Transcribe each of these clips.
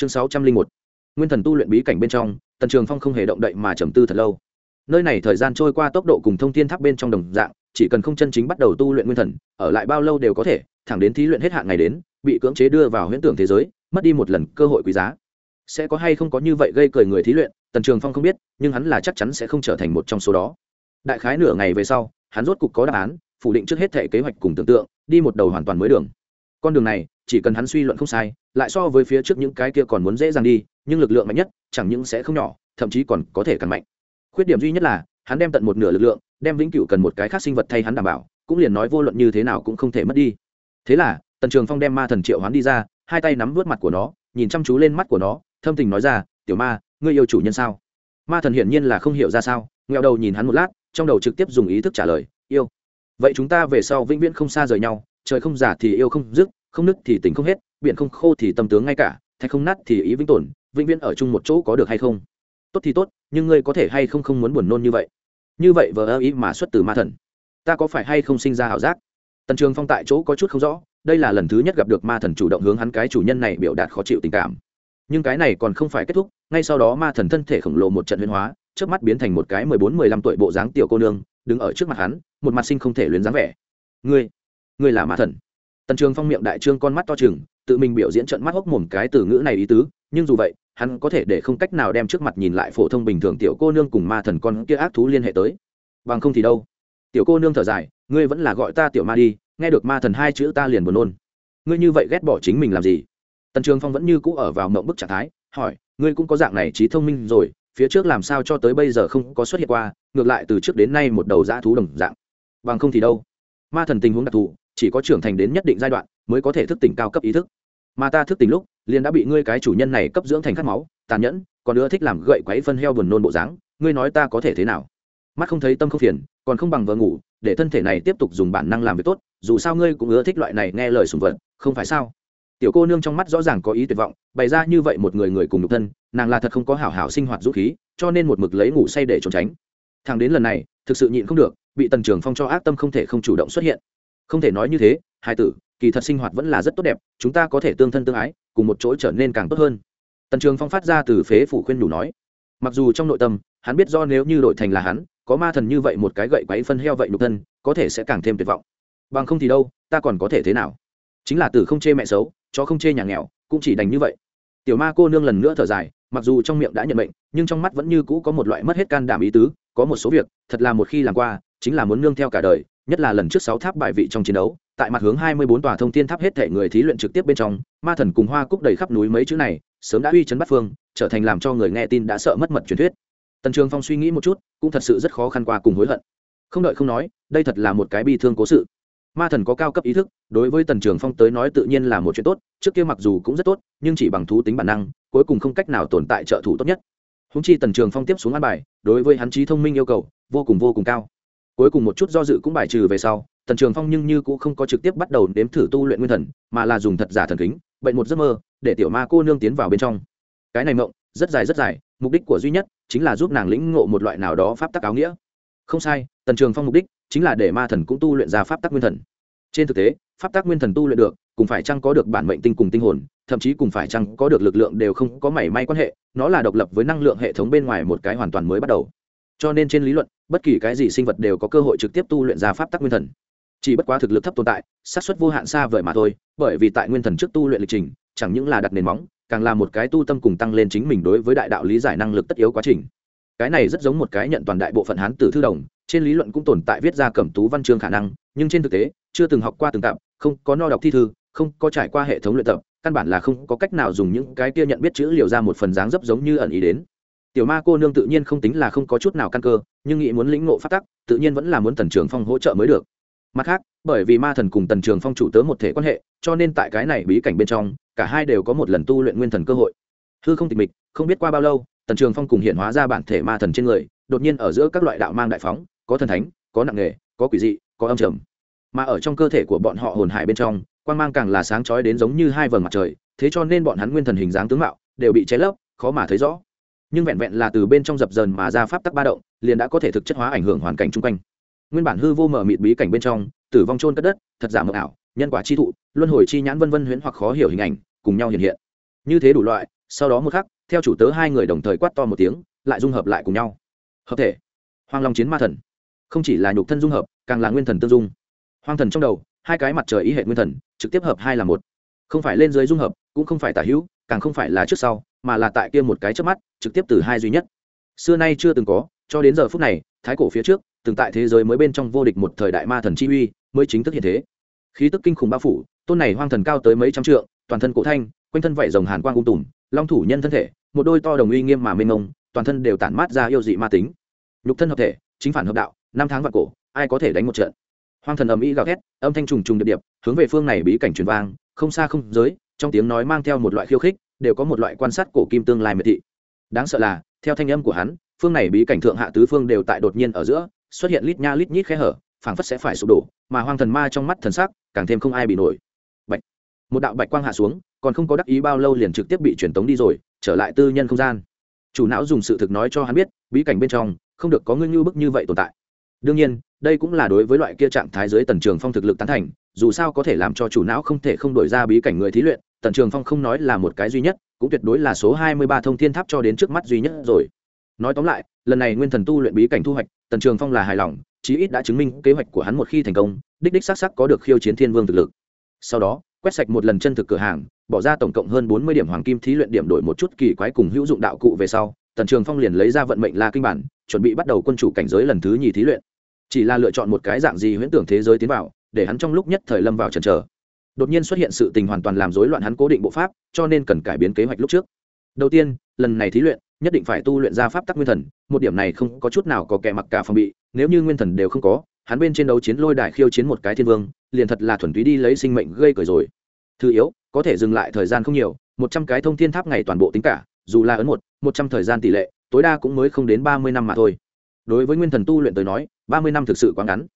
chương sáu trăm linh một, nguyên thần tu luyện bí cảnh bên trong, tần trường phong không hề động đậy mà trầm tư thật lâu. Nơi này thời gian trôi qua tốc độ cùng thông thiên tháp bên trong đồng dạng, chỉ cần không chân chính bắt đầu tu luyện nguyên thần, ở lại bao lâu đều có thể, thẳng đến thí luyện hết hạn ngày đến, bị cưỡng chế đưa vào huyễn tưởng thế giới, mất đi một lần cơ hội quý giá. Sẽ có hay không có như vậy gây cười người thí luyện, tần trường phong không biết, nhưng hắn là chắc chắn sẽ không trở thành một trong số đó. Đại khái nửa ngày về sau, hắn rốt cục có đáp án, phủ định trước hết thể kế hoạch cùng tưởng tượng, đi một đầu hoàn toàn mới đường. Con đường này, chỉ cần hắn suy luận không sai lại so với phía trước những cái kia còn muốn dễ dàng đi, nhưng lực lượng mạnh nhất chẳng những sẽ không nhỏ, thậm chí còn có thể càng mạnh. Khuyết điểm duy nhất là, hắn đem tận một nửa lực lượng, đem vĩnh cửu cần một cái khác sinh vật thay hắn đảm bảo, cũng liền nói vô luận như thế nào cũng không thể mất đi. Thế là, tần trường phong đem ma thần triệu hắn đi ra, hai tay nắm vớt mặt của nó, nhìn chăm chú lên mắt của nó, thâm tình nói ra, tiểu ma, ngươi yêu chủ nhân sao? Ma thần hiển nhiên là không hiểu ra sao nghèo đầu nhìn hắn một lát, trong đầu trực tiếp dùng ý thức trả lời, yêu. Vậy chúng ta về sau vĩnh viễn không xa rời nhau, trời không giả thì yêu không dứt, không nứt thì tình không hết biển không khô thì tâm tướng ngay cả, thạch không nát thì ý vĩnh tồn, vĩnh viễn ở chung một chỗ có được hay không? Tốt thì tốt, nhưng ngươi có thể hay không không muốn buồn nôn như vậy? Như vậy vờ ơ ý mà xuất từ ma thần. Ta có phải hay không sinh ra ảo giác? Tần trường phong tại chỗ có chút không rõ, đây là lần thứ nhất gặp được ma thần chủ động hướng hắn cái chủ nhân này biểu đạt khó chịu tình cảm. Nhưng cái này còn không phải kết thúc, ngay sau đó ma thần thân thể khổng lồ một trận huyên hóa trước mắt biến thành một cái mười bốn, mười lăm tuổi bộ dáng tiểu cô nương, đứng ở trước mặt hắn, một mặt sinh không thể luyến dáng vẻ. Ngươi ngươi là ma thần tần trường phong miệng đại trương con mắt to chừng tự mình biểu diễn trận mắt hốc mồm cái từ ngữ này ý tứ, nhưng dù vậy, hắn có thể để không cách nào đem trước mặt nhìn lại phổ thông bình thường tiểu cô nương cùng ma thần con kia ác thú liên hệ tới. Bằng không thì đâu. Tiểu cô nương thở dài, ngươi vẫn là gọi ta tiểu ma đi, nghe được ma thần hai chữ ta liền buồn nôn. Ngươi như vậy ghét bỏ chính mình làm gì? Tần trường phong vẫn như cũ ở vào mộng bức trạng thái, hỏi, ngươi cũng có dạng này trí thông minh rồi, phía trước làm sao cho tới bây giờ không có xuất hiện qua, ngược lại từ trước đến nay một đầu dã thú đồng dạng. Bằng không thì đâu. Ma thần tình huống đặc thù chỉ có trưởng thành đến nhất định giai đoạn mới có thể thức tỉnh cao cấp ý thức. Mà ta thức tỉnh lúc, liền đã bị ngươi cái chủ nhân này cấp dưỡng thành khát máu, tàn nhẫn, còn nữa thích làm gậy quấy phân heo buồn nôn bộ dáng, ngươi nói ta có thể thế nào? Mắt không thấy tâm không phiền, còn không bằng vợ ngủ, để thân thể này tiếp tục dùng bản năng làm việc tốt, dù sao ngươi cũng ưa thích loại này nghe lời sùng vật, không phải sao? Tiểu cô nương trong mắt rõ ràng có ý tuyệt vọng, bày ra như vậy một người người cùng nhục thân, nàng là thật không có hảo hảo sinh hoạt dũng khí, cho nên một mực lấy ngủ say để trốn tránh. Thằng đến lần này, thực sự nhịn không được, bị tần trường phong cho ác tâm không thể không chủ động xuất hiện không thể nói như thế, hai tử, kỳ thật sinh hoạt vẫn là rất tốt đẹp, chúng ta có thể tương thân tương ái, cùng một chỗ trở nên càng tốt hơn. Tần trường phong phát ra từ phế phủ khuyên nhủ nói. Mặc dù trong nội tâm, hắn biết do nếu như đội thành là hắn, có ma thần như vậy một cái gậy quáy phân heo vậy nhục thân, có thể sẽ càng thêm tuyệt vọng. Bằng không thì đâu, ta còn có thể thế nào? Chính là từ không chê mẹ xấu cho không chê nhà nghèo, cũng chỉ đành như vậy. Tiểu ma cô nương lần nữa thở dài, mặc dù trong miệng đã nhận bệnh nhưng trong mắt vẫn như cũ có một loại mất hết can đảm ý tứ, có một số việc, thật là một khi làm qua, chính là muốn nương theo cả đời nhất là lần trước sáu tháp bại vị trong chiến đấu, tại mặt hướng hai mươi bốn tòa thông thiên tháp hết thể người thí luyện trực tiếp bên trong, ma thần cùng hoa cúc đầy khắp núi mấy chữ này, sớm đã uy chấn bắt phương, trở thành làm cho người nghe tin đã sợ mất mật truyền thuyết. Tần trường phong suy nghĩ một chút, cũng thật sự rất khó khăn qua cùng hối hận. Không đợi không nói, đây thật là một cái bi thương cố sự. Ma thần có cao cấp ý thức, đối với tần trường phong tới nói tự nhiên là một chuyện tốt, trước kia mặc dù cũng rất tốt, nhưng chỉ bằng thú tính bản năng, cuối cùng không cách nào tồn tại trợ thủ tốt nhất. Húng chi tần trường phong tiếp xuống ăn bài, đối với hắn trí thông minh yêu cầu, vô cùng vô cùng cao cuối cùng một chút do dự cũng bài trừ về sau, tần trường phong nhưng như cũng không có trực tiếp bắt đầu nếm thử tu luyện nguyên thần, mà là dùng thật giả thần kính, bệnh một giấc mơ, để tiểu ma cô nương tiến vào bên trong. Cái này mộng, rất dài rất dài, mục đích của duy nhất chính là giúp nàng lĩnh ngộ một loại nào đó pháp tắc áo nghĩa. Không sai, tần trường phong mục đích chính là để ma thần cũng tu luyện ra pháp tắc nguyên thần. Trên thực tế, pháp tắc nguyên thần tu luyện được, cùng phải chăng có được bản mệnh tinh cùng tinh hồn, thậm chí cùng phải chăng có được lực lượng đều không có mảy may quan hệ, nó là độc lập với năng lượng hệ thống bên ngoài một cái hoàn toàn mới bắt đầu cho nên trên lý luận, bất kỳ cái gì sinh vật đều có cơ hội trực tiếp tu luyện ra pháp tắc nguyên thần. Chỉ bất quá thực lực thấp tồn tại, xác suất vô hạn xa vời mà thôi, bởi vì tại nguyên thần trước tu luyện lịch trình, chẳng những là đặt nền móng, càng là một cái tu tâm cùng tăng lên chính mình đối với đại đạo lý giải năng lực tất yếu quá trình. Cái này rất giống một cái nhận toàn đại bộ phận hán tử thư đồng, trên lý luận cũng tồn tại viết ra cẩm tú văn chương khả năng, nhưng trên thực tế, chưa từng học qua từng tạm không có no đọc thi thư, không có trải qua hệ thống luyện tập, căn bản là không có cách nào dùng những cái kia nhận biết chữ liều ra một phần dáng dấp giống như ẩn ý đến tiểu ma cô nương tự nhiên không tính là không có chút nào căn cơ, nhưng nghĩ muốn lĩnh ngộ phát tắc, tự nhiên vẫn là muốn tần trường phong hỗ trợ mới được. Mặt khác, bởi vì ma thần cùng tần trường phong chủ tớ một thể quan hệ, cho nên tại cái này bí cảnh bên trong, cả hai đều có một lần tu luyện nguyên thần cơ hội. Hư không tịch mịch, không biết qua bao lâu, tần trường phong cùng hiện hóa ra bản thể ma thần trên người, đột nhiên ở giữa các loại đạo mang đại phóng, có thần thánh, có nặng nghề, có quỷ dị, có âm trầm. Mà ở trong cơ thể của bọn họ hồn hải bên trong quan mang càng là sáng chói đến giống như hai vầng mặt trời, thế cho nên bọn hắn nguyên thần hình dáng tướng mạo đều bị cháy lấp, khó mà thấy rõ nhưng vẹn vẹn là từ bên trong dập dần mà ra pháp tắc ba động, liền đã có thể thực chất hóa ảnh hưởng hoàn cảnh chung quanh. Nguyên bản hư vô mở mịt bí cảnh bên trong, tử vong trôn cất đất, thật giả mờ ảo, nhân quả chi thụ, luân hồi chi nhãn vân vân huyễn hoặc khó hiểu hình ảnh, cùng nhau hiện hiện. Như thế đủ loại, sau đó một khắc, theo chủ tớ hai người đồng thời quát to một tiếng, lại dung hợp lại cùng nhau. Hợp thể. Hoang long chiến ma thần. Không chỉ là nhục thân dung hợp, càng là nguyên thần tương dung. Hoang thần trong đầu, hai cái mặt trời ý hệ nguyên thần, trực tiếp hợp hai là một. Không phải lên dưới dung hợp, cũng không phải tả hữu, càng không phải là trước sau mà là tại kia một cái trước mắt, trực tiếp từ hai duy nhất. Xưa nay chưa từng có, cho đến giờ phút này, thái cổ phía trước, từng tại thế giới mới bên trong vô địch một thời đại ma thần chi uy, mới chính thức hiện thế. Khí tức kinh khủng bao phủ, tôn này hoang thần cao tới mấy trăm trượng, toàn thân cổ thanh, quanh thân vảy rồng hàn quang ung tùm, long thủ nhân thân thể, một đôi to đồng uy nghiêm mà mênh mông, toàn thân đều tản mát ra yêu dị ma tính. Nhục thân hợp thể, chính phản hợp đạo, năm tháng vạn cổ, ai có thể đánh một trận? Hoang thần ầm ĩ gào thét, âm thanh trùng trùng điệp điệp, hướng về phương này bí cảnh truyền vang, không xa không giới, trong tiếng nói mang theo một loại khiêu khích đều có một loại quan sát cổ kim tương lai miệt thị. Đáng sợ là, theo thanh âm của hắn, phương này bí cảnh thượng hạ tứ phương đều tại đột nhiên ở giữa, xuất hiện lít nha lít nhít khe hở, phảng phất sẽ phải sụp đổ, mà hoang thần ma trong mắt thần sắc càng thêm không ai bị nổi. Bạch. Một đạo bạch quang hạ xuống, còn không có đắc ý bao lâu liền trực tiếp bị truyền tống đi rồi, trở lại tư nhân không gian. Chủ não dùng sự thực nói cho hắn biết, bí cảnh bên trong, không được có ngưng như bức như vậy tồn tại. Đương nhiên, đây cũng là đối với loại kia trạng thái dưới tần trường phong thực lực tán thành, dù sao có thể làm cho chủ não không thể không đổi ra bí cảnh người thí luyện tần trường phong không nói là một cái duy nhất, cũng tuyệt đối là số hai mươi ba thông thiên tháp cho đến trước mắt duy nhất rồi. Nói tóm lại, lần này nguyên thần tu luyện bí cảnh thu hoạch, tần trường phong là hài lòng, chí ít đã chứng minh kế hoạch của hắn một khi thành công, đích đích xác sắc có được khiêu chiến thiên vương thực lực. Sau đó, quét sạch một lần chân thực cửa hàng, bỏ ra tổng cộng hơn bốn mươi điểm hoàng kim thí luyện điểm đổi một chút kỳ quái cùng hữu dụng đạo cụ về sau, tần trường phong liền lấy ra vận mệnh la kinh bản, chuẩn bị bắt đầu quân chủ cảnh giới lần thứ nhì thí luyện. Chỉ là lựa chọn một cái dạng gì huyễn tưởng thế giới tiến vào, để hắn trong lúc nhất thời lâm vào trần trờ đột nhiên xuất hiện sự tình hoàn toàn làm rối loạn hắn cố định bộ pháp, cho nên cần cải biến kế hoạch lúc trước. Đầu tiên, lần này thí luyện, nhất định phải tu luyện ra pháp tắc nguyên thần, một điểm này không có chút nào có kẻ mặc cả phòng bị, nếu như nguyên thần đều không có, hắn bên trên đấu chiến lôi đài khiêu chiến một cái thiên vương, liền thật là thuần túy đi lấy sinh mệnh gây cởi rồi. Thứ yếu, có thể dừng lại thời gian không nhiều, một trăm cái thông thiên tháp ngày toàn bộ tính cả, dù là ấn một một trăm thời gian tỷ lệ, tối đa cũng mới không đến ba mươi năm mà thôi. Đối với nguyên thần tu luyện tới nói, ba mươi năm thực sự quá ngắn.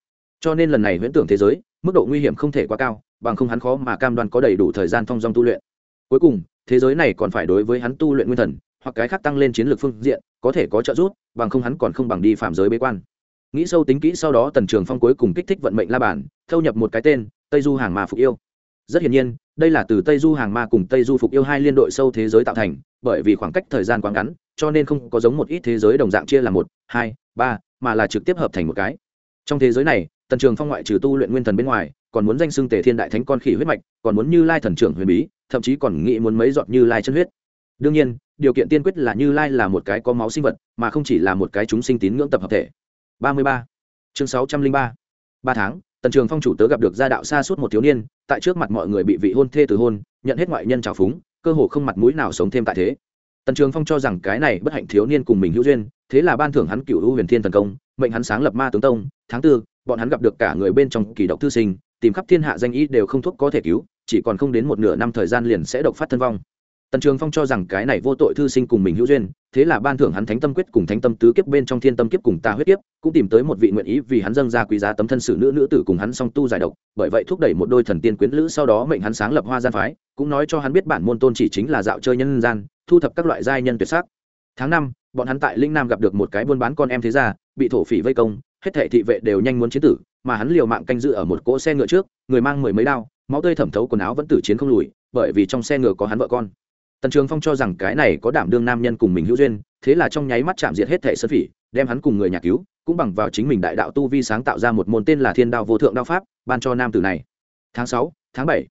Cho nên lần này huyễn tưởng thế giới, mức độ nguy hiểm không thể quá cao bằng không hắn khó mà cam đoan có đầy đủ thời gian thông dong tu luyện. Cuối cùng, thế giới này còn phải đối với hắn tu luyện nguyên thần, hoặc cái khác tăng lên chiến lược phương diện, có thể có trợ giúp, bằng không hắn còn không bằng đi phạm giới bế quan. Nghĩ sâu tính kỹ sau đó tần trường phong cuối cùng kích thích vận mệnh la bản, thâu nhập một cái tên, tây du hàng ma phục yêu. Rất hiển nhiên, đây là từ tây du hàng ma cùng tây du phục yêu hai liên đội sâu thế giới tạo thành, bởi vì khoảng cách thời gian quá ngắn, cho nên không có giống một ít thế giới đồng dạng chia là một, hai, ba, mà là trực tiếp hợp thành một cái. Trong thế giới này tần trường phong ngoại trừ tu luyện nguyên thần bên ngoài, còn muốn danh xưng tề thiên đại thánh con khỉ huyết mạch, còn muốn như lai thần trưởng huyền bí, thậm chí còn nghĩ muốn mấy giọt như lai chân huyết. Đương nhiên, điều kiện tiên quyết là như lai là một cái có máu sinh vật, mà không chỉ là một cái chúng sinh tín ngưỡng tập hợp thể. Ba mươi ba. Chương sáu trăm linh ba. Ba tháng, tần trường phong chủ tớ gặp được gia đạo xa suốt một thiếu niên, tại trước mặt mọi người bị vị hôn thê từ hôn, nhận hết ngoại nhân trào phúng, cơ hồ không mặt mũi nào sống thêm tại thế. Tần trường phong cho rằng cái này bất hạnh thiếu niên cùng mình hữu duyên, thế là ban thưởng hắn cựu hữu huyền thiên thần công, mệnh hắn sáng lập ma tướng tông, tháng tư bọn hắn gặp được cả người bên trong kỳ độc thư sinh, tìm khắp thiên hạ danh ý đều không thuốc có thể cứu, chỉ còn không đến một nửa năm thời gian liền sẽ độc phát thân vong. Tần trường phong cho rằng cái này vô tội thư sinh cùng mình hữu duyên, thế là ban thưởng hắn thánh tâm quyết cùng thánh tâm tứ kiếp bên trong thiên tâm kiếp cùng ta huyết kiếp, cũng tìm tới một vị nguyện ý vì hắn dâng ra quý giá tấm thân sử nữ nữ tử cùng hắn song tu giải độc, bởi vậy thúc đẩy một đôi thần tiên quyến lữ sau đó mệnh hắn sáng lập hoa gian phái, cũng nói cho hắn biết bản môn tôn chỉ chính là dạo chơi nhân gian, thu thập các loại giai nhân tuyệt sắc. Tháng năm, bọn hắn tại linh nam gặp được một cái buôn bán con em thế gia, bị thổ phỉ vây công hết thảy thị vệ đều nhanh muốn chiến tử, mà hắn liều mạng canh giữ ở một cỗ xe ngựa trước, người mang mười mấy đao, máu tươi thẩm thấu quần áo vẫn tử chiến không lùi, bởi vì trong xe ngựa có hắn vợ con. Tần trường phong cho rằng cái này có đảm đương nam nhân cùng mình hữu duyên, thế là trong nháy mắt chạm diệt hết thảy sơn phỉ, đem hắn cùng người nhà cứu, cũng bằng vào chính mình đại đạo tu vi sáng tạo ra một môn tên là thiên đạo vô thượng đao pháp, ban cho nam tử này. Tháng sáu, tháng bảy,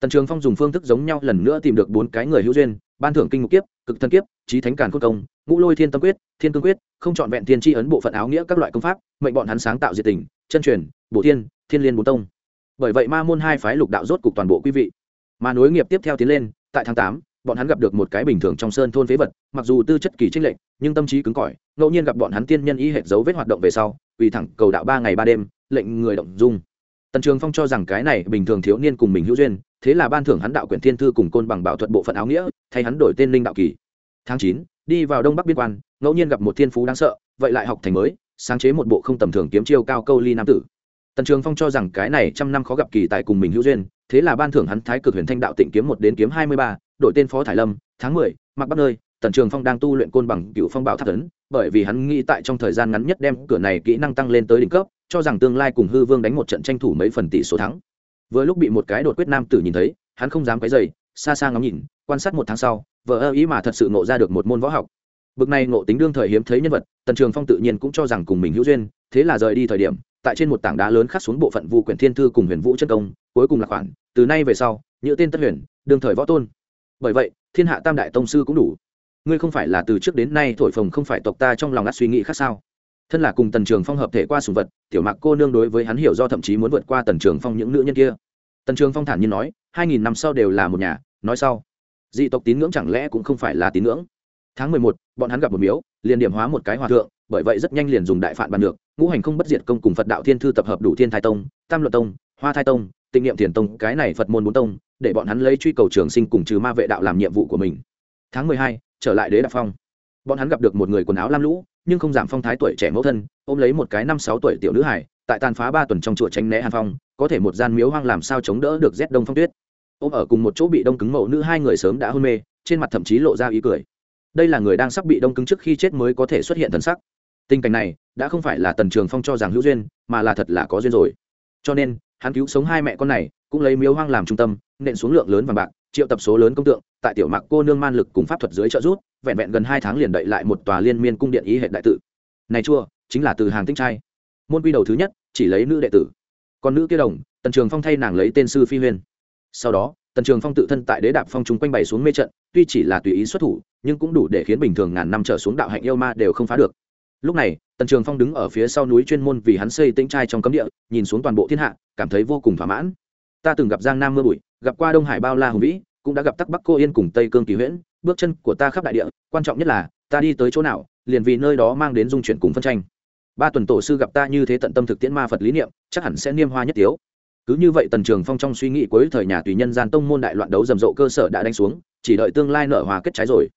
tần trường phong dùng phương thức giống nhau lần nữa tìm được bốn cái người hữu duyên ban thưởng kinh ngục kiếp, cực thân kiếp trí thánh càn khôn công, ngũ lôi thiên tâm quyết, thiên cương quyết, không chọn vẹn thiên tri ấn bộ phận áo nghĩa các loại công pháp, mệnh bọn hắn sáng tạo diệt tình, chân truyền bộ thiên thiên liên bốn tông. Bởi vậy ma môn hai phái lục đạo rốt cục toàn bộ quý vị. Mà nối nghiệp tiếp theo tiến lên, tại tháng tám, bọn hắn gặp được một cái bình thường trong sơn thôn phế vật, mặc dù tư chất kỳ trinh lệnh nhưng tâm trí cứng cỏi, ngẫu nhiên gặp bọn hắn tiên nhân ý hệ dấu vết hoạt động về sau vì thẳng cầu đạo ba ngày ba đêm, lệnh người động dung tần trường phong cho rằng cái này bình thường thiếu niên cùng mình hữu duyên, thế là ban thưởng hắn đạo quyển thiên thư cùng côn bằng bảo thuật bộ phận áo nghĩa, thay hắn đổi tên linh đạo kỳ. Tháng chín, đi vào đông bắc biên quan, ngẫu nhiên gặp một thiên phú đáng sợ, vậy lại học thành mới, sáng chế một bộ không tầm thường kiếm chiêu cao câu ly nam tử. Tần trường phong cho rằng cái này trăm năm khó gặp kỳ tại cùng mình hữu duyên, thế là ban thưởng hắn thái cực huyền thanh đạo tịnh kiếm một đến kiếm hai mươi ba, đổi tên phó thải lâm, tháng mười, mặc bắc nơi, tần trường phong đang tu luyện côn bằng cựu phong bảo thác tấn, bởi vì hắn nghĩ tại trong thời gian ngắn nhất đem cửa này kỹ năng tăng lên tới đỉnh cấp cho rằng tương lai cùng hư vương đánh một trận tranh thủ mấy phần tỷ số thắng. Vừa lúc bị một cái đột quyết nam tử nhìn thấy, hắn không dám cái dày xa xa ngắm nhìn, quan sát một tháng sau, vợ ơ ý mà thật sự ngộ ra được một môn võ học. Bực này ngộ tính đương thời hiếm thấy nhân vật, tần trường phong tự nhiên cũng cho rằng cùng mình hữu duyên, thế là rời đi thời điểm, tại trên một tảng đá lớn khắc xuống bộ phận vu quyển thiên thư cùng huyền vũ chân công, cuối cùng là khoản, từ nay về sau như tên tất huyền, đương thời võ tôn. Bởi vậy, thiên hạ tam đại tông sư cũng đủ. Ngươi không phải là từ trước đến nay thổi phồng không phải tộc ta trong lòng ngắt suy nghĩ khác sao? Thân là cùng tần trường phong hợp thể qua sùng vật, tiểu mạc cô nương đối với hắn hiểu do thậm chí muốn vượt qua tần trường phong những nữ nhân kia. Tần trường phong thản nhiên nói, hai nghìn năm sau đều là một nhà, nói sau. Dị tộc tín ngưỡng chẳng lẽ cũng không phải là tín ngưỡng? Tháng mười một, bọn hắn gặp một miếu, liền điểm hóa một cái hòa thượng, bởi vậy rất nhanh liền dùng đại phản bàn được, ngũ hành không bất diệt công cùng phật đạo thiên thư tập hợp đủ thiên thái tông, tam luật tông, hoa thái tông, tịnh niệm thiền tông, cái này phật môn bốn tông, để bọn hắn lấy truy cầu trường sinh cùng trừ ma vệ đạo làm nhiệm vụ của mình. Tháng mười hai, trở lại đế đạp phong. Bọn hắn gặp được một người quần áo lam lũ nhưng không giảm phong thái tuổi trẻ mẫu thân, ôm lấy một cái năm sáu tuổi tiểu nữ hải tại tàn phá ba tuần trong chùa tránh né hàn phong, có thể một gian miếu hoang làm sao chống đỡ được rét đông phong tuyết. Ôm ở cùng một chỗ bị đông cứng mẫu nữ hai người sớm đã hôn mê, trên mặt thậm chí lộ ra ý cười. Đây là người đang sắp bị đông cứng trước khi chết mới có thể xuất hiện thần sắc. Tình cảnh này, đã không phải là tần trường phong cho rằng hữu duyên, mà là thật là có duyên rồi. Cho nên, hắn cứu sống hai mẹ con này, cũng lấy miếu hoang làm trung tâm, nện xuống lượng lớn vàng bạc triệu tập số lớn công tượng, tại tiểu mạc cô nương man lực cùng pháp thuật dưới trợ rút vẹn vẹn gần hai tháng liền đậy lại một tòa liên miên cung điện ý hệ đại tự. Này chua chính là từ hàng tinh trai. Môn quy đầu thứ nhất, chỉ lấy nữ đệ tử. Còn nữ kia đồng, tần trường phong thay nàng lấy tên sư phi huyên. Sau đó, tần trường phong tự thân tại đế đạp phong chúng quanh bày xuống mê trận, tuy chỉ là tùy ý xuất thủ, nhưng cũng đủ để khiến bình thường ngàn năm trở xuống đạo hạnh yêu ma đều không phá được. Lúc này, tần trường phong đứng ở phía sau núi chuyên môn vì hắn xây tinh trai trong cấm địa, nhìn xuống toàn bộ thiên hạ, cảm thấy vô cùng thỏa mãn. Ta từng gặp giang nam mưa bụi gặp qua đông hải bao la hùng vĩ, cũng đã gặp tắc bắc cô yên cùng tây cương kỳ huyễn. Bước chân của ta khắp đại địa, quan trọng nhất là, ta đi tới chỗ nào, liền vì nơi đó mang đến dung chuyển cùng phân tranh. Ba tuần tổ sư gặp ta như thế tận tâm thực tiễn ma phật lý niệm, chắc hẳn sẽ niêm hoa nhất tiếu. Cứ như vậy tần trường phong trong suy nghĩ cuối thời nhà tùy nhân gian tông môn đại loạn đấu rầm rộ cơ sở đã đánh xuống, chỉ đợi tương lai nở hòa kết trái rồi.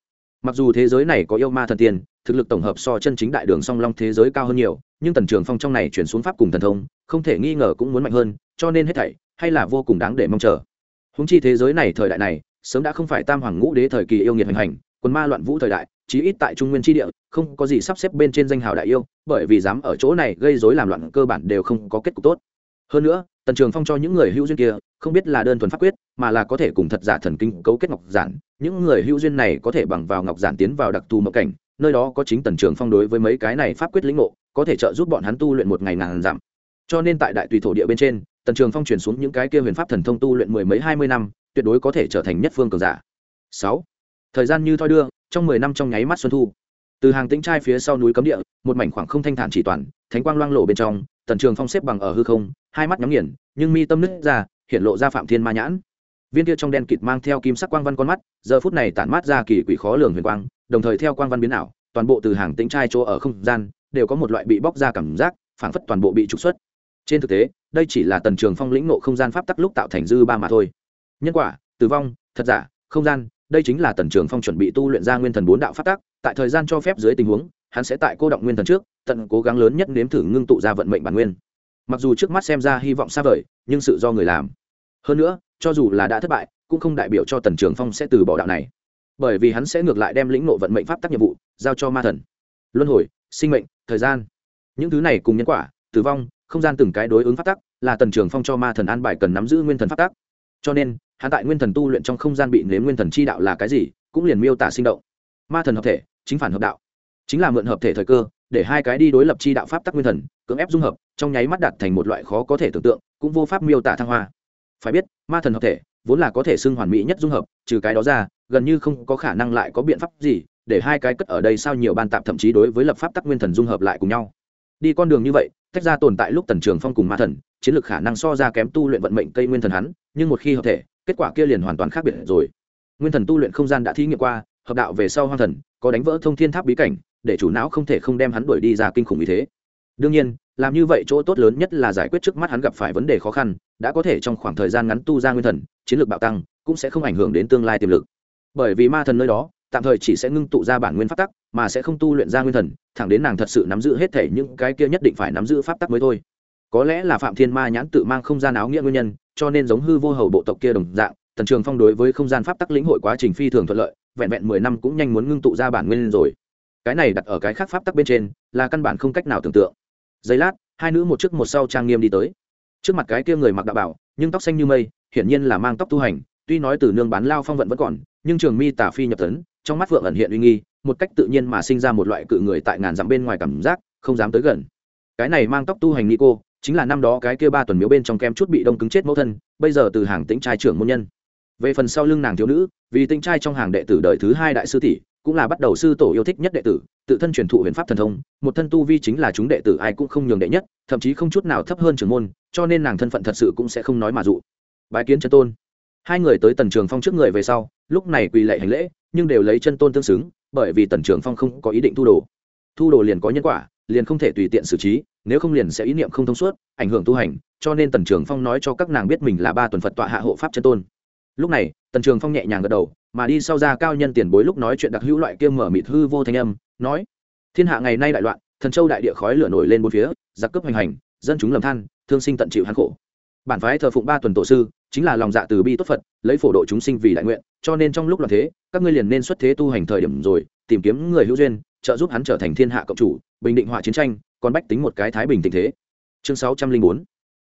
Mặc dù thế giới này có yêu ma thần tiên, thực lực tổng hợp so chân chính đại đường song long thế giới cao hơn nhiều, nhưng tần trường phong trong này chuyển xuống pháp cùng thần thông, không thể nghi ngờ cũng muốn mạnh hơn, cho nên hết thảy, hay là vô cùng đáng để mong chờ húng chi thế giới này thời đại này, sớm đã không phải tam hoàng ngũ đế thời kỳ yêu nghiệt hành hành quân ma loạn vũ thời đại, chí ít tại trung nguyên tri địa, không có gì sắp xếp bên trên danh hào đại yêu, bởi vì dám ở chỗ này gây rối làm loạn cơ bản đều không có kết cục tốt. Hơn nữa, tần trường phong cho những người hữu duyên kia, không biết là đơn thuần pháp quyết, mà là có thể cùng thật giả thần kinh cấu kết ngọc giản, những người hữu duyên này có thể bằng vào ngọc giản tiến vào đặc thù mộng cảnh, nơi đó có chính tần trường phong đối với mấy cái này pháp quyết lĩnh ngộ, có thể trợ giúp bọn hắn tu luyện một ngày ngàn giảm cho nên tại đại tùy thổ địa bên trên tần trường phong chuyển xuống những cái kia huyền pháp thần thông tu luyện mười mấy hai mươi năm, tuyệt đối có thể trở thành nhất phương cường giả. Sáu, thời gian như thoi đưa, trong mười năm trong nháy mắt xuân thu. Từ hàng tĩnh trai phía sau núi cấm địa, một mảnh khoảng không thanh thản chỉ toàn, thánh quang loang lộ bên trong, tần trường phong xếp bằng ở hư không, hai mắt nhắm nghiền, nhưng mi tâm nứt ra, hiện lộ ra phạm thiên ma nhãn. Viên kia trong đen kịt mang theo kim sắc quang văn con mắt, giờ phút này tản mát ra kỳ quỷ khó lường huyền quang, đồng thời theo quang văn biến ảo, toàn bộ từ hàng tĩnh trai chỗ ở không gian, đều có một loại bị bóc ra cảm giác, phảng phất toàn bộ bị trục xuất trên thực tế, đây chỉ là tần trường phong lĩnh nộ không gian pháp tắc lúc tạo thành dư ba mà thôi. Nhân quả, tử vong, thật giả, không gian, đây chính là tần trường phong chuẩn bị tu luyện ra nguyên thần bốn đạo pháp tắc, tại thời gian cho phép dưới tình huống, hắn sẽ tại cô động nguyên thần trước, tận cố gắng lớn nhất nếm thử ngưng tụ ra vận mệnh bản nguyên. Mặc dù trước mắt xem ra hy vọng xa vời, nhưng sự do người làm. Hơn nữa, cho dù là đã thất bại, cũng không đại biểu cho tần trường phong sẽ từ bỏ đạo này. Bởi vì hắn sẽ ngược lại đem lĩnh nộ vận mệnh pháp tắc nhiệm vụ giao cho ma thần. Luân hồi, sinh mệnh, thời gian. Những thứ này cùng nhân quả, tử vong không gian từng cái đối ứng pháp tắc, là tần trường phong cho ma thần an bài cần nắm giữ nguyên thần pháp tắc. Cho nên, hắn tại nguyên thần tu luyện trong không gian bị nếm nguyên thần chi đạo là cái gì, cũng liền miêu tả sinh động. Ma thần hợp thể, chính phản hợp đạo. Chính là mượn hợp thể thời cơ, để hai cái đi đối lập chi đạo pháp tắc nguyên thần, cưỡng ép dung hợp, trong nháy mắt đạt thành một loại khó có thể tưởng tượng, cũng vô pháp miêu tả thăng hoa. Phải biết, ma thần hợp thể, vốn là có thể xưng hoàn mỹ nhất dung hợp, trừ cái đó ra, gần như không có khả năng lại có biện pháp gì, để hai cái cất ở đây sao nhiều ban tạm thậm chí đối với lập pháp tắc nguyên thần dung hợp lại cùng nhau. Đi con đường như vậy tách ra tồn tại lúc tần trường phong cùng ma thần, chiến lược khả năng so ra kém tu luyện vận mệnh cây nguyên thần hắn, nhưng một khi hợp thể, kết quả kia liền hoàn toàn khác biệt rồi. Nguyên thần tu luyện không gian đã thí nghiệm qua, hợp đạo về sau hoang thần, có đánh vỡ thông thiên tháp bí cảnh, để chủ não không thể không đem hắn đuổi đi ra kinh khủng như thế. Đương nhiên, làm như vậy chỗ tốt lớn nhất là giải quyết trước mắt hắn gặp phải vấn đề khó khăn, đã có thể trong khoảng thời gian ngắn tu ra nguyên thần, chiến lược bạo tăng, cũng sẽ không ảnh hưởng đến tương lai tiềm lực. Bởi vì ma thần nơi đó tạm thời chỉ sẽ ngưng tụ ra bản nguyên pháp tắc, mà sẽ không tu luyện ra nguyên thần, thẳng đến nàng thật sự nắm giữ hết thể những cái kia nhất định phải nắm giữ pháp tắc mới thôi. Có lẽ là phạm thiên ma nhãn tự mang không gian áo nghĩa nguyên nhân, cho nên giống hư vô hầu bộ tộc kia đồng dạng, tần trường phong đối với không gian pháp tắc lĩnh hội quá trình phi thường thuận lợi, vẹn vẹn mười năm cũng nhanh muốn ngưng tụ ra bản nguyên rồi. Cái này đặt ở cái khác pháp tắc bên trên, là căn bản không cách nào tưởng tượng. Giây lát, hai nữ một trước một sau trang nghiêm đi tới. Trước mặt cái kia người mặc đạo bảo, nhưng tóc xanh như mây, hiển nhiên là mang tóc tu hành, tuy nói từ nương bán lao phong vận vẫn còn, nhưng trường mi tả phi nhập tấn trong mắt phượng ẩn hiện uy nghi, một cách tự nhiên mà sinh ra một loại cự người tại ngàn dặm bên ngoài cảm giác, không dám tới gần. Cái này mang tóc tu hành ni cô chính là năm đó cái kia ba tuần miếu bên trong kem chút bị đông cứng chết mẫu thân, bây giờ từ hàng tĩnh trai trưởng môn nhân. Về phần sau lưng nàng thiếu nữ, vì tĩnh trai trong hàng đệ tử đời thứ hai đại sư tỷ, cũng là bắt đầu sư tổ yêu thích nhất đệ tử, tự thân truyền thụ huyền pháp thần thông, một thân tu vi chính là chúng đệ tử ai cũng không nhường đệ nhất, thậm chí không chút nào thấp hơn trưởng môn, cho nên nàng thân phận thật sự cũng sẽ không nói mà dụ. Bái kiến chân tôn. Hai người tới tần trường phong trước người về sau lúc này quỳ lệ hành lễ, nhưng đều lấy chân tôn tương xứng, bởi vì tần trường phong không có ý định thu đồ. Thu đồ liền có nhân quả, liền không thể tùy tiện xử trí, nếu không liền sẽ ý niệm không thông suốt, ảnh hưởng tu hành, cho nên tần trường phong nói cho các nàng biết mình là ba tuần phật tọa hạ hộ pháp chân tôn. Lúc này, tần trường phong nhẹ nhàng gật đầu, mà đi sau ra cao nhân tiền bối lúc nói chuyện đặc hữu loại kia mở mịt hư vô thanh âm, nói, thiên hạ ngày nay đại loạn, thần châu đại địa khói lửa nổi lên bốn phía, giặc cướp hành hành, dân chúng lầm than, thương sinh tận chịu hán khổ. Bản phái thờ phụng ba tuần tổ sư chính là lòng dạ từ bi tốt phật, lấy phổ độ chúng sinh vì đại nguyện, cho nên trong lúc loạn thế, các ngươi liền nên xuất thế tu hành thời điểm rồi, tìm kiếm người hữu duyên, trợ giúp hắn trở thành thiên hạ cộng chủ, bình định họa chiến tranh, còn bách tính một cái thái bình tình thế. Chương sáu trăm linh bốn.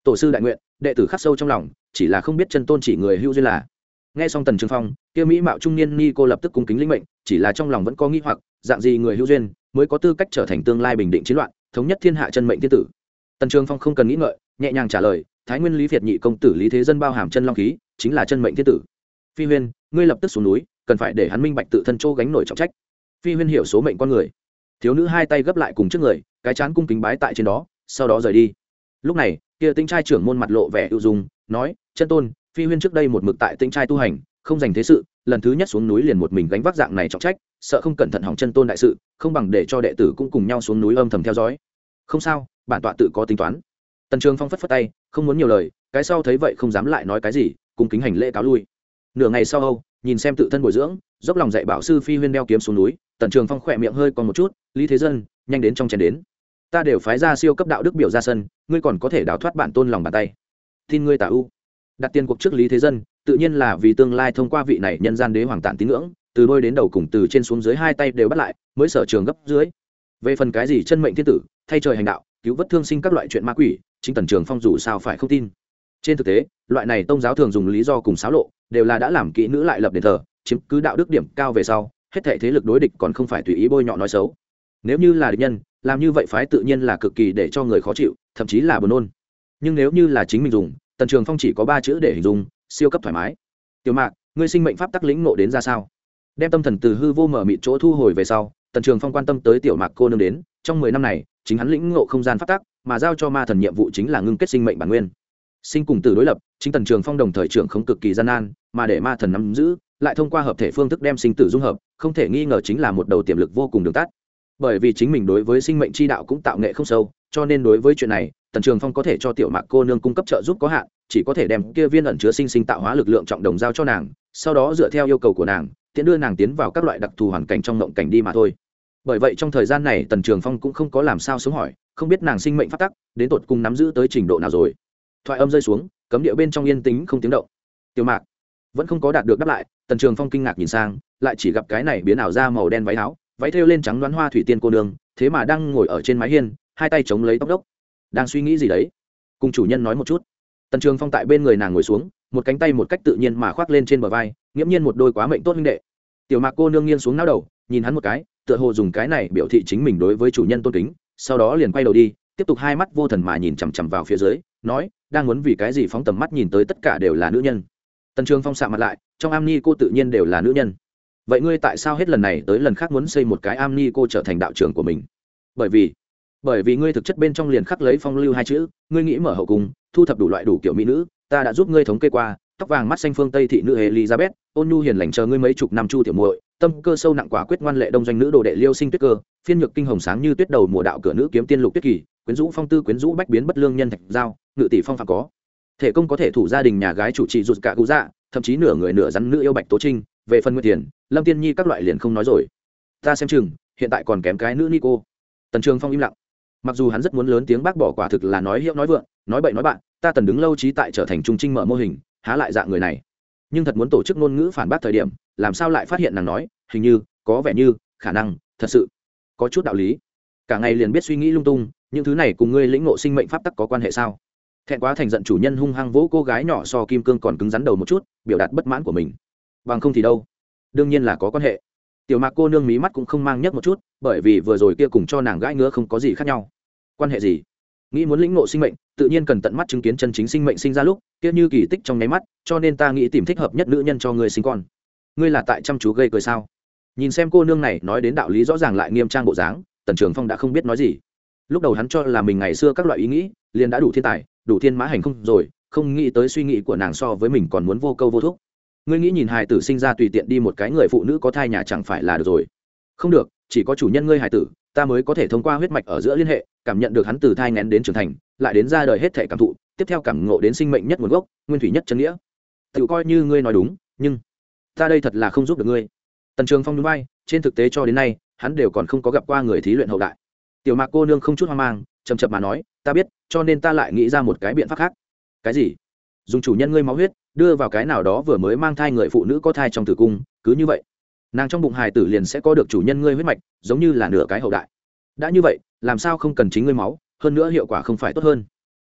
Tổ sư đại nguyện, đệ tử khắc sâu trong lòng, chỉ là không biết chân tôn chỉ người hữu duyên là. Nghe xong tần trường phong, kia mỹ mạo trung niên ni cô lập tức cung kính linh mệnh, chỉ là trong lòng vẫn có nghi hoặc, dạng gì người hữu duyên mới có tư cách trở thành tương lai bình định chiến loạn, thống nhất thiên hạ chân mệnh thiên tử. Tần trường phong không cần nghĩ ngợi, nhẹ nhàng trả lời thái nguyên lý việt nhị công tử lý thế dân bao hàm chân long khí, chính là chân mệnh thiên tử. Phi huyên, ngươi lập tức xuống núi, cần phải để hắn minh bạch tự thân châu gánh nổi trọng trách. Phi huyên hiểu số mệnh con người. Thiếu nữ hai tay gấp lại cùng trước người, cái chán cung kính bái tại trên đó, sau đó rời đi. Lúc này, kia tinh trai trưởng môn mặt lộ vẻ ưu dung, nói, chân tôn, phi huyên trước đây một mực tại tinh trai tu hành, không dành thế sự, lần thứ nhất xuống núi liền một mình gánh vác dạng này trọng trách, sợ không cẩn thận hỏng chân tôn đại sự, không bằng để cho đệ tử cũng cùng nhau xuống núi âm thầm theo dõi. Không sao, bản tọa tự có tính toán tần trường phong phất phất tay, không muốn nhiều lời, cái sau thấy vậy không dám lại nói cái gì, cùng kính hành lễ cáo lui. Nửa ngày sau âu, nhìn xem tự thân bồi dưỡng, dốc lòng dạy bảo sư phi huyên đeo kiếm xuống núi, tần trường phong khỏe miệng hơi còn một chút, lý thế dân, nhanh đến trong chèn đến. Ta đều phái ra siêu cấp đạo đức biểu ra sân, ngươi còn có thể đào thoát bản tôn lòng bàn tay. Tin ngươi tả u. Đặt tiền cuộc trước lý thế dân, tự nhiên là vì tương lai thông qua vị này nhân gian đế hoàng tản tín ngưỡng, từ đôi đến đầu cùng từ trên xuống dưới hai tay đều bắt lại, mới sở trường gấp dưới. Về phần cái gì chân mệnh thiên tử, thay trời hành đạo cứu vớt thương sinh các loại chuyện ma quỷ, chính tần trường phong dù sao phải không tin. Trên thực tế, loại này tôn giáo thường dùng lý do cùng xáo lộ, đều là đã làm kỹ nữ lại lập đền thờ, chiếm cứ đạo đức điểm cao về sau, hết thể thế lực đối địch còn không phải tùy ý bôi nhọ nói xấu. Nếu như là địch nhân, làm như vậy phái tự nhiên là cực kỳ để cho người khó chịu, thậm chí là buồn nôn. Nhưng nếu như là chính mình dùng, tần trường phong chỉ có ba chữ để hình dung, siêu cấp thoải mái. Tiểu mạc, ngươi sinh mệnh pháp tắc lĩnh nộ đến ra sao? Đem tâm thần từ hư vô mở mịt chỗ thu hồi về sau, tần trường phong quan tâm tới tiểu mạc cô nương đến, trong mười năm này chính hắn lĩnh ngộ không gian pháp tắc, mà giao cho ma thần nhiệm vụ chính là ngưng kết sinh mệnh bản nguyên. Sinh cùng từ đối lập, chính tần trường phong đồng thời trưởng không cực kỳ gian nan, mà để ma thần nắm giữ, lại thông qua hợp thể phương thức đem sinh tử dung hợp, không thể nghi ngờ chính là một đầu tiềm lực vô cùng đường tắt. Bởi vì chính mình đối với sinh mệnh chi đạo cũng tạo nghệ không sâu, cho nên đối với chuyện này, tần trường phong có thể cho tiểu mạc cô nương cung cấp trợ giúp có hạn, chỉ có thể đem kia viên ẩn chứa sinh sinh tạo hóa lực lượng trọng đồng giao cho nàng, sau đó dựa theo yêu cầu của nàng, tiện đưa nàng tiến vào các loại đặc thù hoàn cảnh trong ngộng cảnh đi mà thôi bởi vậy trong thời gian này tần trường phong cũng không có làm sao sống hỏi, không biết nàng sinh mệnh phát tắc, đến tột cùng nắm giữ tới trình độ nào rồi. Thoại âm rơi xuống, cấm địa bên trong yên tĩnh không tiếng động. Tiểu mạc vẫn không có đạt được đáp lại, tần trường phong kinh ngạc nhìn sang, lại chỉ gặp cái này biến ảo ra màu đen váy áo, váy thêu lên trắng đoán hoa thủy tiên cô nương, thế mà đang ngồi ở trên mái hiên, hai tay chống lấy tóc đốc. Đang suy nghĩ gì đấy? Cùng chủ nhân nói một chút. Tần trường phong tại bên người nàng ngồi xuống, một cánh tay một cách tự nhiên mà khoác lên trên bờ vai, nghiễm nhiên một đôi quá mệnh tốt huynh đệ. Tiểu mạc cô nương nghiêng xuống não đầu, nhìn hắn một cái tựa hồ dùng cái này biểu thị chính mình đối với chủ nhân tôn kính, sau đó liền quay đầu đi, tiếp tục hai mắt vô thần mà nhìn chằm chằm vào phía dưới, nói, đang muốn vì cái gì phóng tầm mắt nhìn tới tất cả đều là nữ nhân? Tần trường phong xạ mặt lại, trong am ni cô tự nhiên đều là nữ nhân. Vậy ngươi tại sao hết lần này tới lần khác muốn xây một cái am ni cô trở thành đạo trưởng của mình? Bởi vì bởi vì ngươi thực chất bên trong liền khắc lấy phong lưu hai chữ, ngươi nghĩ mở hậu cung, thu thập đủ loại đủ kiểu mỹ nữ, ta đã giúp ngươi thống kê qua, tóc vàng mắt xanh phương tây thị nữ elizabeth, ôn nhu hiền lành chờ ngươi mấy chục năm chu tiểu muội tâm cơ sâu nặng quả quyết ngoan lệ đông doanh nữ đồ đệ liêu sinh tuyết cơ, phiên nhược kinh hồng sáng như tuyết đầu mùa đạo cửa nữ kiếm tiên lục tuyết kỳ, quyến rũ phong tư quyến rũ bách biến bất lương nhân thạch giao, ngự tỷ phong phạm có. Thể công có thể thủ gia đình nhà gái chủ trị rụt cả cụ dạ thậm chí nửa người nửa rắn nữ yêu bạch tố trinh, về phần nguyên tiền lâm tiên nhi các loại liền không nói rồi. Ta xem chừng, hiện tại còn kém cái nữ ni cô. Tần trường phong im lặng. Mặc dù hắn rất muốn lớn tiếng bác bỏ quả thực là nói hiệu nói vượng, nói bậy nói bạn, ta tần đứng lâu trí tại trở thành trung trinh mở mô hình, há lại dạng người này nhưng thật muốn tổ chức ngôn ngữ phản bác thời điểm, làm sao lại phát hiện nàng nói, hình như, có vẻ như, khả năng, thật sự, có chút đạo lý. Cả ngày liền biết suy nghĩ lung tung, những thứ này cùng ngươi lĩnh ngộ sinh mệnh pháp tắc có quan hệ sao? Thẹn quá thành giận chủ nhân hung hăng vỗ cô gái nhỏ so kim cương còn cứng rắn đầu một chút, biểu đạt bất mãn của mình. Bằng không thì đâu? Đương nhiên là có quan hệ. Tiểu mạc cô nương mí mắt cũng không mang nhất một chút, bởi vì vừa rồi kia cùng cho nàng gãi ngứa không có gì khác nhau. Quan hệ gì? Nghĩ muốn lĩnh ngộ sinh mệnh, tự nhiên cần tận mắt chứng kiến chân chính sinh mệnh sinh ra lúc, kia như kỳ tích trong nháy mắt, cho nên ta nghĩ tìm thích hợp nhất nữ nhân cho người sinh con. Ngươi là tại chăm chú gây cười sao? Nhìn xem cô nương này nói đến đạo lý rõ ràng lại nghiêm trang bộ dáng, tần trường phong đã không biết nói gì. Lúc đầu hắn cho là mình ngày xưa các loại ý nghĩ, liền đã đủ thiên tài, đủ thiên mã hành không rồi, không nghĩ tới suy nghĩ của nàng so với mình còn muốn vô câu vô thúc. Ngươi nghĩ nhìn hài tử sinh ra tùy tiện đi một cái người phụ nữ có thai nhà chẳng phải là được rồi. Không được, chỉ có chủ nhân ngươi hài tử, ta mới có thể thông qua huyết mạch ở giữa liên hệ cảm nhận được hắn từ thai ngén đến trưởng thành, lại đến ra đời hết thể cảm thụ, tiếp theo cảm ngộ đến sinh mệnh nhất nguồn gốc, nguyên thủy nhất chân nghĩa. Tự coi như ngươi nói đúng, nhưng ta đây thật là không giúp được ngươi. Tần trường phong núi bay trên thực tế cho đến nay, hắn đều còn không có gặp qua người thí luyện hậu đại. Tiểu mạc cô nương không chút hoang mang chầm chậm mà nói, ta biết, cho nên ta lại nghĩ ra một cái biện pháp khác. Cái gì? Dùng chủ nhân ngươi máu huyết, đưa vào cái nào đó vừa mới mang thai người phụ nữ có thai trong tử cung, cứ như vậy. Nàng trong bụng hài tử liền sẽ có được chủ nhân ngươi huyết mạch, giống như là nửa cái hậu đại đã như vậy, làm sao không cần chính ngươi máu, hơn nữa hiệu quả không phải tốt hơn.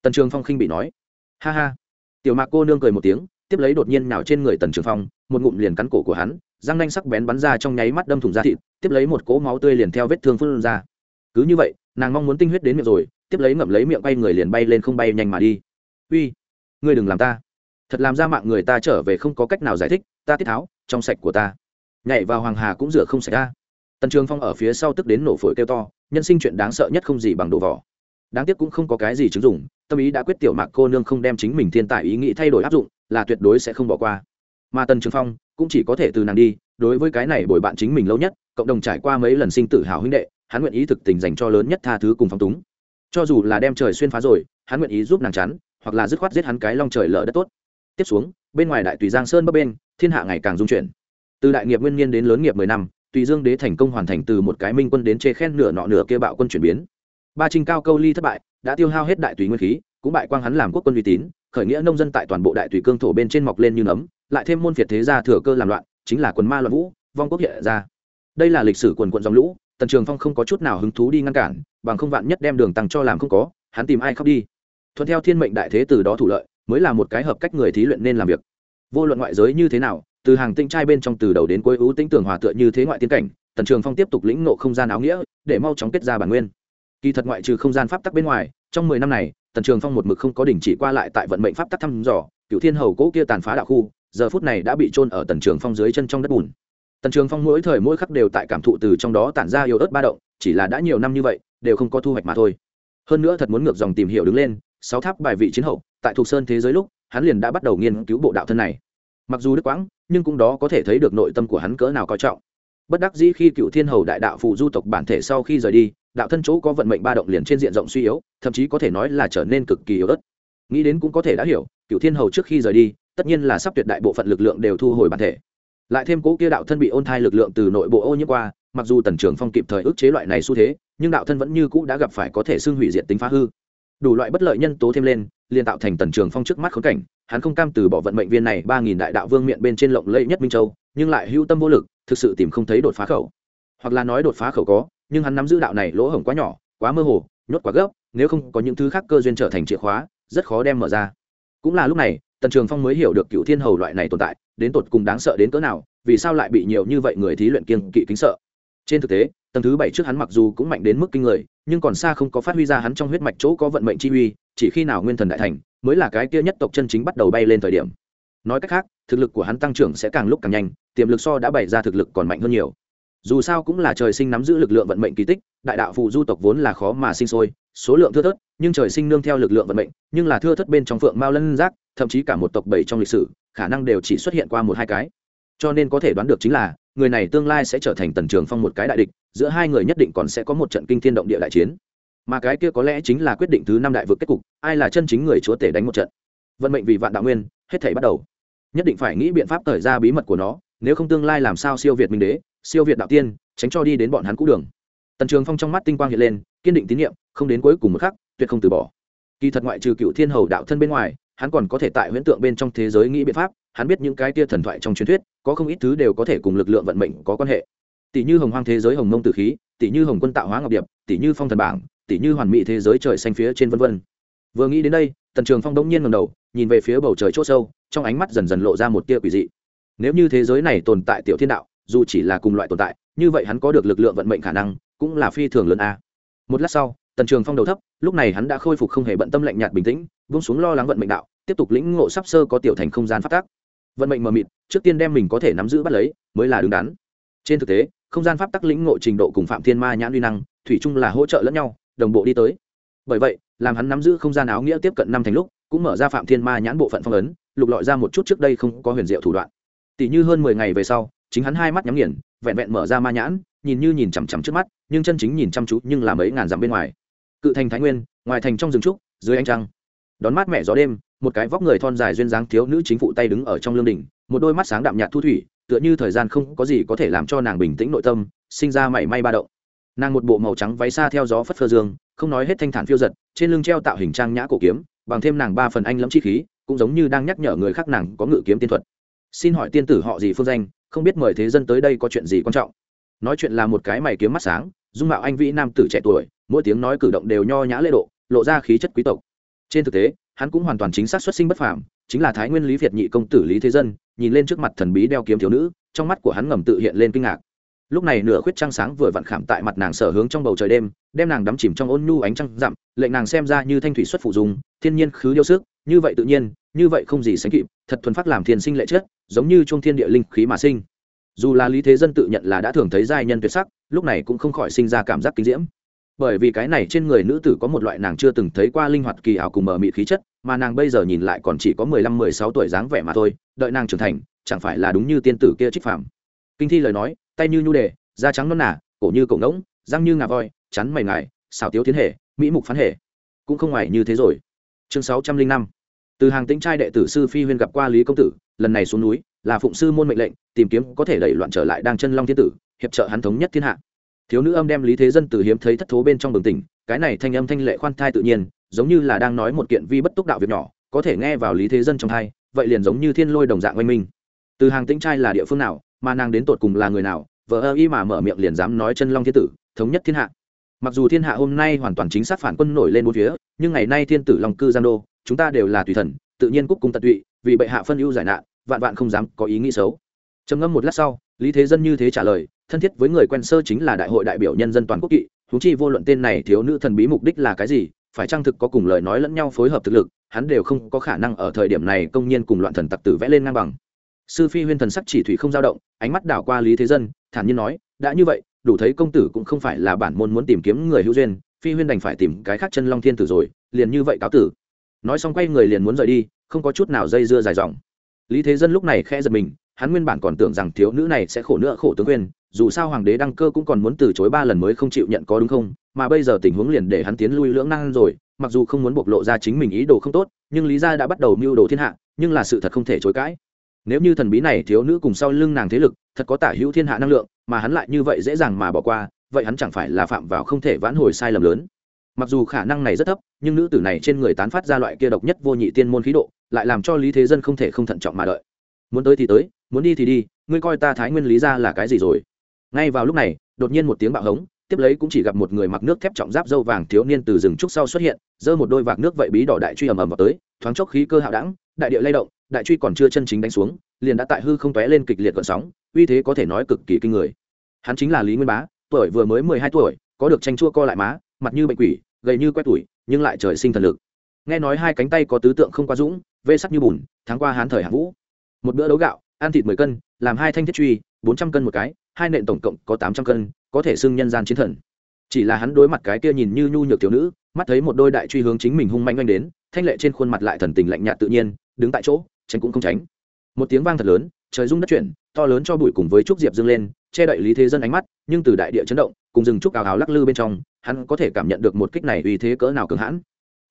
Tần trường phong khinh bị nói. Ha ha. Tiểu mạc cô nương cười một tiếng, tiếp lấy đột nhiên nào trên người tần trường phong, một ngụm liền cắn cổ của hắn, răng nanh sắc bén bắn ra trong nháy mắt đâm thủng da thịt, tiếp lấy một cỗ máu tươi liền theo vết thương phun ra. Cứ như vậy, nàng mong muốn tinh huyết đến miệng rồi, tiếp lấy ngậm lấy miệng bay người liền bay lên không bay nhanh mà đi. Uy, ngươi đừng làm ta. Thật làm ra mạng người ta trở về không có cách nào giải thích, ta tiết tháo, trong sạch của ta. Nhảy vào hoàng hà cũng rửa không sạch ra tần trường phong ở phía sau tức đến nổ phổi kêu to, nhân sinh chuyện đáng sợ nhất không gì bằng đồ vỏ. Đáng tiếc cũng không có cái gì chứng dụng, tâm ý đã quyết tiểu mạc cô nương không đem chính mình thiên tài ý nghĩ thay đổi áp dụng, là tuyệt đối sẽ không bỏ qua. Mà tần trường phong cũng chỉ có thể từ nàng đi, đối với cái này bồi bạn chính mình lâu nhất, cộng đồng trải qua mấy lần sinh tử hào huynh đệ, hắn nguyện ý thực tình dành cho lớn nhất tha thứ cùng phong túng. Cho dù là đem trời xuyên phá rồi, hắn nguyện ý giúp nàng chắn, hoặc là dứt khoát giết hắn cái long trời lỡ đất tốt. Tiếp xuống, bên ngoài đại tùy giang sơn bấp bên, thiên hạ ngày càng dung chuyển. Từ đại nghiệp nguyên nhiên đến lớn nghiệp mười năm tùy dương đế thành công hoàn thành từ một cái minh quân đến chê khen nửa nọ nửa kia bạo quân chuyển biến. Ba trinh cao câu ly thất bại, đã tiêu hao hết đại tùy nguyên khí, cũng bại quang hắn làm quốc quân uy tín, khởi nghĩa nông dân tại toàn bộ đại tùy cương thổ bên trên mọc lên như nấm, lại thêm môn phiệt thế gia thừa cơ làm loạn, chính là quần ma loạn vũ, vong quốc hiện ra. Đây là lịch sử quần quận dòng lũ, tần trường phong không có chút nào hứng thú đi ngăn cản, bằng không vạn nhất đem đường tăng cho làm không có, hắn tìm ai khóc đi. Thuận theo thiên mệnh đại thế từ đó thủ lợi, mới là một cái hợp cách người thí luyện nên làm việc. Vô luận ngoại giới như thế nào từ hàng tinh trai bên trong từ đầu đến cuối ưu tĩnh tưởng hòa tựa như thế ngoại tiên cảnh, tần trường phong tiếp tục lĩnh nộ không gian áo nghĩa, để mau chóng kết ra bản nguyên. Kỳ thật ngoại trừ không gian pháp tắc bên ngoài, trong mười năm này, tần trường phong một mực không có đình chỉ qua lại tại vận mệnh pháp tắc thăm dò cựu thiên hầu cỗ kia tàn phá đạo khu, giờ phút này đã bị trôn ở tần trường phong dưới chân trong đất bùn. Tần trường phong mỗi thời mỗi khắc đều tại cảm thụ từ trong đó tản ra yếu ớt ba động, chỉ là đã nhiều năm như vậy, đều không có thu hoạch mà thôi. Hơn nữa thật muốn ngược dòng tìm hiểu đứng lên, sáu tháp bài vị chiến hậu, tại thuộc sơn thế giới lúc, hắn liền đã bắt đầu nghiên cứu bộ đạo thân này. Mặc dù đức quãng nhưng cũng đó có thể thấy được nội tâm của hắn cỡ nào coi trọng. Bất đắc dĩ khi cựu thiên hầu đại đạo phụ du tộc bản thể sau khi rời đi, đạo thân chỗ có vận mệnh ba động liền trên diện rộng suy yếu, thậm chí có thể nói là trở nên cực kỳ yếu ớt. Nghĩ đến cũng có thể đã hiểu, cựu thiên hầu trước khi rời đi, tất nhiên là sắp tuyệt đại bộ phận lực lượng đều thu hồi bản thể. Lại thêm cố kia đạo thân bị ôn thai lực lượng từ nội bộ ô nhiễm qua, mặc dù tần trường phong kịp thời ức chế loại này xu thế, nhưng đạo thân vẫn như cũ đã gặp phải có thể xưng hủy diệt tính phá hư. Đủ loại bất lợi nhân tố thêm lên, liền tạo thành tần trường phong trước mắt khốn cảnh hắn không cam từ bỏ vận mệnh viên này ba nghìn đại đạo vương miệng bên trên lộng lẫy nhất minh châu, nhưng lại hữu tâm vô lực, thực sự tìm không thấy đột phá khẩu. Hoặc là nói đột phá khẩu có, nhưng hắn nắm giữ đạo này lỗ hổng quá nhỏ, quá mơ hồ, nhốt quá gấp, nếu không có những thứ khác cơ duyên trở thành chìa khóa, rất khó đem mở ra. Cũng là lúc này, tần trường phong mới hiểu được cựu thiên hầu loại này tồn tại, đến tột cùng đáng sợ đến cỡ nào, vì sao lại bị nhiều như vậy người thí luyện kiên kỵ kính sợ. Trên thực tế, tầng thứ bảy trước hắn mặc dù cũng mạnh đến mức kinh người, nhưng còn xa không có phát huy ra hắn trong huyết mạch chỗ có vận mệnh chi uy, chỉ khi nào nguyên thần đại thành mới là cái kia nhất tộc chân chính bắt đầu bay lên thời điểm. Nói cách khác, thực lực của hắn tăng trưởng sẽ càng lúc càng nhanh, tiềm lực so đã bày ra thực lực còn mạnh hơn nhiều. Dù sao cũng là trời sinh nắm giữ lực lượng vận mệnh kỳ tích, đại đạo phụ du tộc vốn là khó mà sinh sôi, số lượng thưa thớt, nhưng trời sinh nương theo lực lượng vận mệnh, nhưng là thưa thớt bên trong phượng mao lân giác, thậm chí cả một tộc bảy trong lịch sử, khả năng đều chỉ xuất hiện qua một hai cái. Cho nên có thể đoán được chính là, người này tương lai sẽ trở thành tần trường phong một cái đại địch, giữa hai người nhất định còn sẽ có một trận kinh thiên động địa đại chiến mà cái kia có lẽ chính là quyết định thứ năm đại vực kết cục, ai là chân chính người chúa tể đánh một trận. Vận mệnh vì vạn đạo nguyên, hết thể bắt đầu. Nhất định phải nghĩ biện pháp thời ra bí mật của nó, nếu không tương lai làm sao siêu việt minh đế, siêu việt đạo tiên, tránh cho đi đến bọn hắn cũ đường. Tần trường phong trong mắt tinh quang hiện lên, kiên định tín nhiệm, không đến cuối cùng một khắc, tuyệt không từ bỏ. Kỳ thật ngoại trừ cựu thiên hầu đạo thân bên ngoài, hắn còn có thể tại huyễn tượng bên trong thế giới nghĩ biện pháp, hắn biết những cái tia thần thoại trong truyền thuyết, có không ít thứ đều có thể cùng lực lượng vận mệnh có quan hệ. Tỷ như hồng hoang thế giới hồng mông tử khí, tỷ như hồng quân tạo hóa ngọc điệp, tỷ như phong thần bảng tỉ như hoàn mỹ thế giới trời xanh phía trên vân vân. Vừa nghĩ đến đây, tần trường phong đống nhiên ngẩng đầu, nhìn về phía bầu trời chỗ sâu, trong ánh mắt dần dần lộ ra một tia quỷ dị. Nếu như thế giới này tồn tại tiểu thiên đạo, dù chỉ là cùng loại tồn tại, như vậy hắn có được lực lượng vận mệnh khả năng, cũng là phi thường lớn a. Một lát sau, tần trường phong đầu thấp, lúc này hắn đã khôi phục không hề bận tâm lạnh nhạt bình tĩnh, buông xuống lo lắng vận mệnh đạo, tiếp tục lĩnh ngộ sắp sơ có tiểu thành không gian phát tác vận mệnh mờ mịt, trước tiên đem mình có thể nắm giữ bắt lấy, mới là đứng đắn. Trên thực tế, không gian pháp tắc lĩnh ngộ trình độ cùng phạm thiên ma nhãn uy năng, thủy chung là hỗ trợ lẫn nhau đồng bộ đi tới. Bởi vậy, làm hắn nắm giữ không gian áo nghĩa tiếp cận năm thành lúc, cũng mở ra phạm thiên ma nhãn bộ phận phong ấn, lục lọi ra một chút trước đây không có huyền diệu thủ đoạn. Tỷ như hơn mười ngày về sau, chính hắn hai mắt nhắm nghiền, vẹn vẹn mở ra ma nhãn, nhìn như nhìn chằm chằm trước mắt, nhưng chân chính nhìn chăm chú nhưng là mấy ngàn dặm bên ngoài. Cự thành thái nguyên, ngoài thành trong rừng trúc, dưới ánh trăng. Đón mát mẹ gió đêm, một cái vóc người thon dài duyên dáng thiếu nữ chính phụ tay đứng ở trong lương đỉnh, một đôi mắt sáng đạm nhạt thu thủy, tựa như thời gian không có gì có thể làm cho nàng bình tĩnh nội tâm, sinh ra mảy may ba động nàng một bộ màu trắng váy xa theo gió phất phơ dương, không nói hết thanh thản phiêu giật, trên lưng treo tạo hình trang nhã cổ kiếm, bằng thêm nàng ba phần anh lẫm chi khí, cũng giống như đang nhắc nhở người khác nàng có ngự kiếm tiên thuật. Xin hỏi tiên tử họ gì phương danh, không biết mời thế dân tới đây có chuyện gì quan trọng? Nói chuyện là một cái mày kiếm mắt sáng, dung mạo anh vĩ nam tử trẻ tuổi, mỗi tiếng nói cử động đều nho nhã lễ độ, lộ ra khí chất quý tộc. Trên thực tế, hắn cũng hoàn toàn chính xác xuất sinh bất phàm, chính là thái nguyên lý việt nhị công tử lý thế dân, nhìn lên trước mặt thần bí đeo kiếm thiếu nữ, trong mắt của hắn ngầm tự hiện lên kinh ngạc lúc này nửa khuyết trăng sáng vừa vặn khảm tại mặt nàng sở hướng trong bầu trời đêm, đem nàng đắm chìm trong ôn nhu ánh trăng dặm, lệnh nàng xem ra như thanh thủy xuất phụ dùng thiên nhiên khứ yêu sức như vậy tự nhiên, như vậy không gì sánh kịp, thật thuần phát làm thiên sinh lệ chất, giống như trung thiên địa linh khí mà sinh. Dù là lý thế dân tự nhận là đã thường thấy giai nhân tuyệt sắc, lúc này cũng không khỏi sinh ra cảm giác kinh diễm. Bởi vì cái này trên người nữ tử có một loại nàng chưa từng thấy qua linh hoạt kỳ ảo cùng mờ mị khí chất, mà nàng bây giờ nhìn lại còn chỉ có mười lăm, mười sáu tuổi dáng vẻ mà thôi, đợi nàng trưởng thành, chẳng phải là đúng như tiên tử kia trích phạm kinh thi lời nói tay như nhu đề, da trắng non nả cổ như cổ ngỗng, răng như ngà voi, chắn mày ngài xào tiếu tiến hệ mỹ mục phán hệ cũng không ngoài như thế rồi. Chương sáu trăm linh năm. Từ hàng tĩnh trai đệ tử sư phi huyên gặp qua lý công tử, lần này xuống núi, là phụng sư môn mệnh lệnh, tìm kiếm có thể đẩy loạn trở lại đang chân long thiên tử, hiệp trợ hắn thống nhất thiên hạ. Thiếu nữ âm đem lý thế dân từ hiếm thấy thất thố bên trong bừng tỉnh, cái này thanh âm thanh lệ khoan thai tự nhiên, giống như là đang nói một kiện vi bất túc đạo việc nhỏ, có thể nghe vào lý thế dân trong thai vậy liền giống như thiên lôi đồng dạng oanh minh. Từ hàng tĩnh trai là địa phương nào mà nàng đến tột cùng là người nào, vợ ơ y mà mở miệng liền dám nói chân long thiên tử, thống nhất thiên hạ. Mặc dù thiên hạ hôm nay hoàn toàn chính xác phản quân nổi lên bốn phía, nhưng ngày nay thiên tử long cư giang đô, chúng ta đều là tùy thần, tự nhiên cúc cung tận tụy, vì bệ hạ phân ưu giải nạn, vạn vạn không dám có ý nghĩ xấu. Trầm ngâm một lát sau, lý thế dân như thế trả lời, thân thiết với người quen sơ chính là đại hội đại biểu nhân dân toàn quốc kỵ thú chi vô luận tên này thiếu nữ thần bí mục đích là cái gì, phải trang thực có cùng lời nói lẫn nhau phối hợp thực lực, hắn đều không có khả năng ở thời điểm này công nhiên cùng loạn thần tặc tử vẽ lên ngang bằng sư phi huyên thần sắc chỉ thủy không dao động, ánh mắt đảo qua lý thế dân, thản nhiên nói, đã như vậy, đủ thấy công tử cũng không phải là bản môn muốn tìm kiếm người hữu duyên, phi huyên đành phải tìm cái khác chân long thiên tử rồi, liền như vậy cáo tử. Nói xong quay người liền muốn rời đi, không có chút nào dây dưa dài dòng. Lý thế dân lúc này khẽ giật mình, hắn nguyên bản còn tưởng rằng thiếu nữ này sẽ khổ nữa khổ tướng quyền dù sao hoàng đế đăng cơ cũng còn muốn từ chối ba lần mới không chịu nhận có đúng không, mà bây giờ tình huống liền để hắn tiến lui lưỡng nan rồi, mặc dù không muốn bộc lộ ra chính mình ý đồ không tốt, nhưng lý gia đã bắt đầu mưu đồ thiên hạ, nhưng là sự thật không thể chối cãi nếu như thần bí này thiếu nữ cùng sau lưng nàng thế lực, thật có tả hữu thiên hạ năng lượng, mà hắn lại như vậy dễ dàng mà bỏ qua, vậy hắn chẳng phải là phạm vào không thể vãn hồi sai lầm lớn. Mặc dù khả năng này rất thấp, nhưng nữ tử này trên người tán phát ra loại kia độc nhất vô nhị tiên môn khí độ, lại làm cho lý thế dân không thể không thận trọng mà đợi. Muốn tới thì tới, muốn đi thì đi, ngươi coi ta thái nguyên lý ra là cái gì rồi? Ngay vào lúc này, đột nhiên một tiếng bạo hống, tiếp lấy cũng chỉ gặp một người mặc nước thép trọng giáp dâu vàng thiếu niên từ rừng trúc sau xuất hiện, giơ một đôi vạc nước vậy bí đỏ đại truy ầm ầm vào tới, thoáng chốc khí cơ hạo đẳng, đại địa lay động đại truy còn chưa chân chính đánh xuống, liền đã tại hư không tóe lên kịch liệt gợn sóng, uy thế có thể nói cực kỳ kinh người. Hắn chính là lý nguyên bá, tuổi vừa mới mười hai tuổi, có được tranh chua co lại má, mặt như bệnh quỷ, gầy như quét tuổi nhưng lại trời sinh thần lực. Nghe nói hai cánh tay có tứ tượng không qua dũng, vê sắc như bùn tháng qua hán thời hạ vũ. Một bữa đấu gạo, ăn thịt mười cân, làm hai thanh thiết truy, bốn trăm cân một cái, hai nện tổng cộng có tám trăm cân, có thể xưng nhân gian chiến thần. Chỉ là hắn đối mặt cái kia nhìn như nhu nhược thiếu nữ, mắt thấy một đôi đại truy hướng chính mình hung manh oanh đến, thanh lệ trên khuôn mặt lại thần tình lạnh nhạt tự nhiên, đứng tại chỗ tránh cũng không tránh. Một tiếng vang thật lớn, trời rung đất chuyển, to lớn cho bụi cùng với trúc diệp dâng lên, che đậy lý thế dân ánh mắt, nhưng từ đại địa chấn động, cùng rừng trúc ào ào lắc lư bên trong, hắn có thể cảm nhận được một kích này uy thế cỡ nào cường hãn.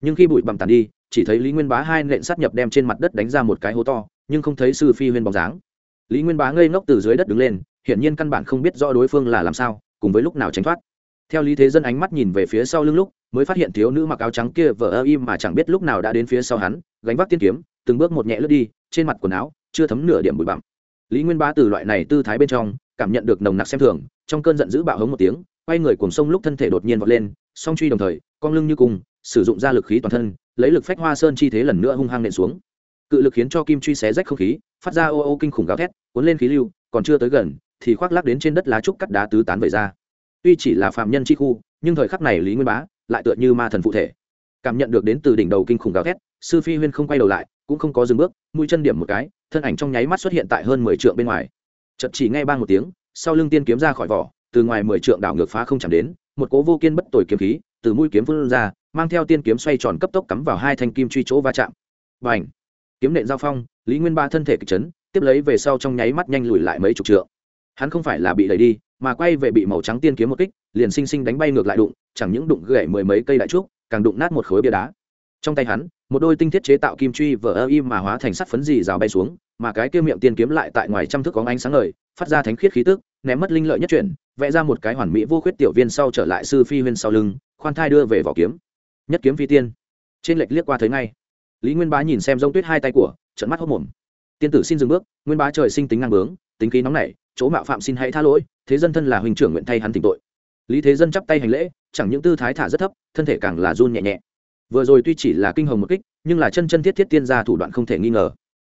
Nhưng khi bụi bằm tàn đi, chỉ thấy lý nguyên bá hai nện sát nhập đem trên mặt đất đánh ra một cái hố to, nhưng không thấy sư phi huyên bóng dáng. Lý nguyên bá ngây ngốc từ dưới đất đứng lên, hiển nhiên căn bản không biết rõ đối phương là làm sao, cùng với lúc nào tránh thoát. Theo lý thế dân ánh mắt nhìn về phía sau lưng lúc, mới phát hiện thiếu nữ mặc áo trắng kia vờ ơ im mà chẳng biết lúc nào đã đến phía sau hắn, gánh vác tiên kiếm từng bước một nhẹ lướt đi, trên mặt quần áo chưa thấm nửa điểm bụi bặm. Lý nguyên bá từ loại này tư thái bên trong cảm nhận được nồng nặc xem thường, trong cơn giận dữ bạo hống một tiếng, quay người cuồng sông lúc thân thể đột nhiên vọt lên, song truy đồng thời cong lưng như cùng, sử dụng ra lực khí toàn thân, lấy lực phách hoa sơn chi thế lần nữa hung hăng nện xuống. Cự lực khiến cho kim truy xé rách không khí, phát ra ô ô kinh khủng gào thét, cuốn lên khí lưu, còn chưa tới gần, thì khoác lắc đến trên đất lá trúc cắt đá tứ tán vẩy ra. Tuy chỉ là phạm nhân chi khu, nhưng thời khắc này lý nguyên bá lại tựa như ma thần phụ thể. Cảm nhận được đến từ đỉnh đầu kinh khủng gào thét, sư phi huyên không quay đầu lại cũng không có dừng bước, mũi chân điểm một cái, thân ảnh trong nháy mắt xuất hiện tại hơn mười trượng bên ngoài. Chật chỉ ngay ba một tiếng, sau lưng tiên kiếm ra khỏi vỏ, từ ngoài mười trượng đảo ngược phá không chạm đến, một cố vô kiên bất tồi kiếm khí từ mũi kiếm vươn ra, mang theo tiên kiếm xoay tròn cấp tốc cắm vào hai thanh kim truy chỗ va chạm. Và ảnh kiếm nện giao phong, lý nguyên ba thân thể kịch chấn, tiếp lấy về sau trong nháy mắt nhanh lùi lại mấy chục trượng. Hắn không phải là bị đẩy đi, mà quay về bị màu trắng tiên kiếm một kích, liền sinh sinh đánh bay ngược lại đụng, chẳng những đụng gãy mười mấy cây đại trúc, càng đụng nát một khối bia đá trong tay hắn, một đôi tinh thiết chế tạo kim truy vỡ ơ im mà hóa thành sắt phấn dì rào bay xuống, mà cái kia miệng tiên kiếm lại tại ngoài trăm thước có ánh sáng ngời, phát ra thánh khiết khí tức, ném mất linh lợi nhất chuyển, vẽ ra một cái hoàn mỹ vô khuyết tiểu viên sau trở lại sư phi huyên sau lưng, khoan thai đưa về vỏ kiếm. Nhất kiếm phi tiên. Trên lệch liếc qua thấy ngay. Lý nguyên bá nhìn xem g tuyết hai tay của trận mắt hốc mồm. Tiên tử xin dừng bước, nguyên bá trời sinh tính ngang bướng, tính khí nóng nảy, chỗ mạo phạm xin hãy tha lỗi, thế dân thân là huynh trưởng nguyện thay hắn tỉnh tội. Lý thế dân chắp tay hành lễ, chẳng những tư thái thả rất thấp, thân thể càng là run nhẹ nhẹ vừa rồi tuy chỉ là kinh hồng một kích, nhưng là chân chân thiết thiết tiên gia thủ đoạn không thể nghi ngờ.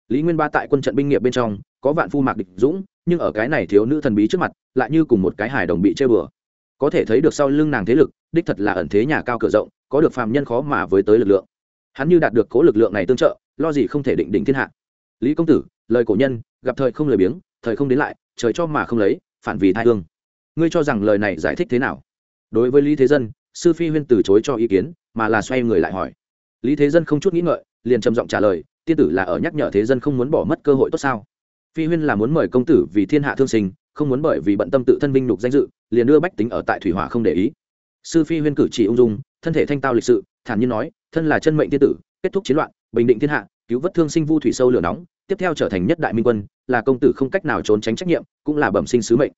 Lý nguyên ba tại quân trận binh nghiệp bên trong, có vạn phu mạc địch dũng, nhưng ở cái này thiếu nữ thần bí trước mặt, lại như cùng một cái hài đồng bị chơi bừa có thể thấy được sau lưng nàng thế lực, đích thật là ẩn thế nhà cao cửa rộng, có được phàm nhân khó mà với tới lực lượng. Hắn như đạt được cố lực lượng này tương trợ, lo gì không thể định định thiên hạ. Lý công tử, lời cổ nhân, gặp thời không lời biếng, thời không đến lại, trời cho mà không lấy, phản vì thai hương. Ngươi cho rằng lời này giải thích thế nào? Đối với lý thế dân sư phi huyên từ chối cho ý kiến, mà là xoay người lại hỏi. Lý thế dân không chút nghĩ ngợi, liền trầm giọng trả lời, tiên tử là ở nhắc nhở thế dân không muốn bỏ mất cơ hội tốt sao? Phi huyên là muốn mời công tử vì thiên hạ thương sinh, không muốn bởi vì bận tâm tự thân minh nhục danh dự, liền đưa bách tính ở tại thủy hỏa không để ý. Sư phi huyên cử chỉ ung dung, thân thể thanh tao lịch sự, thản nhiên nói, thân là chân mệnh tiên tử, kết thúc chiến loạn, bình định thiên hạ, cứu vớt thương sinh vu thủy sâu lửa nóng, tiếp theo trở thành nhất đại minh quân, là công tử không cách nào trốn tránh trách nhiệm, cũng là bẩm sinh sứ mệnh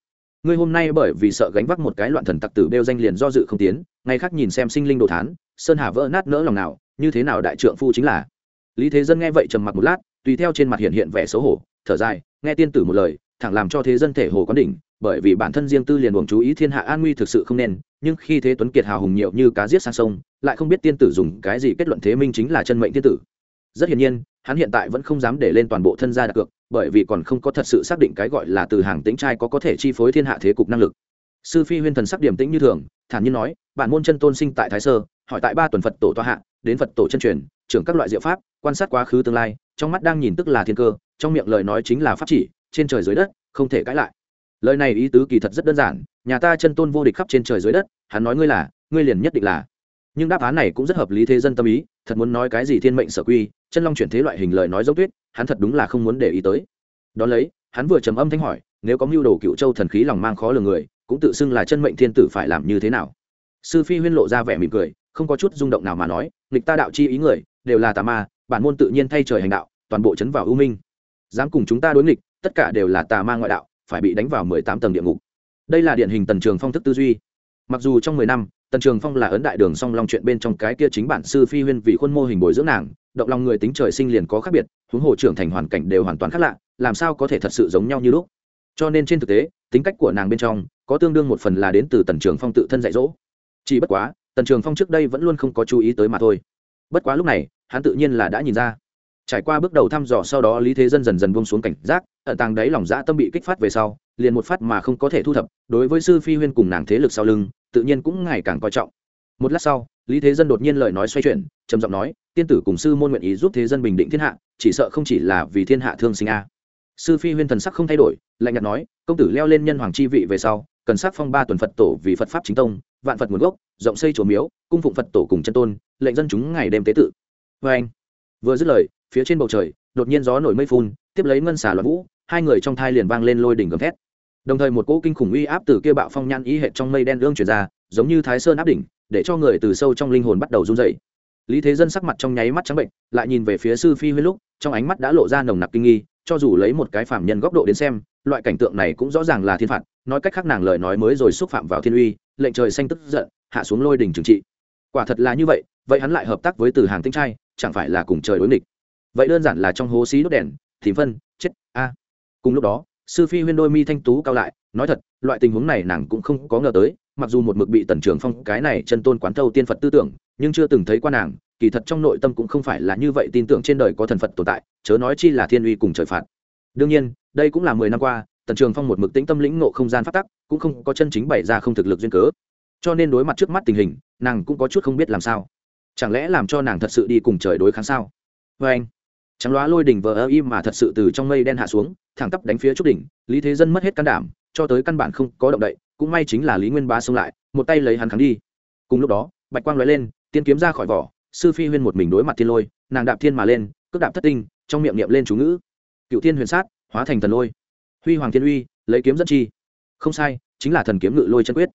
ngươi hôm nay bởi vì sợ gánh vác một cái loạn thần tặc tử đeo danh liền do dự không tiến, ngày khác nhìn xem sinh linh đồ thán, sơn hà vỡ nát nỡ lòng nào, như thế nào đại trượng phu chính là. Lý thế dân nghe vậy trầm mặc một lát, tùy theo trên mặt hiện hiện vẻ xấu hổ, thở dài, nghe tiên tử một lời, thẳng làm cho thế dân thể hồ quán đỉnh, bởi vì bản thân riêng tư liền buồng chú ý thiên hạ an nguy thực sự không nên, nhưng khi thế tuấn kiệt hào hùng nhiều như cá giết sang sông, lại không biết tiên tử dùng cái gì kết luận thế minh chính là chân mệnh tiên tử. Rất hiển nhiên, hắn hiện tại vẫn không dám để lên toàn bộ thân gia đặt cược bởi vì còn không có thật sự xác định cái gọi là từ hàng tĩnh trai có có thể chi phối thiên hạ thế cục năng lực. Sư phi huyên thần sắc điểm tĩnh như thường, thản nhiên nói, bản môn chân tôn sinh tại thái sơ, hỏi tại ba tuần phật tổ toa hạ, đến phật tổ chân truyền, trưởng các loại diệu pháp, quan sát quá khứ tương lai, trong mắt đang nhìn tức là thiên cơ, trong miệng lời nói chính là pháp chỉ, trên trời dưới đất, không thể cãi lại. Lời này ý tứ kỳ thật rất đơn giản, nhà ta chân tôn vô địch khắp trên trời dưới đất, hắn nói ngươi là, ngươi liền nhất định là nhưng đáp án này cũng rất hợp lý thế dân tâm ý, thật muốn nói cái gì thiên mệnh sở quy, chân long chuyển thế loại hình lời nói dấu tuyết, hắn thật đúng là không muốn để ý tới. Đón lấy, hắn vừa trầm âm thanh hỏi, nếu có mưu đồ cựu châu thần khí lòng mang khó lường người, cũng tự xưng là chân mệnh thiên tử phải làm như thế nào? Sư phi huyên lộ ra vẻ mỉm cười, không có chút rung động nào mà nói, nghịch ta đạo chi ý người, đều là tà ma, bản môn tự nhiên thay trời hành đạo, toàn bộ chấn vào ưu minh. Dám cùng chúng ta đối nghịch, tất cả đều là tà ma ngoại đạo, phải bị đánh vào mười tám tầng địa ngục. Đây là điển hình tần trường phong thức tư duy. Mặc dù trong mười năm tần trường phong là ấn đại đường song long chuyện bên trong cái kia chính bản sư phi huyên vì khuôn mô hình bồi dưỡng nàng, động lòng người tính trời sinh liền có khác biệt, huống hồ trưởng thành hoàn cảnh đều hoàn toàn khác lạ, làm sao có thể thật sự giống nhau như lúc? Cho nên trên thực tế, tính cách của nàng bên trong, có tương đương một phần là đến từ tần trường phong tự thân dạy dỗ. Chỉ bất quá, tần trường phong trước đây vẫn luôn không có chú ý tới mà thôi. Bất quá lúc này, hắn tự nhiên là đã nhìn ra. Trải qua bước đầu thăm dò sau đó lý thế dân dần dần buông xuống cảnh giác ẩn tàng đấy lòng dã tâm bị kích phát về sau, liền một phát mà không có thể thu thập, đối với sư phi huyên cùng nàng thế lực sau lưng tự nhiên cũng ngày càng coi trọng. Một lát sau, lý thế dân đột nhiên lời nói xoay chuyển, trầm giọng nói, tiên tử cùng sư môn nguyện ý giúp thế dân bình định thiên hạ, chỉ sợ không chỉ là vì thiên hạ thương sinh a. Sư phi huyên thần sắc không thay đổi, lạnh nhạt nói, công tử leo lên nhân hoàng chi vị về sau, cần sắc phong ba tuần phật tổ vì phật pháp chính tông, vạn phật nguồn gốc, rộng xây chùa miếu, cung phụng phật tổ cùng chân tôn, lệnh dân chúng ngày đêm tế tự. Vê anh, vừa dứt lời, phía trên bầu trời, đột nhiên gió nổi mây phun, tiếp lấy ngân xả loạn vũ, hai người trong thai liền vang lên lôi đỉnh gầm thét đồng thời một cỗ kinh khủng uy áp từ kia bạo phong nhan ý hệ trong mây đen lương chuyển ra, giống như thái sơn áp đỉnh, để cho người từ sâu trong linh hồn bắt đầu run dậy lý thế dân sắc mặt trong nháy mắt trắng bệnh, lại nhìn về phía sư phi huyết lúc, trong ánh mắt đã lộ ra nồng nặc kinh nghi, cho dù lấy một cái phạm nhân góc độ đến xem, loại cảnh tượng này cũng rõ ràng là thiên phạt, nói cách khác nàng lời nói mới rồi xúc phạm vào thiên uy, lệnh trời xanh tức giận, hạ xuống lôi đỉnh trừng trị. Quả thật là như vậy vậy hắn lại hợp tác với từ hàng tinh trai, chẳng phải là cùng trời đối nghịch. Vậy đơn giản là trong hố xí đốt đèn thì phân, chết, a. Cùng lúc đó sư phi huyên đôi mi thanh tú cao lại, nói thật, loại tình huống này nàng cũng không có ngờ tới, mặc dù một mực bị tần trường phong cái này chân tôn quán thâu tiên phật tư tưởng, nhưng chưa từng thấy qua nàng, kỳ thật trong nội tâm cũng không phải là như vậy tin tưởng trên đời có thần phật tồn tại, chớ nói chi là thiên uy cùng trời phạt. Đương nhiên, đây cũng là mười năm qua, tần trường phong một mực tĩnh tâm lĩnh ngộ không gian phát tắc, cũng không có chân chính bày ra không thực lực duyên cớ. Cho nên đối mặt trước mắt tình hình, nàng cũng có chút không biết làm sao. Chẳng lẽ làm cho nàng thật sự đi cùng trời đối kháng sao? Vê anh trắng loá lôi đỉnh vờ ơ im mà thật sự từ trong mây đen hạ xuống, thẳng tắp đánh phía trúc đỉnh, lý thế dân mất hết can đảm, cho tới căn bản không có động đậy, cũng may chính là lý nguyên bá xông lại, một tay lấy hắn kháng đi. Cùng lúc đó, bạch quang l lên, tiên kiếm ra khỏi vỏ, sư phi huyên một mình đối mặt thiên lôi, nàng đạp thiên mà lên, cước đạp thất tinh, trong miệng niệm lên chú ngữ. Cựu thiên huyền sát, hóa thành thần lôi. Huy hoàng thiên uy, lấy kiếm dẫn chi. Không sai, chính là thần kiếm ngự lôi chân quyết.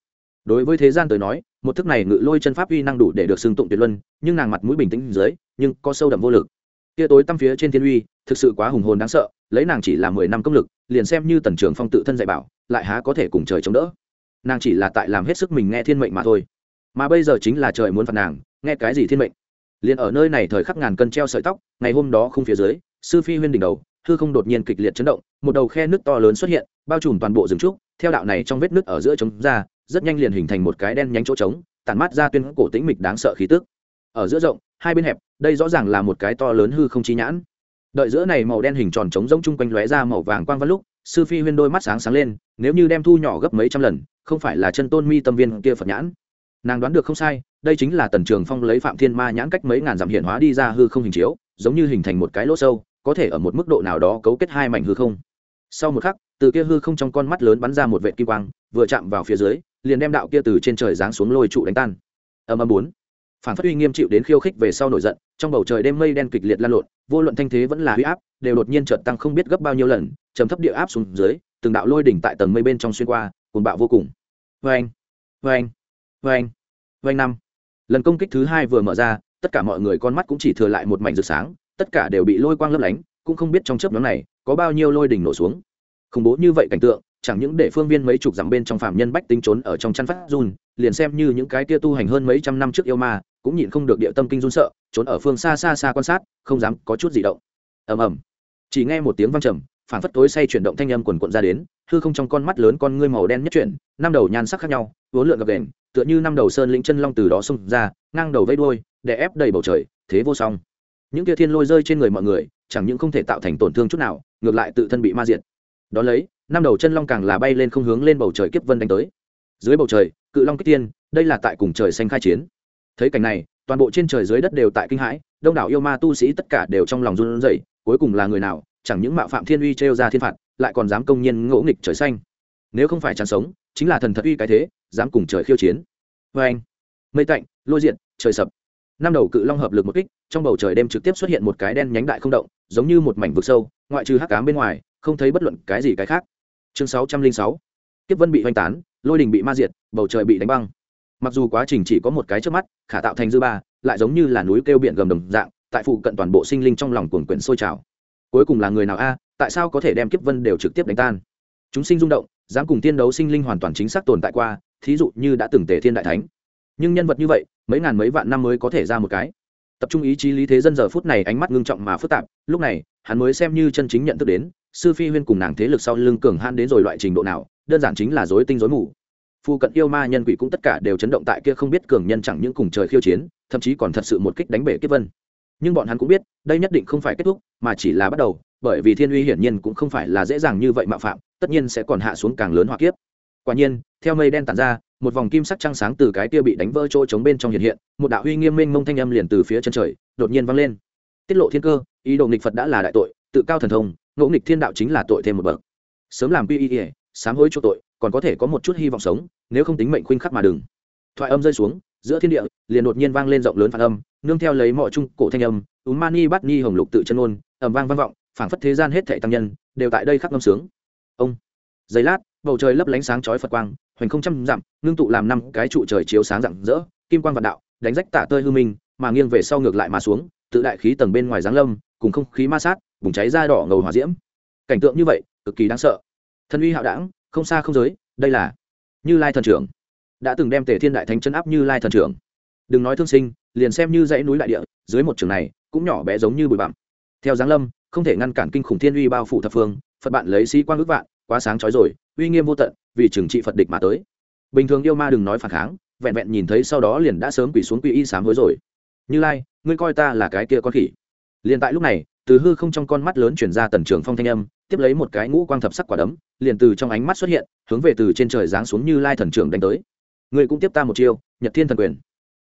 Đối với thế gian tới nói, một thức này ngự lôi chân pháp uy năng đủ để được xưng tụng tuyệt luân, nhưng nàng mặt mũi bình tĩnh dưới, nhưng có sâu đậm vô lực kia tối tăm phía trên thiên uy, thực sự quá hùng hồn đáng sợ, lấy nàng chỉ là mười năm công lực, liền xem như tần trường phong tự thân dạy bảo, lại há có thể cùng trời chống đỡ. Nàng chỉ là tại làm hết sức mình nghe thiên mệnh mà thôi. Mà bây giờ chính là trời muốn phạt nàng, nghe cái gì thiên mệnh? Liền ở nơi này thời khắc ngàn cân treo sợi tóc, ngày hôm đó không phía dưới, sư phi huyên đỉnh đầu, hư không đột nhiên kịch liệt chấn động, một đầu khe nước to lớn xuất hiện, bao trùm toàn bộ rừng trúc, theo đạo này trong vết nước ở giữa trống ra, rất nhanh liền hình thành một cái đen nhánh chỗ trống tàn mát ra tuyên cổ tĩnh mịch đáng sợ khí tức. Ở giữa rộng, hai bên hẹp đây rõ ràng là một cái to lớn hư không chi nhãn. Đợi giữa này màu đen hình tròn trống rỗng chung quanh lóe ra màu vàng quang văn lúc, sư phi huyên đôi mắt sáng sáng lên, nếu như đem thu nhỏ gấp mấy trăm lần, không phải là chân tôn mi tâm viên kia phật nhãn. Nàng đoán được không sai, đây chính là tần trường phong lấy phạm thiên ma nhãn cách mấy ngàn dặm hiện hóa đi ra hư không hình chiếu, giống như hình thành một cái lỗ sâu, có thể ở một mức độ nào đó cấu kết hai mảnh hư không. Sau một khắc, từ kia hư không trong con mắt lớn bắn ra một vệ kim quang, vừa chạm vào phía dưới, liền đem đạo kia từ trên trời giáng xuống lôi trụ đánh tan. Âm âm bốn phản phát uy nghiêm chịu đến khiêu khích về sau nổi giận, trong bầu trời đêm mây đen kịch liệt lan lộn, vô luận thanh thế vẫn là huy áp, đều đột nhiên chợt tăng không biết gấp bao nhiêu lần chấm thấp địa áp xuống dưới, từng đạo lôi đỉnh tại tầng mây bên trong xuyên qua cồn bạo vô cùng. Vê anh vê anh vê anh vê anh năm. Lần công kích thứ hai vừa mở ra, tất cả mọi người con mắt cũng chỉ thừa lại một mảnh rực sáng, tất cả đều bị lôi quang lấp lánh, cũng không biết trong chớp nhóm này, có bao nhiêu lôi đỉnh nổ xuống. Khủng bố như vậy cảnh tượng chẳng những để phương viên mấy chục dặm bên trong phạm nhân bách tính trốn ở trong chăn phát run, liền xem như những cái kia tu hành hơn mấy trăm năm trước yêu ma, cũng nhịn không được địa tâm kinh run sợ, trốn ở phương xa xa xa quan sát, không dám có chút gì động. Ầm ầm. Chỉ nghe một tiếng vang trầm phản phất tối say chuyển động thanh âm quần quận ra đến, hư không trong con mắt lớn con ngươi màu đen nhất chuyển, năm đầu nhan sắc khác nhau vốn lượn gập đền tựa như năm đầu sơn lĩnh chân long từ đó xông ra, ngang đầu vây đuôi để ép đầy bầu trời, thế vô song. Những kia thiên lôi rơi trên người mọi người, chẳng những không thể tạo thành tổn thương chút nào, ngược lại tự thân bị ma diệt. Đó lấy năm đầu chân long càng là bay lên không hướng lên bầu trời kiếp vân đánh tới. Dưới bầu trời, cự long kích tiên, đây là tại cùng trời xanh khai chiến. Thấy cảnh này, toàn bộ trên trời dưới đất đều tại kinh hãi, đông đảo yêu ma tu sĩ tất cả đều trong lòng run rẩy, cuối cùng là người nào, chẳng những mạo phạm thiên uy trêu ra thiên phạt, lại còn dám công nhiên ngỗ nghịch trời xanh. Nếu không phải chán sống, chính là thần thật uy cái thế, dám cùng trời khiêu chiến. Vê anh, mây tạnh, lôi diện trời sập. Năm đầu cự long hợp lực một kích, trong bầu trời đêm trực tiếp xuất hiện một cái đen nhánh đại không động, giống như một mảnh vực sâu, ngoại trừ hắc cám bên ngoài, không thấy bất luận cái gì cái khác chương sáu trăm linh sáu, kiếp vân bị hoành tán, lôi đình bị ma diệt, bầu trời bị đánh băng. Mặc dù quá trình chỉ có một cái trước mắt, khả tạo thành dư ba, lại giống như là núi kêu biển gầm đồng dạng, tại phụ cận toàn bộ sinh linh trong lòng cuồng quyển sôi trào. Cuối cùng là người nào a, tại sao có thể đem kiếp vân đều trực tiếp đánh tan? Chúng sinh rung động, dám cùng tiên đấu sinh linh hoàn toàn chính xác tồn tại qua, thí dụ như đã từng tề thiên đại thánh. Nhưng nhân vật như vậy, mấy ngàn mấy vạn năm mới có thể ra một cái. Tập trung ý chí lý thế dân giờ phút này ánh mắt ngưng trọng mà phức tạp, lúc này, hắn mới xem như chân chính nhận thức đến sư phi huyên cùng nàng thế lực sau lưng cường han đến rồi loại trình độ nào, đơn giản chính là dối tinh dối mù. Phu cận yêu ma nhân quỷ cũng tất cả đều chấn động tại kia không biết cường nhân chẳng những cùng trời khiêu chiến, thậm chí còn thật sự một kích đánh bể kiếp vân. Nhưng bọn hắn cũng biết, đây nhất định không phải kết thúc, mà chỉ là bắt đầu, bởi vì thiên uy hiển nhiên cũng không phải là dễ dàng như vậy mạo phạm, tất nhiên sẽ còn hạ xuống càng lớn hoặc kiếp. Quả nhiên, theo mây đen tàn ra, một vòng kim sắc trăng sáng từ cái kia bị đánh vỡ chỗ trống bên trong hiện hiện, một đạo huy nghiêm minh mông thanh âm liền từ phía chân trời, đột nhiên vang lên. Tiết lộ thiên cơ, ý đồ nghịch phật đã là đại tội, tự cao thần thông ngỗ nghịch thiên đạo chính là tội thêm một bậc. Sớm làm quy y ỉa sám hối chỗ tội, còn có thể có một chút hy vọng sống, nếu không tính mệnh khuynh khắc mà đừng. Thoại âm rơi xuống, giữa thiên địa, liền đột nhiên vang lên rộng lớn phản âm, nương theo lấy mọi trung cổ thanh âm úm mani bắt ni hồng lục tự chân ôn ẩm vang vang vọng, phảng phất thế gian hết thệ tăng nhân, đều tại đây khắc ngâm sướng. Ông, giây lát, bầu trời lấp lánh sáng chói phật quang, hoành không trăm dặm, ngưng tụ làm năm cái trụ trời chiếu sáng rạng rỡ, kim quang vạn đạo, đánh rách tạ tơi hư minh, mà nghiêng về sau ngược lại mà xuống tự đại khí tầng bên ngoài giáng lâm, cùng không khí ma sát, bùng cháy ra đỏ ngầu hỏa diễm. Cảnh tượng như vậy, cực kỳ đáng sợ. Thân uy hạo đảng, không xa không giới, đây là như lai thần trưởng. Đã từng đem tề thiên đại thánh chân áp như lai thần trưởng. Đừng nói thương sinh, liền xem như dãy núi đại địa, dưới một trường này, cũng nhỏ bé giống như bụi bặm. Theo giáng lâm, không thể ngăn cản kinh khủng thiên uy bao phủ thập phương, phật bạn lấy sĩ quan ước vạn, quá sáng trói rồi, uy nghiêm vô tận, vì trừng trị phật địch mà tới. Bình thường yêu ma đừng nói phản kháng, vẹn vẹn nhìn thấy sau đó liền đã sớm quỳ xuống quỳ y sám hối rồi. Như lai ngươi coi ta là cái kia con khỉ. Liền tại lúc này, từ hư không trong con mắt lớn chuyển ra tần trường phong thanh âm, tiếp lấy một cái ngũ quang thập sắc quả đấm, liền từ trong ánh mắt xuất hiện, hướng về từ trên trời giáng xuống như lai thần trưởng đánh tới. Ngươi cũng tiếp ta một chiêu, nhật thiên thần quyền.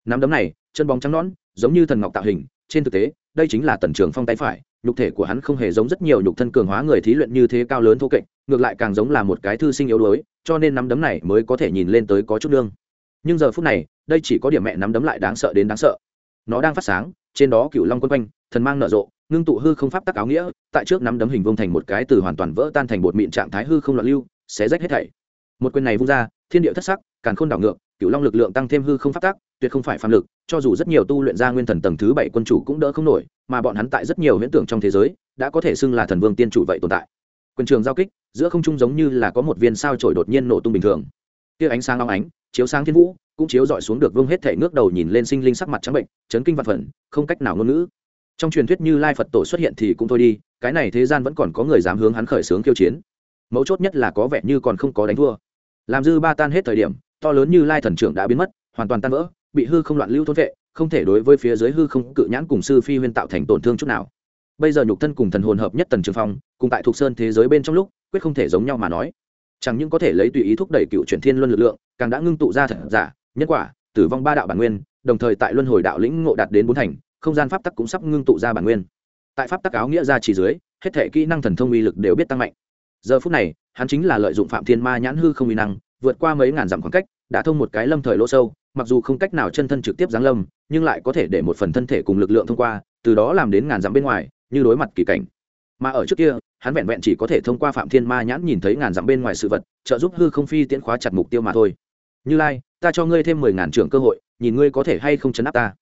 Nắm đấm này, chân bóng trắng nón giống như thần ngọc tạo hình, trên thực tế, đây chính là tần trường phong tay phải, nhục thể của hắn không hề giống rất nhiều nhục thân cường hóa người thí luyện như thế cao lớn thô kệch, ngược lại càng giống là một cái thư sinh yếu đuối, cho nên nắm đấm này mới có thể nhìn lên tới có chút đương nhưng giờ phút này, đây chỉ có điểm mẹ nắm đấm lại đáng sợ đến đáng sợ nó đang phát sáng, trên đó cựu long quân quanh, thần mang nở rộ, ngưng tụ hư không pháp tắc áo nghĩa, tại trước nắm đấm hình vông thành một cái từ hoàn toàn vỡ tan thành bột mịn trạng thái hư không loạn lưu, xé rách hết thảy. Một quyền này vung ra, thiên địa thất sắc càng khôn đảo ngược, cựu long lực lượng tăng thêm hư không pháp tắc, tuyệt không phải phàm lực, cho dù rất nhiều tu luyện ra nguyên thần tầng thứ bảy quân chủ cũng đỡ không nổi, mà bọn hắn tại rất nhiều huyễn tưởng trong thế giới, đã có thể xưng là thần vương tiên chủ vậy tồn tại. Quyền trường giao kích, giữa không trung giống như là có một viên sao trổi đột nhiên nổ tung bình thường. Kia ánh sáng long ánh chiếu sáng thiên vũ, cũng chiếu dọi xuống được vương hết thể ngước đầu nhìn lên sinh linh sắc mặt trắng bệnh, chấn kinh vật phận không cách nào ngôn ngữ. Trong truyền thuyết như lai phật tổ xuất hiện thì cũng thôi đi, cái này thế gian vẫn còn có người dám hướng hắn khởi xướng kiêu chiến. Mấu chốt nhất là có vẻ như còn không có đánh thua. Làm dư ba tan hết thời điểm, to lớn như lai thần trưởng đã biến mất, hoàn toàn tan vỡ, bị hư không loạn lưu thôn vệ, không thể đối với phía dưới hư không cự nhãn cùng sư phi huyên tạo thành tổn thương chút nào. Bây giờ nhục thân cùng thần hồn hợp nhất tần trường phong, cùng tại thuộc sơn thế giới bên trong lúc, quyết không thể giống nhau mà nói chẳng những có thể lấy tùy ý thúc đẩy cựu chuyển thiên luân lực lượng, càng đã ngưng tụ ra thật giả, nhân quả, tử vong ba đạo bản nguyên, đồng thời tại luân hồi đạo lĩnh ngộ đạt đến bốn thành, không gian pháp tắc cũng sắp ngưng tụ ra bản nguyên. Tại pháp tắc áo nghĩa ra chỉ dưới, hết thể kỹ năng thần thông uy lực đều biết tăng mạnh. Giờ phút này, hắn chính là lợi dụng phạm thiên ma nhãn hư không uy năng, vượt qua mấy ngàn dặm khoảng cách, đã thông một cái lâm thời lỗ sâu, mặc dù không cách nào chân thân trực tiếp giáng lâm, nhưng lại có thể để một phần thân thể cùng lực lượng thông qua, từ đó làm đến ngàn dặm bên ngoài, như đối mặt kỳ cảnh mà ở trước kia, hắn vẹn vẹn chỉ có thể thông qua phạm thiên ma nhãn nhìn thấy ngàn dặm bên ngoài sự vật, trợ giúp hư không phi tiễn khóa chặt mục tiêu mà thôi. Như lai, ta cho ngươi thêm mười ngàn trưởng cơ hội, nhìn ngươi có thể hay không chấn áp ta.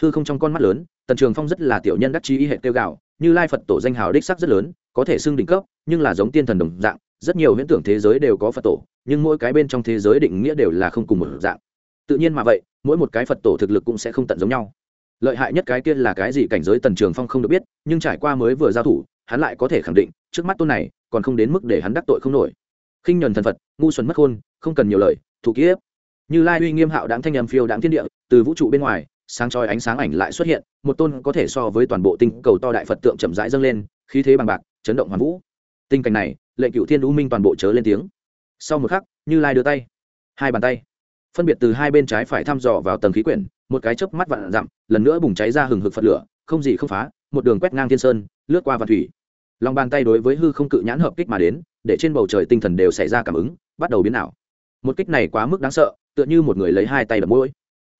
Hư không trong con mắt lớn, tần trường phong rất là tiểu nhân đắc chí y hệ tiêu gạo, như lai phật tổ danh hào đích sắc rất lớn, có thể xưng đỉnh cấp, nhưng là giống tiên thần đồng dạng, rất nhiều huyễn tưởng thế giới đều có phật tổ, nhưng mỗi cái bên trong thế giới định nghĩa đều là không cùng một dạng. Tự nhiên mà vậy, mỗi một cái phật tổ thực lực cũng sẽ không tận giống nhau. Lợi hại nhất cái kia là cái gì cảnh giới tần trường phong không được biết, nhưng trải qua mới vừa giao thủ hắn lại có thể khẳng định, trước mắt tôn này, còn không đến mức để hắn đắc tội không nổi. Khinh nhuần thần phật, ngu xuẩn mất khôn, không cần nhiều lời, thủ kiếp. Như lai uy nghiêm hạo đáng thanh âm phiêu đáng thiên địa, từ vũ trụ bên ngoài, sáng chói ánh sáng ảnh lại xuất hiện, một tôn có thể so với toàn bộ tinh cầu to đại phật tượng chậm rãi dâng lên, khí thế bằng bạc, chấn động hoàn vũ. Tình cảnh này, lệnh cựu thiên u minh toàn bộ chớ lên tiếng. Sau một khắc, như lai đưa tay, hai bàn tay, phân biệt từ hai bên trái phải thăm dò vào tầng khí quyển, một cái chớp mắt vạn dặm, lần nữa bùng cháy ra hừng hực phật lửa, không gì không phá, một đường quét ngang thiên sơn lướt qua vạn thủy. Lòng bàn tay đối với hư không cự nhãn hợp kích mà đến, để trên bầu trời tinh thần đều xảy ra cảm ứng, bắt đầu biến ảo. Một kích này quá mức đáng sợ, tựa như một người lấy hai tay đập mũi.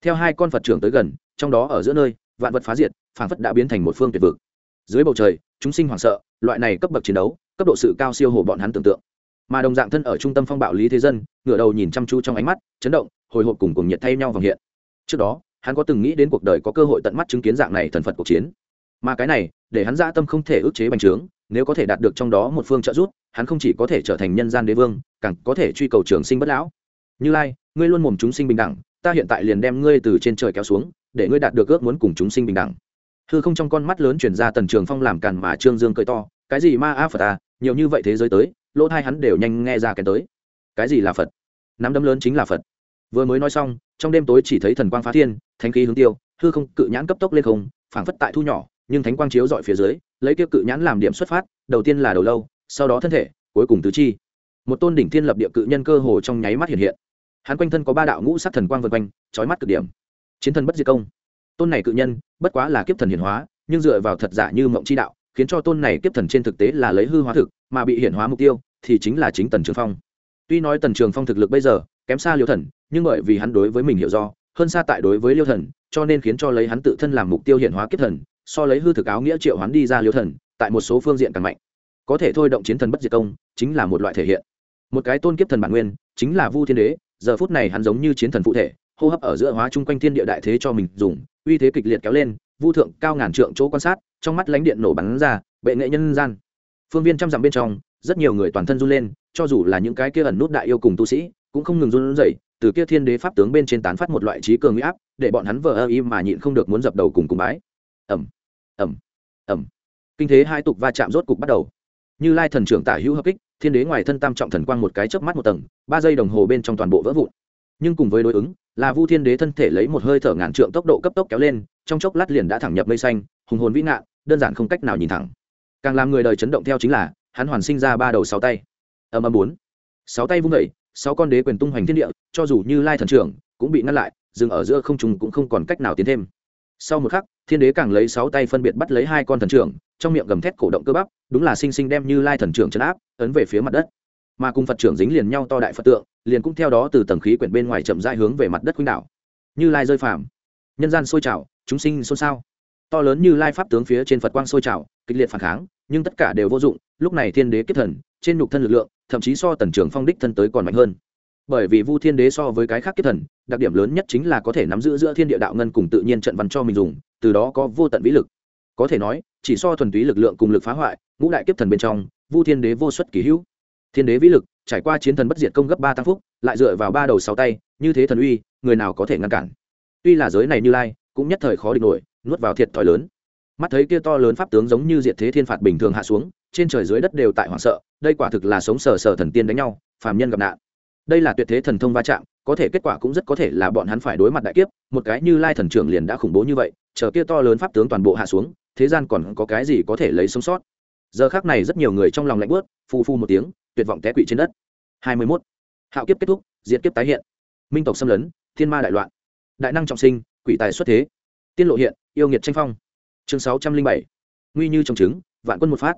Theo hai con phật trưởng tới gần, trong đó ở giữa nơi, vạn vật phá diệt phản phất đã biến thành một phương tuyệt vực. Dưới bầu trời, chúng sinh hoảng sợ, loại này cấp bậc chiến đấu, cấp độ sự cao siêu hồ bọn hắn tưởng tượng. Mà đồng dạng thân ở trung tâm phong bạo lý thế dân, ngửa đầu nhìn chăm chú trong ánh mắt, chấn động, hồi hộp cùng cùng nhiệt thay nhau vòng hiện. Trước đó, hắn có từng nghĩ đến cuộc đời có cơ hội tận mắt chứng kiến dạng này thần phật cuộc chiến mà cái này, để hắn dã tâm không thể ức chế bành trướng, nếu có thể đạt được trong đó một phương trợ giúp, hắn không chỉ có thể trở thành nhân gian đế vương, càng có thể truy cầu trường sinh bất lão. Như lai, ngươi luôn mồm chúng sinh bình đẳng, ta hiện tại liền đem ngươi từ trên trời kéo xuống, để ngươi đạt được ước muốn cùng chúng sinh bình đẳng. Hư không trong con mắt lớn chuyển ra tần trường phong làm càn mà trương dương cười to, cái gì ma a phật à nhiều như vậy thế giới tới, lỗ thai hắn đều nhanh nghe ra cái tới. Cái gì là phật? Nắm đấm lớn chính là phật. Vừa mới nói xong, trong đêm tối chỉ thấy thần quang phá thiên, thánh khí hướng tiêu, hư không cự nhãn cấp tốc lên không, phảng phất tại thu nhỏ nhưng thánh quang chiếu dọi phía dưới, lấy kia cự nhãn làm điểm xuất phát, đầu tiên là đầu lâu, sau đó thân thể, cuối cùng tứ chi. Một tôn đỉnh thiên lập địa cự nhân cơ hồ trong nháy mắt hiện hiện. Hắn quanh thân có ba đạo ngũ sát thần quang vân quanh trói mắt cực điểm. Chiến thần bất diệt công. Tôn này cự nhân, bất quá là kiếp thần hiển hóa, nhưng dựa vào thật giả như mộng chi đạo, khiến cho tôn này kiếp thần trên thực tế là lấy hư hóa thực, mà bị hiển hóa mục tiêu thì chính là chính tần trường phong. Tuy nói tần trường phong thực lực bây giờ kém xa liêu thần, nhưng bởi vì hắn đối với mình hiểu do, hơn xa tại đối với liêu thần, cho nên khiến cho lấy hắn tự thân làm mục tiêu hiển hóa kiếp thần so lấy hư thực áo nghĩa triệu hoán đi ra liêu thần, tại một số phương diện càng mạnh. Có thể thôi động chiến thần bất diệt công, chính là một loại thể hiện. Một cái tôn kiếp thần bản nguyên, chính là vu thiên đế, giờ phút này hắn giống như chiến thần phụ thể, hô hấp ở giữa hóa chung quanh thiên địa đại thế cho mình dùng, uy thế kịch liệt kéo lên, vu thượng cao ngàn trượng chỗ quan sát, trong mắt lánh điện nổ bắn ra, bệ nghệ nhân gian. Phương viên trăm dặm bên trong, rất nhiều người toàn thân run lên, cho dù là những cái kia ẩn nút đại yêu cùng tu sĩ, cũng không ngừng run rẩy, từ kia thiên đế pháp tướng bên trên tán phát một loại trí cường uy áp, để bọn hắn vờ ơ im mà nhịn không được muốn dập đầu cùng cùng bái ẩm ẩm ẩm kinh thế hai tục va chạm rốt cục bắt đầu. Như lai thần trưởng tả hữu hợp kích, thiên đế ngoài thân tam trọng thần quang một cái chớp mắt một tầng, ba giây đồng hồ bên trong toàn bộ vỡ vụn. Nhưng cùng với đối ứng, là vu thiên đế thân thể lấy một hơi thở ngàn trượng tốc độ cấp tốc kéo lên, trong chốc lát liền đã thẳng nhập mây xanh, hùng hồn vĩ ngạn, đơn giản không cách nào nhìn thẳng. Càng làm người đời chấn động theo chính là, hắn hoàn sinh ra ba đầu sáu tay. Âm âm bốn. Sáu tay vung vẩy sáu con đế quyền tung hoành thiên địa, cho dù như lai thần trưởng cũng bị ngăn lại, dừng ở giữa không trùng cũng không còn cách nào tiến thêm sau một khắc, thiên đế càng lấy sáu tay phân biệt bắt lấy hai con thần trưởng, trong miệng gầm thét cổ động cơ bắp, đúng là sinh sinh đem như lai thần trưởng chấn áp, ấn về phía mặt đất. Mà cùng phật trưởng dính liền nhau to đại phật tượng, liền cũng theo đó từ tầng khí quyển bên ngoài chậm rãi hướng về mặt đất khuynh đảo. Như lai rơi phàm. Nhân gian sôi trào, chúng sinh xôn xao. To lớn như lai pháp tướng phía trên phật quang sôi trào, kịch liệt phản kháng, nhưng tất cả đều vô dụng, lúc này thiên đế kiếp thần, trên nhục thân lực lượng, thậm chí so tần trưởng phong đích thân tới còn mạnh hơn. Bởi vì vu thiên đế so với cái khác kiếp thần đặc điểm lớn nhất chính là có thể nắm giữ giữa thiên địa đạo ngân cùng tự nhiên trận văn cho mình dùng, từ đó có vô tận vĩ lực. Có thể nói, chỉ so thuần túy lực lượng cùng lực phá hoại, ngũ đại kiếp thần bên trong, vu thiên đế vô xuất kỳ hữu. Thiên đế vĩ lực, trải qua chiến thần bất diệt công gấp ba tăng phúc, lại dựa vào ba đầu sáu tay, như thế thần uy, người nào có thể ngăn cản? Tuy là giới này như lai, cũng nhất thời khó địch nổi, nuốt vào thiệt thòi lớn. Mắt thấy kia to lớn pháp tướng giống như diệt thế thiên phạt bình thường hạ xuống, trên trời dưới đất đều tại hoảng sợ, đây quả thực là sống sờ sờ thần tiên đánh nhau, phàm nhân gặp nạn. Đây là tuyệt thế thần thông va chạm có thể kết quả cũng rất có thể là bọn hắn phải đối mặt đại kiếp, một cái như lai thần trưởng liền đã khủng bố như vậy, chờ kia to lớn pháp tướng toàn bộ hạ xuống, thế gian còn có cái gì có thể lấy sống sót. Giờ khác này rất nhiều người trong lòng lạnh bớt phu phu một tiếng, tuyệt vọng té quỵ trên đất. Hai mươi 21. hạo kiếp kết thúc, diệt kiếp tái hiện. Minh tộc xâm lấn, thiên ma đại loạn. Đại năng trọng sinh, quỷ tài xuất thế. Tiên lộ hiện, yêu nghiệt tranh phong. Chương sáu trăm linh bảy. Nguy như trồng trứng, vạn quân một phát.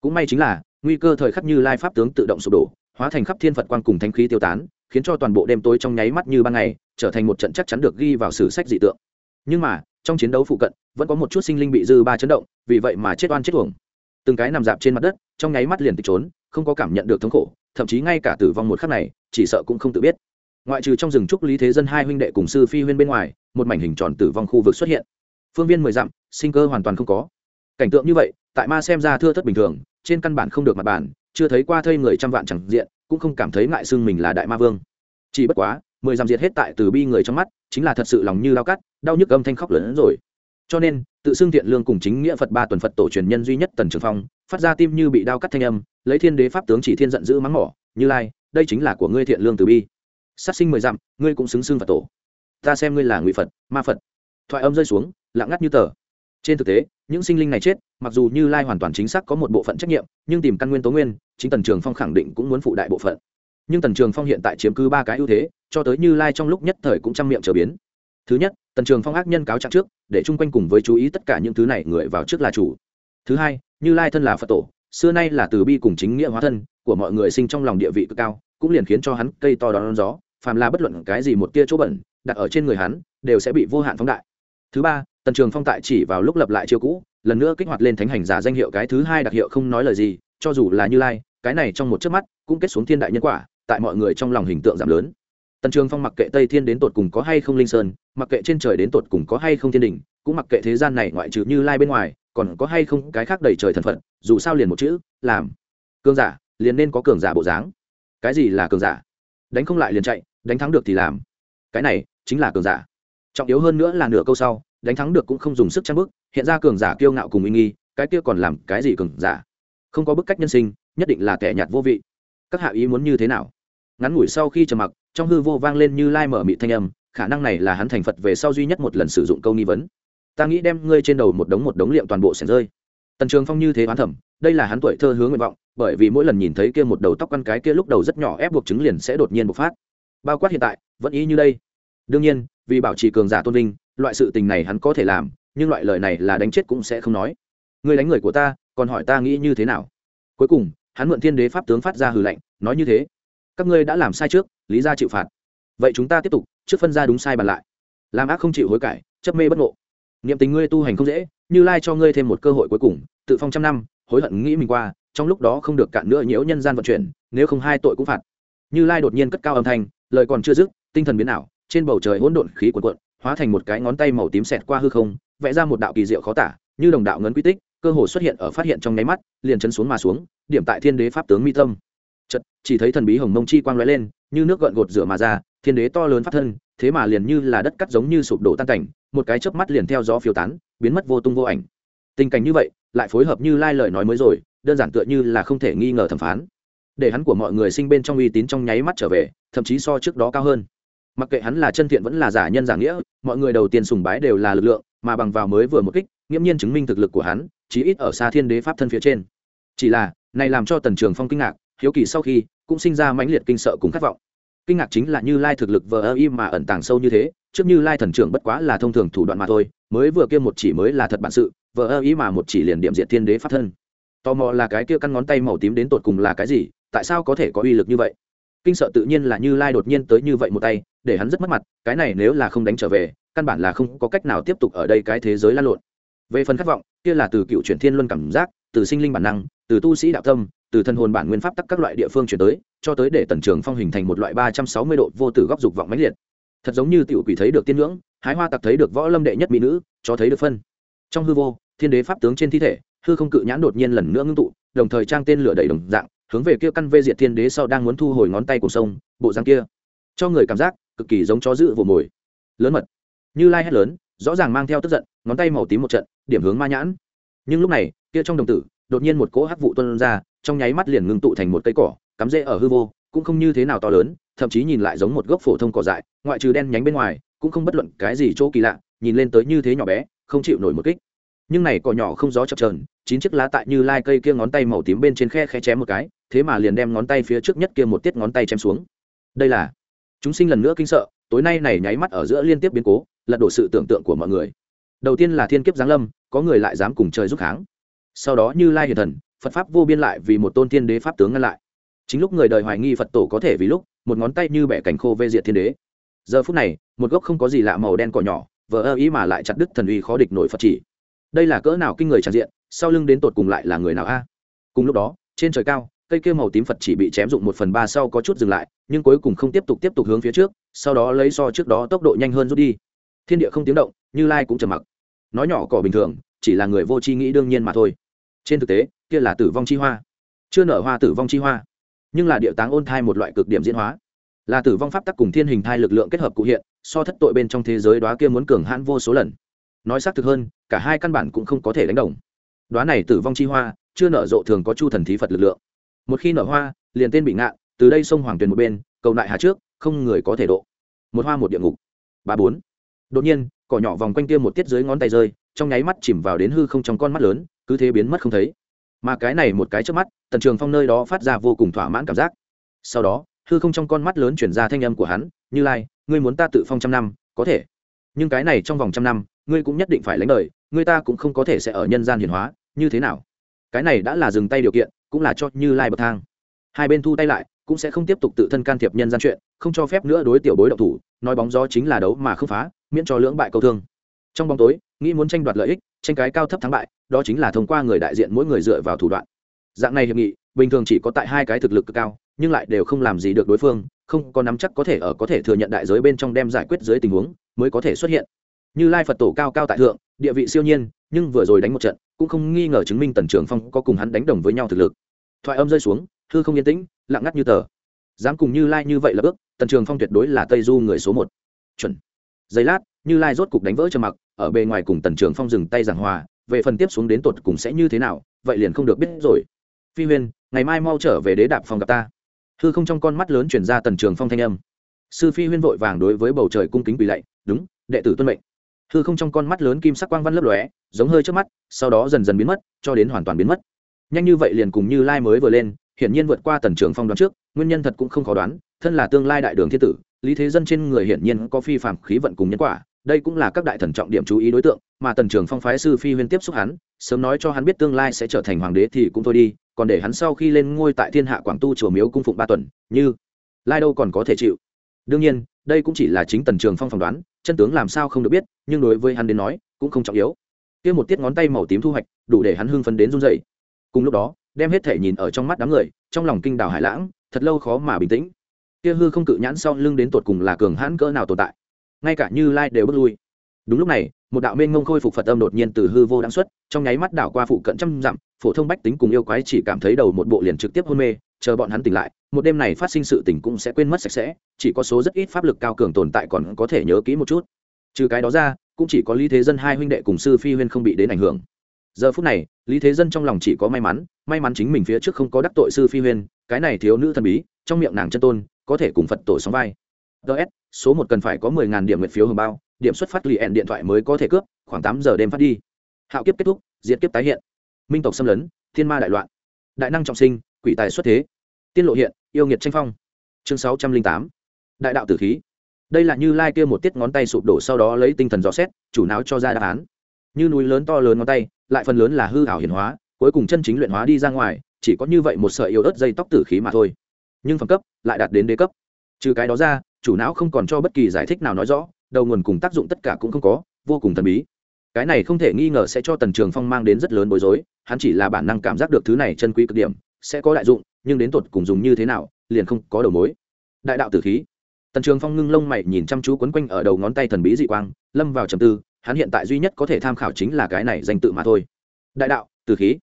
Cũng may chính là, nguy cơ thời khắc như lai pháp tướng tự động sụp đổ, hóa thành khắp thiên phật quang cùng thanh khí tiêu tán khiến cho toàn bộ đêm tối trong nháy mắt như ban ngày, trở thành một trận chắc chắn được ghi vào sử sách dị tượng. Nhưng mà, trong chiến đấu phụ cận, vẫn có một chút sinh linh bị dư ba chấn động, vì vậy mà chết oan chết tuồng từng cái nằm dạp trên mặt đất, trong nháy mắt liền tịch trốn, không có cảm nhận được thống khổ, thậm chí ngay cả tử vong một khắc này, chỉ sợ cũng không tự biết. Ngoại trừ trong rừng trúc lý thế dân hai huynh đệ cùng sư phi huyên bên ngoài, một mảnh hình tròn tử vong khu vực xuất hiện. Phương viên mười dặm, sinh cơ hoàn toàn không có. Cảnh tượng như vậy, tại ma xem ra thưa thất bình thường, trên căn bản không được mặt bản chưa thấy qua thây người trăm vạn chẳng diện cũng không cảm thấy ngại xưng mình là đại ma vương. Chỉ bất quá, mười dặm diệt hết tại từ bi người trong mắt, chính là thật sự lòng như lao cắt, đau nhức âm thanh khóc lớn rồi. Cho nên, tự xưng thiện lương cùng chính nghĩa phật ba tuần phật tổ truyền nhân duy nhất tần trường phong, phát ra tim như bị đau cắt thanh âm, lấy thiên đế pháp tướng chỉ thiên giận dữ mắng mỏ, như lai, đây chính là của ngươi thiện lương từ bi. Sát sinh mười dặm, ngươi cũng xứng xưng phật tổ. Ta xem ngươi là ngụy phật, ma phật. Thoại âm rơi xuống, lặng ngắt như tờ. Trên thực tế những sinh linh này chết, mặc dù như lai hoàn toàn chính xác có một bộ phận trách nhiệm, nhưng tìm căn nguyên tố nguyên, chính tần trường phong khẳng định cũng muốn phụ đại bộ phận. Nhưng tần trường phong hiện tại chiếm cứ ba cái ưu thế, cho tới như lai trong lúc nhất thời cũng chăm miệng trở biến. Thứ nhất, tần trường phong ác nhân cáo trạng trước, để chung quanh cùng với chú ý tất cả những thứ này người vào trước là chủ. Thứ hai, như lai thân là phật tổ, xưa nay là từ bi cùng chính nghĩa hóa thân, của mọi người sinh trong lòng địa vị cực cao, cũng liền khiến cho hắn cây to đón gió, phàm là bất luận cái gì một tia chỗ bẩn, đặt ở trên người hắn, đều sẽ bị vô hạn phóng đại. Thứ ba tần trường phong tại chỉ vào lúc lập lại chiêu cũ, lần nữa kích hoạt lên thánh hành giả danh hiệu cái thứ hai đặc hiệu không nói lời gì, cho dù là như lai, cái này trong một chớp mắt cũng kết xuống thiên đại nhân quả, tại mọi người trong lòng hình tượng giảm lớn. Tần trường phong mặc kệ tây thiên đến tột cùng có hay không linh sơn, mặc kệ trên trời đến tột cùng có hay không thiên đình cũng mặc kệ thế gian này ngoại trừ như lai bên ngoài, còn có hay không cái khác đầy trời thần phận dù sao liền một chữ, làm. Cường giả, liền nên có cường giả bộ dáng. Cái gì là cường giả? Đánh không lại liền chạy, đánh thắng được thì làm. Cái này chính là cường giả. Trọng yếu hơn nữa là nửa câu sau đánh thắng được cũng không dùng sức trang bức, hiện ra cường giả kiêu ngạo cùng uy nghi, cái kia còn làm cái gì cường giả? Không có bức cách nhân sinh, nhất định là kẻ nhạt vô vị. Các hạ ý muốn như thế nào? Ngắn ngủi sau khi trầm mặc, trong hư vô vang lên như lai mở mị thanh âm, khả năng này là hắn thành phật về sau duy nhất một lần sử dụng câu nghi vấn. Ta nghĩ đem ngươi trên đầu một đống một đống liệm toàn bộ sẽ rơi. Tần trường phong như thế oán thẩm đây là hắn tuổi thơ hướng nguyện vọng, bởi vì mỗi lần nhìn thấy kia một đầu tóc căn cái kia lúc đầu rất nhỏ ép buộc chứng liền sẽ đột nhiên bộc phát. Bao quát hiện tại, vẫn ý như đây. Đương nhiên, vì bảo trì cường giả tôn vinh loại sự tình này hắn có thể làm, nhưng loại lời này là đánh chết cũng sẽ không nói. Người đánh người của ta, còn hỏi ta nghĩ như thế nào? Cuối cùng, hắn mượn thiên đế pháp tướng phát ra hừ lạnh, nói như thế. Các ngươi đã làm sai trước, lý ra chịu phạt. Vậy chúng ta tiếp tục, trước phân ra đúng sai bàn lại. Làm ác không chịu hối cải, chấp mê bất ngộ. Niệm tình ngươi tu hành không dễ, như lai cho ngươi thêm một cơ hội cuối cùng, tự phong trăm năm, hối hận nghĩ mình qua, trong lúc đó không được cạn nữa nhiễu nhân gian vận chuyển, nếu không hai tội cũng phạt. Như lai đột nhiên cất cao âm thanh, lời còn chưa dứt, tinh thần biến ảo, trên bầu trời hỗn độn khí cuộn cuộn hóa thành một cái ngón tay màu tím xẹt qua hư không, vẽ ra một đạo kỳ diệu khó tả, như đồng đạo ngấn quy tích, cơ hồ xuất hiện ở phát hiện trong nháy mắt, liền chấn xuống mà xuống, điểm tại thiên đế pháp tướng mi tâm. Chật chỉ thấy thần bí hồng mông chi quang lóe lên, như nước gợn gột rửa mà ra, thiên đế to lớn phát thân, thế mà liền như là đất cắt giống như sụp đổ tan cảnh, một cái chớp mắt liền theo gió phiêu tán, biến mất vô tung vô ảnh. Tình cảnh như vậy, lại phối hợp như lai lời nói mới rồi, đơn giản tựa như là không thể nghi ngờ thẩm phán. Để hắn của mọi người sinh bên trong uy tín trong nháy mắt trở về, thậm chí so trước đó cao hơn mặc kệ hắn là chân thiện vẫn là giả nhân giả nghĩa, mọi người đầu tiên sùng bái đều là lực lượng, mà bằng vào mới vừa một kích, nghiễm nhiên chứng minh thực lực của hắn, chí ít ở xa thiên đế pháp thân phía trên. Chỉ là, này làm cho tần trường phong kinh ngạc, hiếu kỳ sau khi, cũng sinh ra mãnh liệt kinh sợ cùng khát vọng. Kinh ngạc chính là như lai thực lực vờ ơ im mà ẩn tàng sâu như thế, trước như lai thần trưởng bất quá là thông thường thủ đoạn mà thôi, mới vừa kia một chỉ mới là thật bản sự, vờ ơ ý mà một chỉ liền điểm diện thiên đế pháp thân. Tò mò là cái kia căn ngón tay màu tím đến tột cùng là cái gì, tại sao có thể có uy lực như vậy? Kinh sợ tự nhiên là như lai đột nhiên tới như vậy một tay để hắn rất mất mặt, cái này nếu là không đánh trở về, căn bản là không có cách nào tiếp tục ở đây cái thế giới lan lộn. Về phần khát vọng, kia là từ cựu chuyển thiên luân cảm giác, từ sinh linh bản năng, từ tu sĩ đạo tâm, từ thân hồn bản nguyên pháp tắc các loại địa phương chuyển tới, cho tới để tần trường phong hình thành một loại ba trăm sáu mươi độ vô tử góc dục vọng mãnh liệt. Thật giống như tiểu quỷ thấy được tiên ngưỡng, hái hoa tặc thấy được võ lâm đệ nhất mỹ nữ, cho thấy được phân. Trong hư vô, thiên đế pháp tướng trên thi thể, hư không cự nhãn đột nhiên lần nữa ngưng tụ, đồng thời trang tên lửa đầy đồng dạng, hướng về kia căn vê diệt thiên đế sau đang muốn thu hồi ngón tay của sông, bộ răng kia. Cho người cảm giác cực kỳ giống chó dữ vồ mồi. Lớn mật. Như lai hét lớn, rõ ràng mang theo tức giận, ngón tay màu tím một trận, điểm hướng ma nhãn. Nhưng lúc này, kia trong đồng tử, đột nhiên một cỗ hắc vụ tuân ra, trong nháy mắt liền ngưng tụ thành một cây cỏ, cắm rễ ở hư vô, cũng không như thế nào to lớn, thậm chí nhìn lại giống một gốc phổ thông cỏ dại, ngoại trừ đen nhánh bên ngoài, cũng không bất luận cái gì chỗ kỳ lạ, nhìn lên tới như thế nhỏ bé, không chịu nổi một kích. Nhưng này cỏ nhỏ không gió chập trờn chín chiếc lá tại như lai cây kia ngón tay màu tím bên trên khe khe chém một cái, thế mà liền đem ngón tay phía trước nhất kia một tiết ngón tay chém xuống. Đây là chúng sinh lần nữa kinh sợ, tối nay này nháy mắt ở giữa liên tiếp biến cố, lật đổ sự tưởng tượng của mọi người. Đầu tiên là thiên kiếp giáng lâm, có người lại dám cùng trời giúp kháng. Sau đó như lai hiền thần, phật pháp vô biên lại vì một tôn thiên đế pháp tướng ngăn lại. Chính lúc người đời hoài nghi phật tổ có thể vì lúc, một ngón tay như bẻ cành khô vê diệt thiên đế. Giờ phút này, một gốc không có gì lạ màu đen cỏ nhỏ, vờ ơ ý mà lại chặt đứt thần uy khó địch nổi phật chỉ. Đây là cỡ nào kinh người tràn diện, sau lưng đến tột cùng lại là người nào a? Cùng lúc đó, trên trời cao cây kia màu tím phật chỉ bị chém dụng một phần ba sau có chút dừng lại, nhưng cuối cùng không tiếp tục tiếp tục hướng phía trước, sau đó lấy so trước đó tốc độ nhanh hơn rút đi. Thiên địa không tiếng động, như lai cũng trầm mặc. Nói nhỏ cỏ bình thường, chỉ là người vô tri nghĩ đương nhiên mà thôi. Trên thực tế, kia là tử vong chi hoa. Chưa nở hoa tử vong chi hoa, nhưng là địa táng ôn thai một loại cực điểm diễn hóa. Là tử vong pháp tắc cùng thiên hình thai lực lượng kết hợp cụ hiện, so thất tội bên trong thế giới đoá kia muốn cường hãn vô số lần. Nói xác thực hơn, cả hai căn bản cũng không có thể đánh đồng. Đoá này tử vong chi hoa, chưa nở rộ thường có chu thần thí phật lực lượng một khi nở hoa, liền tên bị ngạn, từ đây sông hoàng tuyền một bên, cầu lại hà trước, không người có thể độ. Một hoa một địa ngục. Ba bốn. Đột nhiên, cỏ nhỏ vòng quanh kia một tiết dưới ngón tay rơi, trong nháy mắt chìm vào đến hư không trong con mắt lớn, cứ thế biến mất không thấy. Mà cái này một cái trước mắt, tần trường phong nơi đó phát ra vô cùng thỏa mãn cảm giác. Sau đó, hư không trong con mắt lớn chuyển ra thanh âm của hắn, như lai, ngươi muốn ta tự phong trăm năm, có thể. Nhưng cái này trong vòng trăm năm, ngươi cũng nhất định phải lãnh đời, ngươi ta cũng không có thể sẽ ở nhân gian hiển hóa, như thế nào? Cái này đã là dừng tay điều kiện cũng là cho như lai bậc thang. Hai bên thu tay lại, cũng sẽ không tiếp tục tự thân can thiệp nhân gian chuyện, không cho phép nữa đối tiểu bối độc thủ, nói bóng gió chính là đấu mà không phá, miễn cho lưỡng bại câu thương. Trong bóng tối, nghĩ muốn tranh đoạt lợi ích, tranh cái cao thấp thắng bại, đó chính là thông qua người đại diện mỗi người dựa vào thủ đoạn. Dạng này hiệp nghị, bình thường chỉ có tại hai cái thực lực cực cao, nhưng lại đều không làm gì được đối phương, không có nắm chắc có thể ở có thể thừa nhận đại giới bên trong đem giải quyết dưới tình huống, mới có thể xuất hiện. Như lai phật tổ cao cao tại thượng, địa vị siêu nhiên, nhưng vừa rồi đánh một trận cũng không nghi ngờ chứng minh tần trường phong có cùng hắn đánh đồng với nhau thực lực. Thoại âm rơi xuống thư không yên tĩnh, lặng ngắt như tờ. Dám cùng như lai như vậy là bước, tần trường phong tuyệt đối là tây du người số một. Chuẩn. Giây lát, như lai rốt cục đánh vỡ trầm mặc, ở bề ngoài cùng tần trường phong dừng tay giảng hòa, về phần tiếp xuống đến tột cùng sẽ như thế nào, vậy liền không được biết rồi. Phi huyên ngày mai mau trở về đế đạp phòng gặp ta. Hư không trong con mắt lớn chuyển ra tần trường phong thanh âm. Sư phi huyên vội vàng đối với bầu trời cung kính quỳ lạy, đúng, đệ tử tuân mệnh hư không trong con mắt lớn kim sắc quang văn lấp lóe, giống hơi trước mắt, sau đó dần dần biến mất, cho đến hoàn toàn biến mất. Nhanh như vậy liền cùng như lai mới vừa lên, hiển nhiên vượt qua tần trường phong đoán trước, nguyên nhân thật cũng không khó đoán, thân là tương lai đại đường thiên tử, lý thế dân trên người hiển nhiên có phi phạm khí vận cùng nhân quả, đây cũng là các đại thần trọng điểm chú ý đối tượng, mà tần trường phong phái sư phi huyên tiếp xúc hắn, sớm nói cho hắn biết tương lai sẽ trở thành hoàng đế thì cũng thôi đi, còn để hắn sau khi lên ngôi tại thiên hạ quảng tu chùa miếu cung phụng ba tuần, như lai đâu còn có thể chịu. Đương nhiên đây cũng chỉ là chính tần trường phong phỏng đoán, chân tướng làm sao không được biết, nhưng đối với hắn đến nói, cũng không trọng yếu. Kia một tiết ngón tay màu tím thu hoạch, đủ để hắn hưng phấn đến run dậy cùng lúc đó, đem hết thể nhìn ở trong mắt đám người, trong lòng kinh đào hải lãng, thật lâu khó mà bình tĩnh. Kia hư không cự nhãn sau lưng đến tột cùng là cường hãn cỡ nào tồn tại? Ngay cả như lai đều bước lui. Đúng lúc này, một đạo mênh ngông khôi phục phật âm đột nhiên từ hư vô đáng xuất, trong nháy mắt đảo qua phụ cận trăm dặm, phổ thông bách tính cùng yêu quái chỉ cảm thấy đầu một bộ liền trực tiếp hôn mê chờ bọn hắn tỉnh lại, một đêm này phát sinh sự tình cũng sẽ quên mất sạch sẽ, chỉ có số rất ít pháp lực cao cường tồn tại còn có thể nhớ kỹ một chút. Trừ cái đó ra, cũng chỉ có lý thế dân hai huynh đệ cùng sư phi huyên không bị đến ảnh hưởng. Giờ phút này, lý thế dân trong lòng chỉ có may mắn may mắn chính mình phía trước không có đắc tội sư phi huyên, cái này thiếu nữ thần bí, trong miệng nàng chân tôn, có thể cùng phật tổ sóng vai. Ts số một cần phải có mười ngàn điểm nguyện phiếu hồng bao, điểm xuất phát lì ẹn điện thoại mới có thể cướp, khoảng tám giờ đêm phát đi. Hạo kiếp kết thúc diễn kiếp tái hiện. Minh tộc xâm lấn, thiên ma đại loạn. Đại năng trọng sinh quỷ tài xuất thế. Tiên lộ hiện, yêu nghiệt tranh phong. Chương sáu trăm linh tám. Đại đạo tử khí. Đây là như lai kia một tiết ngón tay sụp đổ sau đó lấy tinh thần dò xét, chủ não cho ra đáp án. Như núi lớn to lớn ngón tay, lại phần lớn là hư hảo hiển hóa, cuối cùng chân chính luyện hóa đi ra ngoài, chỉ có như vậy một sợi yếu ớt dây tóc tử khí mà thôi. Nhưng phẩm cấp lại đạt đến đế cấp. Trừ cái đó ra, chủ não không còn cho bất kỳ giải thích nào nói rõ, đầu nguồn cùng tác dụng tất cả cũng không có, vô cùng thần bí. Cái này không thể nghi ngờ sẽ cho tần trường phong mang đến rất lớn bối rối, hắn chỉ là bản năng cảm giác được thứ này chân quý cực điểm sẽ có đại dụng, nhưng đến tột cùng dùng như thế nào, liền không có đầu mối. Đại đạo tử khí. Tần trường phong ngưng lông mày nhìn chăm chú quấn quanh ở đầu ngón tay thần bí dị quang, lâm vào trầm tư, hắn hiện tại duy nhất có thể tham khảo chính là cái này danh tự mà thôi. Đại đạo, tử khí.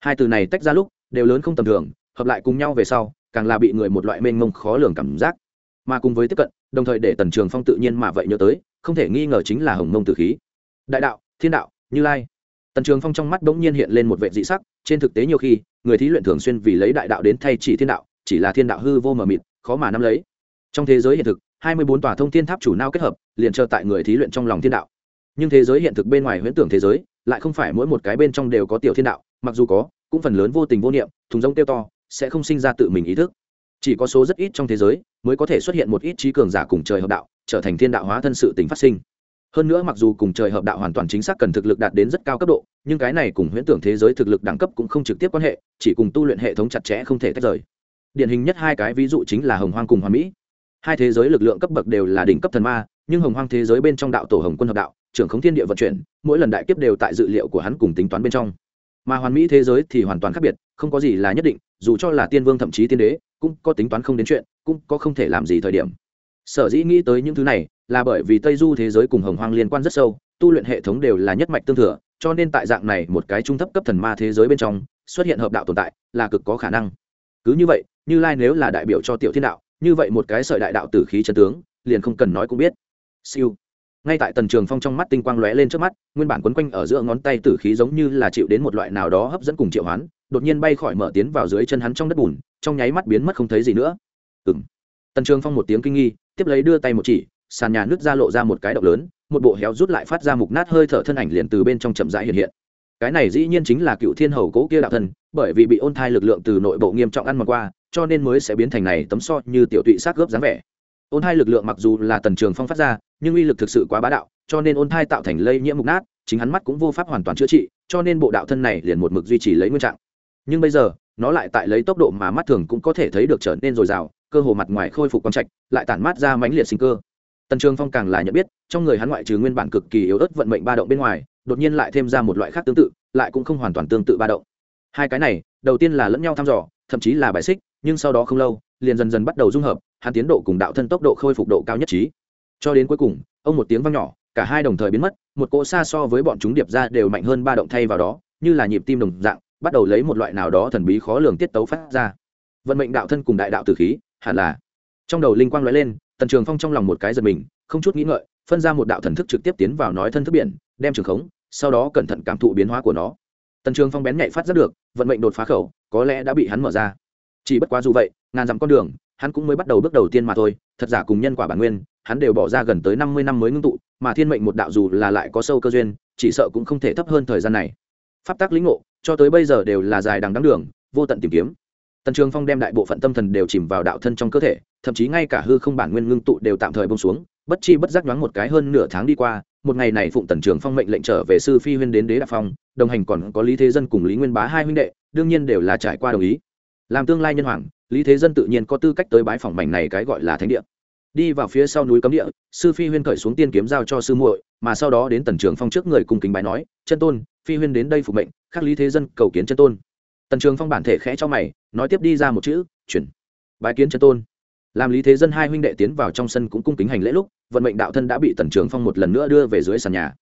Hai từ này tách ra lúc, đều lớn không tầm thường, hợp lại cùng nhau về sau, càng là bị người một loại mênh mông khó lường cảm giác. Mà cùng với tiếp cận, đồng thời để tần trường phong tự nhiên mà vậy nhớ tới, không thể nghi ngờ chính là hồng mông tử khí. Đại đạo, thiên đạo, như lai. Tần trường phong trong mắt bỗng nhiên hiện lên một vệ dị sắc, trên thực tế nhiều khi người thí luyện thường xuyên vì lấy đại đạo đến thay chỉ thiên đạo, chỉ là thiên đạo hư vô mờ mịt, khó mà nắm lấy. Trong thế giới hiện thực, hai mươi bốn tòa thông thiên tháp chủ nao kết hợp, liền chờ tại người thí luyện trong lòng thiên đạo. Nhưng thế giới hiện thực bên ngoài huyễn tưởng thế giới, lại không phải mỗi một cái bên trong đều có tiểu thiên đạo, mặc dù có, cũng phần lớn vô tình vô niệm, thùng rông tiêu to, sẽ không sinh ra tự mình ý thức. Chỉ có số rất ít trong thế giới, mới có thể xuất hiện một ít trí cường giả cùng trời hợp đạo, trở thành thiên đạo hóa thân sự tình phát sinh hơn nữa mặc dù cùng trời hợp đạo hoàn toàn chính xác cần thực lực đạt đến rất cao cấp độ, nhưng cái này cùng huyễn tưởng thế giới thực lực đẳng cấp cũng không trực tiếp quan hệ, chỉ cùng tu luyện hệ thống chặt chẽ không thể tách rời. Điển hình nhất hai cái ví dụ chính là hồng hoang cùng hoàn mỹ. Hai thế giới lực lượng cấp bậc đều là đỉnh cấp thần ma, nhưng hồng hoang thế giới bên trong đạo tổ hồng quân hợp đạo, trưởng khống thiên địa vận chuyển, mỗi lần đại kiếp đều tại dự liệu của hắn cùng tính toán bên trong. Mà hoàn mỹ thế giới thì hoàn toàn khác biệt, không có gì là nhất định, dù cho là tiên vương thậm chí tiên đế, cũng có tính toán không đến chuyện, cũng có không thể làm gì thời điểm sở dĩ nghĩ tới những thứ này là bởi vì tây du thế giới cùng hồng hoang liên quan rất sâu, tu luyện hệ thống đều là nhất mạch tương thừa, cho nên tại dạng này một cái trung thấp cấp thần ma thế giới bên trong, xuất hiện hợp đạo tồn tại là cực có khả năng. Cứ như vậy, như lai nếu là đại biểu cho tiểu thiên đạo, như vậy một cái sợi đại đạo tử khí chân tướng, liền không cần nói cũng biết. Siêu. Ngay tại tần trường phong trong mắt tinh quang lóe lên trước mắt, nguyên bản quấn quanh ở giữa ngón tay tử khí giống như là chịu đến một loại nào đó hấp dẫn cùng triệu hoán, đột nhiên bay khỏi mở tiến vào dưới chân hắn trong đất bùn, trong nháy mắt biến mất không thấy gì nữa. Ừ m tần trường phong một tiếng kinh nghi, tiếp lấy đưa tay một chỉ, sàn nhà nước ra lộ ra một cái động lớn, một bộ héo rút lại phát ra mục nát hơi thở thân ảnh liền từ bên trong chậm rãi hiện hiện. Cái này dĩ nhiên chính là cựu thiên hầu cố kia đạo thân bởi vì bị ôn thai lực lượng từ nội bộ nghiêm trọng ăn mòn qua, cho nên mới sẽ biến thành này tấm so như tiểu tụy xác gớp dáng vẻ. Ôn thai lực lượng mặc dù là tần trường phong phát ra, nhưng uy lực thực sự quá bá đạo, cho nên ôn thai tạo thành lây nhiễm mục nát, chính hắn mắt cũng vô pháp hoàn toàn chữa trị, cho nên bộ đạo thân này liền một mực duy trì lấy nguyên trạng. Nhưng bây giờ, nó lại tại lấy tốc độ mà mắt thường cũng có thể thấy được trở nên dồi dào cơ hồ mặt ngoài khôi phục quang trạch, lại tản mát ra mãnh liệt sinh cơ. Tần trường phong càng là nhận biết, trong người hắn ngoại trừ nguyên bản cực kỳ yếu ớt vận mệnh ba động bên ngoài, đột nhiên lại thêm ra một loại khác tương tự, lại cũng không hoàn toàn tương tự ba động. Hai cái này, đầu tiên là lẫn nhau thăm dò, thậm chí là bài xích, nhưng sau đó không lâu, liền dần dần bắt đầu dung hợp, hắn tiến độ cùng đạo thân tốc độ khôi phục độ cao nhất trí. Cho đến cuối cùng, ông một tiếng vang nhỏ, cả hai đồng thời biến mất, một cỗ xa so với bọn chúng điệp ra đều mạnh hơn ba động thay vào đó, như là nhịp tim đồng dạng, bắt đầu lấy một loại nào đó thần bí khó lường tiết tấu phát ra. Vận mệnh đạo thân cùng đại đạo tử khí hẳn là. Trong đầu linh quang lóe lên, tần trường phong trong lòng một cái giật mình, không chút nghĩ ngợi, phân ra một đạo thần thức trực tiếp tiến vào nói thân thức biển, đem trường khống, sau đó cẩn thận cảm thụ biến hóa của nó. Tần trường phong bén nhạy phát rất được, vận mệnh đột phá khẩu, có lẽ đã bị hắn mở ra. Chỉ bất quá dù vậy, ngàn dặm con đường, hắn cũng mới bắt đầu bước đầu tiên mà thôi, thật giả cùng nhân quả bản nguyên, hắn đều bỏ ra gần tới năm mươi năm mới ngưng tụ, mà thiên mệnh một đạo dù là lại có sâu cơ duyên, chỉ sợ cũng không thể thấp hơn thời gian này. Pháp tác lĩnh ngộ, cho tới bây giờ đều là dài đằng đắng đường, vô tận tìm kiếm tần trường phong đem đại bộ phận tâm thần đều chìm vào đạo thân trong cơ thể, thậm chí ngay cả hư không bản nguyên ngưng tụ đều tạm thời bông xuống, bất chi bất giác nhoáng một cái hơn nửa tháng đi qua, một ngày này phụng tần trường phong mệnh lệnh trở về sư phi huyên đến đế đạp phong, đồng hành còn có lý thế dân cùng lý nguyên bá hai huynh đệ, đương nhiên đều là trải qua đồng ý. Làm tương lai nhân hoàng, lý thế dân tự nhiên có tư cách tới bái phòng mảnh này cái gọi là thánh địa. Đi vào phía sau núi cấm địa, sư phi huyên cởi xuống tiên kiếm giao cho sư muội, mà sau đó đến tần trường phong trước người cùng kính bái nói, chân tôn, phi huyên đến đây phục mệnh, khắc lý thế dân cầu kiến chân tôn tần trường phong bản thể khẽ cho mày, nói tiếp đi ra một chữ, chuyển. Bái kiến chân tôn. Làm lý thế dân hai huynh đệ tiến vào trong sân cũng cung kính hành lễ lúc, vận mệnh đạo thân đã bị tần trường phong một lần nữa đưa về dưới sàn nhà.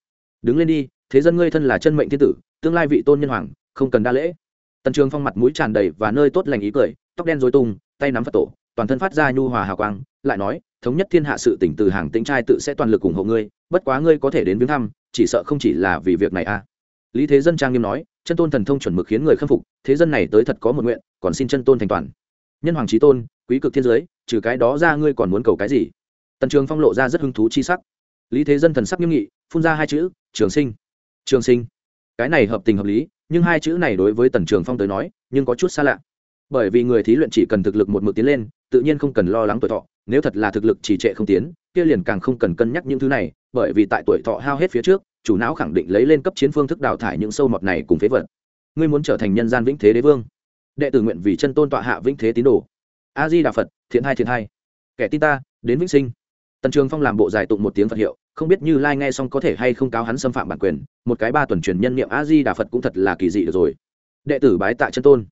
Đứng lên đi, thế dân ngươi thân là chân mệnh thiên tử, tương lai vị tôn nhân hoàng, không cần đa lễ. Tần trường phong mặt mũi tràn đầy và nơi tốt lành ý cười, tóc đen dối tung, tay nắm phật tổ, toàn thân phát ra nhu hòa hào quang, lại nói, thống nhất thiên hạ sự tỉnh từ hàng tĩnh trai tự sẽ toàn lực ủng hộ ngươi, bất quá ngươi có thể đến viếng thăm, chỉ sợ không chỉ là vì việc này a à lý thế dân trang nghiêm nói, chân tôn thần thông chuẩn mực khiến người khâm phục, thế dân này tới thật có một nguyện, còn xin chân tôn thành toàn. Nhân hoàng trí tôn, quý cực thiên giới, trừ cái đó ra ngươi còn muốn cầu cái gì? Tần trường phong lộ ra rất hứng thú chi sắc. Lý thế dân thần sắc nghiêm nghị, phun ra hai chữ, trường sinh trường sinh. Cái này hợp tình hợp lý, nhưng hai chữ này đối với tần trường phong tới nói, nhưng có chút xa lạ. Bởi vì người thí luyện chỉ cần thực lực một mực tiến lên, tự nhiên không cần lo lắng tuổi thọ, nếu thật là thực lực trì trệ không tiến, kia liền càng không cần cân nhắc những thứ này, bởi vì tại tuổi thọ hao hết phía trước chủ não khẳng định lấy lên cấp chiến phương thức đào thải những sâu mọt này cùng phế vật. Ngươi muốn trở thành nhân gian vĩnh thế đế vương. Đệ tử nguyện vì chân tôn tọa hạ vĩnh thế tín đồ. A di đà phật thiện hai thiện hai. Kẻ tin ta, đến vĩnh sinh. Tần trường phong làm bộ giải tụng một tiếng phật hiệu, không biết như lai nghe xong có thể hay không cáo hắn xâm phạm bản quyền, một cái ba tuần truyền nhân niệm a di đà phật cũng thật là kỳ dị được rồi. Đệ tử bái tạ chân tôn.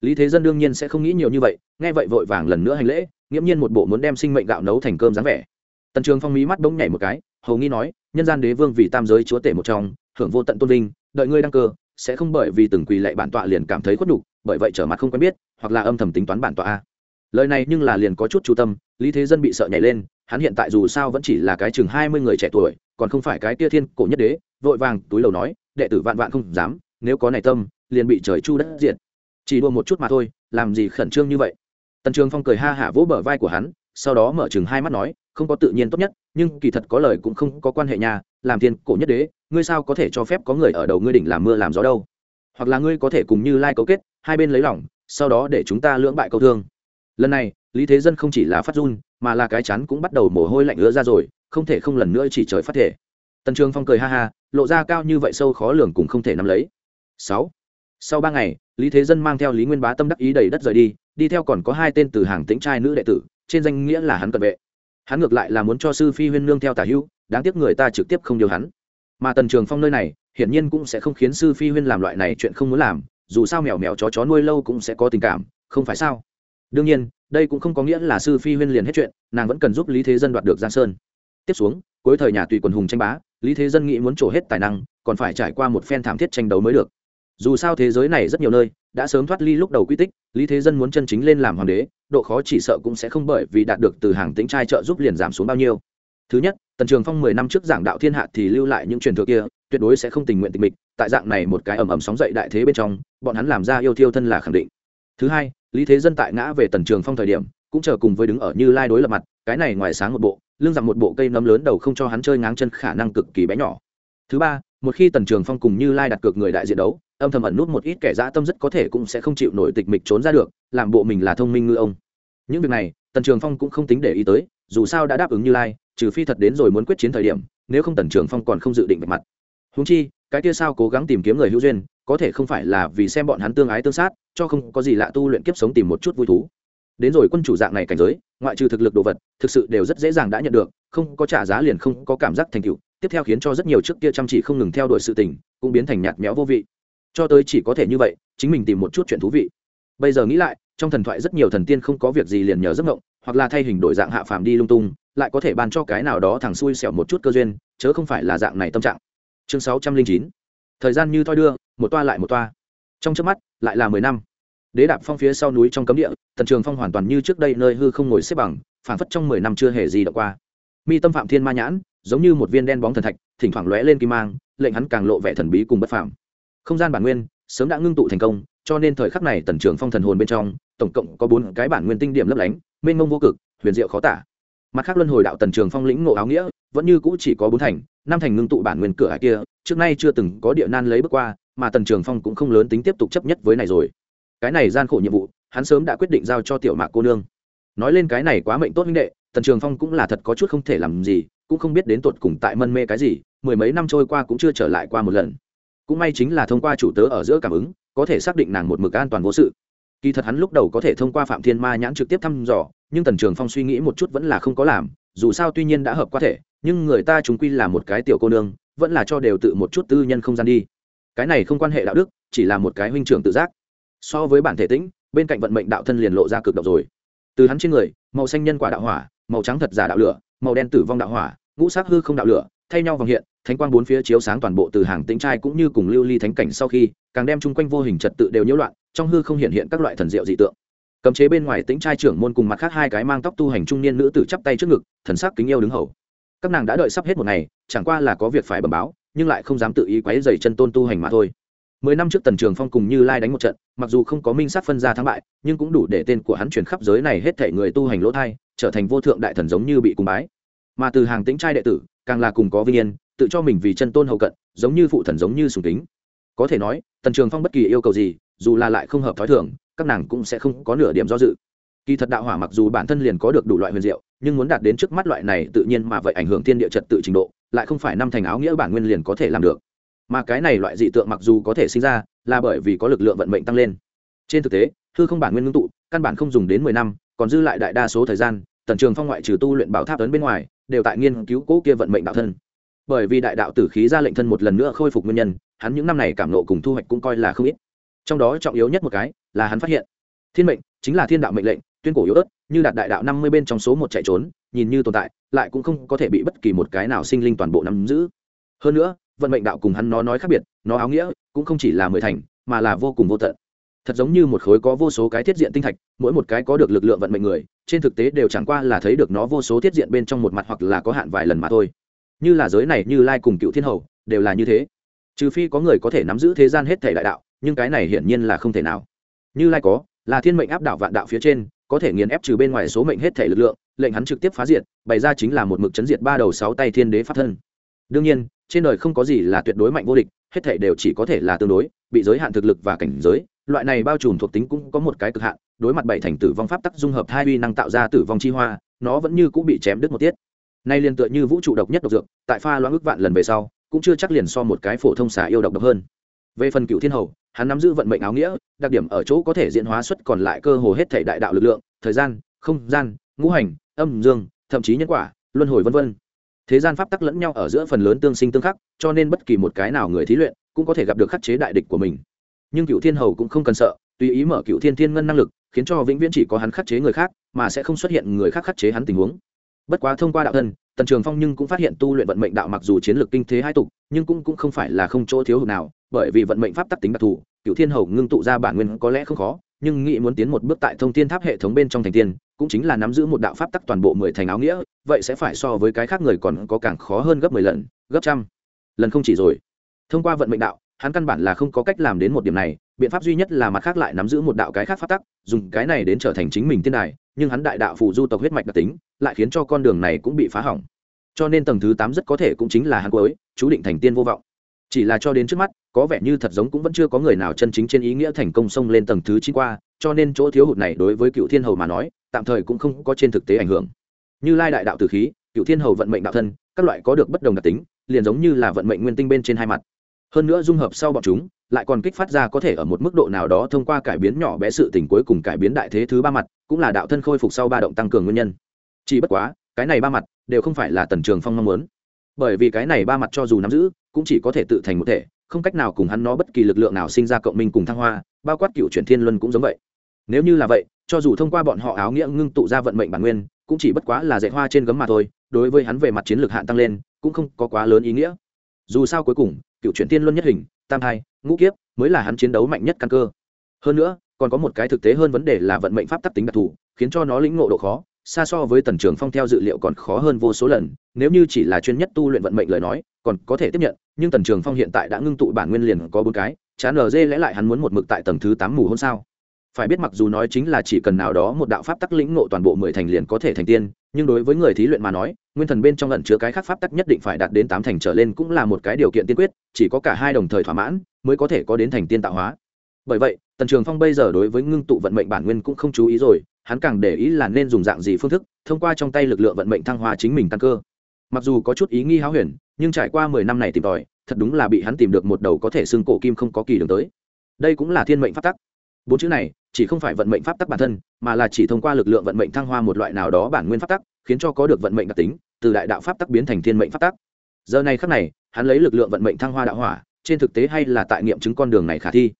Lý thế dân đương nhiên sẽ không nghĩ nhiều như vậy, nghe vậy vội vàng lần nữa hành lễ, nghiễm nhiên một bộ muốn đem sinh mệnh gạo nấu thành cơm dáng vẻ tần trường phong mí mắt bỗng nhảy một cái, hầu nghi nói, nhân gian đế vương vì tam giới chúa tể một trong, hưởng vô tận tôn vinh, đợi ngươi đăng cơ, sẽ không bởi vì từng quỳ lệ bản tọa liền cảm thấy khuất đục bởi vậy trở mặt không quen biết, hoặc là âm thầm tính toán bản tọa a. Lời này nhưng là liền có chút chú tâm, lý thế dân bị sợ nhảy lên, hắn hiện tại dù sao vẫn chỉ là cái chừng hai mươi người trẻ tuổi, còn không phải cái tia thiên cổ nhất đế, vội vàng túi lầu nói, đệ tử vạn vạn không dám, nếu có này tâm, liền bị trời chu đất diệt. Chỉ đua một chút mà thôi, làm gì khẩn trương như vậy? Tần trường phong cười ha hả vỗ bờ vai của hắn, sau đó mở chừng hai mắt nói không có tự nhiên tốt nhất, nhưng kỳ thật có lời cũng không có quan hệ nhà làm thiên cổ nhất đế, ngươi sao có thể cho phép có người ở đầu ngươi đỉnh làm mưa làm gió đâu? Hoặc là ngươi có thể cùng như lai cấu kết, hai bên lấy lỏng sau đó để chúng ta lưỡng bại câu thương. Lần này, lý thế dân không chỉ là phát run, mà là cái chắn cũng bắt đầu mồ hôi lạnh ứa ra rồi, không thể không lần nữa chỉ trời phát thể. Tần trường phong cười ha ha, lộ ra cao như vậy sâu khó lường cũng không thể nắm lấy. Sáu. Sau ba ngày, lý thế dân mang theo lý nguyên bá tâm đắc ý đầy đất rời đi đi theo còn có hai tên từ hàng tĩnh trai nữ đệ tử, trên danh nghĩa là hắn cận vệ hắn ngược lại là muốn cho sư phi huyên nương theo tả hữu, đáng tiếc người ta trực tiếp không điều hắn. Mà tần trường phong nơi này, hiển nhiên cũng sẽ không khiến sư phi huyên làm loại này chuyện không muốn làm, dù sao mèo mèo chó chó nuôi lâu cũng sẽ có tình cảm, không phải sao? Đương nhiên, đây cũng không có nghĩa là sư phi huyên liền hết chuyện, nàng vẫn cần giúp lý thế dân đoạt được giang sơn. Tiếp xuống, cuối thời nhà tùy quần hùng tranh bá, lý thế dân nghĩ muốn trổ hết tài năng, còn phải trải qua một phen thảm thiết tranh đấu mới được. Dù sao thế giới này rất nhiều nơi, đã sớm thoát ly lúc đầu quy tích, lý thế dân muốn chân chính lên làm hoàng đế độ khó chỉ sợ cũng sẽ không bởi vì đạt được từ hàng tính trai trợ giúp liền giảm xuống bao nhiêu. Thứ nhất, tần trường phong mười năm trước giảng đạo thiên hạ thì lưu lại những truyền thừa kia, tuyệt đối sẽ không tình nguyện tình mịch, tại dạng này một cái ầm ầm sóng dậy đại thế bên trong, bọn hắn làm ra yêu thiêu thân là khẳng định. Thứ hai, lý thế dân tại ngã về tần trường phong thời điểm, cũng chờ cùng với đứng ở như lai đối lập mặt, cái này ngoài sáng một bộ, lưng dặm một bộ cây nấm lớn đầu không cho hắn chơi ngáng chân khả năng cực kỳ bé nhỏ. Thứ ba, một khi tần trường phong cùng như lai đặt cược người đại diện đấu, âm thầm ẩn nút một ít kẻ dã tâm rất có thể cũng sẽ không chịu nổi tịch mịch trốn ra được, làm bộ mình là thông minh ngư ông những việc này, tần trường phong cũng không tính để ý tới, dù sao đã đáp ứng như lai, trừ phi thật đến rồi muốn quyết chiến thời điểm, nếu không tần trường phong còn không dự định vạch mặt. Húng chi, cái kia sao cố gắng tìm kiếm người hữu duyên, có thể không phải là vì xem bọn hắn tương ái tương sát, cho không có gì lạ tu luyện kiếp sống tìm một chút vui thú. Đến rồi quân chủ dạng này cảnh giới, ngoại trừ thực lực đồ vật, thực sự đều rất dễ dàng đã nhận được, không có trả giá liền không có cảm giác thành tựu, tiếp theo khiến cho rất nhiều trước kia chăm chỉ không ngừng theo đuổi sự tình, cũng biến thành nhạt méo vô vị. Cho tới chỉ có thể như vậy, chính mình tìm một chút chuyện thú vị. Bây giờ nghĩ lại trong thần thoại rất nhiều thần tiên không có việc gì liền nhờ giấc mộng, hoặc là thay hình đổi dạng hạ phàm đi lung tung, lại có thể ban cho cái nào đó thằng xui xẻo một chút cơ duyên, chớ không phải là dạng này tâm trạng. Chương sáu trăm linh chín. Thời gian như thoi đưa, một toa lại một toa. Trong trước mắt, lại là mười năm. Đế đạp phong phía sau núi trong cấm địa, tần trường phong hoàn toàn như trước đây nơi hư không ngồi xếp bằng phản phất trong mười năm chưa hề gì đã qua. Mi tâm phạm thiên ma nhãn, giống như một viên đen bóng thần thạch, thỉnh thoảng lóe lên kim mang, lệnh hắn càng lộ vẻ thần bí cùng bất phạm không gian bản nguyên, sớm đã ngưng tụ thành công cho nên thời khắc này tần trường phong thần hồn bên trong, tổng cộng có bốn cái bản nguyên tinh điểm lấp lánh, mênh mông vô cực, huyền diệu khó tả. Mặt khác luân hồi đạo tần trường phong lĩnh ngộ áo nghĩa, vẫn như cũ chỉ có bốn thành, năm thành ngưng tụ bản nguyên cửa hải kia, trước nay chưa từng có địa nan lấy bước qua, mà tần trường phong cũng không lớn tính tiếp tục chấp nhất với này rồi. Cái này gian khổ nhiệm vụ, hắn sớm đã quyết định giao cho tiểu mạc cô nương. Nói lên cái này quá mệnh tốt huynh đệ, tần trường phong cũng là thật có chút không thể làm gì, cũng không biết đến tột cùng tại mân mê cái gì, mười mấy năm trôi qua cũng chưa trở lại qua một lần. Cũng may chính là thông qua chủ tớ ở giữa cảm ứng có thể xác định nàng một mực an toàn vô sự. Kỳ thật hắn lúc đầu có thể thông qua phạm thiên ma nhãn trực tiếp thăm dò, nhưng tần trường phong suy nghĩ một chút vẫn là không có làm, dù sao tuy nhiên đã hợp quá thể, nhưng người ta chúng quy là một cái tiểu cô nương, vẫn là cho đều tự một chút tư nhân không gian đi. Cái này không quan hệ đạo đức, chỉ là một cái huynh trưởng tự giác. So với bản thể tĩnh, bên cạnh vận mệnh đạo thân liền lộ ra cực độc rồi. Từ hắn trên người, màu xanh nhân quả đạo hỏa, màu trắng thật giả đạo lửa, màu đen tử vong đạo hỏa, ngũ sắc hư không đạo lửa thay nhau vòng hiện, thánh quang bốn phía chiếu sáng toàn bộ từ hàng tĩnh trai cũng như cùng lưu ly thánh cảnh sau khi, càng đem chung quanh vô hình trật tự đều nhiễu loạn, trong hư không hiện hiện các loại thần diệu dị tượng. Cấm chế bên ngoài tĩnh trai trưởng môn cùng mặt khác hai cái mang tóc tu hành trung niên nữ tử chắp tay trước ngực, thần sắc kính yêu đứng hầu. Các nàng đã đợi sắp hết một ngày, chẳng qua là có việc phải bẩm báo, nhưng lại không dám tự ý quấy dày chân tôn tu hành mà thôi. Mười năm trước tần trường phong cùng như lai đánh một trận, mặc dù không có minh sát phân ra thắng bại, nhưng cũng đủ để tên của hắn truyền khắp giới này hết thể người tu hành lỗ thai, trở thành vô thượng đại thần giống như bị cung bái mà từ hàng tính trai đệ tử, càng là cùng có vinh yên, tự cho mình vì chân tôn hậu cận, giống như phụ thần giống như sùng tính có thể nói, tần trường phong bất kỳ yêu cầu gì, dù là lại không hợp thói thường, các nàng cũng sẽ không có nửa điểm do dự. Kỳ thật đạo hỏa mặc dù bản thân liền có được đủ loại huyền diệu, nhưng muốn đạt đến trước mắt loại này tự nhiên mà vậy ảnh hưởng thiên địa trật tự trình độ, lại không phải năm thành áo nghĩa bản nguyên liền có thể làm được. Mà cái này loại dị tượng mặc dù có thể sinh ra, là bởi vì có lực lượng vận mệnh tăng lên. Trên thực tế thư không bản nguyên ngưng tụ, căn bản không dùng đến mười năm, còn dư lại đại đa số thời gian, tần trường phong ngoại trừ tu luyện bảo tháp tấn bên ngoài đều tại nghiên cứu cố kia vận mệnh đạo thân. Bởi vì đại đạo tử khí ra lệnh thân một lần nữa khôi phục nguyên nhân, hắn những năm này cảm nộ cùng thu hoạch cũng coi là không ít. Trong đó trọng yếu nhất một cái là hắn phát hiện, thiên mệnh chính là thiên đạo mệnh lệnh, tuyên cổ yếu ớt, như đạt đại đạo năm mươi bên trong số một chạy trốn, nhìn như tồn tại, lại cũng không có thể bị bất kỳ một cái nào sinh linh toàn bộ nắm giữ. Hơn nữa, vận mệnh đạo cùng hắn nó nói khác biệt, nó áo nghĩa cũng không chỉ là mười thành, mà là vô cùng vô tận thật giống như một khối có vô số cái thiết diện tinh thạch, mỗi một cái có được lực lượng vận mệnh người, trên thực tế đều chẳng qua là thấy được nó vô số thiết diện bên trong một mặt hoặc là có hạn vài lần mà thôi. Như là giới này như lai cùng cựu thiên hầu, đều là như thế. Trừ phi có người có thể nắm giữ thế gian hết thể đại đạo, nhưng cái này hiển nhiên là không thể nào. Như lai có, là thiên mệnh áp đảo vạn đạo phía trên, có thể nghiền ép trừ bên ngoài số mệnh hết thể lực lượng, lệnh hắn trực tiếp phá diệt, bày ra chính là một mực chấn diệt ba đầu sáu tay thiên đế pháp thân. Đương nhiên, trên đời không có gì là tuyệt đối mạnh vô địch, hết thể đều chỉ có thể là tương đối, bị giới hạn thực lực và cảnh giới loại này bao trùm thuộc tính cũng có một cái cực hạn, đối mặt bảy thành tử vong pháp tắc dung hợp hai uy năng tạo ra tử vong chi hoa, nó vẫn như cũng bị chém đứt một tiết. Nay liền tựa như vũ trụ độc nhất độc dược, tại pha loãng ước vạn lần về sau, cũng chưa chắc liền so một cái phổ thông xà yêu độc độc hơn. Về phần cựu thiên hầu, hắn nắm giữ vận mệnh áo nghĩa, đặc điểm ở chỗ có thể diễn hóa xuất còn lại cơ hồ hết thể đại đạo lực lượng, thời gian, không gian, ngũ hành, âm dương, thậm chí nhân quả, luân hồi vân vân. Thế gian pháp tắc lẫn nhau ở giữa phần lớn tương sinh tương khắc, cho nên bất kỳ một cái nào người thí luyện cũng có thể gặp được khắc chế đại địch của mình nhưng cựu thiên hầu cũng không cần sợ tùy ý mở cựu thiên thiên ngân năng lực khiến cho vĩnh viễn chỉ có hắn khắc chế người khác mà sẽ không xuất hiện người khác khắc chế hắn tình huống. Bất quá thông qua đạo thân tần trường phong nhưng cũng phát hiện tu luyện vận mệnh đạo mặc dù chiến lược kinh thế hai tục nhưng cũng, cũng không phải là không chỗ thiếu hụt nào bởi vì vận mệnh pháp tắc tính đặc thù cựu thiên hầu ngưng tụ ra bản nguyên có lẽ không khó nhưng nghĩ muốn tiến một bước tại thông thiên tháp hệ thống bên trong thành tiên cũng chính là nắm giữ một đạo pháp tắc toàn bộ mười thành áo nghĩa vậy sẽ phải so với cái khác người còn có càng khó hơn gấp mười lần gấp trăm lần không chỉ rồi. Thông qua vận mệnh đạo hắn căn bản là không có cách làm đến một điểm này, biện pháp duy nhất là mặt khác lại nắm giữ một đạo cái khác phát tắc, dùng cái này đến trở thành chính mình tiên đài, nhưng hắn đại đạo phù du tộc huyết mạch đặc tính, lại khiến cho con đường này cũng bị phá hỏng. Cho nên tầng thứ tám rất có thể cũng chính là hắn cuối, chú định thành tiên vô vọng. Chỉ là cho đến trước mắt, có vẻ như thật giống cũng vẫn chưa có người nào chân chính trên ý nghĩa thành công xông lên tầng thứ chín qua, cho nên chỗ thiếu hụt này đối với cựu thiên hầu mà nói, tạm thời cũng không có trên thực tế ảnh hưởng. Như lai đại đạo tử khí, cựu thiên hầu vận mệnh đạo thân, các loại có được bất đồng đặc tính, liền giống như là vận mệnh nguyên tinh bên trên hai mặt hơn nữa dung hợp sau bọn chúng, lại còn kích phát ra có thể ở một mức độ nào đó thông qua cải biến nhỏ bé sự tình cuối cùng cải biến đại thế thứ ba mặt, cũng là đạo thân khôi phục sau ba động tăng cường nguyên nhân. Chỉ bất quá, cái này ba mặt đều không phải là tần trường phong mong muốn. Bởi vì cái này ba mặt cho dù nắm giữ, cũng chỉ có thể tự thành một thể, không cách nào cùng hắn nó bất kỳ lực lượng nào sinh ra cộng minh cùng thăng hoa, bao quát cựu chuyển thiên luân cũng giống vậy. Nếu như là vậy, cho dù thông qua bọn họ áo nghĩa ngưng tụ ra vận mệnh bản nguyên, cũng chỉ bất quá là dạy hoa trên gấm mà thôi, đối với hắn về mặt chiến lược hạn tăng lên, cũng không có quá lớn ý nghĩa. Dù sao cuối cùng cựu chuyển tiên luân nhất hình, tam hai ngũ kiếp, mới là hắn chiến đấu mạnh nhất căn cơ. Hơn nữa, còn có một cái thực tế hơn vấn đề là vận mệnh pháp tắc tính đặc thù, khiến cho nó lĩnh ngộ độ khó, xa so với tần trường phong theo dự liệu còn khó hơn vô số lần. Nếu như chỉ là chuyên nhất tu luyện vận mệnh lời nói, còn có thể tiếp nhận, nhưng tần trường phong hiện tại đã ngưng tụ bản nguyên liền có bốn cái, chán ở dê lẽ lại hắn muốn một mực tại tầng thứ tám mù hôn sao? Phải biết mặc dù nói chính là chỉ cần nào đó một đạo pháp tắc lĩnh ngộ toàn bộ mười thành liền có thể thành tiên nhưng đối với người thí luyện mà nói, nguyên thần bên trong lần chứa cái khác pháp tắc nhất định phải đạt đến tám thành trở lên cũng là một cái điều kiện tiên quyết, chỉ có cả hai đồng thời thỏa mãn, mới có thể có đến thành tiên tạo hóa. Bởi vậy, tần trường phong bây giờ đối với ngưng tụ vận mệnh bản nguyên cũng không chú ý rồi, hắn càng để ý là nên dùng dạng gì phương thức, thông qua trong tay lực lượng vận mệnh thăng hoa chính mình căn cơ. Mặc dù có chút ý nghi háo huyền, nhưng trải qua mười năm này tìm tòi, thật đúng là bị hắn tìm được một đầu có thể xưng cổ kim không có kỳ đường tới. Đây cũng là thiên mệnh pháp tắc. Bốn chữ này chỉ không phải vận mệnh pháp tắc bản thân, mà là chỉ thông qua lực lượng vận mệnh thăng hoa một loại nào đó bản nguyên pháp tắc, khiến cho có được vận mệnh đặc tính, từ đại đạo pháp tắc biến thành thiên mệnh pháp tắc. Giờ này khắc này, hắn lấy lực lượng vận mệnh thăng hoa đạo hỏa, trên thực tế hay là tại nghiệm chứng con đường này khả thi.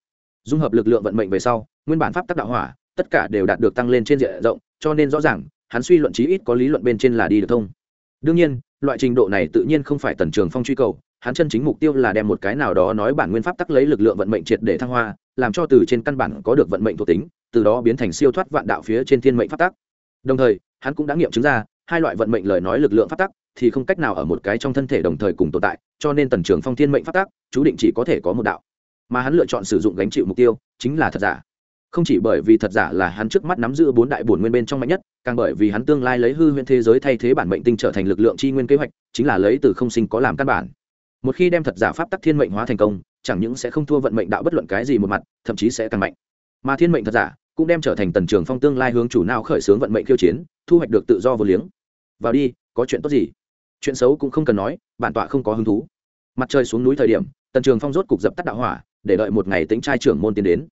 Dung hợp lực lượng vận mệnh về sau, nguyên bản pháp tắc đạo hỏa, tất cả đều đạt được tăng lên trên diện rộng, cho nên rõ ràng, hắn suy luận chí ít có lý luận bên trên là đi được thông. Đương nhiên, loại trình độ này tự nhiên không phải tần trường phong truy cầu hắn chân chính mục tiêu là đem một cái nào đó nói bản nguyên pháp tắc lấy lực lượng vận mệnh triệt để thăng hoa, làm cho từ trên căn bản có được vận mệnh thuộc tính, từ đó biến thành siêu thoát vạn đạo phía trên thiên mệnh pháp tắc. Đồng thời, hắn cũng đã nghiệm chứng ra, hai loại vận mệnh lời nói lực lượng pháp tắc thì không cách nào ở một cái trong thân thể đồng thời cùng tồn tại, cho nên tần trường phong thiên mệnh pháp tắc, chú định chỉ có thể có một đạo. Mà hắn lựa chọn sử dụng gánh chịu mục tiêu, chính là thật giả. Không chỉ bởi vì thật giả là hắn trước mắt nắm giữ bốn đại bổn nguyên bên trong mạnh nhất, càng bởi vì hắn tương lai lấy hư huyễn thế giới thay thế bản mệnh tinh trở thành lực lượng chi nguyên kế hoạch, chính là lấy từ không sinh có làm căn bản một khi đem thật giả pháp tắc thiên mệnh hóa thành công, chẳng những sẽ không thua vận mệnh đạo bất luận cái gì một mặt, thậm chí sẽ càng mạnh. Mà thiên mệnh thật giả cũng đem trở thành tần trường phong tương lai hướng chủ nào khởi xướng vận mệnh khiêu chiến, thu hoạch được tự do vô liếng. Vào đi, có chuyện tốt gì? Chuyện xấu cũng không cần nói, bản tọa không có hứng thú. Mặt trời xuống núi thời điểm, tần trường phong rốt cục dập tắt đạo hỏa, để đợi một ngày tính trai trưởng môn tiến đến.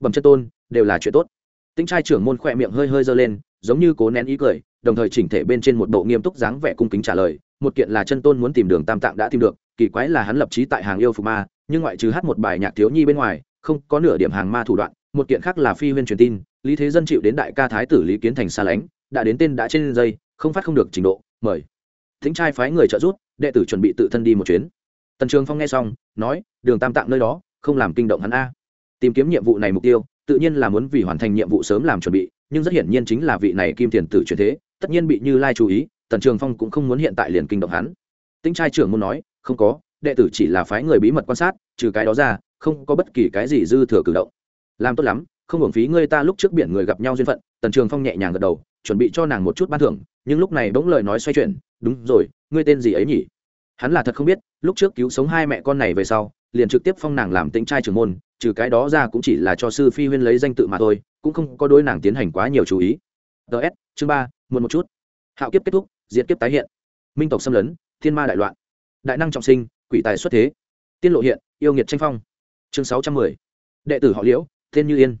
Bẩm chân tôn, đều là chuyện tốt. Tính trai trưởng môn khỏe miệng hơi hơi giơ lên, giống như cố nén ý cười, đồng thời chỉnh thể bên trên một bộ nghiêm túc dáng vẻ cung kính trả lời, một kiện là chân tôn muốn tìm đường tam tạng đã tìm được kỳ quái là hắn lập trí tại hàng yêu phục ma, nhưng ngoại trừ hát một bài nhạc thiếu nhi bên ngoài, không có nửa điểm hàng ma thủ đoạn, một kiện khác là phi huyên truyền tin, lý thế dân chịu đến đại ca thái tử lý kiến thành xa lánh, đã đến tên đã trên dây, không phát không được trình độ, mời. Thính trai phái người trợ giúp, đệ tử chuẩn bị tự thân đi một chuyến. Tần trường phong nghe xong, nói, đường tam tạng nơi đó, không làm kinh động hắn a. Tìm kiếm nhiệm vụ này mục tiêu, tự nhiên là muốn vì hoàn thành nhiệm vụ sớm làm chuẩn bị, nhưng rất hiển nhiên chính là vị này kim tiền tử truyền thế, tất nhiên bị như lai chú ý, tần trường phong cũng không muốn hiện tại liền kinh động hắn. Tinh trai trưởng muốn nói không có, đệ tử chỉ là phái người bí mật quan sát, trừ cái đó ra, không có bất kỳ cái gì dư thừa cử động. Làm tốt lắm, không hưởng phí ngươi ta lúc trước biển người gặp nhau duyên phận, tần trường phong nhẹ nhàng gật đầu, chuẩn bị cho nàng một chút ban thưởng, nhưng lúc này bỗng lời nói xoay chuyển, đúng rồi, ngươi tên gì ấy nhỉ? Hắn là thật không biết, lúc trước cứu sống hai mẹ con này về sau, liền trực tiếp phong nàng làm tính trai trưởng môn, trừ cái đó ra cũng chỉ là cho sư phi huyên lấy danh tự mà thôi, cũng không có đối nàng tiến hành quá nhiều chú ý. Ts chương ba, muộn một chút. Hạo kiếp kết thúc diễn kiếp tái hiện. Minh tộc xâm lấn, thiên ma đại loạn đại năng trọng sinh, quỷ tài xuất thế. Tiên lộ hiện, yêu nghiệt tranh phong. Chương sáu trăm mười. Đệ tử họ liễu, tên như yên.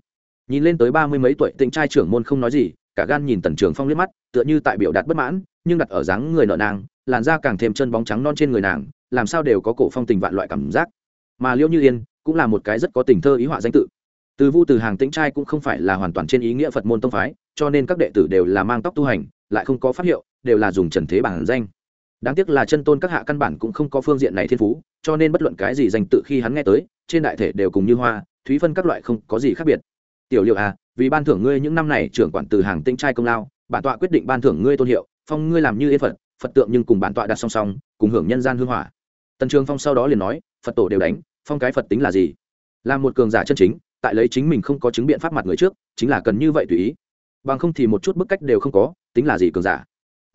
Nhìn lên tới ba mươi mấy tuổi, tịnh trai trưởng môn không nói gì, cả gan nhìn tần trường phong liếc mắt, tựa như tại biểu đạt bất mãn, nhưng đặt ở dáng người nợ nàng, làn da càng thêm chân bóng trắng non trên người nàng, làm sao đều có cổ phong tình vạn loại cảm giác. Mà liễu như yên cũng là một cái rất có tình thơ ý họa danh tự. Từ vu từ hàng tĩnh trai cũng không phải là hoàn toàn trên ý nghĩa phật môn tông phái, cho nên các đệ tử đều là mang tóc tu hành, lại không có phát hiệu, đều là dùng trần thế bản danh đáng tiếc là chân tôn các hạ căn bản cũng không có phương diện này thiên phú, cho nên bất luận cái gì danh tự khi hắn nghe tới, trên đại thể đều cùng như hoa, thúy phân các loại không có gì khác biệt. Tiểu liệu à vì ban thưởng ngươi những năm này trưởng quản từ hàng tinh trai công lao, bản tọa quyết định ban thưởng ngươi tôn hiệu, phong ngươi làm như yên phật phật tượng nhưng cùng bản tọa đặt song song, cùng hưởng nhân gian hương hỏa. Tần trường phong sau đó liền nói, phật tổ đều đánh, phong cái phật tính là gì? Là một cường giả chân chính, tại lấy chính mình không có chứng biện pháp mặt người trước, chính là cần như vậy tùy ý. Bằng không thì một chút bức cách đều không có, tính là gì cường giả?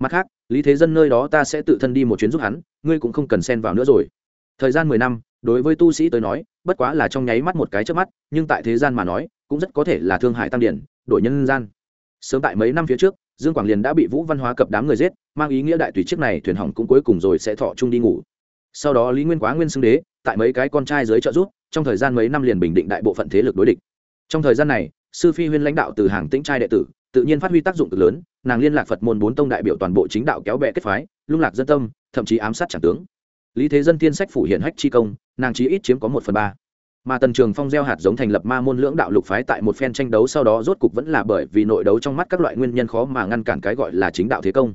Mặt khác, lý thế dân nơi đó ta sẽ tự thân đi một chuyến giúp hắn, ngươi cũng không cần xen vào nữa rồi. Thời gian mười năm, đối với tu sĩ tới nói, bất quá là trong nháy mắt một cái trước mắt, nhưng tại thế gian mà nói, cũng rất có thể là thương hại tăng điển, đổi nhân gian. Sớm tại mấy năm phía trước, dương quảng liền đã bị vũ văn hóa cập đám người giết, mang ý nghĩa đại tùy chiếc này thuyền hỏng cũng cuối cùng rồi sẽ thọ chung đi ngủ. Sau đó lý nguyên quá nguyên xưng đế, tại mấy cái con trai dưới trợ giúp, trong thời gian mấy năm liền bình định đại bộ phận thế lực đối địch. Trong thời gian này, sư phi huyên lãnh đạo từ hàng tĩnh trai đệ tử tự nhiên phát huy tác dụng cực lớn, nàng liên lạc phật môn bốn tông đại biểu toàn bộ chính đạo kéo bè kết phái, lung lạc dân tâm, thậm chí ám sát chẳng tướng. Lý thế dân tiên sách phủ hiện hách chi công, nàng chí ít chiếm có một phần ba. Mà tần trường phong gieo hạt giống thành lập ma môn lưỡng đạo lục phái tại một phen tranh đấu sau đó rốt cục vẫn là bởi vì nội đấu trong mắt các loại nguyên nhân khó mà ngăn cản cái gọi là chính đạo thế công.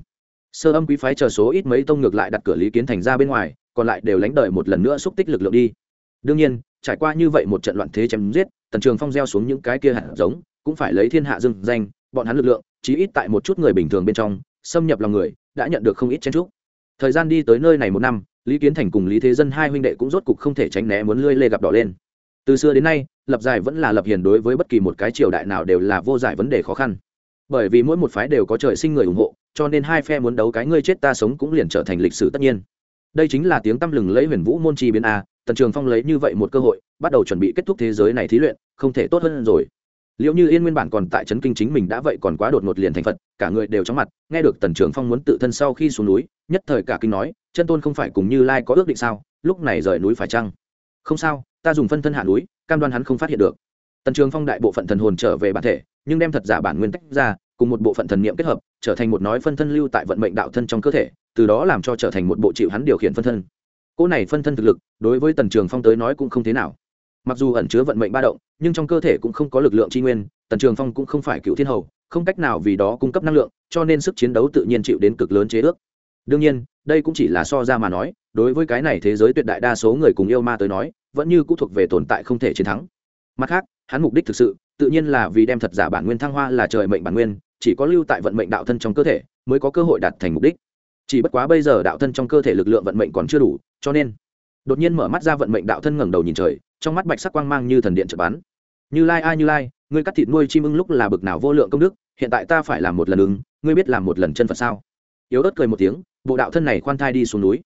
Sơ âm quý phái chờ số ít mấy tông ngược lại đặt cửa lý kiến thành ra bên ngoài, còn lại đều lánh đời một lần nữa xúc tích lực lượng đi. Đương nhiên, trải qua như vậy một trận loạn thế chém giết, tần trường phong gieo xuống những cái kia hạt giống, cũng phải lấy thiên hạ dưng danh bọn hắn lực lượng, chí ít tại một chút người bình thường bên trong, xâm nhập lòng người, đã nhận được không ít chen trúc thời gian đi tới nơi này một năm, lý kiến thành cùng lý thế dân hai huynh đệ cũng rốt cục không thể tránh né muốn lươi lê gặp đỏ lên. Từ xưa đến nay, lập giải vẫn là lập hiền đối với bất kỳ một cái triều đại nào đều là vô giải vấn đề khó khăn. Bởi vì mỗi một phái đều có trời sinh người ủng hộ, cho nên hai phe muốn đấu cái ngươi chết ta sống cũng liền trở thành lịch sử tất nhiên. Đây chính là tiếng tăm lừng lấy huyền vũ môn chi biến a, tần trường phong lấy như vậy một cơ hội, bắt đầu chuẩn bị kết thúc thế giới này thí luyện, không thể tốt hơn rồi liệu như yên nguyên bản còn tại trấn kinh chính mình đã vậy còn quá đột ngột liền thành phật, cả người đều chóng mặt, nghe được tần trường phong muốn tự thân sau khi xuống núi, nhất thời cả kinh nói, chân tôn không phải cùng như lai có ước định sao? Lúc này rời núi phải chăng? Không sao, ta dùng phân thân hạ núi, cam đoan hắn không phát hiện được. Tần trường phong đại bộ phận thần hồn trở về bản thể, nhưng đem thật giả bản nguyên tách ra, cùng một bộ phận thần niệm kết hợp, trở thành một nói phân thân lưu tại vận mệnh đạo thân trong cơ thể, từ đó làm cho trở thành một bộ chịu hắn điều khiển phân thân. Cỗ này phân thân thực lực, đối với tần trường phong tới nói cũng không thế nào mặc dù ẩn chứa vận mệnh ba động, nhưng trong cơ thể cũng không có lực lượng tri nguyên, tần trường phong cũng không phải cựu thiên hầu, không cách nào vì đó cung cấp năng lượng, cho nên sức chiến đấu tự nhiên chịu đến cực lớn chế ước. Đương nhiên, đây cũng chỉ là so ra mà nói, đối với cái này thế giới tuyệt đại đa số người cùng yêu ma tới nói, vẫn như cũng thuộc về tồn tại không thể chiến thắng. Mặt khác, hắn mục đích thực sự, tự nhiên là vì đem thật giả bản nguyên thăng hoa là trời mệnh bản nguyên, chỉ có lưu tại vận mệnh đạo thân trong cơ thể, mới có cơ hội đạt thành mục đích. Chỉ bất quá bây giờ đạo thân trong cơ thể lực lượng vận mệnh còn chưa đủ, cho nên, đột nhiên mở mắt ra vận mệnh đạo thân ngẩng đầu nhìn trời trong mắt bạch sắc quang mang như thần điện chợt bắn. Như lai, ai như lai, ngươi cắt thịt nuôi chim ưng lúc là bực nào vô lượng công đức, hiện tại ta phải làm một lần ứng, ngươi biết làm một lần chân phật sao? Yếu ớt cười một tiếng, bộ đạo thân này khoan thai đi xuống núi.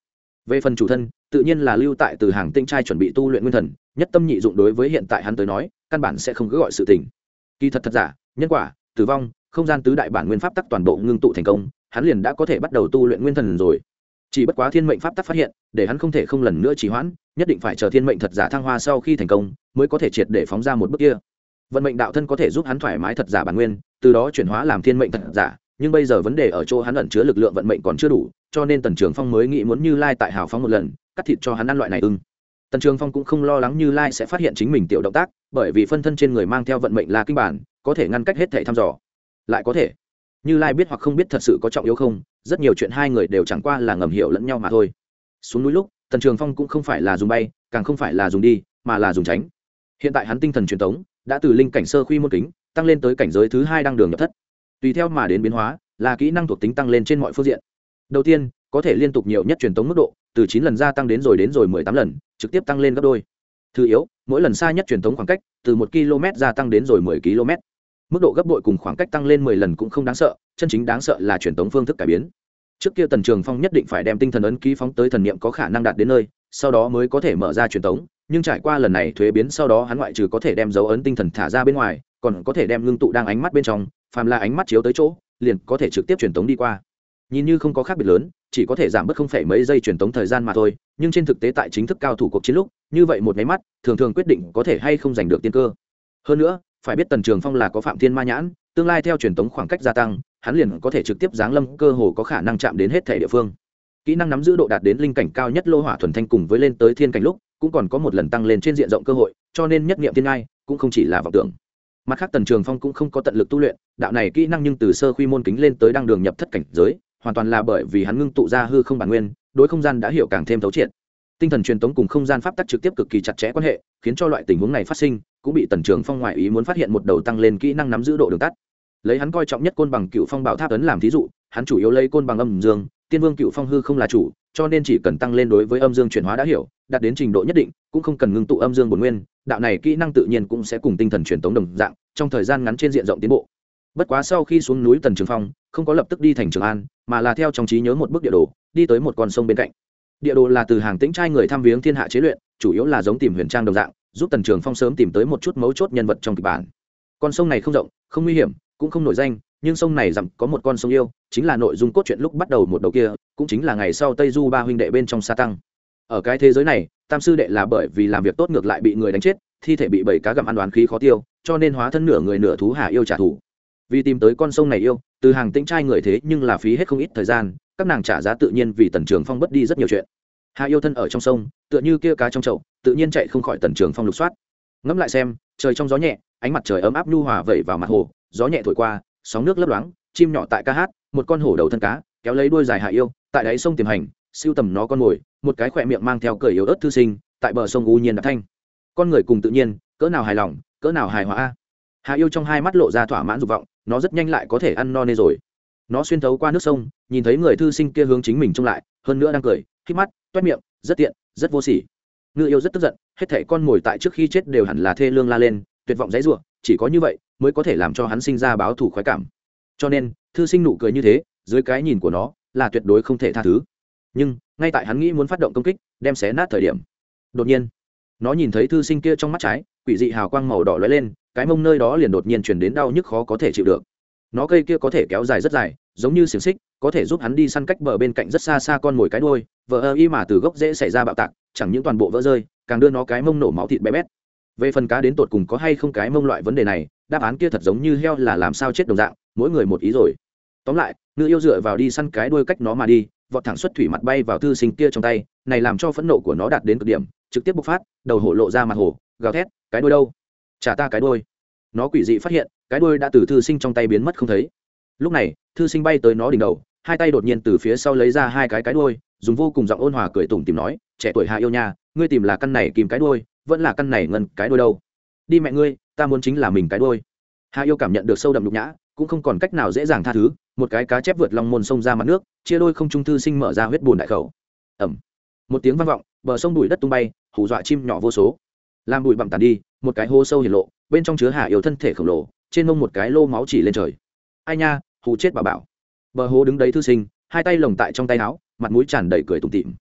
Về phần chủ thân, tự nhiên là lưu tại từ hàng tinh trai chuẩn bị tu luyện nguyên thần, nhất tâm nhị dụng đối với hiện tại hắn tới nói, căn bản sẽ không cứ gọi sự tình. Kỳ thật thật giả, nhân quả, tử vong, không gian tứ đại bản nguyên pháp tắc toàn bộ ngưng tụ thành công, hắn liền đã có thể bắt đầu tu luyện nguyên thần rồi. Chỉ bất quá thiên mệnh pháp tắc phát hiện, để hắn không thể không lần nữa trì hoãn nhất định phải chờ thiên mệnh thật giả thăng hoa sau khi thành công, mới có thể triệt để phóng ra một bước kia. Vận mệnh đạo thân có thể giúp hắn thoải mái thật giả bản nguyên, từ đó chuyển hóa làm thiên mệnh thật giả, nhưng bây giờ vấn đề ở chỗ hắn ẩn chứa lực lượng vận mệnh còn chưa đủ, cho nên tần trường phong mới nghĩ muốn như lai tại hào phóng một lần, cắt thịt cho hắn ăn loại này ưng. Tần trường phong cũng không lo lắng như lai sẽ phát hiện chính mình tiểu động tác, bởi vì phân thân trên người mang theo vận mệnh là kinh bản, có thể ngăn cách hết thể thăm dò. Lại có thể, như lai biết hoặc không biết thật sự có trọng yếu không, rất nhiều chuyện hai người đều chẳng qua là ngầm hiểu lẫn nhau mà thôi. Xuống núi lúc tần trường phong cũng không phải là dùng bay, càng không phải là dùng đi, mà là dùng tránh. Hiện tại hắn tinh thần truyền thống đã từ linh cảnh sơ khuy môn kính, tăng lên tới cảnh giới thứ hai đang đường nhập thất. Tùy theo mà đến biến hóa, là kỹ năng thuộc tính tăng lên trên mọi phương diện. Đầu tiên, có thể liên tục nhiều nhất truyền tống mức độ, từ chín lần gia tăng đến rồi đến rồi mười tám lần, trực tiếp tăng lên gấp đôi. Thứ yếu, mỗi lần xa nhất truyền tống khoảng cách, từ một km gia tăng đến rồi mười km. Mức độ gấp bội cùng khoảng cách tăng lên mười lần cũng không đáng sợ, chân chính đáng sợ là truyền tống phương thức cải biến trước kia tần trường phong nhất định phải đem tinh thần ấn ký phóng tới thần niệm có khả năng đạt đến nơi, sau đó mới có thể mở ra truyền tống nhưng trải qua lần này thuế biến sau đó hắn ngoại trừ có thể đem dấu ấn tinh thần thả ra bên ngoài, còn có thể đem ngưng tụ đang ánh mắt bên trong, phàm là ánh mắt chiếu tới chỗ, liền có thể trực tiếp truyền tống đi qua. Nhìn như không có khác biệt lớn, chỉ có thể giảm bớt không phải mấy giây truyền tống thời gian mà thôi, nhưng trên thực tế tại chính thức cao thủ cuộc chiến lúc, như vậy một máy mắt, thường thường quyết định có thể hay không giành được tiên cơ. Hơn nữa, phải biết tần trường phong là có phạm thiên ma nhãn tương lai theo truyền tống khoảng cách gia tăng, hắn liền có thể trực tiếp giáng lâm, cơ hồ có khả năng chạm đến hết thể địa phương. Kỹ năng nắm giữ độ đạt đến linh cảnh cao nhất lô hỏa thuần thanh cùng với lên tới thiên cảnh lúc, cũng còn có một lần tăng lên trên diện rộng cơ hội, cho nên nhất nghiệm thiên ngai cũng không chỉ là vọng tưởng. Mặt khác tần trường phong cũng không có tận lực tu luyện, đạo này kỹ năng nhưng từ sơ khuy môn kính lên tới đăng đường nhập thất cảnh giới, hoàn toàn là bởi vì hắn ngưng tụ ra hư không bản nguyên, đối không gian đã hiểu càng thêm thấu triệt tinh thần truyền tống cùng không gian pháp tắc trực tiếp cực kỳ chặt chẽ quan hệ, khiến cho loại tình huống này phát sinh, cũng bị tần trường phong ngoại ý muốn phát hiện một đầu tăng lên kỹ năng nắm giữ độ đường tắt. Lấy hắn coi trọng nhất côn bằng cựu phong bảo tháp ấn làm thí dụ, hắn chủ yếu lấy côn bằng âm dương, tiên vương cựu phong hư không là chủ, cho nên chỉ cần tăng lên đối với âm dương chuyển hóa đã hiểu, đạt đến trình độ nhất định, cũng không cần ngưng tụ âm dương bổn nguyên, đạo này kỹ năng tự nhiên cũng sẽ cùng tinh thần truyền tống đồng dạng, trong thời gian ngắn trên diện rộng tiến bộ. Bất quá sau khi xuống núi tần trường phong, không có lập tức đi thành trường an, mà là theo trong trí nhớ một bức địa đồ, đi tới một con sông bên cạnh địa đồ là từ hàng tĩnh trai người tham viếng thiên hạ chế luyện, chủ yếu là giống tìm huyền trang đồng dạng, giúp tần trường phong sớm tìm tới một chút mấu chốt nhân vật trong kịch bản. Con sông này không rộng, không nguy hiểm, cũng không nổi danh, nhưng sông này dặm có một con sông yêu, chính là nội dung cốt truyện lúc bắt đầu một đầu kia, cũng chính là ngày sau tây du ba huynh đệ bên trong sa tăng. Ở cái thế giới này, tam sư đệ là bởi vì làm việc tốt ngược lại bị người đánh chết, thi thể bị bảy cá gặm ăn đoán khí khó tiêu, cho nên hóa thân nửa người nửa thú hạ yêu trả thù. Vì tìm tới con sông này yêu, từ hàng tĩnh trai người thế nhưng là phí hết không ít thời gian các nàng trả giá tự nhiên vì tần trường phong bất đi rất nhiều chuyện. Hà yêu thân ở trong sông, tựa như kia cá trong chậu, tự nhiên chạy không khỏi tần trường phong lục soát. Ngẫm lại xem, trời trong gió nhẹ, ánh mặt trời ấm áp nhu hòa vẩy vào mặt hồ, gió nhẹ thổi qua, sóng nước lấp loáng, chim nhỏ tại ca hát, một con hổ đầu thân cá, kéo lấy đuôi dài hạ yêu, tại đáy sông tiềm hành, siêu tầm nó con mồi, một cái khỏe miệng mang theo cởi yếu ớt thư sinh, tại bờ sông u nhiên đạp thanh. Con người cùng tự nhiên, cỡ nào hài lòng, cỡ nào hài hòa a. Hạ yêu trong hai mắt lộ ra thỏa mãn dục vọng, nó rất nhanh lại có thể ăn no nê rồi nó xuyên thấu qua nước sông, nhìn thấy người thư sinh kia hướng chính mình trông lại, hơn nữa đang cười hít mắt, toét miệng, rất tiện, rất vô sỉ. Ngư yêu rất tức giận, hết thảy con mồi tại trước khi chết đều hẳn là thê lương la lên, tuyệt vọng dãy ruộng chỉ có như vậy mới có thể làm cho hắn sinh ra báo thù khoái cảm. Cho nên, thư sinh nụ cười như thế, dưới cái nhìn của nó, là tuyệt đối không thể tha thứ. Nhưng, ngay tại hắn nghĩ muốn phát động công kích, đem xé nát thời điểm, đột nhiên, nó nhìn thấy thư sinh kia trong mắt trái, quỷ dị hào quang màu đỏ lóe lên, cái mông nơi đó liền đột nhiên chuyển đến đau nhức khó có thể chịu được. Nó cây kia có thể kéo dài rất dài giống như xiềng xích, có thể giúp hắn đi săn cách bờ bên cạnh rất xa xa con mồi cái đôi vỡ ơ y mà từ gốc dễ xảy ra bạo tạc, chẳng những toàn bộ vỡ rơi, càng đưa nó cái mông nổ máu thịt bé bét. Về phần cá đến tột cùng có hay không cái mông loại vấn đề này, đáp án kia thật giống như heo là làm sao chết đồng dạng, mỗi người một ý rồi. Tóm lại, ngư yêu dựa vào đi săn cái đuôi cách nó mà đi, vọt thẳng xuất thủy mặt bay vào thư sinh kia trong tay, này làm cho phẫn nộ của nó đạt đến cực điểm, trực tiếp bộc phát, đầu hổ lộ ra mặt hồ gào thét, cái đuôi đâu? Trả ta cái đuôi. Nó quỷ dị phát hiện, cái đuôi đã từ thư sinh trong tay biến mất không thấy. Lúc này thư sinh bay tới nó đỉnh đầu, hai tay đột nhiên từ phía sau lấy ra hai cái cái đuôi, dùng vô cùng giọng ôn hòa cười tủm tìm nói, trẻ tuổi hạ yêu nha, ngươi tìm là căn này kìm cái đuôi, vẫn là căn này ngân cái đuôi đâu? Đi mẹ ngươi, ta muốn chính là mình cái đuôi. Hạ yêu cảm nhận được sâu đậm nhục nhã, cũng không còn cách nào dễ dàng tha thứ, một cái cá chép vượt lòng môn sông ra mặt nước, chia đôi không trung thư sinh mở ra huyết bùn đại khẩu. Ẩm một tiếng vang vọng, bờ sông bụi đất tung bay, hù dọa chim nhỏ vô số. Làm bụi bặm tàn đi, một cái hô sâu hiển lộ, bên trong chứa hạ yêu thân thể khổng lồ, trên mông một cái lô máu chỉ lên trời. Ai nha hù chết bà bảo. Bờ hố đứng đấy thư sinh, hai tay lồng tại trong tay áo, mặt mũi tràn đầy cười tủm tịm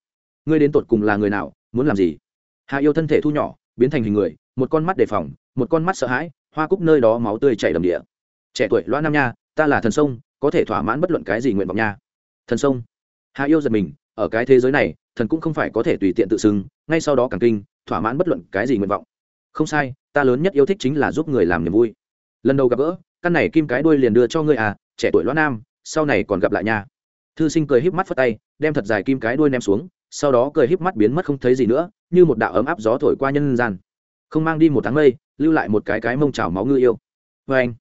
ngươi đến tột cùng là người nào, muốn làm gì? Hạ yêu thân thể thu nhỏ, biến thành hình người, một con mắt đề phòng, một con mắt sợ hãi, hoa cúc nơi đó máu tươi chảy đầm địa. Trẻ tuổi loa nam nha, ta là thần sông, có thể thỏa mãn bất luận cái gì nguyện vọng nha. Thần sông. Hạ yêu giật mình, ở cái thế giới này, thần cũng không phải có thể tùy tiện tự xưng, ngay sau đó càng kinh, thỏa mãn bất luận cái gì nguyện vọng. Không sai, ta lớn nhất yêu thích chính là giúp người làm niềm vui. Lần đầu gặp gỡ, căn này kim cái đuôi liền đưa cho ngươi à trẻ tuổi loa nam, sau này còn gặp lại nha. Thư sinh cười híp mắt phất tay, đem thật dài kim cái đuôi ném xuống, sau đó cười híp mắt biến mất không thấy gì nữa, như một đạo ấm áp gió thổi qua nhân gian. Không mang đi một tháng mây, lưu lại một cái cái mông trào máu ngư yêu. Vê anh,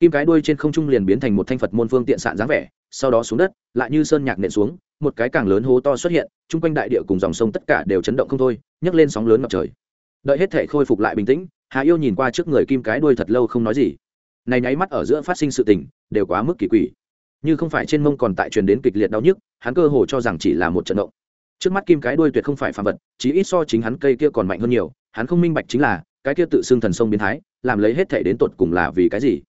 kim cái đuôi trên không trung liền biến thành một thanh phật môn phương tiện sạn dáng vẻ, sau đó xuống đất, lại như sơn nhạc nện xuống, một cái càng lớn hố to xuất hiện, chung quanh đại địa cùng dòng sông tất cả đều chấn động không thôi, nhấc lên sóng lớn ngập trời. Đợi hết thể khôi phục lại bình tĩnh, hà yêu nhìn qua trước người kim cái đuôi thật lâu không nói gì này nháy mắt ở giữa phát sinh sự tình, đều quá mức kỳ quỷ. Như không phải trên mông còn tại truyền đến kịch liệt đau nhức, hắn cơ hồ cho rằng chỉ là một trận động. Trước mắt kim cái đuôi tuyệt không phải phàm vật, chí ít so chính hắn cây kia còn mạnh hơn nhiều, hắn không minh bạch chính là, cái kia tự xưng thần sông biến thái, làm lấy hết thể đến tột cùng là vì cái gì?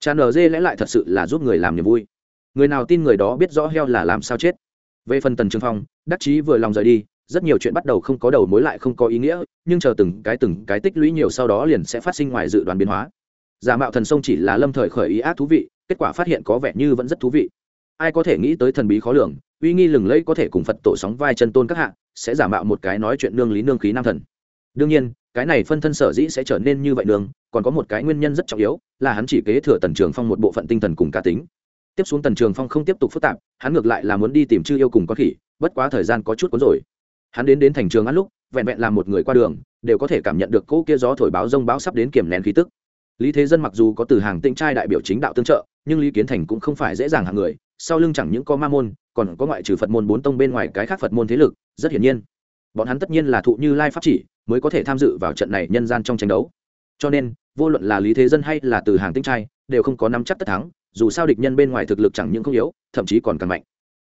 Tràn ở dê lẽ lại thật sự là giúp người làm niềm vui. Người nào tin người đó biết rõ heo là làm sao chết. Về phần tần trường phong, đắc chí vừa lòng rời đi, rất nhiều chuyện bắt đầu không có đầu mối lại không có ý nghĩa, nhưng chờ từng cái từng cái tích lũy nhiều sau đó liền sẽ phát sinh ngoài dự đoán biến hóa giả mạo thần sông chỉ là lâm thời khởi ý ác thú vị kết quả phát hiện có vẻ như vẫn rất thú vị. Ai có thể nghĩ tới thần bí khó lường uy nghi lừng lẫy có thể cùng phật tổ sóng vai chân tôn các hạ sẽ giả mạo một cái nói chuyện nương lý nương khí nam thần. Đương nhiên cái này phân thân sở dĩ sẽ trở nên như vậy đường, còn có một cái nguyên nhân rất trọng yếu là hắn chỉ kế thừa tần trường phong một bộ phận tinh thần cùng cá tính. Tiếp xuống tần trường phong không tiếp tục phức tạp hắn ngược lại là muốn đi tìm chư yêu cùng con khỉ bất quá thời gian có chút cuốn rồi. Hắn đến đến thành trường ăn lúc vẹn vẹn là một người qua đường đều có thể cảm nhận được cỗ kia gió thổi báo rông báo sắp đến kiểm nén khí tức lý thế dân mặc dù có từ hàng tinh trai đại biểu chính đạo tương trợ, nhưng lý kiến thành cũng không phải dễ dàng hàng người, sau lưng chẳng những có ma môn, còn có ngoại trừ phật môn bốn tông bên ngoài cái khác phật môn thế lực, rất hiển nhiên. Bọn hắn tất nhiên là thụ như lai pháp chỉ, mới có thể tham dự vào trận này nhân gian trong tranh đấu. Cho nên, vô luận là lý thế dân hay là từ hàng tinh trai, đều không có nắm chắc tất thắng, dù sao địch nhân bên ngoài thực lực chẳng những không yếu, thậm chí còn càng mạnh.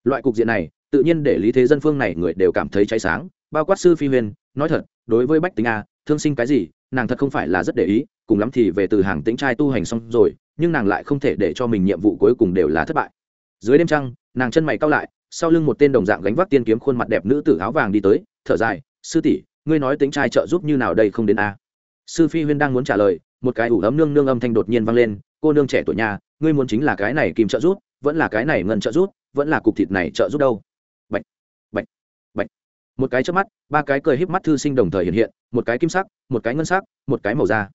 Loại cục diện này, tự nhiên để lý thế dân phương này người đều cảm thấy cháy sáng. Bao quát sư phi huyền, nói thật, đối với bách tính a, thương sinh cái gì, nàng thật không phải là rất để ý cùng lắm thì về từ hàng tĩnh trai tu hành xong rồi, nhưng nàng lại không thể để cho mình nhiệm vụ cuối cùng đều là thất bại. Dưới đêm trăng, nàng chân mày cao lại, sau lưng một tên đồng dạng gánh vác tiên kiếm khuôn mặt đẹp nữ tử áo vàng đi tới, thở dài, sư tỷ, ngươi nói tính trai trợ giúp như nào đây không đến a? Sư phi huyên đang muốn trả lời, một cái ủ ấm nương nương âm thanh đột nhiên vang lên, cô nương trẻ tuổi nhà, ngươi muốn chính là cái này kìm trợ giúp, vẫn là cái này ngân trợ giúp, vẫn là cục thịt này trợ giúp đâu? Bệnh bệnh bệnh một cái chớp mắt, ba cái cười híp mắt thư sinh đồng thời hiện hiện, một cái kim sắc, một cái ngân sắc, một cái màu da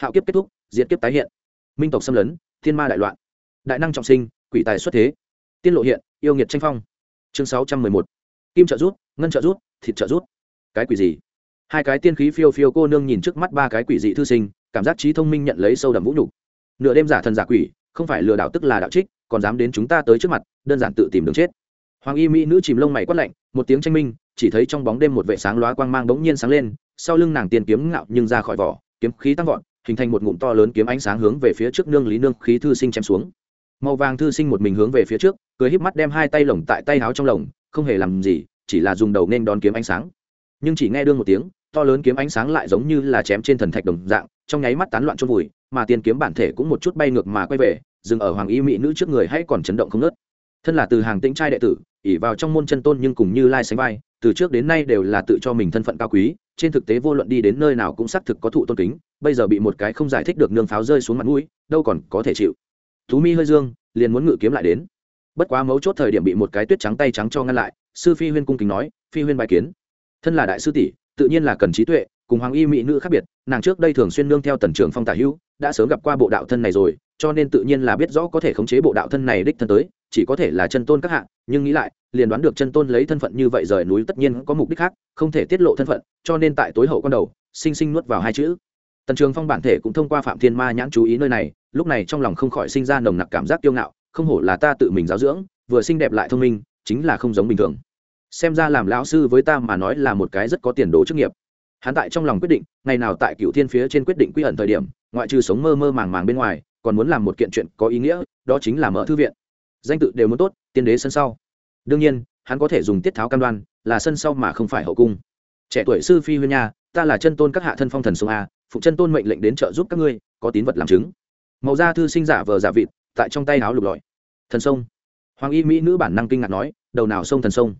hạo kiếp kết thúc, diệt kiếp tái hiện. Minh tộc xâm lấn, thiên ma đại loạn. Đại năng trọng sinh, quỷ tài xuất thế. Tiên lộ hiện, yêu nghiệt tranh phong. Chương sáu trăm mười một. Kim trợ rút, ngân trợ rút, thịt trợ rút. Cái quỷ gì? Hai cái tiên khí phiêu phiêu cô nương nhìn trước mắt ba cái quỷ dị thư sinh, cảm giác trí thông minh nhận lấy sâu đậm vũ nhục. Nửa đêm giả thần giả quỷ, không phải lừa đảo tức là đạo trích, còn dám đến chúng ta tới trước mặt, đơn giản tự tìm đường chết. Hoàng y mỹ nữ chìm lông mày quát lạnh, một tiếng tranh minh, chỉ thấy trong bóng đêm một vệ sáng lóa quang mang bỗng nhiên sáng lên, sau lưng nàng tiền kiếm ngạo nhưng ra khỏi vỏ, kiếm khí tăng vọt hình thành một ngụm to lớn kiếm ánh sáng hướng về phía trước nương lý nương khí thư sinh chém xuống. Màu vàng thư sinh một mình hướng về phía trước, cười híp mắt đem hai tay lồng tại tay áo trong lồng, không hề làm gì, chỉ là dùng đầu nên đón kiếm ánh sáng. Nhưng chỉ nghe đương một tiếng, to lớn kiếm ánh sáng lại giống như là chém trên thần thạch đồng dạng, trong nháy mắt tán loạn chôn vùi, mà tiền kiếm bản thể cũng một chút bay ngược mà quay về, dừng ở hoàng y mỹ nữ trước người hay còn chấn động không nớt thân là từ hàng tĩnh trai đệ tử ỉ vào trong môn chân tôn nhưng cùng như lai sánh vai, từ trước đến nay đều là tự cho mình thân phận cao quý trên thực tế vô luận đi đến nơi nào cũng xác thực có thụ tôn kính, bây giờ bị một cái không giải thích được nương pháo rơi xuống mặt mũi, đâu còn có thể chịu. Thú mi hơi dương, liền muốn ngự kiếm lại đến. Bất quá mấu chốt thời điểm bị một cái tuyết trắng tay trắng cho ngăn lại, sư phi huyên cung kính nói, phi huyên bài kiến. Thân là đại sư tỷ, tự nhiên là cần trí tuệ, cùng hoàng y mỹ nữ khác biệt, nàng trước đây thường xuyên nương theo tần trưởng phong tả hữu, đã sớm gặp qua bộ đạo thân này rồi, cho nên tự nhiên là biết rõ có thể khống chế bộ đạo thân này đích thân tới chỉ có thể là chân tôn các hạng nhưng nghĩ lại, liền đoán được chân tôn lấy thân phận như vậy rời núi tất nhiên có mục đích khác, không thể tiết lộ thân phận, cho nên tại tối hậu con đầu, sinh sinh nuốt vào hai chữ. Tần trường phong bản thể cũng thông qua phạm thiên ma nhãn chú ý nơi này, lúc này trong lòng không khỏi sinh ra nồng nặc cảm giác kiêu ngạo, không hổ là ta tự mình giáo dưỡng, vừa xinh đẹp lại thông minh, chính là không giống bình thường. Xem ra làm lão sư với ta mà nói là một cái rất có tiền đồ chức nghiệp. Hắn tại trong lòng quyết định, ngày nào tại cựu thiên phía trên quyết định quy ẩn thời điểm, ngoại trừ sống mơ mơ màng màng bên ngoài, còn muốn làm một kiện chuyện có ý nghĩa, đó chính là mở thư viện danh tự đều muốn tốt, tiên đế sân sau. Đương nhiên, hắn có thể dùng tiết tháo cam đoan, là sân sau mà không phải hậu cung. Trẻ tuổi sư phi huyên nha, ta là chân tôn các hạ thân phong thần sông a, phụ chân tôn mệnh lệnh đến trợ giúp các ngươi, có tín vật làm chứng. Màu da thư sinh giả vờ giả vịt, tại trong tay áo lục lọi. Thần sông. Hoàng y mỹ nữ bản năng kinh ngạc nói, đầu nào sông thần sông?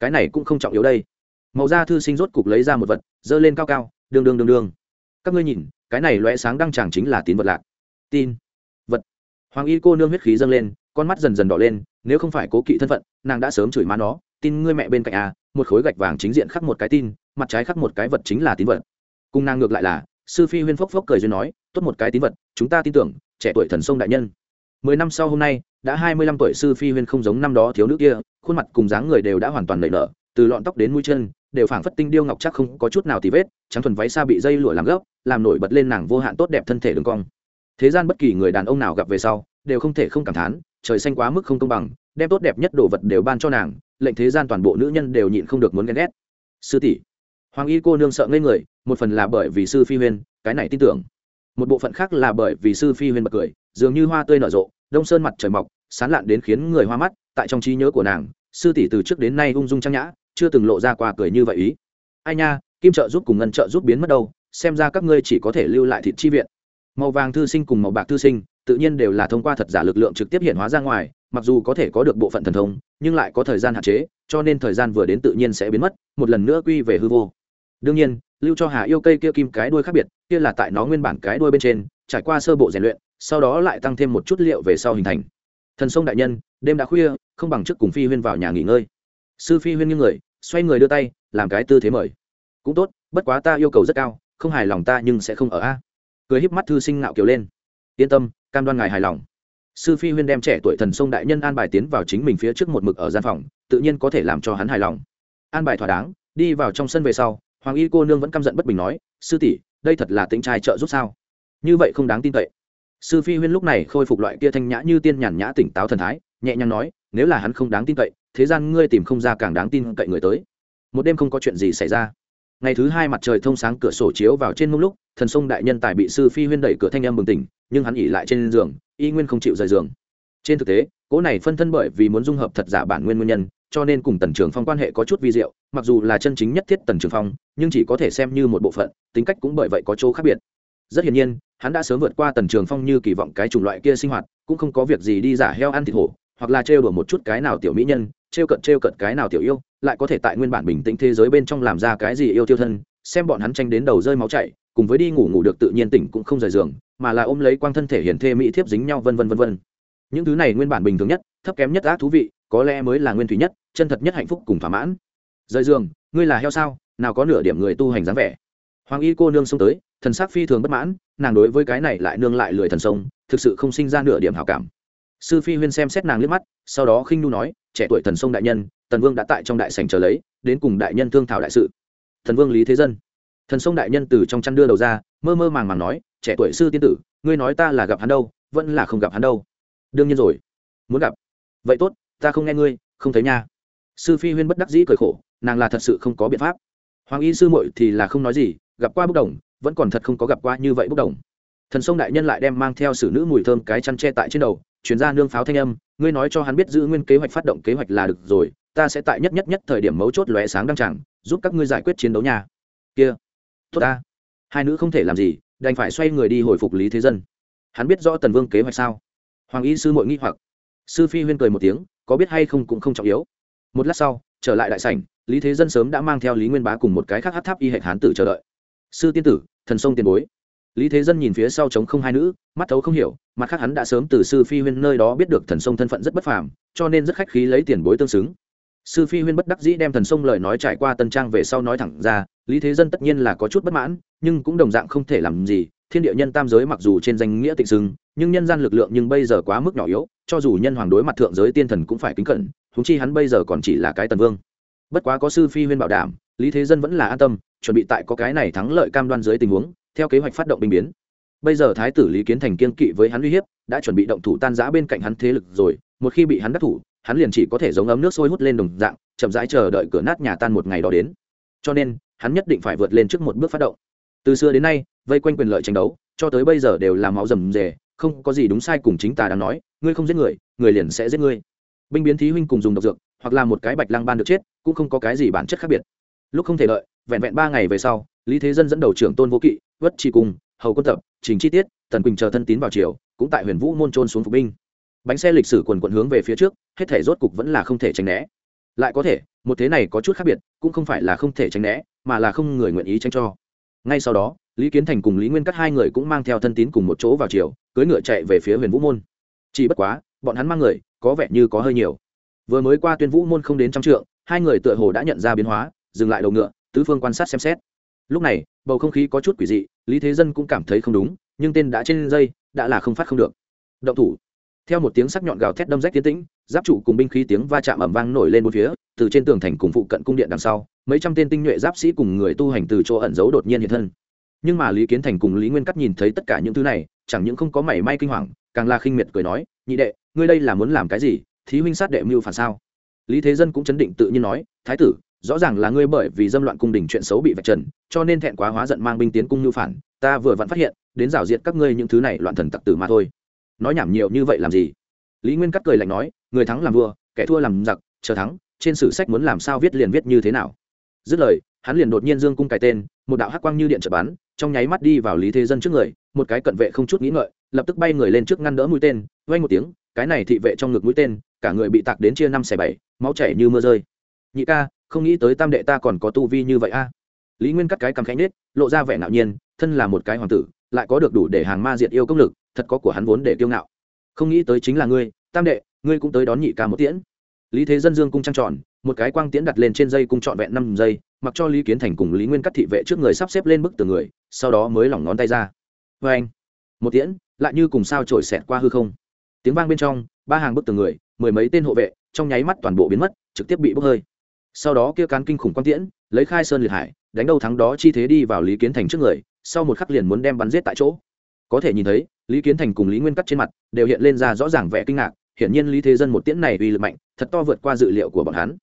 Cái này cũng không trọng yếu đây. Màu da thư sinh rốt cục lấy ra một vật dơ lên cao cao đương đương đương đương các ngươi nhìn, cái này loé sáng đăng chẳng chính là tín vật lạc. Tin. Vật. Hoàng y cô nương huyết khí dâng lên con mắt dần dần đỏ lên, nếu không phải cố kỵ thân phận, nàng đã sớm chửi má nó, tin ngươi mẹ bên cạnh à một khối gạch vàng chính diện khắc một cái tin, mặt trái khắc một cái vật chính là tín vật. Cùng nàng ngược lại là, sư phi huyên phốc phốc cười duyên nói, tốt một cái tín vật, chúng ta tin tưởng, trẻ tuổi thần sông đại nhân. Mười năm sau hôm nay, đã hai mươi lăm tuổi sư phi huyên không giống năm đó thiếu nữ kia, khuôn mặt cùng dáng người đều đã hoàn toàn lệ nở, từ lọn tóc đến mũi chân, đều phảng phất tinh điêu ngọc chắc không có chút nào tì vết, trắng thuần váy xa bị dây lụa làm gốc làm nổi bật lên nàng vô hạn tốt đẹp thân thể đường cong. Thế gian bất kỳ người đàn ông nào gặp về sau, đều không thể không cảm thán trời xanh quá mức không công bằng, đem tốt đẹp nhất đồ vật đều ban cho nàng, lệnh thế gian toàn bộ nữ nhân đều nhịn không được muốn ghen ghét. Sư tỷ. Hoàng y cô nương sợ ngây người, một phần là bởi vì sư phi huyên, cái này tin tưởng. Một bộ phận khác là bởi vì sư phi huyên bật cười, dường như hoa tươi nở rộ, đông sơn mặt trời mọc, sán lạn đến khiến người hoa mắt, tại trong trí nhớ của nàng, sư tỷ từ trước đến nay ung dung trang nhã, chưa từng lộ ra qua cười như vậy ý. Ai nha, kim trợ giúp cùng ngân trợ giúp biến mất đâu, xem ra các ngươi chỉ có thể lưu lại thịt chi viện. Màu vàng thư sinh cùng màu bạc thư sinh tự nhiên đều là thông qua thật giả lực lượng trực tiếp hiện hóa ra ngoài, mặc dù có thể có được bộ phận thần thông, nhưng lại có thời gian hạn chế, cho nên thời gian vừa đến tự nhiên sẽ biến mất, một lần nữa quy về hư vô. Đương nhiên, lưu cho hà yêu cây kia kim cái đuôi khác biệt, kia là tại nó nguyên bản cái đuôi bên trên, trải qua sơ bộ rèn luyện, sau đó lại tăng thêm một chút liệu về sau hình thành. Thần sông đại nhân, đêm đã khuya, không bằng trước cùng phi huyên vào nhà nghỉ ngơi. Sư phi huyên như người, xoay người đưa tay, làm cái tư thế mời. Cũng tốt, bất quá ta yêu cầu rất cao, không hài lòng ta nhưng sẽ không ở a. Cười híp mắt thư sinh ngạo kiều lên. Yên tâm cam đoan ngài hài lòng. Sư phi huyên đem trẻ tuổi thần sông đại nhân an bài tiến vào chính mình phía trước một mực ở gian phòng, tự nhiên có thể làm cho hắn hài lòng. An bài thỏa đáng, đi vào trong sân về sau, hoàng y cô nương vẫn căm giận bất bình nói, sư tỷ, đây thật là tính trai trợ giúp sao? Như vậy không đáng tin cậy. Sư phi huyên lúc này khôi phục loại kia thanh nhã như tiên nhàn nhã tỉnh táo thần thái, nhẹ nhàng nói, nếu là hắn không đáng tin cậy, thế gian ngươi tìm không ra càng đáng tin cậy người tới. Một đêm không có chuyện gì xảy ra ngày thứ hai mặt trời thông sáng, cửa sổ chiếu vào trên mông lúc, thần sông đại nhân tài bị sư phi huyên đẩy cửa thanh em bừng tỉnh, nhưng hắn ỉ lại trên giường, y nguyên không chịu rời giường. Trên thực tế cỗ này phân thân bởi vì muốn dung hợp thật giả bản nguyên nguyên nhân, cho nên cùng tần trường phong quan hệ có chút vi diệu, mặc dù là chân chính nhất thiết tần trường phong, nhưng chỉ có thể xem như một bộ phận, tính cách cũng bởi vậy có chỗ khác biệt. Rất hiển nhiên, hắn đã sớm vượt qua tần trường phong như kỳ vọng cái chủng loại kia sinh hoạt, cũng không có việc gì đi giả heo ăn thịt hổ, hoặc là trêu đùa một chút cái nào tiểu mỹ nhân trêu cận trêu cận cái nào tiểu yêu, lại có thể tại nguyên bản bình tĩnh thế giới bên trong làm ra cái gì yêu tiêu thân, xem bọn hắn tranh đến đầu rơi máu chảy, cùng với đi ngủ ngủ được tự nhiên tỉnh cũng không rời giường, mà là ôm lấy quang thân thể hiển thê mỹ thiếp dính nhau vân vân vân vân. Những thứ này nguyên bản bình thường nhất, thấp kém nhất ác thú vị, có lẽ mới là nguyên thủy nhất, chân thật nhất hạnh phúc cùng thỏa mãn. Rời giường, ngươi là heo sao? Nào có nửa điểm người tu hành dáng vẻ. Hoàng y cô nương xông tới, thần sắc phi thường bất mãn, nàng đối với cái này lại nương lại lười thần sông, thực sự không sinh ra nửa điểm hảo cảm. Sư phi huyên xem xét nàng liếc mắt sau đó khinh nu nói, trẻ tuổi thần sông đại nhân tần vương đã tại trong đại sảnh chờ lấy, đến cùng đại nhân thương thảo đại sự. Thần vương lý thế dân. Thần sông đại nhân từ trong chăn đưa đầu ra, mơ mơ màng màng nói, trẻ tuổi sư tiên tử, ngươi nói ta là gặp hắn đâu, vẫn là không gặp hắn đâu. Đương nhiên rồi. Muốn gặp. Vậy tốt, ta không nghe ngươi, không thấy nha. Sư phi huyên bất đắc dĩ cười khổ, nàng là thật sự không có biện pháp. Hoàng y sư muội thì là không nói gì, gặp qua bốc đồng, vẫn còn thật không có gặp qua như vậy bốc đồng. Thần sông đại nhân lại đem mang theo sử nữ mùi thơm cái chăn tre tại trên đầu chuyển ra nương pháo thanh âm ngươi nói cho hắn biết giữ nguyên kế hoạch phát động kế hoạch là được rồi, ta sẽ tại nhất nhất nhất thời điểm mấu chốt lóe sáng đăng tràng, giúp các ngươi giải quyết chiến đấu nhà kia, tốt ta. Hai nữ không thể làm gì, đành phải xoay người đi hồi phục lý thế dân. Hắn biết rõ tần vương kế hoạch sao? Hoàng y sư mội nghi hoặc. Sư phi huyên cười một tiếng, có biết hay không cũng không trọng yếu. Một lát sau, trở lại đại sảnh, lý thế dân sớm đã mang theo lý nguyên bá cùng một cái khác hát tháp y hệ hán tử chờ đợi. Sư tiên tử, thần sông tiền bối lý thế dân nhìn phía sau trống không hai nữ, mắt thấu không hiểu, mặt khác hắn đã sớm từ sư phi huyên nơi đó biết được thần sông thân phận rất bất phàm, cho nên rất khách khí lấy tiền bối tương xứng. Sư phi huyên bất đắc dĩ đem thần sông lời nói trải qua tân trang về sau nói thẳng ra, lý thế dân tất nhiên là có chút bất mãn, nhưng cũng đồng dạng không thể làm gì, thiên địa nhân tam giới mặc dù trên danh nghĩa tịnh xưng, nhưng nhân gian lực lượng nhưng bây giờ quá mức nhỏ yếu, cho dù nhân hoàng đối mặt thượng giới tiên thần cũng phải kính cẩn thúng chi hắn bây giờ còn chỉ là cái tần vương. Bất quá có sư phi huyên bảo đảm, lý thế dân vẫn là an tâm, chuẩn bị tại có cái này thắng lợi cam đoan dưới tình huống theo kế hoạch phát động binh biến. Bây giờ thái tử lý kiến thành kiên kỵ với hắn uy hiếp, đã chuẩn bị động thủ tan giã bên cạnh hắn thế lực rồi, một khi bị hắn đắc thủ, hắn liền chỉ có thể giống ấm nước sôi hút lên đồng dạng, chậm rãi chờ đợi cửa nát nhà tan một ngày đó đến. Cho nên, hắn nhất định phải vượt lên trước một bước phát động. Từ xưa đến nay, vây quanh quyền lợi tranh đấu, cho tới bây giờ đều là máu rầm rề, không có gì đúng sai cùng chính ta đang nói, ngươi không giết người người liền sẽ giết ngươi. Binh biến thí huynh cùng dùng độc dược, hoặc là một cái bạch lang ban được chết, cũng không có cái gì bản chất khác biệt. Lúc không thể lợi vẹn vẹn ba ngày về sau, lý thế dân dẫn đầu trưởng tôn vô kỵ vất tri cung, hầu quân tập, trình chi tiết, tần quỳnh chờ thân tín vào triều, cũng tại huyền vũ môn trôn xuống phục binh. Bánh xe lịch sử quần quận hướng về phía trước, hết thể rốt cục vẫn là không thể tránh né. Lại có thể, một thế này có chút khác biệt, cũng không phải là không thể tránh né, mà là không người nguyện ý tránh cho. Ngay sau đó, lý kiến thành cùng lý nguyên cắt hai người cũng mang theo thân tín cùng một chỗ vào chiều cưỡi ngựa chạy về phía huyền vũ môn. Chỉ bất quá, bọn hắn mang người, có vẻ như có hơi nhiều. Vừa mới qua tuyên vũ môn không đến trăm trượng, hai người tựa hồ đã nhận ra biến hóa, dừng lại đầu ngựa, tứ phương quan sát xem xét. Lúc này bầu không khí có chút quỷ dị, lý thế dân cũng cảm thấy không đúng, nhưng tên đã trên dây, đã là không phát không được. Động thủ. Theo một tiếng sắc nhọn gào thét đâm rách tiến tĩnh, giáp trụ cùng binh khí tiếng va chạm ẩm vang nổi lên một phía, từ trên tường thành cùng phụ cận cung điện đằng sau, mấy trăm tên tinh nhuệ giáp sĩ cùng người tu hành từ chỗ ẩn giấu đột nhiên hiện thân. Nhưng mà lý kiến thành cùng lý nguyên cắt nhìn thấy tất cả những thứ này, chẳng những không có mảy may kinh hoàng, càng là khinh miệt cười nói, nhị đệ, ngươi đây là muốn làm cái gì? Thí huynh sát đệ mưu phản sao? Lý thế dân cũng chấn định tự nhiên nói, thái tử rõ ràng là ngươi bởi vì dâm loạn cung đình chuyện xấu bị vạch trần, cho nên thẹn quá hóa giận mang binh tiến cung mưu phản, ta vừa vặn phát hiện, đến rào diệt các ngươi những thứ này loạn thần tặc tử mà thôi. Nói nhảm nhiều như vậy làm gì? Lý nguyên cắt cười lạnh nói, người thắng làm vua, kẻ thua làm giặc, chờ thắng, trên sử sách muốn làm sao viết liền viết như thế nào? Dứt lời, hắn liền đột nhiên dương cung cài tên, một đạo hắc quang như điện trợ bắn, trong nháy mắt đi vào lý thế dân trước người, một cái cận vệ không chút nghĩ ngợi, lập tức bay người lên trước ngăn đỡ mũi tên vây một tiếng, cái này thị vệ trong ngực mũi tên, cả người bị tạc đến chia năm xẻ bảy, máu chảy như mưa rơi. Nhị ca không nghĩ tới tam đệ ta còn có tu vi như vậy a. Lý nguyên cắt cái cằm khánh nết lộ ra vẻ ngạo nhiên, thân là một cái hoàng tử, lại có được đủ để hàng ma diệt yêu công lực, thật có của hắn vốn để kiêu ngạo. Không nghĩ tới chính là ngươi, tam đệ, ngươi cũng tới đón nhị ca một tiễn. Lý thế dân dương cung trăng tròn, một cái quang tiễn đặt lên trên dây cung trọn vẹn năm giây, mặc cho lý kiến thành cùng lý nguyên cắt thị vệ trước người sắp xếp lên bức tường người, sau đó mới lỏng ngón tay ra. Vê anh, một tiễn, lại như cùng sao trổi xẹt qua hư không. Tiếng vang bên trong, ba hàng bức tường người, mười mấy tên hộ vệ, trong nháy mắt toàn bộ biến mất, trực tiếp bị bốc hơi sau đó kia cán kinh khủng quang tiễn, lấy khai sơn liệt hải, đánh đầu thắng đó chi thế đi vào lý kiến thành trước người, sau một khắc liền muốn đem bắn giết tại chỗ. Có thể nhìn thấy, lý kiến thành cùng lý nguyên cắt trên mặt đều hiện lên ra rõ ràng vẻ kinh ngạc, hiển nhiên lý thế dân một tiễn này uy lực mạnh, thật to vượt qua dự liệu của bọn hắn.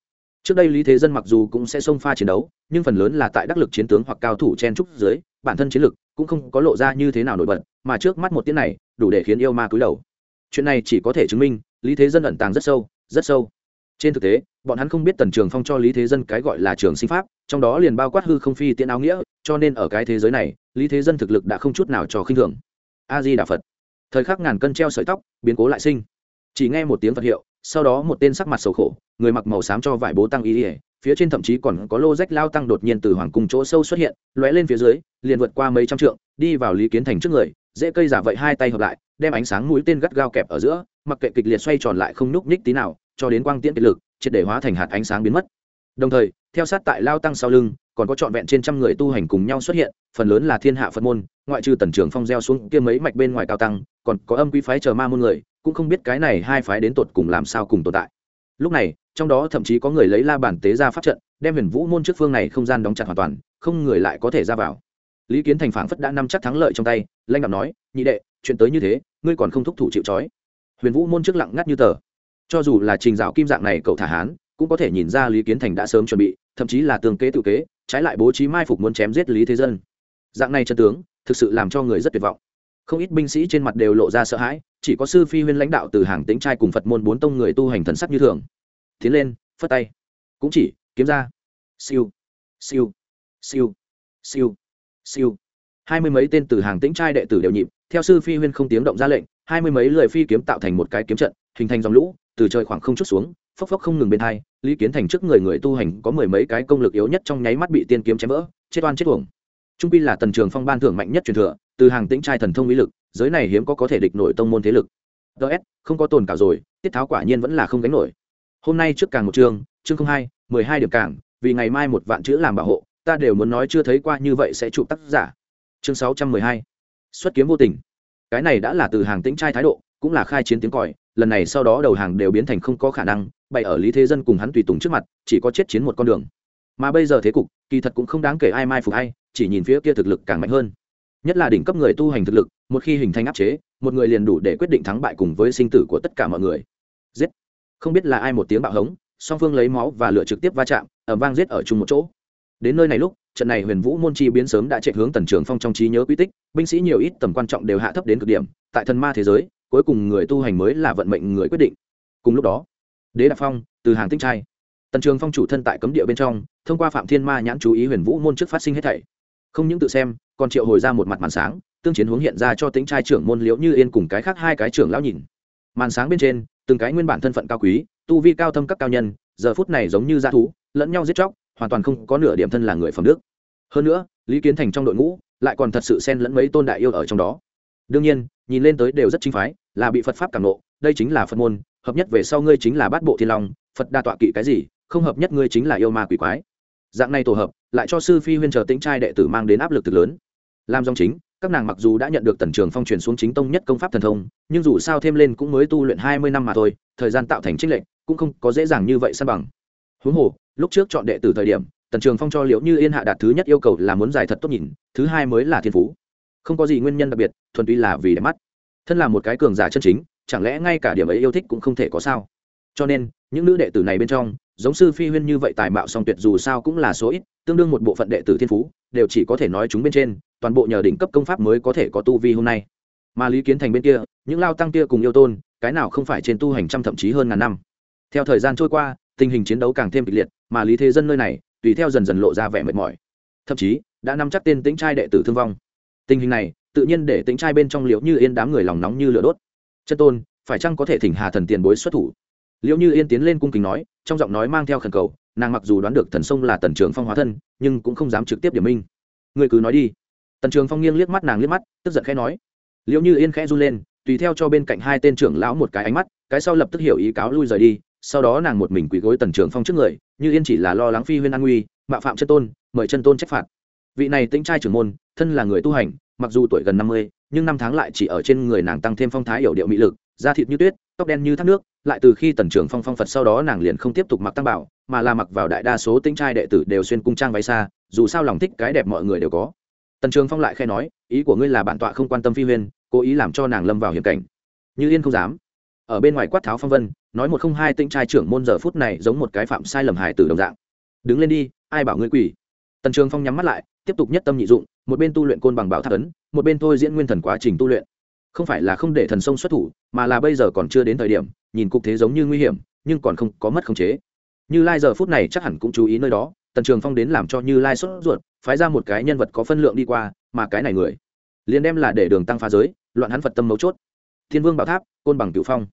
Trước đây lý thế dân mặc dù cũng sẽ xông pha chiến đấu, nhưng phần lớn là tại đắc lực chiến tướng hoặc cao thủ chen trúc dưới, bản thân chiến lực cũng không có lộ ra như thế nào nổi bật, mà trước mắt một tiễn này đủ để khiến yêu ma cúi đầu. Chuyện này chỉ có thể chứng minh lý thế dân ẩn tàng rất sâu rất sâu. Trên thực tế bọn hắn không biết tần trường phong cho lý thế dân cái gọi là trường sinh pháp, trong đó liền bao quát hư không phi tiễn áo nghĩa, cho nên ở cái thế giới này, lý thế dân thực lực đã không chút nào cho khinh thường. A di đà phật. Thời khắc ngàn cân treo sợi tóc, biến cố lại sinh. Chỉ nghe một tiếng phật hiệu, sau đó một tên sắc mặt sầu khổ, người mặc màu xám cho vải bố tăng ý ỉa phía trên thậm chí còn có lô rách lao tăng đột nhiên từ hoàng cung chỗ sâu xuất hiện, lóe lên phía dưới, liền vượt qua mấy trăm trượng, đi vào lý kiến thành trước người, dễ cây giả vậy hai tay hợp lại, đem ánh sáng mũi tên gắt gao kẹp ở giữa, mặc kệ kịch liệt xoay tròn lại không nhúc nhích tí nào cho đến quang tiễn kiệt lực, triệt để hóa thành hạt ánh sáng biến mất. Đồng thời, theo sát tại lao tăng sau lưng, còn có trọn vẹn trên trăm người tu hành cùng nhau xuất hiện, phần lớn là thiên hạ phật môn, ngoại trừ tần trưởng phong gieo xuống kia mấy mạch bên ngoài cao tăng, còn có âm quý phái chờ ma môn người, cũng không biết cái này hai phái đến tột cùng làm sao cùng tồn tại. Lúc này, trong đó thậm chí có người lấy la bản tế ra pháp trận, đem huyền vũ môn trước phương này không gian đóng chặt hoàn toàn, không người lại có thể ra vào. Lý kiến thành phảng phất đã nắm chắc thắng lợi trong tay lanh đạo nói, nhị đệ, chuyện tới như thế, ngươi còn không thúc thủ chịu trói. Huyền vũ môn trước lặng ngắt như tờ cho dù là trình dạo kim dạng này cậu thả hán, cũng có thể nhìn ra lý kiến thành đã sớm chuẩn bị, thậm chí là tường kế tự kế, trái lại bố trí mai phục muốn chém giết lý thế dân. Dạng này chân tướng, thực sự làm cho người rất tuyệt vọng. Không ít binh sĩ trên mặt đều lộ ra sợ hãi, chỉ có sư phi huyên lãnh đạo từ hàng tính trai cùng phật môn bốn tông người tu hành thần sắc như thường. Tiến lên, phất tay. Cũng chỉ, kiếm ra. Siêu. Siêu. Siêu. Siêu. Siêu. Hai mươi mấy tên từ hàng tĩnh trai đệ tử đều nhịp, theo sư phi huyên không tiếng động ra lệnh, hai mươi mấy lời phi kiếm tạo thành một cái kiếm trận, hình thành dòng lũ từ trời khoảng không chút xuống, phốc phốc không ngừng bên hai, lý kiến thành trước người người tu hành có mười mấy cái công lực yếu nhất trong nháy mắt bị tiên kiếm chém vỡ, chết oan chết tuồng trung pi là tần trường phong ban thưởng mạnh nhất truyền thừa, từ hàng tĩnh trai thần thông mỹ lực, giới này hiếm có có thể địch nổi tông môn thế lực. Ts không có tồn cảo rồi, tiết tháo quả nhiên vẫn là không gánh nổi. Hôm nay trước càng một chương chương không hai, mười hai điểm cảng vì ngày mai một vạn chữ làm bảo hộ, ta đều muốn nói chưa thấy qua như vậy sẽ chụp tác giả. Chương sáu trăm mười hai. Xuất kiếm vô tình. Cái này đã là từ hàng tĩnh trai thái độ, cũng là khai chiến tiếng còi lần này sau đó đầu hàng đều biến thành không có khả năng, bày ở lý thế dân cùng hắn tùy tùng trước mặt, chỉ có chết chiến một con đường. Mà bây giờ thế cục, kỳ thật cũng không đáng kể ai mai phục hay chỉ nhìn phía kia thực lực càng mạnh hơn. Nhất là đỉnh cấp người tu hành thực lực, một khi hình thành áp chế, một người liền đủ để quyết định thắng bại cùng với sinh tử của tất cả mọi người. Giết! Không biết là ai một tiếng bạo hống, song phương lấy máu và lửa trực tiếp va chạm ở vang giết ở chung một chỗ. Đến nơi này lúc, trận này huyền vũ môn chi biến sớm đã chạy hướng tần trường phong trong trí nhớ quy tích, binh sĩ nhiều ít tầm quan trọng đều hạ thấp đến cực điểm, tại thần ma thế giới cuối cùng người tu hành mới là vận mệnh người quyết định. Cùng lúc đó, đế đạp phong, từ hàng tinh trai, tần trường phong chủ thân tại cấm địa bên trong, thông qua phạm thiên ma nhãn chú ý huyền vũ môn trước phát sinh hết thảy. Không những tự xem, còn triệu hồi ra một mặt màn sáng, tương chiến hướng hiện ra cho tính trai trưởng môn liễu như yên cùng cái khác hai cái trưởng lão nhìn. Màn sáng bên trên, từng cái nguyên bản thân phận cao quý, tu vi cao thâm các cao nhân, giờ phút này giống như dã thú, lẫn nhau giết chóc, hoàn toàn không có nửa điểm thân là người phẩm đức. Hơn nữa, lý kiến thành trong đội ngũ, lại còn thật sự xen lẫn mấy tôn đại yêu ở trong đó đương nhiên, nhìn lên tới đều rất chính phái, là bị phật pháp cảm nộ đây chính là phật môn, hợp nhất về sau ngươi chính là bát bộ thiên long, phật đa tọa kỵ cái gì, không hợp nhất ngươi chính là yêu ma quỷ quái. Dạng này tổ hợp, lại cho sư phi huyên chờ tĩnh trai đệ tử mang đến áp lực thực lớn. Làm dòng chính, các nàng mặc dù đã nhận được tần trường phong truyền xuống chính tông nhất công pháp thần thông, nhưng dù sao thêm lên cũng mới tu luyện hai mươi năm mà thôi, thời gian tạo thành trích lệnh cũng không có dễ dàng như vậy san bằng. Huống hồ, lúc trước chọn đệ tử thời điểm, tần trường phong cho liệu như yên hạ đạt thứ nhất yêu cầu là muốn giải thật tốt nhìn, thứ hai mới là thiên phú không có gì nguyên nhân đặc biệt, thuần túy là vì đẹp mắt. Thân là một cái cường giả chân chính, chẳng lẽ ngay cả điểm ấy yêu thích cũng không thể có sao? Cho nên, những nữ đệ tử này bên trong, giống sư phi huyên như vậy tài mạo song tuyệt dù sao cũng là số ít, tương đương một bộ phận đệ tử thiên phú, đều chỉ có thể nói chúng bên trên, toàn bộ nhờ đỉnh cấp công pháp mới có thể có tu vi hôm nay. Mà lý kiến thành bên kia, những lao tăng kia cùng yêu tôn, cái nào không phải trên tu hành trăm thậm chí hơn ngàn năm. Theo thời gian trôi qua, tình hình chiến đấu càng thêm kịch liệt, mà lý thế dân nơi này, tùy theo dần dần lộ ra vẻ mệt mỏi. Thậm chí, đã nắm chắc tên tính trai đệ tử thương vong tình hình này, tự nhiên để tính trai bên trong liễu như yên đám người lòng nóng như lửa đốt. Chân tôn, phải chăng có thể thỉnh hà thần tiền bối xuất thủ? Liễu như yên tiến lên cung kính nói, trong giọng nói mang theo khẩn cầu, nàng mặc dù đoán được thần sông là tần trường phong hóa thân, nhưng cũng không dám trực tiếp điểm minh. Người cứ nói đi. Tần trường phong nghiêng liếc mắt nàng liếc mắt, tức giận khẽ nói. Liễu như yên khẽ run lên, tùy theo cho bên cạnh hai tên trưởng lão một cái ánh mắt, cái sau lập tức hiểu ý cáo lui rời đi, sau đó nàng một mình quỳ gối tần trường phong trước người, như yên chỉ là lo lắng phi huyên an nguy, mạo phạm chân tôn, mời chân tôn trách phạt vị này tĩnh trai trưởng môn, thân là người tu hành, mặc dù tuổi gần năm mươi, nhưng năm tháng lại chỉ ở trên người nàng tăng thêm phong thái hiểu điệu mỹ lực, da thịt như tuyết, tóc đen như thác nước, lại từ khi tần trưởng phong phong phật sau đó nàng liền không tiếp tục mặc tăng bảo, mà là mặc vào đại đa số tĩnh trai đệ tử đều xuyên cung trang váy xa, dù sao lòng thích cái đẹp mọi người đều có. Tần trường phong lại khai nói, ý của ngươi là bản tọa không quan tâm phi huyên, cố ý làm cho nàng lâm vào hiểm cảnh. Như yên không dám. Ở bên ngoài quát tháo phong vân, nói một không hai tinh trai trưởng môn giờ phút này giống một cái phạm sai lầm hài từ đồng dạng. Đứng lên đi, ai bảo ngươi quỷ? Tần trường phong nhắm mắt lại, tiếp tục nhất tâm nhị dụng, một bên tu luyện côn bằng bảo thác ấn, một bên thôi diễn nguyên thần quá trình tu luyện. Không phải là không để thần sông xuất thủ, mà là bây giờ còn chưa đến thời điểm, nhìn cục thế giống như nguy hiểm, nhưng còn không có mất khống chế. Như lai giờ phút này chắc hẳn cũng chú ý nơi đó, tần trường phong đến làm cho như lai sốt ruột, phái ra một cái nhân vật có phân lượng đi qua, mà cái này người, liền đem là để đường tăng phá giới, loạn hắn phật tâm mấu chốt. Thiên vương bảo tháp, côn bằng cửu phong.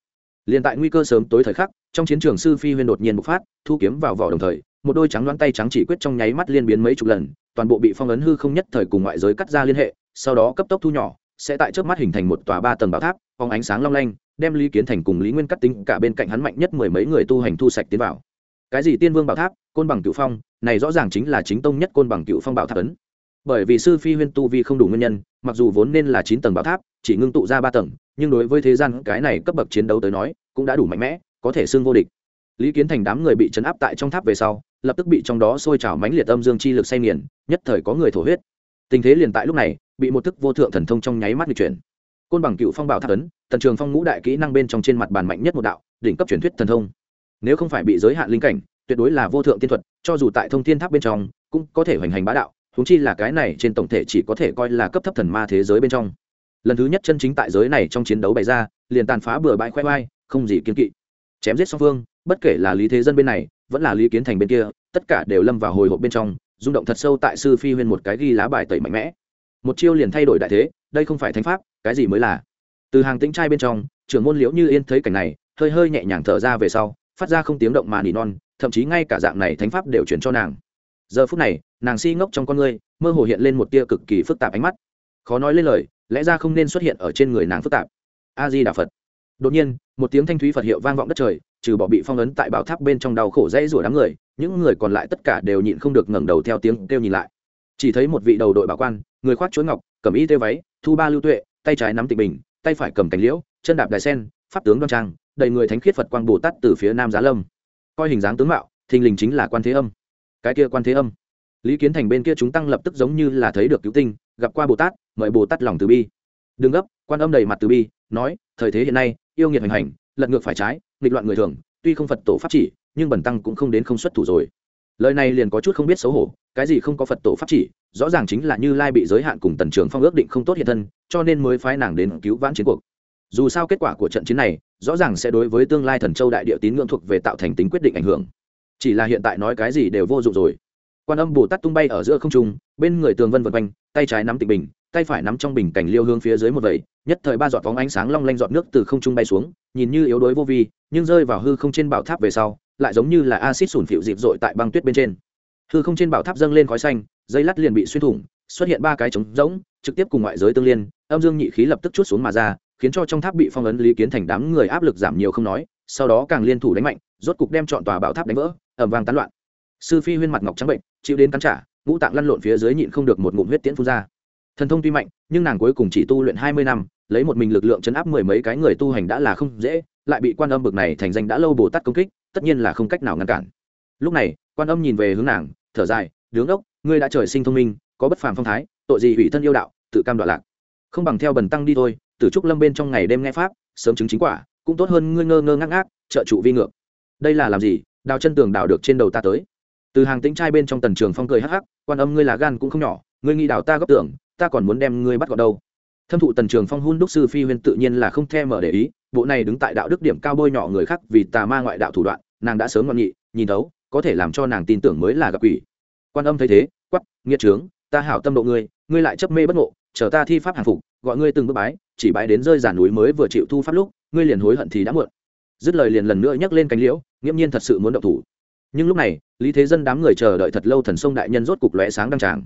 Liền tại nguy cơ sớm tối thời khắc, trong chiến trường sư phi huyên đột nhiên bộc phát, thu kiếm vào vỏ đồng thời một đôi trắng đoán tay trắng chỉ quyết trong nháy mắt liên biến mấy chục lần, toàn bộ bị phong ấn hư không nhất thời cùng ngoại giới cắt ra liên hệ, sau đó cấp tốc thu nhỏ, sẽ tại trước mắt hình thành một tòa ba tầng bảo tháp, phóng ánh sáng long lanh, đem lý kiến thành cùng lý nguyên cắt tính cả bên cạnh hắn mạnh nhất mười mấy người tu hành thu sạch tiến vào. Cái gì tiên vương bảo tháp? Côn bằng cựu phong, này rõ ràng chính là chính tông nhất côn bằng cựu phong bảo tháp ấn. Bởi vì sư phi huyên tu vi không đủ nguyên nhân, mặc dù vốn nên là chín tầng bảo tháp, chỉ ngưng tụ ra ba tầng, nhưng đối với thế gian cái này cấp bậc chiến đấu tới nói, cũng đã đủ mạnh mẽ, có thể xưng vô địch lý kiến thành đám người bị chấn áp tại trong tháp về sau, lập tức bị trong đó sôi trào mãnh liệt âm dương chi lực say nghiền, nhất thời có người thổ huyết. Tình thế liền tại lúc này, bị một thức vô thượng thần thông trong nháy mắt lịch chuyển. Côn bằng cựu phong bảo tháp ấn tần trường phong ngũ đại kỹ năng bên trong trên mặt bàn mạnh nhất một đạo, đỉnh cấp truyền thuyết thần thông. Nếu không phải bị giới hạn linh cảnh, tuyệt đối là vô thượng tiên thuật, cho dù tại thông thiên tháp bên trong, cũng có thể hoành hành bá đạo húng chi là cái này trên tổng thể chỉ có thể coi là cấp thấp thần ma thế giới bên trong. Lần thứ nhất chân chính tại giới này trong chiến đấu bày ra, liền tàn phá bừa bãi khoe khoai không gì kiên kỵ. Chém giết song phương bất kể là lý thế dân bên này, vẫn là lý kiến thành bên kia, tất cả đều lâm vào hồi hộp bên trong, rung động thật sâu tại sư phi huyên một cái ghi lá bài tẩy mạnh mẽ. Một chiêu liền thay đổi đại thế, đây không phải thánh pháp, cái gì mới là? Từ hàng tĩnh trai bên trong, trưởng môn liễu như yên thấy cảnh này, hơi hơi nhẹ nhàng thở ra về sau, phát ra không tiếng động mà nỉ non, thậm chí ngay cả dạng này thánh pháp đều chuyển cho nàng. Giờ phút này, nàng si ngốc trong con ngươi, mơ hồ hiện lên một tia cực kỳ phức tạp ánh mắt. Khó nói lên lời, lẽ ra không nên xuất hiện ở trên người nàng phức tạp. A di đà phật. Đột nhiên một tiếng thanh thúy phật hiệu vang vọng đất trời, trừ bỏ bị phong ấn tại bảo tháp bên trong đau khổ dãy rủa đám người, những người còn lại tất cả đều nhịn không được ngẩng đầu theo tiếng kêu nhìn lại. Chỉ thấy một vị đầu đội bảo quan, người khoác chuối ngọc, cầm y tê váy, thu ba lưu tuệ, tay trái nắm tịnh bình, tay phải cầm cánh liễu, chân đạp đài sen, pháp tướng đoan trang, đầy người thánh khiết phật quang bồ tát từ phía nam giá lâm. Coi hình dáng tướng mạo, thình lình chính là quan thế âm. Cái kia quan thế âm. Lý kiến thành bên kia chúng tăng lập tức giống như là thấy được cứu tinh, gặp qua bồ tát, mời bồ tát lòng từ bi. Đừng gấp, quan âm đầy mặt từ bi, nói thời thế hiện nay, yêu nghiệt hành hành, lật ngược phải trái, nghịch loạn người thường, tuy không phật tổ pháp chỉ, nhưng bần tăng cũng không đến không xuất thủ rồi. Lời này liền có chút không biết xấu hổ, cái gì không có phật tổ pháp chỉ, rõ ràng chính là như lai bị giới hạn cùng tần trường phong ước định không tốt hiện thân, cho nên mới phái nàng đến cứu vãn chiến cuộc. Dù sao kết quả của trận chiến này, rõ ràng sẽ đối với tương lai thần châu đại địa tín ngưỡng thuộc về tạo thành tính quyết định ảnh hưởng. Chỉ là hiện tại nói cái gì đều vô dụng rồi. Quan âm bồ tát tung bay ở giữa không trung, bên người tường vân vân quanh, tay trái nắm tịnh bình tay phải nắm trong bình cảnh liêu hương phía dưới một vẩy, nhất thời ba giọt phóng ánh sáng long lanh giọt nước từ không trung bay xuống, nhìn như yếu đuối vô vi, nhưng rơi vào hư không trên bảo tháp về sau, lại giống như là acid sủn phịu dịp dội tại băng tuyết bên trên. Hư không trên bảo tháp dâng lên khói xanh, dây lắt liền bị xuyên thủng, xuất hiện ba cái trống rỗng, trực tiếp cùng ngoại giới tương liên, âm dương nhị khí lập tức chút xuống mà ra, khiến cho trong tháp bị phong ấn lý kiến thành đám người áp lực giảm nhiều không nói, sau đó càng liên thủ đánh mạnh, rốt cục đem chọn tòa bảo tháp đánh vỡ ẩm vang tán loạn. Sư phi huyên mặt ngọc trắng bệnh, chịu đến cắn trả, ngũ tạng lăn lộn phía dưới nhịn không được một ngụm huyết tiễn phun ra thần thông tuy mạnh, nhưng nàng cuối cùng chỉ tu luyện hai mươi năm, lấy một mình lực lượng chấn áp mười mấy cái người tu hành đã là không dễ, lại bị quan âm bực này thành danh đã lâu bồ tát công kích, tất nhiên là không cách nào ngăn cản. Lúc này, quan âm nhìn về hướng nàng, thở dài, đứng ốc ngươi đã trời sinh thông minh, có bất phàm phong thái, tội gì hủy thân yêu đạo, tự cam đoạn lạc. Không bằng theo bần tăng đi thôi tử trúc lâm bên trong ngày đêm nghe pháp, sớm chứng chính quả, cũng tốt hơn ngươi ngơ ngơ ngác ngác, trợ trụ vi ngược. Đây là làm gì? Đào chân tường đào được trên đầu ta tới. Từ hàng tính trai bên trong tần trường phong cười hắc hắc, quan âm ngươi là gan cũng không nhỏ, ngươi nghĩ đào ta góp tưởng ta còn muốn đem ngươi bắt gọn đâu. Thâm thụ tần trường phong hun đúc sư phi huyên tự nhiên là không thèm mở để ý, bộ này đứng tại đạo đức điểm cao bôi nhọ người khác vì tà ma ngoại đạo thủ đoạn, nàng đã sớm ngọn nghị nhìn thấu, có thể làm cho nàng tin tưởng mới là gặp quỷ. Quan âm thấy thế quắp nghiệt trướng, ta hảo tâm độ ngươi ngươi lại chấp mê bất ngộ, chờ ta thi pháp hàng phục, gọi ngươi từng bước bái, chỉ bái đến rơi giả núi mới vừa chịu thu pháp lúc, ngươi liền hối hận thì đã muộn. Dứt lời liền lần nữa nhắc lên cánh liễu, nghiễm nhiên thật sự muốn động thủ. Nhưng lúc này, lý thế dân đám người chờ đợi thật lâu thần sông đại nhân rốt cục lóe sáng đăng tràng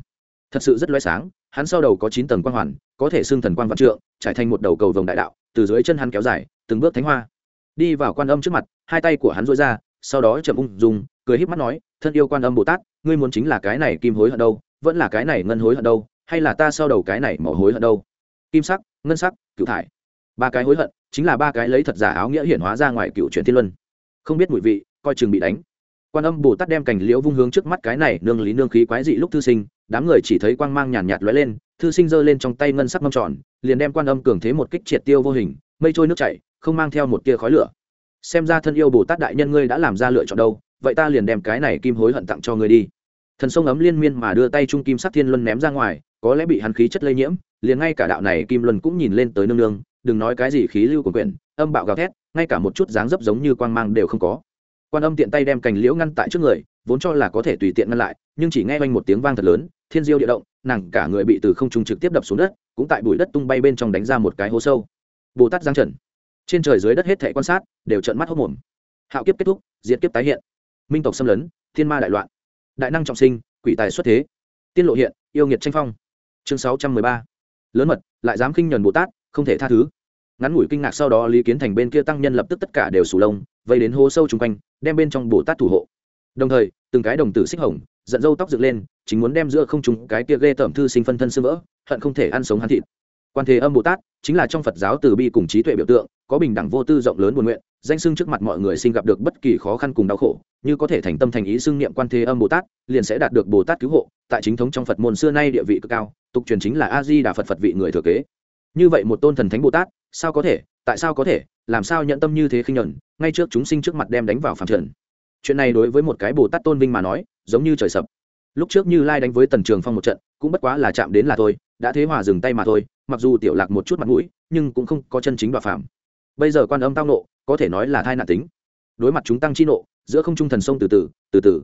thật sự rất lóe sáng, hắn sau đầu có chín tầng quang hoàn, có thể xưng thần quang vạn trượng, trải thành một đầu cầu vồng đại đạo, từ dưới chân hắn kéo dài, từng bước thánh hoa. Đi vào quan âm trước mặt, hai tay của hắn dối ra, sau đó chậm ung dùng cười híp mắt nói, thân yêu quan âm bồ tát, ngươi muốn chính là cái này kim hối hận đâu, vẫn là cái này ngân hối hận đâu, hay là ta sau đầu cái này mỏ hối hận đâu? Kim sắc, ngân sắc cựu thải. Ba cái hối hận, chính là ba cái lấy thật giả áo nghĩa hiển hóa ra ngoài cựu truyền thiên luân. Không biết mùi vị, coi chừng bị đánh quan âm bồ tát đem cành liễu vung hướng trước mắt cái này nương lý nương khí quái dị lúc thư sinh, đám người chỉ thấy quang mang nhàn nhạt lóe lên, thư sinh giơ lên trong tay ngân sắc mâm tròn, liền đem quan âm cường thế một kích triệt tiêu vô hình, mây trôi nước chảy, không mang theo một tia khói lửa. Xem ra thân yêu bồ tát đại nhân ngươi đã làm ra lựa chọn đâu, vậy ta liền đem cái này kim hối hận tặng cho ngươi đi. Thần sông ấm liên miên mà đưa tay trung kim sắc thiên luân ném ra ngoài, có lẽ bị hắn khí chất lây nhiễm, liền ngay cả đạo này kim luân cũng nhìn lên tới nương nương, đừng nói cái gì khí lưu của quyển âm bạo gào thét, ngay cả một chút dáng dấp giống như quang mang đều không có quan âm tiện tay đem cành liễu ngăn tại trước người, vốn cho là có thể tùy tiện ngăn lại, nhưng chỉ nghe oanh một tiếng vang thật lớn, thiên diêu địa động, nàng cả người bị từ không trung trực tiếp đập xuống đất, cũng tại bụi đất tung bay bên trong đánh ra một cái hố sâu. Bồ tát giang trần. Trên trời dưới đất hết thể quan sát, đều trợn mắt hốc mồm hạo kiếp kết thúc, Diệt kiếp tái hiện. Minh tộc xâm lấn, thiên ma đại loạn. Đại năng trọng sinh, quỷ tài xuất thế. Tiên lộ hiện, yêu nghiệt tranh phong. Chương sáu trăm mười ba. Lớn mật, lại dám khinh nhuần bồ tát, không thể tha thứ. Ngắn ngủi kinh ngạc sau đó lý kiến thành bên kia tăng nhân lập tức tất cả đều sù lông, vây đến hố sâu chung quanh đem bên trong bồ tát thủ hộ. Đồng thời, từng cái đồng tử xích hồng, giận dâu tóc dựng lên, chính muốn đem giữa không chúng cái kia ghê tởm thư sinh phân thân sơ vỡ, hận không thể ăn sống hắn thịt. Quan thế âm bồ tát chính là trong phật giáo từ bi cùng trí tuệ biểu tượng, có bình đẳng vô tư rộng lớn buồn nguyện, danh xưng trước mặt mọi người sinh gặp được bất kỳ khó khăn cùng đau khổ, như có thể thành tâm thành ý xưng niệm quan thế âm bồ tát, liền sẽ đạt được bồ tát cứu hộ, tại chính thống trong phật môn xưa nay địa vị cực cao, tục truyền chính là a di đà phật phật vị người thừa kế. Như vậy một tôn thần thánh bồ tát, sao có thể, tại sao có thể, làm sao nhận tâm như thế khinh nhuận ngay trước chúng sinh trước mặt đem đánh vào phàm trần. Chuyện này đối với một cái bồ tát tôn vinh mà nói, giống như trời sập. Lúc trước như lai đánh với tần trường phong một trận, cũng bất quá là chạm đến là thôi, đã thế hòa dừng tay mà thôi, mặc dù tiểu lạc một chút mặt mũi, nhưng cũng không có chân chính và phạm bây giờ quan âm tao nộ, có thể nói là thai nạn tính. Đối mặt chúng tăng chi nộ, giữa không trung thần sông từ từ từ từ.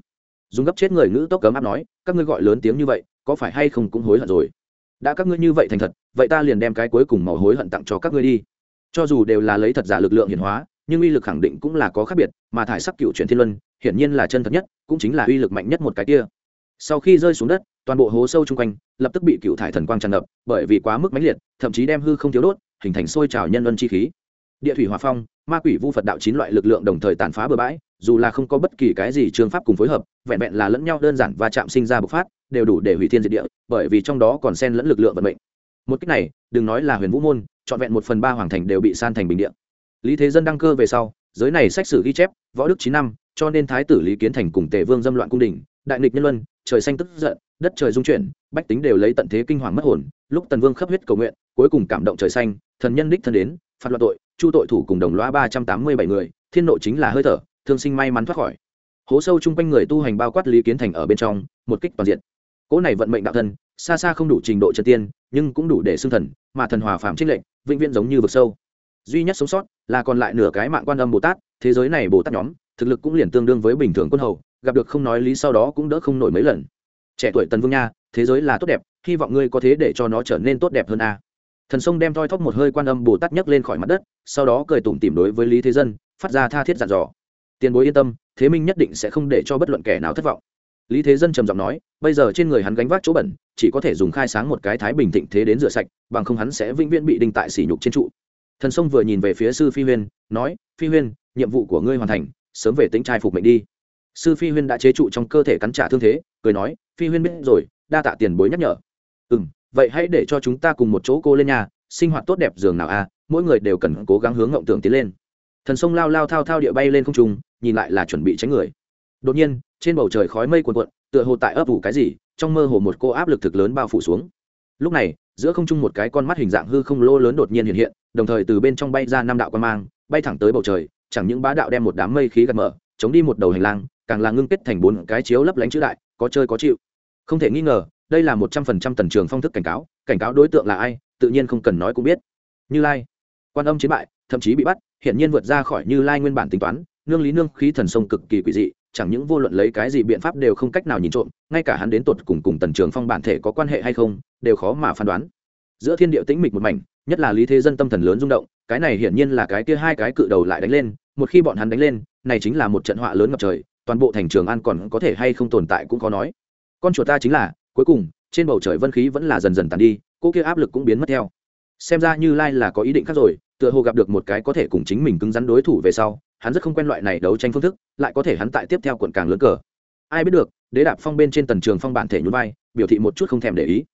Dùng gấp chết người ngữ tốc cấm áp nói, các ngươi gọi lớn tiếng như vậy, có phải hay không cũng hối hận rồi. Đã các ngươi như vậy thành thật, vậy ta liền đem cái cuối cùng màu hối hận tặng cho các ngươi đi. Cho dù đều là lấy thật giả lực lượng hiển hóa nhưng uy lực khẳng định cũng là có khác biệt, mà thải sắc cựu truyền thiên luân, hiển nhiên là chân thật nhất, cũng chính là uy lực mạnh nhất một cái kia. Sau khi rơi xuống đất, toàn bộ hố sâu chung quanh, lập tức bị cựu thải thần quang tràn ngập, bởi vì quá mức mãnh liệt, thậm chí đem hư không thiếu đốt, hình thành sôi trào nhân luân chi khí. Địa thủy hòa phong, ma quỷ vu phật đạo chín loại lực lượng đồng thời tàn phá bừa bãi, dù là không có bất kỳ cái gì trường pháp cùng phối hợp, vẹn vẹn là lẫn nhau đơn giản và chạm sinh ra bộc phát, đều đủ để hủy thiên diệt địa, bởi vì trong đó còn xen lẫn lực lượng vận mệnh. Một cách này, đừng nói là huyền vũ môn, trọn vẹn một phần ba hoàng thành đều bị san thành bình địa lý thế dân đăng cơ về sau, giới này sách sử ghi chép, võ đức chín năm, cho nên thái tử lý kiến thành cùng tề vương dâm loạn cung đình, đại nghịch nhân luân, trời xanh tức giận, đất trời dung chuyển, bách tính đều lấy tận thế kinh hoàng mất hồn, lúc tần vương khắp huyết cầu nguyện, cuối cùng cảm động trời xanh, thần nhân đích thân đến, phạt loạn tội, chu tội thủ cùng đồng loa ba trăm tám mươi bảy người, thiên nộ chính là hơi thở, thương sinh may mắn thoát khỏi. Hố sâu chung quanh người tu hành bao quát lý kiến thành ở bên trong, một kích toàn diện. Cỗ này vận mệnh đạo thân, xa xa không đủ trình độ trần tiên, nhưng cũng đủ để xưng thần, mà thần hòa phạm trích lệnh vĩnh viễn giống như vực sâu. Duy nhất sống sót là còn lại nửa cái mạng quan âm bồ tát, thế giới này bồ tát nhóm, thực lực cũng liền tương đương với bình thường quân hầu, gặp được không nói lý sau đó cũng đỡ không nổi mấy lần. Trẻ tuổi tần vương nha, thế giới là tốt đẹp, hy vọng ngươi có thế để cho nó trở nên tốt đẹp hơn a. Thần sông đem thoi thóp một hơi quan âm bồ tát nhấc lên khỏi mặt đất, sau đó cười tủm tỉm đối với lý thế dân, phát ra tha thiết dặn dò. Tiền bối yên tâm, thế minh nhất định sẽ không để cho bất luận kẻ nào thất vọng. Lý thế dân trầm giọng nói, bây giờ trên người hắn gánh vác chỗ bẩn, chỉ có thể dùng khai sáng một cái thái bình thịnh thế đến rửa sạch, bằng không hắn sẽ vĩnh viễn bị đinh tại sỉ nhục trên trụ thần sông vừa nhìn về phía sư phi huyên, nói, phi huyên, nhiệm vụ của ngươi hoàn thành, sớm về tính trai phục mệnh đi. Sư phi huyên đã chế trụ trong cơ thể cắn trả thương thế, cười nói, phi huyên biết rồi, đa tạ tiền bối nhắc nhở. Ừ m vậy hãy để cho chúng ta cùng một chỗ cô lên nhà, sinh hoạt tốt đẹp giường nào a mỗi người đều cần cố gắng hướng ngộng tưởng tiến lên. Thần sông lao lao thao thao địa bay lên không trung, nhìn lại là chuẩn bị tránh người. Đột nhiên, trên bầu trời khói mây cuồn cuộn, tựa hồ tại ấp ủ cái gì, trong mơ hồ một cô áp lực thực lớn bao phủ xuống. Lúc này giữa không trung một cái con mắt hình dạng hư không lô lớn đột nhiên hiện hiện, đồng thời từ bên trong bay ra năm đạo quan mang, bay thẳng tới bầu trời, chẳng những bá đạo đem một đám mây khí gạt mở, chống đi một đầu hành lang, càng là ngưng kết thành bốn cái chiếu lấp lánh chữ đại, có chơi có chịu. Không thể nghi ngờ, đây là một trăm phần trăm tần trường phong thức cảnh cáo cảnh cáo đối tượng là ai, tự nhiên không cần nói cũng biết. Như lai, quan âm chiến bại, thậm chí bị bắt hiện nhiên vượt ra khỏi như lai nguyên bản tính toán, nương lý nương khí thần sông cực kỳ quỷ dị, chẳng những vô luận lấy cái gì biện pháp đều không cách nào nhìn trộm, ngay cả hắn đến tột cùng cùng tần trường phong bản thể có quan hệ hay không đều khó mà phán đoán. Giữa thiên địa tĩnh mịch một mảnh, nhất là lý thế dân tâm thần lớn rung động, cái này hiển nhiên là cái kia hai cái cự đầu lại đánh lên, một khi bọn hắn đánh lên, này chính là một trận họa lớn ngập trời, toàn bộ thành trường an còn có thể hay không tồn tại cũng khó nói. Con chuột ta chính là, cuối cùng, trên bầu trời vân khí vẫn là dần dần tàn đi, cô kia áp lực cũng biến mất theo. Xem ra như lai là có ý định khác rồi, tựa hồ gặp được một cái có thể cùng chính mình cứng rắn đối thủ về sau, hắn rất không quen loại này đấu tranh phương thức, lại có thể hắn tại tiếp theo quận càng lớn cờ. Ai biết được, đế đạp phong bên trên tần trường phong bản thể nhún vai, biểu thị một chút không thèm để ý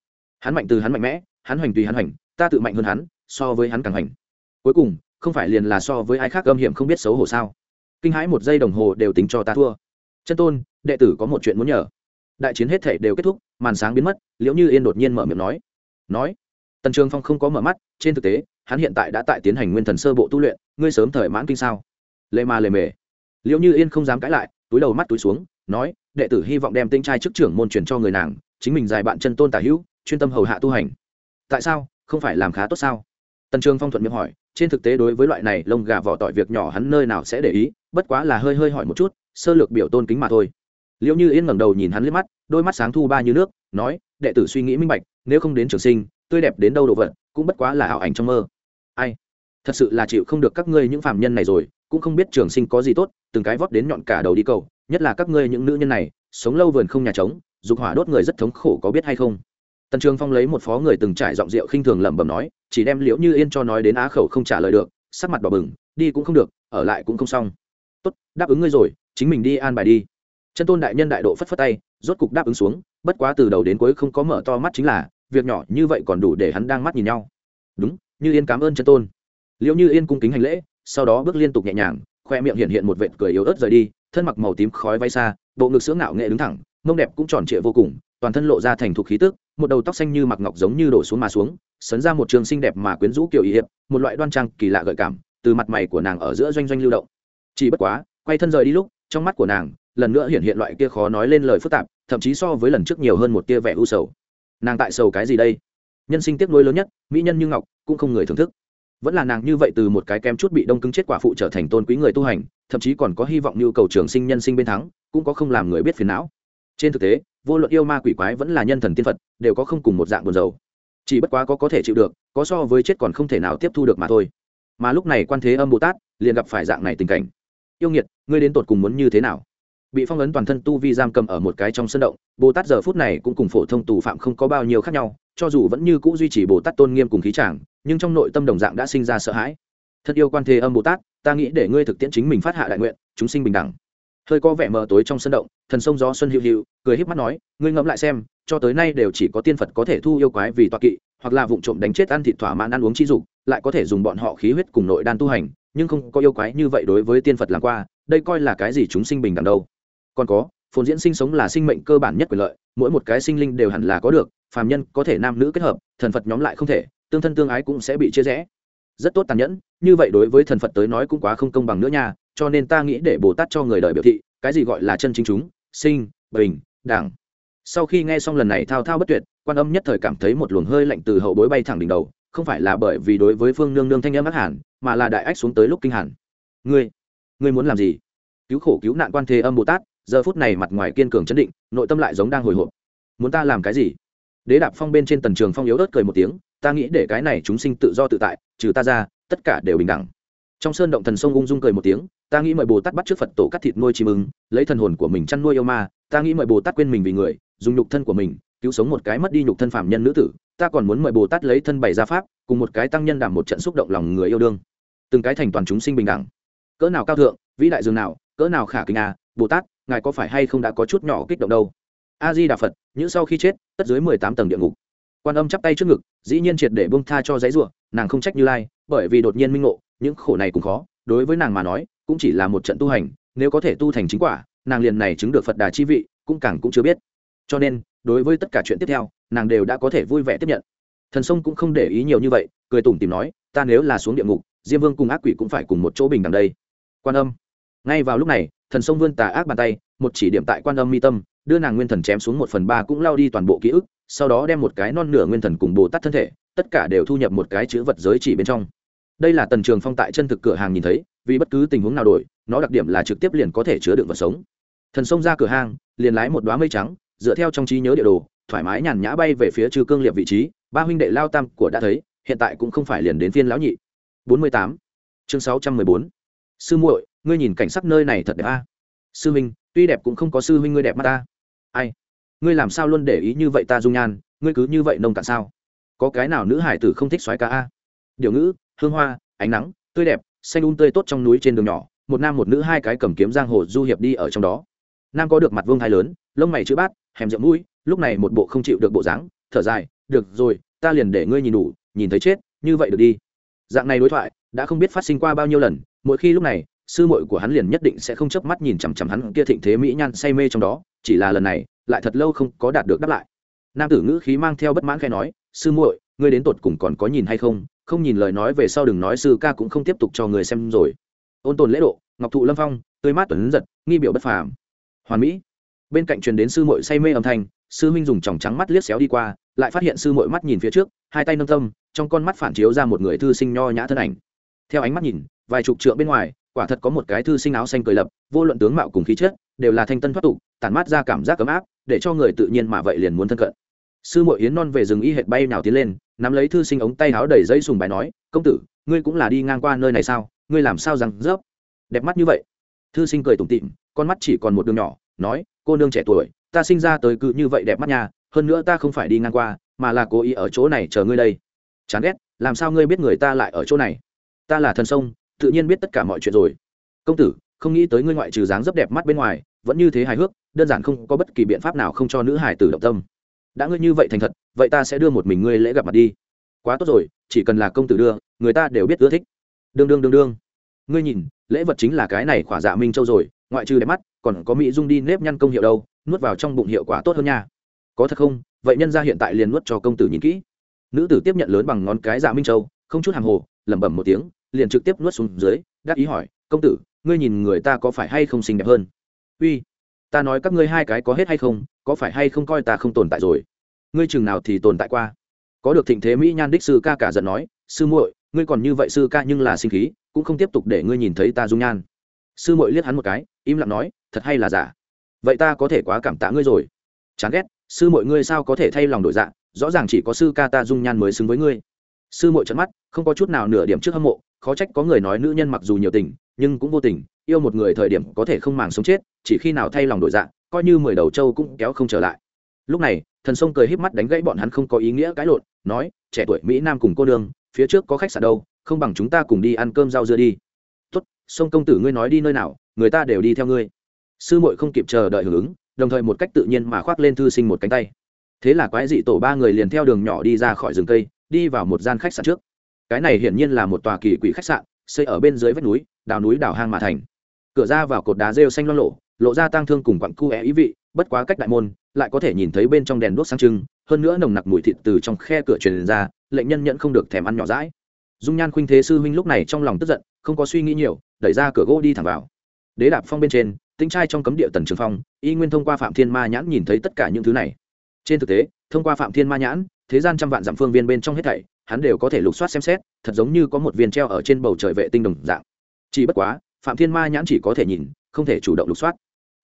hắn mạnh từ hắn mạnh mẽ, hắn hoành tùy hắn hoành, ta tự mạnh hơn hắn, so với hắn càng hoành. Cuối cùng, không phải liền là so với ai khác âm hiểm không biết xấu hổ sao? Kinh hãi một giây đồng hồ đều tính cho ta thua. Chân tôn, đệ tử có một chuyện muốn nhờ. Đại chiến hết thể đều kết thúc, màn sáng biến mất, liễu như yên đột nhiên mở miệng nói. Nói, tần trường phong không có mở mắt, trên thực tế, hắn hiện tại đã tại tiến hành nguyên thần sơ bộ tu luyện, ngươi sớm thời mãn kinh sao? Lê ma lề mề. Liễu như yên không dám cãi lại, túi đầu mắt túi xuống, nói, đệ tử hy vọng đem tinh trai chức trưởng môn truyền cho người nàng, chính mình dài bạn chân tôn tả hữu chuyên tâm hầu hạ tu hành. Tại sao? Không phải làm khá tốt sao? Tần trường phong thuận miệng hỏi, trên thực tế đối với loại này lông gà vỏ tỏi việc nhỏ hắn nơi nào sẽ để ý, bất quá là hơi hơi hỏi một chút, sơ lược biểu tôn kính mà thôi. Liệu như yên ngẩng đầu nhìn hắn liếc mắt, đôi mắt sáng thu ba như nước, nói, đệ tử suy nghĩ minh bạch, nếu không đến trường sinh, tươi đẹp đến đâu đồ vật, cũng bất quá là ảo ảnh trong mơ. Ai? Thật sự là chịu không được các ngươi những phạm nhân này rồi, cũng không biết trường sinh có gì tốt, từng cái vót đến nhọn cả đầu đi cầu, nhất là các ngươi những nữ nhân này, sống lâu vườn không nhà trống, dục hỏa đốt người rất thống khổ có biết hay không? Tần trường phong lấy một phó người từng trải giọng rượu khinh thường lẩm bẩm nói, chỉ đem liễu như yên cho nói đến á khẩu không trả lời được, sắc mặt đỏ bừng, đi cũng không được, ở lại cũng không xong. Tốt, đáp ứng ngươi rồi, chính mình đi an bài đi. Chân tôn đại nhân đại độ phất phất tay, rốt cục đáp ứng xuống, bất quá từ đầu đến cuối không có mở to mắt chính là, việc nhỏ như vậy còn đủ để hắn đang mắt nhìn nhau. Đúng, như yên cảm ơn chân tôn. Liễu như yên cung kính hành lễ, sau đó bước liên tục nhẹ nhàng, khoe miệng hiện hiện một vệt cười yếu ớt rời đi, thân mặc màu tím khói vay xa, bộ ngực sữa ngạo nghệ đứng thẳng, mông đẹp cũng tròn trịa vô cùng toàn thân lộ ra thành thục khí tức, một đầu tóc xanh như mặc ngọc giống như đổ xuống mà xuống, sấn ra một trường xinh đẹp mà quyến rũ kiểu ý hiệp, một loại đoan trang kỳ lạ gợi cảm, từ mặt mày của nàng ở giữa doanh doanh lưu động. Chỉ bất quá, quay thân rời đi lúc, trong mắt của nàng, lần nữa hiện hiện loại kia khó nói lên lời phức tạp, thậm chí so với lần trước nhiều hơn một tia vẻ u sầu. Nàng tại sầu cái gì đây? Nhân sinh tiếc nuối lớn nhất, mỹ nhân như ngọc, cũng không người thưởng thức. Vẫn là nàng như vậy từ một cái kem chút bị đông cứng chết quả phụ trở thành tôn quý người tu hành, thậm chí còn có hy vọng nhu cầu trường sinh nhân sinh bên thắng, cũng có không làm người biết phiền não trên thực tế, vô luận yêu ma quỷ quái vẫn là nhân thần tiên phật, đều có không cùng một dạng buồn dầu chỉ bất quá có có thể chịu được, có so với chết còn không thể nào tiếp thu được mà thôi. Mà lúc này quan thế âm bồ tát liền gặp phải dạng này tình cảnh. Yêu nghiệt, ngươi đến tột cùng muốn như thế nào? Bị phong ấn toàn thân tu vi giam cầm ở một cái trong sân động, bồ tát giờ phút này cũng cùng phổ thông tù phạm không có bao nhiêu khác nhau, cho dù vẫn như c ũ duy trì bồ tát tôn nghiêm cùng khí tràng, nhưng trong nội tâm đồng dạng đã sinh ra sợ hãi. Thật yêu quan thế âm bồ tát, ta nghĩ để ngươi thực tiễn chính mình phát hạ đại nguyện, chúng sinh bình đẳng hơi có vẻ mờ tối trong sân động, thần sông gió xuân hữu hữu cười híp mắt nói, ngươi ngẫm lại xem, cho tới nay đều chỉ có tiên phật có thể thu yêu quái vì toa kỵ, hoặc là vụ trộm đánh chết ăn thịt thỏa mãn ăn uống chi dục, lại có thể dùng bọn họ khí huyết cùng nội đan tu hành, nhưng không có yêu quái như vậy đối với tiên phật làm qua, đây coi là cái gì chúng sinh bình đẳng đâu. Còn có, phồn diễn sinh sống là sinh mệnh cơ bản nhất quyền lợi, mỗi một cái sinh linh đều hẳn là có được, phàm nhân có thể nam nữ kết hợp, thần phật nhóm lại không thể, tương thân tương ái cũng sẽ bị chia rẽ. Rất tốt tàn nhẫn, như vậy đối với thần phật tới nói cũng quá không công bằng nữa nha cho nên ta nghĩ để bồ tát cho người đời biểu thị, cái gì gọi là chân chính chúng, sinh, bình, đẳng. Sau khi nghe xong lần này thao thao bất tuyệt, quan âm nhất thời cảm thấy một luồng hơi lạnh từ hậu bối bay thẳng đỉnh đầu, không phải là bởi vì đối với phương nương nương thanh âm ác hẳn, mà là đại ách xuống tới lúc kinh hẳn. Ngươi ngươi muốn làm gì? Cứu khổ cứu nạn quan thế âm bồ tát, giờ phút này mặt ngoài kiên cường chấn định, nội tâm lại giống đang hồi hộp. Muốn ta làm cái gì? Đế đạp phong bên trên tần trường phong yếu ớt cười một tiếng, ta nghĩ để cái này chúng sinh tự do tự tại, trừ ta ra, tất cả đều bình đẳng. Trong sơn động thần sông ung dung cười một tiếng ta nghĩ mời bồ tát bắt trước phật tổ cắt thịt nuôi chim ưng, lấy thần hồn của mình chăn nuôi yêu ma, ta nghĩ mời bồ tát quên mình vì người, dùng nhục thân của mình, cứu sống một cái mất đi nhục thân phạm nhân nữ tử, ta còn muốn mời bồ tát lấy thân bày ra pháp, cùng một cái tăng nhân đảm một trận xúc động lòng người yêu đương. Từng cái thành toàn chúng sinh bình đẳng. Cỡ nào cao thượng, vĩ đại dường nào, cỡ nào khả kinh à bồ tát, ngài có phải hay không đã có chút nhỏ kích động đâu? A di đà phật, những sau khi chết, tất dưới mười tám tầng địa ngục. Quan âm chắp tay trước ngực, dĩ nhiên triệt để bông tha cho giấy ruộng nàng không trách như lai, bởi vì đột nhiên minh ngộ, những khổ này cũng khó, đối với nàng mà nói cũng chỉ là một trận tu hành, nếu có thể tu thành chính quả, nàng liền này chứng được phật đà chi vị, cũng càng cũng chưa biết. Cho nên, đối với tất cả chuyện tiếp theo, nàng đều đã có thể vui vẻ tiếp nhận. Thần sông cũng không để ý nhiều như vậy, cười tủm tìm nói, ta nếu là xuống địa ngục, diêm vương cùng ác quỷ cũng phải cùng một chỗ bình đằng đây. Quan âm. Ngay vào lúc này, thần sông vươn tà ác bàn tay, một chỉ điểm tại quan âm mi tâm, đưa nàng nguyên thần chém xuống một phần ba cũng lao đi toàn bộ ký ức, sau đó đem một cái non nửa nguyên thần cùng bồ tát thân thể, tất cả đều thu nhập một cái chữ vật giới chỉ bên trong đây là tần trường phong tại chân thực cửa hàng nhìn thấy, vì bất cứ tình huống nào đổi, nó đặc điểm là trực tiếp liền có thể chứa đựng vật sống. Thần xông ra cửa hàng, liền lái một đoá mây trắng, dựa theo trong trí nhớ địa đồ, thoải mái nhàn nhã bay về phía trừ cương liệp vị trí, ba huynh đệ lao tam của đã thấy, hiện tại cũng không phải liền đến phiên lão nhị. Bốn mươi tám, chương sáu trăm mười bốn. Sư muội, ngươi nhìn cảnh sắc nơi này thật đẹp a. Sư huynh, tuy đẹp cũng không có sư huynh ngươi đẹp mắt ta. Ai? Ngươi làm sao luôn để ý như vậy ta dung nhan, ngươi cứ như vậy nông cạn sao? Có cái nào nữ hải tử không thích xoáy ca a? Điều ngữ hương hoa, ánh nắng, tươi đẹp, xanh un tươi tốt trong núi trên đường nhỏ, một nam một nữ hai cái cầm kiếm giang hồ du hiệp đi ở trong đó. Nam có được mặt vương thái lớn, lông mày chữ bát hèm rượu mũi, lúc này một bộ không chịu được bộ dáng, thở dài, được rồi, ta liền để ngươi nhìn đủ, nhìn thấy chết, như vậy được đi. Dạng này đối thoại, đã không biết phát sinh qua bao nhiêu lần, mỗi khi lúc này, sư muội của hắn liền nhất định sẽ không chớp mắt nhìn chằm chằm hắn kia thịnh thế mỹ nhan say mê trong đó, chỉ là lần này, lại thật lâu không có đạt được đáp lại. Nam tử ngữ khí mang theo bất mãn khai nói, sư muội, ngươi đến tột cùng còn có nhìn hay không? Không nhìn lời nói về sau đừng nói sư ca cũng không tiếp tục cho người xem rồi. Ôn tồn lễ độ, ngọc thụ lâm phong, tươi mát tuấn giật, nghi biểu bất phàm. Hoàn mỹ. Bên cạnh truyền đến sư muội say mê âm thanh, sư huynh dùng tròng trắng mắt liếc xéo đi qua, lại phát hiện sư muội mắt nhìn phía trước, hai tay nâng tâm, trong con mắt phản chiếu ra một người thư sinh nho nhã thân ảnh. Theo ánh mắt nhìn, vài chục trượng bên ngoài, quả thật có một cái thư sinh áo xanh cười lập, vô luận tướng mạo cùng khí chất, đều là thanh tân thoát tục, tản mát ra cảm giác ấm áp, để cho người tự nhiên mà vậy liền muốn thân cận sư muội yến non về rừng y hệt bay nào tiến lên, nắm lấy thư sinh ống tay áo đầy giấy sùng bài nói, công tử, ngươi cũng là đi ngang qua nơi này sao? Ngươi làm sao rằng rớp? Đẹp mắt như vậy. Thư sinh cười tủm tịm con mắt chỉ còn một đường nhỏ, nói, cô nương trẻ tuổi, ta sinh ra tới cứ như vậy đẹp mắt nha, hơn nữa ta không phải đi ngang qua, mà là cố ý ở chỗ này chờ ngươi đây. Chán ghét, làm sao ngươi biết người ta lại ở chỗ này? Ta là thần sông, tự nhiên biết tất cả mọi chuyện rồi. Công tử, không nghĩ tới ngươi ngoại trừ dáng rất đẹp mắt bên ngoài, vẫn như thế hài hước, đơn giản không có bất kỳ biện pháp nào không cho nữ hải tử động tâm đã ngươi như vậy thành thật, vậy ta sẽ đưa một mình ngươi lễ gặp mặt đi. Quá tốt rồi, chỉ cần là công tử đưa, người ta đều biết ưa thích. Đương đương đương đương. Ngươi nhìn, lễ vật chính là cái này khỏa dạ minh châu rồi, ngoại trừ đẹp mắt, còn có mỹ dung đi nếp nhăn công hiệu đâu, nuốt vào trong bụng hiệu quả tốt hơn nha. Có thật không? Vậy nhân ra hiện tại liền nuốt cho công tử nhìn kỹ. Nữ tử tiếp nhận lớn bằng ngón cái dạ minh châu, không chút hàng hồ, lẩm bẩm một tiếng, liền trực tiếp nuốt xuống dưới, đắc ý hỏi, công tử, ngươi nhìn người ta có phải hay không xinh đẹp hơn? Uy ta nói các ngươi hai cái có hết hay không, có phải hay không coi ta không tồn tại rồi? Ngươi chừng nào thì tồn tại qua? Có được thịnh thế mỹ nhan đích sư ca cả giận nói, sư muội, ngươi còn như vậy sư ca nhưng là sinh khí, cũng không tiếp tục để ngươi nhìn thấy ta dung nhan. Sư muội liếc hắn một cái, im lặng nói, thật hay là giả? Vậy ta có thể quá cảm tạ ngươi rồi. Chán ghét, sư muội ngươi sao có thể thay lòng đổi dạ? Rõ ràng chỉ có sư ca ta dung nhan mới xứng với ngươi. Sư muội trận mắt không có chút nào nửa điểm trước hâm mộ khó trách có người nói nữ nhân mặc dù nhiều tình nhưng cũng vô tình yêu một người thời điểm có thể không màng sống chết chỉ khi nào thay lòng đổi dạng, coi như mười đầu trâu cũng kéo không trở lại. Lúc này thần sông cười híp mắt đánh gãy bọn hắn không có ý nghĩa cãi lộn nói trẻ tuổi mỹ nam cùng cô đương phía trước có khách sạn đâu không bằng chúng ta cùng đi ăn cơm rau dưa đi. Tốt sông công tử ngươi nói đi nơi nào người ta đều đi theo ngươi. Sư muội không kịp chờ đợi hưởng ứng đồng thời một cách tự nhiên mà khoác lên thư sinh một cánh tay. Thế là quái dị tổ ba người liền theo đường nhỏ đi ra khỏi rừng cây đi vào một gian khách sạn trước cái này hiển nhiên là một tòa kỳ quỷ khách sạn, xây ở bên dưới vách núi, đào núi đào hang mà thành. Cửa ra vào cột đá rêu xanh loang lộ lộ ra tang thương cùng quặng cu é ý vị, bất quá cách đại môn, lại có thể nhìn thấy bên trong đèn đuốc sáng trưng, hơn nữa nồng nặc mùi thịt từ trong khe cửa truyền ra, lệnh nhân nhận không được thèm ăn nhỏ rãi dung nhan khuynh thế sư huynh lúc này trong lòng tức giận, không có suy nghĩ nhiều, đẩy ra cửa gỗ đi thẳng vào. Đế đạp phong bên trên, tinh trai trong cấm địa tần trường phong, y nguyên thông qua phạm thiên ma nhãn nhìn thấy tất cả những thứ này. Trên thực tế, thông qua phạm thiên ma nhãn, thế gian trăm vạn dặm phương viên bên trong hết thảy hắn đều có thể lục soát xem xét, thật giống như có một viên treo ở trên bầu trời vệ tinh đồng dạng. Chỉ bất quá, phạm thiên ma nhãn chỉ có thể nhìn, không thể chủ động lục soát.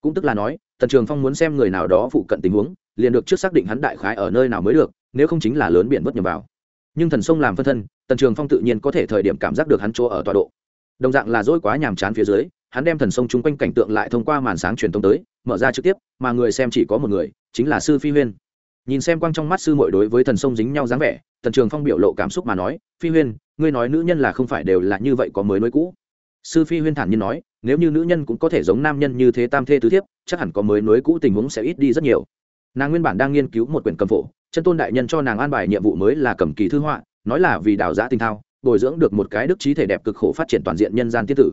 Cũng tức là nói, tần trường phong muốn xem người nào đó phụ cận tình huống, liền được trước xác định hắn đại khái ở nơi nào mới được, nếu không chính là lớn biển vất nhầm vào. Nhưng thần sông làm phân thân, tần trường phong tự nhiên có thể thời điểm cảm giác được hắn chỗ ở tọa độ. Đồng dạng là dỗi quá nhàm chán phía dưới, hắn đem thần sông chung quanh cảnh tượng lại thông qua màn sáng truyền thông tới, mở ra trực tiếp, mà người xem chỉ có một người, chính là sư phi huyên nhìn xem quang trong mắt sư mội đối với thần sông dính nhau dáng vẻ, tần trường phong biểu lộ cảm xúc mà nói, phi huyên, ngươi nói nữ nhân là không phải đều là như vậy có mới nối cũ. Sư phi huyên thản nhiên nói, nếu như nữ nhân cũng có thể giống nam nhân như thế tam thê tứ thiếp, chắc hẳn có mới nối cũ tình huống sẽ ít đi rất nhiều. Nàng nguyên bản đang nghiên cứu một quyển cầm phổ, chân tôn đại nhân cho nàng an bài nhiệm vụ mới là cầm kỳ thư họa, nói là vì đào giã tinh thao, bồi dưỡng được một cái đức trí thể đẹp cực khổ phát triển toàn diện nhân gian tiết tử.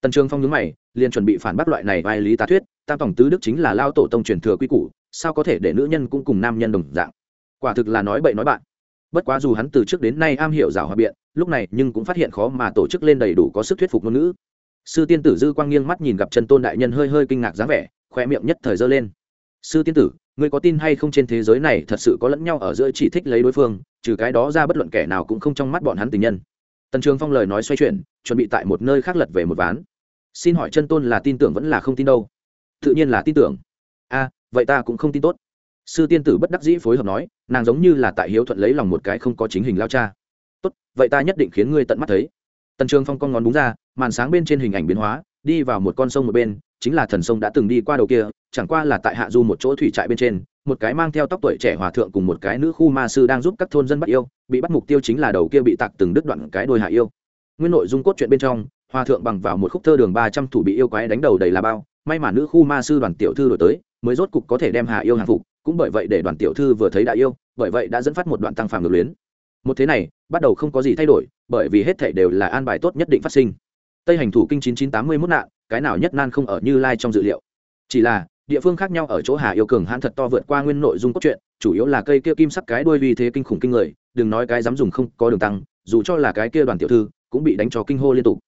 Tần trường phong nhớ mày, liền chuẩn bị phản bác loại này vai lý tá thuyết tam tổng tứ đức chính là lao tổ tông truyền thừa quy củ, sao có thể để nữ nhân cũng cùng nam nhân đồng dạng? Quả thực là nói bậy nói bạn. Bất quá dù hắn từ trước đến nay am hiểu rào hòa biện, lúc này nhưng cũng phát hiện khó mà tổ chức lên đầy đủ có sức thuyết phục ngôn ngữ. Sư tiên tử dư quang nghiêng mắt nhìn gặp chân tôn đại nhân hơi hơi kinh ngạc dáng vẻ khoe miệng nhất thời dơ lên. Sư tiên tử, ngươi có tin hay không trên thế giới này thật sự có lẫn nhau ở giữa chỉ thích lấy đối phương, trừ cái đó ra bất luận kẻ nào cũng không trong mắt bọn hắn tình nhân. Tần trường phong lời nói xoay chuyển, chuẩn bị tại một nơi khác lật về một ván. Xin hỏi chân tôn là tin tưởng vẫn là không tin đâu? Tự nhiên là tin tưởng. A, vậy ta cũng không tin tốt. Sư tiên tử bất đắc dĩ phối hợp nói, nàng giống như là tại hiếu thuận lấy lòng một cái không có chính hình lao cha. Tốt, vậy ta nhất định khiến ngươi tận mắt thấy. Tần trường phong con ngón búng ra, màn sáng bên trên hình ảnh biến hóa, đi vào một con sông một bên, chính là thần sông đã từng đi qua đầu kia, chẳng qua là tại hạ du một chỗ thủy trại bên trên, một cái mang theo tóc tuổi trẻ hòa thượng cùng một cái nữ khu ma sư đang giúp các thôn dân bắt yêu, bị bắt mục tiêu chính là đầu kia bị tặc từng đứt đoạn cái đôi hạ yêu. Nguyên nội dung cốt truyện bên trong, hòa thượng bằng vào một khúc thơ đường ba trăm thủ bị yêu quái đánh đầu đầy là bao may mà nữ khu ma sư đoàn tiểu thư đổi tới, mới rốt cục có thể đem hạ yêu hàng phục, cũng bởi vậy để đoàn tiểu thư vừa thấy đã yêu, bởi vậy đã dẫn phát một đoạn tăng phàm ngược luyến. Một thế này, bắt đầu không có gì thay đổi, bởi vì hết thể đều là an bài tốt nhất định phát sinh. Tây hành thủ kinh chín chín tám mươi mốt nạn, cái nào nhất nan không ở như lai trong dự liệu. Chỉ là, địa phương khác nhau ở chỗ hà yêu cường hãn thật to vượt qua nguyên nội dung cốt truyện, chủ yếu là cây kia kim sắc cái đuôi vì thế kinh khủng kinh người, đừng nói cái dám dùng không có đường tăng, dù cho là cái kia đoàn tiểu thư, cũng bị đánh cho kinh hô liên tục.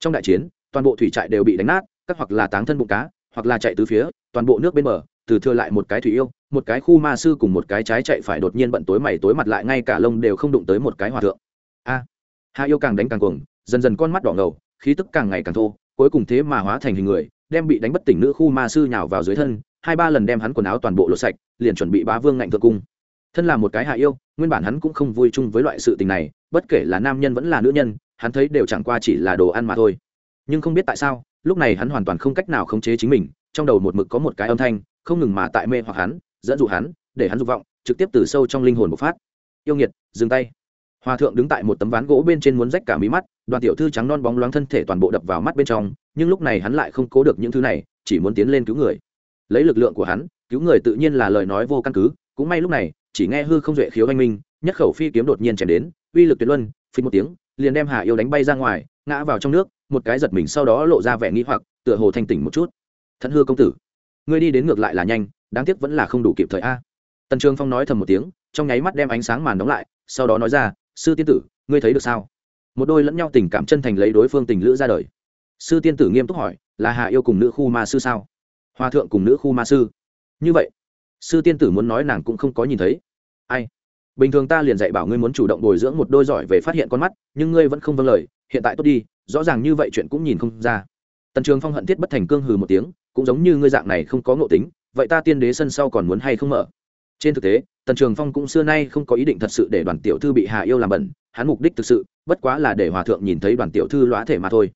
Trong đại chiến, toàn bộ thủy trại đều bị đánh nát các hoặc là táng thân bụng cá hoặc là chạy từ phía toàn bộ nước bên bờ từ thừa lại một cái thủy yêu một cái khu ma sư cùng một cái trái chạy phải đột nhiên bận tối mày tối mặt lại ngay cả lông đều không đụng tới một cái hòa thượng. A à, hạ yêu càng đánh càng cuồng dần dần con mắt đỏ ngầu khí tức càng ngày càng thô cuối cùng thế mà hóa thành hình người đem bị đánh bất tỉnh nữ khu ma sư nhào vào dưới thân hai ba lần đem hắn quần áo toàn bộ lột sạch liền chuẩn bị bá vương ngạnh thượng cung. Thân là một cái hạ yêu nguyên bản hắn cũng không vui chung với loại sự tình này bất kể là nam nhân vẫn là nữ nhân hắn thấy đều chẳng qua chỉ là đồ ăn mà thôi. Nhưng không biết tại sao lúc này hắn hoàn toàn không cách nào khống chế chính mình, trong đầu một mực có một cái âm thanh, không ngừng mà tại mê hoặc hắn, dẫn dụ hắn, để hắn dục vọng, trực tiếp từ sâu trong linh hồn bộc phát. Yêu nghiệt, dừng tay. Hòa thượng đứng tại một tấm ván gỗ bên trên muốn rách cả mí mắt, đoàn tiểu thư trắng non bóng loáng thân thể toàn bộ đập vào mắt bên trong, nhưng lúc này hắn lại không cố được những thứ này, chỉ muốn tiến lên cứu người. Lấy lực lượng của hắn, cứu người tự nhiên là lời nói vô căn cứ, cũng may lúc này, chỉ nghe hư không duệ khiếu anh minh, nhất khẩu phi kiếm đột nhiên chém đến, uy lực tuyệt luân phí một tiếng liền đem hà yêu đánh bay ra ngoài, ngã vào trong nước, một cái giật mình sau đó lộ ra vẻ nghĩ hoặc, tựa hồ thanh tỉnh một chút. Thận hư công tử, ngươi đi đến ngược lại là nhanh, đáng tiếc vẫn là không đủ kịp thời a. Tần trường phong nói thầm một tiếng, trong nháy mắt đem ánh sáng màn đóng lại, sau đó nói ra, sư tiên tử, ngươi thấy được sao? Một đôi lẫn nhau tình cảm chân thành lấy đối phương tình lữ ra đời. Sư tiên tử nghiêm túc hỏi, là hạ yêu cùng nữ khu ma sư sao? Hòa thượng cùng nữ khu ma sư. Như vậy. Sư tiên tử muốn nói nàng cũng không có nhìn thấy. Ai? Bình thường ta liền dạy bảo ngươi muốn chủ động bồi dưỡng một đôi giỏi về phát hiện con mắt, nhưng ngươi vẫn không vâng lời, hiện tại tốt đi, rõ ràng như vậy chuyện cũng nhìn không ra. Tần trường phong hận thiết bất thành cương hừ một tiếng, cũng giống như ngươi dạng này không có ngộ tính, vậy ta tiên đế sân sau còn muốn hay không mở? Trên thực tế, tần trường phong cũng xưa nay không có ý định thật sự để đoàn tiểu thư bị hạ yêu làm bẩn, hắn mục đích thực sự, bất quá là để hòa thượng nhìn thấy đoàn tiểu thư lõa thể mà thôi.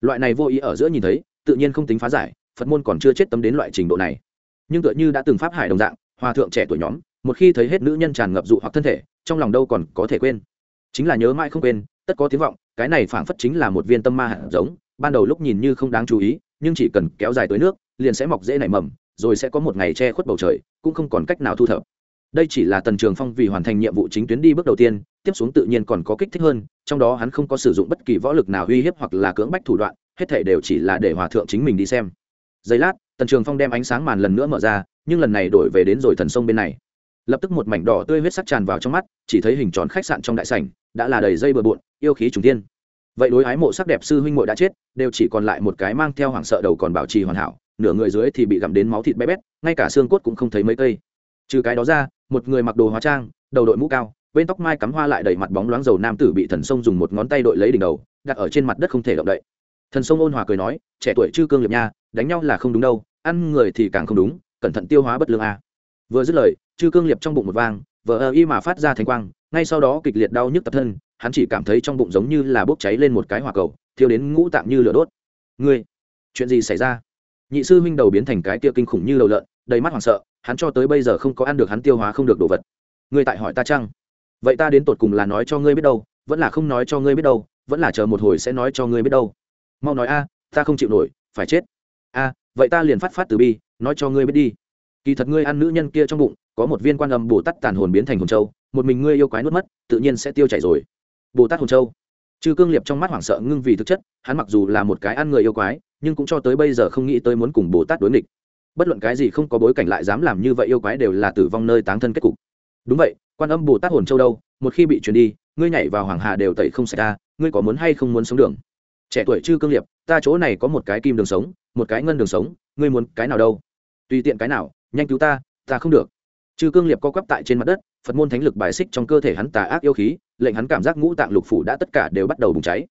Loại này vô ý ở giữa nhìn thấy, tự nhiên không tính phá giải, phật môn còn chưa chết tâm đến loại trình độ này. Nhưng tựa như đã từng pháp hải đồng dạng, hòa thượng trẻ tuổi nhóm một khi thấy hết nữ nhân tràn ngập dụ hoặc thân thể, trong lòng đâu còn có thể quên. Chính là nhớ mãi không quên, tất có tiếng vọng, cái này phảng phất chính là một viên tâm ma hạt giống, ban đầu lúc nhìn như không đáng chú ý, nhưng chỉ cần kéo dài tới nước, liền sẽ mọc dễ nảy mầm, rồi sẽ có một ngày che khuất bầu trời, cũng không còn cách nào thu thập. Đây chỉ là tần trường phong vì hoàn thành nhiệm vụ chính tuyến đi bước đầu tiên, tiếp xuống tự nhiên còn có kích thích hơn, trong đó hắn không có sử dụng bất kỳ võ lực nào uy hiếp hoặc là cưỡng bách thủ đoạn, hết thể đều chỉ là để hòa thượng chính mình đi xem. Giây lát, tần trường phong đem ánh sáng màn lần nữa mở ra, nhưng lần này đổi về đến rồi thần sông bên này lập tức một mảnh đỏ tươi huyết sắc tràn vào trong mắt, chỉ thấy hình tròn khách sạn trong đại sảnh, đã là đầy dây bừa bộn, yêu khí trùng tiên vậy đối ái mộ sắc đẹp sư huynh muội đã chết, đều chỉ còn lại một cái mang theo hoảng sợ đầu còn bảo trì hoàn hảo, nửa người dưới thì bị gặm đến máu thịt bé bét, ngay cả xương cốt cũng không thấy mấy cây. Trừ cái đó ra, một người mặc đồ hóa trang, đầu đội mũ cao, bên tóc mai cắm hoa lại đầy mặt bóng loáng dầu nam tử bị thần sông dùng một ngón tay đội lấy đỉnh đầu, đặt ở trên mặt đất không thể động đậy. Thần sông ôn hòa cười nói, trẻ tuổi chư cương liệp nha, đánh nhau là không đúng đâu, ăn người thì càng không đúng, cẩn thận tiêu hóa bất lương a. Vừa dứt lời chư cương liệp trong bụng một vang, vờ ơ y mà phát ra thanh quang, ngay sau đó kịch liệt đau nhức tập thân, hắn chỉ cảm thấy trong bụng giống như là bốc cháy lên một cái hỏa cầu, thiêu đến ngũ tạng như lửa đốt. Ngươi, chuyện gì xảy ra? Nhị sư huynh đầu biến thành cái tia kinh khủng như đầu lợn, đầy mắt hoảng sợ, hắn cho tới bây giờ không có ăn được hắn tiêu hóa không được đồ vật. Ngươi tại hỏi ta chăng? Vậy ta đến tột cùng là nói cho ngươi biết đâu, vẫn là không nói cho ngươi biết đâu, vẫn là chờ một hồi sẽ nói cho ngươi biết đâu. Mau nói a, ta không chịu nổi, phải chết. A, vậy ta liền phát phát từ bi, nói cho ngươi biết đi. Kỳ thật ngươi ăn nữ nhân kia trong bụng có một viên quan âm bồ tát tàn hồn biến thành hồn châu, một mình ngươi yêu quái nuốt mất, tự nhiên sẽ tiêu chảy rồi. Bồ tát hồn châu. Chư cương liệp trong mắt hoảng sợ ngưng vì thực chất, hắn mặc dù là một cái ăn người yêu quái, nhưng cũng cho tới bây giờ không nghĩ tới muốn cùng bồ tát đối nghịch. Bất luận cái gì không có bối cảnh lại dám làm như vậy yêu quái đều là tử vong nơi táng thân kết cục. Đúng vậy, quan âm bồ tát hồn châu đâu? Một khi bị truyền đi, ngươi nhảy vào hoàng hà đều tẩy không xảy ra ngươi có muốn hay không muốn sống đường? Trẻ tuổi chư cương liệp, ta chỗ này có một cái kim đường sống, một cái ngân đường sống, ngươi muốn cái nào đâu? Tùy tiện cái nào, nhanh cứu ta ta không được chư cương liệp co quắp tại trên mặt đất phật môn thánh lực bài xích trong cơ thể hắn tà ác yêu khí lệnh hắn cảm giác ngũ tạng lục phủ đã tất cả đều bắt đầu bùng cháy.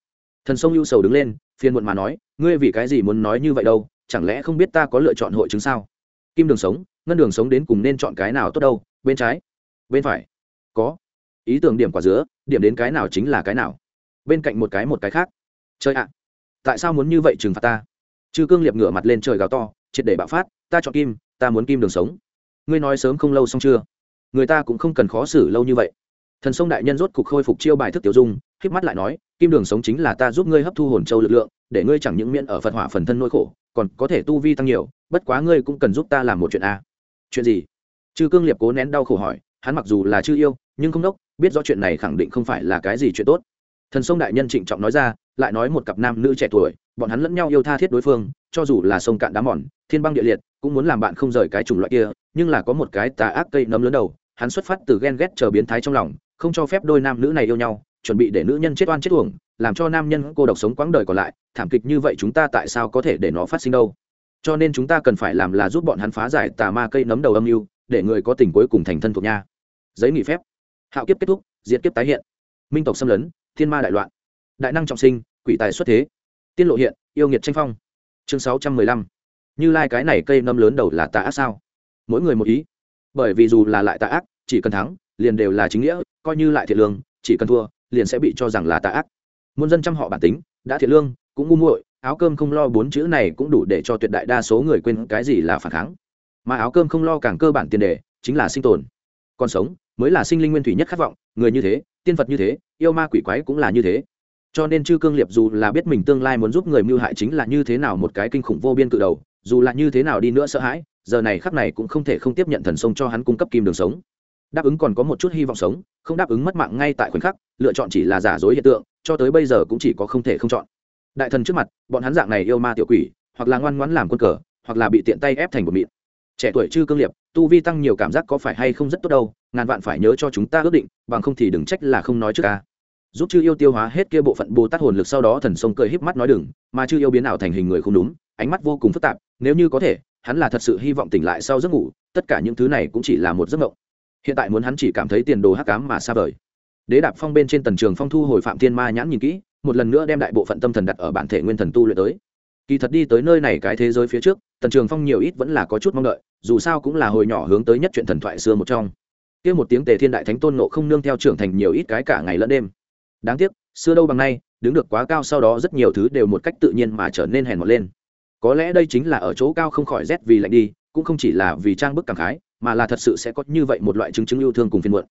Thần sông lưu sầu đứng lên phiền muộn mà nói ngươi vì cái gì muốn nói như vậy đâu? Chẳng lẽ không biết ta có lựa chọn hội chứng sao? Kim đường sống ngân đường sống đến cùng nên chọn cái nào tốt đâu? Bên trái bên phải. Có. Ý tưởng điểm quả giữa, điểm đến cái nào chính là cái nào. Bên cạnh một cái một cái khác. Chơi ạ tại sao muốn như vậy trừng phạt ta? Chư cương liệp ngửa mặt lên trời gào to triệt để bạo phát ta chọn kim ta muốn kim đường sống ngươi nói sớm không lâu xong chưa? Người ta cũng không cần khó xử lâu như vậy. Thần sông đại nhân rốt cục khôi phục chiêu bài thức tiểu dung k mắt lại nói, kim đường sống chính là ta giúp ngươi hấp thu hồn châu lực lượng, để ngươi chẳng những miễn ở phật hỏa phần thân nỗi khổ, còn có thể tu vi tăng nhiều, bất quá ngươi cũng cần giúp ta làm một chuyện a. Chuyện gì? Chư cương liệp cố nén đau khổ hỏi, hắn mặc dù là chư yêu, nhưng không đốc, biết rõ chuyện này khẳng định không phải là cái gì chuyện tốt. Thần sông đại nhân trịnh trọng nói ra, lại nói một cặp nam nữ trẻ tuổi, bọn hắn lẫn nhau yêu tha thiết đối phương cho dù là sông cạn đá mòn, thiên băng địa liệt, cũng muốn làm bạn không rời cái chủng loại kia, nhưng là có một cái tà ác cây nấm lớn đầu, hắn xuất phát từ ghen ghét chờ biến thái trong lòng, không cho phép đôi nam nữ này yêu nhau, chuẩn bị để nữ nhân chết oan chết uổng, làm cho nam nhân cô độc sống quãng đời còn lại, thảm kịch như vậy chúng ta tại sao có thể để nó phát sinh đâu? Cho nên chúng ta cần phải làm là giúp bọn hắn phá giải tà ma cây nấm đầu âm mưu, để người có tình cuối cùng thành thân thuộc nha. Giấy nghỉ phép. Hạo kiếp kết thúc, diệt kiếp tái hiện. Minh tộc xâm lấn, thiên ma đại loạn. Đại năng trọng sinh, quỷ tài xuất thế. Tiên lộ hiện, yêu nghiệt tranh phong chương sáu trăm mười lăm. Như lai、like、cái này cây nấm lớn đầu là tà ác sao? Mỗi người một ý. Bởi vì dù là lại tà ác, chỉ cần thắng, liền đều là chính nghĩa, coi như lại thiện lương, chỉ cần thua, liền sẽ bị cho rằng là tà ác. Muôn dân chăm họ bản tính, đã thiện lương, cũng ngu muội, áo cơm không lo bốn chữ này cũng đủ để cho tuyệt đại đa số người quên cái gì là phản kháng. Mà áo cơm không lo càng cơ bản tiền đề, chính là sinh tồn. Còn sống, mới là sinh linh nguyên thủy nhất khát vọng, người như thế, tiên phật như thế, yêu ma quỷ quái cũng là như thế cho nên chư cương liệp dù là biết mình tương lai muốn giúp người mưu hại chính là như thế nào một cái kinh khủng vô biên cự đầu, dù là như thế nào đi nữa sợ hãi, giờ này khắc này cũng không thể không tiếp nhận thần sông cho hắn cung cấp kim đường sống. Đáp ứng còn có một chút hy vọng sống, không đáp ứng mất mạng ngay tại khoảnh khắc, lựa chọn chỉ là giả dối hiện tượng, cho tới bây giờ cũng chỉ có không thể không chọn. Đại thần trước mặt, bọn hắn dạng này yêu ma tiểu quỷ, hoặc là ngoan ngoãn làm quân cờ, hoặc là bị tiện tay ép thành một mịn. Trẻ tuổi chư cương liệp, tu vi tăng nhiều cảm giác có phải hay không rất tốt đâu, ngàn vạn phải nhớ cho chúng ta ước định, bằng không thì đừng trách là không nói trước ca giúp chư yêu tiêu hóa hết kia bộ phận bồ tát hồn lực sau đó thần sông cười híp mắt nói đừng, mà chư yêu biến ảo thành hình người không đúng, ánh mắt vô cùng phức tạp, nếu như có thể, hắn là thật sự hy vọng tỉnh lại sau giấc ngủ, tất cả những thứ này cũng chỉ là một giấc mộng. Hiện tại muốn hắn chỉ cảm thấy tiền đồ hắc cám mà xa vời. Đế đạp phong bên trên tần trường phong thu hồi phạm thiên ma nhãn nhìn kỹ, một lần nữa đem đại bộ phận tâm thần đặt ở bản thể nguyên thần tu luyện tới. Kỳ thật đi tới nơi này cái thế giới phía trước, tần trường phong nhiều ít vẫn là có chút mong đợi, dù sao cũng là hồi nhỏ hướng tới nhất chuyện thần thoại xưa một trong. Kia một tiếng tề thiên đại thánh tôn nộ không nương theo trưởng thành nhiều ít cái cả ngày lẫn đêm đáng tiếc, xưa đâu bằng nay, đứng được quá cao sau đó rất nhiều thứ đều một cách tự nhiên mà trở nên hèn mọt lên. Có lẽ đây chính là ở chỗ cao không khỏi rét vì lạnh đi, cũng không chỉ là vì trang bức cảm khái, mà là thật sự sẽ có như vậy một loại chứng chứng yêu thương cùng phiên muộn.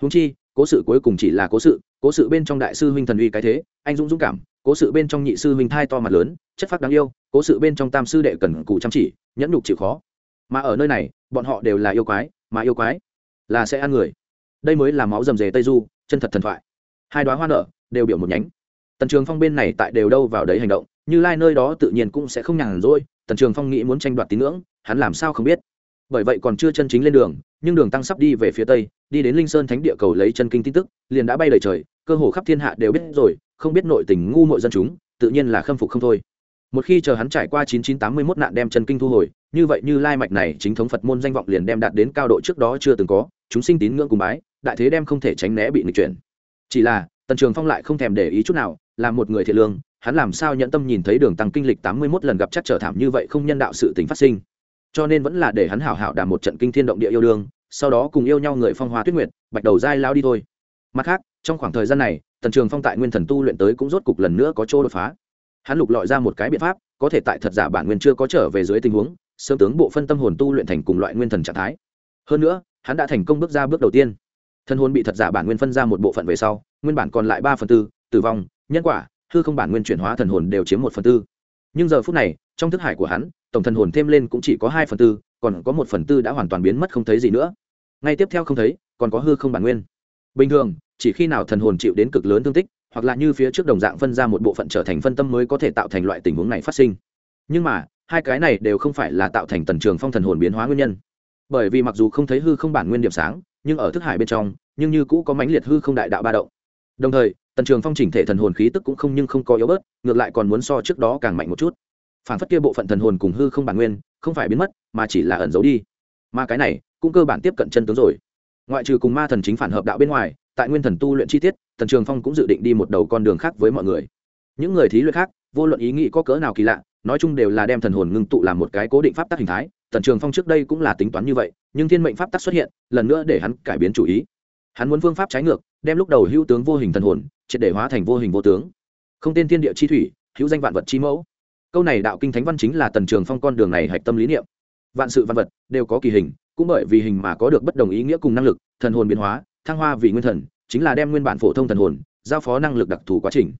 Húng chi, cố sự cuối cùng chỉ là cố sự cố sự bên trong đại sư huynh thần uy cái thế, anh dũng dũng cảm, cố sự bên trong nhị sư huynh thai to mặt lớn, chất phác đáng yêu, cố sự bên trong tam sư đệ cần cù chăm chỉ, nhẫn nhục chịu khó. Mà ở nơi này, bọn họ đều là yêu quái, mà yêu quái là sẽ ăn người. Đây mới là máu rầm rề tây du, chân thật thần thoại hai đoá hoa nở đều biểu một nhánh. Tần trường phong bên này tại đều đâu vào đấy hành động, như lai nơi đó tự nhiên cũng sẽ không nhàn rỗi, tần trường phong nghĩ muốn tranh đoạt tín ngưỡng, hắn làm sao không biết. Bởi vậy còn chưa chân chính lên đường, nhưng đường tăng sắp đi về phía tây, đi đến linh sơn thánh địa cầu lấy chân kinh tin tức, liền đã bay lời trời, cơ hồ khắp thiên hạ đều biết rồi, không biết nội tình ngu mội dân chúng, tự nhiên là khâm phục không thôi. Một khi chờ hắn trải qua 9981 nạn đem chân kinh thu hồi, như vậy như lai mạch này chính thống phật môn danh vọng liền đem đạt đến cao độ trước đó chưa từng có, chúng sinh tín ngưỡng cùng bái, đại thế đem không thể tránh né bị nghịch chuyển chỉ là, tần trường phong lại không thèm để ý chút nào, là một người thiện lương, hắn làm sao nhận tâm nhìn thấy đường tăng kinh lịch 81 lần gặp chắc trở thảm như vậy không nhân đạo sự tình phát sinh. Cho nên vẫn là để hắn hảo hảo đàm một trận kinh thiên động địa yêu đương, sau đó cùng yêu nhau người phong hoa tuyết nguyệt, bạch đầu dai lao đi thôi. Mặt khác, trong khoảng thời gian này, tần trường phong tại nguyên thần tu luyện tới cũng rốt cục lần nữa có chỗ đột phá. Hắn lục lọi ra một cái biện pháp, có thể tại thật giả bản nguyên chưa có trở về dưới tình huống sơ tướng bộ phân tâm hồn tu luyện thành cùng loại nguyên thần trạng thái. Hơn nữa, hắn đã thành công bước ra bước đầu tiên thân hồn bị thật giả bản nguyên phân ra một bộ phận về sau, nguyên bản còn lại ba phần tư, tử vong, nhân quả, hư không bản nguyên chuyển hóa thần hồn đều chiếm một phần tư. Nhưng giờ phút này, trong thức hải của hắn, tổng thần hồn thêm lên cũng chỉ có hai phần tư, còn có một phần tư đã hoàn toàn biến mất không thấy gì nữa. Ngay tiếp theo không thấy, còn có hư không bản nguyên. Bình thường, chỉ khi nào thần hồn chịu đến cực lớn thương tích, hoặc là như phía trước đồng dạng phân ra một bộ phận trở thành phân tâm mới có thể tạo thành loại tình huống này phát sinh. Nhưng mà, hai cái này đều không phải là tạo thành tần trường phong thần hồn biến hóa nguyên nhân. Bởi vì mặc dù không thấy hư không bản nguyên điểm sáng nhưng ở thức hải bên trong, nhưng như cũ có mãnh liệt hư không đại đạo ba động. Đồng thời, tần trường phong chỉnh thể thần hồn khí tức cũng không nhưng không có yếu bớt, ngược lại còn muốn so trước đó càng mạnh một chút. Phản phất kia bộ phận thần hồn cùng hư không bản nguyên, không phải biến mất, mà chỉ là ẩn giấu đi. Mà cái này, cũng cơ bản tiếp cận chân tướng rồi. Ngoại trừ cùng ma thần chính phản hợp đạo bên ngoài, tại nguyên thần tu luyện chi tiết, tần trường phong cũng dự định đi một đầu con đường khác với mọi người. Những người thí luyện khác, vô luận ý nghĩ có cỡ nào kỳ lạ nói chung đều là đem thần hồn ngưng tụ làm một cái cố định pháp tắc hình thái, tần trường phong trước đây cũng là tính toán như vậy, nhưng thiên mệnh pháp tắc xuất hiện, lần nữa để hắn cải biến chủ ý. Hắn muốn phương pháp trái ngược, đem lúc đầu hữu tướng vô hình thần hồn, triệt để hóa thành vô hình vô tướng. Không tên thiên địa chi thủy, hữu danh vạn vật chi mẫu. Câu này đạo kinh thánh văn chính là tần trường phong con đường này hạch tâm lý niệm. Vạn sự văn vật đều có kỳ hình, cũng bởi vì hình mà có được bất đồng ý nghĩa cùng năng lực, thần hồn biến hóa, thăng hoa vì nguyên thần, chính là đem nguyên bản phổ thông thần hồn, giao phó năng lực đặc thù quá trình.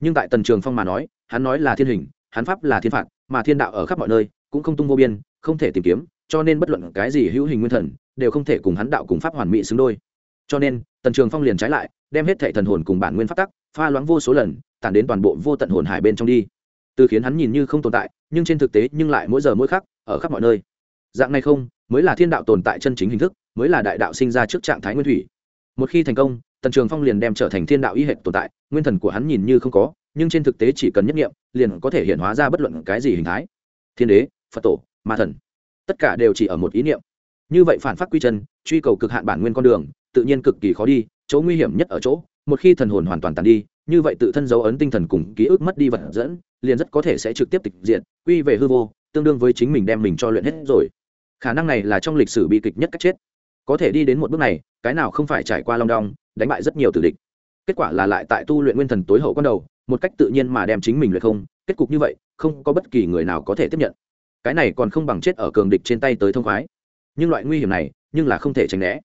Nhưng tại tần trường phong mà nói, hắn nói là thiên hình hắn pháp là thiên phạt, mà thiên đạo ở khắp mọi nơi, cũng không tung vô biên, không thể tìm kiếm, cho nên bất luận cái gì hữu hình nguyên thần, đều không thể cùng hắn đạo cùng pháp hoàn mỹ xứng đôi. Cho nên, tần trường phong liền trái lại, đem hết thệ thần hồn cùng bản nguyên pháp tắc, pha loãng vô số lần, tản đến toàn bộ vô tận hồn hải bên trong đi. Từ khiến hắn nhìn như không tồn tại, nhưng trên thực tế nhưng lại mỗi giờ mỗi khắc, ở khắp mọi nơi. Dạng này không, mới là thiên đạo tồn tại chân chính hình thức, mới là đại đạo sinh ra trước trạng thái nguyên thủy. Một khi thành công, tần trường phong liền đem trở thành thiên đạo y hệ tồn tại, nguyên thần của hắn nhìn như không có nhưng trên thực tế chỉ cần nhất nghiệm, liền có thể hiện hóa ra bất luận cái gì hình thái. Thiên đế, phật tổ, ma thần, tất cả đều chỉ ở một ý niệm. Như vậy phản phát quy chân, truy cầu cực hạn bản nguyên con đường, tự nhiên cực kỳ khó đi, chỗ nguy hiểm nhất ở chỗ, một khi thần hồn hoàn toàn tàn đi, như vậy tự thân dấu ấn tinh thần cùng ký ức mất đi vật dẫn, liền rất có thể sẽ trực tiếp tịch diện quy về hư vô, tương đương với chính mình đem mình cho luyện hết rồi. Khả năng này là trong lịch sử bi kịch nhất cách chết. Có thể đi đến một bước này, cái nào không phải trải qua long đong, đánh bại rất nhiều tử địch. Kết quả là lại tại tu luyện nguyên thần tối hậu con đầu một cách tự nhiên mà đem chính mình luyện không, kết cục như vậy, không có bất kỳ người nào có thể tiếp nhận. Cái này còn không bằng chết ở cường địch trên tay tới thông khoái. Nhưng loại nguy hiểm này, nhưng là không thể tránh né.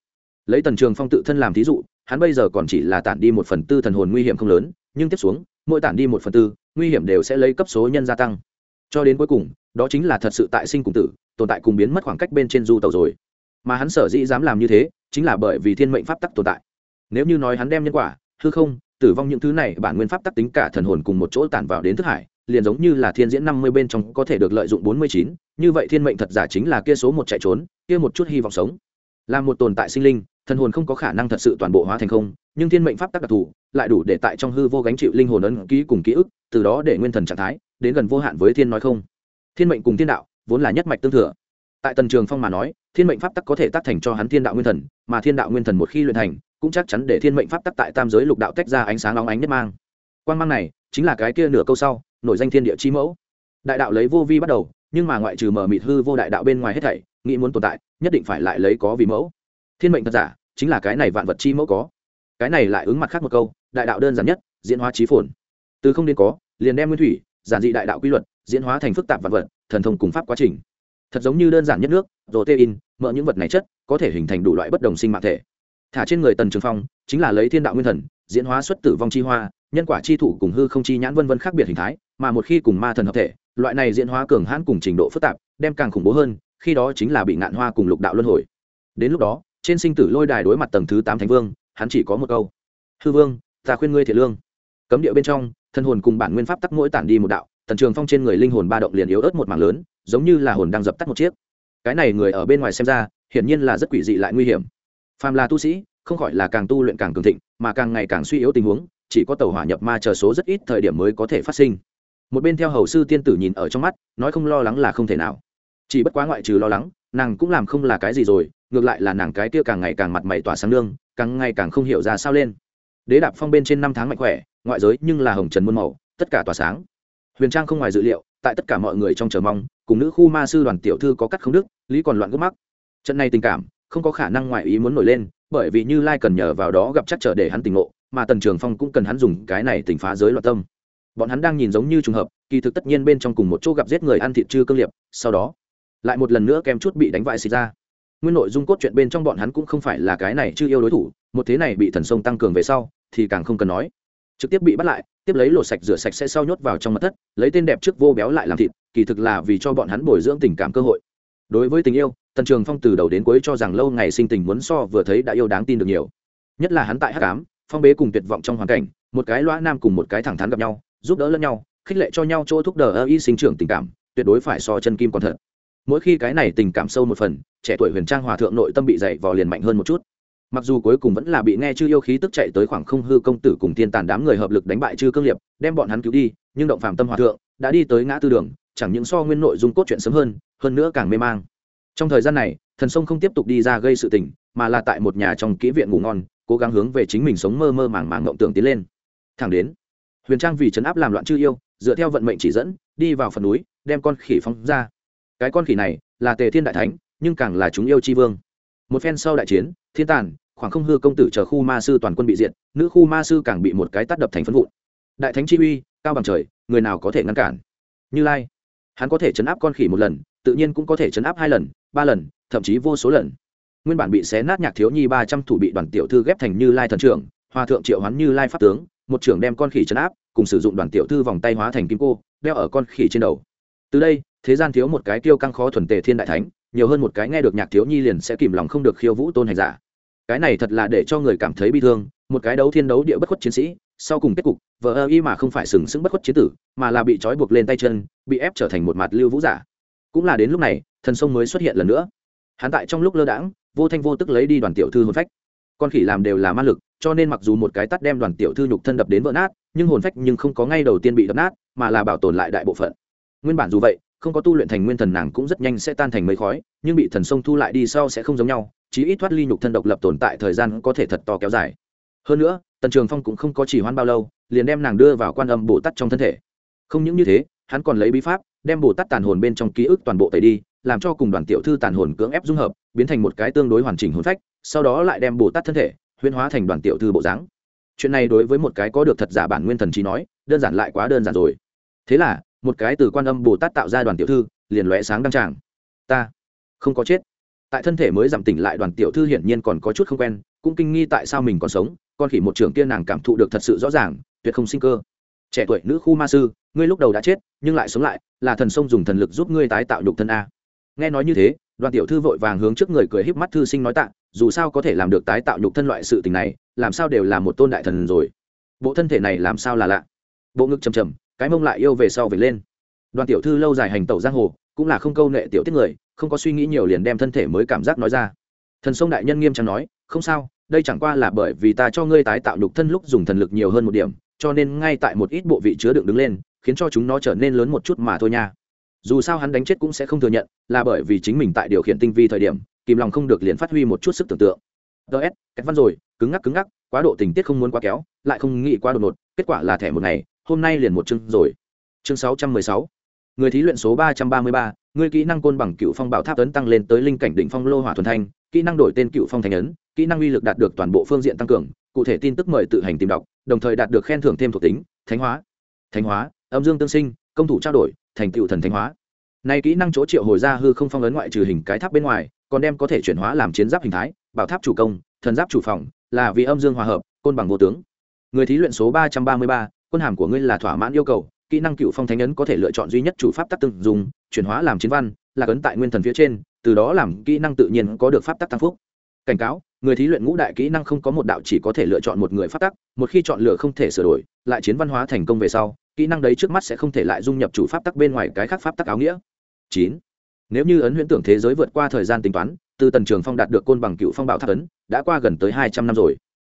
Lấy tần trường phong tự thân làm thí dụ, hắn bây giờ còn chỉ là tản đi một phần tư thần hồn nguy hiểm không lớn, nhưng tiếp xuống, mỗi tản đi một phần tư, nguy hiểm đều sẽ lấy cấp số nhân gia tăng. Cho đến cuối cùng, đó chính là thật sự tại sinh cùng tử, tồn tại cùng biến mất khoảng cách bên trên du tàu rồi. Mà hắn sở dĩ dám làm như thế, chính là bởi vì thiên mệnh pháp tắc tồn tại. Nếu như nói hắn đem nhân quả, hư không tử vong những thứ này, bản nguyên pháp tắc tính cả thần hồn cùng một chỗ tản vào đến thức hải, liền giống như là thiên diễn năm mươi bên trong có thể được lợi dụng bốn mươi chín, như vậy thiên mệnh thật giả chính là kia số một chạy trốn, kia một chút hy vọng sống. Là một tồn tại sinh linh, thần hồn không có khả năng thật sự toàn bộ hóa thành không, nhưng thiên mệnh pháp tắc đặc thù, lại đủ để tại trong hư vô gánh chịu linh hồn ấn ký cùng ký ức, từ đó để nguyên thần trạng thái đến gần vô hạn với thiên nói không. Thiên mệnh cùng thiên đạo vốn là nhất mạch tương thừa. Tại tần trường phong mà nói, thiên mệnh pháp tắc có thể tác thành cho hắn thiên đạo nguyên thần, mà thiên đạo nguyên thần một khi luyện thành cũng chắc chắn để thiên mệnh pháp tắc tại tam giới lục đạo tách ra ánh sáng óng ánh nhất mang. Quan mang này chính là cái kia nửa câu sau, nổi danh thiên địa chi mẫu. Đại đạo lấy vô vi bắt đầu, nhưng mà ngoại trừ mở mịt hư vô đại đạo bên ngoài hết thảy, nghĩ muốn tồn tại, nhất định phải lại lấy có vì mẫu. Thiên mệnh thật giả, chính là cái này vạn vật chi mẫu có. Cái này lại ứng mặt khác một câu, đại đạo đơn giản nhất, diễn hóa trí phồn. Từ không đến có, liền đem nguyên thủy, giản dị đại đạo quy luật, diễn hóa thành phức tạp vạn vật, thần thông cùng pháp quá trình. Thật giống như đơn giản nhất nước rồi tê in mỡ những vật này chất, có thể hình thành đủ loại bất đồng sinh mạng thể thả trên người tần trường phong, chính là lấy thiên đạo nguyên thần, diễn hóa xuất tử vong chi hoa, nhân quả chi thủ cùng hư không chi nhãn vân vân khác biệt hình thái, mà một khi cùng ma thần hợp thể, loại này diễn hóa cường hãn cùng trình độ phức tạp, đem càng khủng bố hơn, khi đó chính là bị ngạn hoa cùng lục đạo luân hồi. Đến lúc đó, trên sinh tử lôi đài đối mặt tầng thứ tám thánh vương, hắn chỉ có một câu. Hư vương, ta khuyên ngươi thiệt lương. Cấm địa bên trong thân hồn cùng bản nguyên pháp tắc mỗi tản đi một đạo, tần trường phong trên người linh hồn ba động liền yếu ớt một mảng lớn, giống như là hồn đang dập tắt một chiếc. Cái này người ở bên ngoài xem ra, hiển nhiên là rất quỷ dị lại nguy hiểm phàm là tu sĩ, không khỏi là càng tu luyện càng cường thịnh, mà càng ngày càng suy yếu tình huống, chỉ có tàu hỏa nhập ma chờ số rất ít thời điểm mới có thể phát sinh. Một bên theo hầu sư tiên tử nhìn ở trong mắt, nói không lo lắng là không thể nào. Chỉ bất quá ngoại trừ lo lắng, nàng cũng làm không là cái gì rồi, ngược lại là nàng cái kia càng ngày càng mặt mày tỏa sáng lương càng ngày càng không hiểu ra sao lên. Đế đạp phong bên trên năm tháng mạnh khỏe, ngoại giới nhưng là hồng trần muôn màu, tất cả tỏa sáng. Huyền trang không ngoài dự liệu, tại tất cả mọi người trong chờ mong, cùng nữ khu ma sư đoàn tiểu thư có cắt không đức lý còn loạn gốc mắc. Trận này tình cảm không có khả năng ngoại ý muốn nổi lên, bởi vì như lai cần nhờ vào đó gặp chắc trở để hắn tỉnh ngộ, mà tần trường phong cũng cần hắn dùng cái này tỉnh phá giới loạn tâm. Bọn hắn đang nhìn giống như trùng hợp, kỳ thực tất nhiên bên trong cùng một chỗ gặp giết người ăn thịt chư cương liệp sau đó, lại một lần nữa kem chút bị đánh vại xịt ra. Nguyên nội dung cốt truyện bên trong bọn hắn cũng không phải là cái này chưa yêu đối thủ, một thế này bị thần sông tăng cường về sau, thì càng không cần nói. Trực tiếp bị bắt lại, tiếp lấy lột sạch rửa sạch sẽ sau nhốt vào trong mặt thất, lấy tên đẹp trước vô béo lại làm thịt, kỳ thực là vì cho bọn hắn bồi dưỡng tình cảm cơ hội. Đối với tình yêu tần trường phong từ đầu đến cuối cho rằng lâu ngày sinh tình muốn so vừa thấy đã yêu đáng tin được nhiều. Nhất là hắn tại hắc ám, phong bế cùng tuyệt vọng trong hoàn cảnh, một cái loa nam cùng một cái thẳng thắn gặp nhau, giúp đỡ lẫn nhau, khích lệ cho nhau chỗ thúc đờ ơ y sinh trưởng tình cảm, tuyệt đối phải so chân kim còn thật. Mỗi khi cái này tình cảm sâu một phần, trẻ tuổi huyền trang hòa thượng nội tâm bị dậy vò liền mạnh hơn một chút. Mặc dù cuối cùng vẫn là bị nghe chư yêu khí tức chạy tới khoảng không hư công tử cùng thiên tàn đám người hợp lực đánh bại chư cương liệp đem bọn hắn cứu đi, nhưng động phạm tâm hòa thượng đã đi tới ngã tư đường, chẳng những so nguyên nội dung cốt truyện sớm hơn hơn nữa càng mê mang trong thời gian này, thần sông không tiếp tục đi ra gây sự tình, mà là tại một nhà trong kỹ viện ngủ ngon, cố gắng hướng về chính mình sống mơ mơ màng màng ngộng tưởng tiến lên. Thẳng đến, huyền trang vì chấn áp làm loạn chư yêu, dựa theo vận mệnh chỉ dẫn, đi vào phần núi, đem con khỉ phóng ra. Cái con khỉ này là tề thiên đại thánh, nhưng càng là chúng yêu chi vương. Một phen sau đại chiến, thiên tàn, khoảng không hư công tử chờ khu ma sư toàn quân bị diệt, nữ khu ma sư càng bị một cái tắt đập thành phân vụn. Đại thánh chi uy, cao bằng trời, người nào có thể ngăn cản? Như lai, hắn có thể chấn áp con khỉ một lần, tự nhiên cũng có thể chấn áp hai lần ba lần, thậm chí vô số lần. Nguyên bản bị xé nát nhạc thiếu nhi ba trăm thủ bị đoàn tiểu thư ghép thành như lai thần trưởng, hòa thượng triệu hoán như lai pháp tướng, một trưởng đem con khỉ chấn áp, cùng sử dụng đoàn tiểu thư vòng tay hóa thành kim cô, đeo ở con khỉ trên đầu. Từ đây, thế gian thiếu một cái tiêu căng khó thuần tề thiên đại thánh, nhiều hơn một cái nghe được nhạc thiếu nhi liền sẽ kìm lòng không được khiêu vũ tôn hành giả. Cái này thật là để cho người cảm thấy bi thương, một cái đấu thiên đấu địa bất khuất chiến sĩ, sau cùng kết cục vợ ơ y mà không phải sừng sững bất khuất chiến tử, mà là bị trói buộc lên tay chân, bị ép trở thành một mặt lưu vũ giả. Cũng là đến lúc này thần sông mới xuất hiện lần nữa. Hắn tại trong lúc lơ đãng, vô thanh vô tức lấy đi đoàn tiểu thư hồn phách. Con khỉ làm đều là ma lực, cho nên mặc dù một cái tắt đem đoàn tiểu thư nhục thân đập đến vỡ nát, nhưng hồn phách nhưng không có ngay đầu tiên bị đập nát, mà là bảo tồn lại đại bộ phận. Nguyên bản dù vậy, không có tu luyện thành nguyên thần nàng cũng rất nhanh sẽ tan thành mây khói, nhưng bị thần sông thu lại đi sau sẽ không giống nhau, chí ít thoát ly nhục thân độc lập tồn tại thời gian có thể thật to kéo dài. Hơn nữa, tần trường phong cũng không có chỉ hoan bao lâu, liền đem nàng đưa vào quan âm bồ tát trong thân thể. Không những như thế, hắn còn lấy bí pháp, đem bồ tát tàn hồn bên trong ký ức toàn bộ tẩy đi làm cho cùng đoàn tiểu thư tàn hồn cưỡng ép dung hợp, biến thành một cái tương đối hoàn chỉnh hồn phách, sau đó lại đem bồ tát thân thể huyễn hóa thành đoàn tiểu thư bộ dáng. Chuyện này đối với một cái có được thật giả bản nguyên thần trí nói, đơn giản lại quá đơn giản rồi. Thế là, một cái từ quan âm bồ tát tạo ra đoàn tiểu thư, liền lóe sáng đăng tràng. Ta không có chết. Tại thân thể mới giảm tỉnh lại, đoàn tiểu thư hiển nhiên còn có chút không quen, cũng kinh nghi tại sao mình còn sống, con khỉ một trưởng kia nàng cảm thụ được thật sự rõ ràng, tuyệt không sinh cơ. Trẻ tuổi nữ khu ma sư, ngươi lúc đầu đã chết, nhưng lại sống lại, là thần sông dùng thần lực giúp ngươi tái tạo nhục thân a nghe nói như thế, đoàn tiểu thư vội vàng hướng trước người cười híp mắt thư sinh nói tạ, dù sao có thể làm được tái tạo nhục thân loại sự tình này, làm sao đều là một tôn đại thần rồi. Bộ thân thể này làm sao là lạ? Bộ ngực trầm trầm cái mông lại yêu về sau về lên. Đoàn tiểu thư lâu dài hành tẩu giang hồ, cũng là không câu nệ tiểu tiết người, không có suy nghĩ nhiều liền đem thân thể mới cảm giác nói ra. Thần sông đại nhân nghiêm trang nói, không sao, đây chẳng qua là bởi vì ta cho ngươi tái tạo nhục thân lúc dùng thần lực nhiều hơn một điểm, cho nên ngay tại một ít bộ vị chứa đựng đứng lên, khiến cho chúng nó trở nên lớn một chút mà thôi nha dù sao hắn đánh chết cũng sẽ không thừa nhận, là bởi vì chính mình tại điều khiển tinh vi thời điểm, kìm lòng không được liền phát huy một chút sức tưởng tượng. Ts cách văn rồi, cứng ngắc cứng ngắc, quá độ tình tiết không muốn quá kéo, lại không nghĩ quá đột ngột, kết quả là thẻ một ngày, hôm nay liền một chương rồi. Chương sáu trăm mười sáu, người thí luyện số ba trăm ba mươi ba, người kỹ năng côn bằng cựu phong bảo tháp ấn tăng lên tới linh cảnh đỉnh phong lô hỏa thuần thanh, kỹ năng đổi tên cựu phong thành ấn, kỹ năng uy lực đạt được toàn bộ phương diện tăng cường, cụ thể tin tức mời tự hành tìm đọc, đồng thời đạt được khen thưởng thêm thuộc tính, thánh hóa. Thánh hóa, âm dương tương sinh công thủ trao đổi, thành tựu thần thánh hóa. Nay kỹ năng chỗ triệu hồi ra hư không phong ấn ngoại trừ hình cái tháp bên ngoài, còn đem có thể chuyển hóa làm chiến giáp hình thái, bảo tháp chủ công, thần giáp chủ phòng, là vì âm dương hòa hợp, côn bằng vô tướng. Người thí luyện số ba trăm ba mươi ba, quân hàm của ngươi là thỏa mãn yêu cầu, kỹ năng cựu phong thánh ấn có thể lựa chọn duy nhất chủ pháp tắc từng dùng, chuyển hóa làm chiến văn, là ấn tại nguyên thần phía trên, từ đó làm kỹ năng tự nhiên có được pháp tắc tăng phúc cảnh cáo, người thí luyện ngũ đại kỹ năng không có một đạo chỉ có thể lựa chọn một người phát tắc, một khi chọn lựa không thể sửa đổi, lại chiến văn hóa thành công về sau, kỹ năng đấy trước mắt sẽ không thể lại dung nhập chủ pháp tắc bên ngoài cái khác pháp tắc áo nghĩa. Chín. Nếu như ấn huyễn tưởng thế giới vượt qua thời gian tính toán, từ tần trường phong đạt được côn bằng cựu phong bạo tháp ấn, đã qua gần tới hai trăm năm rồi.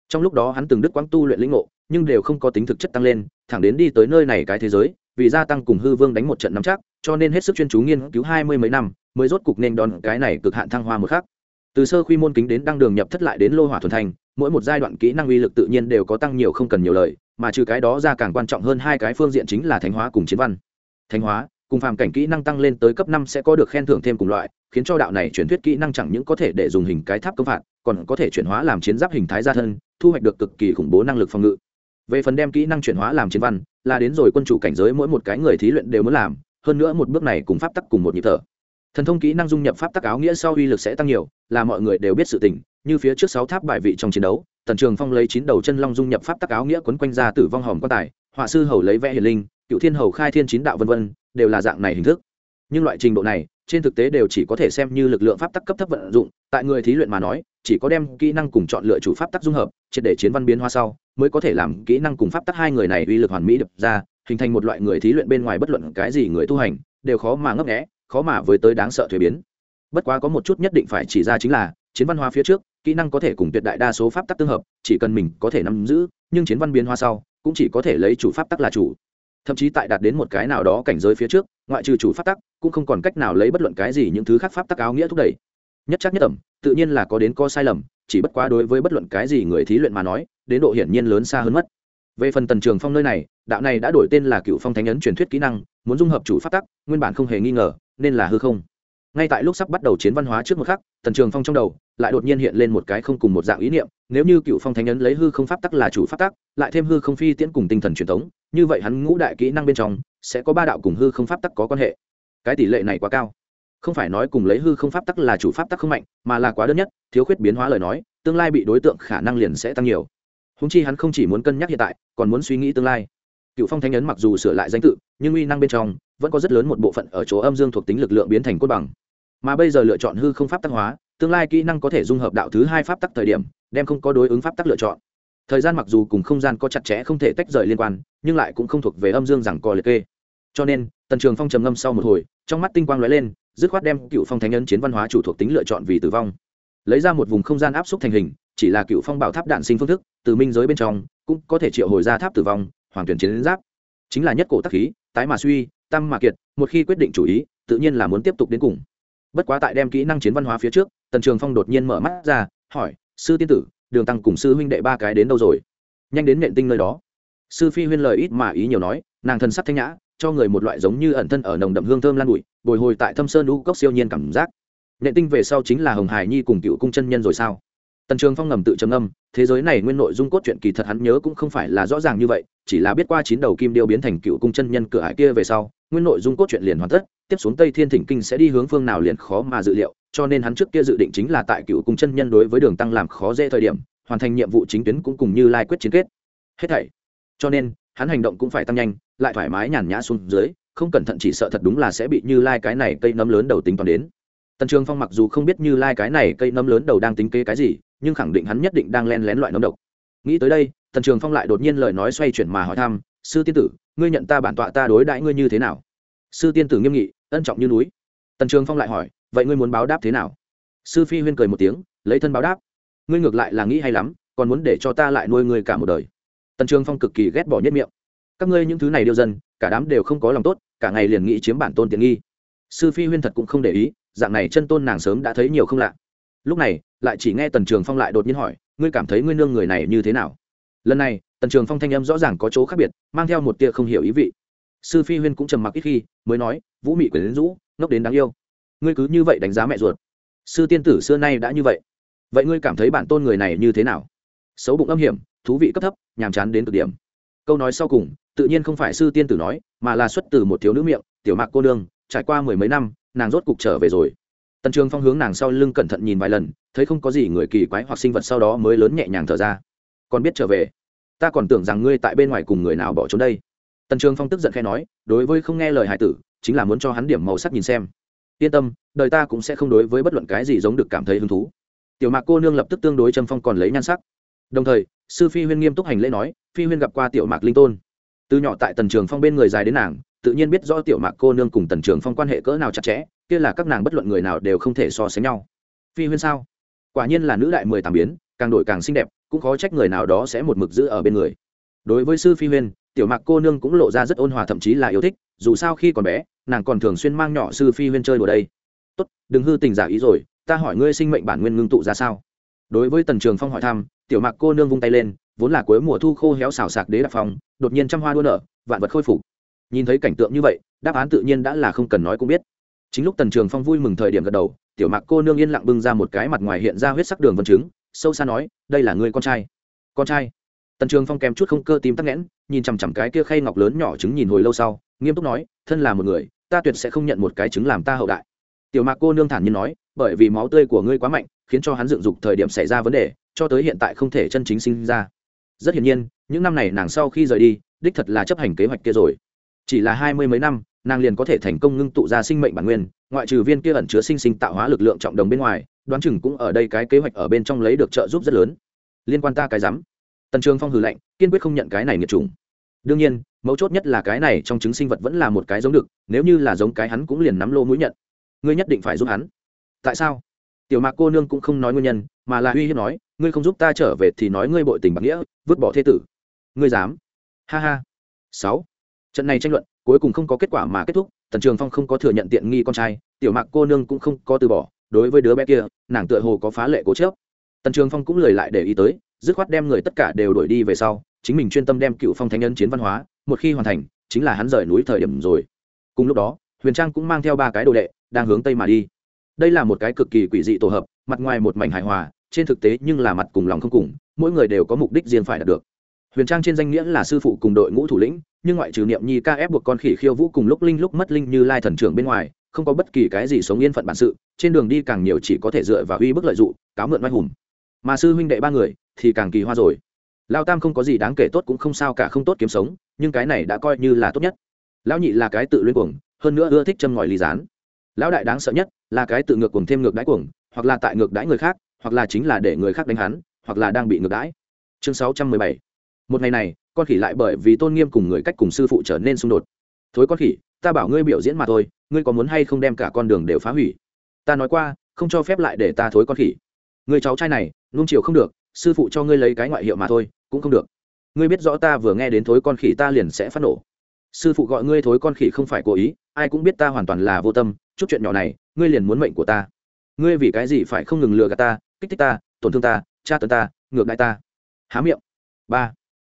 Trong lúc đó hắn từng đức quãng tu luyện lĩnh ngộ, nhưng đều không có tính thực chất tăng lên, thẳng đến đi tới nơi này cái thế giới, vì gia tăng cùng hư vương đánh một trận nắm chắc, cho nên hết sức chuyên chú nghiên cứu hai mươi mấy năm, mới rốt cục nên đón cái này cực hạn thăng hoa một khác từ sơ quy môn kính đến đăng đường nhập thất lại đến lô hỏa thuần thành, mỗi một giai đoạn kỹ năng uy lực tự nhiên đều có tăng nhiều không cần nhiều lời, mà trừ cái đó ra càng quan trọng hơn hai cái phương diện chính là thánh hóa cùng chiến văn. Thánh hóa, cùng phàm cảnh kỹ năng tăng lên tới cấp năm sẽ có được khen thưởng thêm cùng loại, khiến cho đạo này chuyển thuyết kỹ năng chẳng những có thể để dùng hình cái tháp công phạt, còn có thể chuyển hóa làm chiến giáp hình thái gia thân, thu hoạch được cực kỳ khủng bố năng lực phòng ngự. Về phần đem kỹ năng chuyển hóa làm chiến văn, là đến rồi quân chủ cảnh giới mỗi một cái người thí luyện đều muốn làm, hơn nữa một bước này cùng pháp tắc cùng một nhịp thở thần thông kỹ năng dung nhập pháp tắc áo nghĩa sau uy lực sẽ tăng nhiều, là mọi người đều biết sự tình, như phía trước sáu tháp bài vị trong chiến đấu, tần trường phong lấy chín đầu chân long dung nhập pháp tắc áo nghĩa quấn quanh ra tử vong hòm quan tài, họa sư hầu lấy vẽ hiền linh, cựu thiên hầu khai thiên chín đạo vân vân, đều là dạng này hình thức. Nhưng loại trình độ này, trên thực tế đều chỉ có thể xem như lực lượng pháp tắc cấp thấp vận dụng, tại người thí luyện mà nói, chỉ có đem kỹ năng cùng chọn lựa chủ pháp tắc dung hợp, triệt để chiến văn biến hoa sau, mới có thể làm kỹ năng cùng pháp tắc hai người này uy lực hoàn mỹ đập ra, hình thành một loại người thí luyện bên ngoài bất luận cái gì người tu hành, đều khó mà ngấp nghẽ khó mà với tới đáng sợ thuế biến. Bất quá có một chút nhất định phải chỉ ra chính là, chiến văn hóa phía trước, kỹ năng có thể cùng tuyệt đại đa số pháp tắc tương hợp, chỉ cần mình có thể nắm giữ, nhưng chiến văn biến hóa sau, cũng chỉ có thể lấy chủ pháp tắc là chủ. Thậm chí tại đạt đến một cái nào đó cảnh giới phía trước, ngoại trừ chủ pháp tắc, cũng không còn cách nào lấy bất luận cái gì những thứ khác pháp tắc áo nghĩa thúc đẩy. Nhất chắc nhất ẩm, tự nhiên là có đến co sai lầm, chỉ bất quá đối với bất luận cái gì người thí luyện mà nói, đến độ hiển nhiên lớn xa hơn mất. Về phần tần trường phong nơi này, đạo này đã đổi tên là cựu phong thánh ấn truyền thuyết kỹ năng, muốn dung hợp chủ pháp tắc, nguyên bản không hề nghi ngờ nên là hư không. Ngay tại lúc sắp bắt đầu chiến văn hóa trước một khắc, tần trường phong trong đầu lại đột nhiên hiện lên một cái không cùng một dạng ý niệm, nếu như cựu phong thánh ấn lấy hư không pháp tắc là chủ pháp tắc, lại thêm hư không phi tiễn cùng tinh thần truyền thống, như vậy hắn ngũ đại kỹ năng bên trong sẽ có ba đạo cùng hư không pháp tắc có quan hệ. Cái tỷ lệ này quá cao. Không phải nói cùng lấy hư không pháp tắc là chủ pháp tắc không mạnh, mà là quá đơn nhất, thiếu khuyết biến hóa lời nói, tương lai bị đối tượng khả năng liền sẽ tăng nhiều. Húng chi hắn không chỉ muốn cân nhắc hiện tại, còn muốn suy nghĩ tương lai. Cựu phong thánh ấn mặc dù sửa lại danh tự, nhưng uy năng bên trong vẫn có rất lớn một bộ phận ở chỗ âm dương thuộc tính lực lượng biến thành cốt bằng. Mà bây giờ lựa chọn hư không pháp tắc hóa, tương lai kỹ năng có thể dung hợp đạo thứ hai pháp tắc thời điểm, đem không có đối ứng pháp tắc lựa chọn. Thời gian mặc dù cùng không gian có chặt chẽ không thể tách rời liên quan, nhưng lại cũng không thuộc về âm dương rằng co liệt kê. Cho nên, tần trường phong trầm ngâm sau một hồi, trong mắt tinh quang lóe lên, dứt khoát đem cựu phong thánh nhân chiến văn hóa chủ thuộc tính lựa chọn vì tử vong. Lấy ra một vùng không gian áp xúc thành hình, chỉ là cựu phong bảo tháp đạn sinh phương thức, từ minh giới bên trong, cũng có thể triệu hồi ra tháp tử vong, hoàng tuyển chiến giáp. Chính là nhất cổ tắc khí, tái mà suy tam mà kiệt, một khi quyết định chủ ý, tự nhiên là muốn tiếp tục đến cùng. Bất quá tại đem kỹ năng chiến văn hóa phía trước, tần trường phong đột nhiên mở mắt ra, hỏi, sư tiên tử, đường tăng cùng sư huynh đệ ba cái đến đâu rồi? Nhanh đến nện tinh nơi đó. Sư phi huyên lời ít mà ý nhiều nói, nàng thân sắc thanh nhã, cho người một loại giống như ẩn thân ở nồng đậm hương thơm lan bụi, bồi hồi tại thâm sơn lũ cốc siêu nhiên cảm giác. Nện tinh về sau chính là hồng hải nhi cùng cựu cung chân nhân rồi sao? Tần trường phong ngầm tự trầm âm thế giới này nguyên nội dung cốt truyện kỳ thật hắn nhớ cũng không phải là rõ ràng như vậy, chỉ là biết qua chín đầu kim điêu biến thành cựu cung chân nhân cửa hải kia về sau nguyên nội dung cốt truyện liền hoàn tất, tiếp xuống tây thiên thỉnh kinh sẽ đi hướng phương nào liền khó mà dự liệu, cho nên hắn trước kia dự định chính là tại cựu cung chân nhân đối với đường tăng làm khó dễ thời điểm, hoàn thành nhiệm vụ chính tuyến cũng cùng như lai quyết chiến kết. Hết thảy. Cho nên, hắn hành động cũng phải tăng nhanh, lại thoải mái nhàn nhã xuống dưới, không cẩn thận chỉ sợ thật đúng là sẽ bị như lai cái này cây nấm lớn đầu tính toán đến. Tần trường phong mặc dù không biết như lai cái này cây nấm lớn đầu đang tính kế cái gì, nhưng khẳng định hắn nhất định đang len lén loại nấm độc. Nghĩ tới đây, tần trường phong lại đột nhiên lời nói xoay chuyển mà hỏi thăm sư tiên tử, ngươi nhận ta bản tọa ta đối đãi ngươi như thế nào? Sư tiên tử nghiêm nghị, ân trọng như núi. Tần trường phong lại hỏi, vậy ngươi muốn báo đáp thế nào? Sư phi huyên cười một tiếng, lấy thân báo đáp. Ngươi ngược lại là nghĩ hay lắm, còn muốn để cho ta lại nuôi ngươi cả một đời. Tần trường phong cực kỳ ghét bỏ nhất miệng. Các ngươi những thứ này điêu dân, cả đám đều không có lòng tốt, cả ngày liền nghĩ chiếm bản tôn tiện nghi. Sư phi huyên thật cũng không để ý, dạng này chân tôn nàng sớm đã thấy nhiều không lạ. Lúc này, lại chỉ nghe tần trường phong lại đột nhiên hỏi, ngươi cảm thấy ngươi nương người này như thế nào? Lần này, tần trường phong thanh âm rõ ràng có chỗ khác biệt, mang theo một tia không hiểu ý vị. Sư phi huyên cũng trầm mặc ít khi, mới nói, vũ mị quyền đến rũ ngốc đến đáng yêu. Ngươi cứ như vậy đánh giá mẹ ruột. Sư tiên tử xưa nay đã như vậy. Vậy ngươi cảm thấy bản tôn người này như thế nào? Xấu bụng âm hiểm, thú vị cấp thấp, nhàm chán đến cực điểm. Câu nói sau cùng, tự nhiên không phải sư tiên tử nói, mà là xuất từ một thiếu nữ miệng, tiểu mạc cô nương, trải qua mười mấy năm, nàng rốt cục trở về rồi. Tần trường phong hướng nàng sau lưng cẩn thận nhìn vài lần, thấy không có gì người kỳ quái hoặc sinh vật sau đó mới lớn nhẹ nhàng thở ra. Còn biết trở về? Ta còn tưởng rằng ngươi tại bên ngoài cùng người nào bỏ trốn đây. Tần trường phong tức giận khẽ nói, đối với không nghe lời hải tử, chính là muốn cho hắn điểm màu sắc nhìn xem. Yên tâm, đời ta cũng sẽ không đối với bất luận cái gì giống được cảm thấy hứng thú. Tiểu mạc cô nương lập tức tương đối Trâm phong còn lấy nhan sắc. Đồng thời, sư phi huyên nghiêm túc hành lễ nói, phi huyên gặp qua tiểu mạc linh tôn. Từ nhỏ tại tần trường phong bên người dài đến nàng, tự nhiên biết rõ tiểu mạc cô nương cùng tần trường phong quan hệ cỡ nào chặt chẽ, kia là các nàng bất luận người nào đều không thể so sánh nhau. Phi huyên sao? Quả nhiên là nữ đại mười tám biến, càng đổi càng xinh đẹp cũng khó trách người nào đó sẽ một mực giữ ở bên người. Đối với sư phi huyên tiểu mạc cô nương cũng lộ ra rất ôn hòa thậm chí là yêu thích, dù sao khi còn bé, nàng còn thường xuyên mang nhỏ sư phi huyên chơi đùa đây. Tốt, đừng hư tình giả ý rồi, ta hỏi ngươi sinh mệnh bản nguyên ngưng tụ ra sao? Đối với tần trường phong hỏi thăm, tiểu mạc cô nương vung tay lên, vốn là cuối mùa thu khô héo xào sạc đế đạp phong, đột nhiên trăm hoa đua nở, vạn vật khôi phục. Nhìn thấy cảnh tượng như vậy, đáp án tự nhiên đã là không cần nói cũng biết. Chính lúc tần trường phong vui mừng thời điểm gật đầu, tiểu mạc cô nương yên lặng bưng ra một cái mặt ngoài hiện ra huyết sắc đường vân chứng sâu xa nói, đây là người con trai. Con trai? Tần trường phong kèm chút không cơ tim tắc nghẽn, nhìn chằm chằm cái kia khay ngọc lớn nhỏ trứng nhìn hồi lâu sau, nghiêm túc nói, thân là một người, ta tuyệt sẽ không nhận một cái trứng làm ta hậu đại. Tiểu mạc cô nương thản nhiên nói, bởi vì máu tươi của ngươi quá mạnh, khiến cho hắn dựng dục thời điểm xảy ra vấn đề, cho tới hiện tại không thể chân chính sinh ra. Rất hiển nhiên, những năm này nàng sau khi rời đi, đích thật là chấp hành kế hoạch kia rồi. Chỉ là hai mươi mấy năm, nàng liền có thể thành công ngưng tụ ra sinh mệnh bản nguyên, ngoại trừ viên kia ẩn chứa sinh sinh tạo hóa lực lượng trọng đồng bên ngoài đoán chừng cũng ở đây cái kế hoạch ở bên trong lấy được trợ giúp rất lớn. Liên quan ta cái rắm. Tần trường phong hừ lạnh, kiên quyết không nhận cái này nghiệt trùng đương nhiên, mấu chốt nhất là cái này trong chứng sinh vật vẫn là một cái giống được, nếu như là giống cái hắn cũng liền nắm lô mũi nhận. Ngươi nhất định phải giúp hắn. Tại sao? Tiểu mạc cô nương cũng không nói nguyên nhân, mà là uy hiếp nói, ngươi không giúp ta trở về thì nói ngươi bội tình bạc nghĩa, vứt bỏ thế tử. Ngươi dám. Ha ha. Sáu. Trận này tranh luận, cuối cùng không có kết quả mà kết thúc, tần trường phong không có thừa nhận tiện nghi con trai, tiểu mạc cô nương cũng không có từ bỏ đối với đứa bé kia, nàng tựa hồ có phá lệ cố chớp tần trường phong cũng lời lại để ý tới, dứt khoát đem người tất cả đều đuổi đi về sau, chính mình chuyên tâm đem cựu phong thánh nhân chiến văn hóa, một khi hoàn thành, chính là hắn rời núi thời điểm rồi. Cùng lúc đó, huyền trang cũng mang theo ba cái đồ đệ, đang hướng tây mà đi. Đây là một cái cực kỳ quỷ dị tổ hợp, mặt ngoài một mảnh hài hòa, trên thực tế nhưng là mặt cùng lòng không cùng, mỗi người đều có mục đích riêng phải đạt được. Huyền trang trên danh nghĩa là sư phụ cùng đội ngũ thủ lĩnh, nhưng ngoại trừ niệm nhi ca ép buộc con khỉ khiêu vũ cùng lúc linh lúc mất linh như lai thần trưởng bên ngoài không có bất kỳ cái gì sống yên phận bản sự, trên đường đi càng nhiều chỉ có thể dựa vào uy bức lợi dụng, cáo mượn oai hùng. Mà sư huynh đệ ba người thì càng kỳ hoa rồi. Lao tam không có gì đáng kể tốt cũng không sao cả không tốt kiếm sống, nhưng cái này đã coi như là tốt nhất. Lão nhị là cái tự luyên cuồng, hơn nữa ưa thích châm ngòi ly rán lão đại đáng sợ nhất là cái tự ngược cuồng thêm ngược đáy cuồng, hoặc là tại ngược đãi người khác, hoặc là chính là để người khác đánh hắn, hoặc là đang bị ngược đãi. Chương sáu trăm mười bảy. Một ngày này, con khỉ lại bởi vì tôn nghiêm cùng người cách cùng sư phụ trở nên xung đột thối con khỉ, ta bảo ngươi biểu diễn mà thôi, ngươi có muốn hay không đem cả con đường đều phá hủy? Ta nói qua, không cho phép lại để ta thối con khỉ. Người cháu trai này nung chiều không được, sư phụ cho ngươi lấy cái ngoại hiệu mà thôi, cũng không được. Ngươi biết rõ ta vừa nghe đến thối con khỉ ta liền sẽ phát nổ. Sư phụ gọi ngươi thối con khỉ không phải cố ý, ai cũng biết ta hoàn toàn là vô tâm, chút chuyện nhỏ này, ngươi liền muốn mệnh của ta. Ngươi vì cái gì phải không ngừng lừa gạt ta, kích thích ta, tổn thương ta, tra tấn ta, ngược đại ta? Há miệng. Ba.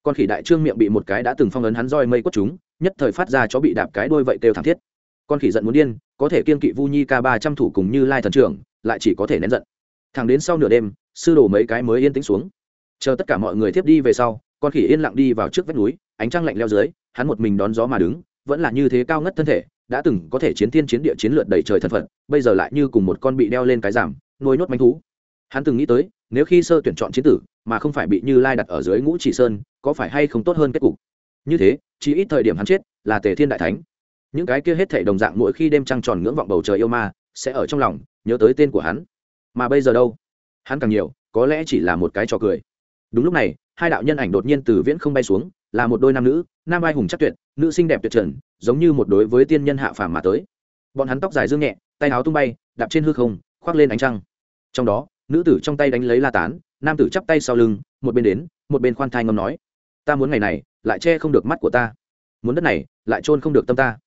Con khỉ đại trương miệng bị một cái đã từng phong ấn hắn roi mây quất chúng nhất thời phát ra chó bị đạp cái đôi vậy kêu thảm thiết. Con khỉ giận muốn điên, có thể kiên kỵ vu nhi ca ba trăm thủ cùng như lai thần trưởng, lại chỉ có thể nén giận. Thẳng đến sau nửa đêm, sư đổ mấy cái mới yên tĩnh xuống. Chờ tất cả mọi người tiếp đi về sau, con khỉ yên lặng đi vào trước vách núi, ánh trăng lạnh leo dưới, hắn một mình đón gió mà đứng, vẫn là như thế cao ngất thân thể, đã từng có thể chiến thiên chiến địa chiến lượt đầy trời thân phận bây giờ lại như cùng một con bị đeo lên cái giảm, nuôi nốt manh thú. Hắn từng nghĩ tới, nếu khi sơ tuyển chọn chiến tử, mà không phải bị như lai đặt ở dưới ngũ chỉ sơn, có phải hay không tốt hơn kết cục? Như thế chỉ ít thời điểm hắn chết là tề thiên đại thánh. Những cái kia hết thể đồng dạng mỗi khi đêm trăng tròn ngưỡng vọng bầu trời yêu ma sẽ ở trong lòng nhớ tới tên của hắn. Mà bây giờ đâu? Hắn càng nhiều, có lẽ chỉ là một cái trò cười. Đúng lúc này, hai đạo nhân ảnh đột nhiên từ viễn không bay xuống, là một đôi nam nữ, nam ai hùng chắc tuyệt, nữ xinh đẹp tuyệt trần, giống như một đối với tiên nhân hạ phàm mà tới. Bọn hắn tóc dài dương nhẹ, tay áo tung bay, đạp trên hư không, khoác lên ánh trăng. Trong đó, nữ tử trong tay đánh lấy la tán, nam tử chắp tay sau lưng, một bên đến, một bên khoan thai ngâm nói, ta muốn ngày này lại che không được mắt của ta. Muốn đất này, lại trôn không được tâm ta.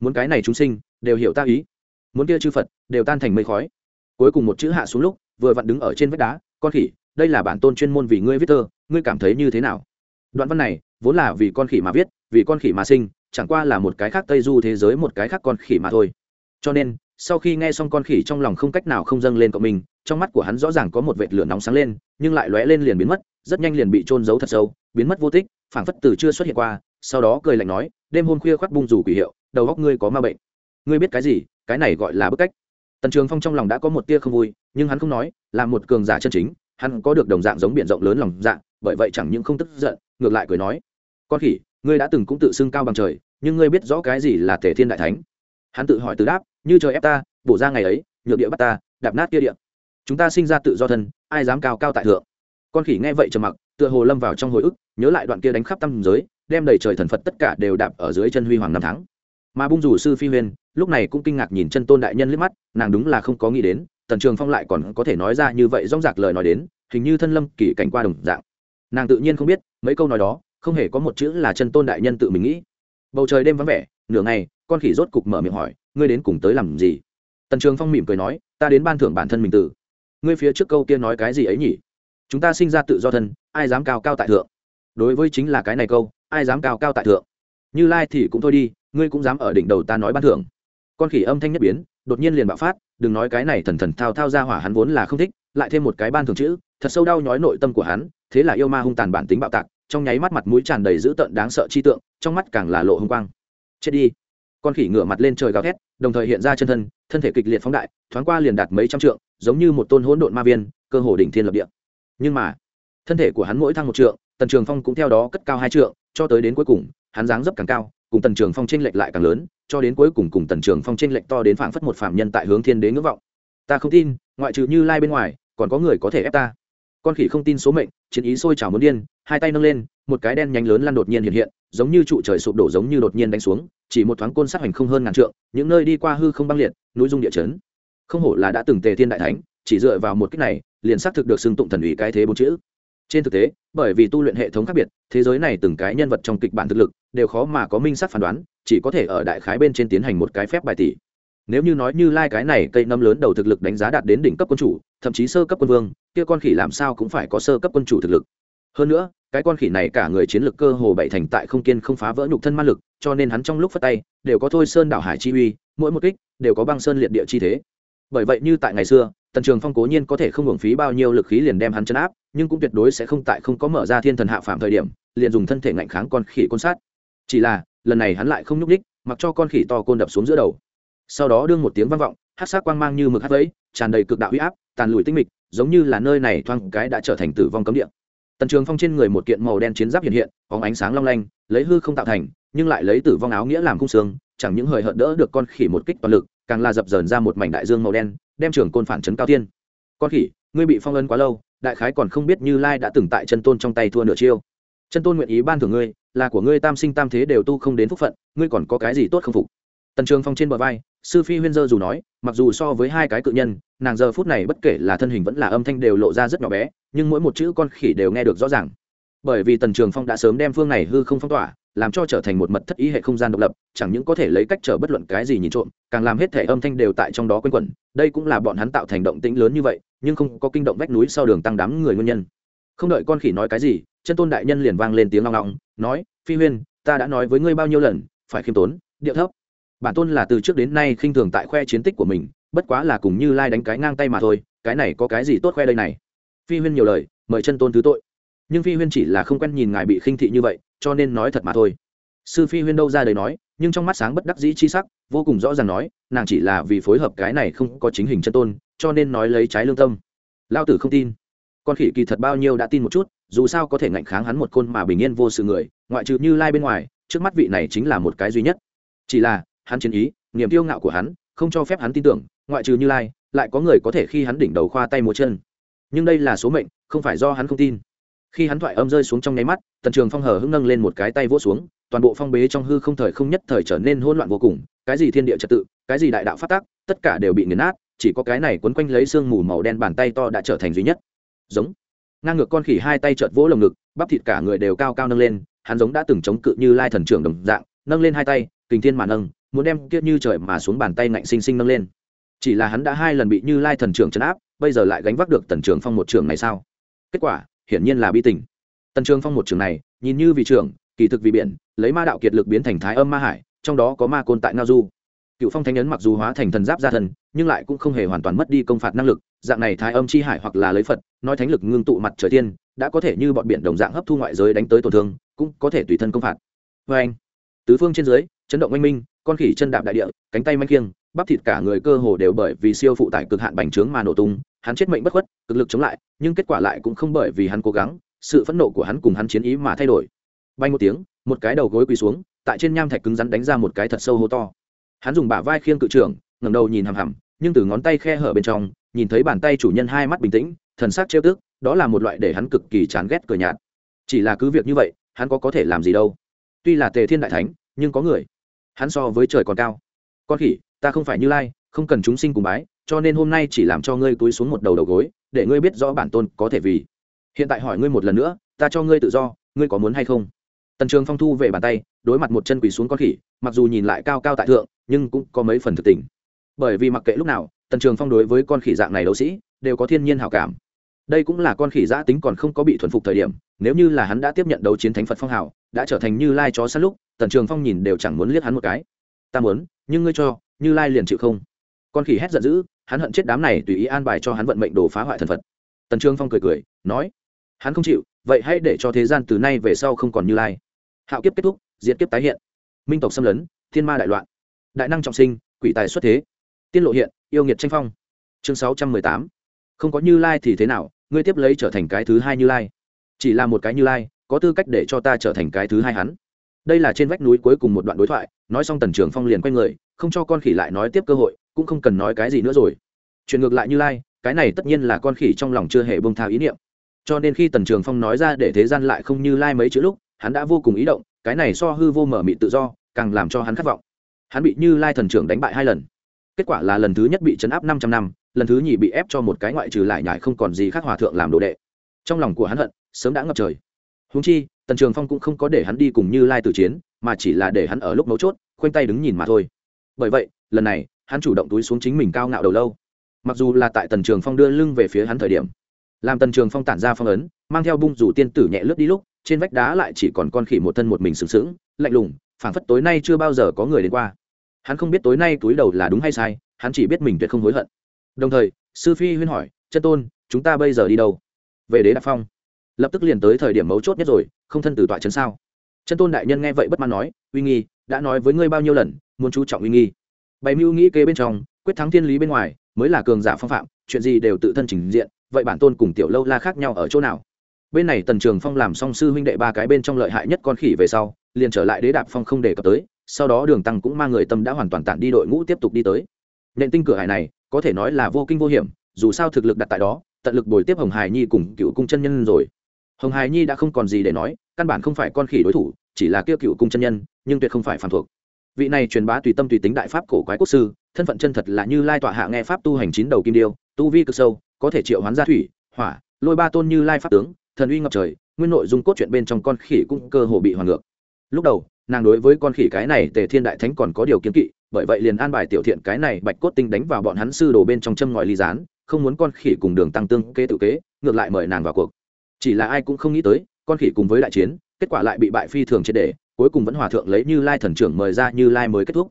Muốn cái này chúng sinh, đều hiểu ta ý. Muốn kia chư phật, đều tan thành mây khói. Cuối cùng một chữ hạ xuống lúc, vừa vặn đứng ở trên vách đá, con khỉ, đây là bản tôn chuyên môn vì ngươi viết thơ ngươi cảm thấy như thế nào? Đoạn văn này, vốn là vì con khỉ mà viết, vì con khỉ mà sinh, chẳng qua là một cái khác tây du thế giới một cái khác con khỉ mà thôi. Cho nên, sau khi nghe xong con khỉ trong lòng không cách nào không dâng lên cộng mình, trong mắt của hắn rõ ràng có một vệt lửa nóng sáng lên, nhưng lại lóe lên liền biến mất, rất nhanh liền bị trôn giấu thật sâu, biến mất vô tích phảng phất từ chưa xuất hiện qua, sau đó cười lạnh nói, đêm hôm khuya khoác bung rủ quỷ hiệu, đầu góc ngươi có ma bệnh. Ngươi biết cái gì? Cái này gọi là bức cách. Tần trường phong trong lòng đã có một tia không vui, nhưng hắn không nói, là một cường giả chân chính, hắn có được đồng dạng giống biển rộng lớn lòng dạ bởi vậy chẳng những không tức giận, ngược lại cười nói, con khỉ, ngươi đã từng cũng tự xưng cao bằng trời, nhưng ngươi biết rõ cái gì là tề thiên đại thánh? Hắn tự hỏi từ đáp, như trời ép ta, bổ ra ngày ấy, nhược địa bắt ta, đạp nát kia địa. Chúng ta sinh ra tự do thân, ai dám cao cao tại thượng? Con khỉ nghe vậy trầm mặc tựa hồ lâm vào trong hồi ức, nhớ lại đoạn kia đánh khắp tâm giới, đem đầy trời thần phật tất cả đều đạp ở dưới chân huy hoàng năm tháng. Mà bung rủ sư phi huyên lúc này cũng kinh ngạc nhìn chân tôn đại nhân liếc mắt, nàng đúng là không có nghĩ đến, tần trường phong lại còn có thể nói ra như vậy rong rạc lời nói đến, hình như thân lâm kỳ cảnh qua đồng dạng. Nàng tự nhiên không biết, mấy câu nói đó, không hề có một chữ là chân tôn đại nhân tự mình nghĩ. Bầu trời đêm vắng vẻ, nửa ngày, con khỉ rốt cục mở miệng hỏi, ngươi đến cùng tới làm gì? Tần trường phong mỉm cười nói, ta đến ban thưởng bản thân mình tử. Ngươi phía trước câu kia nói cái gì ấy nhỉ? Chúng ta sinh ra tự do thân, ai dám cao cao tại thượng? Đối với chính là cái này câu, ai dám cao cao tại thượng? Như lai thì cũng thôi đi, ngươi cũng dám ở đỉnh đầu ta nói ban thưởng. Con khỉ âm thanh nhất biến, đột nhiên liền bạo phát, đừng nói cái này thần thần thao thao ra hỏa hắn vốn là không thích, lại thêm một cái ban thường chữ, thật sâu đau nhói nội tâm của hắn, thế là yêu ma hung tàn bản tính bạo tạc, trong nháy mắt mặt mũi tràn đầy dữ tợn đáng sợ chi tượng, trong mắt càng là lộ hung quang. Chết đi. Con khỉ ngửa mặt lên trời gào thét, đồng thời hiện ra chân thân thân thể kịch liệt phóng đại, thoáng qua liền đạt mấy trăm trượng, giống như một tôn hỗn độn ma viên, cơ hồ đỉnh thiên lập địa nhưng mà, thân thể của hắn mỗi thăng một trượng, tần trường phong cũng theo đó cất cao hai trượng, cho tới đến cuối cùng, hắn dáng dấp càng cao, cùng tần trường phong tranh lệch lại càng lớn, cho đến cuối cùng cùng tần trường phong tranh lệch to đến phảng phất một phạm nhân tại hướng thiên đế ngưỡng vọng. Ta không tin, ngoại trừ như lai bên ngoài, còn có người có thể ép ta. Con khỉ không tin số mệnh, chiến ý sôi trào muốn điên, hai tay nâng lên, một cái đen nhánh lớn lăn đột nhiên hiện hiện, giống như trụ trời sụp đổ giống như đột nhiên đánh xuống, chỉ một thoáng côn sát hành không hơn ngàn trượng, những nơi đi qua hư không băng liệt, núi dung địa chấn. Không hổ là đã từng tề thiên đại thánh, chỉ dựa vào một cách này liền xác thực được xưng tụng thần ủy cái thế bốn chữ. Trên thực tế, bởi vì tu luyện hệ thống khác biệt, thế giới này từng cái nhân vật trong kịch bản thực lực đều khó mà có minh sắc phán đoán, chỉ có thể ở đại khái bên trên tiến hành một cái phép bài tỷ nếu như nói như lai cái này cây nấm lớn đầu thực lực đánh giá đạt đến đỉnh cấp quân chủ, thậm chí sơ cấp quân vương, kia con khỉ làm sao cũng phải có sơ cấp quân chủ thực lực. Hơn nữa, cái con khỉ này cả người chiến lực cơ hồ bảy thành tại không kiên không phá vỡ nhục thân ma lực, cho nên hắn trong lúc phát tay, đều có thôi sơn đảo hải chi uy, mỗi một kích đều có băng sơn liệt địa chi thế. Bởi vậy như tại ngày xưa tần trường phong cố nhiên có thể không hưởng phí bao nhiêu lực khí liền đem hắn chấn áp, nhưng cũng tuyệt đối sẽ không tại không có mở ra thiên thần hạ phạm thời điểm, liền dùng thân thể ngạnh kháng con khỉ côn sát. Chỉ là, lần này hắn lại không nhúc ních mặc cho con khỉ to côn đập xuống giữa đầu. Sau đó đương một tiếng vang vọng hát sắc quang mang như mực hát vẫy, tràn đầy cực đạo huy áp, tàn lùi tinh mịch, giống như là nơi này thoang cái đã trở thành tử vong cấm địa. Tần trường phong trên người một kiện màu đen chiến giáp hiện hiện có ánh sáng long lanh, lấy hư không tạo thành, nhưng lại lấy tử vong áo nghĩa làm khung xương, chẳng những hời hợt đỡ được con khỉ một kích toàn lực, càng là dập dờn ra một mảnh đại dương màu đen đem trường côn phản chấn cao tiên. Con khỉ, ngươi bị phong ấn quá lâu, đại khái còn không biết như lai đã từng tại chân tôn trong tay thua nửa chiêu. Chân tôn nguyện ý ban thưởng ngươi, là của ngươi tam sinh tam thế đều tu không đến phúc phận, ngươi còn có cái gì tốt không phục? Tần trường phong trên bờ vai, sư phi huyên dơ dù nói, mặc dù so với hai cái cự nhân, nàng giờ phút này bất kể là thân hình vẫn là âm thanh đều lộ ra rất nhỏ bé, nhưng mỗi một chữ con khỉ đều nghe được rõ ràng. Bởi vì tần trường phong đã sớm đem phương này hư không phong tỏa làm cho trở thành một mật thất ý hệ không gian độc lập, chẳng những có thể lấy cách trở bất luận cái gì nhìn trộm, càng làm hết thể âm thanh đều tại trong đó quanh quẩn. Đây cũng là bọn hắn tạo thành động tĩnh lớn như vậy, nhưng không có kinh động vách núi sau đường tăng đám người nguyên nhân. Không đợi con khỉ nói cái gì, chân tôn đại nhân liền vang lên tiếng long long, nói, phi huyên, ta đã nói với ngươi bao nhiêu lần, phải khiêm tốn, điệu thấp. Bản tôn là từ trước đến nay khinh thường tại khoe chiến tích của mình, bất quá là cùng như lai đánh cái ngang tay mà thôi, cái này có cái gì tốt khoe đây này? Phi huyên nhiều lời, mời chân tôn thứ tội. Nhưng phi huyên chỉ là không quen nhìn ngài bị khinh thị như vậy cho nên nói thật mà thôi. Sư phi huyên đâu ra đời nói, nhưng trong mắt sáng bất đắc dĩ chi sắc, vô cùng rõ ràng nói, nàng chỉ là vì phối hợp cái này không có chính hình chân tôn, cho nên nói lấy trái lương tâm. Lao tử không tin. Con khỉ kỳ thật bao nhiêu đã tin một chút, dù sao có thể ngạnh kháng hắn một côn mà bình yên vô sự người, ngoại trừ như lai bên ngoài, trước mắt vị này chính là một cái duy nhất. Chỉ là, hắn chiến ý, niềm tiêu ngạo của hắn, không cho phép hắn tin tưởng, ngoại trừ như lai, lại có người có thể khi hắn đỉnh đầu khoa tay múa chân. Nhưng đây là số mệnh, không phải do hắn không tin khi hắn thoại âm rơi xuống trong nháy mắt, tần trường phong hờ hưng nâng lên một cái tay vỗ xuống, toàn bộ phong bế trong hư không thời không nhất thời trở nên hỗn loạn vô cùng, cái gì thiên địa trật tự, cái gì đại đạo phát tác, tất cả đều bị nghiền nát, chỉ có cái này quấn quanh lấy sương mù màu đen bàn tay to đã trở thành duy nhất. Giống. Ngang ngược con khỉ hai tay trợt vỗ lồng ngực, bắp thịt cả người đều cao cao nâng lên, hắn giống đã từng chống cự như lai thần trưởng đồng dạng, nâng lên hai tay, kình thiên mà nâng, muốn đem kia như trời mà xuống bàn tay ngạnh sinh sinh nâng lên. Chỉ là hắn đã hai lần bị như lai thần trưởng chấn áp, bây giờ lại gánh vác được tần trường phong một trường này sao? Kết quả hiển nhiên là bi tình. Tần trường phong một trường này, nhìn như vì trường kỳ thực vì biển, lấy ma đạo kiệt lực biến thành thái âm ma hải, trong đó có ma côn tại ngao du. Cựu phong thánh ấn mặc dù hóa thành thần giáp gia thần, nhưng lại cũng không hề hoàn toàn mất đi công phạt năng lực, dạng này thái âm chi hải hoặc là lấy phật, nói thánh lực ngưng tụ mặt trời tiên, đã có thể như bọn biển đồng dạng hấp thu ngoại giới đánh tới tổn thương, cũng có thể tùy thân công phạt. Vê anh, tứ phương trên dưới, chấn động oanh minh, con khỉ chân đạp đại địa, cánh tay manh kiêng, bắp thịt cả người cơ hồ đều bởi vì siêu phụ tải cực hạn bành trướng mà nổ tung hắn chết mệnh bất khuất, cực lực chống lại, nhưng kết quả lại cũng không bởi vì hắn cố gắng, sự phẫn nộ của hắn cùng hắn chiến ý mà thay đổi. Bay một tiếng, một cái đầu gối quỳ xuống, tại trên nham thạch cứng rắn đánh ra một cái thật sâu hô to. Hắn dùng bả vai khiêng cự trưởng, ngẩng đầu nhìn hằm hằm, nhưng từ ngón tay khe hở bên trong, nhìn thấy bàn tay chủ nhân hai mắt bình tĩnh, thần sắc trêu tức, đó là một loại để hắn cực kỳ chán ghét cờ nhạt. Chỉ là cứ việc như vậy, hắn có có thể làm gì đâu. Tuy là tề thiên đại thánh, nhưng có người. Hắn so với trời còn cao. Con khỉ, ta không phải như lai, không cần chúng sinh cùng bái cho nên hôm nay chỉ làm cho ngươi túi xuống một đầu đầu gối, để ngươi biết rõ bản tôn có thể vì. Hiện tại hỏi ngươi một lần nữa, ta cho ngươi tự do, ngươi có muốn hay không? Tần trường phong thu về bàn tay, đối mặt một chân quỳ xuống con khỉ, mặc dù nhìn lại cao cao tại thượng, nhưng cũng có mấy phần thực tình. Bởi vì mặc kệ lúc nào, tần trường phong đối với con khỉ dạng này đấu sĩ, đều có thiên nhiên hào cảm. Đây cũng là con khỉ giã tính còn không có bị thuần phục thời điểm, nếu như là hắn đã tiếp nhận đấu chiến thánh phật phong hào, đã trở thành như lai chó sát lúc, tần trường phong nhìn đều chẳng muốn liếc hắn một cái. Ta muốn, nhưng ngươi cho, như lai liền chịu không? Con khỉ hét giận dữ, hắn hận chết đám này tùy ý an bài cho hắn vận mệnh đồ phá hoại thần phật. Tần trương phong cười cười, nói, hắn không chịu, vậy hãy để cho thế gian từ nay về sau không còn như lai. Hạo kiếp kết thúc, diệt kiếp tái hiện. Minh tộc xâm lấn, thiên ma đại loạn. Đại năng trọng sinh, quỷ tài xuất thế. Tiên lộ hiện, yêu nghiệt tranh phong. Chương sáu trăm mười tám. Không có như lai thì thế nào, ngươi tiếp lấy trở thành cái thứ hai như lai. Chỉ là một cái như lai, có tư cách để cho ta trở thành cái thứ hai hắn. Đây là trên vách núi cuối cùng một đoạn đối thoại, nói xong tần trường phong liền quay người, không cho con khỉ lại nói tiếp cơ hội cũng không cần nói cái gì nữa rồi. Chuyện ngược lại như lai, cái này tất nhiên là con khỉ trong lòng chưa hề bông thao ý niệm. Cho nên khi tần trường phong nói ra để thế gian lại không như lai mấy chữ lúc, hắn đã vô cùng ý động, cái này so hư vô mở mị tự do, càng làm cho hắn khát vọng. Hắn bị như lai thần trưởng đánh bại hai lần. Kết quả là lần thứ nhất bị chấn áp năm trăm năm, lần thứ nhì bị ép cho một cái ngoại trừ lại nhải không còn gì khác hòa thượng làm đồ đệ. Trong lòng của hắn hận, sớm đã ngập trời. Húng chi, tần trường phong cũng không có để hắn đi cùng như lai tử chiến, mà chỉ là để hắn ở lúc mấu chốt, khoanh tay đứng nhìn mà thôi. Bởi vậy, lần này hắn chủ động túi xuống chính mình cao ngạo đầu lâu. Mặc dù là tại tần trường phong đưa lưng về phía hắn thời điểm, làm tần trường phong tản ra phong ấn, mang theo bung rủ tiên tử nhẹ lướt đi lúc, trên vách đá lại chỉ còn con khỉ một thân một mình sừng sững, lạnh lùng, phảng phất tối nay chưa bao giờ có người đến qua. Hắn không biết tối nay túi đầu là đúng hay sai, hắn chỉ biết mình tuyệt không hối hận. Đồng thời, sư phi huyên hỏi, chân tôn, chúng ta bây giờ đi đâu? Về đế đạp phong. Lập tức liền tới thời điểm mấu chốt nhất rồi, không thân từ tọa chấn sao? Chân tôn đại nhân nghe vậy bất mãn nói, uy nghi, đã nói với ngươi bao nhiêu lần, muốn chú trọng uy nghi bày mưu nghĩ kế bên trong, quyết thắng thiên lý bên ngoài, mới là cường giả phong phạm, chuyện gì đều tự thân trình diện, vậy bản tôn cùng tiểu lâu la khác nhau ở chỗ nào? Bên này tần trường phong làm song sư huynh đệ ba cái bên trong lợi hại nhất con khỉ về sau, liền trở lại đế đạp phong không đề cập tới, sau đó đường tăng cũng mang người tâm đã hoàn toàn tản đi đội ngũ tiếp tục đi tới. Nện tinh cửa hải này, có thể nói là vô kinh vô hiểm, dù sao thực lực đặt tại đó, tận lực bồi tiếp hồng hải nhi cùng cựu cung chân nhân rồi. Hồng hải nhi đã không còn gì để nói, căn bản không phải con khỉ đối thủ, chỉ là kêu cựu cung chân nhân, nhưng tuyệt không phải phản thuộc vị này truyền bá tùy tâm tùy tính đại pháp cổ quái quốc sư, thân phận chân thật là như lai tọa hạ nghe pháp tu hành chín đầu kim điêu, tu vi cực sâu, có thể triệu hoán gia thủy, hỏa, lôi ba tôn như lai pháp tướng, thần uy ngập trời, nguyên nội dung cốt truyện bên trong con khỉ cũng cơ hồ bị hoàn ngược. Lúc đầu, nàng đối với con khỉ cái này tề thiên đại thánh còn có điều kiến kỵ, bởi vậy liền an bài tiểu thiện cái này bạch cốt tinh đánh vào bọn hắn sư đồ bên trong châm ngòi ly gián, không muốn con khỉ cùng đường tăng tương kế tự kế, ngược lại mời nàng vào cuộc. Chỉ là ai cũng không nghĩ tới, con khỉ cùng với đại chiến, kết quả lại bị bại phi thường triệt đề cuối cùng vẫn hòa thượng lấy như lai thần trưởng mời ra như lai mới kết thúc.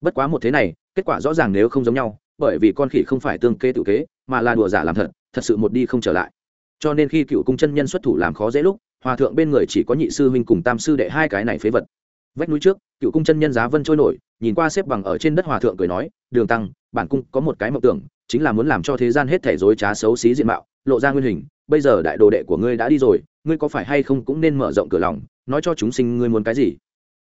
Bất quá một thế này, kết quả rõ ràng nếu không giống nhau, bởi vì con khỉ không phải tương kê tự kế, mà là đùa giả làm thật thật sự một đi không trở lại. Cho nên khi cựu cung chân nhân xuất thủ làm khó dễ lúc, hòa thượng bên người chỉ có nhị sư huynh cùng tam sư đệ hai cái này phế vật. Vách núi trước, cựu cung chân nhân giá vân trôi nổi, nhìn qua xếp bằng ở trên đất hòa thượng cười nói, đường tăng, bản cung có một cái mộng tưởng, chính là muốn làm cho thế gian hết thể dối trá xấu xí diện mạo, lộ ra nguyên hình, bây giờ đại đồ đệ của ngươi đã đi rồi, ngươi có phải hay không cũng nên mở rộng cửa lòng nói cho chúng sinh ngươi muốn cái gì?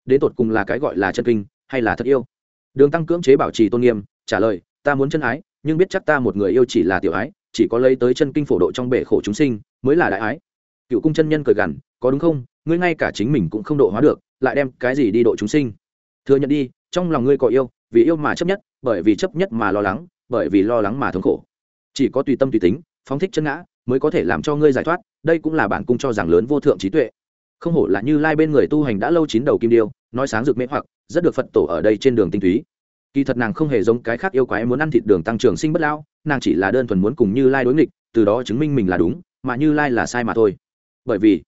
Đến tột cùng là cái gọi là chân kinh, hay là thật yêu? Đường tăng cưỡng chế bảo trì tôn nghiêm, trả lời, ta muốn chân ái, nhưng biết chắc ta một người yêu chỉ là tiểu ái, chỉ có lấy tới chân kinh phổ độ trong bể khổ chúng sinh mới là đại ái. Cựu cung chân nhân cười gằn, có đúng không? Ngươi ngay cả chính mình cũng không độ hóa được, lại đem cái gì đi độ chúng sinh? Thừa nhận đi, trong lòng ngươi có yêu, vì yêu mà chấp nhất, bởi vì chấp nhất mà lo lắng, bởi vì lo lắng mà thống khổ. Chỉ có tùy tâm tùy tính, phóng thích chân ngã, mới có thể làm cho ngươi giải thoát, đây cũng là bản cung cho rằng lớn vô thượng trí tuệ không hổ là như lai bên người tu hành đã lâu chín đầu kim điêu, nói sáng rực mễ hoặc, rất được phật tổ ở đây trên đường tinh túy. Kỳ thật nàng không hề giống cái khác yêu quái muốn ăn thịt đường tăng trưởng sinh bất lão, nàng chỉ là đơn thuần muốn cùng như lai đối nghịch, từ đó chứng minh mình là đúng, mà như lai là sai mà thôi. Bởi vì,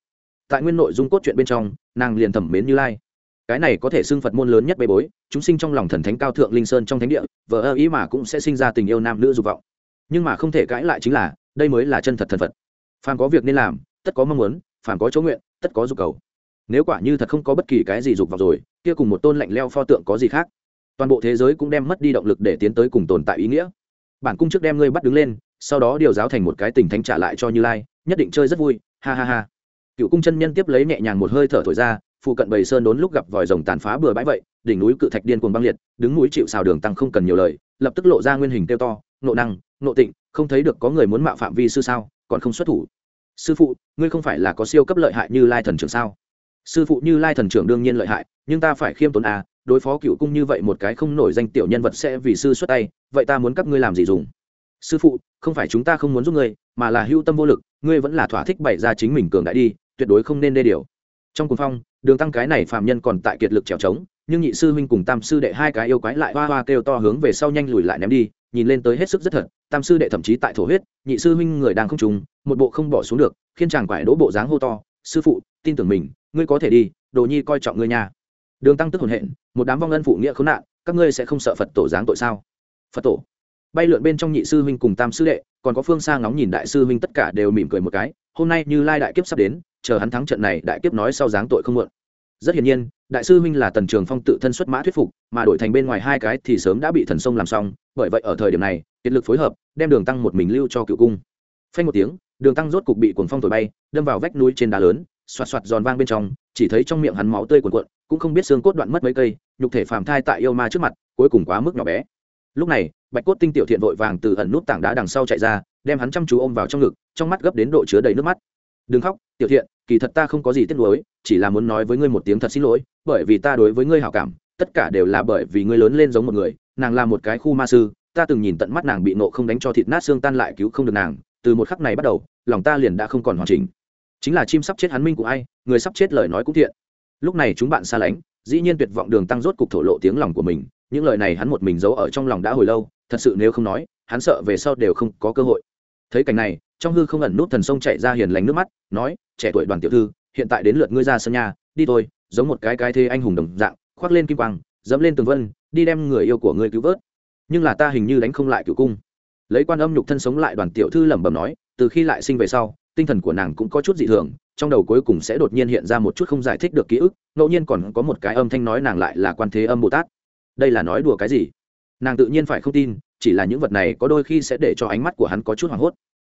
tại nguyên nội dung cốt truyện bên trong, nàng liền thẩm mến như lai. Cái này có thể xưng phật môn lớn nhất bê bối, chúng sinh trong lòng thần thánh cao thượng linh sơn trong thánh địa vợ ơ ý mà cũng sẽ sinh ra tình yêu nam nữ dục vọng. Nhưng mà không thể cãi lại chính là, đây mới là chân thật thần phật. Phàm có việc nên làm, tất có mong muốn, phàm có chỗ nguyện tất có dục cầu. Nếu quả như thật không có bất kỳ cái gì dục vọng rồi, kia cùng một tôn lạnh leo pho tượng có gì khác? Toàn bộ thế giới cũng đem mất đi động lực để tiến tới cùng tồn tại ý nghĩa. Bản cung trước đem ngươi bắt đứng lên, sau đó điều giáo thành một cái tình thánh trả lại cho như lai, nhất định chơi rất vui, ha ha ha. Cựu cung chân nhân tiếp lấy nhẹ nhàng một hơi thở thổi ra phụ cận bầy sơn đốn lúc gặp vòi rồng tàn phá bừa bãi vậy, đỉnh núi cự thạch điên cuồng băng liệt, đứng núi chịu xào đường tăng không cần nhiều lời, lập tức lộ ra nguyên hình tiêu to, nộ năng, nộ tịnh, không thấy được có người muốn mạo phạm vi sư sao, còn không xuất thủ sư phụ, ngươi không phải là có siêu cấp lợi hại như lai thần trưởng sao? Sư phụ như lai thần trưởng đương nhiên lợi hại, nhưng ta phải khiêm tốn à đối phó cựu cung như vậy một cái không nổi danh tiểu nhân vật sẽ vì sư xuất tay, vậy ta muốn các ngươi làm gì dùng? Sư phụ, không phải chúng ta không muốn giúp ngươi, mà là hưu tâm vô lực, ngươi vẫn là thỏa thích bày ra chính mình cường đại đi, tuyệt đối không nên đê điều. Trong cuồng phong, đường tăng cái này phạm nhân còn tại kiệt lực trèo trống, nhưng nhị sư huynh cùng tam sư đệ hai cái yêu quái lại hoa hoa kêu to hướng về sau nhanh lùi lại ném đi, nhìn lên tới hết sức rất thật, tam sư đệ thậm chí tại thổ huyết, nhị sư huynh người đang không trùng một bộ không bỏ xuống được khiên chàng quải đỗ bộ dáng hô to, sư phụ, tin tưởng mình, ngươi có thể đi, đồ nhi coi trọng ngươi nhà đường tăng tức hồn hện, một đám vong ân phụ nghĩa khốn nạn, các ngươi sẽ không sợ phật tổ dáng tội sao? Phật tổ? Bay lượn bên trong nhị sư huynh cùng tam sư đệ, còn có phương xa ngóng nhìn đại sư huynh tất cả đều mỉm cười một cái, hôm nay như lai đại kiếp sắp đến, chờ hắn thắng trận này đại kiếp nói sau dáng tội không muộn. Rất hiển nhiên, đại sư huynh là tần trường phong tự thân xuất mã thuyết phục, mà đổi thành bên ngoài hai cái thì sớm đã bị thần sông làm xong, bởi vậy ở thời điểm này kiệt lực phối hợp, đem đường tăng một mình lưu cho cựu cung. Phanh một tiếng đường tăng rốt cục bị cuồng phong thổi bay, đâm vào vách núi trên đá lớn, xoạt xoạt giòn vang bên trong, chỉ thấy trong miệng hắn máu tươi cuồn cuộn, cũng không biết xương cốt đoạn mất mấy cây, nhục thể phàm thai tại yêu ma trước mặt, cuối cùng quá mức nhỏ bé. Lúc này, bạch cốt tinh tiểu thiện vội vàng từ ẩn nút tảng đá đằng sau chạy ra, đem hắn chăm chú ôm vào trong ngực, trong mắt gấp đến độ chứa đầy nước mắt. Đừng khóc, tiểu thiện, kỳ thật ta không có gì tiếc nuối, chỉ là muốn nói với ngươi một tiếng thật xin lỗi, bởi vì ta đối với ngươi hảo cảm, tất cả đều là bởi vì ngươi lớn lên giống một người, nàng là một cái khu ma sư, ta từng nhìn tận mắt nàng bị nộ không đánh cho thịt nát xương tan lại cứu không được nàng từ một khắc này bắt đầu, lòng ta liền đã không còn hoàn chỉnh. Chính là chim sắp chết hắn minh của ai, người sắp chết lời nói cũng thiện. Lúc này chúng bạn xa lánh, dĩ nhiên tuyệt vọng đường tăng rốt cục thổ lộ tiếng lòng của mình, những lời này hắn một mình giấu ở trong lòng đã hồi lâu, thật sự nếu không nói, hắn sợ về sau đều không có cơ hội. Thấy cảnh này, trong hư không ẩn nút thần sông chạy ra hiền lành nước mắt, nói, trẻ tuổi đoàn tiểu thư, hiện tại đến lượt ngươi ra sân nhà, đi thôi, giống một cái cái thế anh hùng đồng dạng, khoác lên kim quang, dẫm lên tường vân, đi đem người yêu của ngươi cứu vớt. Nhưng là ta hình như đánh không lại cựu cung lấy quan âm nhục thân sống lại đoàn tiểu thư lẩm bẩm nói, từ khi lại sinh về sau, tinh thần của nàng cũng có chút dị thường, trong đầu cuối cùng sẽ đột nhiên hiện ra một chút không giải thích được ký ức, ngẫu nhiên còn có một cái âm thanh nói nàng lại là quan thế âm bồ tát. Đây là nói đùa cái gì? Nàng tự nhiên phải không tin, chỉ là những vật này có đôi khi sẽ để cho ánh mắt của hắn có chút hoảng hốt.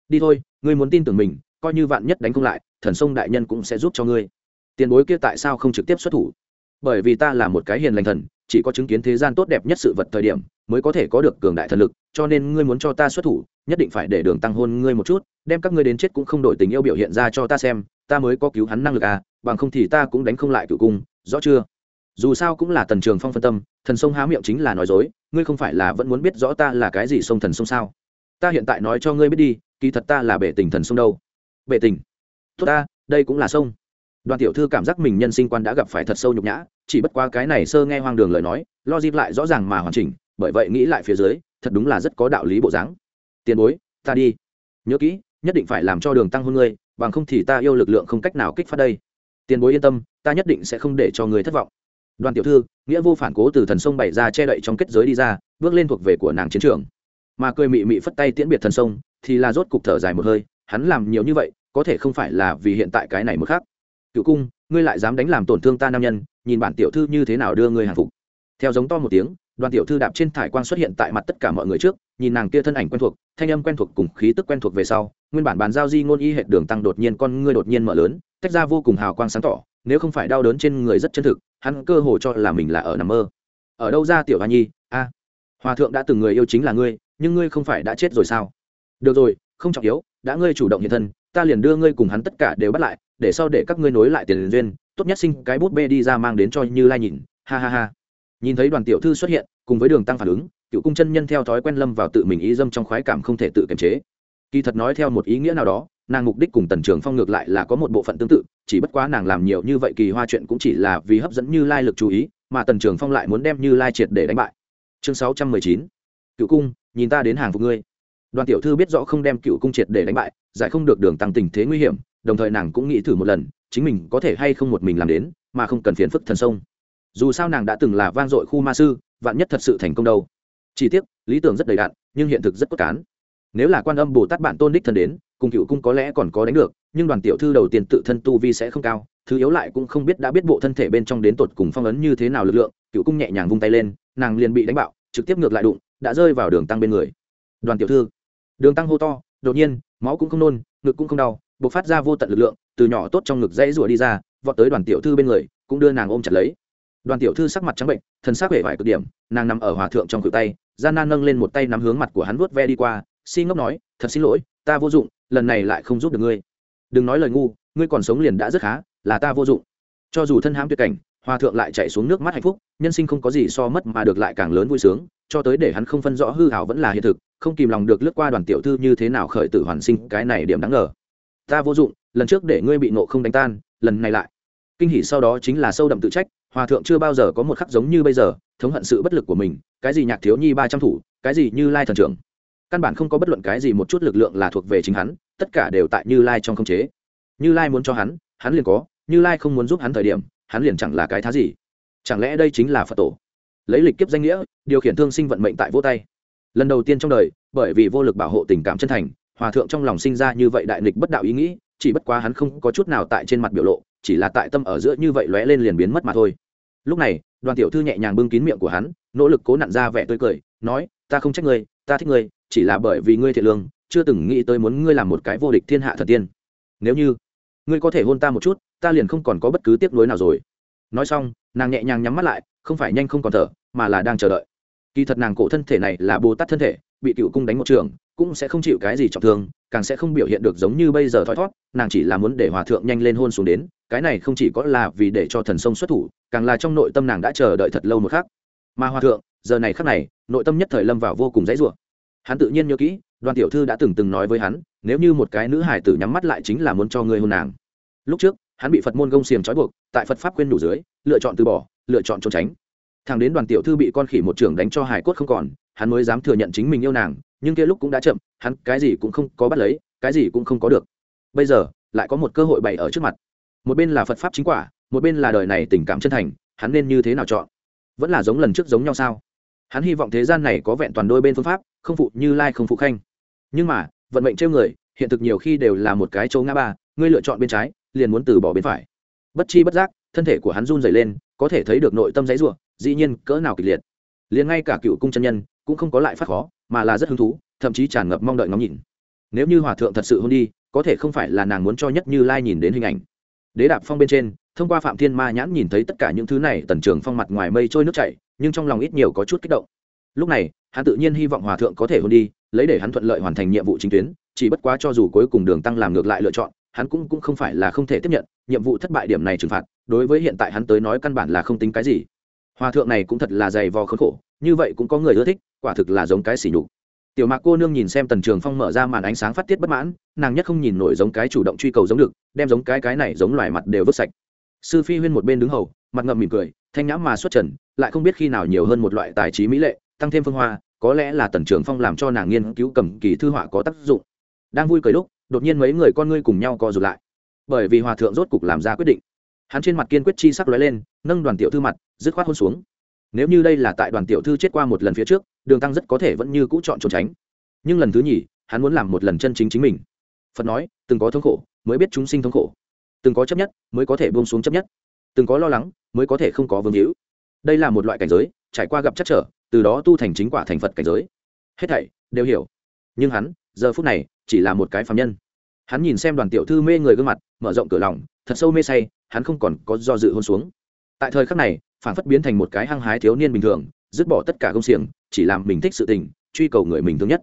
Đi thôi, ngươi muốn tin tưởng mình, coi như vạn nhất đánh không lại, thần sông đại nhân cũng sẽ giúp cho ngươi. Tiền bối kia tại sao không trực tiếp xuất thủ? Bởi vì ta là một cái hiền lành thần chỉ có chứng kiến thế gian tốt đẹp nhất sự vật thời điểm mới có thể có được cường đại thần lực, cho nên ngươi muốn cho ta xuất thủ, nhất định phải để đường tăng hôn ngươi một chút, đem các ngươi đến chết cũng không đổi tình yêu biểu hiện ra cho ta xem, ta mới có cứu hắn năng lực à bằng không thì ta cũng đánh không lại cựu cung, rõ chưa? Dù sao cũng là tần trường phong phân tâm, thần sông há miệng chính là nói dối, ngươi không phải là vẫn muốn biết rõ ta là cái gì sông thần sông sao? Ta hiện tại nói cho ngươi biết đi, kỳ thật ta là bể tình thần sông đâu? Bể tình. Tốt ta, đây cũng là sông đoàn tiểu thư cảm giác mình nhân sinh quan đã gặp phải thật sâu nhục nhã, chỉ bất qua cái này sơ nghe hoang đường lời nói, lo dịp lại rõ ràng mà hoàn chỉnh, bởi vậy nghĩ lại phía dưới, thật đúng là rất có đạo lý bộ dáng. Tiền bối, ta đi. Nhớ kỹ, nhất định phải làm cho đường tăng hôn ngươi, bằng không thì ta yêu lực lượng không cách nào kích phát đây. Tiền bối yên tâm, ta nhất định sẽ không để cho người thất vọng. Đoàn tiểu thư, nghĩa vô phản cố từ thần sông bày ra che đậy trong kết giới đi ra, bước lên thuộc về của nàng chiến trường. Mà cười mị mị phất tay tiễn biệt thần sông, thì là rốt cục thở dài một hơi, hắn làm nhiều như vậy, có thể không phải là vì hiện tại cái này một khác cựu cung, ngươi lại dám đánh làm tổn thương ta nam nhân, nhìn bản tiểu thư như thế nào đưa ngươi hàng phục. Theo giống to một tiếng, đoàn tiểu thư đạp trên thải quan xuất hiện tại mặt tất cả mọi người trước, nhìn nàng kia thân ảnh quen thuộc, thanh âm quen thuộc cùng khí tức quen thuộc về sau, nguyên bản bàn giao di ngôn y hệ đường tăng đột nhiên con ngươi đột nhiên mở lớn, tách ra vô cùng hào quang sáng tỏ, nếu không phải đau đớn trên người rất chân thực, hắn cơ hồ cho là mình là ở nằm mơ. Ở đâu ra tiểu hoa nhi? A, hòa thượng đã từng người yêu chính là ngươi, nhưng ngươi không phải đã chết rồi sao? Được rồi, không trọng yếu, đã ngươi chủ động hiện thân ta liền đưa ngươi cùng hắn tất cả đều bắt lại, để sau để các ngươi nối lại tiền duyên, tốt nhất sinh cái bút bê đi ra mang đến cho như lai nhìn. Ha ha ha. Nhìn thấy đoàn tiểu thư xuất hiện, cùng với đường tăng phản ứng, cựu cung chân nhân theo thói quen lâm vào tự mình ý dâm trong khoái cảm không thể tự kiềm chế. Kỳ thật nói theo một ý nghĩa nào đó, nàng mục đích cùng tần trường phong ngược lại là có một bộ phận tương tự, chỉ bất quá nàng làm nhiều như vậy kỳ hoa chuyện cũng chỉ là vì hấp dẫn như lai lực chú ý, mà tần trường phong lại muốn đem như lai triệt để đánh bại. Chương sáu trăm mười chín. Cựu cung, nhìn ta đến hàng phục ngươi. Đoàn tiểu thư biết rõ không đem cựu cung triệt để đánh bại giải không được đường tăng tình thế nguy hiểm, đồng thời nàng cũng nghĩ thử một lần, chính mình có thể hay không một mình làm đến, mà không cần phiền phức thần sông. Dù sao nàng đã từng là vang dội khu ma sư, vạn nhất thật sự thành công đâu. Chỉ tiếc, lý tưởng rất đầy đạn nhưng hiện thực rất cốt cán. Nếu là quan âm bồ tát bạn tôn đích thân đến, cùng cựu cung có lẽ còn có đánh được, nhưng đoàn tiểu thư đầu tiên tự thân tu vi sẽ không cao, thứ yếu lại cũng không biết đã biết bộ thân thể bên trong đến tột cùng phong ấn như thế nào lực lượng, cựu cung nhẹ nhàng vung tay lên, nàng liền bị đánh bạo, trực tiếp ngược lại đụng, đã rơi vào đường tăng bên người. Đoàn tiểu thư, đường tăng hô to đột nhiên, máu cũng không nôn, ngực cũng không đau b ộ c phát ra vô tận lực lượng, từ nhỏ tốt trong ngực dãy rủa đi ra, vọt tới đoàn tiểu thư bên người, cũng đưa nàng ôm chặt lấy. Đoàn tiểu thư sắc mặt trắng bệnh thân xác vẻ vải cực điểm, nàng nằm ở hòa thượng trong cự tay, gian nan nâng lên một tay nắm hướng mặt của hắn vuốt ve đi qua, si ngốc nói, thật xin lỗi, ta vô dụng, lần này lại không giúp được ngươi. Đừng nói lời ngu, ngươi còn sống liền đã rất khá, là ta vô dụng. Cho dù thân hãm tuyệt cảnh, hòa thượng lại chạy xuống nước mắt hạnh phúc, nhân sinh không có gì so mất mà được lại càng lớn vui sướng cho tới để hắn không phân rõ hư hảo vẫn là hiện thực, không kìm lòng được lướt qua đoàn tiểu thư như thế nào khởi tử hoàn sinh, cái này điểm đáng ngờ. Ta vô dụng, lần trước để ngươi bị nộ không đánh tan, lần này lại. Kinh hỉ sau đó chính là sâu đậm tự trách, hòa thượng chưa bao giờ có một khắc giống như bây giờ, thống hận sự bất lực của mình, cái gì nhạc thiếu nhi ba trăm thủ, cái gì như lai thần trưởng. Căn bản không có bất luận cái gì một chút lực lượng là thuộc về chính hắn, tất cả đều tại như lai trong không chế. Như lai muốn cho hắn hắn liền có, như lai không muốn giúp hắn thời điểm, hắn liền chẳng là cái thá gì. Chẳng lẽ đây chính là phật tổ? Lấy lịch kiếp danh nghĩa, điều khiển thương sinh vận mệnh tại vô tay. Lần đầu tiên trong đời, bởi vì vô lực bảo hộ tình cảm chân thành, hòa thượng trong lòng sinh ra như vậy đại nghịch bất đạo ý nghĩ, chỉ bất quá hắn không có chút nào tại trên mặt biểu lộ, chỉ là tại tâm ở giữa như vậy lóe lên liền biến mất mà thôi. Lúc này, đoàn tiểu thư nhẹ nhàng bưng kín miệng của hắn, nỗ lực cố nặn ra vẻ tươi cười, nói, ta không trách ngươi, ta thích ngươi, chỉ là bởi vì ngươi thiện lương, chưa từng nghĩ tới muốn ngươi làm một cái vô địch thiên hạ thần tiên. Nếu như ngươi có thể hôn ta một chút, ta liền không còn có bất cứ tiếc nuối nào rồi. Nói xong, nàng nhẹ nhàng nhắm mắt lại không phải nhanh không còn thở, mà là đang chờ đợi. Kỳ thật nàng cổ thân thể này là bồ tát thân thể, bị cựu cung đánh một trường, cũng sẽ không chịu cái gì trọng thương, càng sẽ không biểu hiện được giống như bây giờ thoi thót, nàng chỉ là muốn để hòa thượng nhanh lên hôn xuống đến, cái này không chỉ có là vì để cho thần sông xuất thủ, càng là trong nội tâm nàng đã chờ đợi thật lâu một khắc. Mà hòa thượng, giờ này khắc này, nội tâm nhất thời lâm vào vô cùng dãy rủa. Hắn tự nhiên nhớ kỹ, đoàn tiểu thư đã từng từng nói với hắn, nếu như một cái nữ hải tử nhắm mắt lại chính là muốn cho ngươi hôn nàng. Lúc trước, hắn bị phật môn gông xiềng trói buộc, tại phật pháp khuyên đủ dưới, lựa chọn từ bỏ lựa chọn trốn tránh. Thằng đến đoàn tiểu thư bị con khỉ một trưởng đánh cho hải cốt không còn, hắn mới dám thừa nhận chính mình yêu nàng, nhưng kia lúc cũng đã chậm, hắn cái gì cũng không có bắt lấy, cái gì cũng không có được. Bây giờ, lại có một cơ hội bày ở trước mặt. Một bên là phật pháp chính quả, một bên là đời này tình cảm chân thành, hắn nên như thế nào chọn? Vẫn là giống lần trước giống nhau sao? Hắn hy vọng thế gian này có vẹn toàn đôi bên phương pháp, không phụ như lai không phụ khanh. Nhưng mà, vận mệnh trêu người, hiện thực nhiều khi đều là một cái chỗ ngã ba, ngươi lựa chọn bên trái, liền muốn từ bỏ bên phải. Bất chi bất giác, thân thể của hắn run dày lên có thể thấy được nội tâm giấy rủa, dĩ nhiên cỡ nào kịch liệt. Liền ngay cả cựu cung chân nhân cũng không có lại phát khó mà là rất hứng thú thậm chí tràn ngập mong đợi ngóng nhìn. Nếu như hòa thượng thật sự hôn đi có thể không phải là nàng muốn cho nhất như lai nhìn đến hình ảnh. Đế đạp phong bên trên thông qua phạm thiên ma nhãn nhìn thấy tất cả những thứ này tần trường phong mặt ngoài mây trôi nước chảy nhưng trong lòng ít nhiều có chút kích động. Lúc này hắn tự nhiên hy vọng hòa thượng có thể hôn đi lấy để hắn thuận lợi hoàn thành nhiệm vụ chính tuyến chỉ bất quá cho dù cuối cùng đường tăng làm ngược lại lựa chọn hắn cũng cũng không phải là không thể tiếp nhận nhiệm vụ thất bại điểm này trừng phạt đối với hiện tại hắn tới nói căn bản là không tính cái gì. Hòa thượng này cũng thật là dày vò khốn khổ, như vậy cũng có người ưa thích, quả thực là giống cái xỉ nhục. Tiểu mạc cô nương nhìn xem tần trường phong mở ra màn ánh sáng phát tiết bất mãn, nàng nhất không nhìn nổi giống cái chủ động truy cầu giống được, đem giống cái cái này giống loài mặt đều vứt sạch. Sư phi huyên một bên đứng hầu, mặt ngậm mỉm cười, thanh nhãm mà xuất trần, lại không biết khi nào nhiều hơn một loại tài trí mỹ lệ, tăng thêm phương hoa, có lẽ là tần trường phong làm cho nàng nghiên cứu cầm kỳ thư họa có tác dụng. Đang vui cười lúc, đột nhiên mấy người con ngươi cùng nhau co rụt lại. Bởi vì hòa thượng rốt cục làm ra quyết định hắn trên mặt kiên quyết chi sắc lóe lên, nâng đoàn tiểu thư mặt, dứt khoát hôn xuống. Nếu như đây là tại đoàn tiểu thư chết qua một lần phía trước, đường tăng rất có thể vẫn như cũ chọn trốn tránh. Nhưng lần thứ nhì, hắn muốn làm một lần chân chính chính mình. Phật nói, từng có thống khổ, mới biết chúng sinh thống khổ. Từng có chấp nhất, mới có thể buông xuống chấp nhất. Từng có lo lắng, mới có thể không có vương hữu. Đây là một loại cảnh giới, trải qua gặp chắc trở, từ đó tu thành chính quả thành phật cảnh giới. Hết thảy, đều hiểu. Nhưng hắn, giờ phút này, chỉ là một cái phạm nhân. Hắn nhìn xem đoàn tiểu thư mê người gương mặt, mở rộng cửa lòng, thật sâu mê say hắn không còn có do dự hôn xuống. Tại thời khắc này, phản phất biến thành một cái hăng hái thiếu niên bình thường, dứt bỏ tất cả công xiềng, chỉ làm mình thích sự tình, truy cầu người mình thương nhất.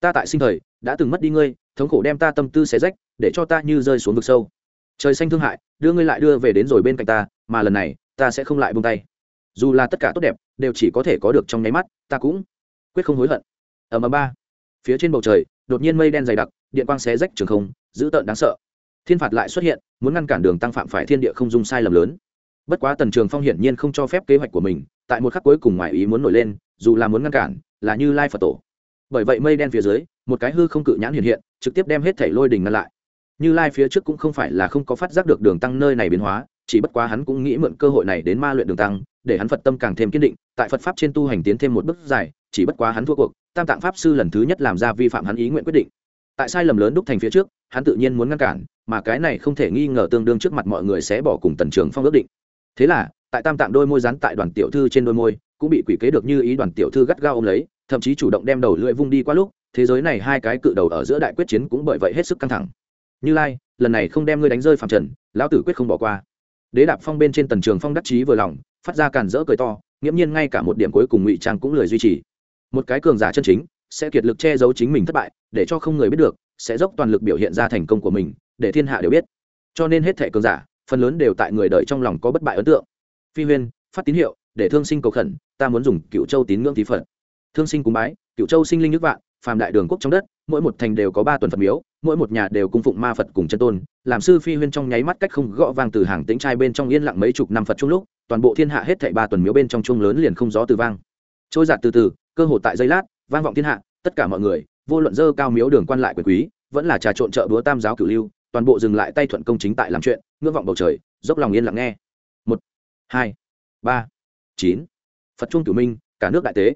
Ta tại sinh thời, đã từng mất đi ngươi, thống khổ đem ta tâm tư xé rách, để cho ta như rơi xuống vực sâu. Trời xanh thương hại, đưa ngươi lại đưa về đến rồi bên cạnh ta, mà lần này, ta sẽ không lại buông tay. Dù là tất cả tốt đẹp, đều chỉ có thể có được trong nháy mắt, ta cũng quyết không hối hận. Ở mà ba. Phía trên bầu trời, đột nhiên mây đen dày đặc, điện quang xé rách trường không, dữ tợn đáng sợ thiên phạt lại xuất hiện, muốn ngăn cản đường tăng phạm phải thiên địa không dung sai lầm lớn. Bất quá tần trường phong hiển nhiên không cho phép kế hoạch của mình, tại một khắc cuối cùng ngoài ý muốn nổi lên, dù là muốn ngăn cản, là như lai phật tổ. Bởi vậy mây đen phía dưới, một cái hư không cự nhãn hiện hiện, trực tiếp đem hết thảy lôi đình ngăn lại. Như lai phía trước cũng không phải là không có phát giác được đường tăng nơi này biến hóa, chỉ bất quá hắn cũng nghĩ mượn cơ hội này đến ma luyện đường tăng, để hắn phật tâm càng thêm kiên định, tại phật pháp trên tu hành tiến thêm một bước dài, chỉ bất quá hắn thua cuộc, tam tạng pháp sư lần thứ nhất làm ra vi phạm hắn ý nguyện quyết định tại sai lầm lớn đúc thành phía trước, hắn tự nhiên muốn ngăn cản, mà cái này không thể nghi ngờ tương đương trước mặt mọi người sẽ bỏ cùng tần trường phong ước định. Thế là, tại tam tạng đôi môi rắn tại đoàn tiểu thư trên đôi môi, cũng bị quỷ kế được như ý đoàn tiểu thư gắt gao ôm lấy, thậm chí chủ động đem đầu lưỡi vung đi qua lúc, thế giới này hai cái cự đầu ở giữa đại quyết chiến cũng bởi vậy hết sức căng thẳng. Như lai, lần này không đem ngươi đánh rơi phạm trần, lão tử quyết không bỏ qua. Đế đạp phong bên trên tần trường phong đắc chí vừa lòng, phát ra càn rỡ cười to, nghiễm nhiên ngay cả một điểm cuối cùng ngụy trang cũng lười duy trì. Một cái cường giả chân chính sẽ kiệt lực che giấu chính mình thất bại, để cho không người biết được, sẽ dốc toàn lực biểu hiện ra thành công của mình, để thiên hạ đều biết. Cho nên hết thẻ cường giả, phần lớn đều tại người đời trong lòng có bất bại ấn tượng. Phi huyên, phát tín hiệu, để thương sinh cầu khẩn, ta muốn dùng cựu châu tín ngưỡng thí phật. Thương sinh cúng bái cựu châu sinh linh nước vạn, phàm đại đường quốc trong đất, mỗi một thành đều có ba tuần phật miếu, mỗi một nhà đều cung phụng ma phật cùng chân tôn. Làm sư phi huyên trong nháy mắt cách không gõ vang từ hàng tính trai bên trong yên lặng mấy chục năm phật chung lúc, toàn bộ thiên hạ hết thảy ba tuần miếu bên trong chuông lớn liền không gió từ vang. Trôi giạt từ từ, cơ hồ tại giây lát vang vọng thiên hạ, tất cả mọi người, vô luận dơ cao miếu đường quan lại quyền quý, vẫn là trà trộn chợ búa tam giáo cửu lưu, toàn bộ dừng lại tay thuận công chính tại làm chuyện, ngưỡng vọng bầu trời, dốc lòng yên lặng nghe. Một, hai, ba, chín. Phật chuông cửu minh, cả nước đại tế.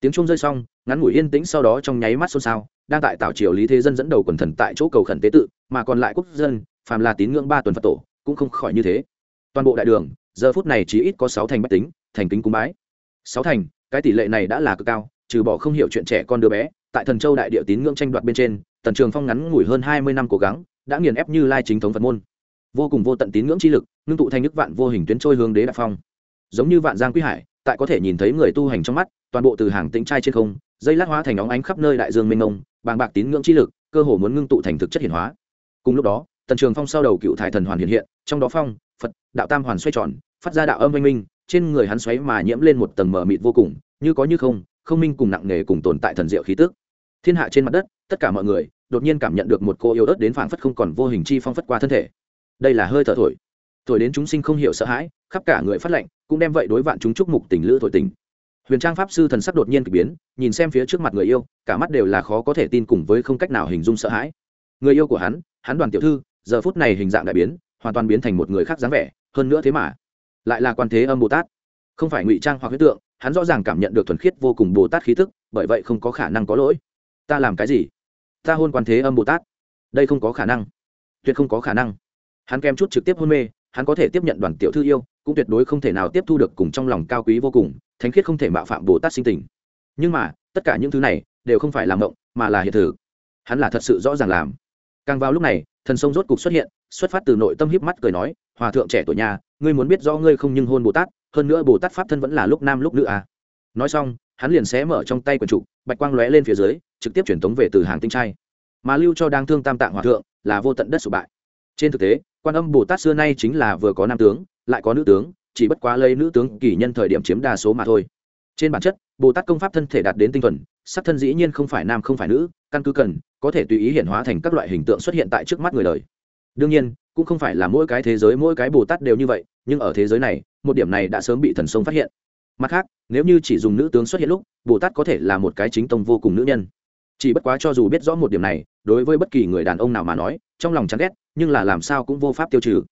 Tiếng chuông rơi xong, ngắn ngủi yên tĩnh sau đó trong nháy mắt xôn xao, đang tại tảo triều lý thế dân dẫn đầu quần thần tại chỗ cầu khẩn tế tự, mà còn lại quốc dân, phàm là tín ngưỡng ba tuần phật tổ, cũng không khỏi như thế. Toàn bộ đại đường, giờ phút này chỉ ít có sáu thành bách tính, thành kính cúng bái. Sáu thành, cái tỷ lệ này đã là cực cao trừ bỏ không hiểu chuyện trẻ con đứa bé, tại thần châu đại địa tín ngưỡng tranh đoạt bên trên, tần trường phong ngắn ngủi hơn hai mươi năm cố gắng, đã nghiền ép như lai chính thống phật môn. Vô cùng vô tận tín ngưỡng chi lực, ngưng tụ thành nước vạn vô hình tuyến trôi hướng đế đại phong. Giống như vạn giang quý hải, tại có thể nhìn thấy người tu hành trong mắt, toàn bộ từ hàng tĩnh trai trên không, dây lát hóa thành óng ánh khắp nơi đại dương mênh mông, bàng bạc tín ngưỡng chi lực, cơ hồ muốn ngưng tụ thành thực chất hiển hóa. Cùng lúc đó, tần trường phong sau đầu cựu thải thần hoàn hiện hiện, trong đó phong, phật, đạo tam hoàn xoay tròn, phát ra đạo âm oanh minh, trên người hắn xoáy mà nhiễm lên một tầng mờ mịt vô cùng, như có như không không minh cùng nặng nề cùng tồn tại thần diệu khí tức. Thiên hạ trên mặt đất, tất cả mọi người đột nhiên cảm nhận được một cô yêu ớt đến phảng phất không còn vô hình chi phong phất qua thân thể. Đây là hơi thở thổi. Thổi đến chúng sinh không hiểu sợ hãi, khắp cả người phát lệnh cũng đem vậy đối vạn chúng chúc mục tình lữ thổi tình huyền trang pháp sư thần sắc đột nhiên k ỳ biến, nhìn xem phía trước mặt người yêu, cả mắt đều là khó có thể tin cùng với không cách nào hình dung sợ hãi. Người yêu của hắn hắn đoàn tiểu thư, giờ phút này hình dạng đại biến, hoàn toàn biến thành một người khác dáng vẻ, hơn nữa thế mà, lại là quan thế âm bồ tát. Không phải ngụy trang hoặc huyết tượng hắn rõ ràng cảm nhận được thuần khiết vô cùng bồ tát khí thức bởi vậy không có khả năng có lỗi. Ta làm cái gì? Ta hôn quan thế âm bồ tát. Đây không có khả năng. Tuyệt không có khả năng. Hắn kèm chút trực tiếp hôn mê, hắn có thể tiếp nhận đoàn tiểu thư yêu, cũng tuyệt đối không thể nào tiếp thu được cùng trong lòng cao quý vô cùng, thánh khiết không thể mạo phạm bồ tát sinh tình. Nhưng mà, tất cả những thứ này đều không phải làm mộng, mà là hiện thực. Hắn là thật sự rõ ràng làm. Càng vào lúc này, thần sông rốt cục xuất hiện, xuất phát từ nội tâm híp mắt cười nói, hòa thượng trẻ tuổi nhà, ngươi muốn biết do ngươi không nhưng hôn bồ tát hơn nữa bồ tát pháp thân vẫn là lúc nam lúc nữ à. nói xong, hắn liền xé mở trong tay quần trụ, bạch quang lóe lên phía dưới, trực tiếp chuyển tống về từ hàng tinh trai. Mà lưu cho đang thương tam tạng hòa thượng là vô tận đất sụp bại. Trên thực tế, quan âm bồ tát xưa nay chính là vừa có nam tướng, lại có nữ tướng, chỉ bất quá lấy nữ tướng kỳ nhân thời điểm chiếm đa số mà thôi. Trên bản chất, bồ tát công pháp thân thể đạt đến tinh thuần, sắc thân dĩ nhiên không phải nam không phải nữ, căn cứ cần, có thể tùy ý hiện hóa thành các loại hình tượng xuất hiện tại trước mắt người đời. Đương nhiên, cũng không phải là mỗi cái thế giới, mỗi cái bồ tát đều như vậy nhưng ở thế giới này, một điểm này đã sớm bị thần sông phát hiện. Mặt khác, nếu như chỉ dùng nữ tướng xuất hiện lúc, bồ tát có thể là một cái chính tông vô cùng nữ nhân. Chỉ bất quá cho dù biết rõ một điểm này, đối với bất kỳ người đàn ông nào mà nói, trong lòng chán ghét, nhưng là làm sao cũng vô pháp tiêu trừ.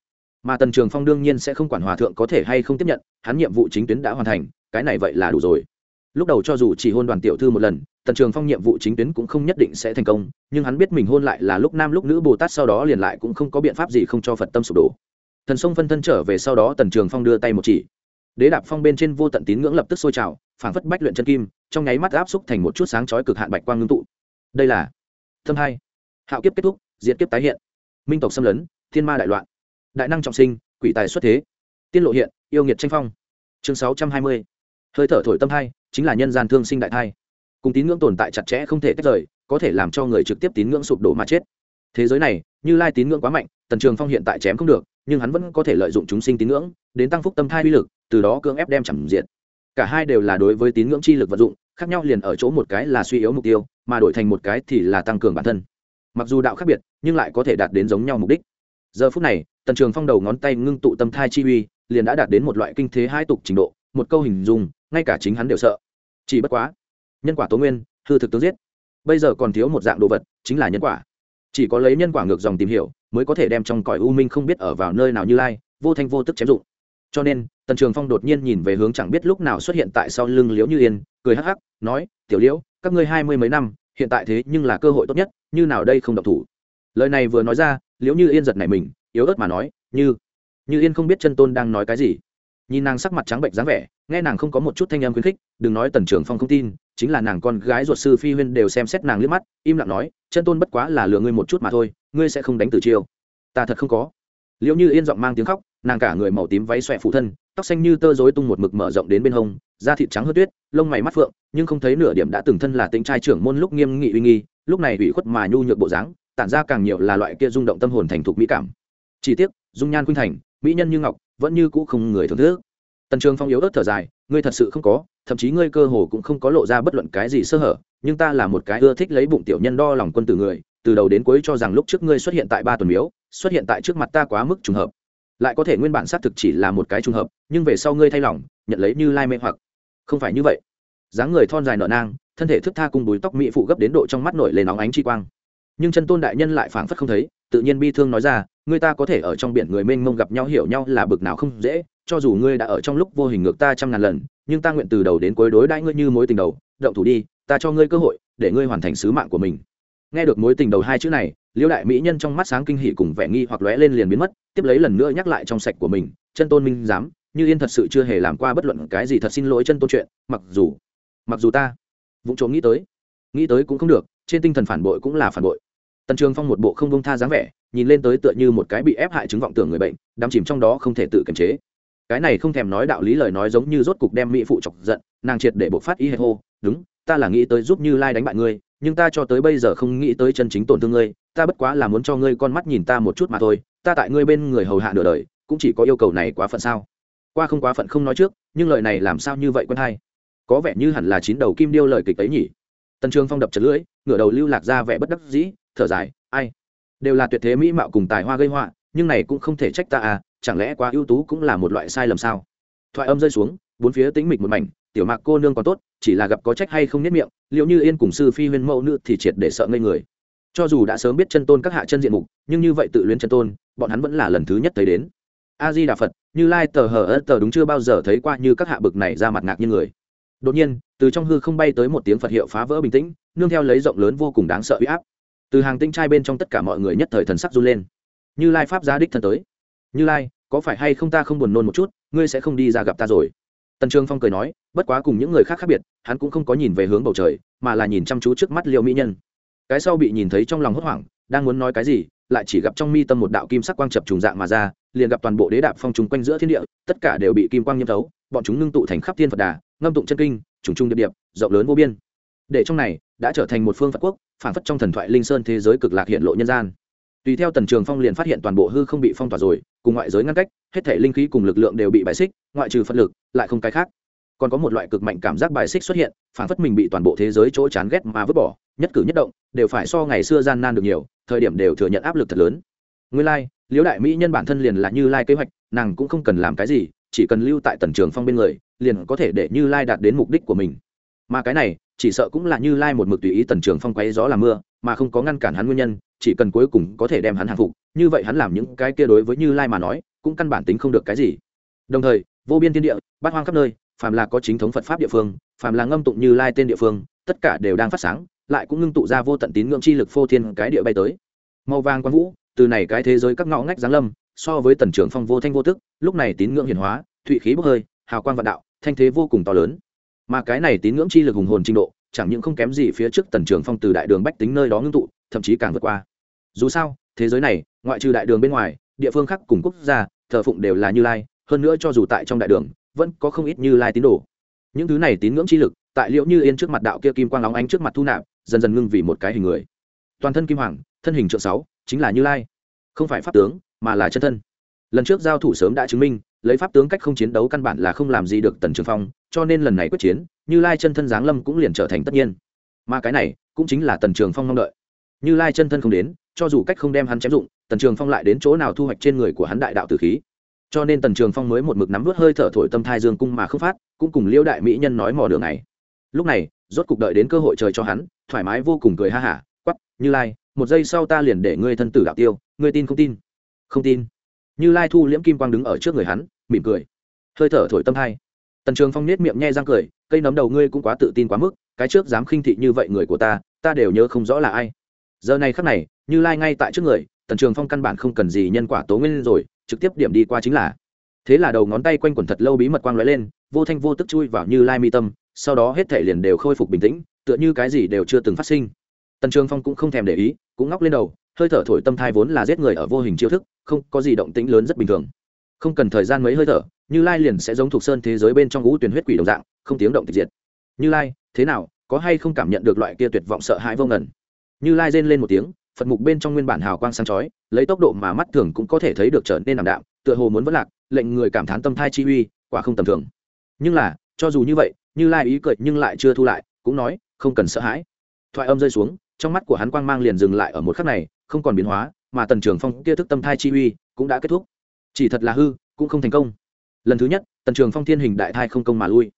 Mà tần trường phong đương nhiên sẽ không quản hòa thượng có thể hay không tiếp nhận, hắn nhiệm vụ chính tuyến đã hoàn thành, cái này vậy là đủ rồi. Lúc đầu cho dù chỉ hôn đoàn tiểu thư một lần, tần trường phong nhiệm vụ chính tuyến cũng không nhất định sẽ thành công, nhưng hắn biết mình hôn lại là lúc nam lúc nữ bồ tát sau đó liền lại cũng không có biện pháp gì không cho phật tâm sụp đổ thần sông phân thân trở về sau đó tần trường phong đưa tay một chỉ. Đế đạp phong bên trên vô tận tín ngưỡng lập tức sôi trào, phảng phất bách luyện chân kim, trong nháy mắt áp xúc thành một chút sáng chói cực hạn bạch quang ngưng tụ. Đây là thâm hai. Hạo kiếp kết thúc diễn kiếp tái hiện. Minh tộc xâm lấn, thiên ma đại loạn. Đại năng trọng sinh, quỷ tài xuất thế. Tiên lộ hiện, yêu nghiệt tranh phong. Chương sáu trăm hai mươi. Hơi thở thổi tâm hai chính là nhân gian thương sinh đại thai. Cùng tín ngưỡng tồn tại chặt chẽ không thể tách rời, có thể làm cho người trực tiếp tín ngưỡng sụp đổ mà chết. Thế giới này, như lai tín ngưỡng quá mạnh, tần trường phong hiện tại chém không được nhưng hắn vẫn có thể lợi dụng chúng sinh tín ngưỡng, đến tăng phúc tâm thai uy lực, từ đó cưỡng ép đem chẳng diện cả hai đều là đối với tín ngưỡng chi lực vận dụng, khác nhau liền ở chỗ một cái là suy yếu mục tiêu, mà đổi thành một cái thì là tăng cường bản thân. Mặc dù đạo khác biệt, nhưng lại có thể đạt đến giống nhau mục đích. Giờ phút này, tần trường phong đầu ngón tay ngưng tụ tâm thai chi uy, liền đã đạt đến một loại kinh thế hai tục trình độ, một câu hình dung, ngay cả chính hắn đều sợ. Chỉ bất quá, nhân quả tố nguyên, hư thực tướng giết. Bây giờ còn thiếu một dạng đồ vật, chính là nhân quả chỉ có lấy nhân quả ngược dòng tìm hiểu mới có thể đem trong cõi u minh không biết ở vào nơi nào như lai, vô thanh vô tức chém dụng. Cho nên, tần trường phong đột nhiên nhìn về hướng chẳng biết lúc nào xuất hiện tại sau lưng liễu như yên, cười hắc hắc, nói, tiểu liễu, các ngươi hai mươi mấy năm, hiện tại thế nhưng là cơ hội tốt nhất, như nào đây không độc thủ? Lời này vừa nói ra, liễu như yên giật này mình, yếu ớt mà nói, như như yên không biết chân tôn đang nói cái gì. Nhìn nàng sắc mặt trắng bệnh dáng vẻ, nghe nàng không có một chút thanh âm khuyến khích, đừng nói tần trường phong không tin chính là nàng con gái ruột sư phi huyên đều xem xét nàng liếc mắt, im lặng nói, chân tôn bất quá là lừa ngươi một chút mà thôi, ngươi sẽ không đánh từ chiêu. Ta thật không có. Liệu như yên giọng mang tiếng khóc, nàng cả người màu tím váy xòe phụ thân, tóc xanh như tơ rối tung một mực mở rộng đến bên hông, da thịt trắng hơn tuyết, lông mày mắt phượng, nhưng không thấy nửa điểm đã từng thân là tính trai trưởng môn lúc nghiêm nghị uy nghi, lúc này ủy khuất mà nhu nhược bộ dáng, tản ra càng nhiều là loại kia rung động tâm hồn thành thục mỹ cảm. Chỉ tiếc, dung nhan khuynh thành, mỹ nhân như ngọc, vẫn như cũ không người thưởng thức tần trường phong yếu ớt thở dài, ngươi thật sự không có, thậm chí ngươi cơ hồ cũng không có lộ ra bất luận cái gì sơ hở, nhưng ta là một cái ưa thích lấy bụng tiểu nhân đo lòng quân tử người, từ đầu đến cuối cho rằng lúc trước ngươi xuất hiện tại ba tuần miếu, xuất hiện tại trước mặt ta quá mức trùng hợp. Lại có thể nguyên bản xác thực chỉ là một cái trùng hợp, nhưng về sau ngươi thay lòng, nhận lấy như lai mê hoặc. Không phải như vậy. Dáng người thon dài nợ nang, thân thể thức tha cùng bùi tóc mỹ phụ gấp đến độ trong mắt nổi lên óng ánh chi quang. Nhưng chân tôn đại nhân lại phảng phất không thấy tự nhiên bi thương nói ra người ta có thể ở trong biển người mênh mông gặp nhau, hiểu nhau là bực nào không dễ, cho dù ngươi đã ở trong lúc vô hình ngược ta trăm ngàn lần, nhưng ta nguyện từ đầu đến cuối đối đãi ngươi như mối tình đầu, động thủ đi, ta cho ngươi cơ hội, để ngươi hoàn thành sứ mạng của mình. Nghe được mối tình đầu hai chữ này liễu đại mỹ nhân trong mắt sáng kinh hỉ cùng vẻ nghi hoặc lóe lên liền biến mất, tiếp lấy lần nữa nhắc lại trong sạch của mình, chân tôn minh dám như yên thật sự chưa hề làm qua bất luận cái gì thật xin lỗi chân tôn chuyện, mặc dù mặc dù ta, vụng trộm nghĩ tới nghĩ tới cũng không được, trên tinh thần phản bội cũng là phản bội tần trường phong một bộ không bông tha dáng vẻ, nhìn lên tới tựa như một cái bị ép hại chứng vọng tưởng người bệnh, đắm chìm trong đó không thể tự kiềm chế. Cái này không thèm nói đạo lý lời nói giống như rốt cục đem mỹ phụ chọc giận, nàng triệt để bộc phát ý hệ hô, đúng, ta là nghĩ tới giúp như lai đánh bại ngươi, nhưng ta cho tới bây giờ không nghĩ tới chân chính tổn thương ngươi, ta bất quá là muốn cho ngươi con mắt nhìn ta một chút mà thôi, ta tại ngươi bên người hầu hạ nửa đời, cũng chỉ có yêu cầu này quá phận sao? Qua không quá phận không nói trước, nhưng lời này làm sao như vậy quân hay? Có vẻ như hẳn là chín đầu kim điêu lời kịch ấy nhỉ. Tần trường phong đập chật lưỡi, ngửa đầu lưu lạc ra vẻ bất đắc dĩ thở dài, ai? Đều là tuyệt thế mỹ mạo cùng tài hoa gây họa, nhưng này cũng không thể trách ta à chẳng lẽ quá ưu tú cũng là một loại sai lầm sao? Thoại âm rơi xuống, bốn phía tĩnh mịch một mảnh, tiểu mạc cô nương còn tốt, chỉ là gặp có trách hay không nhất miệng, liệu như yên cùng sư phi huyên mẫu nữ thì triệt để sợ ngây người. Cho dù đã sớm biết chân tôn các hạ chân diện mục, nhưng như vậy tự luyến chân tôn, bọn hắn vẫn là lần thứ nhất thấy đến. A di đà phật, như lai tờ hờ ớt tờ đúng chưa bao giờ thấy qua như các hạ bực này ra mặt ngạc như người. Đột nhiên, từ trong hư không bay tới một tiếng phật hiệu phá vỡ bình tĩnh, nương theo lấy rộng lớn vô cùng đáng sợ huy áp từ hàng tinh trai bên trong tất cả mọi người nhất thời thần sắc run lên. Như lai pháp giá đích thân tới. Như lai, có phải hay không ta không buồn nôn một chút, ngươi sẽ không đi ra gặp ta rồi? Tần trường phong cười nói, bất quá cùng những người khác khác biệt, hắn cũng không có nhìn về hướng bầu trời, mà là nhìn chăm chú trước mắt liệu mỹ nhân. Cái sau bị nhìn thấy trong lòng hốt hoảng, đang muốn nói cái gì, lại chỉ gặp trong mi tâm một đạo kim sắc quang chập trùng dạng mà ra, liền gặp toàn bộ đế đạp phong trùng quanh giữa thiên địa, tất cả đều bị kim quang nhiễm thấu, bọn chúng ngưng tụ thành khắp thiên phật đà, ngâm tụng chân kinh, trùng trung điệp điệp, rộng lớn vô biên để trong này đã trở thành một phương phật quốc phản phất trong thần thoại linh sơn thế giới cực lạc hiện lộ nhân gian. Tùy theo tần trường phong liền phát hiện toàn bộ hư không bị phong tỏa rồi cùng ngoại giới ngăn cách hết thể linh khí cùng lực lượng đều bị bài xích ngoại trừ phật lực lại không cái khác. Còn có một loại cực mạnh cảm giác bài xích xuất hiện phản phất mình bị toàn bộ thế giới chỗ chán ghét mà vứt bỏ nhất cử nhất động đều phải so ngày xưa gian nan được nhiều thời điểm đều thừa nhận áp lực thật lớn. Nguyên lai、like, liễu đại mỹ nhân bản thân liền là như lai kế hoạch nàng cũng không cần làm cái gì chỉ cần lưu tại tần trường phong bên người liền có thể để như lai đạt đến mục đích của mình. Mà cái này chỉ sợ cũng là như lai một mực tùy ý tần trường phong quấy gió làm mưa, mà không có ngăn cản hắn nguyên nhân, chỉ cần cuối cùng có thể đem hắn hàng phục, như vậy hắn làm những cái kia đối với như lai mà nói, cũng căn bản tính không được cái gì. Đồng thời, vô biên thiên địa, bát hoang khắp nơi, phàm là có chính thống phật pháp địa phương, phàm là ngâm tụng như lai tên địa phương, tất cả đều đang phát sáng, lại cũng ngưng tụ ra vô tận tín ngưỡng chi lực phô thiên cái địa bay tới. Màu vàng quang vũ, từ này cái thế giới các ngõ ngách giáng lâm, so với tần trưởng phong vô thanh vô tức, lúc này tín ngưỡng hiển hóa, thụy khí bốc hơi, hào quang vạn đạo, thanh thế vô cùng to lớn mà cái này tín ngưỡng chi lực hùng hồn trình độ, chẳng những không kém gì phía trước tần trường phong từ đại đường bách tính nơi đó ngưng tụ, thậm chí càng vượt qua. Dù sao, thế giới này, ngoại trừ đại đường bên ngoài, địa phương khác cùng quốc gia, thờ phụng đều là như lai, hơn nữa cho dù tại trong đại đường, vẫn có không ít như lai tín đồ. Những thứ này tín ngưỡng chi lực, tại liệu như yên trước mặt đạo kia kim quang lóng ánh trước mặt thu nạp, dần dần ngưng vì một cái hình người. Toàn thân kim hoàng, thân hình trượng sáu, chính là như lai. Không phải pháp tướng, mà là chân thân. Lần trước giao thủ sớm đã chứng minh lấy pháp tướng cách không chiến đấu căn bản là không làm gì được tần trường phong, cho nên lần này quyết chiến, như lai chân thân giáng lâm cũng liền trở thành tất nhiên. Mà cái này cũng chính là tần trường phong mong đợi. Như lai chân thân không đến, cho dù cách không đem hắn chém dụng, tần trường phong lại đến chỗ nào thu hoạch trên người của hắn đại đạo tử khí. Cho nên tần trường phong mới một mực nắm vớt hơi thở thổi tâm thai dương cung mà không phát, cũng cùng liêu đại mỹ nhân nói mò đường này. Lúc này, rốt cục đợi đến cơ hội trời cho hắn, thoải mái vô cùng cười ha hả quắp như lai, một giây sau ta liền để ngươi thân tử đạo tiêu, ngươi tin không tin? Không tin. Như lai thu liễm kim quang đứng ở trước người hắn mỉm cười. Hơi thở thổi tâm hai. Tần trường phong nết miệng nhe răng cười, cây nấm đầu ngươi cũng quá tự tin quá mức, cái trước dám khinh thị như vậy người của ta ta đều nhớ không rõ là ai. Giờ này khắc này, như lai ngay tại trước người, tần trường phong căn bản không cần gì nhân quả tố nguyên rồi, trực tiếp điểm đi qua chính là. Thế là đầu ngón tay quanh quẩn thật lâu bí mật quang lóe lên, vô thanh vô tức chui vào như lai mi tâm, sau đó hết thể liền đều khôi phục bình tĩnh, tựa như cái gì đều chưa từng phát sinh. Tần trường phong cũng không thèm để ý, cũng ngóc lên đầu, hơi thở thổi tâm thai vốn là giết người ở vô hình chiêu thức, không có gì động tĩnh lớn rất bình thường không cần thời gian mấy hơi thở, như lai liền sẽ giống thuộc sơn thế giới bên trong ngũ tuyển huyết quỷ đồng dạng, không tiếng động tịch diệt. Như lai, thế nào, có hay không cảm nhận được loại kia tuyệt vọng sợ hãi vô ngần? Như lai rên lên một tiếng, phật mục bên trong nguyên bản hào quang sáng chói, lấy tốc độ mà mắt thường cũng có thể thấy được trở nên nằm đạm, tựa hồ muốn vất lạc, lệnh người cảm thán tâm thai chi uy, quả không tầm thường. Nhưng là, cho dù như vậy, như lai ý cười nhưng lại chưa thu lại, cũng nói, không cần sợ hãi. Thoại âm rơi xuống, trong mắt của hắn quang mang liền dừng lại ở một khắc này, không còn biến hóa, mà tần trường phong kia thức tâm thai chi uy cũng đã kết thúc chỉ thật là hư, cũng không thành công. Lần thứ nhất, tần trường phong thiên hình đại thai không công mà lui.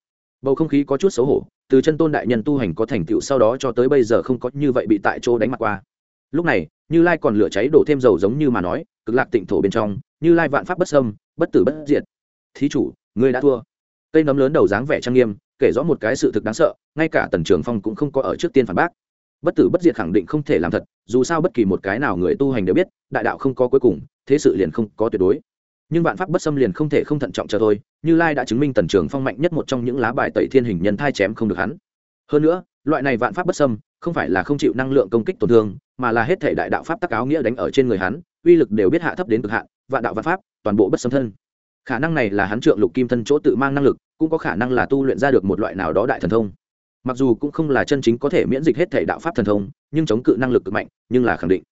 Bầu không khí có chút xấu hổ, từ chân tôn đại nhân tu hành có thành tựu sau đó cho tới bây giờ không có như vậy bị tại chỗ đánh mặt qua. Lúc này, như lai còn lửa cháy đổ thêm dầu giống như mà nói, cực lạc tịnh thổ bên trong, như lai vạn pháp bất sâm bất tử bất diệt. Thí chủ, ngươi đã thua. Cây nấm lớn đầu dáng vẻ trang nghiêm, kể rõ một cái sự thực đáng sợ, ngay cả tần trường phong cũng không có ở trước tiên phản bác. Bất tử bất diệt khẳng định không thể làm thật, dù sao bất kỳ một cái nào người tu hành đều biết, đại đạo không có cuối cùng, thế sự liền không có tuyệt đối nhưng vạn pháp bất xâm liền không thể không thận trọng chờ thôi, như lai đã chứng minh tần trường phong mạnh nhất một trong những lá bài tẩy thiên hình nhân thai chém không được hắn. Hơn nữa, loại này vạn pháp bất xâm không phải là không chịu năng lượng công kích tổn thương, mà là hết thể đại đạo pháp tắc áo nghĩa đánh ở trên người hắn, uy lực đều biết hạ thấp đến cực hạn, vạn đạo vạn pháp, toàn bộ bất xâm thân. Khả năng này là hắn trượng lục kim thân chỗ tự mang năng lực, cũng có khả năng là tu luyện ra được một loại nào đó đại thần thông. Mặc dù cũng không là chân chính có thể miễn dịch hết thể đạo pháp thần thông, nhưng chống cự năng lực cực mạnh, nhưng là khẳng định.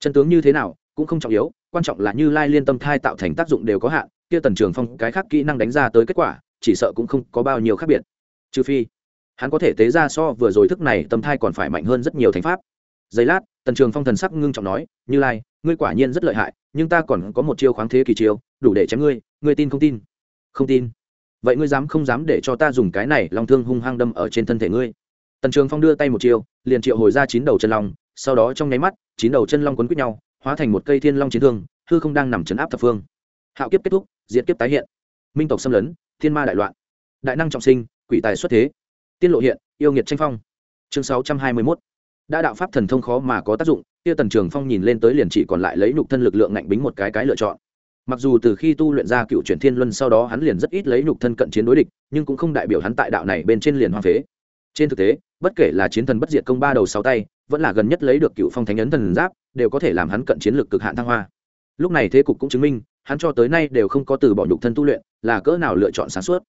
Chân tướng như thế nào, cũng không trọng yếu quan trọng là như lai liên tâm thai tạo thành tác dụng đều có hạn, kia tần trường phong cái khác kỹ năng đánh ra tới kết quả, chỉ sợ cũng không có bao nhiêu khác biệt. Trừ phi, hắn có thể tế ra so vừa rồi thức này tâm thai còn phải mạnh hơn rất nhiều thánh pháp. Giây lát, tần trường phong thần sắc ngưng trọng nói, như lai, ngươi quả nhiên rất lợi hại, nhưng ta còn có một chiêu khoáng thế kỳ chiêu, đủ để chém ngươi ngươi tin không tin? Không tin. Vậy ngươi dám không dám để cho ta dùng cái này long thương hung hăng đâm ở trên thân thể ngươi? Tần trường phong đưa tay một chiêu, liền triệu hồi ra chín đầu chân long, sau đó trong nháy mắt, chín đầu chân long quấn quýt nhau hóa thành một cây thiên long chiến thương, hư không đang nằm chấn áp thập phương. Hạo kiếp kết thúc diễn kiếp tái hiện. Minh tộc xâm lấn, thiên ma đại loạn. Đại năng trọng sinh, quỷ tài xuất thế. Tiên lộ hiện, yêu nghiệt tranh phong. Chương sáu trăm hai mươi mốt. Đã đạo pháp thần thông khó mà có tác dụng, kia tần trường phong nhìn lên tới liền chỉ còn lại lấy nhục thân lực lượng ngạnh bính một cái cái lựa chọn. Mặc dù từ khi tu luyện ra cựu chuyển thiên luân sau đó hắn liền rất ít lấy nhục thân cận chiến đối địch, nhưng cũng không đại biểu hắn tại đạo này bên trên liền hoa phế. Trên thực tế, bất kể là chiến thần bất diệt công ba đầu sáu tay vẫn là gần nhất lấy được cựu phong thánh ấn thần giáp, đều có thể làm hắn cận chiến lực cực hạn thăng hoa. Lúc này thế cục cũng chứng minh, hắn cho tới nay đều không có từ bỏ nhục thân tu luyện, là cỡ nào lựa chọn sáng suốt.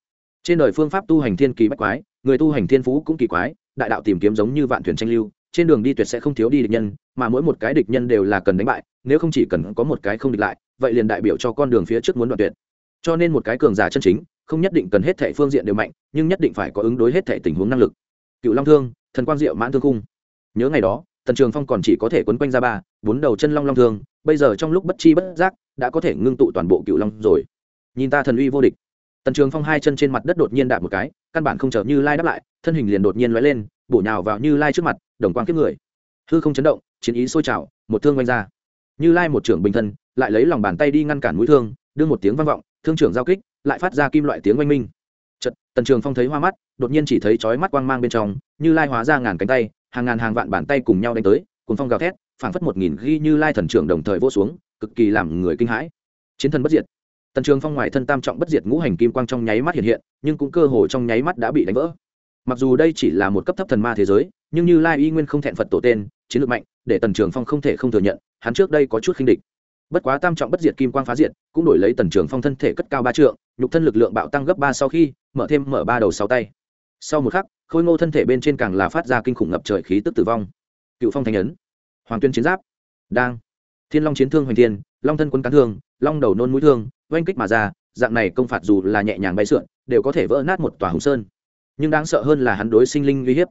Trên đời phương pháp tu hành thiên kỳ bách quái, người tu hành thiên phú cũng kỳ quái, đại đạo tìm kiếm giống như vạn thuyền tranh lưu, trên đường đi tuyệt sẽ không thiếu đi địch nhân, mà mỗi một cái địch nhân đều là cần đánh bại, nếu không chỉ cần có một cái không địch lại, vậy liền đại biểu cho con đường phía trước muốn đoạn tuyệt. Cho nên một cái cường giả chân chính, không nhất định cần hết thể phương diện đều mạnh, nhưng nhất định phải có ứng đối hết thể tình huống năng lực. Cựu long thương, thần quang diệu mãn thương cung nhớ ngày đó, tần trường phong còn chỉ có thể quấn quanh ra ba, bốn đầu chân long long thương, bây giờ trong lúc bất chi bất giác, đã có thể ngưng tụ toàn bộ cựu long rồi. Nhìn ta thần uy vô địch. Tần trường phong hai chân trên mặt đất đột nhiên đạp một cái, căn bản không chờ như lai đáp lại, thân hình liền đột nhiên l lên, bổ nhào vào như lai trước mặt, đồng quang kiếp người. Hư không chấn động, chiến ý sôi trào, một thương oanh ra. Như lai một trưởng bình thân, lại lấy lòng bàn tay đi ngăn cản mũi thương, đưa một tiếng vang vọng, thương trưởng giao kích, lại phát ra kim loại tiếng oanh minh. Chật tần trường phong thấy hoa mắt, đột nhiên chỉ thấy chói mắt quang mang bên trong, như lai hóa ra ngàn cánh tay hàng ngàn hàng vạn bàn tay cùng nhau đánh tới cùng phong gào thét, phảng phất một nghìn ghi như lai thần trưởng đồng thời vô xuống, cực kỳ làm người kinh hãi. Chiến thần bất diệt. Tần trường phong ngoài thân tam trọng bất diệt ngũ hành kim quang trong nháy mắt hiện hiện, nhưng cũng cơ hồ trong nháy mắt đã bị đánh vỡ. Mặc dù đây chỉ là một cấp thấp thần ma thế giới, nhưng như lai y nguyên không thẹn phật tổ tên, chiến lược mạnh, để tần trường phong không thể không thừa nhận, hắn trước đây có chút khinh địch. Bất quá tam trọng bất diệt kim quang phá diệt, cũng đổi lấy tần trường phong thân thể cất cao ba trượng, nhục thân lực lượng bạo tăng gấp ba sau khi, mở thêm mở ba đầu sáu tay. Sau một khắc khôi ngô thân thể bên trên càng là phát ra kinh khủng ngập trời khí tức tử vong. Cựu phong thanh ấn, hoàng tuyên chiến giáp, đang, thiên long chiến thương hoành thiên, long thân quân cán thương, long đầu nôn mũi thương, oanh kích mà ra, dạng này công phạt dù là nhẹ nhàng bay sượn, đều có thể vỡ nát một tòa hùng sơn. Nhưng đáng sợ hơn là hắn đối sinh linh uy hiếp.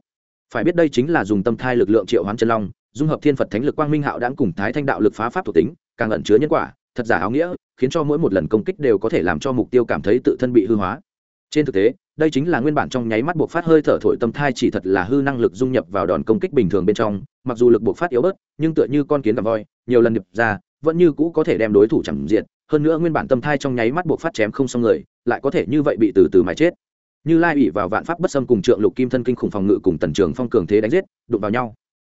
Phải biết đây chính là dùng tâm thai lực lượng triệu hoán chân long, dung hợp thiên phật thánh lực quang minh hạo đãng cùng thái thanh đạo lực phá pháp thuộc tính, càng ẩn chứa nhân quả, thật giả áo nghĩa, khiến cho mỗi một lần công kích đều có thể làm cho mục tiêu cảm thấy tự thân bị hư hóa trên thực tế, đây chính là nguyên bản trong nháy mắt buộc phát hơi thở thổi tâm thai chỉ thật là hư năng lực dung nhập vào đòn công kích bình thường bên trong, mặc dù lực buộc phát yếu bớt, nhưng tựa như con kiến cầm voi, nhiều lần điệp ra, vẫn như cũ có thể đem đối thủ chẳng diện. Hơn nữa nguyên bản tâm thai trong nháy mắt buộc phát chém không xong người, lại có thể như vậy bị từ từ mà chết. Như lai ủy vào vạn pháp bất xâm cùng trượng lục kim thân kinh khủng phòng ngự cùng tần trường phong cường thế đánh giết, đụng vào nhau.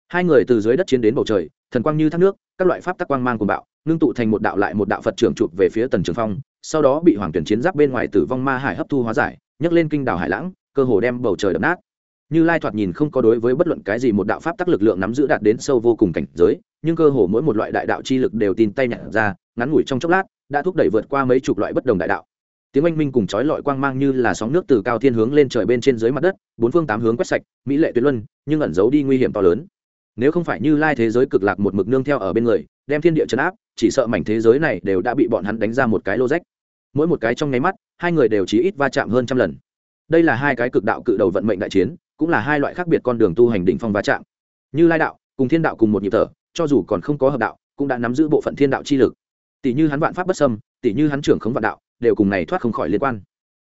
Hai người từ dưới đất chiến đến bầu trời, thần quang như thác nước, các loại pháp tắc quang mang cùng bạo, ngưng tụ thành một đạo lại một đạo phật trưởng chụp về phía tần trường phong sau đó bị hoàng tuyển chiến giáp bên ngoài tử vong ma hải hấp thu hóa giải, nhấc lên kinh đảo hải lãng, cơ hồ đem bầu trời đập nát. Như lai thoạt nhìn không có đối với bất luận cái gì một đạo pháp tắc lực lượng nắm giữ đạt đến sâu vô cùng cảnh giới, nhưng cơ hồ mỗi một loại đại đạo chi lực đều tin tay nhặt ra, ngắn ngủi trong chốc lát, đã thúc đẩy vượt qua mấy chục loại bất đồng đại đạo. Tiếng oanh minh cùng chói lọi quang mang như là sóng nước từ cao thiên hướng lên trời bên trên dưới mặt đất, bốn phương tám hướng quét sạch, mỹ lệ tuyệt luân, nhưng ẩn giấu đi nguy hiểm to lớn. Nếu không phải như lai thế giới cực lạc một mực nương theo ở bên người, đem thiên địa chấn áp chỉ sợ mảnh thế giới này đều đã bị bọn hắn đánh ra một cái lô rách mỗi một cái trong nháy mắt, hai người đều chỉ ít va chạm hơn trăm lần. Đây là hai cái cực đạo cự đầu vận mệnh đại chiến, cũng là hai loại khác biệt con đường tu hành đỉnh phong va chạm. Như lai đạo, cùng thiên đạo cùng một nhịp thở, cho dù còn không có hợp đạo, cũng đã nắm giữ bộ phận thiên đạo chi lực. Tỷ như hắn vạn pháp bất sâm tỷ như hắn trưởng khống vạn đạo, đều cùng này thoát không khỏi liên quan.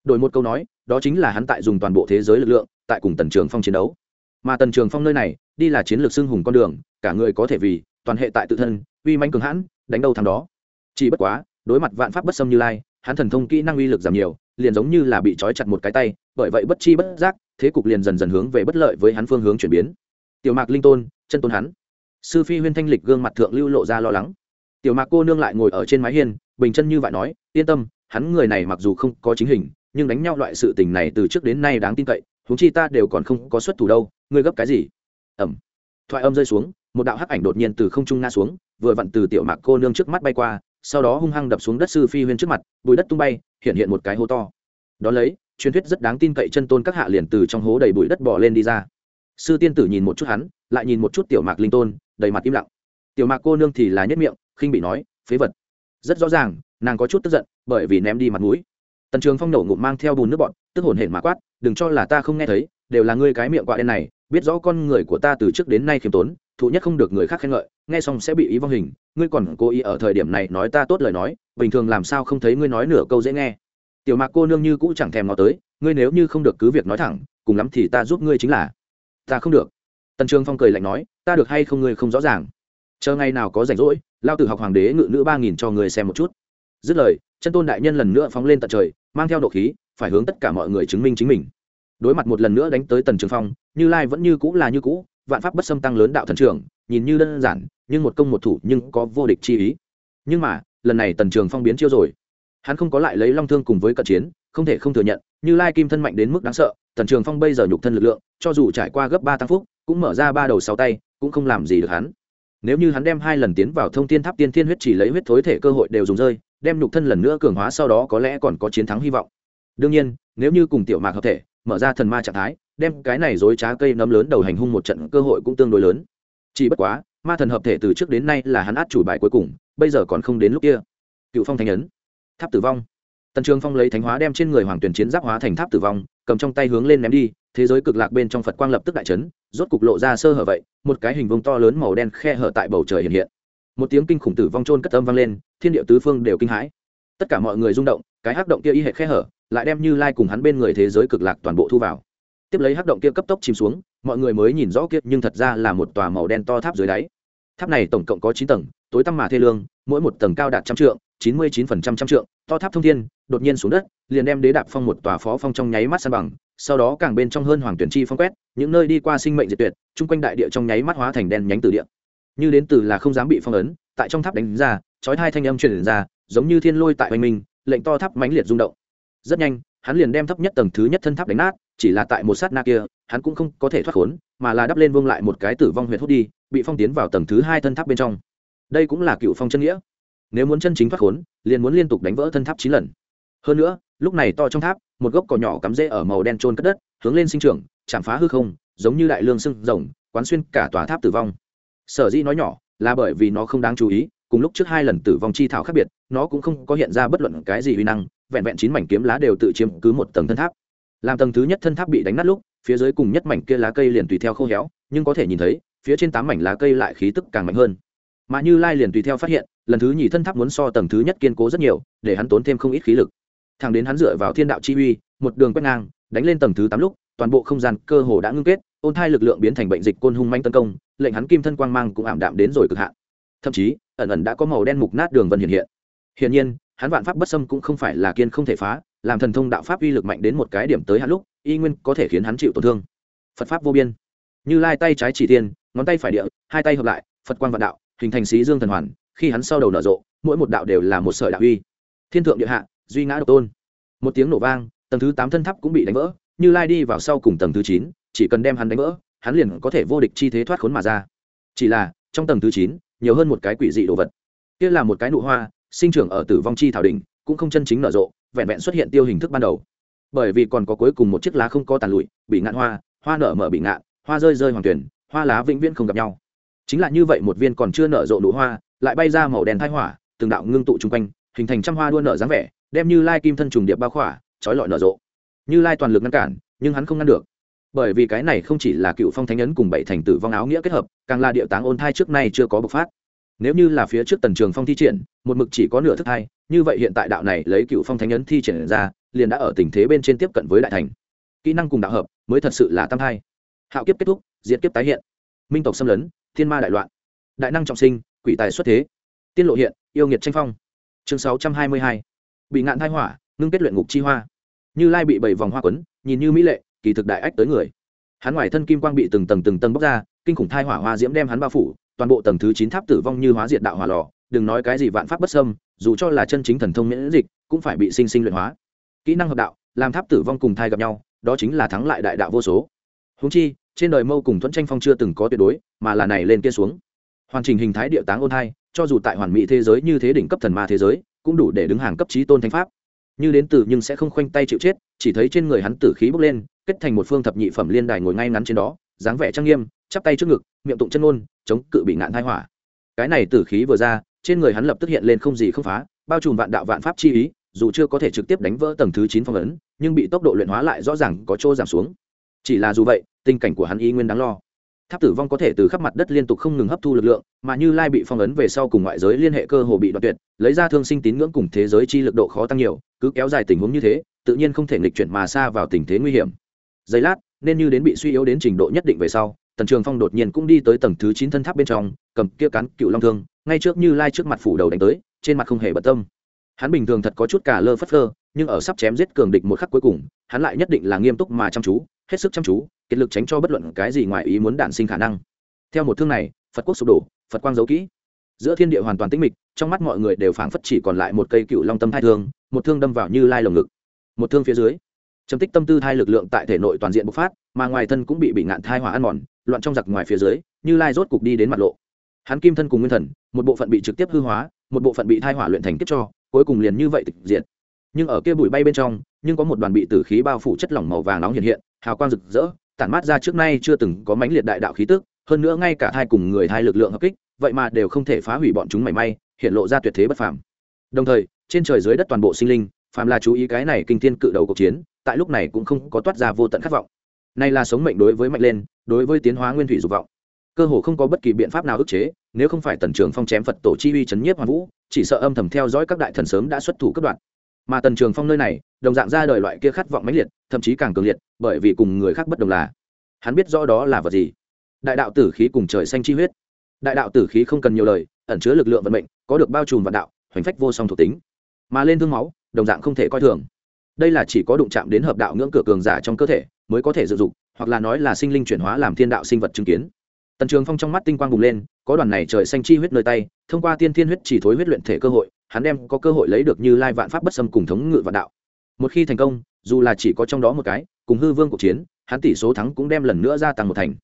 Đổi một câu nói, đó chính là hắn tại dùng toàn bộ thế giới lực lượng, tại cùng tần trường phong chiến đấu. Mà tần trường phong nơi này, đi là chiến lược xưng hùng con đường, cả người có thể vì, toàn hệ tại tự thân uy manh cường hãn, đánh đâu thằng đó. Chỉ bất quá, đối mặt vạn pháp bất xâm như lai, hắn thần thông kỹ năng uy lực giảm nhiều, liền giống như là bị trói chặt một cái tay, bởi vậy bất chi bất giác, thế cục liền dần dần hướng về bất lợi với hắn phương hướng chuyển biến. Tiểu mạc linh tôn, chân tôn hắn. Sư phi huyên thanh lịch gương mặt thượng lưu lộ ra lo lắng. Tiểu mạc cô nương lại ngồi ở trên mái hiên, bình chân như vậy nói, yên tâm, hắn người này mặc dù không có chính hình, nhưng đánh nhau loại sự tình này từ trước đến nay đáng tin cậy, huống chi ta đều còn không có xuất thủ đâu, ngươi gấp cái gì? Ẩm thoại âm rơi xuống một đạo hắc ảnh đột nhiên từ không trung nga xuống, vừa vặn từ tiểu mạc cô nương trước mắt bay qua, sau đó hung hăng đập xuống đất sư phi huyên trước mặt, bùi đất tung bay, hiện hiện một cái hố to. Đón lấy, truyền thuyết rất đáng tin cậy chân tôn các hạ liền từ trong hố đầy bụi đất bỏ lên đi ra. Sư tiên tử nhìn một chút hắn, lại nhìn một chút tiểu mạc linh tôn, đầy mặt im lặng. Tiểu mạc cô nương thì là nhất miệng, khinh bị nói, phế vật. Rất rõ ràng, nàng có chút tức giận, bởi vì ném đi mặt mũi. Tần trường phong nổ ngụm mang theo bùn nước bọn tức hồn hển mà quát, đừng cho là ta không nghe thấy, đều là ngươi cái miệng quạ đen này, biết rõ con người của ta từ trước đến nay khiêm tốn thụ nhất không được người khác khen ngợi, nghe xong sẽ bị ý vong hình. Ngươi còn cố ý ở thời điểm này nói ta tốt lời nói, bình thường làm sao không thấy ngươi nói nửa câu dễ nghe. Tiểu mạc cô nương như cũ chẳng thèm nó tới, ngươi nếu như không được cứ việc nói thẳng, cùng lắm thì ta giúp ngươi chính là. Ta không được. Tần trường phong cười lạnh nói, ta được hay không ngươi không rõ ràng. Chờ ngày nào có rảnh rỗi, lao tử học hoàng đế ngự nữ ba nghìn cho người xem một chút. Dứt lời, chân tôn đại nhân lần nữa phóng lên tận trời, mang theo độ khí, phải hướng tất cả mọi người chứng minh chính mình. Đối mặt một lần nữa đánh tới tần trường phong, như lai vẫn như cũ là như cũ vạn pháp bất xâm tăng lớn đạo thần trưởng nhìn như đơn giản, nhưng một công một thủ nhưng có vô địch chi ý. Nhưng mà, lần này tần trường phong biến chiêu rồi. Hắn không có lại lấy long thương cùng với cận chiến, không thể không thừa nhận, như lai kim thân mạnh đến mức đáng sợ, tần trường phong bây giờ nhục thân lực lượng, cho dù trải qua gấp ba tăng phúc, cũng mở ra ba đầu sáu tay, cũng không làm gì được hắn. Nếu như hắn đem hai lần tiến vào thông tiên tháp tiên thiên huyết chỉ lấy huyết thối thể cơ hội đều dùng rơi, đem nhục thân lần nữa cường hóa sau đó có lẽ còn có chiến thắng hy vọng. Đương nhiên, nếu như cùng tiểu mạc hợp thể, mở ra thần ma trạng thái đem cái này dối trá cây nấm lớn đầu hành hung một trận cơ hội cũng tương đối lớn. Chỉ bất quá, ma thần hợp thể từ trước đến nay là hắn át chủ bài cuối cùng, bây giờ còn không đến lúc kia. Cựu phong thanh ấn, tháp tử vong. Tần trường phong lấy thánh hóa đem trên người hoàng tuyển chiến giáp hóa thành tháp tử vong, cầm trong tay hướng lên ném đi, thế giới cực lạc bên trong phật quang lập tức đại trấn rốt cục lộ ra sơ hở vậy, một cái hình vông to lớn màu đen khe hở tại bầu trời hiện hiện. Một tiếng kinh khủng tử vong trôn cất âm vang lên, thiên địa tứ phương đều kinh hãi. Tất cả mọi người rung động, cái hắc động kia y hệ khe hở, lại đem như lai cùng hắn bên người thế giới cực lạc toàn bộ thu vào tiếp lấy hắc động kia cấp tốc chìm xuống, mọi người mới nhìn rõ kia nhưng thật ra là một tòa màu đen to tháp dưới đáy. Tháp này tổng cộng có chín tầng, tối tăm mà thê lương, mỗi một tầng cao đạt trăm trượng, chín mươi chín phần trăm trăm trượng, to tháp thông thiên, đột nhiên xuống đất, liền đem đế đạp phong một tòa phó phong trong nháy mắt san bằng, sau đó càng bên trong hơn hoàng tuyển chi phong quét, những nơi đi qua sinh mệnh diệt tuyệt, chung quanh đại địa trong nháy mắt hóa thành đen nhánh từ địa. Như đến từ là không dám bị phong ấn, tại trong tháp đánh ra, chói hai thanh âm truyền ra, giống như thiên lôi tại oanh minh, lệnh to tháp mãnh liệt rung động. Rất nhanh, hắn liền đem thấp nhất tầng thứ nhất thân tháp đánh nát chỉ là tại một sát na kia, hắn cũng không có thể thoát khốn, mà là đắp lên vương lại một cái tử vong huyệt hút đi, bị phong tiến vào tầng thứ hai thân tháp bên trong. Đây cũng là cựu phong chân nghĩa. Nếu muốn chân chính thoát khốn, liền muốn liên tục đánh vỡ thân tháp chín lần. Hơn nữa, lúc này to trong tháp, một gốc cỏ nhỏ cắm rễ ở màu đen trôn cất đất, hướng lên sinh trưởng, chạm phá hư không, giống như đại lương sưng rồng, quán xuyên cả tòa tháp tử vong. Sở dĩ nói nhỏ, là bởi vì nó không đáng chú ý, cùng lúc trước hai lần tử vong chi thảo khác biệt, nó cũng không có hiện ra bất luận cái gì uy năng, vẹn vẹn chín mảnh kiếm lá đều tự chiếm cứ một tầng thân tháp làm tầng thứ nhất thân tháp bị đánh nát lúc, phía dưới cùng nhất mảnh kia lá cây liền tùy theo khô héo, nhưng có thể nhìn thấy, phía trên tám mảnh lá cây lại khí tức càng mạnh hơn. Mà như lai liền tùy theo phát hiện, lần thứ nhì thân tháp muốn so tầng thứ nhất kiên cố rất nhiều, để hắn tốn thêm không ít khí lực. Thằng đến hắn dựa vào thiên đạo chi uy, một đường quét ngang, đánh lên tầng thứ tám lúc, toàn bộ không gian cơ hồ đã ngưng kết, ôn thai lực lượng biến thành bệnh dịch côn hung manh tấn công, lệnh hắn kim thân quang mang cũng ảm đạm đến rồi cực hạn. Thậm chí, ẩn ẩn đã có màu đen mục nát đường vân hiện hiện. Hiển nhiên hắn vạn pháp bất xâm cũng không phải là kiên không thể phá, làm thần thông đạo pháp uy lực mạnh đến một cái điểm tới hạn lúc, y nguyên có thể khiến hắn chịu tổn thương. Phật pháp vô biên. Như lai tay trái chỉ tiên ngón tay phải địa, hai tay hợp lại, phật quan vạn đạo, hình thành xí dương thần hoàn, khi hắn sau đầu nở rộ, mỗi một đạo đều là một sợi đạo uy. Thiên thượng địa hạ, duy ngã độc tôn. Một tiếng nổ vang, tầng thứ tám thân tháp cũng bị đánh vỡ, như lai đi vào sau cùng tầng thứ chín, chỉ cần đem hắn đánh vỡ, hắn liền có thể vô địch chi thế thoát khốn mà ra. Chỉ là, trong tầng thứ chín, nhiều hơn một cái quỷ dị đồ vật. Kia là một cái nụ hoa sinh trưởng ở tử vong chi thảo đỉnh, cũng không chân chính nở rộ, vẹn vẹn xuất hiện tiêu hình thức ban đầu. Bởi vì còn có cuối cùng một chiếc lá không có tàn lụi, bị ngạn hoa hoa nở mở bị ngạn, hoa rơi rơi hoàng tuyển, hoa lá vĩnh viễn không gặp nhau. Chính là như vậy một viên còn chưa nở rộ nụ hoa, lại bay ra màu đen thai hỏa, từng đạo ngưng tụ chung quanh, hình thành trăm hoa đua nở dáng vẻ, đem như lai kim thân trùng điệp bao khỏa, trói lọi nở rộ. Như lai toàn lực ngăn cản, nhưng hắn không ngăn được. Bởi vì cái này không chỉ là cựu phong thánh ấn cùng bảy thành tử vong áo nghĩa kết hợp, càng là địa táng ôn thai trước nay chưa có bộc phát nếu như là phía trước tần trường phong thi triển, một mực chỉ có nửa thức hai, như vậy hiện tại đạo này lấy cựu phong thánh ấn thi triển ra, liền đã ở tình thế bên trên tiếp cận với đại thành. Kỹ năng cùng đạo hợp mới thật sự là tam thai. Hạo kiếp kết thúc diễn kiếp tái hiện. Minh tộc xâm lấn, thiên ma đại loạn. Đại năng trọng sinh, quỷ tài xuất thế. Tiên lộ hiện, yêu nghiệt tranh phong. Chương sáu trăm hai mươi hai. Bị ngạn thai hỏa, ngưng kết luyện ngục chi hoa. Như lai bị bảy vòng hoa quấn, nhìn như mỹ lệ, kỳ thực đại ách tới người. Hắn ngoài thân kim quang bị từng tầng từng tầng bóc ra, kinh khủng thai hỏa hoa diễm đem hắn bao phủ toàn bộ tầng thứ chín tháp tử vong như hóa diệt đạo hỏa lò, đừng nói cái gì vạn pháp bất sâm dù cho là chân chính thần thông miễn dịch, cũng phải bị sinh sinh luyện hóa. Kỹ năng hợp đạo, làm tháp tử vong cùng thai gặp nhau, đó chính là thắng lại đại đạo vô số. Húng chi, trên đời mâu cùng thuẫn tranh phong chưa từng có tuyệt đối, mà là này lên kia xuống. Hoàn chỉnh hình thái địa táng ôn thai cho dù tại hoàn mỹ thế giới như thế đỉnh cấp thần ma thế giới, cũng đủ để đứng hàng cấp trí tôn thánh pháp. Như đến từ nhưng sẽ không khoanh tay chịu chết, chỉ thấy trên người hắn tử khí bốc lên, kết thành một phương thập nhị phẩm liên đài ngồi ngay ngắn trên đó, dáng vẻ trang nghiêm chắp tay trước ngực, miệng tụng chân ngôn, chống cự bị ngạn thai hỏa cái này tử khí vừa ra, trên người hắn lập tức hiện lên không gì không phá, bao trùm vạn đạo vạn pháp chi ý, dù chưa có thể trực tiếp đánh vỡ tầng thứ chín phong ấn, nhưng bị tốc độ luyện hóa lại rõ ràng có chỗ giảm xuống. Chỉ là dù vậy, tình cảnh của hắn y nguyên đáng lo. Tháp tử vong có thể từ khắp mặt đất liên tục không ngừng hấp thu lực lượng, mà như lai bị phong ấn về sau cùng ngoại giới liên hệ cơ hồ bị đoạt tuyệt, lấy ra thương sinh tín ngưỡng cùng thế giới chi lực độ khó tăng nhiều, cứ kéo dài tình huống như thế, tự nhiên không thể nghịch chuyển mà xa vào tình thế nguy hiểm. Giây lát, nên như đến bị suy yếu đến trình độ nhất định về sau tần trường phong đột nhiên cũng đi tới tầng thứ chín thân tháp bên trong, cầm kia cán cựu long thương, ngay trước như lai trước mặt phủ đầu đánh tới, trên mặt không hề bận tâm. Hắn bình thường thật có chút cả lơ phất phơ, nhưng ở sắp chém giết cường địch một khắc cuối cùng, hắn lại nhất định là nghiêm túc mà chăm chú, hết sức chăm chú, kiệt lực tránh cho bất luận cái gì ngoài ý muốn đản sinh khả năng. Theo một thương này, phật quốc sụp đổ, phật quang giấu kỹ. Giữa thiên địa hoàn toàn tĩnh mịch, trong mắt mọi người đều phảng phất chỉ còn lại một cây cựu long tâm thai thương, một thương đâm vào như lai lồng ngực. Một thương phía dưới trầm tích tâm tư thai lực lượng tại thể nội toàn diện bộc phát, mà ngoài thân cũng bị bị ngạn thai hỏa ăn mòn, loạn trong giặc ngoài phía dưới, như lai rốt cục đi đến mặt lộ. Hắn kim thân cùng nguyên thần, một bộ phận bị trực tiếp hư hóa, một bộ phận bị thai hỏa luyện thành kiếp cho, cuối cùng liền như vậy tịch diện nhưng ở kia bụi bay bên trong, nhưng có một đoàn bị tử khí bao phủ chất lỏng màu vàng nóng hiện hiện, hào quang rực rỡ, tản mát ra trước nay chưa từng có mãnh liệt đại đạo khí tức, hơn nữa ngay cả thai cùng người thai lực lượng hợp kích, vậy mà đều không thể phá hủy bọn chúng mảy may, hiện lộ ra tuyệt thế bất phàm. Đồng thời, trên trời dưới đất toàn bộ sinh linh, phàm là chú ý cái này kinh thiên cự đầu cuộc chiến tại lúc này cũng không có toát ra vô tận khát vọng. Này là sống mệnh đối với mạnh lên, đối với tiến hóa nguyên thủy dục vọng. Cơ hồ không có bất kỳ biện pháp nào ức chế, nếu không phải tần trường phong chém phật tổ chi uy chấn nhiếp hoàn vũ, chỉ sợ âm thầm theo dõi các đại thần sớm đã xuất thủ cấp đoạn mà tần trường phong nơi này, đồng dạng ra đời loại kia khát vọng mãnh liệt, thậm chí càng cường liệt, bởi vì cùng người khác bất đồng là, hắn biết rõ đó là vật gì. Đại đạo tử khí cùng trời xanh chi huyết. Đại đạo tử khí không cần nhiều lời, ẩn chứa lực lượng vận mệnh, có được bao trùm vạn đạo, hoành phách vô song thuộc tính. Mà lên thương máu, đồng dạng không thể coi thường đây là chỉ có đụng chạm đến hợp đạo ngưỡng cửa cường giả trong cơ thể mới có thể dự dụng, hoặc là nói là sinh linh chuyển hóa làm thiên đạo sinh vật chứng kiến. Tần trường phong trong mắt tinh quang bùng lên, có đoàn này trời xanh chi huyết nơi tay, thông qua tiên thiên huyết chỉ thối huyết luyện thể cơ hội, hắn đem có cơ hội lấy được như lai vạn pháp bất xâm cùng thống ngự vạn đạo. Một khi thành công, dù là chỉ có trong đó một cái, cùng hư vương cuộc chiến, hắn tỷ số thắng cũng đem lần nữa gia tăng một thành.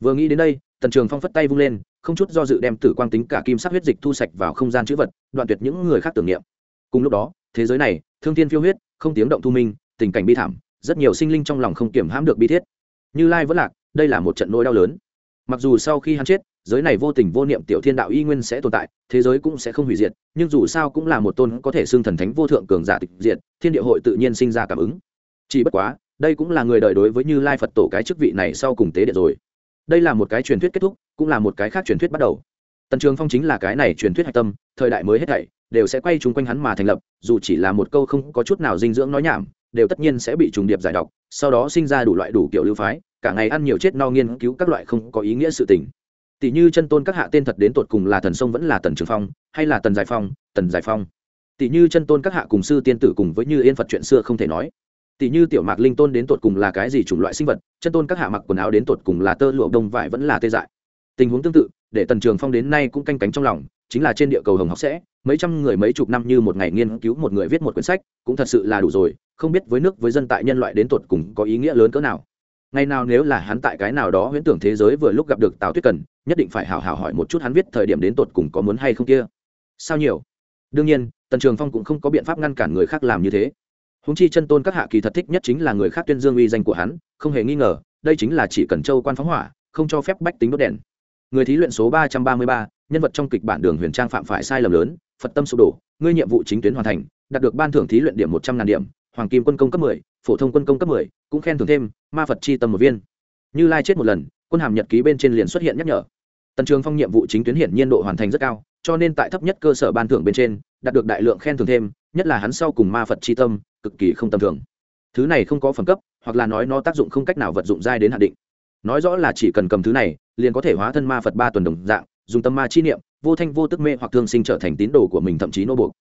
Vừa nghĩ đến đây, tần trường phong phất tay vung lên, không chút do dự đem tử quang tính cả kim sắc huyết dịch thu sạch vào không gian chữ vật, đoạn tuyệt những người khác tưởng niệm. Cùng lúc đó, thế giới này, thương tiên phiêu huyết không tiếng động thu minh, tình cảnh bi thảm, rất nhiều sinh linh trong lòng không kiểm hãm được bi thiết. Như lai vẫn lạc, đây là một trận nỗi đau lớn. Mặc dù sau khi hắn chết, giới này vô tình vô niệm tiểu thiên đạo y nguyên sẽ tồn tại, thế giới cũng sẽ không hủy diệt, nhưng dù sao cũng là một tôn có thể xưng thần thánh vô thượng cường giả tịch diệt, thiên địa hội tự nhiên sinh ra cảm ứng. Chỉ bất quá, đây cũng là người đời đối với như lai phật tổ cái chức vị này sau cùng tế điện rồi. Đây là một cái truyền thuyết kết thúc, cũng là một cái khác truyền thuyết bắt đầu. Tần trường phong chính là cái này truyền thuyết hạch tâm, thời đại mới hết thảy đều sẽ quay chung quanh hắn mà thành lập, dù chỉ là một câu không có chút nào dinh dưỡng nói nhảm, đều tất nhiên sẽ bị trùng điệp giải độc, sau đó sinh ra đủ loại đủ kiểu lưu phái, cả ngày ăn nhiều chết no nghiên cứu các loại không có ý nghĩa sự tình. Tỷ như chân tôn các hạ tên thật đến tột cùng là thần sông vẫn là tần trường phong, hay là tần giải phong, tần giải phong. Tỷ như chân tôn các hạ cùng sư tiên tử cùng với như yên phật chuyện xưa không thể nói. Tỷ như tiểu mạc linh tôn đến tột cùng là cái gì chủng loại sinh vật, chân tôn các hạ mặc quần áo đến tột cùng là tơ lụa đông vải vẫn là tê dại. Tình huống tương tự, để tần trường phong đến nay cũng canh cánh trong lòng, chính là trên địa cầu hồng học sẽ mấy trăm người mấy chục năm như một ngày nghiên cứu một người viết một quyển sách, cũng thật sự là đủ rồi, không biết với nước với dân tại nhân loại đến tột cùng có ý nghĩa lớn cỡ nào. Ngày nào nếu là hắn tại cái nào đó huyễn tưởng thế giới vừa lúc gặp được tào tuyết cần, nhất định phải hào hào hỏi một chút hắn viết thời điểm đến tột cùng có muốn hay không kia. Sao nhiều? Đương nhiên, tần trường phong cũng không có biện pháp ngăn cản người khác làm như thế. Húng chi chân tôn các hạ kỳ thật thích nhất chính là người khác tuyên dương uy danh của hắn, không hề nghi ngờ, đây chính là chỉ cần châu quan phóng hỏa, không cho phép bách tính đốt đèn. Người thí luyện số ba trăm ba mươi ba, nhân vật trong kịch bản đường huyền trang phạm phải sai lầm lớn phật tâm sụp đổ, ngươi nhiệm vụ chính tuyến hoàn thành, đạt được ban thưởng thí luyện điểm một trăm ngàn điểm, hoàng kim quân công cấp mười, phổ thông quân công cấp mười, cũng khen thưởng thêm, ma phật chi tâm một viên. Như lai chết một lần, quân hàm nhật ký bên trên liền xuất hiện nhắc nhở. Tần trường phong nhiệm vụ chính tuyến hiển nhiên độ hoàn thành rất cao, cho nên tại thấp nhất cơ sở ban thưởng bên trên, đạt được đại lượng khen thưởng thêm, nhất là hắn sau cùng ma phật chi tâm, cực kỳ không tầm thường. Thứ này không có phẩm cấp, hoặc là nói nó tác dụng không cách nào vật dụng dai đến hạn định. Nói rõ là chỉ cần cầm thứ này, liền có thể hóa thân ma phật ba tuần đồng dạng, dùng tâm ma chi niệm vô thanh vô tức mê hoặc thương sinh trở thành tín đồ của mình thậm chí nô buộc.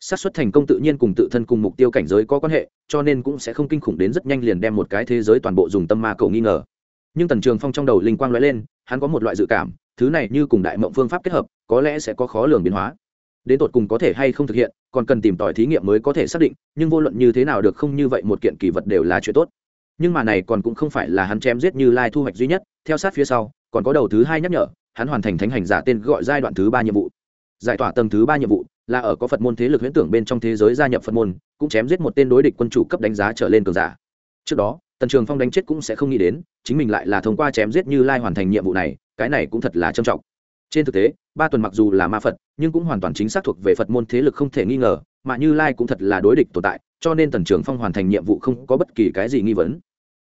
Xác suất thành công tự nhiên cùng tự thân cùng mục tiêu cảnh giới có quan hệ, cho nên cũng sẽ không kinh khủng đến rất nhanh liền đem một cái thế giới toàn bộ dùng tâm ma cầu nghi ngờ. Nhưng tần trường phong trong đầu linh quang lóe lên, hắn có một loại dự cảm, thứ này như cùng đại mộng phương pháp kết hợp, có lẽ sẽ có khó lường biến hóa. Đến tột cùng có thể hay không thực hiện, còn cần tìm tòi thí nghiệm mới có thể xác định, nhưng vô luận như thế nào được không như vậy một kiện kỳ vật đều là chuyện tốt. Nhưng mà này còn cũng không phải là hắn chém giết như lai thu hoạch duy nhất, theo sát phía sau, còn có đầu thứ hai nhắc nhở hắn hoàn thành thánh hành giả tên gọi giai đoạn thứ ba nhiệm vụ. Giải tỏa tầng thứ ba nhiệm vụ là ở có phật môn thế lực huyễn tưởng bên trong thế giới gia nhập phật môn, cũng chém giết một tên đối địch quân chủ cấp đánh giá trở lên cường giả. Trước đó, tần trường phong đánh chết cũng sẽ không nghĩ đến, chính mình lại là thông qua chém giết như lai hoàn thành nhiệm vụ này, cái này cũng thật là trầm trọng. Trên thực tế, ba tuần mặc dù là ma phật, nhưng cũng hoàn toàn chính xác thuộc về phật môn thế lực không thể nghi ngờ, mà như lai cũng thật là đối địch tồn tại, cho nên tần trường phong hoàn thành nhiệm vụ không có bất kỳ cái gì nghi vấn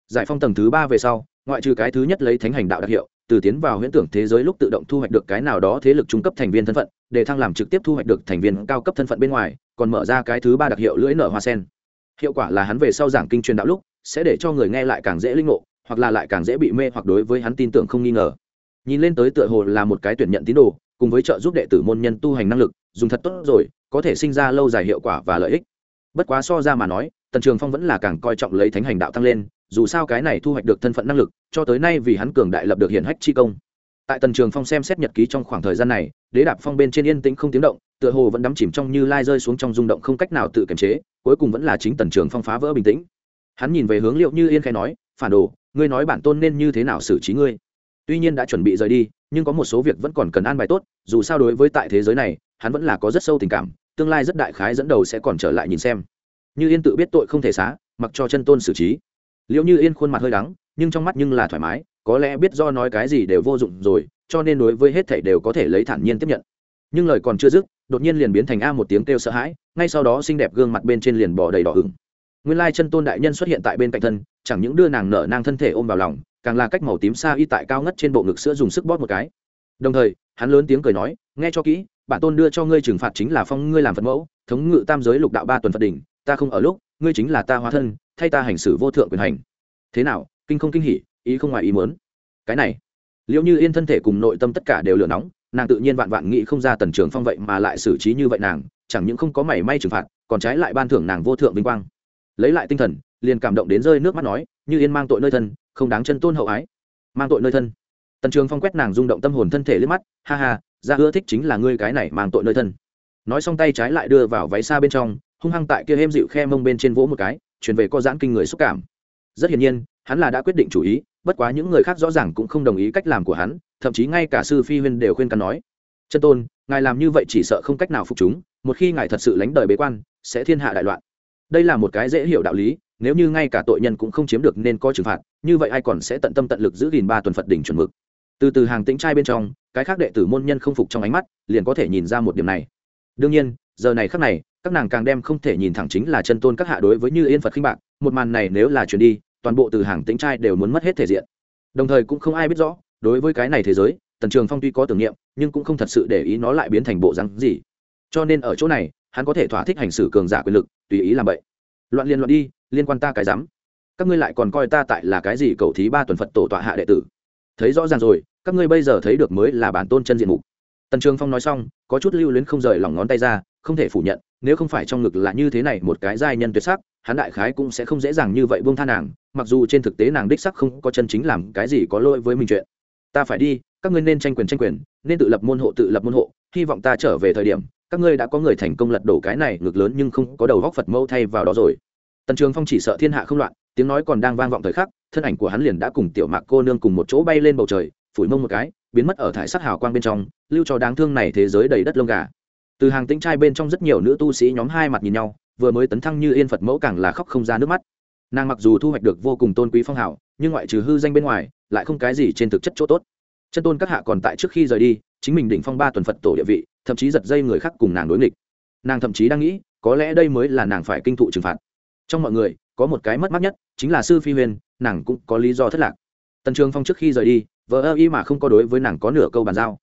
giải phong tầng thứ ba về sau, ngoại trừ cái thứ nhất lấy thánh hành đạo đặc hiệu, từ tiến vào huyễn tưởng thế giới lúc tự động thu hoạch được cái nào đó thế lực trung cấp thành viên thân phận, để thăng làm trực tiếp thu hoạch được thành viên cao cấp thân phận bên ngoài, còn mở ra cái thứ ba đặc hiệu lưỡi nở hoa sen. Hiệu quả là hắn về sau giảng kinh truyền đạo lúc, sẽ để cho người nghe lại càng dễ linh ngộ, hoặc là lại càng dễ bị mê hoặc đối với hắn tin tưởng không nghi ngờ. Nhìn lên tới tựa hồ là một cái tuyển nhận tín đồ, cùng với trợ giúp đệ tử môn nhân tu hành năng lực, dùng thật tốt rồi, có thể sinh ra lâu dài hiệu quả và lợi ích. Bất quá so ra mà nói, tần trường phong vẫn là càng coi trọng lấy thánh hành đạo tăng lên dù sao cái này thu hoạch được thân phận năng lực, cho tới nay vì hắn cường đại lập được hiển hách chi công. Tại tần trường phong xem xét nhật ký trong khoảng thời gian này, đế đạp phong bên trên yên tĩnh không tiếng động, tựa hồ vẫn đắm chìm trong như lai rơi xuống trong rung động không cách nào tự kiềm chế, cuối cùng vẫn là chính tần trường phong phá vỡ bình tĩnh. Hắn nhìn về hướng liệu như yên khai nói, phản đồ, ngươi nói bản tôn nên như thế nào xử trí ngươi? Tuy nhiên đã chuẩn bị rời đi, nhưng có một số việc vẫn còn cần an bài tốt, dù sao đối với tại thế giới này, hắn vẫn là có rất sâu tình cảm, tương lai rất đại khái dẫn đầu sẽ còn trở lại nhìn xem. Như yên tự biết tội không thể xá, mặc cho chân tôn xử trí liệu như yên khuôn mặt hơi đắng, nhưng trong mắt nhưng là thoải mái, có lẽ biết do nói cái gì đều vô dụng rồi, cho nên đối với hết thảy đều có thể lấy thản nhiên tiếp nhận. Nhưng lời còn chưa dứt, đột nhiên liền biến thành a một tiếng kêu sợ hãi, ngay sau đó xinh đẹp gương mặt bên trên liền bỏ đầy đỏ hửng nguyên lai chân tôn đại nhân xuất hiện tại bên cạnh thân, chẳng những đưa nàng nở nang thân thể ôm vào lòng, càng là cách màu tím xa y tại cao ngất trên bộ ngực sữa dùng sức bóp một cái. Đồng thời, hắn lớn tiếng cười nói, nghe cho kỹ, bản tôn đưa cho ngươi trừng phạt chính là phong ngươi làm phật mẫu, thống ngự tam giới lục đạo ba tuần phật đỉnh, ta không ở lúc ngươi chính là ta hóa thân, thay ta hành xử vô thượng quyền hành. Thế nào, kinh không kinh hỉ, ý không ngoài ý muốn. Cái này, liệu như yên thân thể cùng nội tâm tất cả đều lửa nóng, nàng tự nhiên vạn vạn nghĩ không ra tần trường phong vậy mà lại xử trí như vậy nàng, chẳng những không có mảy may trừng phạt, còn trái lại ban thưởng nàng vô thượng vinh quang. Lấy lại tinh thần, liền cảm động đến rơi nước mắt nói, như yên mang tội nơi thân, không đáng chân tôn hậu ái. Mang tội nơi thân? Tần trường phong quét nàng rung động tâm hồn thân thể liếc mắt, ha ha, ra ưa thích chính là ngươi cái này mang tội nơi thân. Nói xong tay trái lại đưa vào váy xa bên trong hung hăng tại kia êm dịu khe mông bên trên vỗ một cái chuyển về co giãn kinh người xúc cảm. Rất hiển nhiên, hắn là đã quyết định chủ ý, bất quá những người khác rõ ràng cũng không đồng ý cách làm của hắn, thậm chí ngay cả sư phi huyên đều khuyên cắn nói, chân tôn, ngài làm như vậy chỉ sợ không cách nào phục chúng, một khi ngài thật sự lánh đời bế quan, sẽ thiên hạ đại loạn. Đây là một cái dễ hiểu đạo lý, nếu như ngay cả tội nhân cũng không chiếm được nên có trừng phạt, như vậy ai còn sẽ tận tâm tận lực giữ gìn ba tuần phật đỉnh chuẩn mực? Từ từ hàng tĩnh trai bên trong, cái khác đệ tử môn nhân không phục trong ánh mắt, liền có thể nhìn ra một điểm này. Đương nhiên, giờ này khác này các nàng càng đem không thể nhìn thẳng chính là chân tôn các hạ đối với như yên phật khinh bạc, một màn này nếu là chuyển đi, toàn bộ từ hàng tính trai đều muốn mất hết thể diện. Đồng thời cũng không ai biết rõ, đối với cái này thế giới, tần trường phong tuy có tưởng niệm, nhưng cũng không thật sự để ý nó lại biến thành bộ rắn gì. Cho nên ở chỗ này, hắn có thể thỏa thích hành xử cường giả quyền lực, tùy ý làm vậy. Loạn liên loạn đi, liên quan ta cái dám các ngươi lại còn coi ta tại là cái gì cầu thí ba tuần phật tổ tọa hạ đệ tử? Thấy rõ ràng rồi, các ngươi bây giờ thấy được mới là bản tôn chân diện mục. Tần trường phong nói xong, có chút lưu luyến không rời lòng ngón tay ra không thể phủ nhận, nếu không phải trong ngực là như thế này một cái giai nhân tuyệt sắc, hắn đại khái cũng sẽ không dễ dàng như vậy buông tha nàng, mặc dù trên thực tế nàng đích sắc không có chân chính làm cái gì có lỗi với mình chuyện. Ta phải đi, các ngươi nên tranh quyền tranh quyền, nên tự lập môn hộ tự lập môn hộ, hy vọng ta trở về thời điểm, các ngươi đã có người thành công lật đổ cái này ngược lớn nhưng không có đầu góc phật mâu thay vào đó rồi. Tần trường phong chỉ sợ thiên hạ không loạn, tiếng nói còn đang vang vọng thời khắc, thân ảnh của hắn liền đã cùng tiểu mạc cô nương cùng một chỗ bay lên bầu trời, phủi mông một cái, biến mất ở thải sắc hào quang bên trong, lưu cho đáng thương này thế giới đầy đất lông gà từ hàng tĩnh trai bên trong rất nhiều nữ tu sĩ nhóm hai mặt nhìn nhau, vừa mới tấn thăng như yên phật mẫu càng là khóc không ra nước mắt. Nàng mặc dù thu hoạch được vô cùng tôn quý phong hào, nhưng ngoại trừ hư danh bên ngoài, lại không cái gì trên thực chất chỗ tốt. Chân tôn các hạ còn tại trước khi rời đi, chính mình đỉnh phong ba tuần phật tổ địa vị, thậm chí giật dây người khác cùng nàng đối nghịch. Nàng thậm chí đang nghĩ, có lẽ đây mới là nàng phải kinh thụ trừng phạt. Trong mọi người, có một cái mất mát nhất, chính là sư phi huyền, nàng cũng có lý do thất lạc. Tần trường phong trước khi rời đi vợ ơ y mà không có đối với nàng có nửa câu bàn giao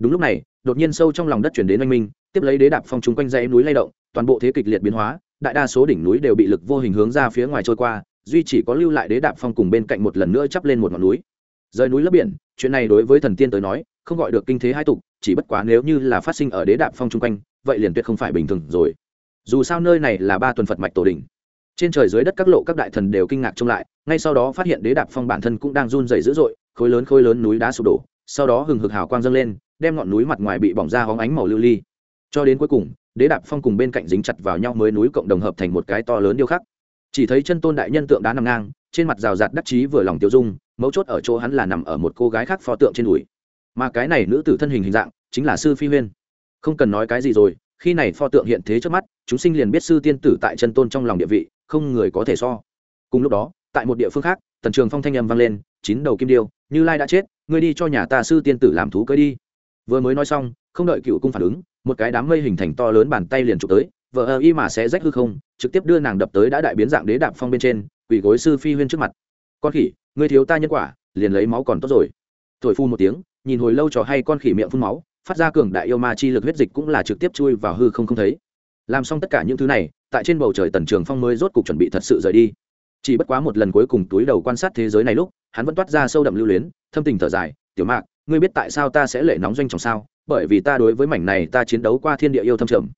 đúng lúc này, đột nhiên sâu trong lòng đất chuyển đến oanh minh, tiếp lấy đế đạp phong chung quanh dãy núi lay động, toàn bộ thế kịch liệt biến hóa, đại đa số đỉnh núi đều bị lực vô hình hướng ra phía ngoài trôi qua, duy chỉ có lưu lại đế đạp phong cùng bên cạnh một lần nữa chắp lên một ngọn núi. Rời núi lấp biển, chuyện này đối với thần tiên tới nói, không gọi được kinh thế hai tục, chỉ bất quá nếu như là phát sinh ở đế đạp phong chung quanh, vậy liền tuyệt không phải bình thường rồi. Dù sao nơi này là ba tuần phật mạch tổ đình trên trời dưới đất các lộ các đại thần đều kinh ngạc trông lại, ngay sau đó phát hiện đế đạp phong bản thân cũng đang run dày dữ dội, khối lớn khối lớn núi đá sụp đổ, sau đó hừng hực hào quang dâng lên đem ngọn núi mặt ngoài bị bỏng ra hóng ánh màu lưu ly. Cho đến cuối cùng, đế đạp phong cùng bên cạnh dính chặt vào nhau mới núi cộng đồng hợp thành một cái to lớn điêu khắc. Chỉ thấy chân tôn đại nhân tượng đá nằm ngang, trên mặt rào rạt đắc chí vừa lòng tiêu dung, mấu chốt ở chỗ hắn là nằm ở một cô gái khác pho tượng trên đùi. Mà cái này nữ tử thân hình hình dạng, chính là sư phi huyên. Không cần nói cái gì rồi, khi này pho tượng hiện thế trước mắt, chúng sinh liền biết sư tiên tử tại chân tôn trong lòng địa vị, không người có thể so. Cùng lúc đó, tại một địa phương khác, tần trường phong thanh âm vang lên, chín đầu kim điêu, như lai đã chết, ngươi đi cho nhà ta sư tiên tử làm thú cưới đi vừa mới nói xong, không đợi cựu cung phản ứng, một cái đám mây hình thành to lớn bàn tay liền chụp tới vợ ơ y mà sẽ rách hư không, trực tiếp đưa nàng đập tới đã đại biến dạng đế đạp phong bên trên, quỳ gối sư phi huyên trước mặt. Con khỉ người thiếu ta nhân quả, liền lấy máu còn tốt rồi. Thổi phu một tiếng, nhìn hồi lâu trò hay con khỉ miệng phun máu, phát ra cường đại yêu ma chi lực huyết dịch cũng là trực tiếp chui vào hư không không thấy. Làm xong tất cả những thứ này, tại trên bầu trời tần trường phong mới rốt cục chuẩn bị thật sự rời đi. Chỉ bất quá một lần cuối cùng túi đầu quan sát thế giới này lúc, hắn vẫn toát ra sâu đậm lưu luyến, thâm tình thở dài, tiểu mạc ngươi biết tại sao ta sẽ lệ nóng doanh trọng sao? Bởi vì ta đối với mảnh này ta chiến đấu qua thiên địa yêu thâm trầm.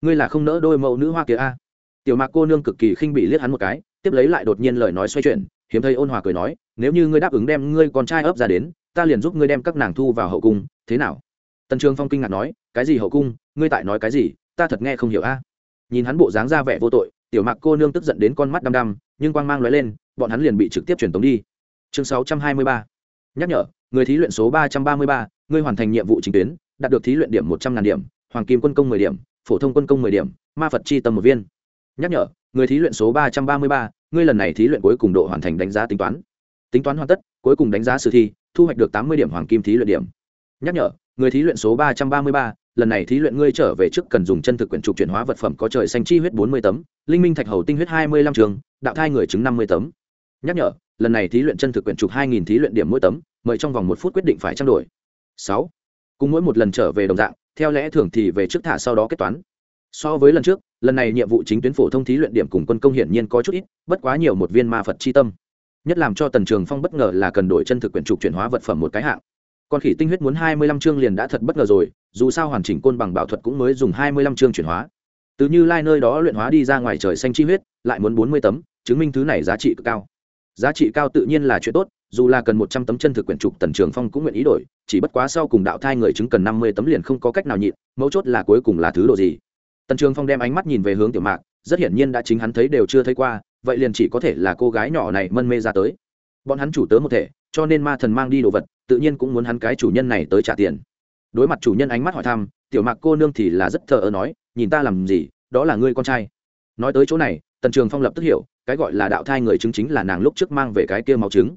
Ngươi là không nỡ đôi mẫu nữ hoa kia a? Tiểu mạc cô nương cực kỳ khinh bị liếc hắn một cái, tiếp lấy lại đột nhiên lời nói xoay chuyển, hiếm thấy ôn hòa cười nói, nếu như ngươi đáp ứng đem ngươi con trai ấp ra đến, ta liền giúp ngươi đem các nàng thu vào hậu cung, thế nào? Tần trường phong kinh ngạc nói, cái gì hậu cung? Ngươi tại nói cái gì? Ta thật nghe không hiểu a. Nhìn hắn bộ dáng ra vẻ vô tội, tiểu mạc cô nương tức giận đến con mắt đăm đăm, nhưng quang mang lóe lên, bọn hắn liền bị trực tiếp truyền tống đi. Chương sáu trăm hai mươi ba. Nhắc nhở người thí luyện số ba trăm ba mươi ba, ngươi hoàn thành nhiệm vụ chính tuyến, đạt được thí luyện điểm một trăm ngàn điểm, hoàng kim quân công mười điểm, phổ thông quân công mười điểm, ma phật chi tâm một viên. Nhắc nhở, người thí luyện số ba trăm ba mươi ba, ngươi lần này thí luyện cuối cùng độ hoàn thành đánh giá tính toán. Tính toán hoàn tất, cuối cùng đánh giá sử thi, thu hoạch được tám mươi điểm hoàng kim thí luyện điểm. Nhắc nhở, người thí luyện số ba trăm ba mươi ba, lần này thí luyện ngươi trở về trước cần dùng chân thực quyển trục chuyển hóa vật phẩm có trời xanh chi huyết bốn mươi tấm, linh minh thạch hầu tinh huyết hai mươi lăm trường, đạo thai người chứng năm mươi tấm. Nhắc nhở, lần này thí luyện chân thực quyển trục hai nghìn thí luyện điểm mỗi tấm mời trong vòng một phút quyết định phải trang đổi. Sáu. Cùng mỗi một lần trở về đồng dạng, theo lẽ thường thì về trước thả sau đó kết toán. So với lần trước, lần này nhiệm vụ chính tuyến phổ thông thí luyện điểm cùng quân công hiển nhiên có chút ít, bất quá nhiều một viên ma phật chi tâm. Nhất làm cho tần trường phong bất ngờ là cần đổi chân thực quyển trục chuyển hóa vật phẩm một cái hạng. Con khỉ tinh huyết muốn hai mươi lăm chương liền đã thật bất ngờ rồi, dù sao hoàn chỉnh côn bằng bảo thuật cũng mới dùng hai mươi lăm chương chuyển hóa. Từ như lai nơi đó luyện hóa đi ra ngoài trời xanh chi huyết, lại muốn bốn mươi tấm, chứng minh thứ này giá trị cực cao. Giá trị cao tự nhiên là chuyện tốt dù là cần một trăm tấm chân thực quyển trục, tần trường phong cũng nguyện ý đổi, chỉ bất quá sau cùng đạo thai người chứng cần năm mươi tấm liền không có cách nào nhịn, mấu chốt là cuối cùng là thứ độ gì. Tần trường phong đem ánh mắt nhìn về hướng tiểu mạc, rất hiển nhiên đã chính hắn thấy đều chưa thấy qua, vậy liền chỉ có thể là cô gái nhỏ này mân mê ra tới. Bọn hắn chủ tớ một thể, cho nên ma thần mang đi đồ vật, tự nhiên cũng muốn hắn cái chủ nhân này tới trả tiền. Đối mặt chủ nhân ánh mắt hỏi thăm, tiểu mạc cô nương thì là rất thờ ơ nói, nhìn ta làm gì, đó là ngươi con trai. Nói tới chỗ này, tần trường phong lập tức hiểu, cái gọi là đạo thai người chứng chính là nàng lúc trước mang về cái kia máu trứng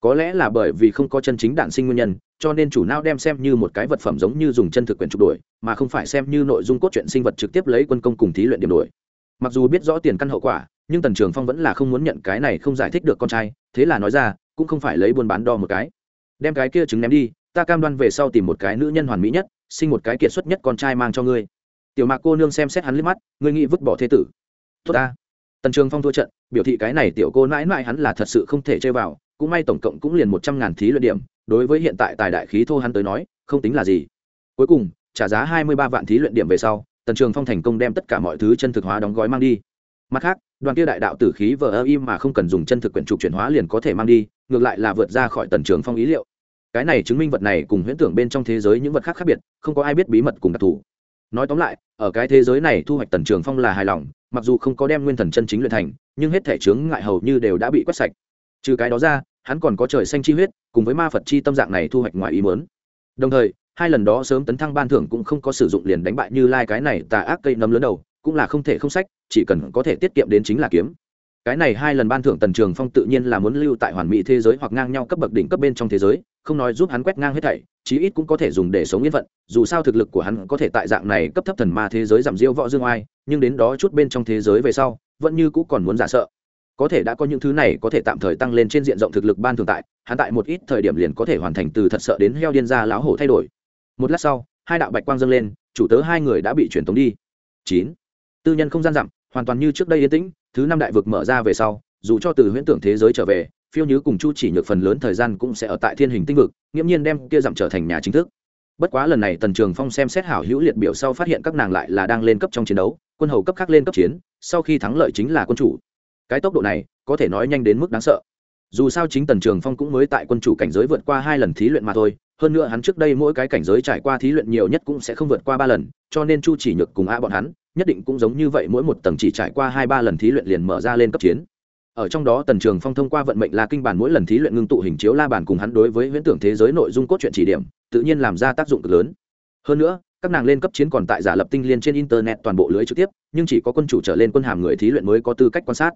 có lẽ là bởi vì không có chân chính đạn sinh nguyên nhân, cho nên chủ não đem xem như một cái vật phẩm giống như dùng chân thực quyền trục đổi, mà không phải xem như nội dung cốt truyện sinh vật trực tiếp lấy quân công cùng thí luyện điểm đổi. Mặc dù biết rõ tiền căn hậu quả, nhưng tần trường phong vẫn là không muốn nhận cái này không giải thích được con trai, thế là nói ra, cũng không phải lấy buôn bán đo một cái. Đem cái kia trứng ném đi, ta cam đoan về sau tìm một cái nữ nhân hoàn mỹ nhất, sinh một cái kiệt xuất nhất con trai mang cho ngươi. Tiểu mạc cô nương xem xét hắn liếc mắt, ngươi nghĩ vứt bỏ thế tử. Tốt ta. Tần trường phong thua trận, biểu thị cái này tiểu cô mãi mãi hắn là thật sự không thể chơi vào cũng may tổng cộng cũng liền một trăm ngàn thí luyện điểm, đối với hiện tại tài đại khí thô hắn tới nói, không tính là gì. Cuối cùng, trả giá hai mươi ba vạn thí luyện điểm về sau, tần trường phong thành công đem tất cả mọi thứ chân thực hóa đóng gói mang đi. Mặt khác, đoàn kia đại đạo tử khí vờ ơ im mà không cần dùng chân thực quyển trục chuyển hóa liền có thể mang đi, ngược lại là vượt ra khỏi tần trường phong ý liệu. Cái này chứng minh vật này cùng huyễn tưởng bên trong thế giới những vật khác khác biệt, không có ai biết bí mật cùng đặc thù. Nói tóm lại, ở cái thế giới này thu hoạch tần trường phong là hài lòng, mặc dù không có đem nguyên thần chân chính luyện thành, nhưng hết thể chướng ngại hầu như đều đã bị quét sạch trừ cái đó ra, hắn còn có trời xanh chi huyết, cùng với ma phật chi tâm dạng này thu hoạch ngoài ý mớn đồng thời, hai lần đó sớm tấn thăng ban thưởng cũng không có sử dụng liền đánh bại như lai cái này tà ác cây nấm lớn đầu, cũng là không thể không sách, chỉ cần có thể tiết kiệm đến chính là kiếm. Cái này hai lần ban thưởng tần trường phong tự nhiên là muốn lưu tại hoàn mỹ thế giới hoặc ngang nhau cấp bậc đỉnh cấp bên trong thế giới, không nói giúp hắn quét ngang hết thảy, chí ít cũng có thể dùng để sống yên phận, dù sao thực lực của hắn có thể tại dạng này cấp thấp thần ma thế giới giảm diêu võ dương oai, nhưng đến đó chút bên trong thế giới về sau, vẫn như cũ còn muốn giả sợ có thể đã có những thứ này có thể tạm thời tăng lên trên diện rộng thực lực ban thường tại, hắn tại một ít thời điểm liền có thể hoàn thành từ thật sợ đến heo điên ra lão hổ thay đổi. Một lát sau, hai đạo bạch quang dâng lên, chủ tớ hai người đã bị chuyển tống đi. Chín. Tư nhân không gian dặm hoàn toàn như trước đây yên tĩnh, thứ năm đại vực mở ra về sau, dù cho từ huyễn tưởng thế giới trở về, phiêu nhứ cùng chu chỉ nhược phần lớn thời gian cũng sẽ ở tại thiên hình tinh vực, nghiễm nhiên đem kia dặm trở thành nhà chính thức. Bất quá lần này tần trường phong xem xét hảo hữu liệt biểu sau phát hiện các nàng lại là đang lên cấp trong chiến đấu, quân hầu cấp khác lên cấp chiến, sau khi thắng lợi chính là quân chủ cái tốc độ này có thể nói nhanh đến mức đáng sợ. Dù sao chính tần trường phong cũng mới tại quân chủ cảnh giới vượt qua hai lần thí luyện mà thôi, hơn nữa hắn trước đây mỗi cái cảnh giới trải qua thí luyện nhiều nhất cũng sẽ không vượt qua ba lần, cho nên chu chỉ nhược cùng a bọn hắn nhất định cũng giống như vậy mỗi một tầng chỉ trải qua hai ba lần thí luyện liền mở ra lên cấp chiến. Ở trong đó tần trường phong thông qua vận mệnh là kinh bản mỗi lần thí luyện ngưng tụ hình chiếu la bàn cùng hắn đối với huyễn tưởng thế giới nội dung cốt truyện chỉ điểm, tự nhiên làm ra tác dụng cực lớn. Hơn nữa, các nàng lên cấp chiến còn tại giả lập tinh liên trên internet toàn bộ lưới trực tiếp, nhưng chỉ có quân chủ trở lên quân hàm người thí luyện mới có tư cách quan sát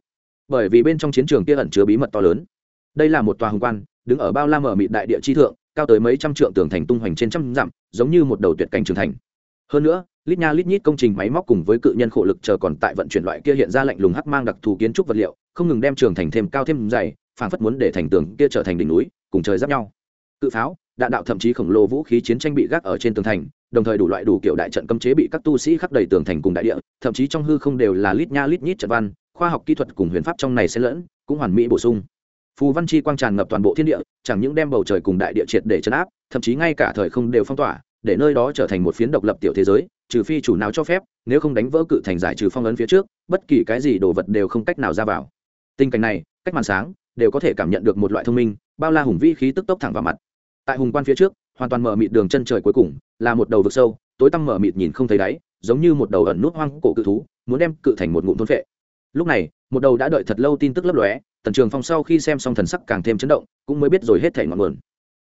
bởi vì bên trong chiến trường kia ẩn chứa bí mật to lớn. Đây là một tòa hùng quan, đứng ở bao la mở mịt đại địa chi thượng, cao tới mấy trăm trượng tường thành tung hoành trên trăm dặm, giống như một đầu tuyệt cảnh trường thành. Hơn nữa, lít nha lít nhít công trình máy móc cùng với cự nhân khổ lực chờ còn tại vận chuyển loại kia hiện ra lạnh lùng hắc mang đặc thù kiến trúc vật liệu, không ngừng đem trường thành thêm cao thêm dày, phảng phất muốn để thành tường kia trở thành đỉnh núi, cùng trời giáp nhau. Cự pháo, đạn đạo thậm chí khổng lồ vũ khí chiến tranh bị gác ở trên tường thành, đồng thời đủ loại đủ kiểu đại trận cấm chế bị các tu sĩ khắc đầy tường thành cùng đại địa, thậm chí trong hư không đều là lít nha lít nhít trận văn khoa học kỹ thuật cùng huyền pháp trong này sẽ lẫn, cũng hoàn mỹ bổ sung. Phù văn chi quang tràn ngập toàn bộ thiên địa, chẳng những đem bầu trời cùng đại địa triệt để chấn áp, thậm chí ngay cả thời không đều phong tỏa, để nơi đó trở thành một phiến độc lập tiểu thế giới, trừ phi chủ nào cho phép, nếu không đánh vỡ cự thành giải trừ phong ấn phía trước, bất kỳ cái gì đồ vật đều không cách nào ra vào. Tình cảnh này, cách màn sáng, đều có thể cảm nhận được một loại thông minh, bao la hùng vĩ khí tức tốc thẳng vào mặt. Tại hùng quan phía trước, hoàn toàn mở mịt đường chân trời cuối cùng, là một đầu vực sâu, tối tăm mở mịt nhìn không thấy đáy, giống như một đầu ẩn nút hoang cổ cự thú, muốn đem cự thành một ngụm thôn phệ lúc này một đầu đã đợi thật lâu tin tức lấp lóe tần trường phong sau khi xem xong thần sắc càng thêm chấn động cũng mới biết rồi hết thể ngọn nguồn.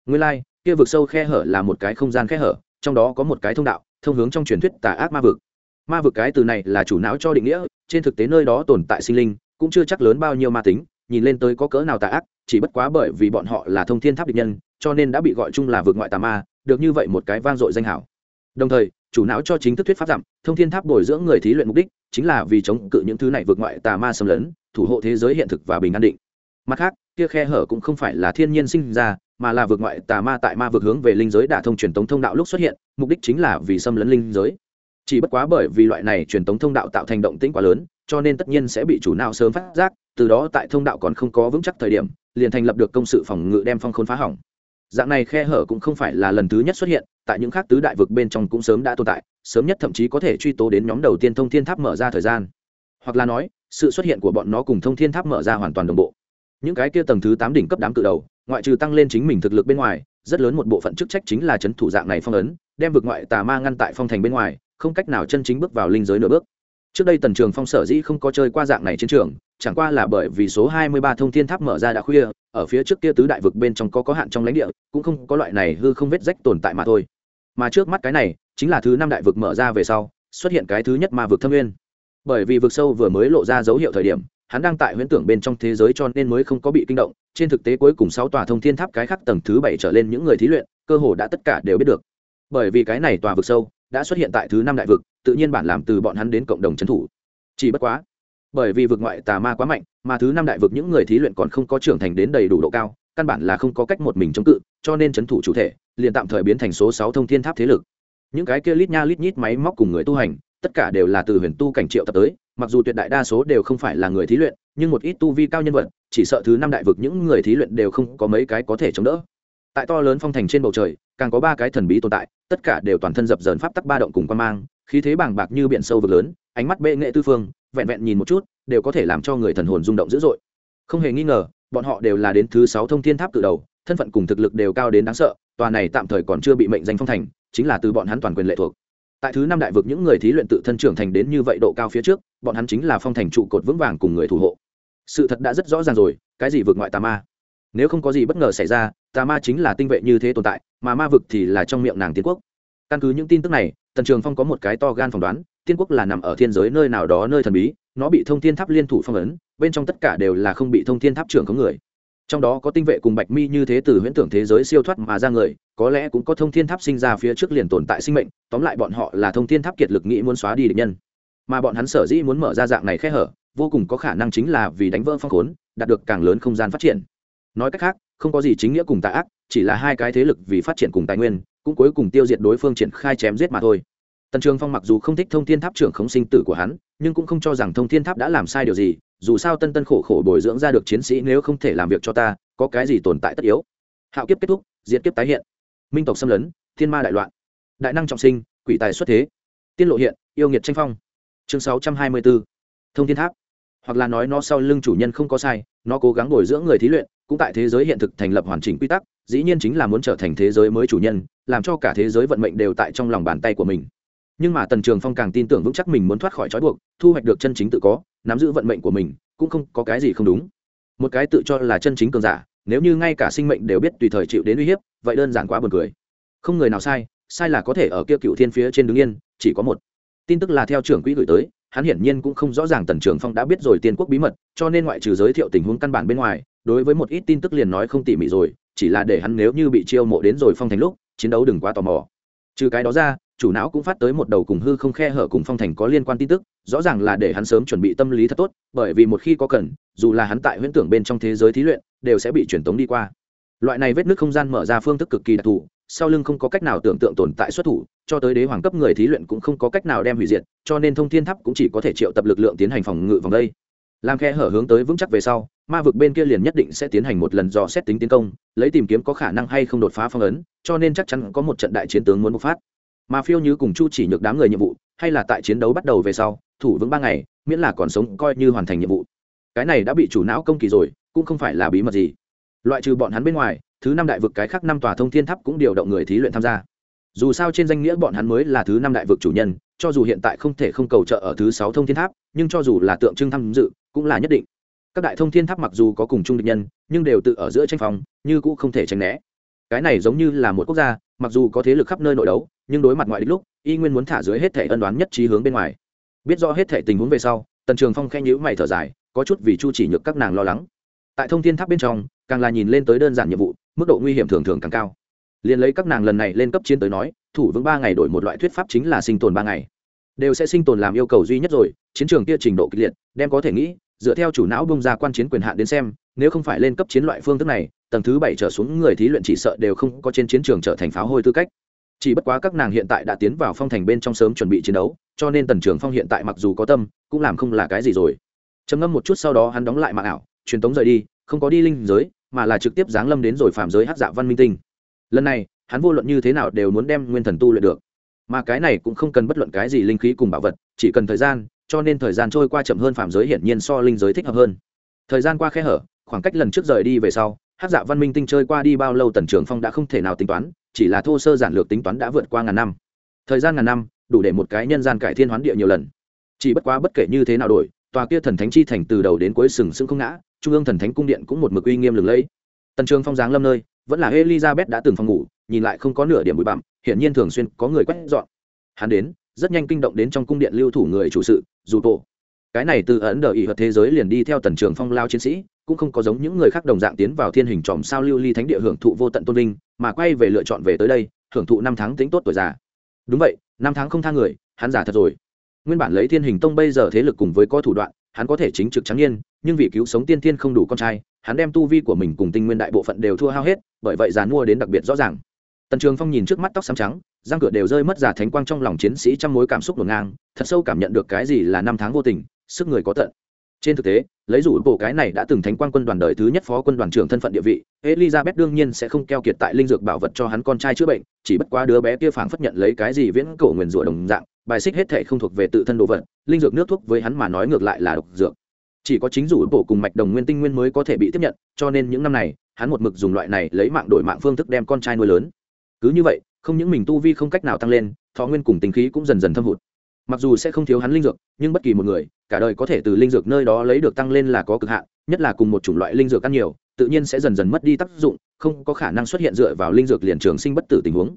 Nguyên lai、like, kia vực sâu khe hở là một cái không gian khe hở trong đó có một cái thông đạo thông hướng trong truyền thuyết tà ác ma vực. Ma vực cái từ này là chủ não cho định nghĩa trên thực tế nơi đó tồn tại sinh linh cũng chưa chắc lớn bao nhiêu ma tính nhìn lên tới có cỡ nào tà ác chỉ bất quá bởi vì bọn họ là thông thiên tháp địch nhân cho nên đã bị gọi chung là vực ngoại tà ma được như vậy một cái vang dội danh hảo. Đồng thời chủ não cho chính thức thuyết pháp giảm, thông thiên tháp bồi dưỡng người thí luyện mục đích chính là vì chống cự những thứ này vượt ngoại tà ma xâm lấn, thủ hộ thế giới hiện thực và bình an định. Mặt khác, kia khe hở cũng không phải là thiên nhiên sinh ra, mà là vượt ngoại tà ma tại ma vượt hướng về linh giới đả thông truyền tống thông đạo lúc xuất hiện, mục đích chính là vì xâm lấn linh giới. Chỉ bất quá bởi vì loại này truyền tống thông đạo tạo thành động tĩnh quá lớn, cho nên tất nhiên sẽ bị chủ nào sớm phát giác, từ đó tại thông đạo còn không có vững chắc thời điểm, liền thành lập được công sự phòng ngự đem phong khôn phá hỏng dạng này khe hở cũng không phải là lần thứ nhất xuất hiện, tại những khác tứ đại vực bên trong cũng sớm đã tồn tại, sớm nhất thậm chí có thể truy tố đến nhóm đầu tiên thông thiên tháp mở ra thời gian. Hoặc là nói, sự xuất hiện của bọn nó cùng thông thiên tháp mở ra hoàn toàn đồng bộ. Những cái kia tầng thứ tám đỉnh cấp đám cự đầu, ngoại trừ tăng lên chính mình thực lực bên ngoài, rất lớn một bộ phận chức trách chính là c h ấ n thủ dạng này phong ấn, đem vực ngoại tà ma ngăn tại phong thành bên ngoài, không cách nào chân chính bước vào linh giới nửa bước trước đây tần trường phong sở dĩ không có chơi qua dạng này chiến trường, chẳng qua là bởi vì số hai mươi ba thông thiên tháp mở ra đã khuya, ở phía trước kia tứ đại vực bên trong có có hạn trong lãnh địa, cũng không có loại này hư không vết rách tồn tại mà thôi. Mà trước mắt cái này, chính là thứ năm đại vực mở ra về sau, xuất hiện cái thứ nhất mà vực thâm nguyên. Bởi vì vực sâu vừa mới lộ ra dấu hiệu thời điểm, hắn đang tại huyễn tưởng bên trong thế giới cho nên mới không có bị kinh động, trên thực tế cuối cùng sáu tòa thông thiên tháp cái khác tầng thứ bảy trở lên những người thí luyện, cơ hồ đã tất cả đều biết được. Bởi vì cái này tòa vực sâu đã xuất hiện tại thứ năm đại vực tự nhiên bản làm từ bọn hắn đến cộng đồng trấn thủ. Chỉ bất quá, bởi vì vực ngoại tà ma quá mạnh, mà thứ năm đại vực những người thí luyện còn không có trưởng thành đến đầy đủ độ cao, căn bản là không có cách một mình chống cự, cho nên trấn thủ chủ thể liền tạm thời biến thành số sáu thông thiên tháp thế lực. Những cái kia lít nha lít nhít máy móc cùng người tu hành, tất cả đều là từ huyền tu cảnh triệu tập tới, mặc dù tuyệt đại đa số đều không phải là người thí luyện, nhưng một ít tu vi cao nhân vật, chỉ sợ thứ năm đại vực những người thí luyện đều không có mấy cái có thể chống đỡ. Tại to lớn phong thành trên bầu trời, càng có ba cái thần bí tồn tại, tất cả đều toàn thân dập dờn pháp tắc ba động cùng quan mang khí thế bàng bạc như biển sâu vực lớn, ánh mắt bệ nghệ tư phương, vẹn vẹn nhìn một chút, đều có thể làm cho người thần hồn rung động dữ dội. Không hề nghi ngờ, bọn họ đều là đến thứ sáu thông thiên tháp từ đầu, thân phận cùng thực lực đều cao đến đáng sợ, tòa này tạm thời còn chưa bị mệnh danh phong thành, chính là từ bọn hắn toàn quyền lệ thuộc. Tại thứ năm đại vực những người thí luyện tự thân trưởng thành đến như vậy độ cao phía trước, bọn hắn chính là phong thành trụ cột vững vàng cùng người thủ hộ. Sự thật đã rất rõ ràng rồi, cái gì vượt ngoại tà ma? Nếu không có gì bất ngờ xảy ra, tà ma chính là tinh vệ như thế tồn tại, mà ma vực thì là trong miệng nàng tiến quốc. Căn cứ những tin tức này tần trường phong có một cái to gan phỏng đoán, tiên quốc là nằm ở thiên giới nơi nào đó nơi thần bí, nó bị thông thiên tháp liên thủ phong ấn, bên trong tất cả đều là không bị thông thiên tháp trưởng có người. Trong đó có tinh vệ cùng bạch mi như thế từ huyễn tưởng thế giới siêu thoát mà ra người, có lẽ cũng có thông thiên tháp sinh ra phía trước liền tồn tại sinh mệnh, tóm lại bọn họ là thông thiên tháp kiệt lực nghĩ muốn xóa đi địch nhân. Mà bọn hắn sở dĩ muốn mở ra dạng này khẽ hở, vô cùng có khả năng chính là vì đánh vỡ phong khốn, đạt được càng lớn không gian phát triển nói cách khác, không có gì chính nghĩa cùng tà ác, chỉ là hai cái thế lực vì phát triển cùng tài nguyên, cũng cuối cùng tiêu diệt đối phương triển khai chém giết mà thôi. Tần trường phong mặc dù không thích thông thiên tháp trưởng khống sinh tử của hắn, nhưng cũng không cho rằng thông thiên tháp đã làm sai điều gì, dù sao tân tân khổ khổ bồi dưỡng ra được chiến sĩ nếu không thể làm việc cho ta, có cái gì tồn tại tất yếu? Hạo kiếp kết thúc, diệt kiếp tái hiện. Minh tộc xâm lấn, thiên ma đại loạn. Đại năng trọng sinh, quỷ tài xuất thế. Tiên lộ hiện, yêu nghiệt tranh phong. Chương sáu trăm hai mươi bốn. Thông thiên tháp. Hoặc là nói nó sau lưng chủ nhân không có sai, nó cố gắng bồi dưỡng người thí luyện cũng tại thế giới hiện thực thành lập hoàn chỉnh quy tắc, dĩ nhiên chính là muốn trở thành thế giới mới chủ nhân, làm cho cả thế giới vận mệnh đều tại trong lòng bàn tay của mình. Nhưng mà tần trường phong càng tin tưởng vững chắc mình muốn thoát khỏi trói buộc, thu hoạch được chân chính tự có, nắm giữ vận mệnh của mình, cũng không có cái gì không đúng. Một cái tự cho là chân chính cường giả, nếu như ngay cả sinh mệnh đều biết tùy thời chịu đến uy hiếp, vậy đơn giản quá buồn cười. Không người nào sai sai là có thể ở kia cựu thiên phía trên đứng yên, chỉ có một. Tin tức là theo trưởng quỹ gửi tới, hắn hiển nhiên cũng không rõ ràng tần trường phong đã biết rồi tiên quốc bí mật, cho nên ngoại trừ giới thiệu tình huống căn bản bên ngoài đối với một ít tin tức liền nói không tỉ mỉ rồi, chỉ là để hắn nếu như bị chiêu mộ đến rồi phong thành lúc, chiến đấu đừng quá tò mò. Trừ cái đó ra, chủ não cũng phát tới một đầu cùng hư không khe hở cùng phong thành có liên quan tin tức, rõ ràng là để hắn sớm chuẩn bị tâm lý thật tốt, bởi vì một khi có cần, dù là hắn tại huyễn tưởng bên trong thế giới thí luyện, đều sẽ bị truyền tống đi qua. Loại này vết nước không gian mở ra phương thức cực kỳ đặc thù, sau lưng không có cách nào tưởng tượng tồn tại xuất thủ, cho tới đế hoàng cấp người thí luyện cũng không có cách nào đem hủy diệt, cho nên thông thiên tháp cũng chỉ có thể triệu tập lực lượng tiến hành phòng ngự vòng đây làm khe hở hướng tới vững chắc về sau, ma vực bên kia liền nhất định sẽ tiến hành một lần dò xét tính tiến công, lấy tìm kiếm có khả năng hay không đột phá phong ấn, cho nên chắc chắn có một trận đại chiến tướng muốn bộc phát. Mà phiêu như cùng chu chỉ nhược đám người nhiệm vụ, hay là tại chiến đấu bắt đầu về sau, thủ vững ba ngày, miễn là còn sống coi như hoàn thành nhiệm vụ. Cái này đã bị chủ não công kỳ rồi, cũng không phải là bí mật gì. Loại trừ bọn hắn bên ngoài, thứ năm đại vực cái khác năm tòa thông thiên tháp cũng điều động người thí luyện tham gia. Dù sao trên danh nghĩa bọn hắn mới là thứ năm đại vực chủ nhân cho dù hiện tại không thể không cầu trợ ở thứ sáu thông thiên tháp, nhưng cho dù là tượng trưng tham dự, cũng là nhất định. Các đại thông thiên tháp mặc dù có cùng chung địch nhân, nhưng đều tự ở giữa tranh phòng như cũng không thể tránh né. Cái này giống như là một quốc gia, mặc dù có thế lực khắp nơi nội đấu, nhưng đối mặt ngoại địch lúc, y nguyên muốn thả dưới hết thể ân đoán nhất trí hướng bên ngoài. Biết rõ hết thể tình huống về sau, tần trường phong khen nhữ mày thở dài, có chút vì chu chỉ nhược các nàng lo lắng. Tại thông thiên tháp bên trong, càng là nhìn lên tới đơn giản nhiệm vụ, mức độ nguy hiểm thường thường càng cao. Liền lấy các nàng lần này lên cấp chiến tới nói thủ vững ba ngày đổi một loại thuyết pháp chính là sinh tồn ba ngày. Đều sẽ sinh tồn làm yêu cầu duy nhất rồi, chiến trường kia trình độ kịch liệt, đem có thể nghĩ, dựa theo chủ não bông ra quan chiến quyền hạn đến xem, nếu không phải lên cấp chiến loại phương thức này, tầng thứ bảy trở xuống người thí luyện chỉ sợ đều không có trên chiến trường trở thành pháo hôi tư cách. Chỉ bất quá các nàng hiện tại đã tiến vào phong thành bên trong sớm chuẩn bị chiến đấu, cho nên tần trường phong hiện tại mặc dù có tâm, cũng làm không là cái gì rồi. Trầm ngâm một chút sau đó hắn đóng lại mạng ảo, truyền tống rời đi, không có đi linh giới, mà là trực tiếp giáng lâm đến rồi phạm giới hát dạ văn minh tinh. Lần này hắn vô luận như thế nào đều muốn đem nguyên thần tu luyện được. Mà cái này cũng không cần bất luận cái gì linh khí cùng bảo vật, chỉ cần thời gian, cho nên thời gian trôi qua chậm hơn phạm giới hiển nhiên so linh giới thích hợp hơn. Thời gian qua khe hở, khoảng cách lần trước rời đi về sau hát dạ văn minh tinh chơi qua đi bao lâu tần trường phong đã không thể nào tính toán, chỉ là thô sơ giản lược tính toán đã vượt qua ngàn năm. Thời gian ngàn năm, đủ để một cái nhân gian cải thiên hoán địa nhiều lần. Chỉ bất quá bất kể như thế nào đổi, tòa kia thần thánh chi thành từ đầu đến cuối sừng sững không ngã, trung ương thần thánh cung điện cũng một mực uy nghiêm lừng lẫy. Tần trường phong giáng lâm nơi, vẫn là elizabeth đã từng phòng ngủ nhìn lại không có nửa điểm bụi bặm hiển nhiên thường xuyên có người quét dọn. Hắn đến rất nhanh kinh động đến trong cung điện lưu thủ người chủ sự dù tổ. Cái này từ ấn đờ ý hợp thế giới liền đi theo tần trường phong lao chiến sĩ cũng không có giống những người khác đồng dạng tiến vào thiên hình tròm sao lưu ly thánh địa hưởng thụ vô tận tôn linh mà quay về lựa chọn về tới đây hưởng thụ năm tháng tính tốt tuổi già. Đúng vậy năm tháng không tha người hắn giả thật rồi. Nguyên bản lấy thiên hình tông bây giờ thế lực cùng với có thủ đoạn hắn có thể chính trực trắng nhiên nhưng vì cứu sống tiên thiên không đủ con trai hắn đem tu vi của mình cùng tinh nguyên đại bộ phận đều thua hao hết bởi vậy giàn mua đến đặc biệt rõ ràng tần trường phong nhìn trước mắt tóc xám trắng, răng cửa đều rơi mất giả thánh quang trong lòng chiến sĩ trăm mối cảm xúc ngổn ngang, thật sâu cảm nhận được cái gì là năm tháng vô tình, sức người có tận. Trên thực tế, lấy rủ bộ cái này đã từng thánh quang quân đoàn đời thứ nhất phó quân đoàn trưởng thân phận địa vị, elizabeth đương nhiên sẽ không keo kiệt tại linh dược bảo vật cho hắn con trai chữa bệnh, chỉ bất quá đứa bé kia phảng phất nhận lấy cái gì viễn cổ nguyền rủa đồng dạng, bài xích hết thể không thuộc về tự thân đồ vật, linh dược nước thuốc với hắn mà nói ngược lại là độc dược. Chỉ có chính rủ bộ cùng mạch đồng nguyên tinh nguyên mới có thể bị tiếp nhận, cho nên những năm này, hắn một mực dùng loại này lấy mạng đổi mạng phương thức đem con trai nuôi lớn cứ như vậy, không những mình tu vi không cách nào tăng lên, thọ nguyên cùng tình khí cũng dần dần thâm hụt. Mặc dù sẽ không thiếu hắn linh dược, nhưng bất kỳ một người, cả đời có thể từ linh dược nơi đó lấy được tăng lên là có cực hạn, nhất là cùng một chủng loại linh dược ăn nhiều, tự nhiên sẽ dần dần mất đi tác dụng, không có khả năng xuất hiện dựa vào linh dược liền trường sinh bất tử tình huống.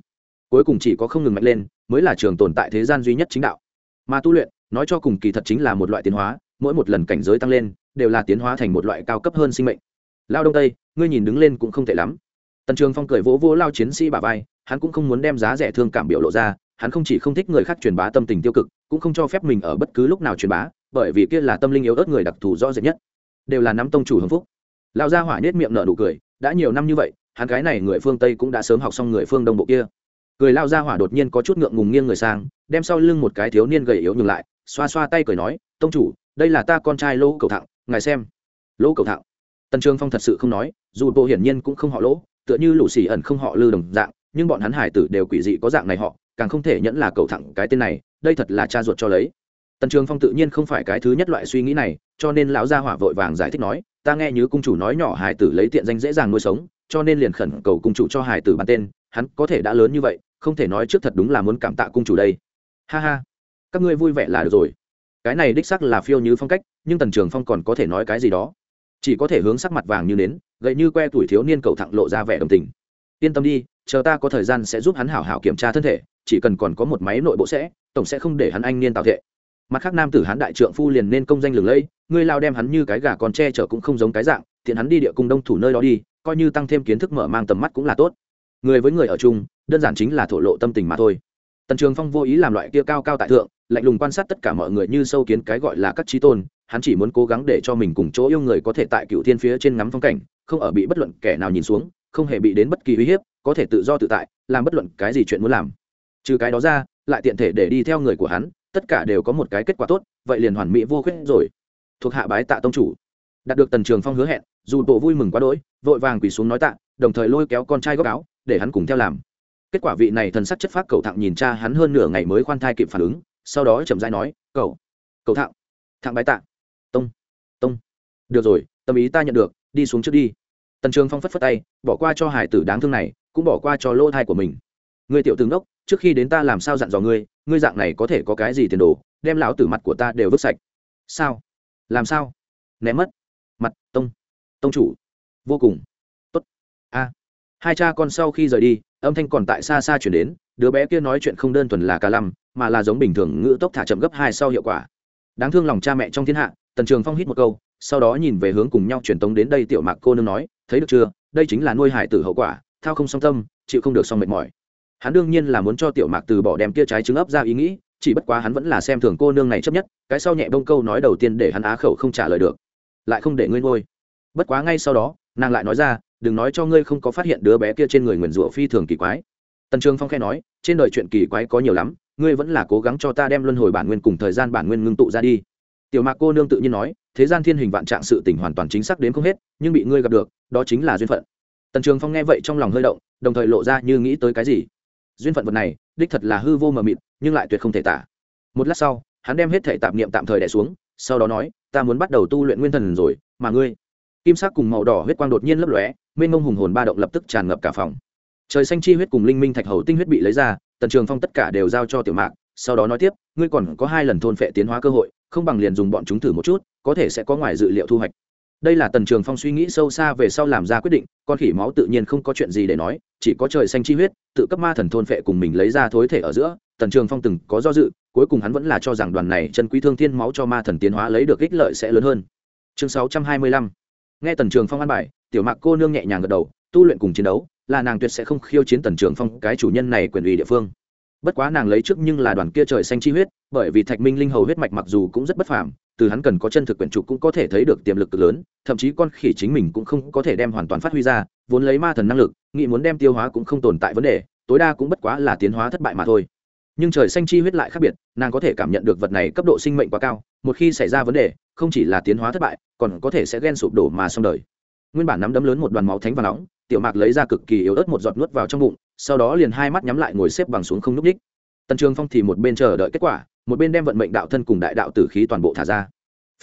Cuối cùng chỉ có không ngừng mạnh lên, mới là trường tồn tại thế gian duy nhất chính đạo. Mà tu luyện, nói cho cùng kỳ thật chính là một loại tiến hóa, mỗi một lần cảnh giới tăng lên, đều là tiến hóa thành một loại cao cấp hơn sinh mệnh. Lao đông tây, ngươi nhìn đứng lên cũng không tệ lắm. Tần trường phong cười vỗ vỗ lao chiến sĩ bà vai hắn cũng không muốn đem giá rẻ thương cảm biểu lộ ra, hắn không chỉ không thích người khác truyền bá tâm tình tiêu cực, cũng không cho phép mình ở bất cứ lúc nào truyền bá, bởi vì kia là tâm linh yếu ớt người đặc thù rõ rệt nhất. Đều là nắm tông chủ hưng phúc. Lão gia hỏa nết miệng nở nụ cười, đã nhiều năm như vậy, hắn gái này người phương tây cũng đã sớm học xong người phương đông bộ kia. Cười lao gia hỏa đột nhiên có chút ngượng ngùng nghiêng người sang, đem sau lưng một cái thiếu niên gầy yếu nhường lại, xoa xoa tay cười nói, tông chủ, đây là ta con trai lỗ cầu thẳng ngài xem. Lỗ cầu thẳng tần trường phong thật sự không nói, dù bộ hiển nhiên cũng không họ lỗ, tựa như lũ xì ẩn không họ lư đồng dạng nhưng bọn hắn hải tử đều quỷ dị có dạng này họ, càng không thể nhẫn là cầu thẳng cái tên này, đây thật là cha ruột cho lấy. Tần trường phong tự nhiên không phải cái thứ nhất loại suy nghĩ này, cho nên lão gia hỏa vội vàng giải thích nói, ta nghe như cung chủ nói nhỏ hải tử lấy tiện danh dễ dàng nuôi sống, cho nên liền khẩn cầu cung chủ cho hải tử bàn tên, hắn có thể đã lớn như vậy, không thể nói trước thật đúng là muốn cảm tạ cung chủ đây. Ha ha, các ngươi vui vẻ là được rồi. Cái này đích sắc là phiêu như phong cách, nhưng tần trường phong còn có thể nói cái gì đó? Chỉ có thể hướng sắc mặt vàng như nến, gậy như que tuổi thiếu niên cầu thẳng lộ ra vẻ đồng tình. Yên tâm đi chờ ta có thời gian sẽ giúp hắn hảo hảo kiểm tra thân thể, chỉ cần còn có một máy nội bộ sẽ, tổng sẽ không để hắn anh niên tạo thệ. Mặt khác nam tử hắn đại trượng phu liền nên công danh lừng lẫy, ngươi lao đem hắn như cái gà còn che chở cũng không giống cái dạng, tiện hắn đi địa cung đông thủ nơi đó đi, coi như tăng thêm kiến thức mở mang tầm mắt cũng là tốt. Người với người ở chung, đơn giản chính là thổ lộ tâm tình mà thôi. Tần trường phong vô ý làm loại kia cao cao tại thượng, lạnh lùng quan sát tất cả mọi người như sâu kiến cái gọi là các trí tôn, hắn chỉ muốn cố gắng để cho mình cùng chỗ yêu người có thể tại cựu thiên phía trên ngắm phong cảnh, không ở bị bất luận kẻ nào nhìn xuống không hề bị đến bất kỳ uy hiếp, có thể tự do tự tại, làm bất luận cái gì chuyện muốn làm. Trừ cái đó ra, lại tiện thể để đi theo người của hắn, tất cả đều có một cái kết quả tốt, vậy liền hoàn mỹ vô khuyết rồi. Thuộc hạ bái tạ tông chủ. Đạt được tần trường phong hứa hẹn, dù bộ vui mừng quá đỗi, vội vàng quỳ xuống nói tạ, đồng thời lôi kéo con trai góc áo, để hắn cùng theo làm. Kết quả vị này thần sắc chất phát cầu thẳng nhìn cha hắn hơn nửa ngày mới khoan thai kịp phản ứng, sau đó chậm rãi nói cầu cầu thẳng thẳng bái tạ. Tông tông. Được rồi, tâm ý ta nhận được, đi xuống trước đi tần trường phong phất phất tay, bỏ qua cho hải tử đáng thương này, cũng bỏ qua cho lỗ thai của mình. Người tiểu tướng đốc, trước khi đến ta làm sao dặn dò ngươi ngươi dạng này có thể có cái gì tiền đồ, đem lão tử mặt của ta đều vứt sạch. Sao? Làm sao? Ném mất. Mặt, tông. Tông chủ. Vô cùng. Tốt. A. Hai cha con sau khi rời đi, âm thanh còn tại xa xa chuyển đến, đứa bé kia nói chuyện không đơn thuần là cả lăm, mà là giống bình thường ngữ tốc thả chậm gấp hai sau hiệu quả. Đáng thương lòng cha mẹ trong thiên hạ, tần trường phong hít một câu sau đó nhìn về hướng cùng nhau truyền tống đến đây tiểu mạc cô nương nói, thấy được chưa? Đây chính là nuôi hải tử hậu quả, thao không song tâm, chịu không được song mệt mỏi. Hắn đương nhiên là muốn cho tiểu mạc từ bỏ đem kia trái trứng ấp ra ý nghĩ, chỉ bất quá hắn vẫn là xem thường cô nương này chấp nhất, cái sau nhẹ bông câu nói đầu tiên để hắn á khẩu không trả lời được. Lại không để ngươi ngôi bất quá ngay sau đó, nàng lại nói ra, đừng nói cho ngươi không có phát hiện đứa bé kia trên người nguyền rủa phi thường kỳ quái. Tần trường phong khe nói, trên đời chuyện kỳ quái có nhiều lắm, ngươi vẫn là cố gắng cho ta đem luân hồi bản nguyên cùng thời gian bản nguyên ngưng tụ ra đi tiểu mạc cô nương tự nhiên nói, thế gian thiên hình vạn trạng sự tình hoàn toàn chính xác đến không hết, nhưng bị ngươi gặp được, đó chính là duyên phận. Tần trường phong nghe vậy trong lòng hơi động, đồng thời lộ ra như nghĩ tới cái gì. Duyên phận vật này, đích thật là hư vô mờ mịt, nhưng lại tuyệt không thể tả. Một lát sau, hắn đem hết thể tạp niệm tạm thời đẻ xuống, sau đó nói, ta muốn bắt đầu tu luyện nguyên thần rồi, mà ngươi? Kim sắc cùng màu đỏ huyết quang đột nhiên lấp lóe, mênh mông hùng hồn ba động lập tức tràn ngập cả phòng. Trời xanh chi huyết cùng linh minh thạch hầu tinh huyết bị lấy ra, tần trường phong tất cả đều giao cho tiểu mạc sau đó nói tiếp, ngươi còn có hai lần thôn phệ tiến hóa cơ hội, không bằng liền dùng bọn chúng thử một chút, có thể sẽ có ngoài dự liệu thu hoạch. Đây là tần trường phong suy nghĩ sâu xa về sau làm ra quyết định, con khỉ máu tự nhiên không có chuyện gì để nói, chỉ có trời xanh chi huyết, tự cấp ma thần thôn phệ cùng mình lấy ra thối thể ở giữa, tần trường phong từng có do dự, cuối cùng hắn vẫn là cho rằng đoàn này chân quý thương thiên máu cho ma thần tiến hóa lấy được ích lợi sẽ lớn hơn. Chương sáu trăm hai mươi lăm. Nghe tần trường phong ăn bài, tiểu mạc cô nương nhẹ nhàng gật đầu, tu luyện cùng chiến đấu, là nàng tuyệt sẽ không khiêu chiến tần trường phong, cái chủ nhân này quyền ủy địa phương bất quá nàng lấy trước nhưng là đoàn kia trời xanh chi huyết, bởi vì thạch minh linh hầu huyết mạch mặc dù cũng rất bất phàm, từ hắn cần có chân thực quyển trục cũng có thể thấy được tiềm lực cực lớn, thậm chí con khỉ chính mình cũng không có thể đem hoàn toàn phát huy ra, vốn lấy ma thần năng lực, nghĩ muốn đem tiêu hóa cũng không tồn tại vấn đề, tối đa cũng bất quá là tiến hóa thất bại mà thôi. Nhưng trời xanh chi huyết lại khác biệt, nàng có thể cảm nhận được vật này cấp độ sinh mệnh quá cao, một khi xảy ra vấn đề, không chỉ là tiến hóa thất bại, còn có thể sẽ ghen sụp đổ mà xong đời. Nguyên bản nắm đấm lớn một đoàn máu thánh và nóng tiểu mạc lấy ra cực kỳ yếu ớt một giọt nuốt vào trong bụng, sau đó liền hai mắt nhắm lại ngồi xếp bằng xuống không n ú c ních tần trường phong thì một bên chờ đợi kết quả, một bên đem vận mệnh đạo thân cùng đại đạo tử khí toàn bộ thả ra.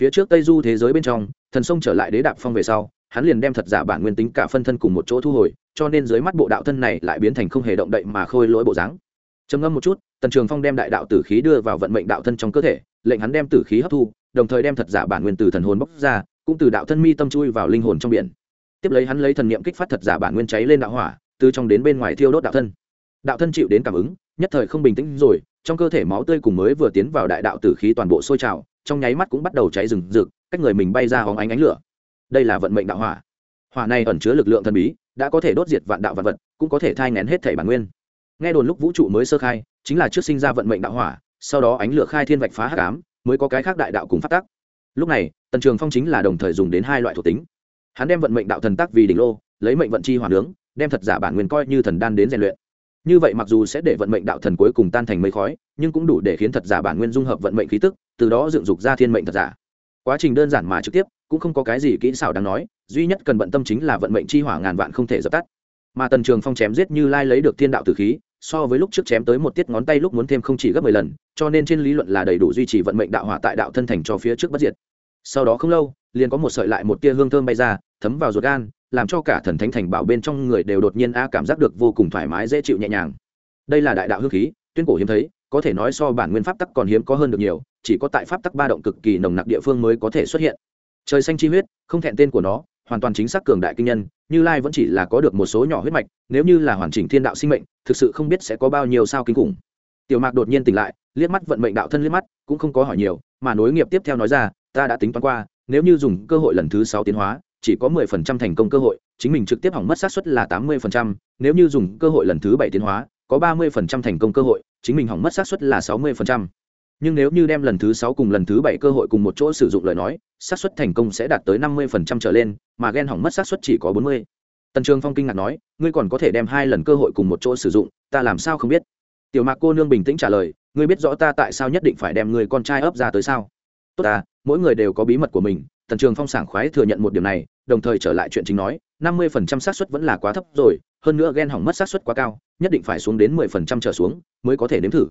Phía trước tây du thế giới bên trong, thần sông trở lại đế đạp phong về sau, hắn liền đem thật giả bản nguyên tính cả phân thân cùng một chỗ thu hồi, cho nên dưới mắt bộ đạo thân này lại biến thành không hề động đậy mà khôi lỗi bộ dáng. Trầm ngâm một chút, tần trường phong đem đại đạo tử khí đưa vào vận mệnh đạo thân trong cơ thể, lệnh hắn đem tử khí hấp thu, đồng thời đem thật giả bản nguyên từ thần hồn bốc ra, cũng từ đạo thân mi tâm chui vào linh hồn trong biển tiếp lấy hắn lấy thần niệm kích phát thật giả bản nguyên cháy lên đạo hỏa, từ trong đến bên ngoài thiêu đốt đạo thân. Đạo thân chịu đến cảm ứng, nhất thời không bình tĩnh rồi, trong cơ thể máu tươi cùng mới vừa tiến vào đại đạo tử khí toàn bộ sôi trào, trong nháy mắt cũng bắt đầu cháy rừng rực, cách người mình bay ra hóng ánh ánh lửa. Đây là vận mệnh đạo hỏa. Hỏa này ẩn chứa lực lượng thần bí, đã có thể đốt diệt vạn đạo vạn vật, cũng có thể thai ngén hết thể bản nguyên. Nghe đồn lúc vũ trụ mới sơ khai, chính là trước sinh ra vận mệnh đạo hỏa, sau đó ánh lửa khai thiên vạch phá hắc ám, mới có cái khác đại đạo cùng phát tác lúc này, tần trường phong chính là đồng thời dùng đến hai loại thuộc tính hắn đem vận mệnh đạo thần tác vì đỉnh lô, lấy mệnh vận chi hỏa nướng, đem thật giả bản nguyên coi như thần đan đến rèn luyện. Như vậy mặc dù sẽ để vận mệnh đạo thần cuối cùng tan thành mây khói, nhưng cũng đủ để khiến thật giả bản nguyên dung hợp vận mệnh khí tức, từ đó dựng dục ra thiên mệnh thật giả. Quá trình đơn giản mà trực tiếp, cũng không có cái gì kỹ xảo đáng nói, duy nhất cần bận tâm chính là vận mệnh chi hỏa ngàn vạn không thể dập tắt. Mà tần trường phong chém giết như lai lấy được thiên đạo tử khí, so với lúc trước chém tới một tiết ngón tay lúc muốn thêm không chỉ gấp mười lần, cho nên trên lý luận là đầy đủ duy trì vận mệnh đạo hỏa tại đạo thân thành cho phía trước bất diệt sau đó không lâu, liền có một sợi lại một tia hương thơm bay ra, thấm vào ruột gan, làm cho cả thần thánh thành bảo bên trong người đều đột nhiên a cảm giác được vô cùng thoải mái, dễ chịu nhẹ nhàng. Đây là đại đạo hương khí, tuyên cổ hiếm thấy, có thể nói so bản nguyên pháp tắc còn hiếm có hơn được nhiều, chỉ có tại pháp tắc ba động cực kỳ nồng nặc địa phương mới có thể xuất hiện. Trời xanh chi huyết, không thẹn tên của nó, hoàn toàn chính xác cường đại kinh nhân, như lai vẫn chỉ là có được một số nhỏ huyết mạch, nếu như là hoàn chỉnh thiên đạo sinh mệnh, thực sự không biết sẽ có bao nhiêu sao kinh khủng. Tiểu mạc đột nhiên tỉnh lại, liếc mắt vận mệnh đạo thân liếc mắt, cũng không có hỏi nhiều, mà nối nghiệp tiếp theo nói ra ta đã tính toán qua, nếu như dùng cơ hội lần thứ sáu tiến hóa, chỉ có mười phần trăm thành công cơ hội, chính mình trực tiếp hỏng mất xác suất là tám mươi phần trăm, nếu như dùng cơ hội lần thứ bảy tiến hóa, có ba mươi phần trăm thành công cơ hội, chính mình hỏng mất xác suất là sáu mươi phần trăm. Nhưng nếu như đem lần thứ sáu cùng lần thứ bảy cơ hội cùng một chỗ sử dụng lời nói, xác suất thành công sẽ đạt tới năm mươi phần trăm trở lên, mà ghen hỏng mất xác suất chỉ có bốn mươi. Tần trường phong kinh ngạc nói, ngươi còn có thể đem hai lần cơ hội cùng một chỗ sử dụng, ta làm sao không biết? Tiểu mạc cô nương bình tĩnh trả lời, ngươi biết rõ ta tại sao nhất định phải đem người con trai ấp ra tới sao? Tốt ta mỗi người đều có bí mật của mình, tần trường phong sảng khoái thừa nhận một điểm này, đồng thời trở lại chuyện chính nói, năm mươi phần trăm xác suất vẫn là quá thấp rồi, hơn nữa ghen hỏng mất xác suất quá cao, nhất định phải xuống đến mười phần trăm trở xuống mới có thể nếm thử.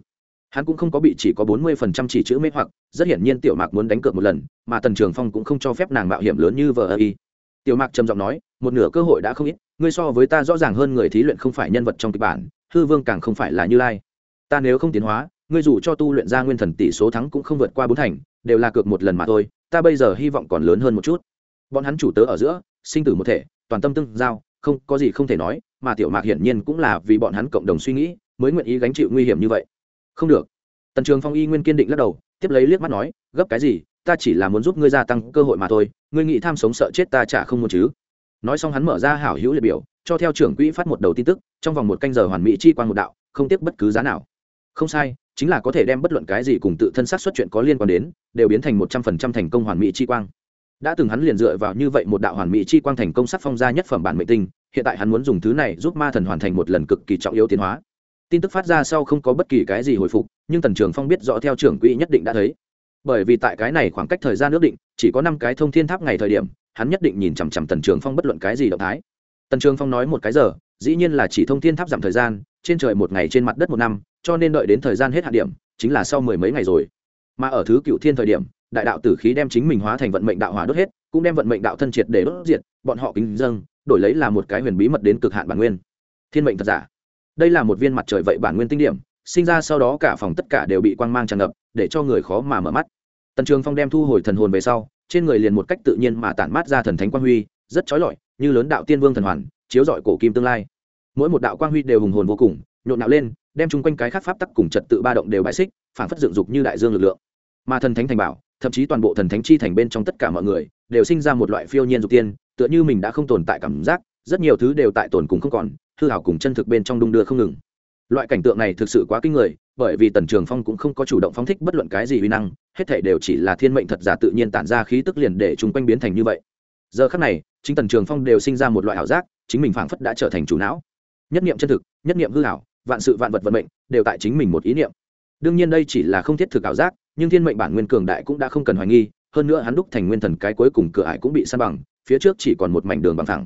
Hắn cũng không có bị chỉ có bốn mươi phần trăm chỉ chữ mê hoặc, rất hiển nhiên tiểu mạc muốn đánh cược một lần, mà tần trường phong cũng không cho phép nàng mạo hiểm lớn như vờ ơ y. Tiểu mạc trầm giọng nói, một nửa cơ hội đã không ít, ngươi so với ta rõ ràng hơn người thí luyện không phải nhân vật trong kịch bản, hư vương càng không phải là như lai. Ta nếu không tiến hóa, ngươi dù cho tu luyện ra nguyên thần tỷ số thắng cũng không vượt qua bốn thành đều là cược một lần mà thôi, ta bây giờ hy vọng còn lớn hơn một chút. Bọn hắn chủ tớ ở giữa, sinh tử một thể, toàn tâm tương giao, không, có gì không thể nói, mà tiểu mạc hiển nhiên cũng là vì bọn hắn cộng đồng suy nghĩ, mới nguyện ý gánh chịu nguy hiểm như vậy. Không được. Tần trường phong y nguyên kiên định lắc đầu, tiếp lấy liếc mắt nói, gấp cái gì, ta chỉ là muốn giúp ngươi gia tăng cơ hội mà thôi, ngươi nghĩ tham sống sợ chết ta chả không muốn chứ. Nói xong hắn mở ra hảo hữu liệt biểu, cho theo trưởng quỹ phát một đầu tin tức, trong vòng một canh giờ hoàn mỹ chi quan một đạo, không tiếc bất cứ giá nào. Không sai chính là có thể đem bất luận cái gì cùng tự thân xác xuất chuyện có liên quan đến, đều biến thành một trăm phần trăm thành công hoàn mỹ chi quang. Đã từng hắn liền dựa vào như vậy một đạo hoàn mỹ chi quang thành công sắc phong ra nhất phẩm bản mệnh tinh, hiện tại hắn muốn dùng thứ này giúp ma thần hoàn thành một lần cực kỳ trọng yếu tiến hóa. Tin tức phát ra sau không có bất kỳ cái gì hồi phục, nhưng tần trường phong biết rõ theo trưởng quỹ nhất định đã thấy. Bởi vì tại cái này khoảng cách thời gian ước định, chỉ có năm cái thông thiên tháp ngày thời điểm, hắn nhất định nhìn chằm chằm tần trường phong bất luận cái gì động thái. Tần trường phong nói một cái giờ, dĩ nhiên là chỉ thông thiên tháp giảm thời gian trên trời một ngày trên mặt đất một năm, cho nên đợi đến thời gian hết hạn điểm, chính là sau mười mấy ngày rồi. Mà ở thứ cựu thiên thời điểm, đại đạo tử khí đem chính mình hóa thành vận mệnh đạo hỏa đốt hết, cũng đem vận mệnh đạo thân triệt để đốt diệt, bọn họ kính dâng, đổi lấy là một cái huyền bí mật đến cực hạn bản nguyên. Thiên mệnh thật giả. Đây là một viên mặt trời vậy bản nguyên tinh điểm, sinh ra sau đó cả phòng tất cả đều bị quang mang tràn ngập, để cho người khó mà mở mắt. Tần trường phong đem thu hồi thần hồn về sau, trên người liền một cách tự nhiên mà tản mát ra thần thánh quang huy, rất trói lọi, như lớn đạo tiên vương thần hoàn, chiếu rọi cổ kim tương lai mỗi một đạo quang huy đều hùng hồn vô cùng, nhộn nạo lên, đem chung quanh cái khác pháp tắc cùng trật tự ba động đều bãi xích phản phất dựng dục như đại dương lực lượng. Mà thần thánh thành bảo, thậm chí toàn bộ thần thánh chi thành bên trong tất cả mọi người, đều sinh ra một loại phiêu nhiên dục tiên, tựa như mình đã không tồn tại cảm giác, rất nhiều thứ đều tại tồn cùng không còn, hư hảo cùng chân thực bên trong đung đưa không ngừng. Loại cảnh tượng này thực sự quá kinh người, bởi vì tần trường phong cũng không có chủ động phóng thích bất luận cái gì uy năng, hết thể đều chỉ là thiên mệnh thật giả tự nhiên tản ra khí tức liền để chúng quanh biến thành như vậy. Giờ khắc này, chính tần trường phong đều sinh ra một loại ảo giác, chính mình phảng phất đã trở thành chủ não nhất niệm chân thực, nhất niệm hư hảo vạn sự vạn vật vận mệnh đều tại chính mình một ý niệm. Đương nhiên đây chỉ là không thiết thực ảo giác, nhưng thiên mệnh bản nguyên cường đại cũng đã không cần hoài nghi, hơn nữa hắn đúc thành nguyên thần cái cuối cùng cửa ải cũng bị san bằng, phía trước chỉ còn một mảnh đường bằng thẳng.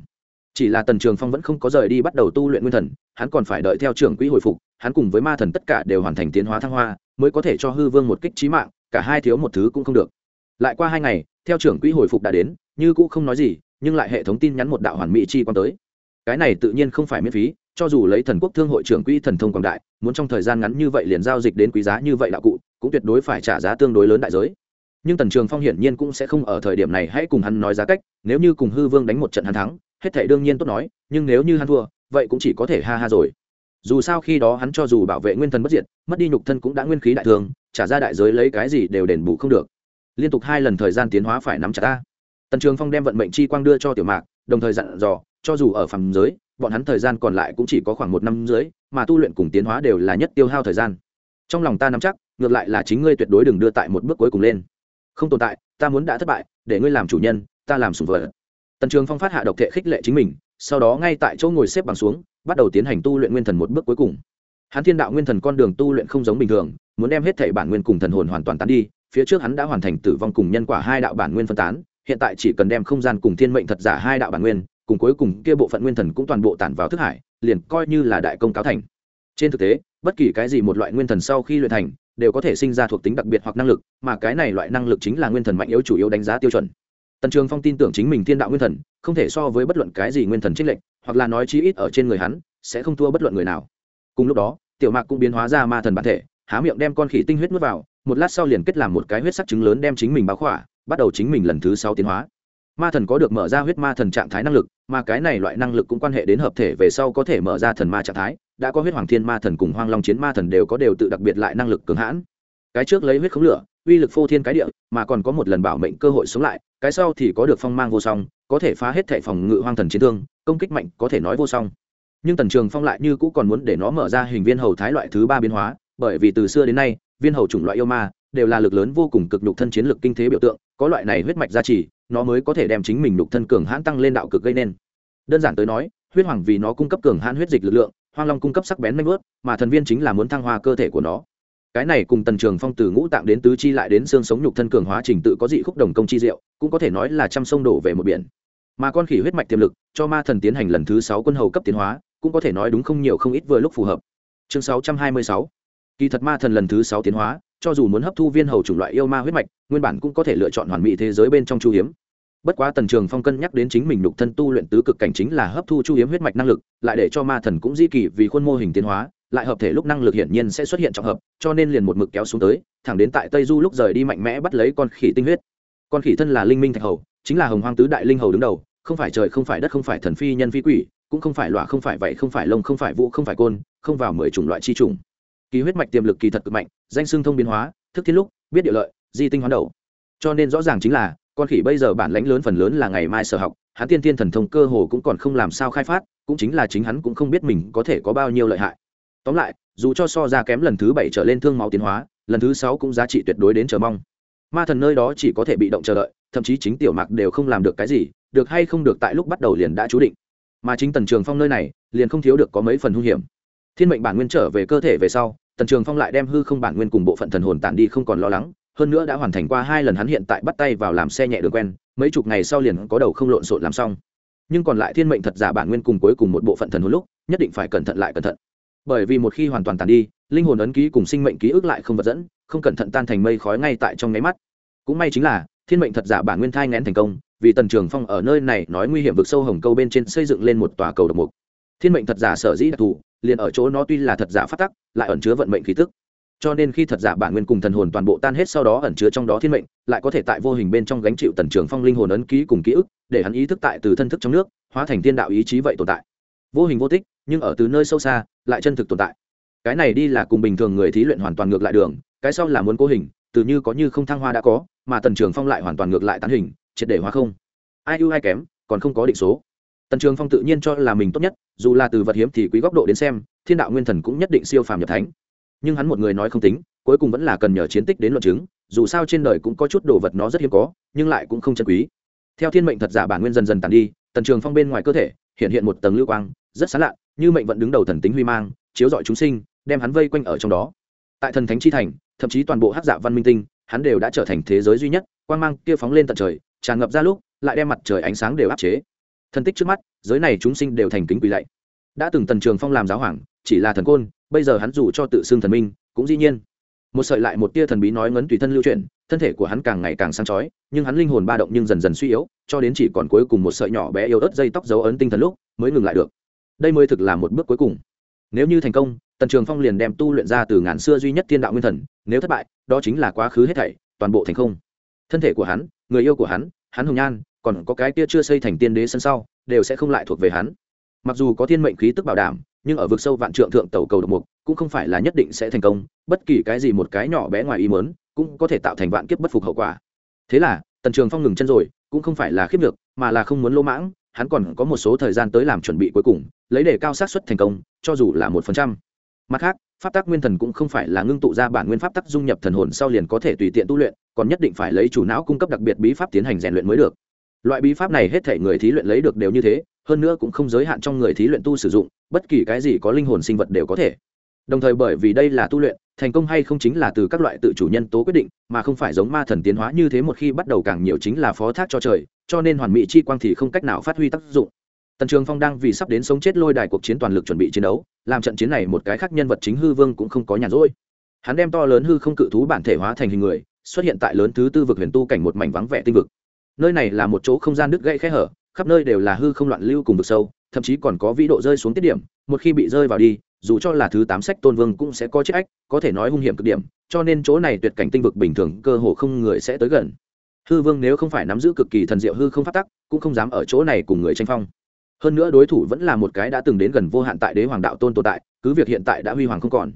Chỉ là tần trường phong vẫn không có rời đi bắt đầu tu luyện nguyên thần, hắn còn phải đợi theo trưởng quỹ hồi phục, hắn cùng với ma thần tất cả đều hoàn thành tiến hóa thăng hoa, mới có thể cho hư vương một kích trí mạng, cả hai thiếu một thứ cũng không được. Lại qua hai ngày, theo trưởng quỹ hồi phục đã đến, như cũ không nói gì, nhưng lại hệ thống tin nhắn một đạo hoàn mỹ chi quan tới. Cái này tự nhiên không phải miễn phí cho dù lấy thần quốc thương hội trưởng quỹ thần thông quảng đại, muốn trong thời gian ngắn như vậy liền giao dịch đến quý giá như vậy đạo cụ, cũng tuyệt đối phải trả giá tương đối lớn đại giới. Nhưng tần trường phong hiển nhiên cũng sẽ không ở thời điểm này hãy cùng hắn nói giá cách, nếu như cùng hư vương đánh một trận hắn thắng, hết thể đương nhiên tốt nói, nhưng nếu như hắn thua, vậy cũng chỉ có thể ha ha rồi. Dù sao khi đó hắn cho dù bảo vệ nguyên thần bất diệt, mất đi nhục thân cũng đã nguyên khí đại thường, trả ra đại giới lấy cái gì đều đền bù không được. Liên tục hai lần thời gian tiến hóa phải nắm chặt ta. Tần trường phong đem vận mệnh chi quang đưa cho tiểu mạc, đồng thời dặn dò, cho dù ở phàm giới bọn hắn thời gian còn lại cũng chỉ có khoảng một năm dưới mà tu luyện cùng tiến hóa đều là nhất tiêu hao thời gian. Trong lòng ta nắm chắc, ngược lại là chính ngươi tuyệt đối đừng đưa tại một bước cuối cùng lên. Không tồn tại, ta muốn đã thất bại, để ngươi làm chủ nhân, ta làm sùng vợ tần trường phong phát hạ độc thệ khích lệ chính mình, sau đó ngay tại chỗ ngồi xếp bằng xuống, bắt đầu tiến hành tu luyện nguyên thần một bước cuối cùng. Hắn thiên đạo nguyên thần con đường tu luyện không giống bình thường, muốn đem hết thể bản nguyên cùng thần hồn hoàn toàn tán đi, phía trước hắn đã hoàn thành tử vong cùng nhân quả hai đạo bản nguyên phân tán, hiện tại chỉ cần đem không gian cùng thiên mệnh thật giả hai đạo bản nguyên cùng cuối cùng kia bộ phận nguyên thần cũng toàn bộ tản vào thức hải, liền coi như là đại công cáo thành. Trên thực tế, bất kỳ cái gì một loại nguyên thần sau khi luyện thành, đều có thể sinh ra thuộc tính đặc biệt hoặc năng lực, mà cái này loại năng lực chính là nguyên thần mạnh yếu chủ yếu đánh giá tiêu chuẩn. Tần trường phong tin tưởng chính mình thiên đạo nguyên thần, không thể so với bất luận cái gì nguyên thần trích lệnh hoặc là nói chi ít ở trên người hắn, sẽ không thua bất luận người nào. Cùng lúc đó, tiểu mạc cũng biến hóa ra ma thần bản thể, há miệng đem con khỉ tinh huyết nuốt vào, một lát sau liền kết làm một cái huyết sắc trứng lớn đem chính mình báo khỏa, bắt đầu chính mình lần thứ sáu tiến hóa ma thần có được mở ra huyết ma thần trạng thái năng lực, mà cái này loại năng lực cũng quan hệ đến hợp thể về sau có thể mở ra thần ma trạng thái, đã có huyết hoàng thiên ma thần cùng hoang long chiến ma thần đều có đều tự đặc biệt lại năng lực cường hãn. Cái trước lấy huyết khống lửa, uy lực phô thiên cái địa, mà còn có một lần bảo mệnh cơ hội sống lại, cái sau thì có được phong mang vô song, có thể phá hết thệ phòng ngự hoang thần chiến thương, công kích mạnh có thể nói vô song. Nhưng tần trường phong lại như cũ còn muốn để nó mở ra hình viên hầu thái loại thứ ba biến hóa, bởi vì từ xưa đến nay, viên hầu chủng loại yêu ma, đều là lực lớn vô cùng cực nhục thân chiến lực kinh thế biểu tượng, có loại này huyết mạch gia trì nó mới có thể đem chính mình nhục thân cường hãn tăng lên đạo cực gây nên. Đơn giản tới nói, huyết hoàng vì nó cung cấp cường hãn huyết dịch lực lượng, hoang long cung cấp sắc bén manh vớt mà thần viên chính là muốn thăng hoa cơ thể của nó. Cái này cùng tần trường phong từ ngũ tạng đến tứ chi lại đến xương sống nhục thân cường hóa trình tự có dị khúc đồng công chi diệu, cũng có thể nói là trăm sông đổ về một biển. Mà con khỉ huyết mạch tiềm lực, cho ma thần tiến hành lần thứ sáu quân hầu cấp tiến hóa, cũng có thể nói đúng không nhiều không ít vừa lúc phù hợp. Chương sáu trăm hai mươi sáu. Kỳ thật ma thần lần thứ sáu tiến hóa cho dù muốn hấp thu viên hầu chủng loại yêu ma huyết mạch, nguyên bản cũng có thể lựa chọn hoàn mỹ thế giới bên trong chu hiếm bất quá tần trường phong cân nhắc đến chính mình đục thân tu luyện tứ cực cảnh chính là hấp thu chu hiếm huyết mạch năng lực, lại để cho ma thần cũng di kỳ vì khuôn mô hình tiến hóa, lại hợp thể lúc năng lực hiển nhiên sẽ xuất hiện trọng hợp, cho nên liền một mực kéo xuống tới, thẳng đến tại tây du lúc rời đi mạnh mẽ bắt lấy con khỉ tinh huyết con khỉ thân là linh minh thạch hầu, chính là hồng hoang tứ đại linh hầu đứng đầu, không phải trời, không phải đất, không phải thần phi nhân phi quỷ, cũng không phải lọa, không phải vậy không phải lông, không phải vũ, không phải côn, không vào mười chủng loại chi chủng kỳ huyết mạch tiềm lực kỳ thật cực mạnh, danh xương thông biến hóa, thức thiên lúc, biết địa lợi, di tinh hoán đầu. Cho nên rõ ràng chính là, con khỉ bây giờ bản lãnh lớn phần lớn là ngày mai sở học, hắn tiên tiên thần thông cơ hồ cũng còn không làm sao khai phát, cũng chính là chính hắn cũng không biết mình có thể có bao nhiêu lợi hại. Tóm lại, dù cho so ra kém lần thứ bảy trở lên thương máu tiến hóa, lần thứ sáu cũng giá trị tuyệt đối đến chờ mong. Ma thần nơi đó chỉ có thể bị động chờ đợi, thậm chí chính tiểu mạc đều không làm được cái gì, được hay không được tại lúc bắt đầu liền đã chú định. Mà chính tần trường phong nơi này, liền không thiếu được có mấy phần hung hiểm thiên mệnh bản nguyên trở về cơ thể về sau, tần trường phong lại đem hư không bản nguyên cùng bộ phận thần hồn tản đi không còn lo lắng, hơn nữa đã hoàn thành qua hai lần hắn hiện tại bắt tay vào làm xe nhẹ đường quen, mấy chục ngày sau liền có đầu không lộn xộn làm xong. Nhưng còn lại thiên mệnh thật giả bản nguyên cùng cuối cùng một bộ phận thần hồn lúc, nhất định phải cẩn thận lại cẩn thận. Bởi vì một khi hoàn toàn tàn đi, linh hồn ấn ký cùng sinh mệnh ký ức lại không vật dẫn, không cẩn thận tan thành mây khói ngay tại trong nháy mắt. Cũng may chính là, thiên mệnh thật giả bản nguyên thai ngén thành công, vì tần trường phong ở nơi này nói nguy hiểm vực sâu hồng câu bên trên xây dựng lên một tòa cầu độc mục thiên mệnh thật giả sở dĩ đặc thù, liền ở chỗ nó tuy là thật giả phát tắc, lại ẩn chứa vận mệnh khí tức. Cho nên khi thật giả bản nguyên cùng thần hồn toàn bộ tan hết sau đó ẩn chứa trong đó thiên mệnh, lại có thể tại vô hình bên trong gánh chịu tần trường phong linh hồn ấn ký cùng ký ức, để hắn ý thức tại từ thân thức trong nước, hóa thành thiên đạo ý chí vậy tồn tại. Vô hình vô tích, nhưng ở từ nơi sâu xa, lại chân thực tồn tại. Cái này đi là cùng bình thường người thí luyện hoàn toàn ngược lại đường, cái sau là muốn cố hình, từ như có như không thăng hoa đã có, mà tần trường phong lại hoàn toàn ngược lại tán hình, triệt để hóa không. Ai ưu ai kém, còn không có định số tần trường phong tự nhiên cho là mình tốt nhất, dù là từ vật hiếm thì quý góc độ đến xem, thiên đạo nguyên thần cũng nhất định siêu phàm nhập thánh. Nhưng hắn một người nói không tính, cuối cùng vẫn là cần nhờ chiến tích đến luận chứng, dù sao trên đời cũng có chút đồ vật nó rất hiếm có, nhưng lại cũng không chân quý. Theo thiên mệnh thật giả bản nguyên dần dần tàn đi, tần trường phong bên ngoài cơ thể hiện hiện một tầng lưu quang, rất xá lạ, như mệnh vận đứng đầu thần tính huy mang, chiếu dọi chúng sinh, đem hắn vây quanh ở trong đó. Tại thần thánh chi thành, thậm chí toàn bộ hắc dạ văn minh tinh, hắn đều đã trở thành thế giới duy nhất, quang mang kia phóng lên tận trời, tràn ngập ra lúc, lại đem mặt trời ánh sáng đều áp chế thân tích trước mắt, giới này chúng sinh đều thành kính quỳ lạy. Đã từng tần trường phong làm giáo hoàng, chỉ là thần côn, bây giờ hắn dù cho tự xưng thần minh, cũng dĩ nhiên. Một sợi lại một tia thần bí nói ngấn tùy thân lưu chuyển, thân thể của hắn càng ngày càng sáng chói, nhưng hắn linh hồn ba động nhưng dần dần suy yếu, cho đến chỉ còn cuối cùng một sợi nhỏ bé yếu ớt dây tóc dấu ấn tinh thần lúc, mới ngừng lại được. Đây mới thực là một bước cuối cùng. Nếu như thành công, tần trường phong liền đem tu luyện ra từ ngàn xưa duy nhất thiên đạo nguyên thần, nếu thất bại, đó chính là quá khứ hết thảy, toàn bộ thành không. Thân thể của hắn, người yêu của hắn hắn hồng nhan còn có cái kia chưa xây thành tiên đế sân sau, đều sẽ không lại thuộc về hắn. Mặc dù có thiên mệnh khí tức bảo đảm, nhưng ở vực sâu vạn trượng thượng tàu cầu độc mục, cũng không phải là nhất định sẽ thành công, bất kỳ cái gì một cái nhỏ bé ngoài ý mớn cũng có thể tạo thành vạn kiếp bất phục hậu quả. Thế là, tần trường phong ngừng chân rồi, cũng không phải là khiếp được mà là không muốn lỗ mãng, hắn còn có một số thời gian tới làm chuẩn bị cuối cùng, lấy để cao xác suất thành công, cho dù là một phần trăm. Mặt khác, pháp tắc nguyên thần cũng không phải là ngưng tụ ra bản nguyên pháp tắc dung nhập thần hồn sau liền có thể tùy tiện tu luyện, còn nhất định phải lấy chủ não cung cấp đặc biệt bí pháp tiến hành rèn luyện mới được loại bí pháp này hết thể người thí luyện lấy được đều như thế, hơn nữa cũng không giới hạn trong người thí luyện tu sử dụng, bất kỳ cái gì có linh hồn sinh vật đều có thể. Đồng thời bởi vì đây là tu luyện, thành công hay không chính là từ các loại tự chủ nhân tố quyết định, mà không phải giống ma thần tiến hóa như thế một khi bắt đầu càng nhiều chính là phó thác cho trời, cho nên hoàn mỹ chi quang thì không cách nào phát huy tác dụng. Tần trường phong đang vì sắp đến sống chết lôi đài cuộc chiến toàn lực chuẩn bị chiến đấu, làm trận chiến này một cái khác nhân vật chính hư vương cũng không có nhàn rỗi. Hắn đem to lớn hư không cự thú bản thể hóa thành hình người, xuất hiện tại lớn thứ tư vực huyền tu cảnh một mảnh vắng vẻ tinh vực nơi này là một chỗ không gian đứt gãy khe hở, khắp nơi đều là hư không loạn lưu cùng vực sâu, thậm chí còn có vĩ độ rơi xuống tiết điểm, một khi bị rơi vào đi, dù cho là thứ tám sách tôn vương cũng sẽ có chết ách, có thể nói hung hiểm cực điểm, cho nên chỗ này tuyệt cảnh tinh vực bình thường cơ hồ không người sẽ tới gần. Hư vương nếu không phải nắm giữ cực kỳ thần diệu hư không phát tắc, cũng không dám ở chỗ này cùng người tranh phong. Hơn nữa đối thủ vẫn là một cái đã từng đến gần vô hạn tại đế hoàng đạo tôn tồn tại, cứ việc hiện tại đã huy hoàng không còn.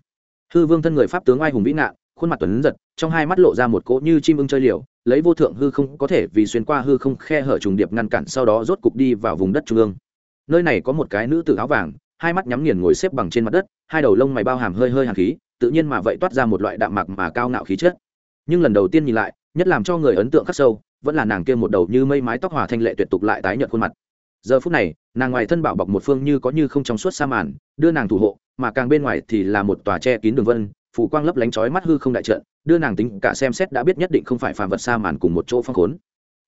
Hư vương thân người pháp tướng oai hùng vĩ ngạn khuôn mặt tuấn giật, trong hai mắt lộ ra một cỗ như chim ưng chơi liều lấy vô thượng hư không có thể vì xuyên qua hư không khe hở trùng điệp ngăn cản sau đó rốt cục đi vào vùng đất trung ương. Nơi này có một cái nữ tử áo vàng, hai mắt nhắm nghiền ngồi xếp bằng trên mặt đất, hai đầu lông mày bao hàm hơi hơi hàn khí, tự nhiên mà vậy toát ra một loại đạm mạc mà cao ngạo khí chất. Nhưng lần đầu tiên nhìn lại, nhất làm cho người ấn tượng khắc sâu, vẫn là nàng kia một đầu như mây mái tóc hòa thanh lệ tuyệt tục lại tái nhợt khuôn mặt. Giờ phút này, nàng ngoài thân bảo bọc một phương như có như không trong suốt sa màn, đưa nàng thủ hộ, mà càng bên ngoài thì là một tòa che kín đường vân phủ quang lấp lánh chói mắt hư không đại trận, đưa nàng tính cả xem xét đã biết nhất định không phải phàm vật xa màn cùng một chỗ phong khốn.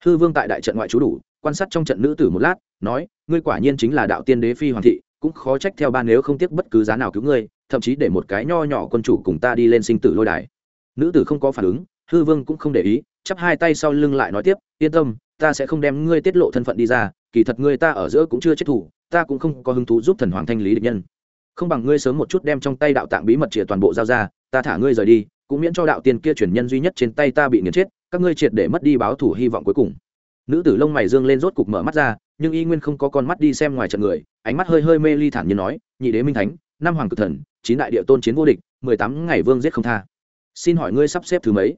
Hư vương tại đại trận ngoại trú đủ, quan sát trong trận nữ tử một lát, nói, ngươi quả nhiên chính là đạo tiên đế phi hoàng thị, cũng khó trách theo ban nếu không tiếc bất cứ giá nào cứu ngươi, thậm chí để một cái nho nhỏ quân chủ cùng ta đi lên sinh tử lôi đài. Nữ tử không có phản ứng, hư vương cũng không để ý, chắp hai tay sau lưng lại nói tiếp, yên tâm, ta sẽ không đem ngươi tiết lộ thân phận đi ra, kỳ thật ngươi ta ở giữa cũng chưa chết thủ, ta cũng không có hứng thú giúp thần hoàng thanh lý địch nhân không bằng ngươi sớm một chút đem trong tay đạo tạng bí mật chìa toàn bộ giao ra, ta thả ngươi rời đi, cũng miễn cho đạo tiên kia chuyển nhân duy nhất trên tay ta bị nghiền chết, các ngươi triệt để mất đi báo thủ hy vọng cuối cùng. Nữ tử lông mày dương lên rốt cục mở mắt ra, nhưng y nguyên không có con mắt đi xem ngoài trận người, ánh mắt hơi hơi mê ly thản như nói, nhị đế minh thánh, năm hoàng cực thần, chín đại địa tôn chiến vô địch, mười tám ngày vương giết không tha. Xin hỏi ngươi sắp xếp thứ mấy?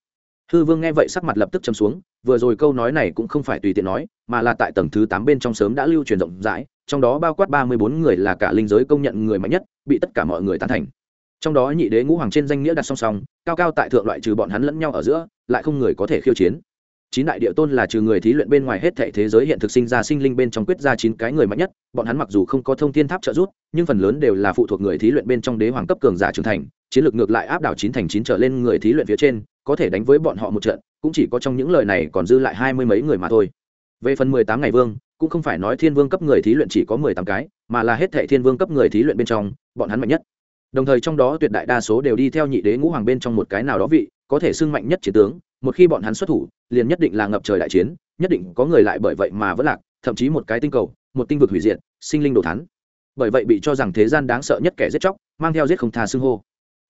Hư vương nghe vậy sắc mặt lập tức chấm xuống, vừa rồi câu nói này cũng không phải tùy tiện nói, mà là tại tầng thứ tám bên trong sớm đã lưu truyền rộng rãi, trong đó bao quát ba mươi bốn người là cả linh giới công nhận người mạnh nhất, bị tất cả mọi người tán thành. Trong đó nhị đế ngũ hoàng trên danh nghĩa đặt song song, cao cao tại thượng loại trừ bọn hắn lẫn nhau ở giữa, lại không người có thể khiêu chiến chín đại địa tôn là trừ người thí luyện bên ngoài hết thệ thế giới hiện thực sinh ra sinh linh bên trong quyết ra chín cái người mạnh nhất, bọn hắn mặc dù không có thông thiên tháp trợ giúp, nhưng phần lớn đều là phụ thuộc người thí luyện bên trong đế hoàng cấp cường giả trưởng thành, chiến lược ngược lại áp đảo chín thành chín trở lên người thí luyện phía trên, có thể đánh với bọn họ một trận, cũng chỉ có trong những lời này còn dư lại hai mươi mấy người mà thôi. Về phần mười tám ngày vương, cũng không phải nói thiên vương cấp người thí luyện chỉ có mười tám cái, mà là hết thệ thiên vương cấp người thí luyện bên trong, bọn hắn mạnh nhất. Đồng thời trong đó tuyệt đại đa số đều đi theo nhị đế ngũ hoàng bên trong một cái nào đó vị, có thể xưng mạnh nhất chiến tướng một khi bọn hắn xuất thủ, liền nhất định là ngập trời đại chiến, nhất định có người lại bởi vậy mà vẫn lạc, thậm chí một cái tinh cầu, một tinh vực hủy diệt, sinh linh đồ thắn. Bởi vậy bị cho rằng thế gian đáng sợ nhất kẻ giết chóc, mang theo giết không tha xưng hô.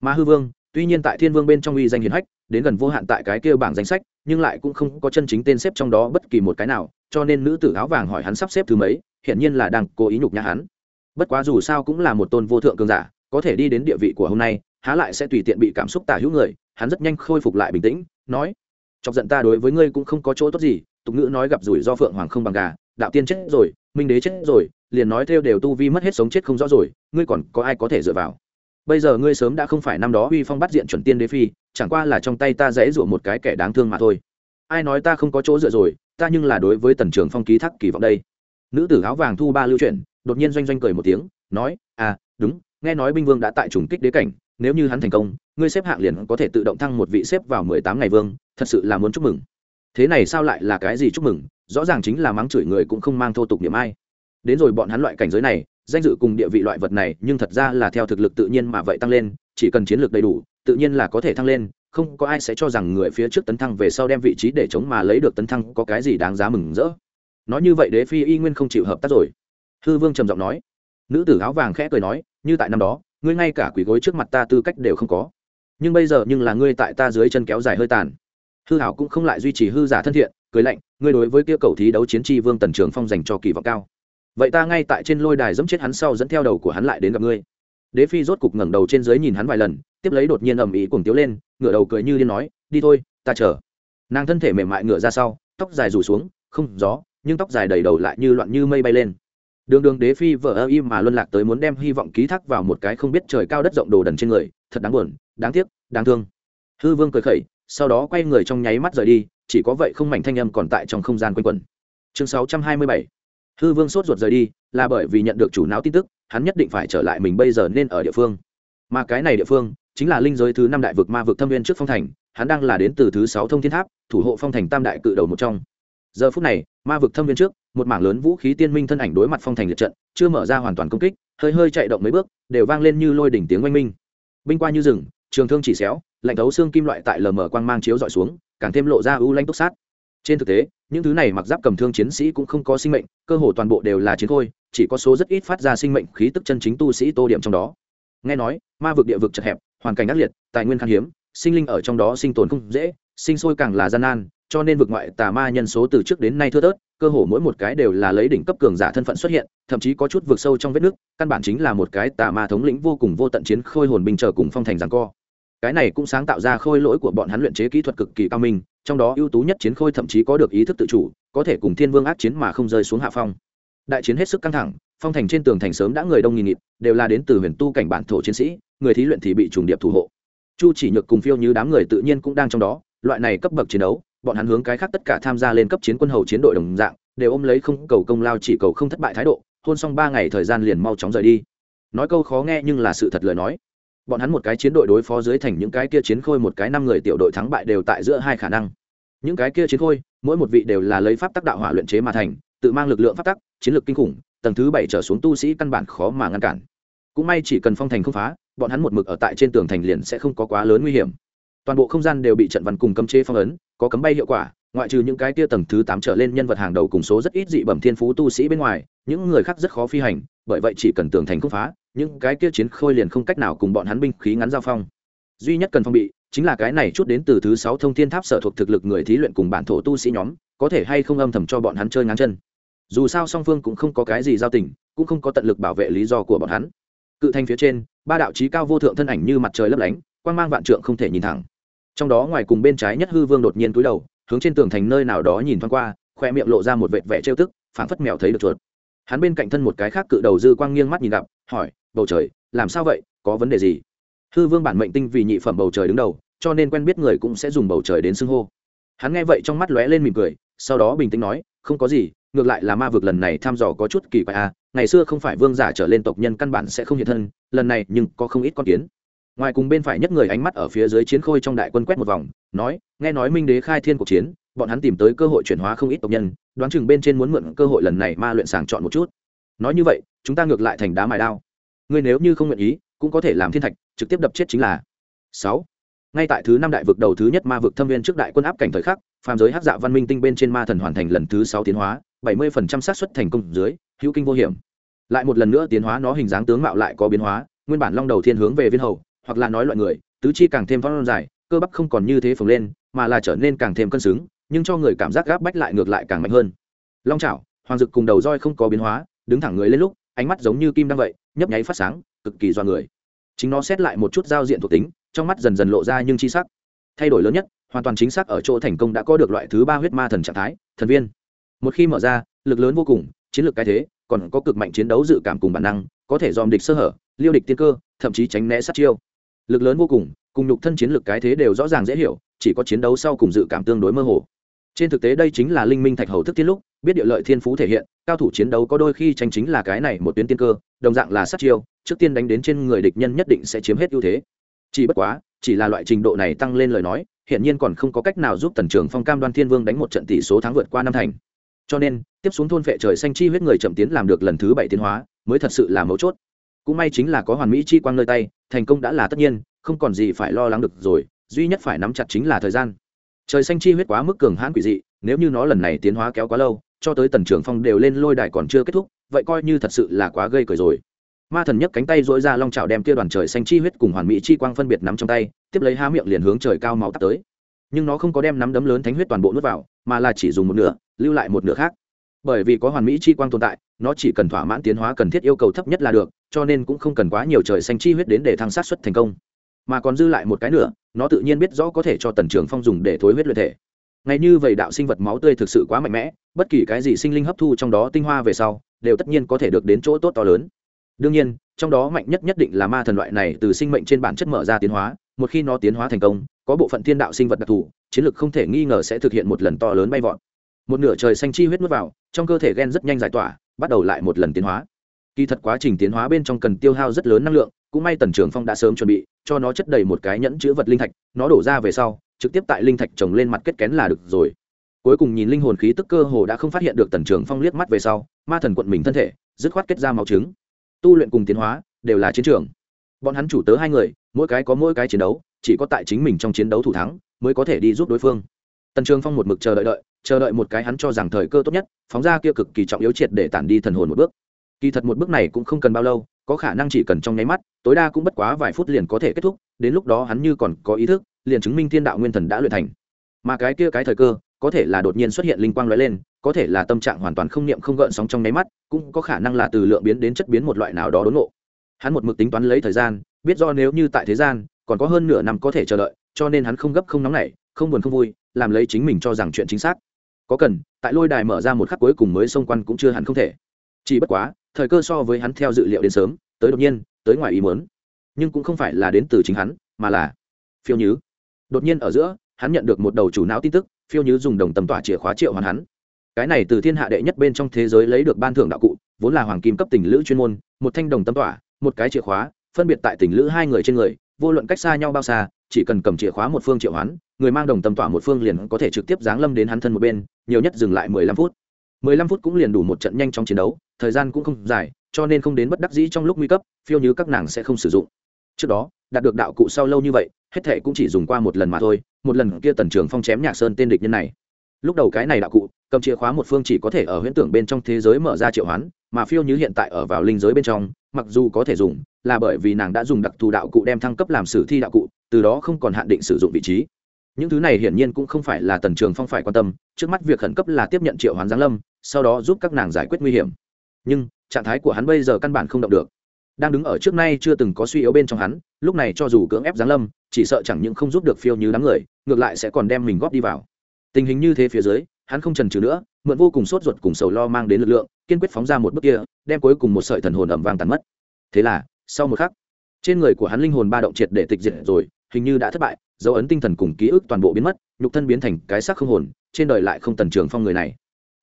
Mà hư vương, tuy nhiên tại thiên vương bên trong uy danh hiền hách, đến gần vô hạn tại cái kia bảng danh sách, nhưng lại cũng không có chân chính tên xếp trong đó bất kỳ một cái nào, cho nên nữ tử áo vàng hỏi hắn sắp xếp thứ mấy, hiển nhiên là đang cố ý nhục nhã hắn. Bất quá dù sao cũng là một tôn vô thượng cường giả, có thể đi đến địa vị của hôm nay, há lại sẽ tùy tiện bị cảm xúc tả hữu người, hắn rất nhanh khôi phục lại bình tĩnh nói, chọc giận ta đối với ngươi cũng không có chỗ tốt gì, tục ngữ nói gặp rủi do phượng hoàng không bằng gà, đạo tiên chết rồi, minh đế chết rồi, liền nói theo đều tu vi mất hết sống chết không rõ rồi, ngươi còn có ai có thể dựa vào? Bây giờ ngươi sớm đã không phải năm đó uy phong bắt diện chuẩn tiên đế phi, chẳng qua là trong tay ta dễ dụa một cái kẻ đáng thương mà thôi. Ai nói ta không có chỗ dựa rồi, ta nhưng là đối với tần trường phong ký thác kỳ vọng đây. Nữ tử áo vàng thu ba lưu chuyển, đột nhiên doanh doanh cười một tiếng, nói à đúng, nghe nói binh vương đã tại trùng kích đế cảnh, nếu như hắn thành công ngươi xếp hạng liền có thể tự động thăng một vị xếp vào mười tám ngày vương, thật sự là muốn chúc mừng. Thế này sao lại là cái gì chúc mừng? Rõ ràng chính là mắng chửi người cũng không mang thô tục điểm ai. Đến rồi bọn hắn loại cảnh giới này, danh dự cùng địa vị loại vật này, nhưng thật ra là theo thực lực tự nhiên mà vậy tăng lên, chỉ cần chiến lược đầy đủ, tự nhiên là có thể thăng lên, không có ai sẽ cho rằng người phía trước tấn thăng về sau đem vị trí để chống mà lấy được tấn thăng có cái gì đáng giá mừng rỡ. Nói như vậy đế phi y nguyên không chịu hợp tác rồi. Hư vương trầm giọng nói. Nữ tử áo vàng khẽ cười nói, như tại năm đó, ngươi ngay cả quỷ gối trước mặt ta tư cách đều không có nhưng bây giờ nhưng là ngươi tại ta dưới chân kéo dài hơi tàn. Hư hảo cũng không lại duy trì hư giả thân thiện, cười lạnh, ngươi đối với kia cầu thí đấu chiến tri vương tần trường phong dành cho kỳ vọng cao. Vậy ta ngay tại trên lôi đài dẫm chết hắn sau dẫn theo đầu của hắn lại đến gặp ngươi. Đế phi rốt cục ngẩng đầu trên dưới nhìn hắn vài lần, tiếp lấy đột nhiên ầm ĩ cuồng tiếu lên, ngửa đầu cười như điên nói, đi thôi, ta chờ. Nàng thân thể mềm mại ngửa ra sau, tóc dài rủ xuống, không gió, nhưng tóc dài đầy đầu lại như loạn như mây bay lên. Đường đường đế phi vợ ơ im mà luân lạc tới muốn đem hy vọng ký thác vào một cái không biết trời cao đất rộng đồ đần trên người thật đáng buồn, đáng tiếc, đáng thương. Hư vương cười khẩy, sau đó quay người trong nháy mắt rời đi, chỉ có vậy không mảnh thanh âm còn tại trong không gian quanh quẩn. Chương sáu trăm hai mươi bảy. Hư vương sốt ruột rời đi, là bởi vì nhận được chủ não tin tức, hắn nhất định phải trở lại mình bây giờ nên ở địa phương. Mà cái này địa phương chính là linh giới thứ năm đại vực ma vực thâm viên trước phong thành, hắn đang là đến từ thứ sáu thông thiên tháp, thủ hộ phong thành tam đại cự đầu một trong. Giờ phút này, ma vực thâm viên trước, một mảng lớn vũ khí tiên minh thân ảnh đối mặt phong thành liệt trận, chưa mở ra hoàn toàn công kích, hơi hơi chạy động mấy bước, đều vang lên như lôi đỉnh tiếng oanh minh binh qua như rừng, trường thương chỉ xéo, lạnh thấu xương kim loại tại lờ mờ quang mang chiếu dọi xuống, càng thêm lộ ra ưu lanh túc sát. Trên thực tế, những thứ này mặc giáp cầm thương chiến sĩ cũng không có sinh mệnh, cơ hồ toàn bộ đều là chiến khôi, chỉ có số rất ít phát ra sinh mệnh khí tức chân chính tu sĩ tô điểm trong đó. Nghe nói, ma vực địa vực chật hẹp, hoàn cảnh ác liệt, tài nguyên khan hiếm, sinh linh ở trong đó sinh tồn không dễ, sinh sôi càng là gian nan, cho nên vực ngoại tà ma nhân số từ trước đến nay thưa thớt cơ hồ mỗi một cái đều là lấy đỉnh cấp cường giả thân phận xuất hiện, thậm chí có chút vượt sâu trong vết nước, căn bản chính là một cái tà ma thống lĩnh vô cùng vô tận chiến khôi hồn binh chờ cùng phong thành giằng co. Cái này cũng sáng tạo ra khôi lỗi của bọn hắn luyện chế kỹ thuật cực kỳ cao minh, trong đó ưu tú nhất chiến khôi thậm chí có được ý thức tự chủ, có thể cùng thiên vương ác chiến mà không rơi xuống hạ phong. Đại chiến hết sức căng thẳng, phong thành trên tường thành sớm đã người đông nghìn nghịt, đều là đến từ huyền tu cảnh bản thổ chiến sĩ, người thí luyện thì bị trùng điệp thủ hộ. Chu chỉ nhược cùng phiêu như đám người tự nhiên cũng đang trong đó, loại này cấp bậc chiến đấu bọn hắn hướng cái khác tất cả tham gia lên cấp chiến quân hầu chiến đội đồng dạng, đều ôm lấy không cầu công lao chỉ cầu không thất bại thái độ, hôn xong ba ngày thời gian liền mau chóng rời đi. Nói câu khó nghe nhưng là sự thật lời nói. Bọn hắn một cái chiến đội đối phó dưới thành những cái kia chiến khôi, một cái năm người tiểu đội thắng bại đều tại giữa hai khả năng. Những cái kia chiến khôi, mỗi một vị đều là lấy pháp tắc đạo hỏa luyện chế mà thành, tự mang lực lượng pháp tắc, chiến lược kinh khủng, tầng thứ bảy trở xuống tu sĩ căn bản khó mà ngăn cản. Cũng may chỉ cần phong thành không phá, bọn hắn một mực ở tại trên tường thành liền sẽ không có quá lớn nguy hiểm toàn bộ không gian đều bị trận văn cùng cấm chế phong ấn, có cấm bay hiệu quả, ngoại trừ những cái tia tầng thứ tám trở lên nhân vật hàng đầu cùng số rất ít dị bẩm thiên phú tu sĩ bên ngoài, những người khác rất khó phi hành, bởi vậy chỉ cần tường thành không phá, những cái kia chiến khôi liền không cách nào cùng bọn hắn binh khí ngắn giao phong. Duy nhất cần phong bị, chính là cái này chút đến từ thứ sáu thông thiên tháp sở thuộc thực lực người thí luyện cùng bản thổ tu sĩ nhóm, có thể hay không âm thầm cho bọn hắn chơi ngắn chân. Dù sao song phương cũng không có cái gì giao tình, cũng không có tận lực bảo vệ lý do của bọn hắn. Cự Thanh phía trên, ba đạo trí cao vô thượng thân ảnh như mặt trời lấp lánh quan g mang vạn trượng không thể nhìn thẳng trong đó ngoài cùng bên trái nhất hư vương đột nhiên túi đầu, hướng trên tường thành nơi nào đó nhìn thoáng qua, khoe miệng lộ ra một vệt vẻ trêu tức, phảng phất mèo thấy được chuột. Hắn bên cạnh thân một cái khác cự đầu dư quang nghiêng mắt nhìn gặp, hỏi, bầu trời, làm sao vậy? Có vấn đề gì? Hư vương bản mệnh tinh vì nhị phẩm bầu trời đứng đầu, cho nên quen biết người cũng sẽ dùng bầu trời đến xưng hô. Hắn nghe vậy trong mắt lóe lên mỉm cười, sau đó bình tĩnh nói, không có gì, ngược lại là ma vực lần này thăm dò có chút kỳ quái à ngày xưa không phải vương giả trở lên tộc nhân căn bản sẽ không hiện thân, lần này nhưng có không ít con kiến ngoài cùng bên phải nhất người ánh mắt ở phía dưới chiến khôi trong đại quân quét một vòng, nói, nghe nói minh đế khai thiên cuộc chiến, bọn hắn tìm tới cơ hội chuyển hóa không ít tộc nhân, đoán chừng bên trên muốn mượn cơ hội lần này ma luyện sàng chọn một chút. Nói như vậy, chúng ta ngược lại thành đá mài đao. Ngươi nếu như không nguyện ý, cũng có thể làm thiên thạch, trực tiếp đập chết chính là. Sáu. Ngay tại thứ năm đại vực đầu thứ nhất ma vực thâm viên trước đại quân áp cảnh thời khắc, phàm giới hắc dạ văn minh tinh bên trên ma thần hoàn thành lần thứ sáu tiến hóa, bảy mươi phần trăm xác suất thành công dưới, hữu kinh vô hiểm. Lại một lần nữa tiến hóa, nó hình dáng tướng mạo lại có biến hóa, nguyên bản long đầu thiên hướng về viên hầu hoặc là nói loại người tứ chi càng thêm phong dài cơ bắp không còn như thế phồng lên mà là trở nên càng thêm cân xứng nhưng cho người cảm giác gáp bách lại ngược lại càng mạnh hơn. Long chảo, hoàng dực cùng đầu roi không có biến hóa đứng thẳng người lên lúc ánh mắt giống như kim đang vậy nhấp nháy phát sáng cực kỳ do người. Chính nó xét lại một chút giao diện thuộc tính trong mắt dần dần lộ ra nhưng chi sắc. Thay đổi lớn nhất hoàn toàn chính xác ở chỗ thành công đã có được loại thứ ba huyết ma thần trạng thái thần viên. Một khi mở ra lực lớn vô cùng chiến lược cái thế còn có cực mạnh chiến đấu dự cảm cùng bản năng có thể dòm địch sơ hở liêu địch tiên cơ thậm chí tránh né sát chiêu lực lớn vô cùng cùng nhục thân chiến lược cái thế đều rõ ràng dễ hiểu, chỉ có chiến đấu sau cùng dự cảm tương đối mơ hồ. Trên thực tế đây chính là linh minh thạch hầu thức tiên lúc, biết địa lợi thiên phú thể hiện, cao thủ chiến đấu có đôi khi tranh chính là cái này một tuyến tiên cơ, đồng dạng là sát chiêu, trước tiên đánh đến trên người địch nhân nhất định sẽ chiếm hết ưu thế. Chỉ bất quá, chỉ là loại trình độ này tăng lên lời nói hiện nhiên còn không có cách nào giúp tần trường phong cam đoan thiên vương đánh một trận tỷ số thắng vượt qua năm thành. Cho nên, tiếp xuống thôn vệ trời xanh chi huyết người chậm tiến làm được lần thứ bảy tiến hóa, mới thật sự là mấu chốt cũng may chính là có hoàn mỹ chi quang nơi tay, thành công đã là tất nhiên, không còn gì phải lo lắng được rồi, duy nhất phải nắm chặt chính là thời gian. Trời xanh chi huyết quá mức cường hãn quỷ dị, nếu như nó lần này tiến hóa kéo quá lâu, cho tới tần trường phong đều lên lôi đài còn chưa kết thúc, vậy coi như thật sự là quá gây cười rồi. Ma thần nhấc cánh tay dỗi ra long trào đem kia đoàn trời xanh chi huyết cùng hoàn mỹ chi quang phân biệt nắm trong tay, tiếp lấy há miệng liền hướng trời cao máu tắt tới. Nhưng nó không có đem nắm đấm lớn thánh huyết toàn bộ nuốt vào, mà là chỉ dùng một nửa, lưu lại một nửa khác. Bởi vì có hoàn mỹ chi quang tồn tại, nó chỉ cần thỏa mãn tiến hóa cần thiết yêu cầu thấp nhất là được cho nên cũng không cần quá nhiều trời xanh chi huyết đến để thăng sát xuất thành công. Mà còn dư lại một cái nữa, nó tự nhiên biết rõ có thể cho tần trường phong dùng để thối huyết luyện thể. Ngay như vậy đạo sinh vật máu tươi thực sự quá mạnh mẽ, bất kỳ cái gì sinh linh hấp thu trong đó tinh hoa về sau, đều tất nhiên có thể được đến chỗ tốt to lớn. Đương nhiên, trong đó mạnh nhất nhất định là ma thần loại này từ sinh mệnh trên bản chất mở ra tiến hóa, một khi nó tiến hóa thành công, có bộ phận thiên đạo sinh vật đặc thù, chiến lược không thể nghi ngờ sẽ thực hiện một lần to lớn bay vọt. Một nửa trời xanh chi huyết nuốt vào, trong cơ thể gen rất nhanh giải tỏa, bắt đầu lại một lần tiến hóa kỳ thật quá trình tiến hóa bên trong cần tiêu hao rất lớn năng lượng, cũng may tần trường phong đã sớm chuẩn bị, cho nó chất đầy một cái nhẫn chữ vật linh thạch, nó đổ ra về sau, trực tiếp tại linh thạch trồng lên mặt kết kén là được rồi. Cuối cùng nhìn linh hồn khí tức cơ hồ đã không phát hiện được tần trường phong liếc mắt về sau, ma thần quận mình thân thể, dứt khoát kết ra máu trứng. Tu luyện cùng tiến hóa, đều là chiến trường. Bọn hắn chủ tớ hai người, mỗi cái có mỗi cái chiến đấu, chỉ có tại chính mình trong chiến đấu thủ thắng, mới có thể đi giúp đối phương. Tần trường phong một mực chờ đợi đợi, chờ đợi một cái hắn cho rằng thời cơ tốt nhất, phóng ra kia cực kỳ trọng yếu triệt để tản đi thần hồn một bước kỳ thật một bước này cũng không cần bao lâu, có khả năng chỉ cần trong nháy mắt, tối đa cũng bất quá vài phút liền có thể kết thúc, đến lúc đó hắn như còn có ý thức, liền chứng minh thiên đạo nguyên thần đã luyện thành. Mà cái kia cái thời cơ, có thể là đột nhiên xuất hiện linh quang lóe lên, có thể là tâm trạng hoàn toàn không niệm không gợn sóng trong nháy mắt, cũng có khả năng là từ lượng biến đến chất biến một loại nào đó đốn nộ hắn một mực tính toán lấy thời gian, biết do nếu như tại thế gian, còn có hơn nửa năm có thể chờ đợi, cho nên hắn không gấp không nóng nảy, không buồn không vui, làm lấy chính mình cho rằng chuyện chính xác. Có cần, tại lôi đài mở ra một khắc cuối cùng mới xông quan cũng chưa hẳn không thể. Chỉ bất quá thời cơ so với hắn theo dự liệu đến sớm, tới đột nhiên, tới ngoài ý muốn. Nhưng cũng không phải là đến từ chính hắn, mà là phiêu nhứ. Đột nhiên ở giữa, hắn nhận được một đầu chủ não tin tức, phiêu nhứ dùng đồng tầm tỏa chìa khóa triệu hoàn hắn. Cái này từ thiên hạ đệ nhất bên trong thế giới lấy được ban thưởng đạo cụ, vốn là hoàng kim cấp tình lữ chuyên môn, một thanh đồng tâm tỏa, một cái chìa khóa, phân biệt tại tình lữ hai người trên người, vô luận cách xa nhau bao xa, chỉ cần cầm chìa khóa một phương triệu hoán, người mang đồng tâm tỏa một phương liền có thể trực tiếp giáng lâm đến hắn thân một bên, nhiều nhất dừng lại mười lăm phút. mười lăm phút cũng liền đủ một trận nhanh trong chiến đấu thời gian cũng không dài, cho nên không đến bất đắc dĩ trong lúc nguy cấp, phiêu như các nàng sẽ không sử dụng. Trước đó, đạt được đạo cụ sau lâu như vậy, hết thệ cũng chỉ dùng qua một lần mà thôi, một lần kia tần trường phong chém nhạc sơn tên địch nhân này. Lúc đầu cái này đạo cụ, cầm chìa khóa một phương chỉ có thể ở huyễn tưởng bên trong thế giới mở ra triệu hoán, mà phiêu như hiện tại ở vào linh giới bên trong, mặc dù có thể dùng, là bởi vì nàng đã dùng đặc thù đạo cụ đem thăng cấp làm sử thi đạo cụ, từ đó không còn hạn định sử dụng vị trí. Những thứ này hiển nhiên cũng không phải là tần trường phong phải quan tâm, trước mắt việc khẩn cấp là tiếp nhận triệu hoán giáng lâm, sau đó giúp các nàng giải quyết nguy hiểm nhưng trạng thái của hắn bây giờ căn bản không động được. Đang đứng ở trước nay chưa từng có suy yếu bên trong hắn, lúc này cho dù cưỡng ép giáng lâm, chỉ sợ chẳng những không giúp được phiêu như đám người, ngược lại sẽ còn đem mình góp đi vào. Tình hình như thế phía dưới, hắn không trần trừ nữa, mượn vô cùng sốt ruột cùng sầu lo mang đến lực lượng, kiên quyết phóng ra một bước kia, đem cuối cùng một sợi thần hồn ẩm vàng tàn mất. Thế là, sau một khắc, trên người của hắn linh hồn ba động triệt để tịch diệt rồi, hình như đã thất bại, dấu ấn tinh thần cùng ký ức toàn bộ biến mất, nhục thân biến thành cái xác không hồn, trên đời lại không tần trường phong người này.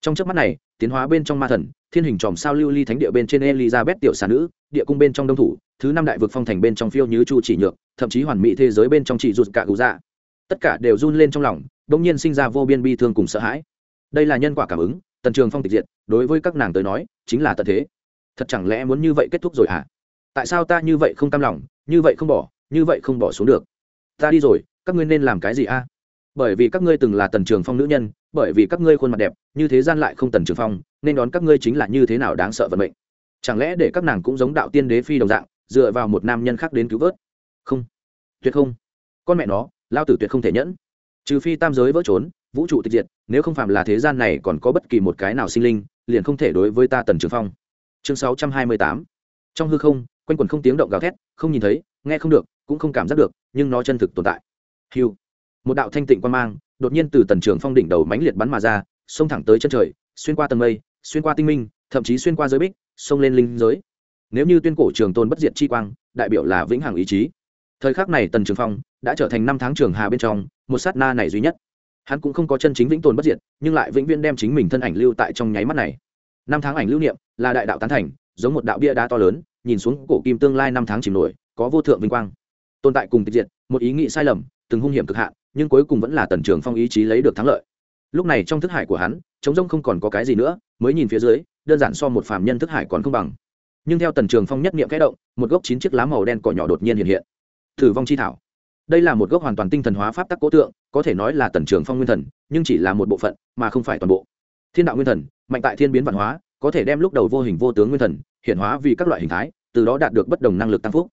Trong chớp mắt này tiến hóa bên trong ma thần, thiên hình tròm sao lưu ly thánh địa bên trên elizabeth tiểu xà nữ, địa cung bên trong đông thủ, thứ năm đại vực phong thành bên trong phiêu như chu chỉ nhược, thậm chí hoàn mỹ thế giới bên trong chỉ rụt cả cụ dạ. Tất cả đều run lên trong lòng đông nhiên sinh ra vô biên bi thương cùng sợ hãi. Đây là nhân quả cảm ứng, tần trường phong tịch diệt, đối với các nàng tới nói, chính là tận thế. Thật chẳng lẽ muốn như vậy kết thúc rồi hả? À? tại sao ta như vậy không cam lòng, như vậy không bỏ, như vậy không bỏ xuống được? Ta đi rồi, các ngươi nên làm cái gì a? Bởi vì các ngươi từng là tần trường phong nữ nhân, bởi vì các ngươi khuôn mặt đẹp, như thế gian lại không tần trường phong, nên đón các ngươi chính là như thế nào đáng sợ vận mệnh. Chẳng lẽ để các nàng cũng giống đạo tiên đế phi đồng dạng, dựa vào một nam nhân khác đến cứu vớt? Không. Tuyệt không. Con mẹ nó, lao tử tuyệt không thể nhẫn. Trừ phi tam giới vỡ trốn, vũ trụ tịch diệt, nếu không phạm là thế gian này còn có bất kỳ một cái nào sinh linh, liền không thể đối với ta tần trường phong. Chương sáu trăm hai mươi tám. Trong hư không, quanh quần không tiếng động gào thét, không nhìn thấy, nghe không được, cũng không cảm giác được, nhưng nó chân thực tồn tại. Hiu một đạo thanh tịnh quan mang, đột nhiên từ tần trường phong đỉnh đầu mãnh liệt bắn mà ra, xông thẳng tới chân trời, xuyên qua tầng mây, xuyên qua tinh minh, thậm chí xuyên qua giới bích, xông lên linh giới. Nếu như tuyên cổ trường tôn bất diệt chi quang, đại biểu là vĩnh hằng ý chí. Thời khắc này tần trường phong đã trở thành năm tháng trường hà bên trong, một sát na này duy nhất. Hắn cũng không có chân chính vĩnh tồn bất diệt, nhưng lại vĩnh viễn đem chính mình thân ảnh lưu tại trong nháy mắt này. Năm tháng ảnh lưu niệm là đại đạo tán thành, giống một đạo bia đá to lớn, nhìn xuống cổ kim tương lai năm tháng chìm nổi, có vô thượng vinh quang. Tồn tại cùng tịch diệt, một ý nghĩ sai lầm, từng hung hiểm cực hạn nhưng cuối cùng vẫn là tần trường phong ý chí lấy được thắng lợi. Lúc này trong thức hải của hắn chống rông không còn có cái gì nữa, mới nhìn phía dưới, đơn giản so một phàm nhân thức hải còn không bằng. Nhưng theo tần trường phong nhất niệm kẽ động, một gốc chín chiếc lá màu đen cỏ nhỏ đột nhiên hiện hiện. Thử vong chi thảo. Đây là một gốc hoàn toàn tinh thần hóa pháp tắc cố tượng, có thể nói là tần trường phong nguyên thần, nhưng chỉ là một bộ phận, mà không phải toàn bộ. Thiên đạo nguyên thần, mạnh tại thiên biến văn hóa, có thể đem lúc đầu vô hình vô tướng nguyên thần, hiện hóa vì các loại hình thái, từ đó đạt được bất đồng năng lực tăng phúc.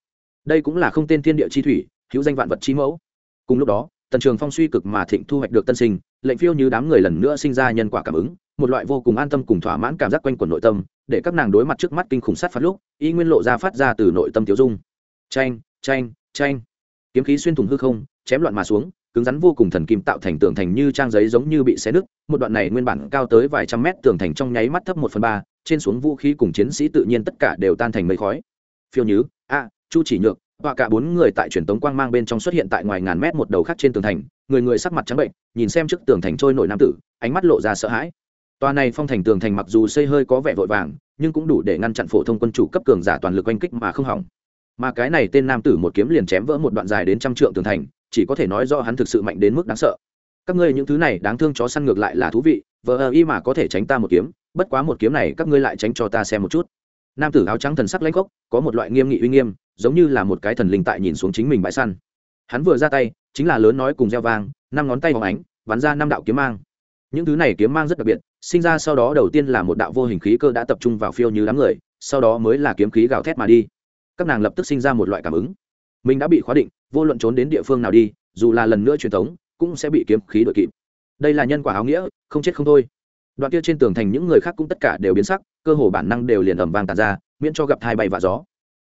Đây cũng là không tên thiên địa chi thủy, hữu danh vạn vật chi mẫu. Cùng lúc đó tần trường phong suy cực mà thịnh thu hoạch được tân sinh, lệnh phiêu như đám người lần nữa sinh ra nhân quả cảm ứng, một loại vô cùng an tâm cùng thỏa mãn cảm giác quanh quẩn nội tâm, để các nàng đối mặt trước mắt kinh khủng sát phát lúc, y nguyên lộ ra phát ra từ nội tâm tiêu dung. Tranh tranh tranh kiếm khí xuyên thủng hư không, chém loạn mà xuống, cứng rắn vô cùng thần kim tạo thành tường thành như trang giấy giống như bị xé nứt, một đoạn này nguyên bản cao tới vài trăm mét tường thành trong nháy mắt thấp một phần ba, trên xuống vũ khí cùng chiến sĩ tự nhiên tất cả đều tan thành mây khói. Phiêu nhứ a, chu chỉ nhược và cả bốn người tại truyền tống quang mang bên trong xuất hiện tại ngoài ngàn mét một đầu khác trên tường thành, người người sắc mặt trắng bệnh, nhìn xem trước tường thành trôi nổi nam tử, ánh mắt lộ ra sợ hãi. Tòa này phong thành tường thành mặc dù xây hơi có vẻ vội vàng, nhưng cũng đủ để ngăn chặn phổ thông quân chủ cấp cường giả toàn lực oanh kích mà không hỏng. Mà cái này tên nam tử một kiếm liền chém vỡ một đoạn dài đến trăm trượng tường thành, chỉ có thể nói do hắn thực sự mạnh đến mức đáng sợ. Các ngươi những thứ này đáng thương chó săn ngược lại là thú vị, vờ ơ y mà có thể tránh ta một kiếm, bất quá một kiếm này các ngươi lại tránh cho ta xem một chút nam tử áo trắng thần sắc lãnh khốc, có một loại nghiêm nghị uy nghiêm, giống như là một cái thần linh tại nhìn xuống chính mình bãi săn. Hắn vừa ra tay, chính là lớn nói cùng gieo vang, năm ngón tay hóng ánh, bắn ra năm đạo kiếm mang. Những thứ này kiếm mang rất đặc biệt, sinh ra sau đó đầu tiên là một đạo vô hình khí cơ đã tập trung vào phiêu như đám người, sau đó mới là kiếm khí gào thét mà đi. Các nàng lập tức sinh ra một loại cảm ứng. Mình đã bị khóa định, vô luận trốn đến địa phương nào đi, dù là lần nữa truyền thống, cũng sẽ bị kiếm khí đội kịp. Đây là nhân quả áo nghĩa, không chết không thôi đoạn kia trên tường thành những người khác cũng tất cả đều biến sắc, cơ hồ bản năng đều liền ẩm vang tàn ra, miễn cho gặp hai bay và gió.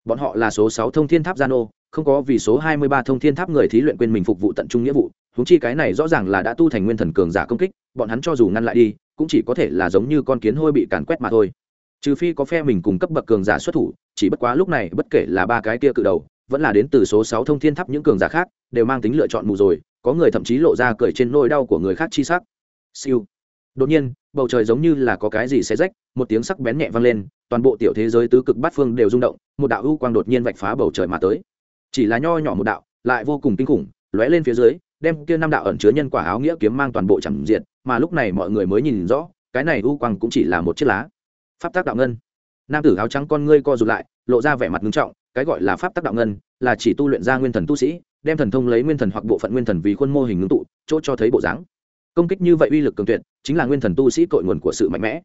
Bọn họ là số sáu thông thiên tháp gia nô, không có vì số hai mươi ba thông thiên tháp người thí luyện quên mình phục vụ tận trung nghĩa vụ húng chi cái này rõ ràng là đã tu thành nguyên thần cường giả công kích, bọn hắn cho dù ngăn lại đi, cũng chỉ có thể là giống như con kiến hôi bị càn quét mà thôi. Trừ phi có phe mình cùng cấp bậc cường giả xuất thủ, chỉ bất quá lúc này bất kể là ba cái kia cự đầu, vẫn là đến từ số sáu thông thiên tháp những cường giả khác, đều mang tính lựa chọn mù rồi, có người thậm chí lộ ra cười trên nỗi đau của người khác chi sắc. Siêu. Đột nhiên bầu trời giống như là có cái gì xé rách, một tiếng sắc bén nhẹ vang lên, toàn bộ tiểu thế giới tứ cực bát phương đều rung động, một đạo ưu quang đột nhiên vạch phá bầu trời mà tới. Chỉ là nho nhỏ một đạo, lại vô cùng kinh khủng, lóe lên phía dưới, đem kia năm đạo ẩn chứa nhân quả áo nghĩa kiếm mang toàn bộ chẳng diện, mà lúc này mọi người mới nhìn rõ, cái này ưu quang cũng chỉ là một chiếc lá. Pháp tác đạo ngân. Nam tử áo trắng con ngươi co rụt lại, lộ ra vẻ mặt nghiêm trọng, cái gọi là pháp tác đạo ngân, là chỉ tu luyện ra nguyên thần tu sĩ, đem thần thông lấy nguyên thần hoặc bộ phận nguyên thần vì khuôn mô hình ngưng tụ, chỗ cho thấy bộ dáng công kích như vậy uy lực cường tuyệt, chính là nguyên thần tu sĩ cội nguồn của sự mạnh mẽ.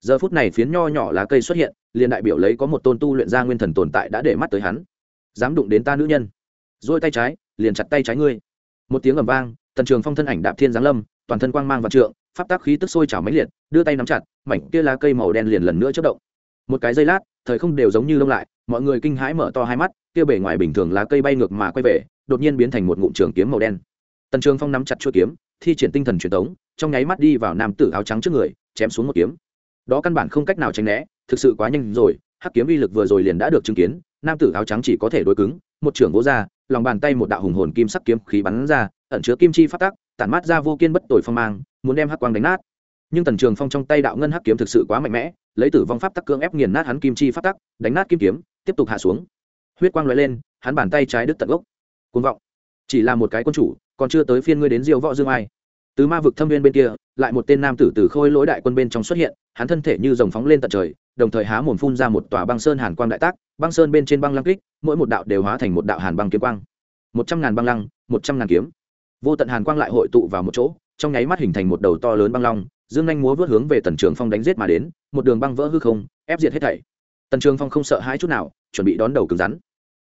Giờ phút này phiến nho nhỏ lá cây xuất hiện, liền đại biểu lấy có một tôn tu luyện ra nguyên thần tồn tại đã để mắt tới hắn. Dám đụng đến ta nữ nhân. Dôi tay trái, liền chặt tay trái ngươi. Một tiếng ầm vang, tần trường phong thân ảnh đạp thiên giáng lâm, toàn thân quang mang và trượng, pháp tác khí tức sôi trào máy liệt, đưa tay nắm chặt, mảnh kia lá cây màu đen liền lần nữa chất động. Một cái giây lát, thời không đều giống như lông lại, mọi người kinh hãi mở to hai mắt, kia bề ngoài bình thường lá cây bay ngược mà quay về, đột nhiên biến thành một ngụm trường kiếm màu đen. Tần trường phong nắm chặt chuôi kiếm thi triển tinh thần truyền thống trong nháy mắt đi vào nam tử áo trắng trước người chém xuống một kiếm. Đó căn bản không cách nào tránh né thực sự quá nhanh rồi hắc kiếm uy lực vừa rồi liền đã được chứng kiến nam tử áo trắng chỉ có thể đối cứng một trưởng vỗ ra lòng bàn tay một đạo hùng hồn kim sắc kiếm khí bắn ra ẩn chứa kim chi phát tắc, tản mát ra vô kiên bất tội phong mang muốn đem hắc quang đánh nát. Nhưng tần trường phong trong tay đạo ngân hắc kiếm thực sự quá mạnh mẽ lấy tử vong pháp tắc cưỡng ép nghiền nát hắn kim chi pháp tắc đánh nát kim kiếm tiếp tục hạ xuống. Huyết quang l lên hắn bàn tay trái đứt tận gốc. Côn vọng chỉ là một cái quân chủ, còn chưa tới phiên ngươi đến diêu võ dương ai. Từ ma vực thâm viên bên kia, lại một tên nam tử từ khôi lỗi đại quân bên trong xuất hiện, hắn thân thể như dòng phóng lên tận trời, đồng thời há mồm phun ra một tòa băng sơn hàn quang đại tác, băng sơn bên trên băng lăng kích, mỗi một đạo đều hóa thành một đạo hàn băng kiếm quang. Một trăm ngàn băng lăng, một trăm ngàn kiếm. Vô tận hàn quang lại hội tụ vào một chỗ, trong nháy mắt hình thành một đầu to lớn băng long, dương anh múa vớt hướng về tần trường phong đánh giết mà đến, một đường băng vỡ hư không, ép diệt hết thảy. Tần trường phong không sợ hãi chút nào, chuẩn bị đón đầu cứng rắn.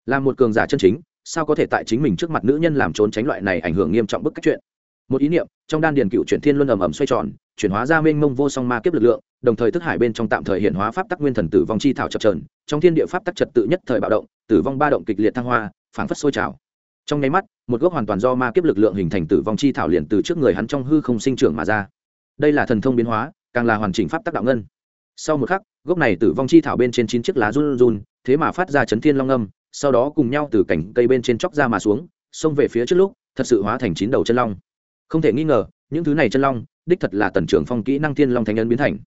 Là một cường giả chân chính sao có thể tại chính mình trước mặt nữ nhân làm trốn tránh loại này ảnh hưởng nghiêm trọng bức cách chuyện? Một ý niệm, trong đan điền cựu chuyển thiên luân ầm ầm xoay tròn, chuyển hóa ra mênh mông vô song ma kiếp lực lượng, đồng thời thức hải bên trong tạm thời hiện hóa pháp tắc nguyên thần tử vong chi thảo chập trờn, trong thiên địa pháp tắc trật tự nhất thời bạo động, tử vong ba động kịch liệt thăng hoa, phảng phất sôi trào. Trong nháy mắt, một gốc hoàn toàn do ma kiếp lực lượng hình thành tử vong chi thảo liền từ trước người hắn trong hư không sinh trưởng mà ra. Đây là thần thông biến hóa, càng là hoàn chỉnh pháp tắc đạo ngân. Sau một khắc, gốc này tử vong chi thảo bên trên chín chiếc lá run run, thế mà phát ra chấn thiên long âm sau đó cùng nhau từ cảnh cây bên trên chóc ra mà xuống, xông về phía trước lúc, thật sự hóa thành chín đầu chân long. Không thể nghi ngờ, những thứ này chân long, đích thật là tần trưởng phong kỹ năng thiên long thánh nhân biến thành.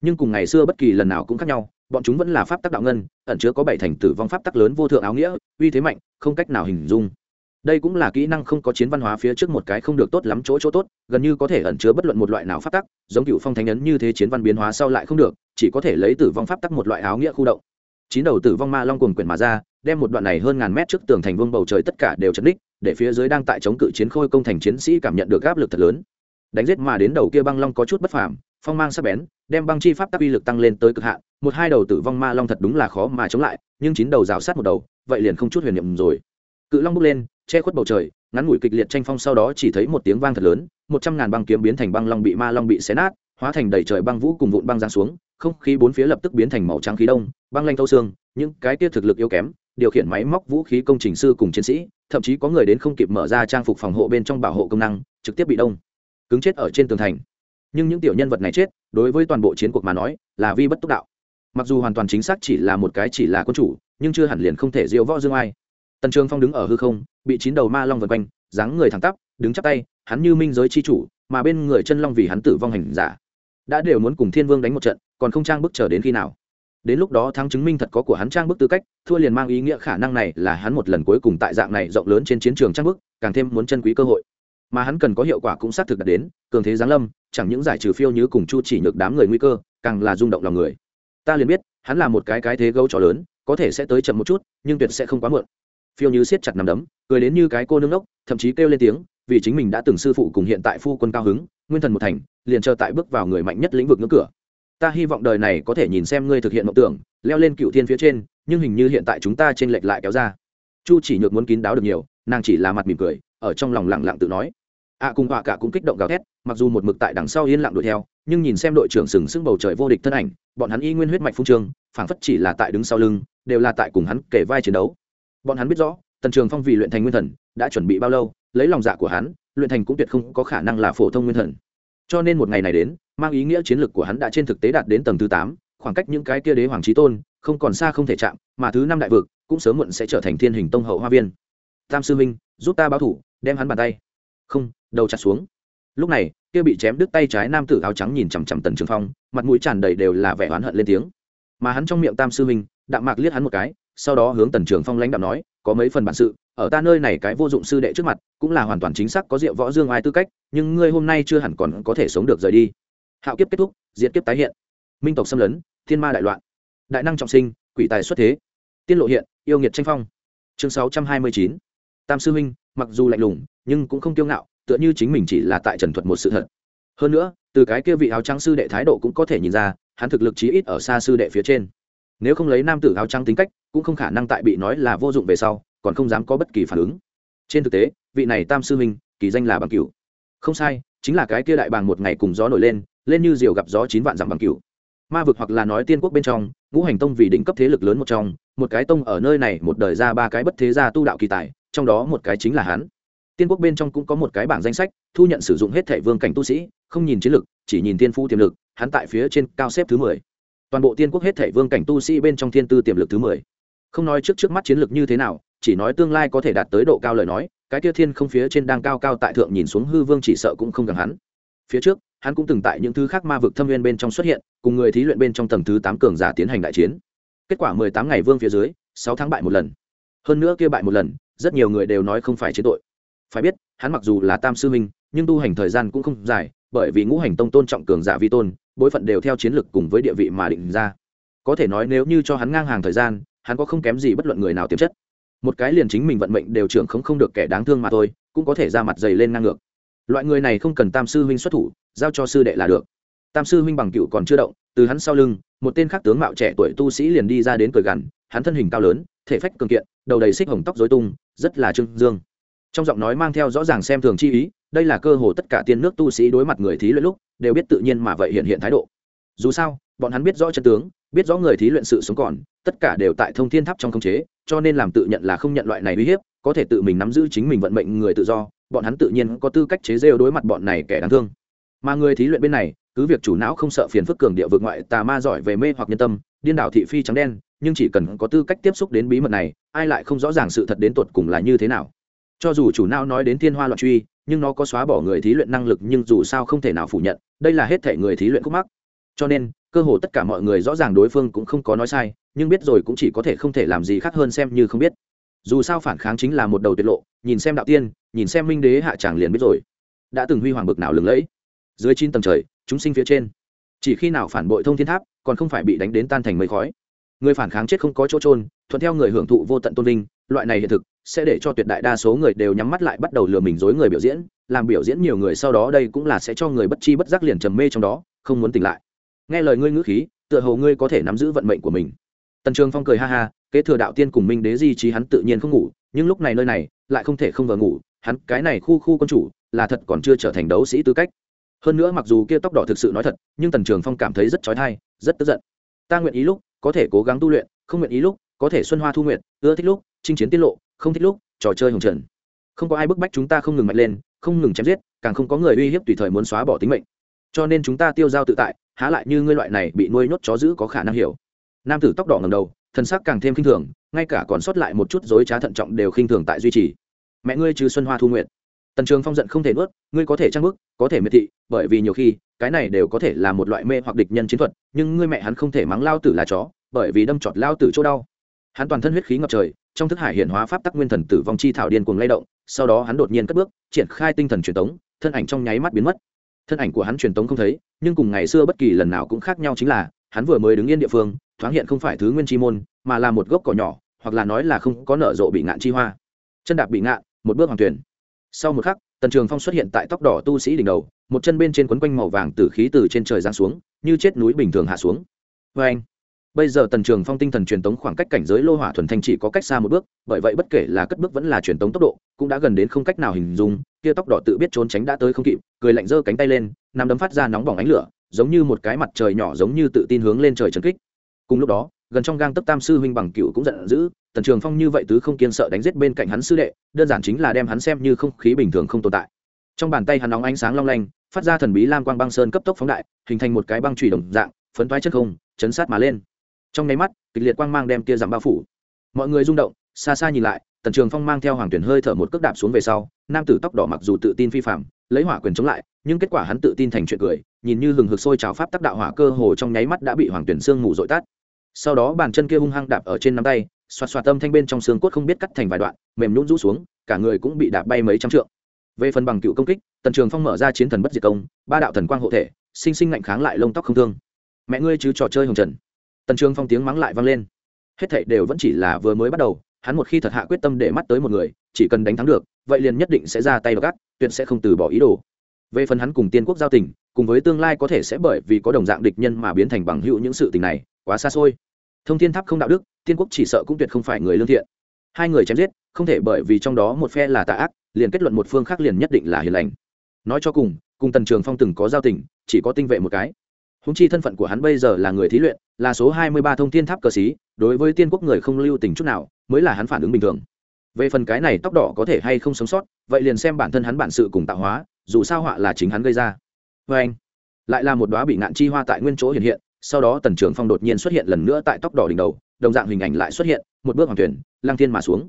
Nhưng cùng ngày xưa bất kỳ lần nào cũng khác nhau, bọn chúng vẫn là pháp tắc đạo ngân, ẩn chứa có bảy thành tử vong pháp tắc lớn vô thượng áo nghĩa, uy thế mạnh, không cách nào hình dung. Đây cũng là kỹ năng không có chiến văn hóa phía trước một cái không được tốt lắm chỗ chỗ tốt, gần như có thể ẩn chứa bất luận một loại nào pháp tắc, giống cựu phong thánh ấn như thế chiến văn biến hóa sau lại không được, chỉ có thể lấy tử vong pháp tắc một loại áo nghĩa khu động. Chín đầu tử vong ma long cuồng quyển mà ra đem một đoạn này hơn ngàn mét trước tường thành vương bầu trời tất cả đều chấn đích để phía dưới đang tại chống cự chiến khôi công thành chiến sĩ cảm nhận được áp lực thật lớn. Đánh giết mà đến đầu kia băng long có chút bất phàm, phong mang sắc bén, đem băng chi pháp tác uy lực tăng lên tới cực hạn, một hai đầu tử vong ma long thật đúng là khó mà chống lại, nhưng chín đầu rào sát một đầu, vậy liền không chút huyền niệm rồi. Cự long bốc lên, che khuất bầu trời, ngắn ngủi kịch liệt tranh phong sau đó chỉ thấy một tiếng vang thật lớn, một trăm ngàn băng kiếm biến thành băng long bị ma long bị xé nát, hóa thành đầy trời băng vũ cùng vụn băng giáng xuống, không khí bốn phía lập tức biến thành màu trắng khí đông, băng lanh thâu xương, những cái kia thực lực yếu kém điều khiển máy móc vũ khí công trình sư cùng chiến sĩ, thậm chí có người đến không kịp mở ra trang phục phòng hộ bên trong bảo hộ công năng, trực tiếp bị đông, cứng chết ở trên tường thành. Nhưng những tiểu nhân vật này chết, đối với toàn bộ chiến cuộc mà nói, là vi bất túc đạo. Mặc dù hoàn toàn chính xác chỉ là một cái chỉ là quân chủ, nhưng chưa hẳn liền không thể diễu võ dương ai tần trường phong đứng ở hư không, bị chín đầu ma long vần quanh, dáng người thẳng tắp, đứng chắp tay, hắn như minh giới chi chủ, mà bên người chân long vì hắn tử vong hành giả, đã đều muốn cùng thiên vương đánh một trận, còn không trang bức chờ đến khi nào đến lúc đó thắng chứng minh thật có của hắn trang bức tư cách, thua liền mang ý nghĩa khả năng này là hắn một lần cuối cùng tại dạng này rộng lớn trên chiến trường trang bức, càng thêm muốn chân quý cơ hội. Mà hắn cần có hiệu quả cũng xác thực đạt đến, cường thế giáng lâm, chẳng những giải trừ phiêu như cùng chu chỉ nhược đám người nguy cơ, càng là rung động lòng người. Ta liền biết, hắn là một cái cái thế gấu trò lớn, có thể sẽ tới chậm một chút, nhưng tuyệt sẽ không quá muộn. Phiêu như siết chặt nằm đấm, cười đến như cái cô nương ốc, thậm chí kêu lên tiếng, vì chính mình đã từng sư phụ cùng hiện tại phu quân cao hứng, nguyên thần một thành, liền chờ tại bước vào người mạnh nhất lĩnh vực ngưỡng cửa ta hy vọng đời này có thể nhìn xem ngươi thực hiện mộng tưởng, leo lên cựu thiên phía trên, nhưng hình như hiện tại chúng ta trên lệch lại kéo ra. Chu chỉ nhược muốn kín đáo được nhiều, nàng chỉ là mặt mỉm cười, ở trong lòng lặng lặng tự nói. Ạ cùng họa cả cũng kích động gào thét, mặc dù một mực tại đằng sau yên lặng đuổi theo, nhưng nhìn xem đội trưởng sừng sững bầu trời vô địch thân ảnh, bọn hắn y nguyên huyết mạch phung trương phảng phất chỉ là tại đứng sau lưng, đều là tại cùng hắn kể vai chiến đấu. Bọn hắn biết rõ, tần trường phong vì luyện thành nguyên thần, đã chuẩn bị bao lâu, lấy lòng dạ của hắn, luyện thành cũng tuyệt không có khả năng là phổ thông nguyên thần. Cho nên một ngày này đến mang ý nghĩa chiến lược của hắn đã trên thực tế đạt đến tầng thứ tám, khoảng cách những cái kia đế hoàng trí tôn không còn xa không thể chạm, mà thứ năm đại vực cũng sớm muộn sẽ trở thành thiên hình tông hậu hoa viên. Tam sư minh giúp ta báo thủ, đem hắn bàn tay. Không, đầu chặt xuống. Lúc này, kia bị chém đứt tay trái nam tử áo trắng nhìn chằm chằm tần trường phong, mặt mũi tràn đầy đều là vẻ oán hận lên tiếng. Mà hắn trong miệng tam sư minh đạm mạc liếc hắn một cái, sau đó hướng tần trường phong lãnh đạo nói, có mấy phần bản sự, ở ta nơi này cái vô dụng sư đệ trước mặt, cũng là hoàn toàn chính xác có rượu võ dương ai tư cách, nhưng ngươi hôm nay chưa hẳn còn có thể sống được rời đi hạo kiếp kết thúc, diệt kiếp tái hiện. Minh tộc xâm lấn, thiên ma đại loạn. Đại năng trọng sinh, quỷ tài xuất thế. Tiên lộ hiện, yêu nghiệt tranh phong. Chương sáu trăm hai mươi chín. Tam sư huynh, mặc dù lạnh lùng, nhưng cũng không kiêu ngạo, tựa như chính mình chỉ là tại trần thuật một sự thật. Hơn nữa, từ cái kia vị áo trắng sư đệ thái độ cũng có thể nhìn ra, hắn thực lực chí ít ở xa sư đệ phía trên. Nếu không lấy nam tử áo trắng tính cách, cũng không khả năng tại bị nói là vô dụng về sau, còn không dám có bất kỳ phản ứng. Trên thực tế, vị này tam sư huynh, kỳ danh là bằng cửu. Không sai, chính là cái kia đại bàng một ngày cùng gió nổi lên lên như diều gặp gió chín vạn dặm bằng cửu. Ma vực hoặc là nói tiên quốc bên trong, ngũ hành tông vì đỉnh cấp thế lực lớn một trong, một cái tông ở nơi này, một đời ra ba cái bất thế gia tu đạo kỳ tài, trong đó một cái chính là hắn. Tiên quốc bên trong cũng có một cái bảng danh sách, thu nhận sử dụng hết thẻ vương cảnh tu sĩ, không nhìn chiến lực, chỉ nhìn tiên phu tiềm lực, hắn tại phía trên cao xếp thứ mười. Toàn bộ tiên quốc hết thẻ vương cảnh tu sĩ bên trong thiên tư tiềm lực thứ mười. Không nói trước trước mắt chiến lực như thế nào, chỉ nói tương lai có thể đạt tới độ cao lời nói, cái kia thiên không phía trên đang cao cao tại thượng nhìn xuống hư vương chỉ sợ cũng không gần hắn. Phía trước hắn cũng từng tại những thứ khác ma vực thâm viên bên trong xuất hiện, cùng người thí luyện bên trong tầng thứ tám cường giả tiến hành đại chiến. Kết quả mười tám ngày vương phía dưới, sáu tháng bại một lần. Hơn nữa kia bại một lần, rất nhiều người đều nói không phải chế tội. Phải biết, hắn mặc dù là tam sư minh, nhưng tu hành thời gian cũng không dài, bởi vì ngũ hành tông tôn trọng cường giả vi tôn, bối phận đều theo chiến lược cùng với địa vị mà định ra. Có thể nói nếu như cho hắn ngang hàng thời gian, hắn có không kém gì bất luận người nào tiềm chất. Một cái liền chính mình vận mệnh đều trưởng không không được kẻ đáng thương mà thôi, cũng có thể ra mặt dày lên ngang ngược. Loại người này không cần tam sư huynh xuất thủ giao cho sư đệ là được. Tam sư huynh bằng cựu còn chưa động, từ hắn sau lưng, một tên khác tướng mạo trẻ tuổi tu sĩ liền đi ra đến cười gằn, hắn thân hình cao lớn, thể phách cường kiện, đầu đầy xích hồng tóc dối tung, rất là trưng dương. Trong giọng nói mang theo rõ ràng xem thường chi ý, đây là cơ hồ tất cả tiên nước tu sĩ đối mặt người thí luyện lúc, đều biết tự nhiên mà vậy hiện hiện thái độ. Dù sao, bọn hắn biết rõ chân tướng, biết rõ người thí luyện sự sống còn, tất cả đều tại thông thiên tháp trong khống chế, cho nên làm tự nhận là không nhận loại này uy hiếp, có thể tự mình nắm giữ chính mình vận mệnh người tự do, bọn hắn tự nhiên có tư cách chế rêu đối mặt bọn này kẻ đáng thương mà người thí luyện bên này, cứ việc chủ não không sợ phiền phức cường địa vượt ngoại tà ma giỏi về mê hoặc nhân tâm, điên đảo thị phi trắng đen, nhưng chỉ cần có tư cách tiếp xúc đến bí mật này, ai lại không rõ ràng sự thật đến tột cùng là như thế nào. Cho dù chủ não nói đến thiên hoa loạn truy, nhưng nó có xóa bỏ người thí luyện năng lực nhưng dù sao không thể nào phủ nhận, đây là hết thể người thí luyện khúc mắc. Cho nên, cơ hồ tất cả mọi người rõ ràng đối phương cũng không có nói sai, nhưng biết rồi cũng chỉ có thể không thể làm gì khác hơn xem như không biết. Dù sao phản kháng chính là một đầu tiết lộ, nhìn xem đạo tiên, nhìn xem minh đế hạ tràng liền biết rồi. Đã từng huy hoàng bực nào lừng lẫy dưới chín tầng trời, chúng sinh phía trên. Chỉ khi nào phản bội thông thiên tháp, còn không phải bị đánh đến tan thành mây khói. Người phản kháng chết không có chỗ trôn thuận theo người hưởng thụ vô tận tôn vinh, loại này hiện thực sẽ để cho tuyệt đại đa số người đều nhắm mắt lại bắt đầu lừa mình dối người biểu diễn, làm biểu diễn nhiều người sau đó đây cũng là sẽ cho người bất chi bất giác liền trầm mê trong đó, không muốn tỉnh lại. Nghe lời ngươi ngữ khí, tựa hồ ngươi có thể nắm giữ vận mệnh của mình. Tần trường phong cười ha ha, kế thừa đạo tiên cùng minh đế di trí hắn tự nhiên không ngủ, nhưng lúc này nơi này lại không thể không vừa ngủ, hắn cái này khu khu quân chủ là thật còn chưa trở thành đấu sĩ tư cách hơn nữa mặc dù kia tóc đỏ thực sự nói thật, nhưng tần trường phong cảm thấy rất trói thai rất tức giận. Ta nguyện ý lúc có thể cố gắng tu luyện, không nguyện ý lúc có thể xuân hoa thu nguyện, ưa thích lúc chinh chiến tiết lộ, không thích lúc trò chơi hồng trần. Không có ai bức bách chúng ta không ngừng mạnh lên, không ngừng chém giết, càng không có người uy hiếp tùy thời muốn xóa bỏ tính mệnh. Cho nên chúng ta tiêu dao tự tại, há lại như ngươi loại này bị nuôi nhốt chó giữ có khả năng hiểu. Nam tử tóc đỏ ngầm đầu thân sắc càng thêm khinh thường, ngay cả còn sót lại một chút dối trá thận trọng đều khinh thường tại duy trì. Mẹ ngươi chứ xuân hoa thu nguyện tần trường phong giận không thể nuốt, ngươi có thể trang bức, có thể miệt thị, bởi vì nhiều khi, cái này đều có thể là một loại mê hoặc địch nhân chiến thuật, nhưng ngươi mẹ hắn không thể mắng lao tử là chó, bởi vì đâm trọt lao tử chỗ đau. Hắn toàn thân huyết khí ngập trời, trong thức hải hiện hóa pháp tắc nguyên thần tử vong chi thảo điên cuồng lay động, sau đó hắn đột nhiên cất bước, triển khai tinh thần truyền tống, thân ảnh trong nháy mắt biến mất. Thân ảnh của hắn truyền tống không thấy, nhưng cùng ngày xưa bất kỳ lần nào cũng khác nhau chính là, hắn vừa mới đứng yên địa phương, thoáng hiện không phải thứ nguyên chi môn, mà là một gốc cỏ nhỏ, hoặc là nói là không có nở rộ bị ngạn chi hoa. Chân đạp bị ngạn, một bước hoàng tuyển sau một khắc, tần trường phong xuất hiện tại tóc đỏ tu sĩ đỉnh đầu, một chân bên trên quấn quanh màu vàng từ khí từ trên trời giáng xuống, như chết núi bình thường hạ xuống. Vê anh bây giờ tần trường phong tinh thần truyền tống khoảng cách cảnh giới lô hỏa thuần thanh chỉ có cách xa một bước, bởi vậy bất kể là cất bước vẫn là truyền tống tốc độ, cũng đã gần đến không cách nào hình dung, kia tóc đỏ tự biết trốn tránh đã tới không kịp, cười lạnh giơ cánh tay lên nằm đấm phát ra nóng bỏng ánh lửa, giống như một cái mặt trời nhỏ giống như tự tin hướng lên trời trấn kích. Cùng lúc đó gần trong gang tấc tam sư huynh bằng cựu cũng giận dữ, tần trường phong như vậy tứ không kiên sợ đánh giết bên cạnh hắn sư đệ, đơn giản chính là đem hắn xem như không khí bình thường không tồn tại. Trong bàn tay hắn nóng ánh sáng long lanh, phát ra thần bí lam quang băng sơn cấp tốc phóng đại, hình thành một cái băng trùy đồng dạng, phấn toái chất không, chấn sát mà lên. Trong nháy mắt, kịch liệt quang mang đem tia giảm bao phủ. Mọi người rung động, xa xa nhìn lại, tần trường phong mang theo hoàng tuyển hơi thở một cước đạp xuống về sau, nam tử tóc đỏ mặc dù tự tin phi phạm, lấy hỏa quyền chống lại, nhưng kết quả hắn tự tin thành chuyện cười, nhìn như hừng hực sôi trào pháp tác đạo hỏa cơ hồ trong nháy mắt đã bị hoàng tuyển sương mù dội tắt sau đó bàn chân kia hung hăng đạp ở trên nắm tay, xoạt xoạt tâm thanh bên trong xương cốt không biết cắt thành vài đoạn, mềm nhún rũ xuống, cả người cũng bị đạp bay mấy trăm trượng. Về phần bằng cựu công kích, tần trường phong mở ra chiến thần bất diệt công, ba đạo thần quang hộ thể, sinh sinh ngạnh kháng lại lông tóc không thương. Mẹ ngươi chứ trò chơi hồng trần. Tần trường phong tiếng mắng lại vang lên. Hết thảy đều vẫn chỉ là vừa mới bắt đầu, hắn một khi thật hạ quyết tâm để mắt tới một người, chỉ cần đánh thắng được, vậy liền nhất định sẽ ra tay gắt tuyệt sẽ không từ bỏ ý đồ. Về phần hắn cùng tiên quốc giao tình, cùng với tương lai có thể sẽ bởi vì có đồng dạng địch nhân mà biến thành bằng hữu những sự tình này quá xa xôi. Thông thiên tháp không đạo đức, tiên quốc chỉ sợ cũng tuyệt không phải người lương thiện. Hai người chém giết, không thể bởi vì trong đó một phe là tà ác, liền kết luận một phương khác liền nhất định là hiền lành. Nói cho cùng cùng tần trường phong từng có giao tình, chỉ có tinh vệ một cái. Húng chi thân phận của hắn bây giờ là người thí luyện, là số hai mươi ba thông thiên tháp cờ xí đối với tiên quốc người không lưu tình chút nào, mới là hắn phản ứng bình thường. Về phần cái này tóc đỏ có thể hay không sống sót, vậy liền xem bản thân hắn bản sự cùng tạo hóa, dù sao họa là chính hắn gây ra. Vê anh. Lại là một đoá bị ngạn chi hoa tại nguyên chỗ hiện hiện sau đó tần trưởng phong đột nhiên xuất hiện lần nữa tại tóc đỏ đỉnh đầu, đồng dạng hình ảnh lại xuất hiện, một bước hoàng tuyển lang thiên mà xuống.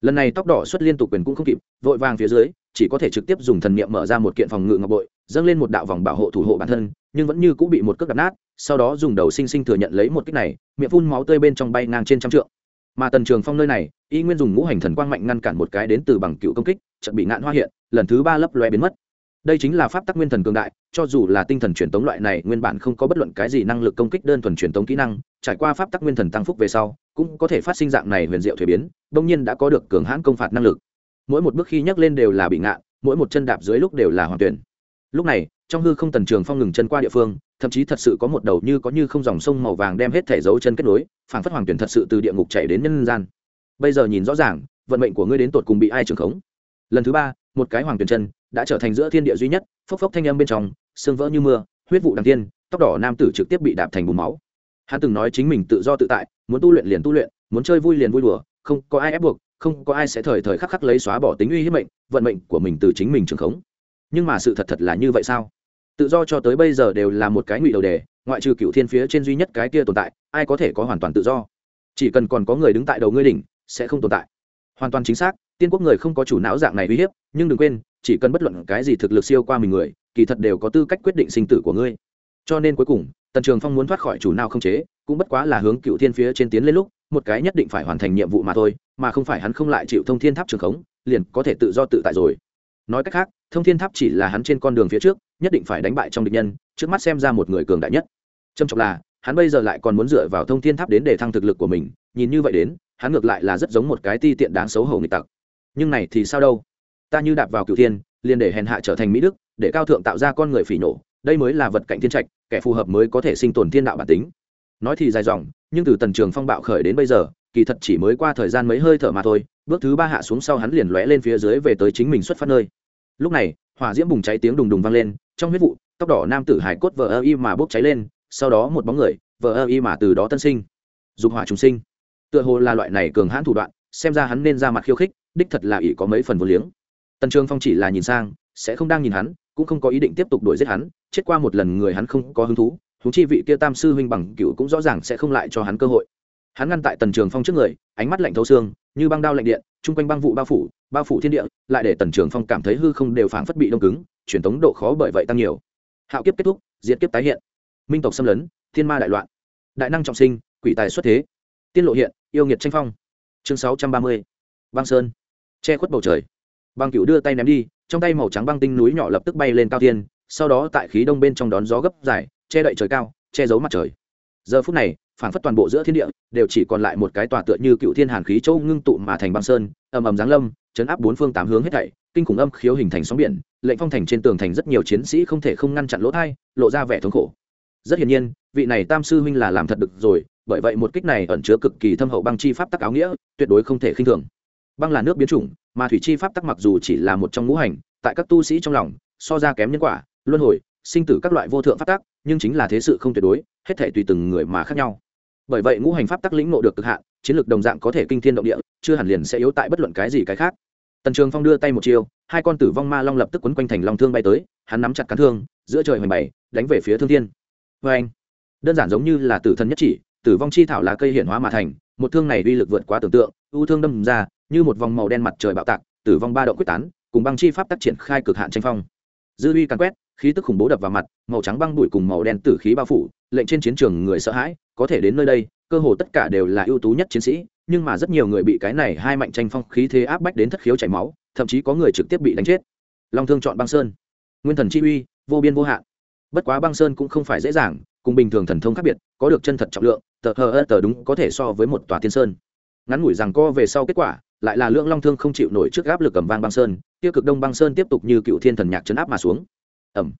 Lần này tóc đỏ xuất liên tục quyền cũng không kịp, vội vàng phía dưới, chỉ có thể trực tiếp dùng thần niệm mở ra một kiện phòng ngự ngọc bội, dâng lên một đạo vòng bảo hộ thủ hộ bản thân, nhưng vẫn như cũng bị một cước đập nát, sau đó dùng đầu sinh sinh thừa nhận lấy một kích này, miệng phun máu tươi bên trong bay ngang trên trăm trượng. Mà tần trường phong nơi này, y nguyên dùng ngũ hành thần quang mạnh ngăn cản một cái đến từ bằng cựu công kích trận bị ngạn hoa hiện, lần thứ ba lấp loe biến mất đây chính là pháp tắc nguyên thần cường đại, cho dù là tinh thần truyền tống loại này, nguyên bản không có bất luận cái gì năng lực công kích đơn thuần truyền tống kỹ năng, trải qua pháp tắc nguyên thần tăng phúc về sau, cũng có thể phát sinh dạng này huyền diệu thuế biến đông nhiên đã có được cường hãn công phạt năng lực. Mỗi một bước khi nhấc lên đều là bị ngạn, mỗi một chân đạp dưới lúc đều là hoàn tuyển. Lúc này, trong hư không tần trường phong ngừng chân qua địa phương, thậm chí thật sự có một đầu như có như không dòng sông màu vàng đem hết thể dấu chân kết nối, phảng phất hoàng tuyển thật sự từ địa ngục chạy đến nhân gian. Bây giờ nhìn rõ ràng, vận mệnh của ngươi đến tột cùng bị ai trưởng khống. Lần thứ ba, một cái hoàng tuyển chân đã trở thành giữa thiên địa duy nhất, phốc phốc thanh âm bên trong xương vỡ như mưa, huyết vụ đằng tiên, tóc đỏ nam tử trực tiếp bị đạp thành bùn máu. Hắn từng nói chính mình tự do tự tại, muốn tu luyện liền tu luyện, muốn chơi vui liền vui đùa, không có ai ép buộc, không có ai sẽ thời thời khắc khắc lấy xóa bỏ tính uy hiếp mệnh, vận mệnh của mình từ chính mình trường khống. Nhưng mà sự thật thật là như vậy sao? Tự do cho tới bây giờ đều là một cái ngụy đầu đề, ngoại trừ cựu thiên phía trên duy nhất cái kia tồn tại, ai có thể có hoàn toàn tự do? Chỉ cần còn có người đứng tại đầu ngươi đỉnh, sẽ không tồn tại. Hoàn toàn chính xác, tiên quốc người không có chủ não dạng này uy hiếp, nhưng đừng quên chỉ cần bất luận cái gì thực lực siêu qua mình người, kỳ thật đều có tư cách quyết định sinh tử của ngươi. Cho nên cuối cùng, tần trường phong muốn thoát khỏi chủ nào không chế, cũng bất quá là hướng cựu thiên phía trên tiến lên lúc, một cái nhất định phải hoàn thành nhiệm vụ mà thôi, mà không phải hắn không lại chịu thông thiên tháp trường khống, liền có thể tự do tự tại rồi. Nói cách khác, thông thiên tháp chỉ là hắn trên con đường phía trước, nhất định phải đánh bại trong địch nhân, trước mắt xem ra một người cường đại nhất. Trầm trọng là, hắn bây giờ lại còn muốn dựa vào thông thiên tháp đến để thăng thực lực của mình, nhìn như vậy đến, hắn ngược lại là rất giống một cái ti tiện đáng xấu hổ nghịch tặc. Nhưng này thì sao đâu? Ta như đạp vào cựu thiên, liền để hèn hạ trở thành mỹ đức, để cao thượng tạo ra con người phỉ nổ, đây mới là vật cạnh thiên trạch, kẻ phù hợp mới có thể sinh tồn thiên đạo bản tính. Nói thì dài dòng, nhưng từ tần trường phong bạo khởi đến bây giờ, kỳ thật chỉ mới qua thời gian mấy hơi thở mà thôi, bước thứ ba hạ xuống sau hắn liền lóe lên phía dưới về tới chính mình xuất phát nơi. Lúc này, hỏa diễm bùng cháy tiếng đùng đùng vang lên, trong huyết vụ, tóc đỏ nam tử hải cốt vờ ơ y mà bốc cháy lên, sau đó một bóng người, vờ ơ y mà từ đó tân sinh. Dục hỏa trùng sinh. Tựa hồ là loại này cường hãn thủ đoạn, xem ra hắn nên ra mặt khiêu khích, đích thật là ỷ có mấy phần vô liếng tần trường phong chỉ là nhìn sang, sẽ không đang nhìn hắn, cũng không có ý định tiếp tục đuổi giết hắn, chết qua một lần người hắn không có hứng thú thú chi vị kia tam sư huynh bằng cựu cũng rõ ràng sẽ không lại cho hắn cơ hội. Hắn ngăn tại tần trường phong trước người, ánh mắt lạnh thấu xương, như băng đao lạnh điện, chung quanh băng vụ bao phủ bao phủ thiên địa, lại để tần trường phong cảm thấy hư không đều phảng phất bị đông cứng, truyền tống độ khó bởi vậy tăng nhiều. Hạo kiếp kết thúc diễn kiếp tái hiện. Minh tộc xâm lấn, thiên ma đại loạn. Đại năng trọng sinh, quỷ tài xuất thế. Tiên lộ hiện, yêu nghiệt tranh phong. Chương sáu trăm ba mươi. Băng sơn. Che khuất bầu trời băng cựu đưa tay ném đi, trong tay màu trắng băng tinh núi nhỏ lập tức bay lên cao thiên, sau đó tại khí đông bên trong đón gió gấp dài, che đậy trời cao, che giấu mặt trời. Giờ phút này, phản phất toàn bộ giữa thiên địa đều chỉ còn lại một cái tòa tựa như cựu thiên hàn khí châu ngưng tụ mà thành băng sơn, ầm ầm giáng lâm, chấn áp bốn phương tám hướng hết thảy, kinh khủng âm khiếu hình thành sóng biển, lệnh phong thành trên tường thành rất nhiều chiến sĩ không thể không ngăn chặn lỗ thai, lộ ra vẻ thống khổ. Rất hiển nhiên, vị này tam sư huynh là làm thật được rồi, bởi vậy một kích này ẩn chứa cực kỳ thâm hậu băng chi pháp tắc áo nghĩa, tuyệt đối không thể khinh thường băng là nước biến chủng, mà thủy chi pháp tắc mặc dù chỉ là một trong ngũ hành, tại các tu sĩ trong lòng, so ra kém nhân quả, luân hồi, sinh tử các loại vô thượng pháp tắc, nhưng chính là thế sự không tuyệt đối, hết thể tùy từng người mà khác nhau. Bởi vậy ngũ hành pháp tắc lĩnh nộ được cực hạn, chiến lược đồng dạng có thể kinh thiên động địa, chưa hẳn liền sẽ yếu tại bất luận cái gì cái khác. Tần trường phong đưa tay một chiêu, hai con tử vong ma long lập tức quấn quanh thành long thương bay tới, hắn nắm chặt cán thương, giữa trời hoành bảy, đánh về phía thương thiên. Vê anh, đơn giản giống như là tử thần nhất chỉ, tử vong chi thảo lá cây hiện hóa mà thành, một thương này uy lực vượt quá tưởng tượng ưu thương đâm ra như một vòng màu đen mặt trời bạo tạc, tử vong ba động quyết tán, cùng băng chi pháp tác triển khai cực hạn tranh phong. Dư uy càn quét, khí tức khủng bố đập vào mặt, màu trắng băng bụi cùng màu đen tử khí bao phủ, lệnh trên chiến trường người sợ hãi, có thể đến nơi đây, cơ hồ tất cả đều là ưu tú nhất chiến sĩ, nhưng mà rất nhiều người bị cái này hai mạnh tranh phong khí thế áp bách đến thất khiếu chảy máu, thậm chí có người trực tiếp bị đánh chết. Long thương chọn băng sơn. Nguyên thần chi uy, vô biên vô hạn. Bất quá băng sơn cũng không phải dễ dàng, cùng bình thường thần thông khác biệt, có được chân thật trọng lượng, tờ hờ ơ tờ đúng có thể so với một tòa tiên sơn. Ngắn ngủi rằng co về sau kết quả lại là lượng long thương không chịu nổi trước áp lực cầm vang băng sơn, tiêu cực đông băng sơn tiếp tục như cựu thiên thần nhạc chấn áp mà xuống. Ẩm.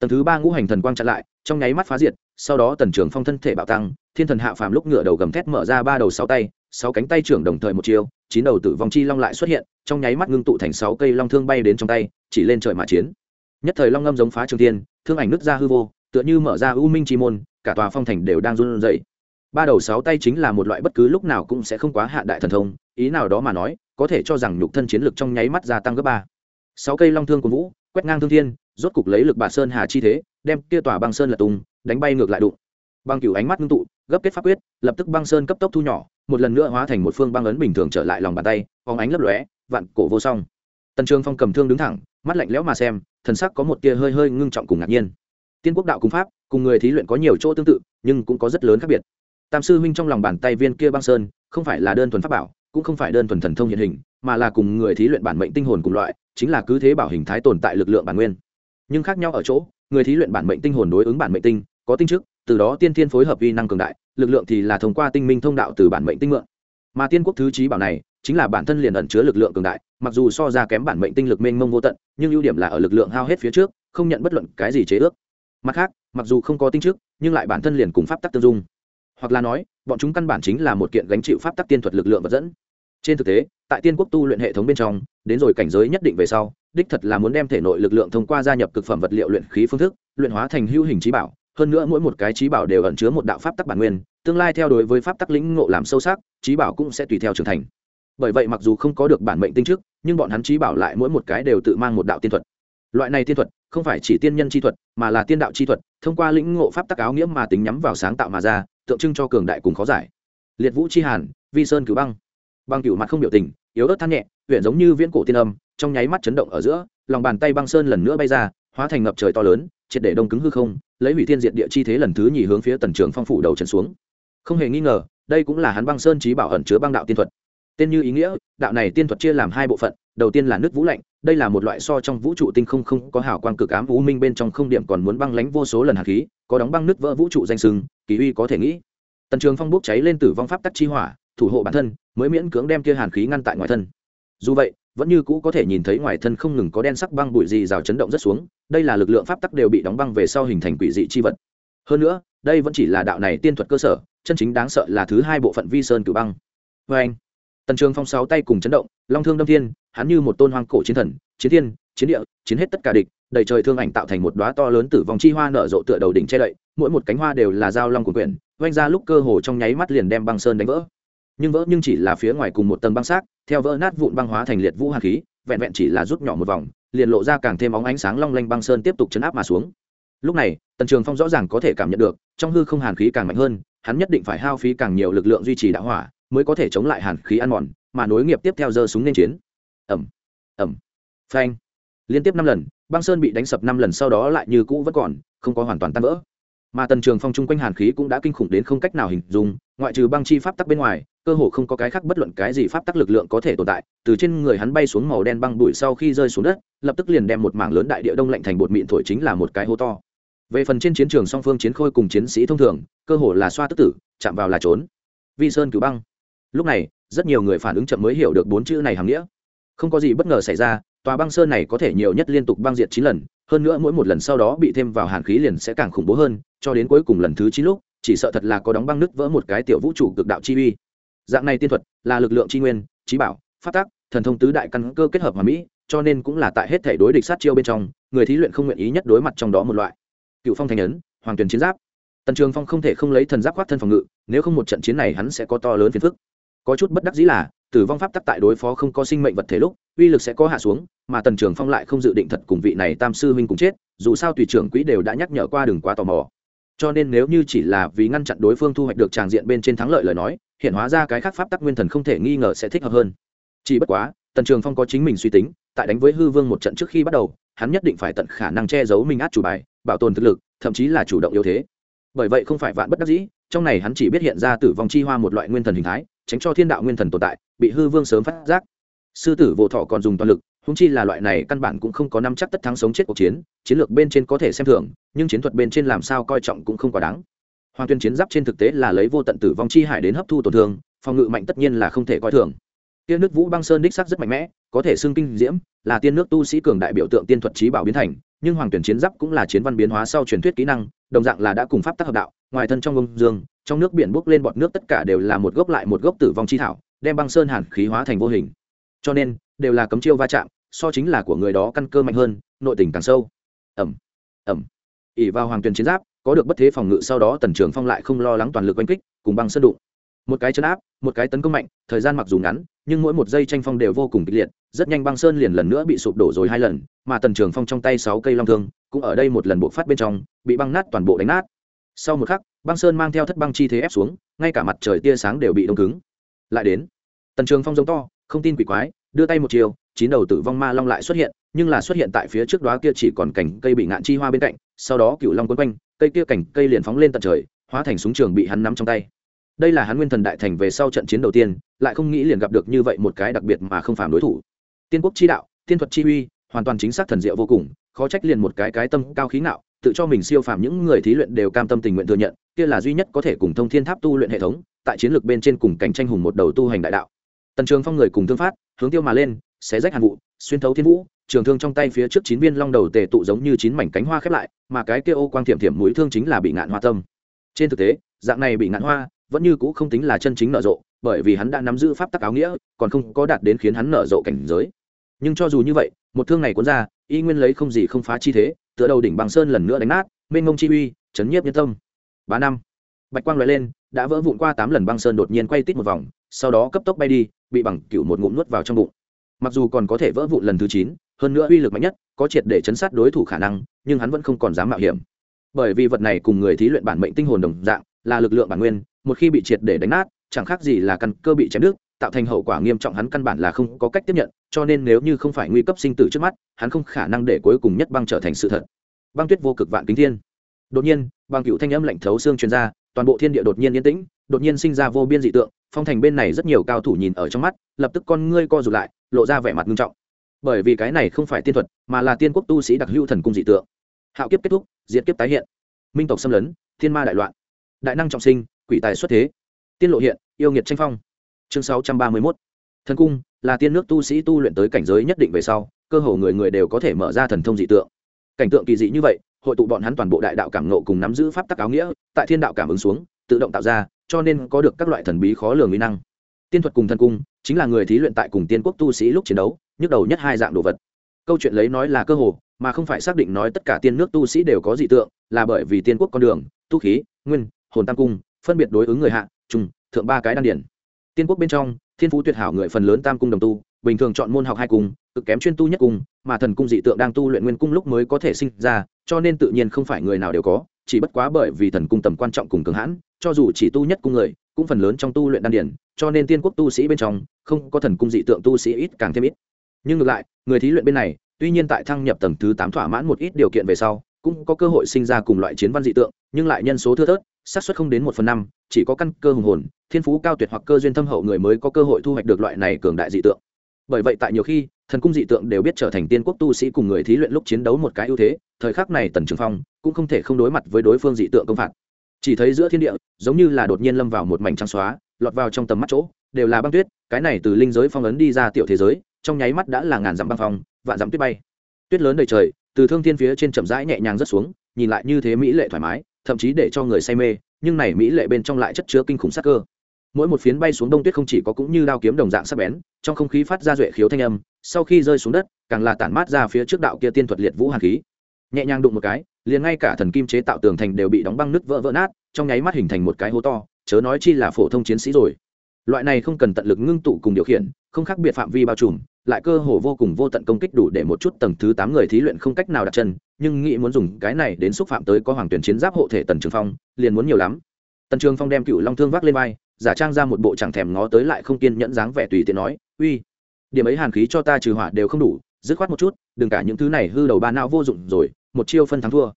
Tầng thứ ba ngũ hành thần quang chặn lại, trong nháy mắt phá diệt, sau đó tần trưởng phong thân thể bạo tăng, thiên thần hạ phàm lúc ngựa đầu gầm thét mở ra ba đầu sáu tay, sáu cánh tay trưởng đồng thời một chiều chín đầu tử vong chi long lại xuất hiện, trong nháy mắt ngưng tụ thành sáu cây long thương bay đến trong tay, chỉ lên trời mà chiến. Nhất thời long ngâm giống phá trường thiên, thương ảnh nứt ra hư vô, tựa như mở ra u minh chi môn, cả tòa phong thành đều đang run rẩy. Ba đầu sáu tay chính là một loại bất cứ lúc nào cũng sẽ không quá hạ đại thần thông ý nào đó mà nói, có thể cho rằng nhục thân chiến lực trong nháy mắt gia tăng gấp ba. Sáu cây long thương của vũ, quét ngang thương thiên, rốt cục lấy lực bà sơn hà chi thế, đem kia tòa băng sơn lật tung, đánh bay ngược lại đụng. Băng cửu ánh mắt ngưng tụ, gấp kết pháp quyết, lập tức băng sơn cấp tốc thu nhỏ, một lần nữa hóa thành một phương băng ấn bình thường trở lại lòng bàn tay, phóng ánh lấp lóe, vạn cổ vô song. Tần trường phong cầm thương đứng thẳng, mắt lạnh lẽo mà xem, thần sắc có một tia hơi hơi ngưng trọng cùng ngạc nhiên. Tiên quốc đạo cùng pháp, cùng người thí luyện có nhiều chỗ tương tự, nhưng cũng có rất lớn khác biệt. Tam sư huynh trong lòng bàn tay viên kia băng sơn, không phải là đơn thuần pháp bảo cũng không phải đơn thuần thần thông hiện hình, mà là cùng người thí luyện bản mệnh tinh hồn cùng loại, chính là cứ thế bảo hình thái tồn tại lực lượng bản nguyên. Nhưng khác nhau ở chỗ, người thí luyện bản mệnh tinh hồn đối ứng bản mệnh tinh, có tinh chức, từ đó tiên thiên phối hợp vi năng cường đại, lực lượng thì là thông qua tinh minh thông đạo từ bản mệnh tinh mượn. Mà tiên quốc thứ trí bảo này, chính là bản thân liền ẩn chứa lực lượng cường đại, mặc dù so ra kém bản mệnh tinh lực mênh mông vô tận, nhưng ưu điểm là ở lực lượng hao hết phía trước, không nhận bất luận cái gì chế ước. Mặt khác, mặc dù không có tinh trước nhưng lại bản thân liền cùng pháp tắc tương dung. Hoặc là nói, bọn chúng căn bản chính là một kiện gánh chịu pháp tắc tiên thuật lực lượng vật dẫn trên thực tế, tại tiên quốc tu luyện hệ thống bên trong, đến rồi cảnh giới nhất định về sau, đích thật là muốn đem thể nội lực lượng thông qua gia nhập cực phẩm vật liệu luyện khí phương thức, luyện hóa thành hữu hình trí bảo. Hơn nữa mỗi một cái trí bảo đều ẩn chứa một đạo pháp tắc bản nguyên, tương lai theo đối với pháp tắc lĩnh ngộ làm sâu sắc, trí bảo cũng sẽ tùy theo trưởng thành. Bởi vậy mặc dù không có được bản mệnh tinh chức, nhưng bọn hắn trí bảo lại mỗi một cái đều tự mang một đạo tiên thuật. Loại này tiên thuật, không phải chỉ tiên nhân chi thuật, mà là tiên đạo chi thuật, thông qua lĩnh ngộ pháp tắc áo nghĩa mà tính nhắm vào sáng tạo mà ra, tượng trưng cho cường đại cùng khó giải. Liệt vũ chi hàn, vi sơn cứu băng băng cửu mặt không biểu tình, yếu ớt than nhẹ huyện giống như viễn cổ tiên âm, trong nháy mắt chấn động ở giữa, lòng bàn tay băng sơn lần nữa bay ra, hóa thành ngập trời to lớn, triệt để đông cứng hư không, lấy hủy thiên diện địa chi thế lần thứ nhì hướng phía tần trường phong phủ đầu trần xuống. Không hề nghi ngờ, đây cũng là hắn băng sơn trí bảo ẩn chứa băng đạo tiên thuật. Tên như ý nghĩa, đạo này tiên thuật chia làm hai bộ phận, đầu tiên là nước vũ lạnh, đây là một loại so trong vũ trụ tinh không không có hào quang cực ám vũ minh bên trong không điểm còn muốn băng lánh vô số lần hạt khí, có đóng băng nước vỡ vũ trụ danh sừng kỳ uy có thể nghĩ. Tần trường phong bốc cháy lên tử vong pháp tắc chi hỏa thủ hộ bản thân, mới miễn cưỡng đem kia hàn khí ngăn tại ngoài thân. Dù vậy, vẫn như cũ có thể nhìn thấy ngoài thân không ngừng có đen sắc băng bụi gì rào chấn động rất xuống, đây là lực lượng pháp tắc đều bị đóng băng về sau hình thành quỷ dị chi vật. Hơn nữa, đây vẫn chỉ là đạo này tiên thuật cơ sở, chân chính đáng sợ là thứ hai bộ phận vi sơn cử băng. Vê anh, tần trường phong sáu tay cùng chấn động, long thương đâm thiên, hắn như một tôn hoang cổ chiến thần, chiến thiên, chiến địa, chiến hết tất cả địch, đầy trời thương ảnh tạo thành một đóa to lớn tử vong chi hoa nở rộ tựa đầu đỉnh che đậy, mỗi một cánh hoa đều là dao long của quyển vanh ra lúc cơ hồ trong nháy mắt liền đem băng sơn đánh vỡ nhưng vỡ nhưng chỉ là phía ngoài cùng một tầng băng xác, theo vỡ nát vụn băng hóa thành liệt vũ hàn khí, vẹn vẹn chỉ là rút nhỏ một vòng, liền lộ ra càng thêm óng ánh sáng long lanh băng sơn tiếp tục chấn áp mà xuống. Lúc này, tần trường phong rõ ràng có thể cảm nhận được, trong hư không hàn khí càng mạnh hơn, hắn nhất định phải hao phí càng nhiều lực lượng duy trì đạo hỏa, mới có thể chống lại hàn khí ăn mòn, mà nối nghiệp tiếp theo giơ súng nên chiến. Ẩm ẩm phanh. Liên tiếp năm lần, băng sơn bị đánh sập năm lần sau đó lại như cũ vẫn còn, không có hoàn toàn tan vỡ mà tần trường phong chung quanh hàn khí cũng đã kinh khủng đến không cách nào hình dung, ngoại trừ băng chi pháp tắc bên ngoài, cơ hồ không có cái khác bất luận cái gì pháp tắc lực lượng có thể tồn tại, từ trên người hắn bay xuống màu đen băng bụi sau khi rơi xuống đất, lập tức liền đem một mảng lớn đại địa đông lạnh thành bột mịn thổi chính là một cái hố to. Về phần trên chiến trường song phương chiến khôi cùng chiến sĩ thông thường, cơ hồ là xoa tức tử, chạm vào là trốn. Vi sơn cứu băng. Lúc này, rất nhiều người phản ứng chậm mới hiểu được bốn chữ này hàm nghĩa. Không có gì bất ngờ xảy ra, tòa băng sơn này có thể nhiều nhất liên tục băng diệt chín lần, hơn nữa mỗi một lần sau đó bị thêm vào hàn khí liền sẽ càng khủng bố hơn cho đến cuối cùng lần thứ chín lúc, chỉ sợ thật là có đóng băng nứt vỡ một cái tiểu vũ trụ cực đạo chi uy. Dạng này tiên thuật là lực lượng tri nguyên, trí bảo phát tác thần thông tứ đại căn cơ kết hợp hòa mỹ, cho nên cũng là tại hết thể đối địch sát chiêu bên trong, người thí luyện không nguyện ý nhất đối mặt trong đó một loại. Cựu phong thành ấn, hoàng tuyền chiến giáp. Tần trường phong không thể không lấy thần giáp khoác thân phòng ngự, nếu không một trận chiến này hắn sẽ có to lớn phiền phức. Có chút bất đắc dĩ là, tử vong pháp tắc tại đối phó không có sinh mệnh vật thể lúc, uy lực sẽ có hạ xuống, mà tần trường phong lại không dự định thật cùng vị này tam sư huynh cùng chết, dù sao tùy trưởng quỹ đều đã nhắc nhở qua đừng quá tò mò cho nên nếu như chỉ là vì ngăn chặn đối phương thu hoạch được tràng diện bên trên thắng lợi lời nói, hiện hóa ra cái khác pháp tắc nguyên thần không thể nghi ngờ sẽ thích hợp hơn. Chỉ bất quá, tần trường phong có chính mình suy tính, tại đánh với hư vương một trận trước khi bắt đầu, hắn nhất định phải tận khả năng che giấu mình át chủ bài, bảo tồn thực lực, thậm chí là chủ động yếu thế. Bởi vậy không phải vạn bất đắc dĩ, trong này hắn chỉ biết hiện ra tử vong chi hoa một loại nguyên thần hình thái, tránh cho thiên đạo nguyên thần tồn tại, bị hư vương sớm phát giác. Sư tử vô thọ còn dùng toàn lực húng chi là loại này căn bản cũng không có năm chắc tất thắng sống chết cuộc chiến chiến lược bên trên có thể xem thường, nhưng chiến thuật bên trên làm sao coi trọng cũng không quá đáng. Hoàng tuyên chiến giáp trên thực tế là lấy vô tận tử vong chi hải đến hấp thu tổn thương, phòng ngự mạnh tất nhiên là không thể coi thường. Tiên nước vũ băng sơn đích sắc rất mạnh mẽ, có thể xưng kinh diễm, là tiên nước tu sĩ cường đại biểu tượng tiên thuật trí bảo biến thành, nhưng hoàng tuyển chiến giáp cũng là chiến văn biến hóa sau truyền thuyết kỹ năng, đồng dạng là đã cùng pháp tác hợp đạo, ngoài thân trong ông dương, trong nước biển bốc lên bọt nước tất cả đều là một gốc lại một gốc tử vong chi thảo, đem băng sơn hàn khí hóa thành vô hình. Cho nên, đều là cấm chiêu va chạm so chính là của người đó căn cơ mạnh hơn, nội tình càng sâu. Ẩm ẩm ỉ vào hoàng tuyền chiến giáp, có được bất thế phòng ngự sau đó tần trường phong lại không lo lắng toàn lực oanh kích, cùng băng sơn đụng. Một cái chấn áp, một cái tấn công mạnh, thời gian mặc dù ngắn, nhưng mỗi một giây tranh phong đều vô cùng kịch liệt, rất nhanh băng sơn liền lần nữa bị sụp đổ rồi hai lần, mà tần trường phong trong tay sáu cây long thương, cũng ở đây một lần bộ phát bên trong, bị băng nát toàn bộ đánh nát. Sau một khắc, băng sơn mang theo thất băng chi thế ép xuống, ngay cả mặt trời tia sáng đều bị đông cứng. Lại đến, tần trường phong giống to, không tin quỷ quái, đưa tay một chiều chín đầu tử vong ma long lại xuất hiện, nhưng là xuất hiện tại phía trước đó kia chỉ còn cành cây bị ngạn chi hoa bên cạnh, sau đó cựu long quấn quanh, cây kia cành cây liền phóng lên tận trời, hóa thành súng trường bị hắn nắm trong tay. Đây là hắn nguyên thần đại thành về sau trận chiến đầu tiên, lại không nghĩ liền gặp được như vậy một cái đặc biệt mà không phản đối thủ. Tiên quốc chi đạo, tiên thuật chi uy, hoàn toàn chính xác thần diệu vô cùng, khó trách liền một cái cái tâm cao khí ngạo, tự cho mình siêu phàm những người thí luyện đều cam tâm tình nguyện thừa nhận, kia là duy nhất có thể cùng thông thiên tháp tu luyện hệ thống, tại chiến lược bên trên cùng cạnh tranh hùng một đầu tu hành đại đạo tần trường phong người cùng thương phát, hướng tiêu mà lên, xé rách hàn vụ, xuyên thấu thiên vũ, trường thương trong tay phía trước chín viên long đầu tề tụ giống như chín mảnh cánh hoa khép lại, mà cái kia ô quang thiểm thiểm mũi thương chính là bị ngạn hoa tâm. Trên thực tế, dạng này bị ngạn hoa, vẫn như cũ không tính là chân chính nở rộ, bởi vì hắn đã nắm giữ pháp tắc áo nghĩa, còn không có đạt đến khiến hắn nở rộ cảnh giới. Nhưng cho dù như vậy, một thương này cuốn ra, y nguyên lấy không gì không phá chi thế, tựa đầu đỉnh bằng sơn lần nữa đánh nát, mênh ngông chi uy, chấn nhiếp nhân tâm. Ba năm, bạch quang loại lên, đã vỡ vụn qua tám lần băng sơn đột nhiên quay tít một vòng sau đó cấp tốc bay đi, bị bằng cựu một ngụm nuốt vào trong bụng. Mặc dù còn có thể vỡ vụn lần thứ chín, hơn nữa uy lực mạnh nhất, có triệt để chấn sát đối thủ khả năng, nhưng hắn vẫn không còn dám mạo hiểm. Bởi vì vật này cùng người thí luyện bản mệnh tinh hồn đồng dạng, là lực lượng bản nguyên, một khi bị triệt để đánh nát, chẳng khác gì là căn cơ bị chém đứt, tạo thành hậu quả nghiêm trọng hắn căn bản là không có cách tiếp nhận, cho nên nếu như không phải nguy cấp sinh tử trước mắt, hắn không khả năng để cuối cùng nhất băng trở thành sự thật. Băng tuyết vô cực vạn kính thiên. Đột nhiên, băng cựu thanh âm lạnh thấu xương truyền ra, toàn bộ thiên địa đột nhiên yên tĩnh, đột nhiên sinh ra vô biên dị tượng phong thành bên này rất nhiều cao thủ nhìn ở trong mắt, lập tức con ngươi co rụt lại, lộ ra vẻ mặt nghiêm trọng. Bởi vì cái này không phải tiên thuật, mà là tiên quốc tu sĩ đặc hữu thần cung dị tượng. Hạo kiếp kết thúc diễn kiếp tái hiện. Minh tộc xâm lấn, thiên ma đại loạn. Đại năng trọng sinh, quỷ tài xuất thế. Tiên lộ hiện, yêu nghiệt tranh phong. Chương sáu trăm ba mươi mốt. Thần cung là tiên nước tu sĩ tu luyện tới cảnh giới nhất định về sau, cơ hồ người người đều có thể mở ra thần thông dị tượng. Cảnh tượng kỳ dị như vậy, hội tụ bọn hắn toàn bộ đại đạo cảm nộ cùng nắm giữ pháp tắc áo nghĩa, tại thiên đạo cảm ứng xuống, tự động tạo ra cho nên có được các loại thần bí khó lường mỹ năng. Tiên thuật cùng thần cung chính là người thí luyện tại cùng tiên quốc tu sĩ lúc chiến đấu, nhức đầu nhất hai dạng đồ vật. Câu chuyện lấy nói là cơ hồ, mà không phải xác định nói tất cả tiên nước tu sĩ đều có dị tượng, là bởi vì tiên quốc con đường, tu khí, nguyên, hồn tam cung, phân biệt đối ứng người hạ trung thượng ba cái đan điển. Tiên quốc bên trong, thiên phú tuyệt hảo người phần lớn tam cung đồng tu bình thường chọn môn học hai cung, cực kém chuyên tu nhất cung, mà thần cung dị tượng đang tu luyện nguyên cung lúc mới có thể sinh ra, cho nên tự nhiên không phải người nào đều có, chỉ bất quá bởi vì thần cung tầm quan trọng cùng cường hãn, cho dù chỉ tu nhất cung người, cũng phần lớn trong tu luyện đan điển, cho nên tiên quốc tu sĩ bên trong, không có thần cung dị tượng tu sĩ ít càng thêm ít. Nhưng ngược lại, người thí luyện bên này, tuy nhiên tại thăng nhập tầng thứ tám thỏa mãn một ít điều kiện về sau, cũng có cơ hội sinh ra cùng loại chiến văn dị tượng, nhưng lại nhân số thưa thớt, xác suất không đến một phần năm, chỉ có căn cơ hùng hồn, thiên phú cao tuyệt hoặc cơ duyên thâm hậu người mới có cơ hội thu hoạch được loại này cường đại dị tượng bởi vậy tại nhiều khi, thần cung dị tượng đều biết trở thành tiên quốc tu sĩ cùng người thí luyện lúc chiến đấu một cái ưu thế, thời khắc này tần trường phong cũng không thể không đối mặt với đối phương dị tượng công phạt. Chỉ thấy giữa thiên địa, giống như là đột nhiên lâm vào một mảnh trắng xóa, lọt vào trong tầm mắt chỗ, đều là băng tuyết, cái này từ linh giới phong ấn đi ra tiểu thế giới, trong nháy mắt đã là ngàn dặm băng phong, vạn dặm tuyết bay. Tuyết lớn đầy trời, từ thương thiên phía trên chậm rãi nhẹ nhàng rớt xuống, nhìn lại như thế mỹ lệ thoải mái, thậm chí để cho người say mê, nhưng này mỹ lệ bên trong lại chất chứa kinh khủng sắc cơ mỗi một phiến bay xuống đông tuyết không chỉ có cũng như đao kiếm đồng dạng sắc bén, trong không khí phát ra duệ khiếu thanh âm, sau khi rơi xuống đất, càng là tản mát ra phía trước đạo kia tiên thuật liệt vũ hàn khí. Nhẹ nhàng đụng một cái, liền ngay cả thần kim chế tạo tường thành đều bị đóng băng nứt vỡ vỡ nát, trong nháy mắt hình thành một cái hố to, chớ nói chi là phổ thông chiến sĩ rồi. Loại này không cần tận lực ngưng tụ cùng điều khiển, không khác biệt phạm vi bao trùm, lại cơ hồ vô cùng vô tận công kích đủ để một chút tầng thứ tám người thí luyện không cách nào đặt chân, nhưng nghĩ muốn dùng cái này đến xúc phạm tới có hoàng tuyển chiến giáp hộ thể tần trường phong, liền muốn nhiều lắm. Tần trường phong đem cựu long thương vác lên vai giả trang ra một bộ chẳng thèm ngó tới lại không kiên nhẫn dáng vẻ tùy tiện nói, uy, điểm ấy hàn khí cho ta trừ hỏa đều không đủ, dứt khoát một chút, đừng cả những thứ này hư đầu ba não vô dụng rồi, một chiêu phân thắng thua.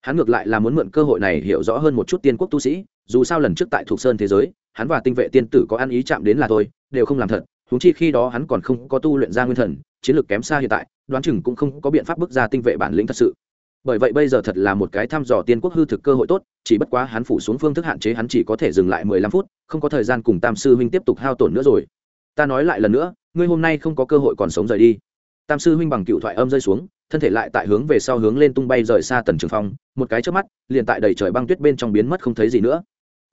Hắn ngược lại là muốn mượn cơ hội này hiểu rõ hơn một chút tiên quốc tu sĩ, dù sao lần trước tại thuộc sơn thế giới, hắn và tinh vệ tiên tử có ăn ý chạm đến là thôi, đều không làm thật húng chi khi đó hắn còn không có tu luyện ra nguyên thần, chiến lược kém xa hiện tại, đoán chừng cũng không có biện pháp bước ra tinh vệ bản lĩnh thật sự bởi vậy bây giờ thật là một cái thăm dò tiên quốc hư thực cơ hội tốt, chỉ bất quá hắn phủ xuống phương thức hạn chế hắn chỉ có thể dừng lại mười lăm phút, không có thời gian cùng tam sư huynh tiếp tục hao tổn nữa rồi. Ta nói lại lần nữa, ngươi hôm nay không có cơ hội còn sống rời đi. Tam sư huynh bằng cựu thoại âm rơi xuống, thân thể lại tại hướng về sau hướng lên tung bay rời xa tần trường phong, một cái trước mắt, liền tại đầy trời băng tuyết bên trong biến mất không thấy gì nữa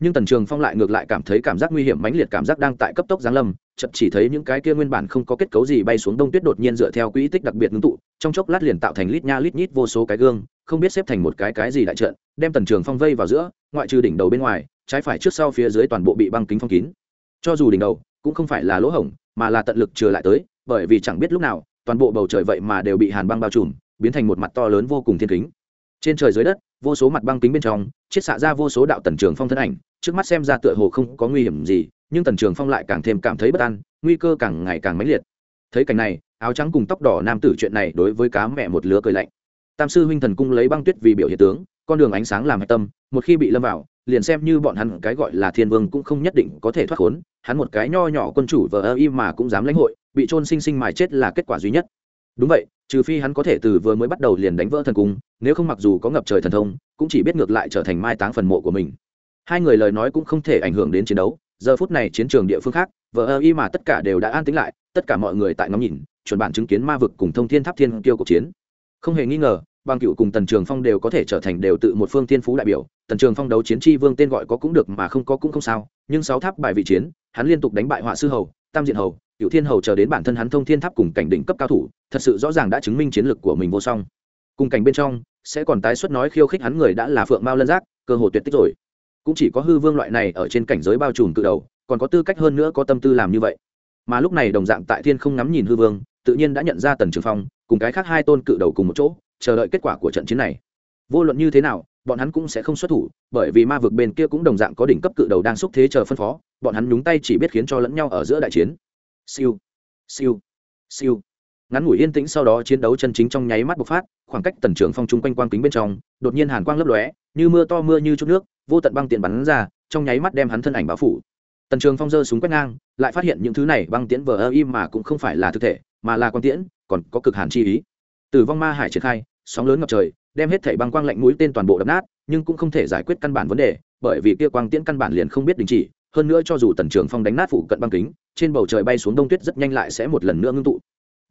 nhưng tần trường phong lại ngược lại cảm thấy cảm giác nguy hiểm mãnh liệt cảm giác đang tại cấp tốc giáng lâm chậm chỉ thấy những cái kia nguyên bản không có kết cấu gì bay xuống đông tuyết đột nhiên dựa theo quỹ tích đặc biệt ngưng tụ, trong chốc lát liền tạo thành lít nha lít nhít vô số cái gương, không biết xếp thành một cái cái gì đại trận, đem tần trường phong vây vào giữa, ngoại trừ đỉnh đầu bên ngoài, trái phải trước sau phía dưới toàn bộ bị băng kính phong kín. Cho dù đỉnh đầu cũng không phải là lỗ hổng, mà là tận lực trừ lại tới, bởi vì chẳng biết lúc nào, toàn bộ bầu trời vậy mà đều bị hàn băng bao trùm, biến thành một mặt to lớn vô cùng thiên kính. Trên trời dưới đất, vô số mặt băng kính bên trong, chiết xạ ra vô số đạo tần trường phong thân ảnh trước mắt xem ra tựa hồ không có nguy hiểm gì, nhưng tần trường phong lại càng thêm cảm thấy bất an, nguy cơ càng ngày càng mãnh liệt. Thấy cảnh này, áo trắng cùng tóc đỏ nam tử chuyện này đối với cá mẹ một lứa cười lạnh. Tam sư huynh thần cung lấy băng tuyết vì biểu hiện tướng, con đường ánh sáng làm hạch tâm, một khi bị lâm vào, liền xem như bọn hắn cái gọi là thiên vương cũng không nhất định có thể thoát khốn, hắn một cái nho nhỏ quân chủ vờ ơ y mà cũng dám lãnh hội, bị trôn sinh sinh mài chết là kết quả duy nhất. Đúng vậy, trừ phi hắn có thể từ vừa mới bắt đầu liền đánh vỡ thần cung, nếu không mặc dù có ngập trời thần thông, cũng chỉ biết ngược lại trở thành mai táng phần mộ của mình hai người lời nói cũng không thể ảnh hưởng đến chiến đấu, giờ phút này chiến trường địa phương khác, vờ ơ y mà tất cả đều đã an tính lại, tất cả mọi người tại ngắm nhìn, chuẩn bản chứng kiến ma vực cùng thông thiên tháp thiên kiêu cuộc chiến. Không hề nghi ngờ bằng cựu cùng tần trường phong đều có thể trở thành đều tự một phương thiên phú đại biểu, tần trường phong đấu chiến tri vương tên gọi có cũng được mà không có cũng không sao, nhưng sáu tháp bài vị chiến, hắn liên tục đánh bại họa sư hầu, tam diện hầu, cựu thiên hầu chờ đến bản thân hắn thông thiên tháp cùng cảnh đỉnh cấp cao thủ, thật sự rõ ràng đã chứng minh chiến lược của mình vô song. Cùng cảnh bên trong, sẽ còn tái xuất nói khiêu khích hắn người đã là phượng mao lân giác, cơ hội tuyệt tích rồi cũng chỉ có hư vương loại này ở trên cảnh giới bao trùm cự đầu, còn có tư cách hơn nữa có tâm tư làm như vậy. Mà lúc này đồng dạng tại thiên không ngắm nhìn hư vương, tự nhiên đã nhận ra tần trường phong, cùng cái khác hai tôn cự đầu cùng một chỗ, chờ đợi kết quả của trận chiến này. Vô luận như thế nào, bọn hắn cũng sẽ không xuất thủ, bởi vì ma vực bên kia cũng đồng dạng có đỉnh cấp cự đầu đang xúc thế chờ phân phó, bọn hắn nhúng tay chỉ biết khiến cho lẫn nhau ở giữa đại chiến. Siêu siêu siêu. Ngắn ngủi yên tĩnh sau đó chiến đấu chân chính trong nháy mắt bộc phát, khoảng cách tần trưởng phong chung quanh quang kính bên trong, đột nhiên hàn quang lấp lóe, như mưa to mưa như chút nước vô tận băng tiện bắn ra, trong nháy mắt đem hắn thân ảnh bao phủ. Tần trường phong giơ súng quét ngang, lại phát hiện những thứ này băng tiễn vờ ơ im mà cũng không phải là thực thể, mà là quang tiễn, còn có cực hàn chi ý. Tử vong ma hải triển khai, sóng lớn ngập trời, đem hết thảy băng quang lạnh mũi tên toàn bộ đập nát, nhưng cũng không thể giải quyết căn bản vấn đề, bởi vì kia quang tiễn căn bản liền không biết đình chỉ. Hơn nữa cho dù tần trường phong đánh nát phủ cận băng kính, trên bầu trời bay xuống đông tuyết rất nhanh lại sẽ một lần nữa ngưng tụ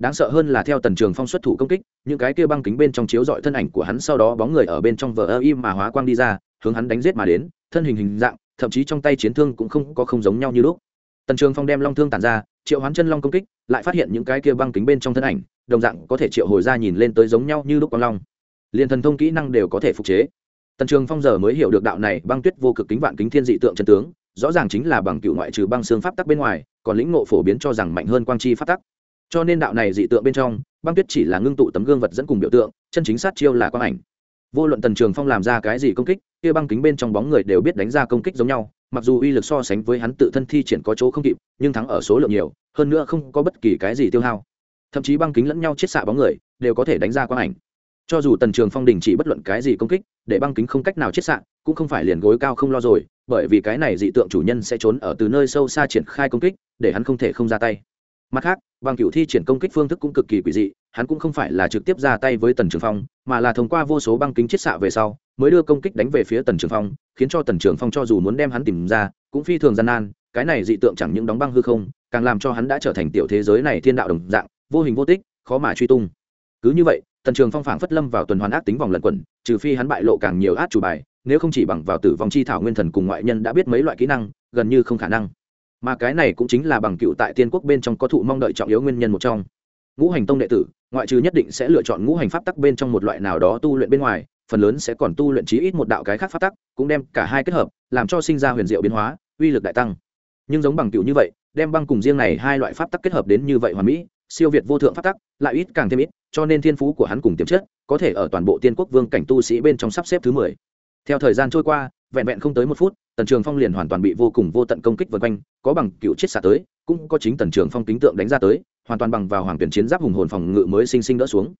đáng sợ hơn là theo tần trường phong xuất thủ công kích, những cái kia băng kính bên trong chiếu dọi thân ảnh của hắn sau đó bóng người ở bên trong vờ ơ im mà hóa quang đi ra, hướng hắn đánh giết mà đến, thân hình hình dạng, thậm chí trong tay chiến thương cũng không có không giống nhau như lúc. Tần trường phong đem long thương tàn ra, triệu hoán chân long công kích, lại phát hiện những cái kia băng kính bên trong thân ảnh, đồng dạng có thể triệu hồi ra nhìn lên tới giống nhau như lúc quang long. Liền thần thông kỹ năng đều có thể phục chế. Tần trường phong giờ mới hiểu được đạo này băng tuyết vô cực kính vạn kính thiên dị tượng chân tướng, rõ ràng chính là bằng cựu ngoại trừ băng xương pháp tắc bên ngoài, còn lĩnh ngộ phổ biến cho rằng mạnh hơn quang chi pháp tắc cho nên đạo này dị tượng bên trong, băng tuyết chỉ là ngưng tụ tấm gương vật dẫn cùng biểu tượng, chân chính sát chiêu là quang ảnh. Vô luận tần trường phong làm ra cái gì công kích, kia băng kính bên trong bóng người đều biết đánh ra công kích giống nhau, mặc dù uy lực so sánh với hắn tự thân thi triển có chỗ không kịp, nhưng thắng ở số lượng nhiều, hơn nữa không có bất kỳ cái gì tiêu hao. Thậm chí băng kính lẫn nhau chiết xạ bóng người, đều có thể đánh ra quang ảnh. Cho dù tần trường phong đình chỉ bất luận cái gì công kích, để băng kính không cách nào chiết xạ, cũng không phải liền gối cao không lo rồi, bởi vì cái này dị tượng chủ nhân sẽ trốn ở từ nơi sâu xa triển khai công kích, để hắn không thể không ra tay mặt khác, bằng cựu thi triển công kích phương thức cũng cực kỳ quỷ dị, hắn cũng không phải là trực tiếp ra tay với tần trường phong, mà là thông qua vô số băng kính chiết xạ về sau, mới đưa công kích đánh về phía tần trường phong, khiến cho tần trường phong cho dù muốn đem hắn tìm ra, cũng phi thường gian nan, cái này dị tượng chẳng những đóng băng hư không, càng làm cho hắn đã trở thành tiểu thế giới này thiên đạo đồng dạng, vô hình vô tích, khó mà truy tung. Cứ như vậy, tần trường phong phảng phất lâm vào tuần hoàn ác tính vòng lẩn quẩn, trừ phi hắn bại lộ càng nhiều át chủ bài, nếu không chỉ bằng vào tử vong chi thảo nguyên thần cùng ngoại nhân đã biết mấy loại kỹ năng, gần như không khả năng mà cái này cũng chính là bằng cựu tại tiên quốc bên trong có thụ mong đợi trọng yếu nguyên nhân một trong. Ngũ hành tông đệ tử, ngoại trừ nhất định sẽ lựa chọn ngũ hành pháp tắc bên trong một loại nào đó tu luyện bên ngoài, phần lớn sẽ còn tu luyện chí ít một đạo cái khác pháp tắc, cũng đem cả hai kết hợp, làm cho sinh ra huyền diệu biến hóa, uy lực đại tăng. Nhưng giống bằng cựu như vậy, đem băng cùng riêng này hai loại pháp tắc kết hợp đến như vậy hoàn mỹ, siêu việt vô thượng pháp tắc, lại ít càng thêm ít, cho nên thiên phú của hắn cùng tiềm chất, có thể ở toàn bộ tiên quốc vương cảnh tu sĩ bên trong sắp xếp thứ mười. Theo thời gian trôi qua vẹn vẹn không tới một phút, tần trường phong liền hoàn toàn bị vô cùng vô tận công kích vân quanh, có bằng cựu chiết xạ tới, cũng có chính tần trường phong kính tượng đánh ra tới, hoàn toàn bằng vào hoàng tuyển chiến giáp hùng hồn phòng ngự mới sinh sinh đỡ xuống.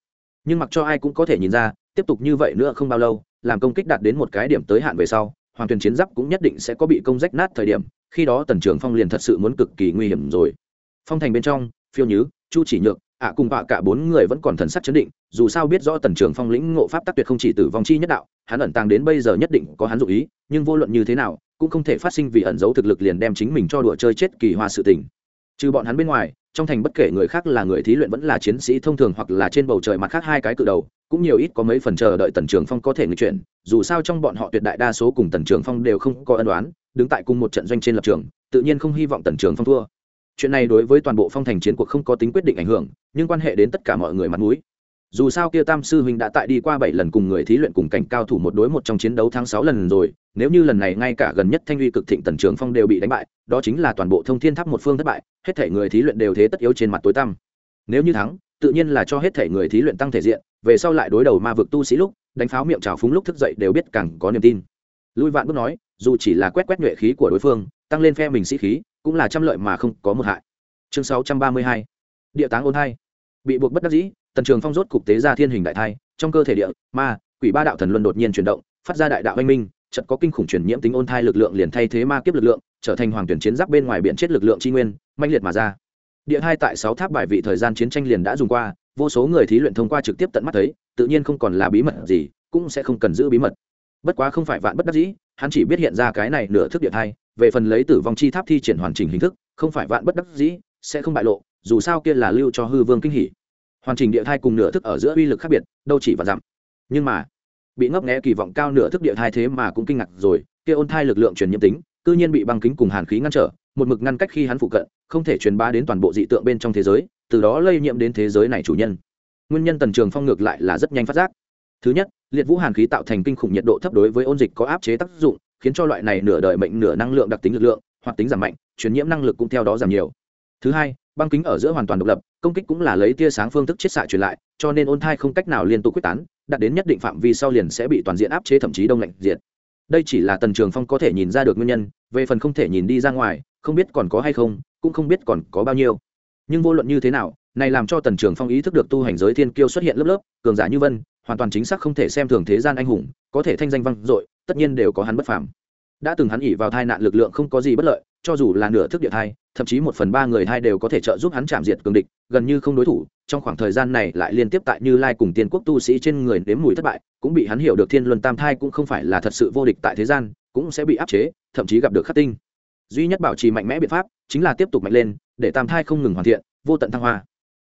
Nhưng mặc cho ai cũng có thể nhìn ra, tiếp tục như vậy nữa không bao lâu, làm công kích đạt đến một cái điểm tới hạn về sau, hoàng tuyển chiến giáp cũng nhất định sẽ có bị công rách nát thời điểm, khi đó tần trường phong liền thật sự muốn cực kỳ nguy hiểm rồi. Phong thành bên trong, phiêu nhứ, chu chỉ nhược, ạ cùng bạ cả bốn người vẫn còn thần sắc chấn định, dù sao biết rõ tần trường phong lĩnh ngộ pháp tắc tuyệt không chỉ tử vong chi nhất đạo hắn ẩn tàng đến bây giờ nhất định có hắn dụ ý, nhưng vô luận như thế nào, cũng không thể phát sinh vì ẩn giấu thực lực liền đem chính mình cho đùa chơi chết kỳ hoa sự tình. Trừ bọn hắn bên ngoài, trong thành bất kể người khác là người thí luyện vẫn là chiến sĩ thông thường hoặc là trên bầu trời mặt khác hai cái cự đầu, cũng nhiều ít có mấy phần chờ đợi tần trường phong có thể người chuyển, dù sao trong bọn họ tuyệt đại đa số cùng tần trường phong đều không có ân đoán đứng tại cùng một trận doanh trên lập trường, tự nhiên không hy vọng tần trường phong thua. Chuyện này đối với toàn bộ phong thành chiến cuộc không có tính quyết định ảnh hưởng, nhưng quan hệ đến tất cả mọi người mặt mũi dù sao kia tam sư huynh đã tại đi qua bảy lần cùng người thí luyện cùng cảnh cao thủ một đối một trong chiến đấu tháng sáu lần rồi, nếu như lần này ngay cả gần nhất thanh uy cực thịnh tần trường phong đều bị đánh bại, đó chính là toàn bộ thông thiên tháp một phương thất bại, hết thể người thí luyện đều thế tất yếu trên mặt tối tăm. Nếu như thắng, tự nhiên là cho hết thể người thí luyện tăng thể diện, về sau lại đối đầu ma vực tu sĩ lúc, đánh pháo miệng trào phúng lúc thức dậy đều biết càng có niềm tin. Lui vạn bước nói, dù chỉ là quét quét nhuệ khí của đối phương, tăng lên phe mình sĩ khí, cũng là trăm lợi mà không có một hại. Chương sáu trăm ba mươi hai, địa táng ôn hai. Bị buộc bất đắc dĩ tần trường phong rốt cục tế ra thiên hình đại thai, trong cơ thể địa, ma, quỷ ba đạo thần luân đột nhiên chuyển động, phát ra đại đạo anh minh trận có kinh khủng truyền nhiễm tính ôn thai lực lượng liền thay thế ma kiếp lực lượng, trở thành hoàng tuyển chiến giáp bên ngoài biển chết lực lượng tri nguyên manh liệt mà ra. Địa hai tại sáu tháp bài vị thời gian chiến tranh liền đã dùng qua, vô số người thí luyện thông qua trực tiếp tận mắt thấy, tự nhiên không còn là bí mật gì, cũng sẽ không cần giữ bí mật. Bất quá không phải vạn bất đắc dĩ, hắn chỉ biết hiện ra cái này nửa thức địa hai về phần lấy tử vong chi tháp thi triển hoàn chỉnh hình thức, không phải vạn bất đắc dĩ, sẽ không bại lộ, dù sao kia là lưu cho hư vương kinh hỉ hoàn chỉnh địa thai cùng nửa thức ở giữa uy lực khác biệt, đâu chỉ và dặm. Nhưng mà, bị ngấp nghẽ kỳ vọng cao nửa thức địa thai thế mà cũng kinh ngạc rồi, kia ôn thai lực lượng truyền nhiễm tính, cư nhiên bị băng kính cùng hàn khí ngăn trở, một mực ngăn cách khi hắn phụ cận, không thể truyền bá đến toàn bộ dị tượng bên trong thế giới, từ đó lây nhiễm đến thế giới này chủ nhân. Nguyên nhân tần trường phong ngược lại là rất nhanh phát giác. Thứ nhất, liệt vũ hàn khí tạo thành kinh khủng nhiệt độ thấp đối với ôn dịch có áp chế tác dụng, khiến cho loại này nửa đời mệnh nửa năng lượng đặc tính lực lượng hoặc tính giảm mạnh, truyền nhiễm năng lực cũng theo đó giảm nhiều. Thứ hai băng kính ở giữa hoàn toàn độc lập, công kích cũng là lấy tia sáng phương thức chiết xạ truyền lại, cho nên ôn thai không cách nào liên tục quyết tán, đạt đến nhất định phạm vi sau liền sẽ bị toàn diện áp chế thậm chí đông lạnh diệt. Đây chỉ là tần trường phong có thể nhìn ra được nguyên nhân, về phần không thể nhìn đi ra ngoài, không biết còn có hay không, cũng không biết còn có bao nhiêu. Nhưng vô luận như thế nào, này làm cho tần trường phong ý thức được tu hành giới thiên kiêu xuất hiện lớp lớp, cường giả như vân, hoàn toàn chính xác không thể xem thường thế gian anh hùng, có thể thanh danh vang dội, tất nhiên đều có hắn bất phàm. Đã từng hắn ỉ vào thai nạn lực lượng không có gì bất lợi cho dù là nửa thức địa thai, thậm chí một phần ba người thai đều có thể trợ giúp hắn chạm diệt cường địch, gần như không đối thủ, trong khoảng thời gian này lại liên tiếp tại như lai cùng tiên quốc tu sĩ trên người nếm mùi thất bại, cũng bị hắn hiểu được thiên luân tam thai cũng không phải là thật sự vô địch tại thế gian, cũng sẽ bị áp chế, thậm chí gặp được khắc tinh. Duy nhất bảo trì mạnh mẽ biện pháp chính là tiếp tục mạnh lên, để tam thai không ngừng hoàn thiện, vô tận thăng hoa.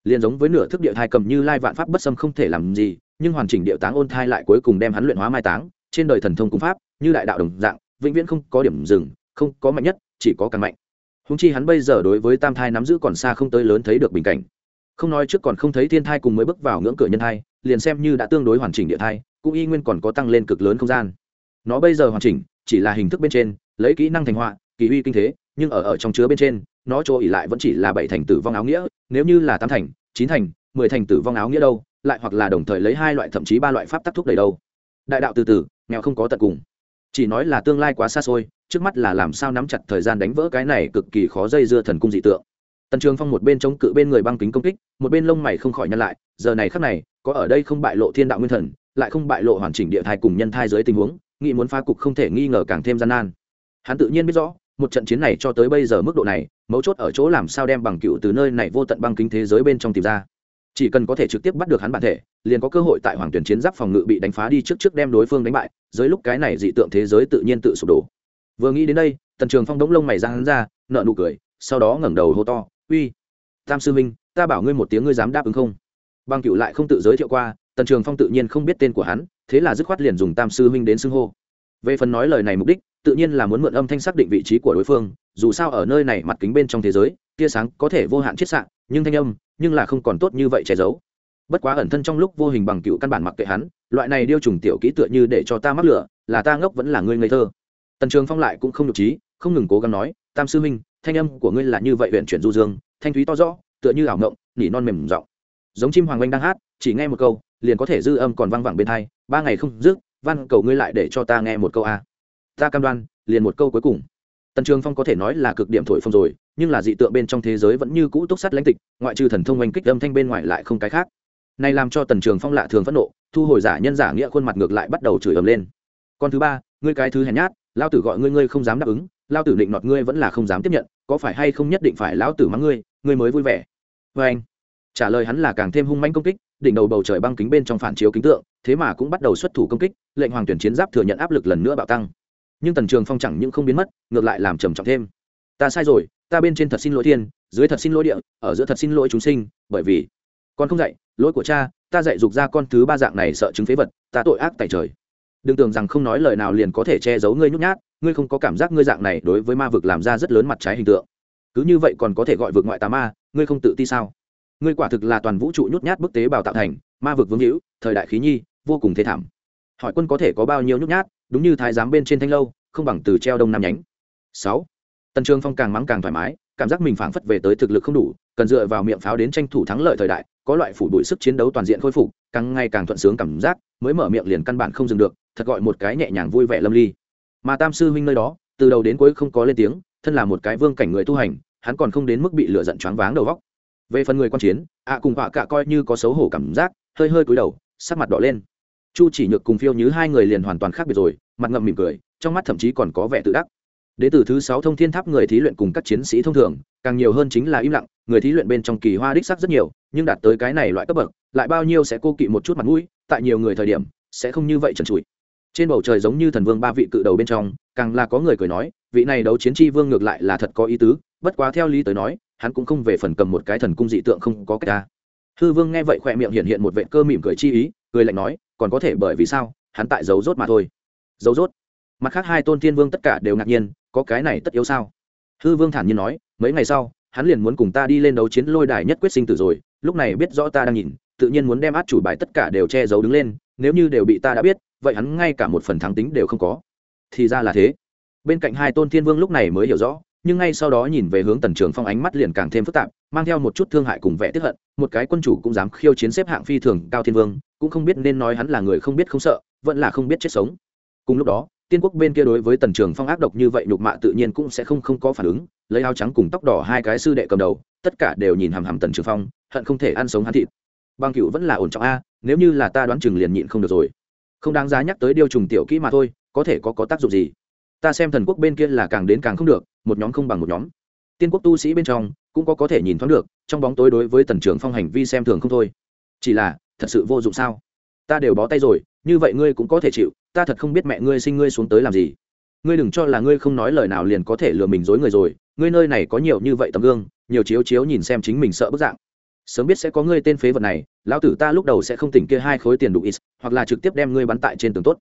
Liền giống với nửa thức địa thai cầm như lai vạn pháp bất xâm không thể làm gì, nhưng hoàn chỉnh địa táng ôn thai lại cuối cùng đem hắn luyện hóa mai táng, trên đời thần thông cung pháp, như đại đạo đồng dạng, vĩnh viễn không có điểm dừng, không có mạnh nhất chỉ có càng mạnh. Húng chi hắn bây giờ đối với tam thai nắm giữ còn xa không tới lớn thấy được bình cảnh. Không nói trước còn không thấy thiên thai cùng mới bước vào ngưỡng cửa nhân thai, liền xem như đã tương đối hoàn chỉnh địa thai, cũng y nguyên còn có tăng lên cực lớn không gian. Nó bây giờ hoàn chỉnh, chỉ là hình thức bên trên, lấy kỹ năng thành họa, kỳ uy kinh thế, nhưng ở ở trong chứa bên trên, nó chỗ ỉ lại vẫn chỉ là bảy thành tử vong áo nghĩa, nếu như là tám thành, chín thành, mười thành tử vong áo nghĩa đâu, lại hoặc là đồng thời lấy hai loại thậm chí ba loại pháp tắc thúc đầy đâu. Đại đạo từ từ, nghèo không có tận cùng. Chỉ nói là tương lai quá xa xôi trước mắt là làm sao nắm chặt thời gian đánh vỡ cái này cực kỳ khó dây dưa thần cung dị tượng. Tần trường phong một bên chống cự bên người băng kính công kích, một bên lông mày không khỏi nhăn lại, giờ này khắc này, có ở đây không bại lộ thiên đạo nguyên thần, lại không bại lộ hoàn chỉnh địa thai cùng nhân thai dưới tình huống, nghĩ muốn phá cục không thể nghi ngờ càng thêm gian nan. Hắn tự nhiên biết rõ, một trận chiến này cho tới bây giờ mức độ này, mấu chốt ở chỗ làm sao đem bằng cựu từ nơi này vô tận băng kính thế giới bên trong tìm ra. Chỉ cần có thể trực tiếp bắt được hắn bản thể, liền có cơ hội tại hoàng tuyển chiến giáp phòng ngự bị đánh phá đi trước trước đem đối phương đánh bại, dưới lúc cái này dị tượng thế giới tự nhiên tự sụp đổ vừa nghĩ đến đây, tần trường phong đống lông mày ra hắn ra nợ nụ cười, sau đó ngẩng đầu hô to, uy, tam sư minh ta bảo ngươi một tiếng ngươi dám đáp ứng không? Băng cựu lại không tự giới thiệu qua, tần trường phong tự nhiên không biết tên của hắn, thế là dứt khoát liền dùng tam sư minh đến xưng hô. Về phần nói lời này mục đích, tự nhiên là muốn mượn âm thanh xác định vị trí của đối phương, dù sao ở nơi này mặt kính bên trong thế giới, tia sáng có thể vô hạn chiết xạ, nhưng thanh âm, nhưng là không còn tốt như vậy che giấu. Bất quá ẩn thân trong lúc vô hình bằng cựu căn bản mặc kệ hắn, loại này điêu trùng tiểu kỹ tựa như để cho ta mắc lửa, là ta ngốc vẫn là ngươi ngây thơ tần trường phong lại cũng không nhục trí, không ngừng cố gắng nói, tam sư minh thanh âm của ngươi là như vậy huyện chuyển du dương, thanh thúy to rõ, tựa như ảo ngộng nỉ non mềm giọng. Giống chim hoàng oanh đang hát, chỉ nghe một câu, liền có thể dư âm còn vang vẳng bên thai ba ngày không dứt văn cầu ngươi lại để cho ta nghe một câu a. Ta cam đoan, liền một câu cuối cùng. Tần trường phong có thể nói là cực điểm thổi phong rồi, nhưng là dị tượng bên trong thế giới vẫn như cũ túc sắt lãnh tịch, ngoại trừ thần thông oanh kích âm thanh bên ngoài lại không cái khác. Này làm cho tần trường phong lạ thường phẫn nộ, thu hồi giả nhân giả nghĩa khuôn mặt ngược lại bắt đầu chửi ầm lên. Con thứ ba, ngươi cái thứ hèn nhát lao tử gọi ngươi ngươi không dám đáp ứng, lao tử định nọt ngươi vẫn là không dám tiếp nhận, có phải hay không nhất định phải lão tử mắng ngươi ngươi mới vui vẻ. Vê anh, trả lời hắn là càng thêm hung manh công kích, đỉnh đầu bầu trời băng kính bên trong phản chiếu kính tượng, thế mà cũng bắt đầu xuất thủ công kích, lệnh hoàng tuyển chiến giáp thừa nhận áp lực lần nữa bạo tăng. Nhưng tần trường phong chẳng những không biến mất, ngược lại làm trầm trọng thêm. Ta sai rồi, ta bên trên thật xin lỗi thiên, dưới thật xin lỗi địa, ở giữa thật xin lỗi chúng sinh, bởi vì con không dạy, lỗi của cha, ta dạy dục ra con thứ ba dạng này sợ chứng phế vật, ta tội ác tại trời đừng tưởng rằng không nói lời nào liền có thể che giấu ngươi nhút nhát, ngươi không có cảm giác ngươi dạng này đối với ma vực làm ra rất lớn mặt trái hình tượng. Cứ như vậy còn có thể gọi vực ngoại tà ma, ngươi không tự ti sao? Ngươi quả thực là toàn vũ trụ nhút nhát bức tế bào tạo thành, ma vực vương hữu, thời đại khí nhi, vô cùng thế thảm. Hỏi quân có thể có bao nhiêu nhút nhát, đúng như thái giám bên trên thanh lâu, không bằng từ treo đông nam nhánh. Sáu. Tần trường phong càng mắng càng thoải mái, cảm giác mình phảng phất về tới thực lực không đủ, cần dựa vào miệng pháo đến tranh thủ thắng lợi thời đại, có loại phủ đuổi sức chiến đấu toàn diện khôi phục, càng ngày càng thuận sướng cảm giác, mới mở miệng liền căn bản không dừng được thật gọi một cái nhẹ nhàng vui vẻ lâm ly. Mà tam sư huynh nơi đó, từ đầu đến cuối không có lên tiếng, thân là một cái vương cảnh người tu hành, hắn còn không đến mức bị lửa giận choáng váng đầu vóc. về phần người quan chiến, ạ cùng họa cả coi như có xấu hổ cảm giác, hơi hơi cúi đầu, sắc mặt đỏ lên. Chu chỉ nhược cùng phiêu như hai người liền hoàn toàn khác biệt rồi, mặt ngậm mỉm cười, trong mắt thậm chí còn có vẻ tự đắc. Đ ế từ thứ sáu thông thiên tháp người thí luyện cùng các chiến sĩ thông thường, càng nhiều hơn chính là im lặng, người thí luyện bên trong kỳ hoa đích sắc rất nhiều, nhưng đạt tới cái này loại cấp bậc, lại bao nhiêu sẽ cô kỵ một chút mặt mũi, tại nhiều người thời điểm, sẽ không như vậy trần trụi trên bầu trời giống như thần vương ba vị cự đầu bên trong, càng là có người cười nói, vị này đấu chiến tri vương ngược lại là thật có ý tứ, bất quá theo lý tới nói, hắn cũng không về phần cầm một cái thần cung dị tượng không có cách ta. Hư vương nghe vậy khỏe miệng hiện hiện một vệ cơ mỉm cười chi ý, cười lạnh nói, còn có thể bởi vì sao, hắn tại dấu rốt mà thôi. Dấu rốt? Mặt khác hai tôn thiên vương tất cả đều ngạc nhiên, có cái này tất yếu sao? Hư vương thản nhiên nói, mấy ngày sau, hắn liền muốn cùng ta đi lên đấu chiến lôi đài nhất quyết sinh tử rồi, lúc này biết rõ ta đang nhìn, tự nhiên muốn đem át chủ bài tất cả đều che giấu đứng lên, nếu như đều bị ta đã biết vậy hắn ngay cả một phần thắng tính đều không có. Thì ra là thế. Bên cạnh hai tôn thiên vương lúc này mới hiểu rõ, nhưng ngay sau đó nhìn về hướng tần trường phong ánh mắt liền càng thêm phức tạp, mang theo một chút thương hại cùng vẻ tiếp hận, một cái quân chủ cũng dám khiêu chiến xếp hạng phi thường cao thiên vương, cũng không biết nên nói hắn là người không biết không sợ, vẫn là không biết chết sống. Cùng lúc đó, tiên quốc bên kia đối với tần trường phong ác độc như vậy nhục mạ tự nhiên cũng sẽ không không có phản ứng, lấy áo trắng cùng tóc đỏ hai cái sư đệ cầm đầu, tất cả đều nhìn hằm hằm tần trường phong, hận không thể ăn sống hắn thịt. Băng cựu vẫn là ổn trọng a, nếu như là ta đoán chừng liền nhịn không được rồi không đáng giá nhắc tới điều trùng tiểu kỹ mà thôi, có thể có có tác dụng gì? Ta xem thần quốc bên kia là càng đến càng không được, một nhóm không bằng một nhóm. Tiên quốc tu sĩ bên trong, cũng có có thể nhìn thoáng được, trong bóng tối đối với tần trưởng phong hành vi xem thường không thôi. Chỉ là, thật sự vô dụng sao? Ta đều bó tay rồi, như vậy ngươi cũng có thể chịu, ta thật không biết mẹ ngươi sinh ngươi xuống tới làm gì. Ngươi đừng cho là ngươi không nói lời nào liền có thể lừa mình dối người rồi, ngươi nơi này có nhiều như vậy tấm gương, nhiều chiếu chiếu nhìn xem chính mình sợ bức dạng sớm biết sẽ có ngươi tên phế vật này, lão tử ta lúc đầu sẽ không tỉnh kia hai khối tiền đủ ít hoặc là trực tiếp đem ngươi bắn tại trên tường tốt.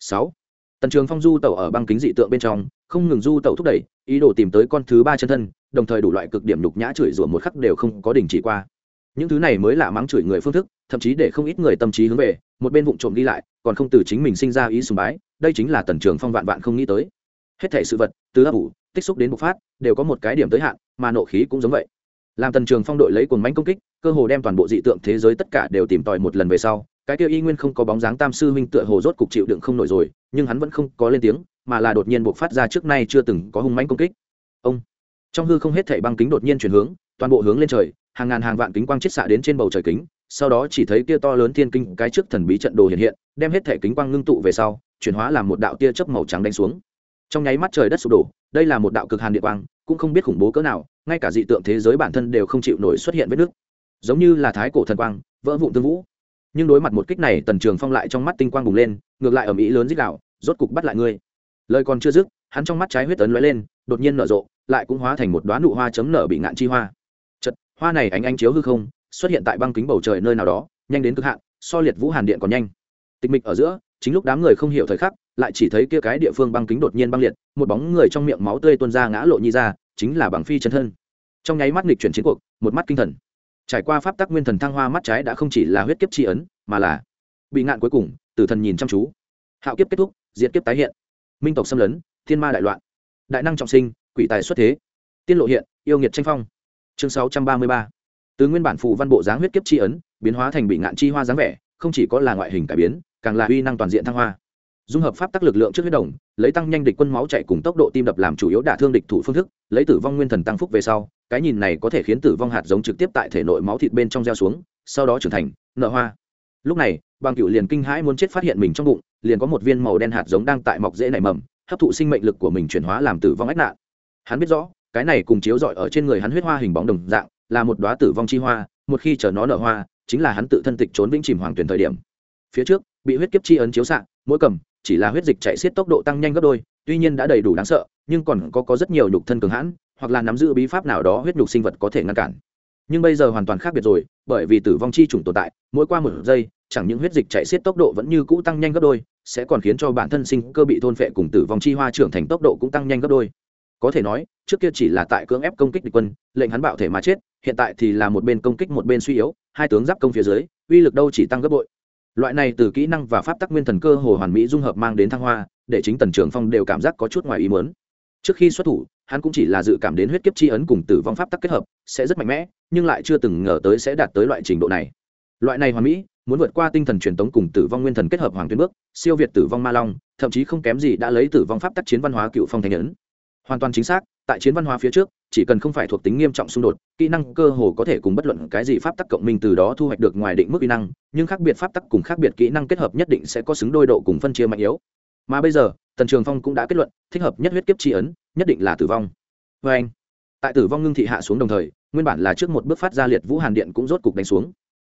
Sáu. Tần trường phong du tẩu ở băng kính dị tượng bên trong, không ngừng du tẩu thúc đẩy, ý đồ tìm tới con thứ ba chân thân, đồng thời đủ loại cực điểm nhục nhã chửi rủa một khắc đều không có đình chỉ qua. Những thứ này mới là mắng chửi người phương thức, thậm chí để không ít người tâm trí hướng về, một bên vụ trộm đi lại, còn không từ chính mình sinh ra ý sùng bái, đây chính là tần trường phong vạn vạn không nghĩ tới. Hết thể sự vật, từ ấp ủ, tích xúc đến bộc phát, đều có một cái điểm tới hạn, mà nộ khí cũng giống vậy làm tần trường phong đội lấy cồn mánh công kích, cơ hồ đem toàn bộ dị tượng thế giới tất cả đều tìm tòi một lần về sau, cái kia y nguyên không có bóng dáng tam sư huynh tựa hồ rốt cục chịu đựng không nổi rồi, nhưng hắn vẫn không có lên tiếng, mà là đột nhiên buộc phát ra trước nay chưa từng có hung mãnh công kích. Ông! Trong hư không hết thảy băng kính đột nhiên chuyển hướng, toàn bộ hướng lên trời, hàng ngàn hàng vạn kính quang chiết xạ đến trên bầu trời kính, sau đó chỉ thấy kia to lớn thiên kinh, cái trước thần bí trận đồ hiện hiện, đem hết thể kính quang ngưng tụ về sau, chuyển hóa làm một đạo tia chớp màu trắng đánh xuống. Trong nháy mắt trời đất sụp đổ, đây là một đạo cực hàn địa quang, cũng không biết khủng bố cỡ nào ngay cả dị tượng thế giới bản thân đều không chịu nổi xuất hiện vết nước. Giống như là thái cổ thần quang, vỡ vụn tương vũ. Nhưng đối mặt một kích này, tần trường phong lại trong mắt tinh quang bùng lên, ngược lại ở mỹ lớn dích đạo rốt cục bắt lại ngươi. Lời còn chưa dứt, hắn trong mắt trái huyết tấn lóe lên, đột nhiên nở rộ, lại cũng hóa thành một đoán nụ hoa chấm nở bị ngạn chi hoa. Chật hoa này ánh ánh chiếu hư không, xuất hiện tại băng kính bầu trời nơi nào đó, nhanh đến cực hạn, so liệt vũ hàn điện còn nhanh. Tịch mịch ở giữa, chính lúc đám người không hiểu thời khắc, lại chỉ thấy kia cái địa phương băng kính đột nhiên băng liệt, một bóng người trong miệng máu tươi tuôn ra ngã lộ nhi ra chính là bằng phi chân thân. Trong nháy mắt nghịch chuyển chiến cuộc, một mắt kinh thần. Trải qua pháp tắc nguyên thần thăng hoa mắt trái đã không chỉ là huyết kiếp tri ấn, mà là bị ngạn cuối cùng, tử thần nhìn chăm chú. Hạo kiếp kết thúc, diệt kiếp tái hiện. Minh tộc xâm lấn, thiên ma đại loạn. Đại năng trọng sinh, quỷ tài xuất thế. Tiên lộ hiện, yêu nghiệt tranh phong. Chương sáu trăm ba mươi ba. Từ nguyên bản phù văn bộ dáng huyết kiếp tri ấn, biến hóa thành bị ngạn chi hoa dáng vẻ, không chỉ có là ngoại hình cải biến, càng là uy năng toàn diện thăng hoa dung hợp pháp tắc lực lượng trước huyết đồng, lấy tăng nhanh địch quân máu chạy cùng tốc độ tim đập làm chủ yếu đả thương địch thủ phương thức, lấy tử vong nguyên thần tăng phúc về sau, cái nhìn này có thể khiến tử vong hạt giống trực tiếp tại thể nội máu thịt bên trong gieo xuống, sau đó trưởng thành nợ hoa. Lúc này bằng cựu liền kinh hãi muốn chết phát hiện mình trong bụng, liền có một viên màu đen hạt giống đang tại mọc dễ nảy mầm, hấp thụ sinh mệnh lực của mình chuyển hóa làm tử vong ách nạn. Hắn biết rõ, cái này cùng chiếu rọi ở trên người hắn huyết hoa hình bóng đồng dạng, là một đoá tử vong chi hoa, một khi chờ nó nở hoa, chính là hắn tự thân tịch trốn vĩnh chìm hoàng tuyển thời điểm. Phía trước, bị huyết kiếp chi ấn chiếu sạng mỗi cầm chỉ là huyết dịch chạy xiết tốc độ tăng nhanh gấp đôi, tuy nhiên đã đầy đủ đáng sợ, nhưng còn có có rất nhiều nhục thân cường hãn, hoặc là nắm giữ bí pháp nào đó huyết nhục sinh vật có thể ngăn cản. Nhưng bây giờ hoàn toàn khác biệt rồi, bởi vì tử vong chi trùng tồn tại, mỗi qua một giây, chẳng những huyết dịch chạy xiết tốc độ vẫn như cũ tăng nhanh gấp đôi, sẽ còn khiến cho bản thân sinh cơ bị thôn phệ cùng tử vong chi hoa trưởng thành tốc độ cũng tăng nhanh gấp đôi. Có thể nói, trước kia chỉ là tại cưỡng ép công kích địch quân, lệnh hắn bạo thể mà chết, hiện tại thì là một bên công kích một bên suy yếu, hai tướng giáp công phía dưới, uy lực đâu chỉ tăng gấp bội loại này từ kỹ năng và pháp tắc nguyên thần cơ hồ hoàn mỹ dung hợp mang đến thăng hoa, để chính tần trường phong đều cảm giác có chút ngoài ý muốn. Trước khi xuất thủ, hắn cũng chỉ là dự cảm đến huyết kiếp chi ấn cùng tử vong pháp tắc kết hợp sẽ rất mạnh mẽ, nhưng lại chưa từng ngờ tới sẽ đạt tới loại trình độ này. Loại này hoàn mỹ, muốn vượt qua tinh thần truyền tống cùng tử vong nguyên thần kết hợp hoàng tuyến bước, siêu việt tử vong ma long, thậm chí không kém gì đã lấy tử vong pháp tắc chiến văn hóa cựu phong thành ấn hoàn toàn chính xác, tại chiến văn hóa phía trước, chỉ cần không phải thuộc tính nghiêm trọng xung đột, kỹ năng cơ hồ có thể cùng bất luận cái gì pháp tắc cộng minh từ đó thu hoạch được ngoài định mức kỹ năng, nhưng khác biệt pháp tắc cùng khác biệt kỹ năng kết hợp nhất định sẽ có xứng đôi độ cùng phân chia mạnh yếu. Mà bây giờ, tần trường phong cũng đã kết luận, thích hợp nhất huyết kiếp tri ấn, nhất định là tử vong. Vê anh, tại tử vong ngưng thị hạ xuống đồng thời, nguyên bản là trước một bước phát ra liệt vũ hàn điện cũng rốt cục đánh xuống.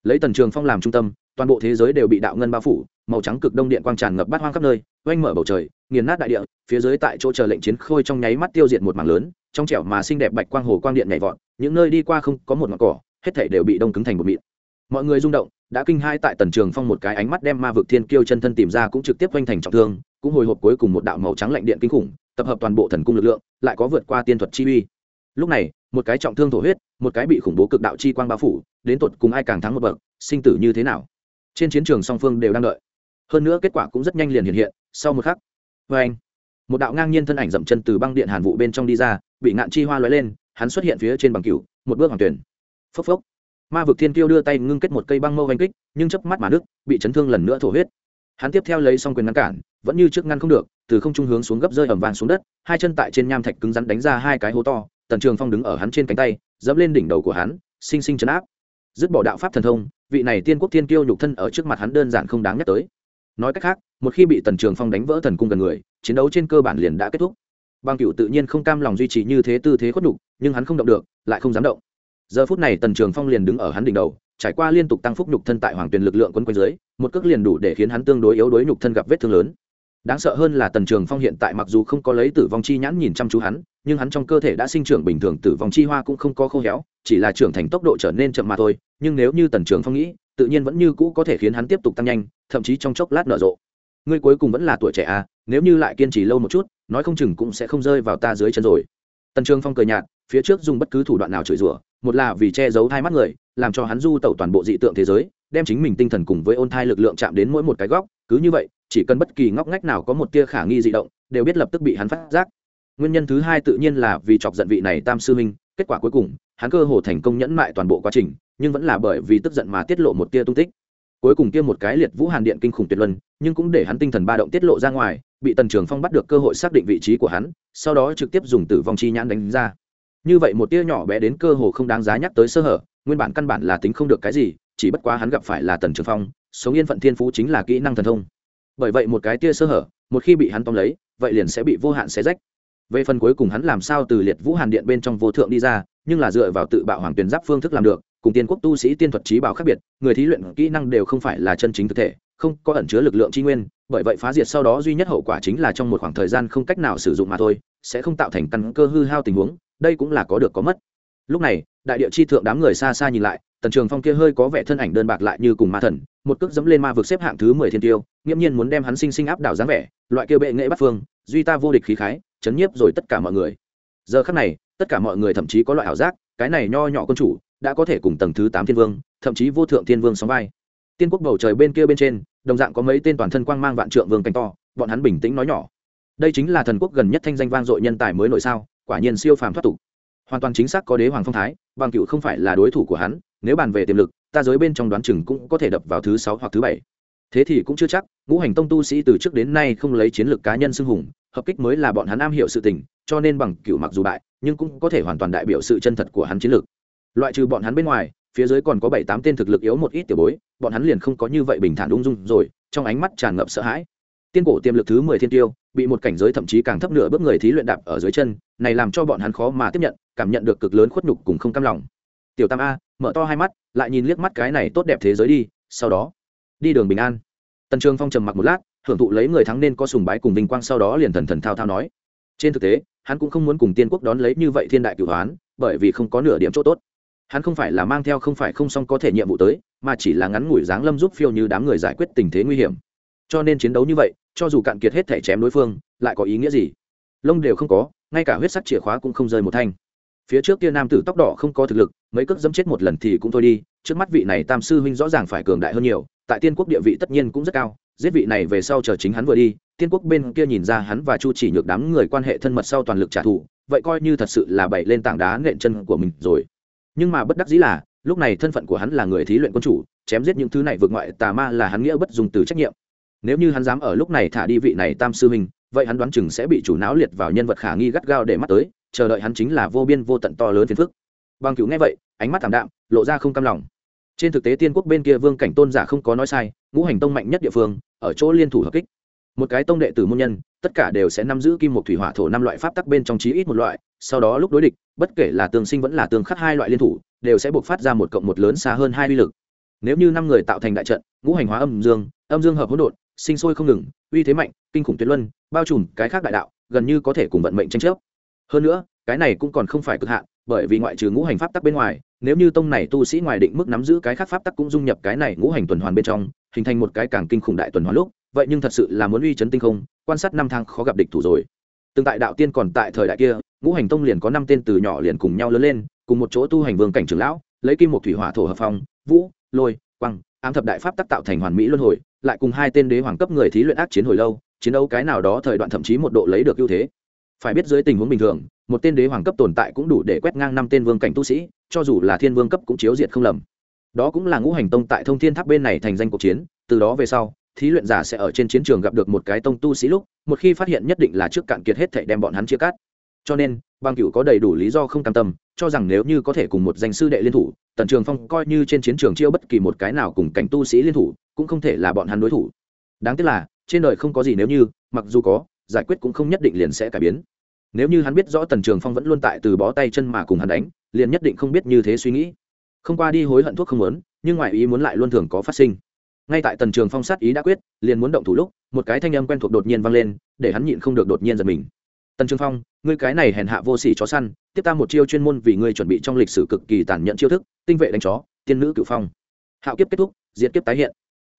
Lấy tần trường phong làm trung tâm, toàn bộ thế giới đều bị đạo ngân bao phủ, màu trắng cực đông điện quang tràn ngập bát hoang khắp nơi, oanh mở bầu trời nghiền nát đại địa, phía dưới tại chỗ chờ lệnh chiến khôi trong nháy mắt tiêu diệt một mảng lớn, trong trẻo mà xinh đẹp bạch quang hồ quang điện nhảy vọt, những nơi đi qua không có một ngọn cỏ, hết thảy đều bị đông cứng thành một mịn. Mọi người rung động, đã kinh hai tại tần trường phong một cái ánh mắt đem ma vực thiên kiêu chân thân tìm ra cũng trực tiếp quanh thành trọng thương, cũng hồi hộp cuối cùng một đạo màu trắng lạnh điện kinh khủng, tập hợp toàn bộ thần cung lực lượng, lại có vượt qua tiên thuật chi uy. Lúc này, một cái trọng thương thổ huyết, một cái bị khủng bố cực đạo chi quang bao phủ, đến tột cùng ai càng thắng một bậc, sinh tử như thế nào? Trên chiến trường song phương đều đang đợi. Hơn nữa kết quả cũng rất nhanh liền hiện hiện, sau một khắc vê anh, một đạo ngang nhiên thân ảnh dậm chân từ băng điện hàn vụ bên trong đi ra, bị ngạn chi hoa lóe lên, hắn xuất hiện phía trên bằng cửu, một bước hoàng tuyển. Phốc phốc. Ma vực thiên kiêu đưa tay ngưng kết một cây băng mâu oanh kích, nhưng chớp mắt mà nước bị chấn thương lần nữa thổ huyết. Hắn tiếp theo lấy xong quyền ngăn cản, vẫn như trước ngăn không được, từ không trung hướng xuống gấp rơi ẩm vàng xuống đất, hai chân tại trên nham thạch cứng rắn đánh ra hai cái hố to, tần trường phong đứng ở hắn trên cánh tay, dẫm lên đỉnh đầu của hắn, sinh sinh chấn áp. Dứt bỏ đạo pháp thần thông, vị này tiên quốc thiên kiêu nhục thân ở trước mặt hắn đơn giản không đáng nhắc tới nói cách khác, một khi bị tần trường phong đánh vỡ thần cung gần người, chiến đấu trên cơ bản liền đã kết thúc. Băng cựu tự nhiên không cam lòng duy trì như thế tư thế khuất đục nhưng hắn không động được, lại không dám động. Giờ phút này tần trường phong liền đứng ở hắn đỉnh đầu, trải qua liên tục tăng phúc nhục thân tại hoàng tuyền lực lượng quân quanh dưới, một cước liền đủ để khiến hắn tương đối yếu đuối nhục thân gặp vết thương lớn. Đáng sợ hơn là tần trường phong hiện tại mặc dù không có lấy tử vong chi nhãn nhìn chăm chú hắn, nhưng hắn trong cơ thể đã sinh trưởng bình thường tử vong chi hoa cũng không có khô héo, chỉ là trưởng thành tốc độ trở nên chậm mà thôi, nhưng nếu như tần trường phong nghĩ tự nhiên vẫn như cũ có thể khiến hắn tiếp tục tăng nhanh, thậm chí trong chốc lát nở rộ. Ngươi cuối cùng vẫn là tuổi trẻ à nếu như lại kiên trì lâu một chút, nói không chừng cũng sẽ không rơi vào ta dưới chân rồi. Tần trường phong cười nhạt, phía trước dùng bất cứ thủ đoạn nào chửi rủa, một là vì che giấu hai mắt người, làm cho hắn du tẩu toàn bộ dị tượng thế giới, đem chính mình tinh thần cùng với ôn thai lực lượng chạm đến mỗi một cái góc, cứ như vậy, chỉ cần bất kỳ ngóc ngách nào có một tia khả nghi dị động, đều biết lập tức bị hắn phát giác. Nguyên nhân thứ hai tự nhiên là vì chọc giận vị này tam sư minh, kết quả cuối cùng hắn cơ hồ thành công nhẫn mại toàn bộ quá trình, nhưng vẫn là bởi vì tức giận mà tiết lộ một tia tung tích. Cuối cùng kia một cái liệt vũ hàn điện kinh khủng tuyệt luân, nhưng cũng để hắn tinh thần ba động tiết lộ ra ngoài, bị tần trường phong bắt được cơ hội xác định vị trí của hắn, sau đó trực tiếp dùng tử vong chi nhãn đánh ra. Như vậy một tia nhỏ bé đến cơ hồ không đáng giá nhắc tới sơ hở, nguyên bản căn bản là tính không được cái gì, chỉ bất quá hắn gặp phải là tần trường phong, sống yên phận thiên phú chính là kỹ năng thần thông. Bởi vậy một cái tia sơ hở, một khi bị hắn tóm lấy, vậy liền sẽ bị vô hạn xé rách. Về phần cuối cùng hắn làm sao từ liệt vũ hàn điện bên trong vô thượng đi ra nhưng là dựa vào tự bạo hoàng tuyển giáp phương thức làm được, cùng tiên quốc tu sĩ tiên thuật trí bảo khác biệt, người thí luyện kỹ năng đều không phải là chân chính thực thể, không có ẩn chứa lực lượng tri nguyên, bởi vậy phá diệt sau đó duy nhất hậu quả chính là trong một khoảng thời gian không cách nào sử dụng mà thôi, sẽ không tạo thành căn cơ hư hao tình huống, đây cũng là có được có mất. Lúc này, đại địa chi thượng đám người xa xa nhìn lại, tần trường phong kia hơi có vẻ thân ảnh đơn bạc lại như cùng ma thần, một cước dẫm lên ma vực xếp hạng thứ mười thiên tiêu, nghiễm nhiên muốn đem hắn sinh sinh áp đảo dáng vẻ, loại kia bệ nghệ bắt phương, duy ta vô địch khí khái, chấn nhiếp rồi tất cả mọi người. Giờ khắc này tất cả mọi người thậm chí có loại ảo giác, cái này nho nhỏ quân chủ đã có thể cùng tầng thứ tám thiên vương, thậm chí vô thượng thiên vương sóng vai. Tiên quốc bầu trời bên kia bên trên, đồng dạng có mấy tên toàn thân quang mang vạn trượng vương cánh to, bọn hắn bình tĩnh nói nhỏ. Đây chính là thần quốc gần nhất thanh danh vang dội nhân tài mới nổi sao, quả nhiên siêu phàm thoát tục. Hoàn toàn chính xác có đế hoàng phong thái, bằng cựu không phải là đối thủ của hắn, nếu bàn về tiềm lực, ta giới bên trong đoán chừng cũng có thể đập vào thứ sáu hoặc thứ bảy. Thế thì cũng chưa chắc, ngũ hành tông tu sĩ từ trước đến nay không lấy chiến lược cá nhân xưng hùng hợp kích mới là bọn hắn am hiểu sự tình, cho nên bằng cựu mặc dù bại, nhưng cũng có thể hoàn toàn đại biểu sự chân thật của hắn chiến lược. Loại trừ bọn hắn bên ngoài, phía dưới còn có bảy tám tên thực lực yếu một ít tiểu bối, bọn hắn liền không có như vậy bình thản ung dung rồi, trong ánh mắt tràn ngập sợ hãi. Tiên cổ tiềm lực thứ mười thiên tiêu, bị một cảnh giới thậm chí càng thấp nửa bước người thí luyện đạp ở dưới chân, này làm cho bọn hắn khó mà tiếp nhận, cảm nhận được cực lớn khuất nhục cùng không cam lòng. Tiểu tam a, mở to hai mắt, lại nhìn liếc mắt cái này tốt đẹp thế giới đi, sau đó, đi đường bình an. Tần trường phong trầm mặc một lát hưởng thụ lấy người thắng nên có sùng bái cùng vinh quang sau đó liền thần thần thao thao nói. Trên thực tế, hắn cũng không muốn cùng tiên quốc đón lấy như vậy thiên đại cửu hoán, bởi vì không có nửa điểm chỗ tốt. Hắn không phải là mang theo không phải không xong có thể nhiệm vụ tới, mà chỉ là ngắn ngủi dáng lâm giúp phiêu như đám người giải quyết tình thế nguy hiểm. Cho nên chiến đấu như vậy, cho dù cạn kiệt hết thể chém đối phương, lại có ý nghĩa gì? Lông đều không có, ngay cả huyết sắc chìa khóa cũng không rơi một thanh. Phía trước kia nam tử tóc đỏ không có thực lực, mấy cước dẫm chết một lần thì cũng thôi đi, trước mắt vị này tam sư huynh rõ ràng phải cường đại hơn nhiều, tại tiên quốc địa vị tất nhiên cũng rất cao giết vị này về sau chờ chính hắn vừa đi, tiên quốc bên kia nhìn ra hắn và chu chỉ nhược đám người quan hệ thân mật sau toàn lực trả thù, vậy coi như thật sự là bậy lên tảng đá nện chân của mình rồi. Nhưng mà bất đắc dĩ là, lúc này thân phận của hắn là người thí luyện quân chủ, chém giết những thứ này vượt ngoại tà ma là hắn nghĩa bất dùng từ trách nhiệm. Nếu như hắn dám ở lúc này thả đi vị này tam sư huynh, vậy hắn đoán chừng sẽ bị chủ não liệt vào nhân vật khả nghi gắt gao để mắt tới, chờ đợi hắn chính là vô biên vô tận to lớn phiền phức. Bằng cứu nghe vậy, ánh mắt thảm đạm, lộ ra không cam lòng. Trên thực tế tiên quốc bên kia vương cảnh tôn giả không có nói sai ngũ hành tông mạnh nhất địa phương, ở chỗ liên thủ hợp kích. Một cái tông đệ tử môn nhân, tất cả đều sẽ nắm giữ kim một thủy hỏa thổ năm loại pháp tắc bên trong chí ít một loại, sau đó lúc đối địch, bất kể là tương sinh vẫn là tương khắc hai loại liên thủ, đều sẽ buộc phát ra một cộng một lớn xa hơn hai uy lực. Nếu như năm người tạo thành đại trận, ngũ hành hóa âm dương âm dương hợp hỗn độn, sinh sôi không ngừng, uy thế mạnh, kinh khủng tuyệt luân, bao trùm cái khác đại đạo, gần như có thể cùng vận mệnh tranh chấp. Hơn nữa, cái này cũng còn không phải cực hạn, bởi vì ngoại trừ ngũ hành pháp tắc bên ngoài, nếu như tông này tu sĩ ngoài định mức nắm giữ cái khác pháp tắc cũng dung nhập cái này ngũ hành tuần hoàn bên trong hình thành một cái càng kinh khủng đại tuần hoàn lúc, vậy nhưng thật sự là muốn uy chấn tinh không, quan sát năm tháng khó gặp địch thủ rồi. Tương tại đạo tiên còn tại thời đại kia, ngũ hành tông liền có năm tên từ nhỏ liền cùng nhau lớn lên, cùng một chỗ tu hành vương cảnh trưởng lão, lấy kim một thủy hỏa thổ hợp phong, vũ, lôi quăng ám thập đại pháp tác tạo thành hoàn mỹ luân hồi, lại cùng hai tên đế hoàng cấp người thí luyện ác chiến hồi lâu, chiến đấu cái nào đó thời đoạn thậm chí một độ lấy được ưu thế. Phải biết dưới tình huống bình thường, một tên đế hoàng cấp tồn tại cũng đủ để quét ngang năm tên vương cảnh tu sĩ, cho dù là thiên vương cấp cũng chiếu diệt không lầm đó cũng là ngũ hành tông tại thông thiên tháp bên này thành danh cuộc chiến, từ đó về sau, thí luyện giả sẽ ở trên chiến trường gặp được một cái tông tu sĩ lúc, một khi phát hiện nhất định là trước cạn kiệt hết thể đem bọn hắn chia cắt. Cho nên, bang cựu có đầy đủ lý do không cam tâm, cho rằng nếu như có thể cùng một danh sư đệ liên thủ, tần trường phong coi như trên chiến trường chiêu bất kỳ một cái nào cùng cảnh tu sĩ liên thủ, cũng không thể là bọn hắn đối thủ. Đáng tiếc là, trên đời không có gì nếu như, mặc dù có, giải quyết cũng không nhất định liền sẽ cải biến. Nếu như hắn biết rõ tần trường phong vẫn luôn tại từ bó tay chân mà cùng hắn đánh, liền nhất định không biết như thế suy nghĩ không qua đi hối hận thuốc không muốn, nhưng ngoại ý muốn lại luôn thường có phát sinh. Ngay tại tần trường phong sát ý đã quyết, liền muốn động thủ lúc, một cái thanh âm quen thuộc đột nhiên vang lên, để hắn nhịn không được đột nhiên giật mình. Tần trường phong, ngươi cái này hèn hạ vô sỉ chó săn, tiếp ta một chiêu chuyên môn vì ngươi chuẩn bị trong lịch sử cực kỳ tàn nhẫn chiêu thức, tinh vệ đánh chó, tiên nữ cựu phong. Hạo kiếp kết thúc, diệt kiếp tái hiện.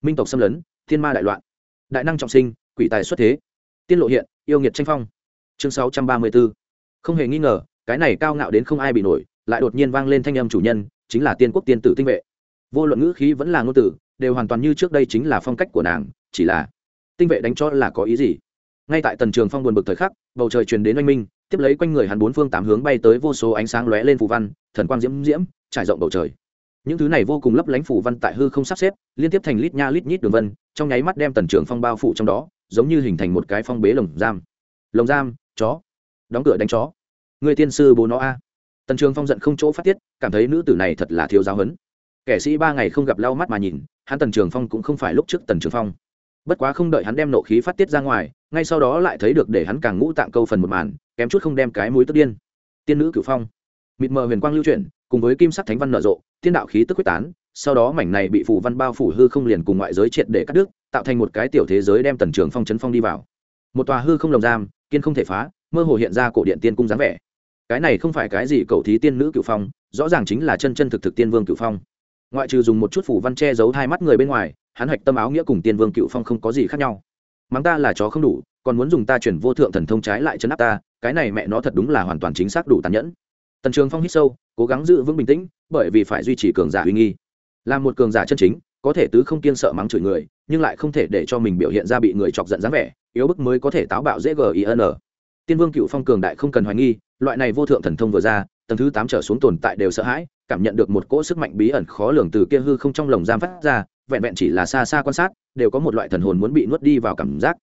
Minh tộc xâm lấn, thiên ma đại loạn. Đại năng trọng sinh, quỷ tài xuất thế. Tiên lộ hiện, yêu nghiệt tranh phong. Chương sáu trăm ba mươi b ố không hề nghi ngờ, cái này cao ngạo đến không ai bị nổi, lại đột nhiên vang lên thanh âm chủ nhân chính là tiên quốc tiên tử tinh vệ. Vô luận ngữ khí vẫn là ngôn tử đều hoàn toàn như trước đây chính là phong cách của nàng, chỉ là tinh vệ đánh cho là có ý gì? Ngay tại tần trường phong buồn bực thời khắc, bầu trời truyền đến oanh minh, tiếp lấy quanh người hắn bốn phương tám hướng bay tới vô số ánh sáng lóe lên phù văn, thần quang diễm diễm, trải rộng bầu trời. Những thứ này vô cùng lấp lánh phủ văn tại hư không sắp xếp, liên tiếp thành lít nha lít nhít đường vân, trong nháy mắt đem tần trường phong bao phủ trong đó, giống như hình thành một cái phong bế lồng giam. Lồng giam, chó. Đóng cửa đánh chó. Người tiên sư bố nó a. Tần trường phong giận không chỗ phát tiết cảm thấy nữ tử này thật là thiếu giáo huấn kẻ sĩ ba ngày không gặp lau mắt mà nhìn, hắn tần trường phong cũng không phải lúc trước tần trường phong. Bất quá không đợi hắn đem nộ khí phát tiết ra ngoài, ngay sau đó lại thấy được để hắn càng ngũ tạng câu phần một màn, kém chút không đem cái mũi tức điên. Tiên nữ cửu phong. Mịt mờ huyền quang lưu chuyển, cùng với kim sắc thánh văn nở rộ tiên đạo khí tức quyết tán, sau đó mảnh này bị phủ văn bao phủ hư không liền cùng ngoại giới triệt để cắt đứt, tạo thành một cái tiểu thế giới đem tần trường phong chấn phong đi vào. Một tòa hư không lồng giam, kiên không thể phá, mơ hồ hiện ra cổ điện tiên cung dáng vẻ. Cái này không phải cái gì cầu thí tiên nữ cựu phong rõ ràng chính là chân chân thực thực tiên vương cựu phong. Ngoại trừ dùng một chút phủ văn che giấu hai mắt người bên ngoài, hắn hạch tâm áo nghĩa cùng tiên vương cựu phong không có gì khác nhau. Mắng ta là chó không đủ, còn muốn dùng ta chuyển vô thượng thần thông trái lại chấn áp ta, cái này mẹ nó thật đúng là hoàn toàn chính xác đủ tàn nhẫn. Tần trường phong hít sâu, cố gắng giữ vững bình tĩnh, bởi vì phải duy trì cường giả uy nghi. Là một cường giả chân chính, có thể tứ không kiên sợ mắng chửi người, nhưng lại không thể để cho mình biểu hiện ra bị người chọc giận dáng vẻ, yếu bức mới có thể táo bạo dễ gin tiên vương cựu phong cường đại không cần hoài nghi, loại này vô thượng thần thông vừa ra tầng thứ tám trở xuống tồn tại đều sợ hãi, cảm nhận được một cỗ sức mạnh bí ẩn khó lường từ kia hư không trong lồng giam phát ra, vẹn vẹn chỉ là xa xa quan sát, đều có một loại thần hồn muốn bị nuốt đi vào cảm giác.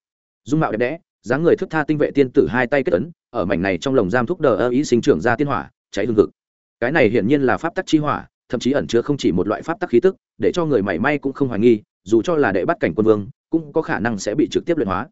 Dung mạo đẹp đẽ, dáng người thức tha tinh vệ tiên tử hai tay kết ấn, ở mảnh này trong lồng giam thúc đờ ơ ý sinh trưởng ra tiên hỏa, cháy hương cực cái này hiển nhiên là pháp tắc chi hỏa, thậm chí ẩn chứa không chỉ một loại pháp tắc khí tức, để cho người mảy may cũng không hoài nghi, dù cho là đệ bắt cảnh quân vương, cũng có khả năng sẽ bị trực tiếp luyện hóa.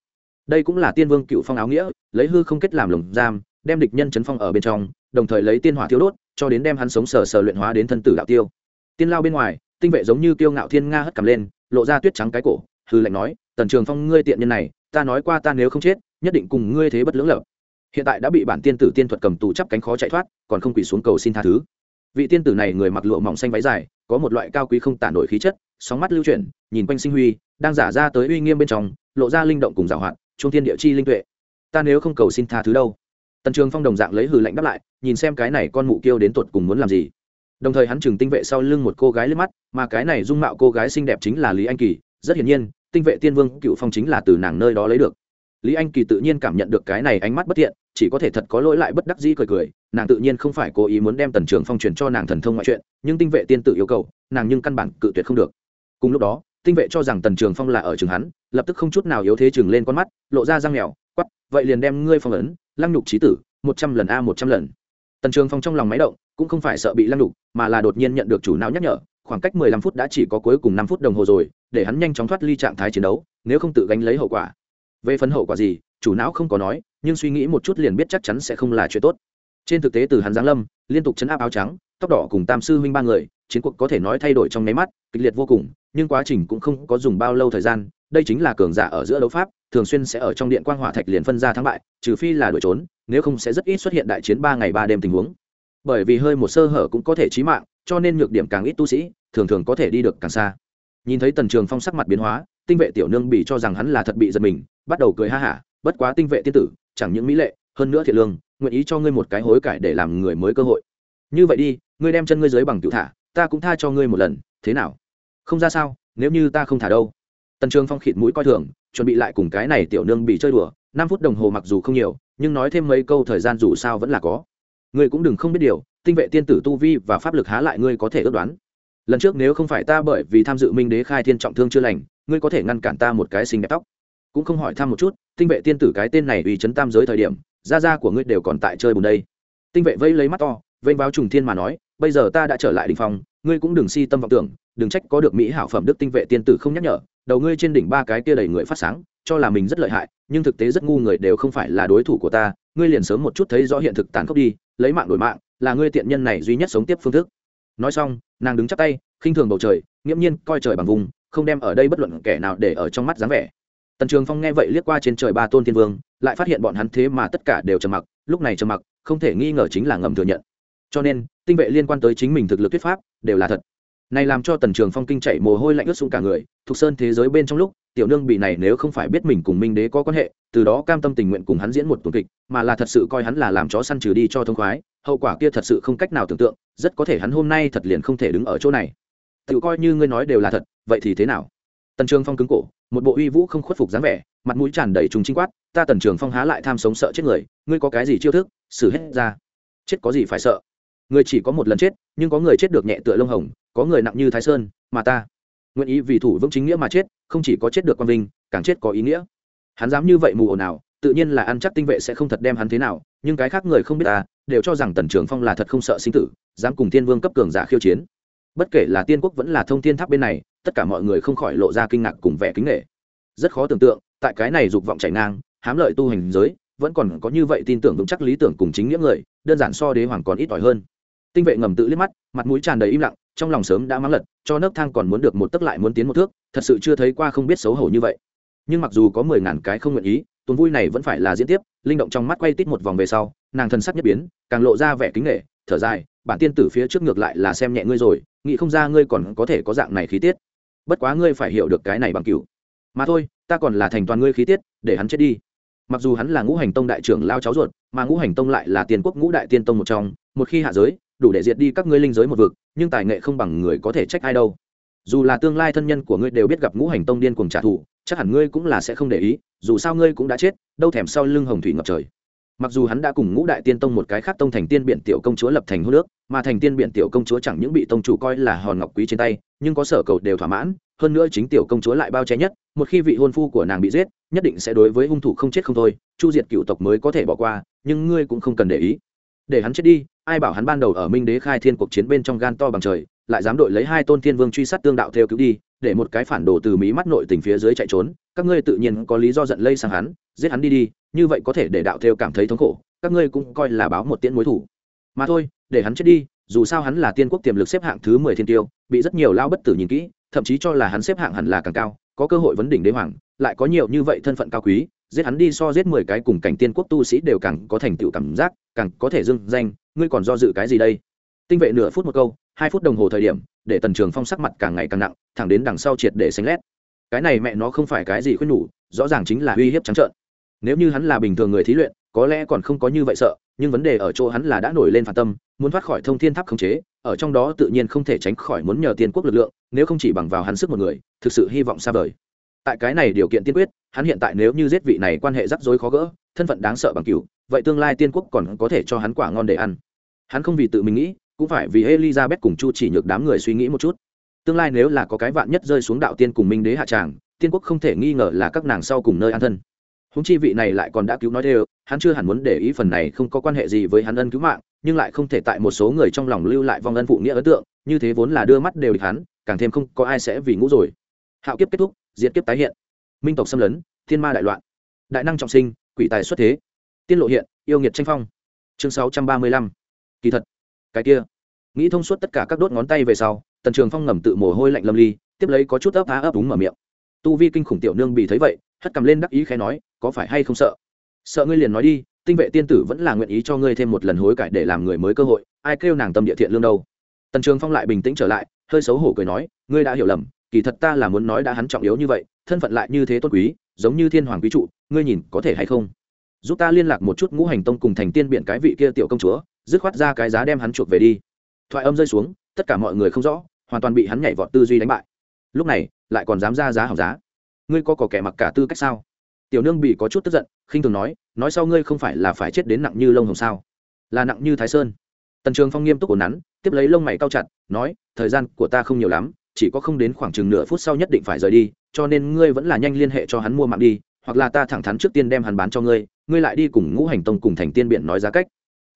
Đây cũng là tiên vương cựu phong áo nghĩa, lấy hư không kết làm lồng giam, đem địch nhân chấn phong ở bên trong đồng thời lấy tiên hỏa thiêu đốt, cho đến đem hắn sống sờ sờ luyện hóa đến thân tử đạo tiêu. Tiên lao bên ngoài, tinh vệ giống như tiêu ngạo thiên nga hất cầm lên, lộ ra tuyết trắng cái cổ, hư lệnh nói, tần trường phong, ngươi tiện nhân này, ta nói qua ta nếu không chết, nhất định cùng ngươi thế bất lưỡng lập. Hiện tại đã bị bản tiên tử tiên thuật cầm tù chắp cánh khó chạy thoát, còn không quỳ xuống cầu xin tha thứ. Vị tiên tử này người mặc lụa mỏng xanh váy dài, có một loại cao quý không tản nổi khí chất, sóng mắt lưu chuyển, nhìn quanh sinh huy, đang giả ra tới uy nghiêm bên trong, lộ ra linh động cùng giảo hoạt trung thiên địa chi linh tuệ. Ta nếu không cầu xin tha thứ đâu? Tần trường phong đồng dạng lấy hừ lạnh đáp lại nhìn xem cái này con mụ kêu đến tột cùng muốn làm gì. Đồng thời hắn chừng tinh vệ sau lưng một cô gái lên mắt, mà cái này dung mạo cô gái xinh đẹp chính là lý anh kỳ, rất hiển nhiên, tinh vệ tiên vương cựu phong chính là từ nàng nơi đó lấy được. Lý anh kỳ tự nhiên cảm nhận được cái này ánh mắt bất thiện, chỉ có thể thật có lỗi lại bất đắc dĩ cười cười, nàng tự nhiên không phải cố ý muốn đem tần trường phong truyền cho nàng thần thông ngoại chuyện nhưng tinh vệ tiên tự yêu cầu, nàng nhưng căn bản cự tuyệt không được. Cùng lúc đó, tinh vệ cho rằng tần trường phong là ở trường hắn, lập tức không chút nào yếu thế chừng lên con mắt, lộ ra răng mèo quắp vậy liền đem ngươi phong ấn, lăng nhục trí tử, một trăm lần a một trăm lần tần trường phong trong lòng máy động, cũng không phải sợ bị lăng đục, mà là đột nhiên nhận được chủ não nhắc nhở, khoảng cách mười lăm phút đã chỉ có cuối cùng năm phút đồng hồ rồi, để hắn nhanh chóng thoát ly trạng thái chiến đấu, nếu không tự gánh lấy hậu quả. Về phần hậu quả gì, chủ não không có nói, nhưng suy nghĩ một chút liền biết chắc chắn sẽ không là chuyện tốt. Trên thực tế từ hắn giáng lâm, liên tục chấn áp áo trắng, tóc đỏ cùng tam sư huynh ba người, chiến cuộc có thể nói thay đổi trong nháy mắt, kịch liệt vô cùng, nhưng quá trình cũng không có dùng bao lâu thời gian đây chính là cường giả ở giữa đấu pháp, thường xuyên sẽ ở trong điện quang hỏa thạch liền phân ra thắng bại, trừ phi là đuổi trốn, nếu không sẽ rất ít xuất hiện đại chiến ba ngày ba đêm tình huống. Bởi vì hơi một sơ hở cũng có thể chí mạng, cho nên nhược điểm càng ít tu sĩ, thường thường có thể đi được càng xa. Nhìn thấy tần trường phong sắc mặt biến hóa, tinh vệ tiểu nương bị cho rằng hắn là thật bị giật mình, bắt đầu cười ha hả, bất quá tinh vệ tiên tử, chẳng những mỹ lệ, hơn nữa thiệt lương, nguyện ý cho ngươi một cái hối cải để làm người mới cơ hội. Như vậy đi, ngươi đem chân ngươi dưới bằng cựu thả, ta cũng tha cho ngươi một lần, thế nào? Không ra sao, nếu như ta không thả đâu? Tần trường phong khịt mũi coi thường, chuẩn bị lại cùng cái này tiểu nương bị chơi đùa, năm phút đồng hồ mặc dù không nhiều, nhưng nói thêm mấy câu thời gian dù sao vẫn là có. Ngươi cũng đừng không biết điều, tinh vệ tiên tử tu vi và pháp lực há lại ngươi có thể ước đoán. Lần trước nếu không phải ta bởi vì tham dự minh đế khai thiên trọng thương chưa lành, ngươi có thể ngăn cản ta một cái xinh đẹp tóc. Cũng không hỏi thăm một chút, tinh vệ tiên tử cái tên này uy chấn tam giới thời điểm, gia gia của ngươi đều còn tại chơi bùn đây. Tinh vệ vây lấy mắt to, vênh báo trùng thiên mà nói, bây giờ ta đã trở lại đình phòng ngươi cũng đừng si tâm vọng tưởng, đừng trách có được mỹ hảo phẩm đức tinh vệ tiên tử không nhắc nhở, đầu ngươi trên đỉnh ba cái kia đầy người phát sáng, cho là mình rất lợi hại, nhưng thực tế rất ngu người đều không phải là đối thủ của ta, ngươi liền sớm một chút thấy rõ hiện thực tàn khốc đi, lấy mạng đổi mạng, là ngươi tiện nhân này duy nhất sống tiếp phương thức. Nói xong, nàng đứng chắp tay, khinh thường bầu trời, nghiễm nhiên coi trời bằng vùng, không đem ở đây bất luận kẻ nào để ở trong mắt dáng vẻ. Tần trường phong nghe vậy liếc qua trên trời ba tôn thiên vương, lại phát hiện bọn hắn thế mà tất cả đều trầm mặc, lúc này trầm mặc, không thể nghi ngờ chính là ngầm thừa nhận. Cho nên tinh vệ liên quan tới chính mình thực lực thuyết pháp, đều là thật. Này làm cho tần trường phong kinh chạy mồ hôi lạnh ướt xuống cả người, thuộc sơn thế giới bên trong lúc, tiểu nương bị này nếu không phải biết mình cùng minh đế có quan hệ, từ đó cam tâm tình nguyện cùng hắn diễn một tuần kịch, mà là thật sự coi hắn là làm chó săn trừ đi cho thông khoái, hậu quả kia thật sự không cách nào tưởng tượng, rất có thể hắn hôm nay thật liền không thể đứng ở chỗ này. Tự coi như ngươi nói đều là thật, vậy thì thế nào? Tần trường phong cứng cổ, một bộ uy vũ không khuất phục dáng vẻ, mặt mũi tràn đầy trùng chính quát, ta tần trường phong há lại tham sống sợ chết người, ngươi có cái gì chiêu thức, xử hết ra. Chết có gì phải sợ? Người chỉ có một lần chết, nhưng có người chết được nhẹ tựa lông hồng, có người nặng như thái sơn, mà ta nguyện ý vì thủ vững chính nghĩa mà chết, không chỉ có chết được quang vinh, càng chết có ý nghĩa. Hắn dám như vậy mù ồn nào tự nhiên là ăn chắc tinh vệ sẽ không thật đem hắn thế nào, nhưng cái khác người không biết ta, đều cho rằng tần trường phong là thật không sợ sinh tử, dám cùng thiên vương cấp cường giả khiêu chiến. Bất kể là tiên quốc vẫn là thông thiên tháp bên này, tất cả mọi người không khỏi lộ ra kinh ngạc cùng vẻ kính nghệ rất khó tưởng tượng, tại cái này dục vọng chảy ngang, hám lợi tu hành giới, vẫn còn có như vậy tin tưởng vững chắc lý tưởng cùng chính nghĩa người, đơn giản so đế hoàng còn ít ỏi hơn tinh vệ ngầm tự liếc mắt, mặt mũi tràn đầy im lặng, trong lòng sớm đã mắng lật, cho nấc thang còn muốn được một tấc lại muốn tiến một thước, thật sự chưa thấy qua không biết xấu hổ như vậy. Nhưng mặc dù có mười ngàn cái không nguyện ý, tuần vui này vẫn phải là diễn tiếp, linh động trong mắt quay tít một vòng về sau, nàng thân sắc nhất biến, càng lộ ra vẻ kính nghệ thở dài, bản tiên tử phía trước ngược lại là xem nhẹ ngươi rồi, nghĩ không ra ngươi còn có thể có dạng này khí tiết. Bất quá ngươi phải hiểu được cái này bằng cửu. Mà thôi, ta còn là thành toàn ngươi khí tiết, để hắn chết đi. Mặc dù hắn là ngũ hành tông đại trưởng lao cháu ruột, mà ngũ hành tông lại là tiền quốc ngũ đại tiên tông một trong, một khi hạ giới đủ để diệt đi các ngươi linh giới một vực, nhưng tài nghệ không bằng người có thể trách ai đâu. Dù là tương lai thân nhân của ngươi đều biết gặp ngũ hành tông điên cùng trả thù, chắc hẳn ngươi cũng là sẽ không để ý, dù sao ngươi cũng đã chết, đâu thèm sau lưng hồng thủy ngập trời. Mặc dù hắn đã cùng ngũ đại tiên tông một cái khác tông thành tiên biện tiểu công chúa lập thành hô nước mà thành tiên biện tiểu công chúa chẳng những bị tông chủ coi là hòn ngọc quý trên tay, nhưng có sở cầu đều thỏa mãn, hơn nữa chính tiểu công chúa lại bao che nhất, một khi vị hôn phu của nàng bị giết, nhất định sẽ đối với hung thủ không chết không thôi, chu diệt cựu tộc mới có thể bỏ qua, nhưng ngươi cũng không cần để ý để hắn chết đi, ai bảo hắn ban đầu ở minh đế khai thiên cuộc chiến bên trong gan to bằng trời, lại dám đội lấy hai tôn thiên vương truy sát tương đạo theo cứu đi, để một cái phản đồ từ mí mắt nội tình phía dưới chạy trốn, các ngươi tự nhiên có lý do giận lây sang hắn, giết hắn đi đi, như vậy có thể để đạo theo cảm thấy thống khổ, các ngươi cũng coi là báo một tiễn mối thủ. Mà thôi, để hắn chết đi, dù sao hắn là tiên quốc tiềm lực xếp hạng thứ mười thiên tiêu, bị rất nhiều lao bất tử nhìn kỹ, thậm chí cho là hắn xếp hạng hẳn là càng cao có cơ hội vấn đỉnh đế hoàng, lại có nhiều như vậy thân phận cao quý, giết hắn đi so giết mười cái cùng cảnh tiên quốc tu sĩ đều càng có thành tựu cảm giác, càng có thể dưng danh, ngươi còn do dự cái gì đây? Tinh vệ nửa phút một câu, hai phút đồng hồ thời điểm, để tần trường phong sắc mặt càng ngày càng nặng, thẳng đến đằng sau triệt để xanh lét. Cái này mẹ nó không phải cái gì khuyên nhủ, rõ ràng chính là uy hiếp trắng trợn. Nếu như hắn là bình thường người thí luyện, có lẽ còn không có như vậy sợ, nhưng vấn đề ở chỗ hắn là đã nổi lên phản tâm, muốn thoát khỏi thông thiên tháp khống chế ở trong đó tự nhiên không thể tránh khỏi muốn nhờ tiên quốc lực lượng, nếu không chỉ bằng vào hắn sức một người, thực sự hy vọng xa vời. Tại cái này điều kiện tiên quyết, hắn hiện tại nếu như giết vị này quan hệ rắc rối khó gỡ, thân phận đáng sợ bằng cửu, vậy tương lai tiên quốc còn có thể cho hắn quả ngon để ăn. Hắn không vì tự mình nghĩ, cũng phải vì elizabeth cùng chu chỉ nhược đám người suy nghĩ một chút. Tương lai nếu là có cái vạn nhất rơi xuống đạo tiên cùng minh đế hạ tràng, tiên quốc không thể nghi ngờ là các nàng sau cùng nơi an thân húng chi vị này lại còn đã cứu nói đều, hắn chưa hẳn muốn để ý phần này không có quan hệ gì với hắn ân cứu mạng, nhưng lại không thể tại một số người trong lòng lưu lại vong ân phụ nghĩa ấn tượng, như thế vốn là đưa mắt đều địch hắn, càng thêm không có ai sẽ vì ngũ rồi. Hạo kiếp kết thúc, diệt kiếp tái hiện. Minh tộc xâm lấn, thiên ma đại loạn. Đại năng trọng sinh, quỷ tài xuất thế. Tiên lộ hiện, yêu nghiệt tranh phong. Chương sáu trăm ba mươi lăm. Kỳ thật. Cái kia. Nghĩ thông suốt tất cả các đốt ngón tay về sau, tần trường phong ngầm tự mồ hôi lạnh lâm ly, tiếp lấy có chút ấp á ấp úng mở miệng. Tu vi kinh khủng tiểu nương bị thấy vậy hất cầm lên đắc ý khẽ nói, có phải hay không sợ? Sợ ngươi liền nói đi, tinh vệ tiên tử vẫn là nguyện ý cho ngươi thêm một lần hối cải để làm người mới cơ hội, ai kêu nàng tâm địa thiện lương đâu. Tần trường phong lại bình tĩnh trở lại, hơi xấu hổ cười nói, ngươi đã hiểu lầm, kỳ thật ta là muốn nói đã hắn trọng yếu như vậy, thân phận lại như thế tôn quý, giống như thiên hoàng quý trụ, ngươi nhìn có thể hay không? Giúp ta liên lạc một chút ngũ hành tông cùng thành tiên biện cái vị kia tiểu công chúa, dứt khoát ra cái giá đem hắn chuộc về đi. Thoại âm rơi xuống, tất cả mọi người không rõ, hoàn toàn bị hắn nhảy vọt tư duy đánh bại. Lúc này, lại còn dám ra giá hỏng giá ngươi có cỏ kẻ mặc cả tư cách sao? Tiểu nương bị có chút tức giận, khinh thường nói nói sau ngươi không phải là phải chết đến nặng như lông hồng sao? Là nặng như thái sơn. Tần trường phong nghiêm túc ổn nắn, tiếp lấy lông mày cao chặt, nói, thời gian của ta không nhiều lắm, chỉ có không đến khoảng chừng nửa phút sau nhất định phải rời đi, cho nên ngươi vẫn là nhanh liên hệ cho hắn mua mạng đi, hoặc là ta thẳng thắn trước tiên đem hắn bán cho ngươi ngươi lại đi cùng ngũ hành tông cùng thành tiên biện nói giá cách.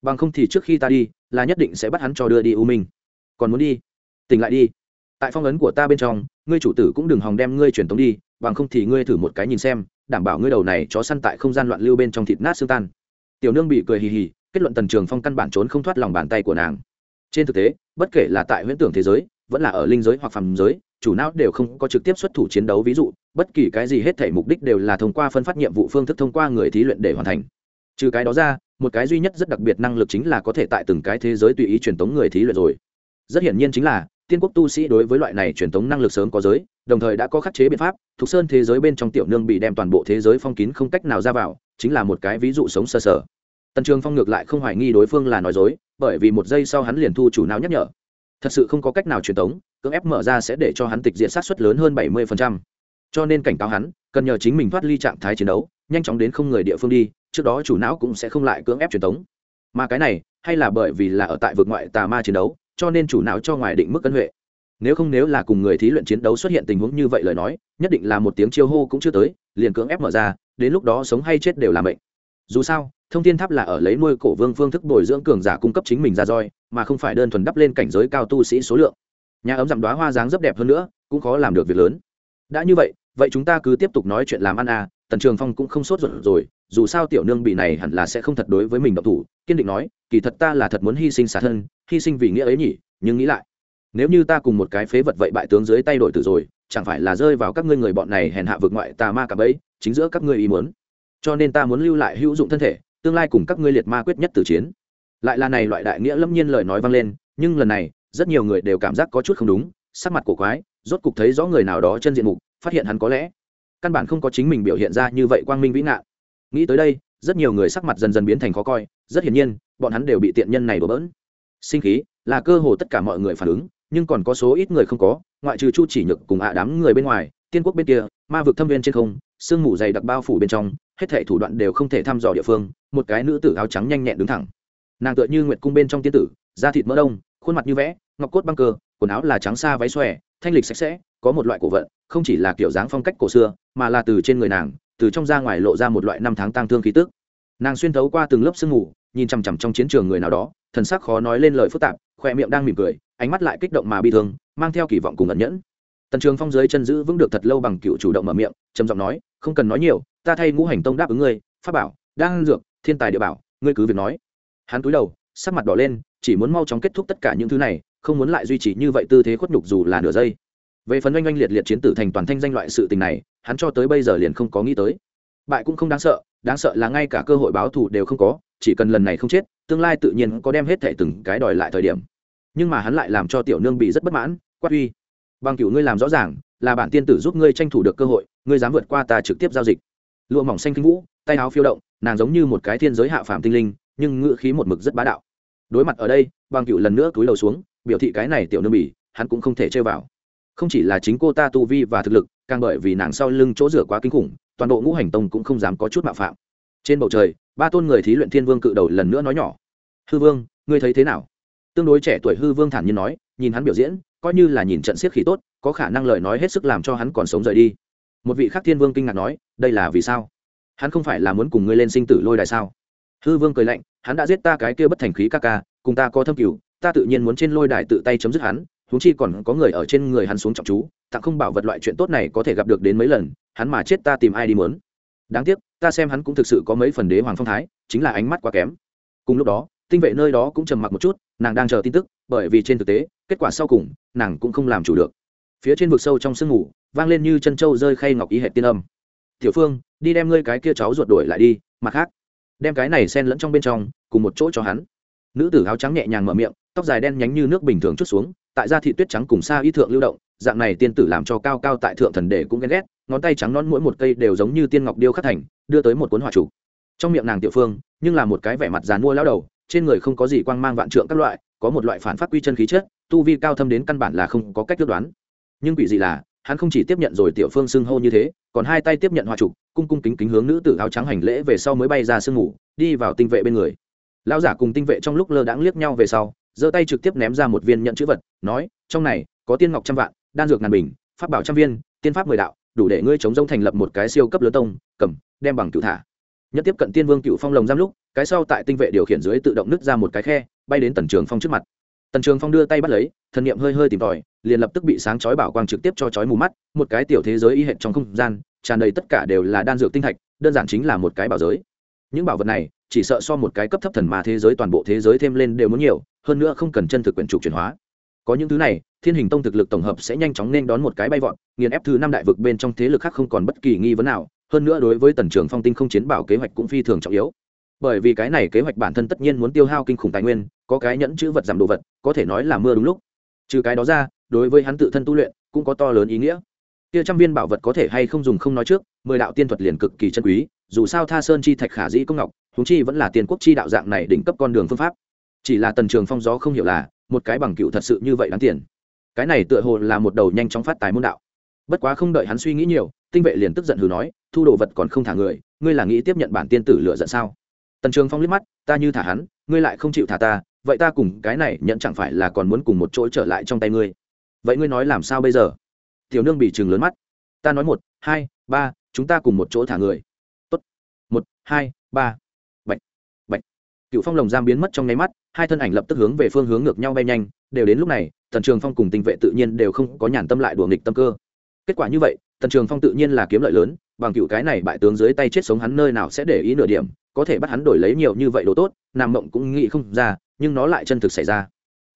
Bằng không thì trước khi ta đi, là nhất định sẽ bắt hắn cho đưa đi u minh. Còn muốn đi? Tỉnh lại đi tại phong ấn của ta bên trong, ngươi chủ tử cũng đừng hòng đem ngươi truyền tống đi, bằng không thì ngươi thử một cái nhìn xem, đảm bảo ngươi đầu này chó săn tại không gian loạn lưu bên trong thịt nát xương tan. Tiểu nương bị cười hì hì, kết luận tần trường phong căn bản trốn không thoát lòng bàn tay của nàng. Trên thực tế, bất kể là tại huyễn tưởng thế giới, vẫn là ở linh giới hoặc phàm giới, chủ não đều không có trực tiếp xuất thủ chiến đấu. Ví dụ, bất kỳ cái gì hết thể mục đích đều là thông qua phân phát nhiệm vụ phương thức thông qua người thí luyện để hoàn thành. Trừ cái đó ra, một cái duy nhất rất đặc biệt năng lực chính là có thể tại từng cái thế giới tùy ý truyền tống người thí luyện rồi. Rất hiển nhiên chính là tiên quốc tu sĩ đối với loại này truyền tống năng lực sớm có giới, đồng thời đã có khắc chế biện pháp thục sơn thế giới bên trong tiểu nương bị đem toàn bộ thế giới phong kín không cách nào ra vào, chính là một cái ví dụ sống sơ sở tần trường phong ngược lại không hoài nghi đối phương là nói dối, bởi vì một giây sau hắn liền thu chủ nào nhắc nhở. Thật sự không có cách nào truyền tống cưỡng ép mở ra sẽ để cho hắn tịch diện sát xuất lớn hơn bảy mươi cho nên cảnh cáo hắn, cần nhờ chính mình thoát ly trạng thái chiến đấu, nhanh chóng đến không người địa phương đi, trước đó chủ não cũng sẽ không lại cưỡng ép truyền tống mà cái này, hay là bởi vì là ở tại vực ngoại tà ma chiến đấu? Cho nên chủ não cho ngoài định mức cân huệ. Nếu không nếu là cùng người thí luyện chiến đấu xuất hiện tình huống như vậy lời nói, nhất định là một tiếng chiêu hô cũng chưa tới, liền cưỡng ép mở ra, đến lúc đó sống hay chết đều là mệnh. Dù sao, thông thiên tháp là ở lấy nuôi cổ vương phương thức bồi dưỡng cường giả cung cấp chính mình ra roi, mà không phải đơn thuần đắp lên cảnh giới cao tu sĩ số lượng. Nhà ấm dặm đoá hoa dáng rất đẹp hơn nữa, cũng khó làm được việc lớn. Đã như vậy vậy chúng ta cứ tiếp tục nói chuyện làm ăn à tần trường phong cũng không sốt ruột rồi, dù sao tiểu nương bị này hẳn là sẽ không thật đối với mình độc thủ, kiên định nói, kỳ thật ta là thật muốn hy sinh xả thân, hy sinh vì nghĩa ấy nhỉ, nhưng nghĩ lại, nếu như ta cùng một cái phế vật vậy bại tướng dưới tay đổi tử rồi, chẳng phải là rơi vào các ngươi người bọn này hèn hạ vượt ngoại tà ma cả bấy chính giữa các ngươi ý muốn. Cho nên ta muốn lưu lại hữu dụng thân thể, tương lai cùng các ngươi liệt ma quyết nhất tử chiến. Lại là này loại đại nghĩa lâm nhiên lời nói vang lên, nhưng lần này, rất nhiều người đều cảm giác có chút không đúng, sắc mặt của quái, rốt cục thấy rõ người nào đó chân diện mục, phát hiện hắn có lẽ căn bản không có chính mình biểu hiện ra như vậy quang minh vĩ ngạn. Nghĩ tới đây, rất nhiều người sắc mặt dần dần biến thành khó coi, rất hiển nhiên, bọn hắn đều bị tiện nhân này đổ bỡn. Sinh khí là cơ hồ tất cả mọi người phản ứng, nhưng còn có số ít người không có, ngoại trừ chu chỉ nhược cùng ạ đám người bên ngoài, tiên quốc bên kia, ma vực thâm viên trên không, sương mù dày đặc bao phủ bên trong, hết thảy thủ đoạn đều không thể thăm dò địa phương, một cái nữ tử áo trắng nhanh nhẹn đứng thẳng. Nàng tựa như nguyệt cung bên trong tiên tử, da thịt mỡ đông, khuôn mặt như vẽ, ngọc cốt băng cơ, quần áo là trắng xa váy xòe, thanh lịch sạch sẽ có một loại cổ vận, không chỉ là kiểu dáng phong cách cổ xưa, mà là từ trên người nàng, từ trong ra ngoài lộ ra một loại năm tháng tang thương khí tức. Nàng xuyên thấu qua từng lớp sương mù, nhìn chằm chằm trong chiến trường người nào đó, thần sắc khó nói lên lời phức tạp khoe miệng đang mỉm cười, ánh mắt lại kích động mà bi thương, mang theo kỳ vọng cùng ẩn nhẫn. Tần trường phong dưới chân giữ vững được thật lâu bằng cựu chủ động mở miệng, trầm giọng nói, không cần nói nhiều, ta thay ngũ hành tông đáp ứng ngươi, pháp bảo đang dược, thiên tài địa bảo, ngươi cứ việc nói. Hắn cúi đầu, sắc mặt đỏ lên, chỉ muốn mau chóng kết thúc tất cả những thứ này, không muốn lại duy trì như vậy tư thế khuất nhục dù là nửa giây về phần oanh oanh liệt liệt chiến tử thành toàn thanh danh loại sự tình này, hắn cho tới bây giờ liền không có nghĩ tới. Bại cũng không đáng sợ đáng sợ là ngay cả cơ hội báo thù đều không có, chỉ cần lần này không chết, tương lai tự nhiên có đem hết thẻ từng cái đòi lại thời điểm. Nhưng mà hắn lại làm cho tiểu nương bị rất bất mãn, quát uy. Bằng cựu ngươi làm rõ ràng, là bản tiên tử giúp ngươi tranh thủ được cơ hội, ngươi dám vượt qua ta trực tiếp giao dịch. Lụa mỏng xanh kinh vũ, tay áo phiêu động, nàng giống như một cái thiên giới hạ phàm tinh linh, nhưng ngữ khí một mực rất bá đạo. Đối mặt ở đây bằng cựu lần nữa túi đầu xuống, biểu thị cái này tiểu nương bỉ hắn cũng không thể chơi vào không chỉ là chính cô ta tu vi và thực lực, càng bởi vì nàng sau lưng chỗ rửa quá kinh khủng, toàn bộ ngũ hành tông cũng không dám có chút mạo phạm. Trên bầu trời, ba tôn người thí luyện thiên vương cự đầu lần nữa nói nhỏ. Hư vương, ngươi thấy thế nào? Tương đối trẻ tuổi hư vương thản nhiên nói, nhìn hắn biểu diễn, coi như là nhìn trận siết khí tốt, có khả năng lời nói hết sức làm cho hắn còn sống rời đi. Một vị khác thiên vương kinh ngạc nói, đây là vì sao? Hắn không phải là muốn cùng ngươi lên sinh tử lôi đài sao? Hư vương cười lạnh, hắn đã giết ta cái kia bất thành khí ca ca, cùng ta có thâm cửu, ta tự nhiên muốn trên lôi đài tự tay chấm dứt hắn huống chi còn có người ở trên người hắn xuống trọng chú, tặng không bảo vật loại chuyện tốt này có thể gặp được đến mấy lần, hắn mà chết ta tìm ai đi muốn. Đáng tiếc, ta xem hắn cũng thực sự có mấy phần đế hoàng phong thái, chính là ánh mắt quá kém. Cùng lúc đó, tinh vệ nơi đó cũng trầm mặc một chút, nàng đang chờ tin tức, bởi vì trên thực tế, kết quả sau cùng, nàng cũng không làm chủ được. Phía trên vực sâu trong sương ngủ vang lên như chân trâu rơi khay ngọc ý hệ tiên âm. Tiểu phương, đi đem ngươi cái kia cháu ruột đuổi lại đi, mặt khác, đem cái này xen lẫn trong bên trong, cùng một chỗ cho hắn. Nữ tử áo trắng nhẹ nhàng mở miệng, tóc dài đen nhánh như nước bình thường chút xuống tại gia thị tuyết trắng cùng xa y thượng lưu động, dạng này tiên tử làm cho cao cao tại thượng thần đệ cũng ghen ghét, ngón tay trắng non mỗi một cây đều giống như tiên ngọc điêu khắc thành, đưa tới một cuốn hỏa chủ. Trong miệng nàng tiểu phương, nhưng là một cái vẻ mặt dàn mua lao đầu, trên người không có gì quang mang vạn trượng các loại, có một loại phản phát quy chân khí chất, tu vi cao thâm đến căn bản là không có cách quyết đoán. Nhưng bị gì là, hắn không chỉ tiếp nhận rồi tiểu phương xưng hô như thế, còn hai tay tiếp nhận hỏa trục cung cung kính kính hướng nữ tử áo trắng hành lễ về sau mới bay ra sương ngủ, đi vào tinh vệ bên người. Lão giả cùng tinh vệ trong lúc lơ đãng liếc nhau về sau giơ tay trực tiếp ném ra một viên nhận chữ vật, nói, trong này, có tiên ngọc trăm vạn, đan dược ngàn bình, pháp bảo trăm viên, tiên pháp mười đạo, đủ để ngươi chống giống thành lập một cái siêu cấp lớn tông, cầm, đem bằng cựu thả. Nhất tiếp cận tiên vương cựu phong lồng giam lúc, cái sau tại tinh vệ điều khiển dưới tự động nứt ra một cái khe, bay đến tần trường phong trước mặt. Tần trường phong đưa tay bắt lấy, thần niệm hơi hơi tìm tòi, liền lập tức bị sáng chói bảo quang trực tiếp cho chói mù mắt, một cái tiểu thế giới y hệt trong không gian, tràn đầy tất cả đều là đan dược tinh thạch, đơn giản chính là một cái bảo giới. Những bảo vật này chỉ sợ so một cái cấp thấp thần mà thế giới toàn bộ thế giới thêm lên đều muốn nhiều, hơn nữa không cần chân thực quyển trục chuyển hóa. Có những thứ này, thiên hình tông thực lực tổng hợp sẽ nhanh chóng nên đón một cái bay vọt, nghiền ép thứ năm đại vực bên trong thế lực khác không còn bất kỳ nghi vấn nào, hơn nữa đối với tần trường phong tinh không chiến bảo kế hoạch cũng phi thường trọng yếu. Bởi vì cái này kế hoạch bản thân tất nhiên muốn tiêu hao kinh khủng tài nguyên, có cái nhẫn chữ vật giảm đồ vật, có thể nói là mưa đúng lúc. Trừ cái đó ra, đối với hắn tự thân tu luyện, cũng có to lớn ý nghĩa. Kia trăm viên bảo vật có thể hay không dùng không nói trước, mười đạo tiên thuật liền cực kỳ chân quý, dù sao tha sơn chi thạch khả dĩ công ngọc huống chi vẫn là tiền quốc chi đạo dạng này đỉnh cấp con đường phương pháp. Chỉ là tần trường phong gió không hiểu là, một cái bằng cựu thật sự như vậy đáng tiền. Cái này tựa hồ là một đầu nhanh chóng phát tài môn đạo. Bất quá không đợi hắn suy nghĩ nhiều, tinh vệ liền tức giận hừ nói, thu đồ vật còn không thả người, ngươi là nghĩ tiếp nhận bản tiên tử lựa giận sao? Tần trường phong liếc mắt, ta như thả hắn, ngươi lại không chịu thả ta, vậy ta cùng cái này nhận chẳng phải là còn muốn cùng một chỗ trở lại trong tay ngươi. Vậy ngươi nói làm sao bây giờ? Tiểu nương bị chừng lớn mắt. Ta nói một, hai, ba, chúng ta cùng một chỗ thả người. Tốt. Một, hai, ba. bệnh cựu phong lồng giam biến mất trong nháy mắt, hai thân ảnh lập tức hướng về phương hướng ngược nhau bay nhanh, đều đến lúc này, tần trường phong cùng tinh vệ tự nhiên đều không có nhàn tâm lại đùa nghịch tâm cơ. Kết quả như vậy, tần trường phong tự nhiên là kiếm lợi lớn, bằng cựu cái này bại tướng dưới tay chết sống hắn nơi nào sẽ để ý nửa điểm, có thể bắt hắn đổi lấy nhiều như vậy đồ tốt, nam mộng cũng nghĩ không ra, nhưng nó lại chân thực xảy ra.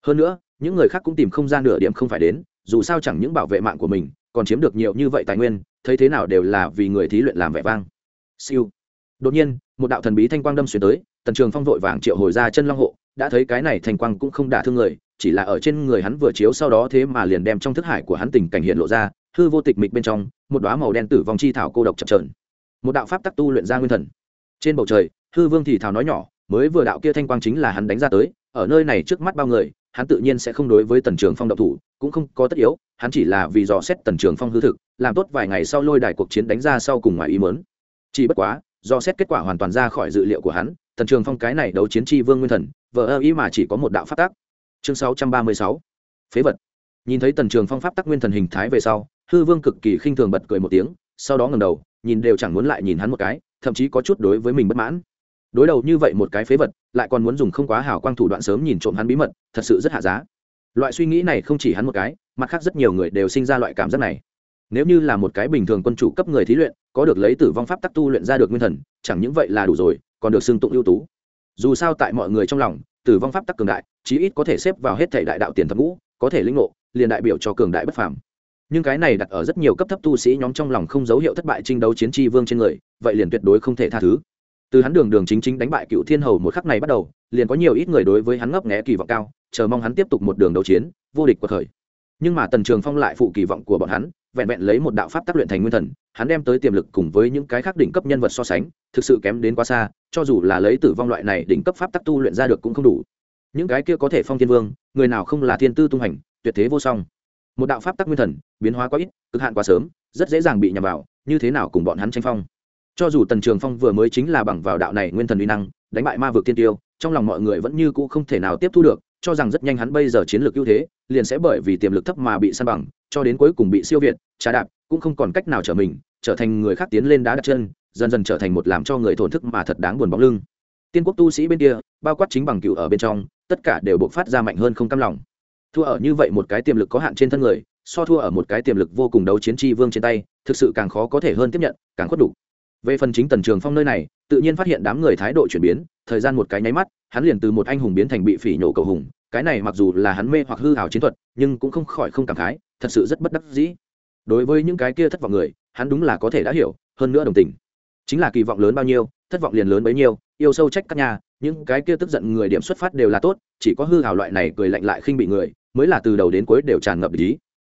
Hơn nữa, những người khác cũng tìm không ra nửa điểm không phải đến, dù sao chẳng những bảo vệ mạng của mình, còn chiếm được nhiều như vậy tài nguyên, thấy thế nào đều là vì người thí luyện làm vẻ vang. Siêu. Đột nhiên, một đạo thần bí thanh quang đâm xuyên tới tần trường phong vội vàng triệu hồi ra chân long hộ, đã thấy cái này thanh quang cũng không đả thương người, chỉ là ở trên người hắn vừa chiếu sau đó thế mà liền đem trong thức hải của hắn tình cảnh hiện lộ ra, hư vô tịch mịch bên trong, một đoá màu đen tử vong chi thảo cô độc chập trờn một đạo pháp tắc tu luyện ra nguyên thần. Trên bầu trời, hư vương thì thảo nói nhỏ, mới vừa đạo kia thanh quang chính là hắn đánh ra tới, ở nơi này trước mắt bao người, hắn tự nhiên sẽ không đối với tần trường phong độc thủ, cũng không có tất yếu, hắn chỉ là vì dò xét tần trường phong hư thực, làm tốt vài ngày sau lôi đài cuộc chiến đánh ra sau cùng ngoài ý mớn chỉ bất quá do xét kết quả hoàn toàn ra khỏi dự liệu của hắn tần trường phong cái này đấu chiến tri vương nguyên thần vợ ơ ý mà chỉ có một đạo phát tác chương sáu trăm ba mươi sáu. Phế vật. Nhìn thấy tần trường phong pháp tắc nguyên thần hình thái về sau, hư vương cực kỳ khinh thường bật cười một tiếng, sau đó ngầm đầu, nhìn đều chẳng muốn lại nhìn hắn một cái, thậm chí có chút đối với mình bất mãn. Đối đầu như vậy một cái phế vật, lại còn muốn dùng không quá hào quang thủ đoạn sớm nhìn trộm hắn bí mật, thật sự rất hạ giá. Loại suy nghĩ này không chỉ hắn một cái, mặt khác rất nhiều người đều sinh ra loại cảm giác này. Nếu như là một cái bình thường quân chủ cấp người thí luyện, có được lấy tử vong pháp tắc tu luyện ra được nguyên thần, chẳng những vậy là đủ rồi còn được xưng tụng ưu tú. Dù sao tại mọi người trong lòng, tử vong pháp tắc cường đại, chí ít có thể xếp vào hết thể đại đạo tiền thập ngũ, có thể linh ngộ, liền đại biểu cho cường đại bất phàm. Nhưng cái này đặt ở rất nhiều cấp thấp tu sĩ nhóm trong lòng không dấu hiệu thất bại tranh đấu chiến tri vương trên người, vậy liền tuyệt đối không thể tha thứ. Từ hắn đường đường chính chính đánh bại cựu thiên hầu một khắc này bắt đầu, liền có nhiều ít người đối với hắn ngấp nghé kỳ vọng cao, chờ mong hắn tiếp tục một đường đấu chiến, vô địch cuộc khởi. Nhưng mà tần trường phong lại phụ kỳ vọng của bọn hắn vẹn vẹn lấy một đạo pháp tác luyện thành nguyên thần, hắn đem tới tiềm lực cùng với những cái khác đỉnh cấp nhân vật so sánh, thực sự kém đến quá xa, cho dù là lấy tử vong loại này đỉnh cấp pháp tắc tu luyện ra được cũng không đủ. Những cái kia có thể phong thiên vương, người nào không là thiên tư tung hành, tuyệt thế vô song. Một đạo pháp tác nguyên thần, biến hóa quá ít, cực hạn quá sớm, rất dễ dàng bị nhầm vào, như thế nào cùng bọn hắn tranh phong? Cho dù tần trường phong vừa mới chính là bằng vào đạo này nguyên thần uy năng, đánh bại ma vực thiên tiêu, trong lòng mọi người vẫn như cũ không thể nào tiếp thu được, cho rằng rất nhanh hắn bây giờ chiến lược ưu thế, liền sẽ bởi vì tiềm lực thấp mà bị săn bằng cho đến cuối cùng bị siêu việt, trà đạp cũng không còn cách nào trở mình, trở thành người khác tiến lên đá đặt chân, dần dần trở thành một làm cho người thổn thức mà thật đáng buồn bóng lưng. Tiên quốc tu sĩ bên kia, bao quát chính bằng cựu ở bên trong, tất cả đều bộc phát ra mạnh hơn không cam lòng. Thua ở như vậy một cái tiềm lực có hạn trên thân người, so thua ở một cái tiềm lực vô cùng đấu chiến tri vương trên tay, thực sự càng khó có thể hơn tiếp nhận, càng khuất đủ. Về phần chính tần trường phong nơi này, tự nhiên phát hiện đám người thái độ chuyển biến, thời gian một cái nháy mắt, hắn liền từ một anh hùng biến thành bị phỉ nhổ cầu hùng, cái này mặc dù là hắn mê hoặc hư hào chiến thuật, nhưng cũng không khỏi không cảm khái thật sự rất bất đắc dĩ. Đối với những cái kia thất vọng người, hắn đúng là có thể đã hiểu, hơn nữa đồng tình. Chính là kỳ vọng lớn bao nhiêu, thất vọng liền lớn bấy nhiêu, yêu sâu trách các nhà, những cái kia tức giận người điểm xuất phát đều là tốt, chỉ có hư hào loại này cười lạnh lại khinh bị người, mới là từ đầu đến cuối đều tràn ngập ý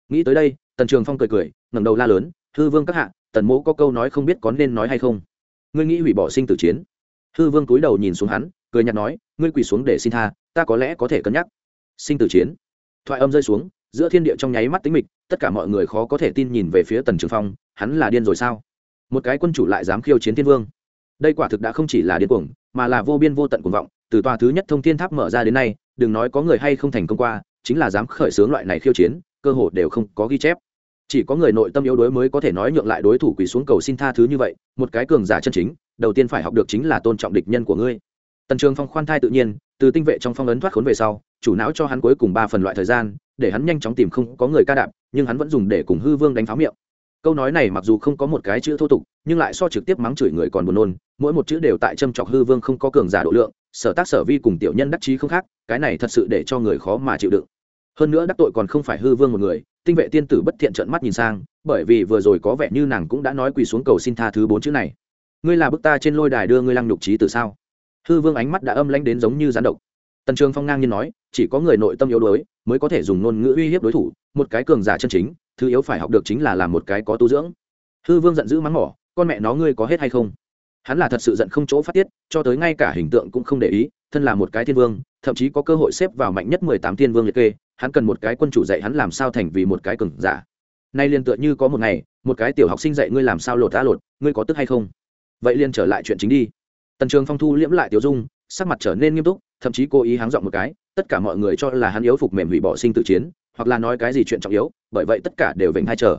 nghĩ tới đây, tần trường phong cười cười, ngẩng đầu la lớn, hư vương các hạ, tần mỗ có câu nói không biết có nên nói hay không? Ngươi nghĩ hủy bỏ sinh tử chiến? Hư vương cúi đầu nhìn xuống hắn, cười nhạt nói, ngươi quỳ xuống để xin tha, ta có lẽ có thể cân nhắc. Sinh tử chiến. Thoại âm rơi xuống giữa thiên địa trong nháy mắt tính mịch, tất cả mọi người khó có thể tin nhìn về phía tần trường phong, hắn là điên rồi sao? Một cái quân chủ lại dám khiêu chiến thiên vương. Đây quả thực đã không chỉ là điên cuồng, mà là vô biên vô tận cuồng vọng, từ tòa thứ nhất thông thiên tháp mở ra đến nay, đừng nói có người hay không thành công qua, chính là dám khởi xướng loại này khiêu chiến, cơ hồ đều không có ghi chép. Chỉ có người nội tâm yếu đuối mới có thể nói nhượng lại đối thủ quỳ xuống cầu xin tha thứ như vậy, một cái cường giả chân chính, đầu tiên phải học được chính là tôn trọng địch nhân của ngươi. Tần trường phong khoan thai tự nhiên, từ tinh vệ trong phong ấn thoát khốn về sau chủ não cho hắn cuối cùng ba phần loại thời gian, để hắn nhanh chóng tìm không có người ca đạp, nhưng hắn vẫn dùng để cùng hư vương đánh pháo miệng. Câu nói này mặc dù không có một cái chữ thô tục, nhưng lại so trực tiếp mắng chửi người còn buồn nôn, mỗi một chữ đều tại châm chọc hư vương không có cường giả độ lượng, sở tác sở vi cùng tiểu nhân đắc chí không khác, cái này thật sự để cho người khó mà chịu đựng. Hơn nữa đắc tội còn không phải hư vương một người, tinh vệ tiên tử bất thiện trợn mắt nhìn sang, bởi vì vừa rồi có vẻ như nàng cũng đã nói quỳ xuống cầu xin tha thứ bốn chữ này. Ngươi là bức ta trên lôi đài đưa ngươi lăng nhục trí từ sao? Hư vương ánh mắt đã âm lãnh đến giống như gián độc. Tần trường phong ngang nhiên nói chỉ có người nội tâm yếu đuối mới có thể dùng ngôn ngữ uy hiếp đối thủ. Một cái cường giả chân chính, thứ yếu phải học được chính là làm một cái có tu dưỡng. Hư vương giận dữ mắng mỏ, con mẹ nó ngươi có hết hay không? Hắn là thật sự giận không chỗ phát tiết, cho tới ngay cả hình tượng cũng không để ý, thân là một cái thiên vương, thậm chí có cơ hội xếp vào mạnh nhất mười tám thiên vương liệt kê, hắn cần một cái quân chủ dạy hắn làm sao thành vì một cái cường giả. Nay liền tựa như có một ngày, một cái tiểu học sinh dạy ngươi làm sao lột ta lột, ngươi có tức hay không? Vậy liền trở lại chuyện chính đi. Tần trường phong thu liễm lại tiểu dung, sắc mặt trở nên nghiêm túc, thậm chí cố ý háng dọn một cái tất cả mọi người cho là hắn yếu phục mềm hủy bỏ sinh tự chiến, hoặc là nói cái gì chuyện trọng yếu, bởi vậy tất cả đều vểnh hai chờ.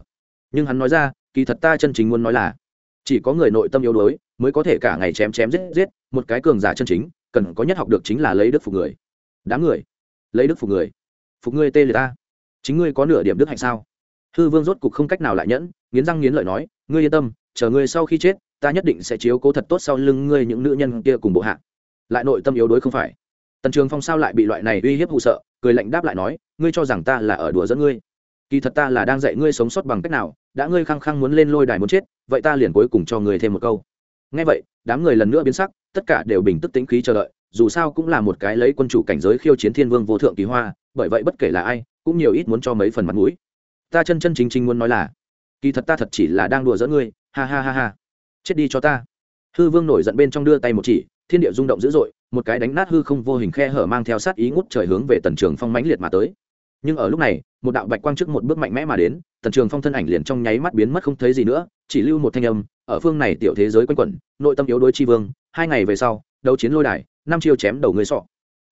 Nhưng hắn nói ra, kỳ thật ta chân chính muốn nói là, chỉ có người nội tâm yếu đuối mới có thể cả ngày chém chém giết giết, một cái cường giả chân chính, cần có nhất học được chính là lấy đức phục người. Đám người, lấy đức phục người. Phục ngươi tê liệt ta. Chính ngươi có nửa điểm đức hạnh sao? Hư vương rốt cục không cách nào lại nhẫn, nghiến răng nghiến lợi nói, ngươi yên tâm, chờ ngươi sau khi chết, ta nhất định sẽ chiếu cố thật tốt sau lưng ngươi những nữ nhân kia cùng bộ hạ. Lại nội tâm yếu đuối không phải tần trường phong sao lại bị loại này uy hiếp hụ sợ, cười lạnh đáp lại nói, ngươi cho rằng ta là ở đùa dẫn ngươi. Kỳ thật ta là đang dạy ngươi sống sót bằng cách nào, đã ngươi khăng khăng muốn lên lôi đài muốn chết, vậy ta liền cuối cùng cho ngươi thêm một câu. Ngay vậy, đám người lần nữa biến sắc, tất cả đều bình tức tính khí chờ đợi, dù sao cũng là một cái lấy quân chủ cảnh giới khiêu chiến thiên vương vô thượng kỳ hoa, bởi vậy bất kể là ai, cũng nhiều ít muốn cho mấy phần mặt mũi. Ta chân chân chính chính muốn nói là, kỳ thật ta thật chỉ là đang đùa dẫn ngươi, ha ha ha ha. Chết đi cho ta. Hư vương nổi giận bên trong đưa tay một chỉ, thiên địa rung động dữ dội một cái đánh nát hư không vô hình khe hở mang theo sát ý ngút trời hướng về tần trường phong mãnh liệt mà tới. Nhưng ở lúc này, một đạo bạch quang trước một bước mạnh mẽ mà đến, tần trường phong thân ảnh liền trong nháy mắt biến mất không thấy gì nữa, chỉ lưu một thanh âm, ở phương này tiểu thế giới quanh quẩn, nội tâm yếu đối tri vương, hai ngày về sau, đấu chiến lôi đài, năm chiêu chém đầu ngươi sọ.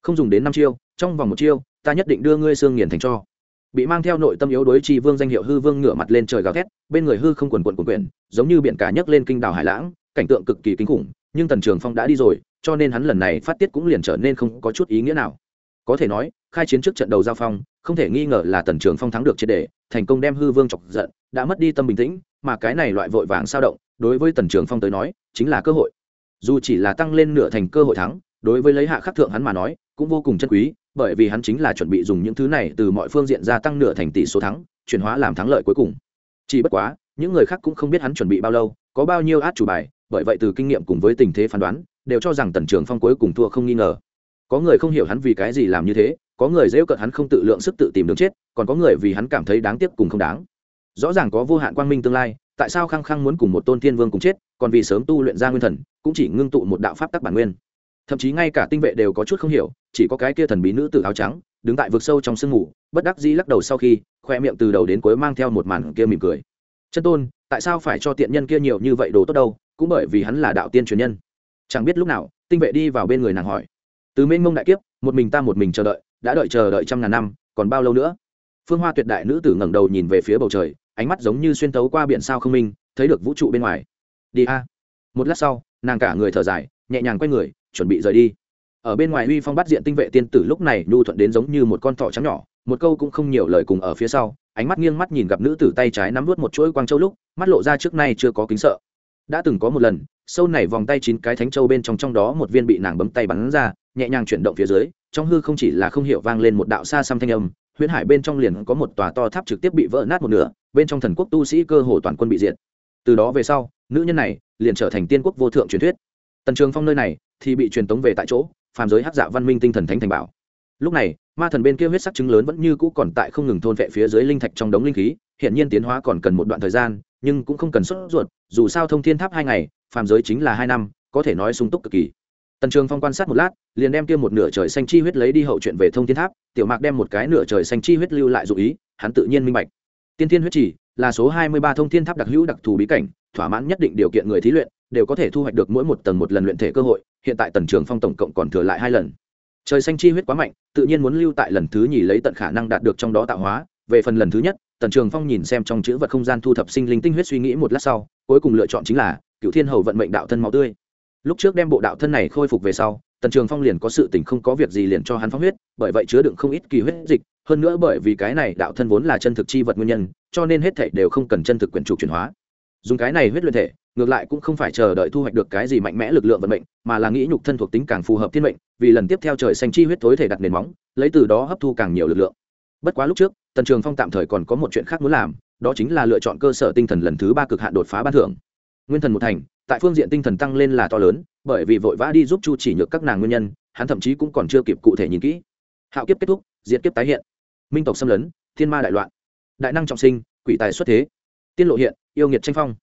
Không dùng đến năm chiêu, trong vòng một chiêu, ta nhất định đưa ngươi xương nghiền thành cho. Bị mang theo nội tâm yếu đối tri vương danh hiệu hư vương ngửa mặt lên trời gào thét, bên người hư không quần quần quần quyển, giống như biển cả nhấc lên kinh đảo hải lãng, cảnh tượng cực kỳ kinh khủng, nhưng tần trường phong đã đi rồi cho nên hắn lần này phát tiết cũng liền trở nên không có chút ý nghĩa nào. Có thể nói, khai chiến trước trận đầu giao phong, không thể nghi ngờ là tần trường phong thắng được triệt đề thành công đem hư vương chọc giận, đã mất đi tâm bình tĩnh, mà cái này loại vội vàng sao động, đối với tần trường phong tới nói, chính là cơ hội. Dù chỉ là tăng lên nửa thành cơ hội thắng, đối với lấy hạ khắc thượng hắn mà nói, cũng vô cùng chân quý, bởi vì hắn chính là chuẩn bị dùng những thứ này từ mọi phương diện gia tăng nửa thành tỷ số thắng, chuyển hóa làm thắng lợi cuối cùng. Chỉ bất quá, những người khác cũng không biết hắn chuẩn bị bao lâu, có bao nhiêu át chủ bài, bởi vậy từ kinh nghiệm cùng với tình thế phán đoán đều cho rằng tần trường phong cuối cùng thua không nghi ngờ. Có người không hiểu hắn vì cái gì làm như thế, có người dễ cợt hắn không tự lượng sức tự tìm đường chết, còn có người vì hắn cảm thấy đáng tiếc cùng không đáng. Rõ ràng có vô hạn quang minh tương lai, tại sao khăng khăng muốn cùng một tôn thiên vương cùng chết, còn vì sớm tu luyện ra nguyên thần, cũng chỉ ngưng tụ một đạo pháp tắc bản nguyên. Thậm chí ngay cả tinh vệ đều có chút không hiểu, chỉ có cái kia thần bí nữ tử áo trắng, đứng tại vực sâu trong sương ngủ bất đắc dĩ lắc đầu sau khi, khoe miệng từ đầu đến cuối mang theo một màn kia mỉm cười. Chân tôn, tại sao phải cho tiện nhân kia nhiều như vậy đồ tốt đâu? Cũng bởi vì hắn là đạo tiên truyền nhân chẳng biết lúc nào, tinh vệ đi vào bên người nàng hỏi. Từ mênh mông đại kiếp, một mình ta một mình chờ đợi, đã đợi chờ đợi trăm ngàn năm, còn bao lâu nữa? Phương hoa tuyệt đại nữ tử ngẩng đầu nhìn về phía bầu trời, ánh mắt giống như xuyên tấu qua biển sao không minh, thấy được vũ trụ bên ngoài. Đi a. Một lát sau, nàng cả người thở dài, nhẹ nhàng quay người, chuẩn bị rời đi. Ở bên ngoài uy phong bắt diện tinh vệ tiên tử lúc này nhu thuận đến giống như một con thỏ trắng nhỏ, một câu cũng không nhiều lời cùng ở phía sau, ánh mắt nghiêng mắt nhìn gặp nữ tử tay trái nắm vút một chuỗi quang châu lúc, mắt lộ ra trước nay chưa có kính sợ đã từng có một lần, sâu nảy vòng tay chín cái thánh châu bên trong trong đó một viên bị nàng bấm tay bắn ra, nhẹ nhàng chuyển động phía dưới, trong hư không chỉ là không hiểu vang lên một đạo xa xăm thanh âm, huyễn hải bên trong liền có một tòa to tháp trực tiếp bị vỡ nát một nửa, bên trong thần quốc tu sĩ cơ hồ toàn quân bị diệt. Từ đó về sau, nữ nhân này liền trở thành tiên quốc vô thượng truyền thuyết. Tần trường phong nơi này thì bị truyền tống về tại chỗ, phàm giới hắc dạ văn minh tinh thần thánh thành bảo. Lúc này, ma thần bên kia huyết sắc chứng lớn vẫn như cũ còn tại không ngừng thôn vệ phía dưới linh thạch trong đống linh khí hiện nhiên tiến hóa còn cần một đoạn thời gian, nhưng cũng không cần sốt ruột, dù sao thông thiên tháp hai ngày, phàm giới chính là hai năm, có thể nói sung túc cực kỳ. Tần trường phong quan sát một lát, liền đem kia một nửa trời xanh chi huyết lấy đi hậu chuyện về thông thiên tháp, tiểu mạc đem một cái nửa trời xanh chi huyết lưu lại dụ ý, hắn tự nhiên minh bạch. Tiên thiên huyết chỉ là số hai mươi ba thông thiên tháp đặc hữu đặc thù bí cảnh, thỏa mãn nhất định điều kiện người thí luyện, đều có thể thu hoạch được mỗi một tầng một lần luyện thể cơ hội, hiện tại tần trường phong tổng cộng còn thừa lại hai lần. Trời xanh chi huyết quá mạnh, tự nhiên muốn lưu tại lần thứ nhì lấy tận khả năng đạt được trong đó tạo hóa về phần lần thứ nhất, tần trường phong nhìn xem trong chữ vật không gian thu thập sinh linh tinh huyết suy nghĩ một lát sau, cuối cùng lựa chọn chính là cựu thiên hầu vận mệnh đạo thân máu tươi. Lúc trước đem bộ đạo thân này khôi phục về sau, tần trường phong liền có sự tình không có việc gì liền cho hắn phong huyết, bởi vậy chứa đựng không ít kỳ huyết dịch, hơn nữa bởi vì cái này đạo thân vốn là chân thực chi vật nguyên nhân, cho nên hết thể đều không cần chân thực quyền trục chuyển hóa. Dùng cái này huyết luyện thể, ngược lại cũng không phải chờ đợi thu hoạch được cái gì mạnh mẽ lực lượng vận mệnh, mà là nghĩ nhục thân thuộc tính càng phù hợp thiên mệnh, vì lần tiếp theo trời xanh chi huyết thối thể đặt nền móng, lấy từ đó hấp thu càng nhiều lực lượng bất quá lúc trước, tần trường phong tạm thời còn có một chuyện khác muốn làm, đó chính là lựa chọn cơ sở tinh thần lần thứ ba cực hạn đột phá ban thưởng. Nguyên thần một thành, tại phương diện tinh thần tăng lên là to lớn, bởi vì vội vã đi giúp chu chỉ nhược các nàng nguyên nhân, hắn thậm chí cũng còn chưa kịp cụ thể nhìn kỹ. Hạo kiếp kết thúc, diệt kiếp tái hiện. Minh tộc xâm lấn, thiên ma đại loạn. Đại năng trọng sinh, quỷ tài xuất thế. Tiên lộ hiện, yêu nghiệt tranh phong.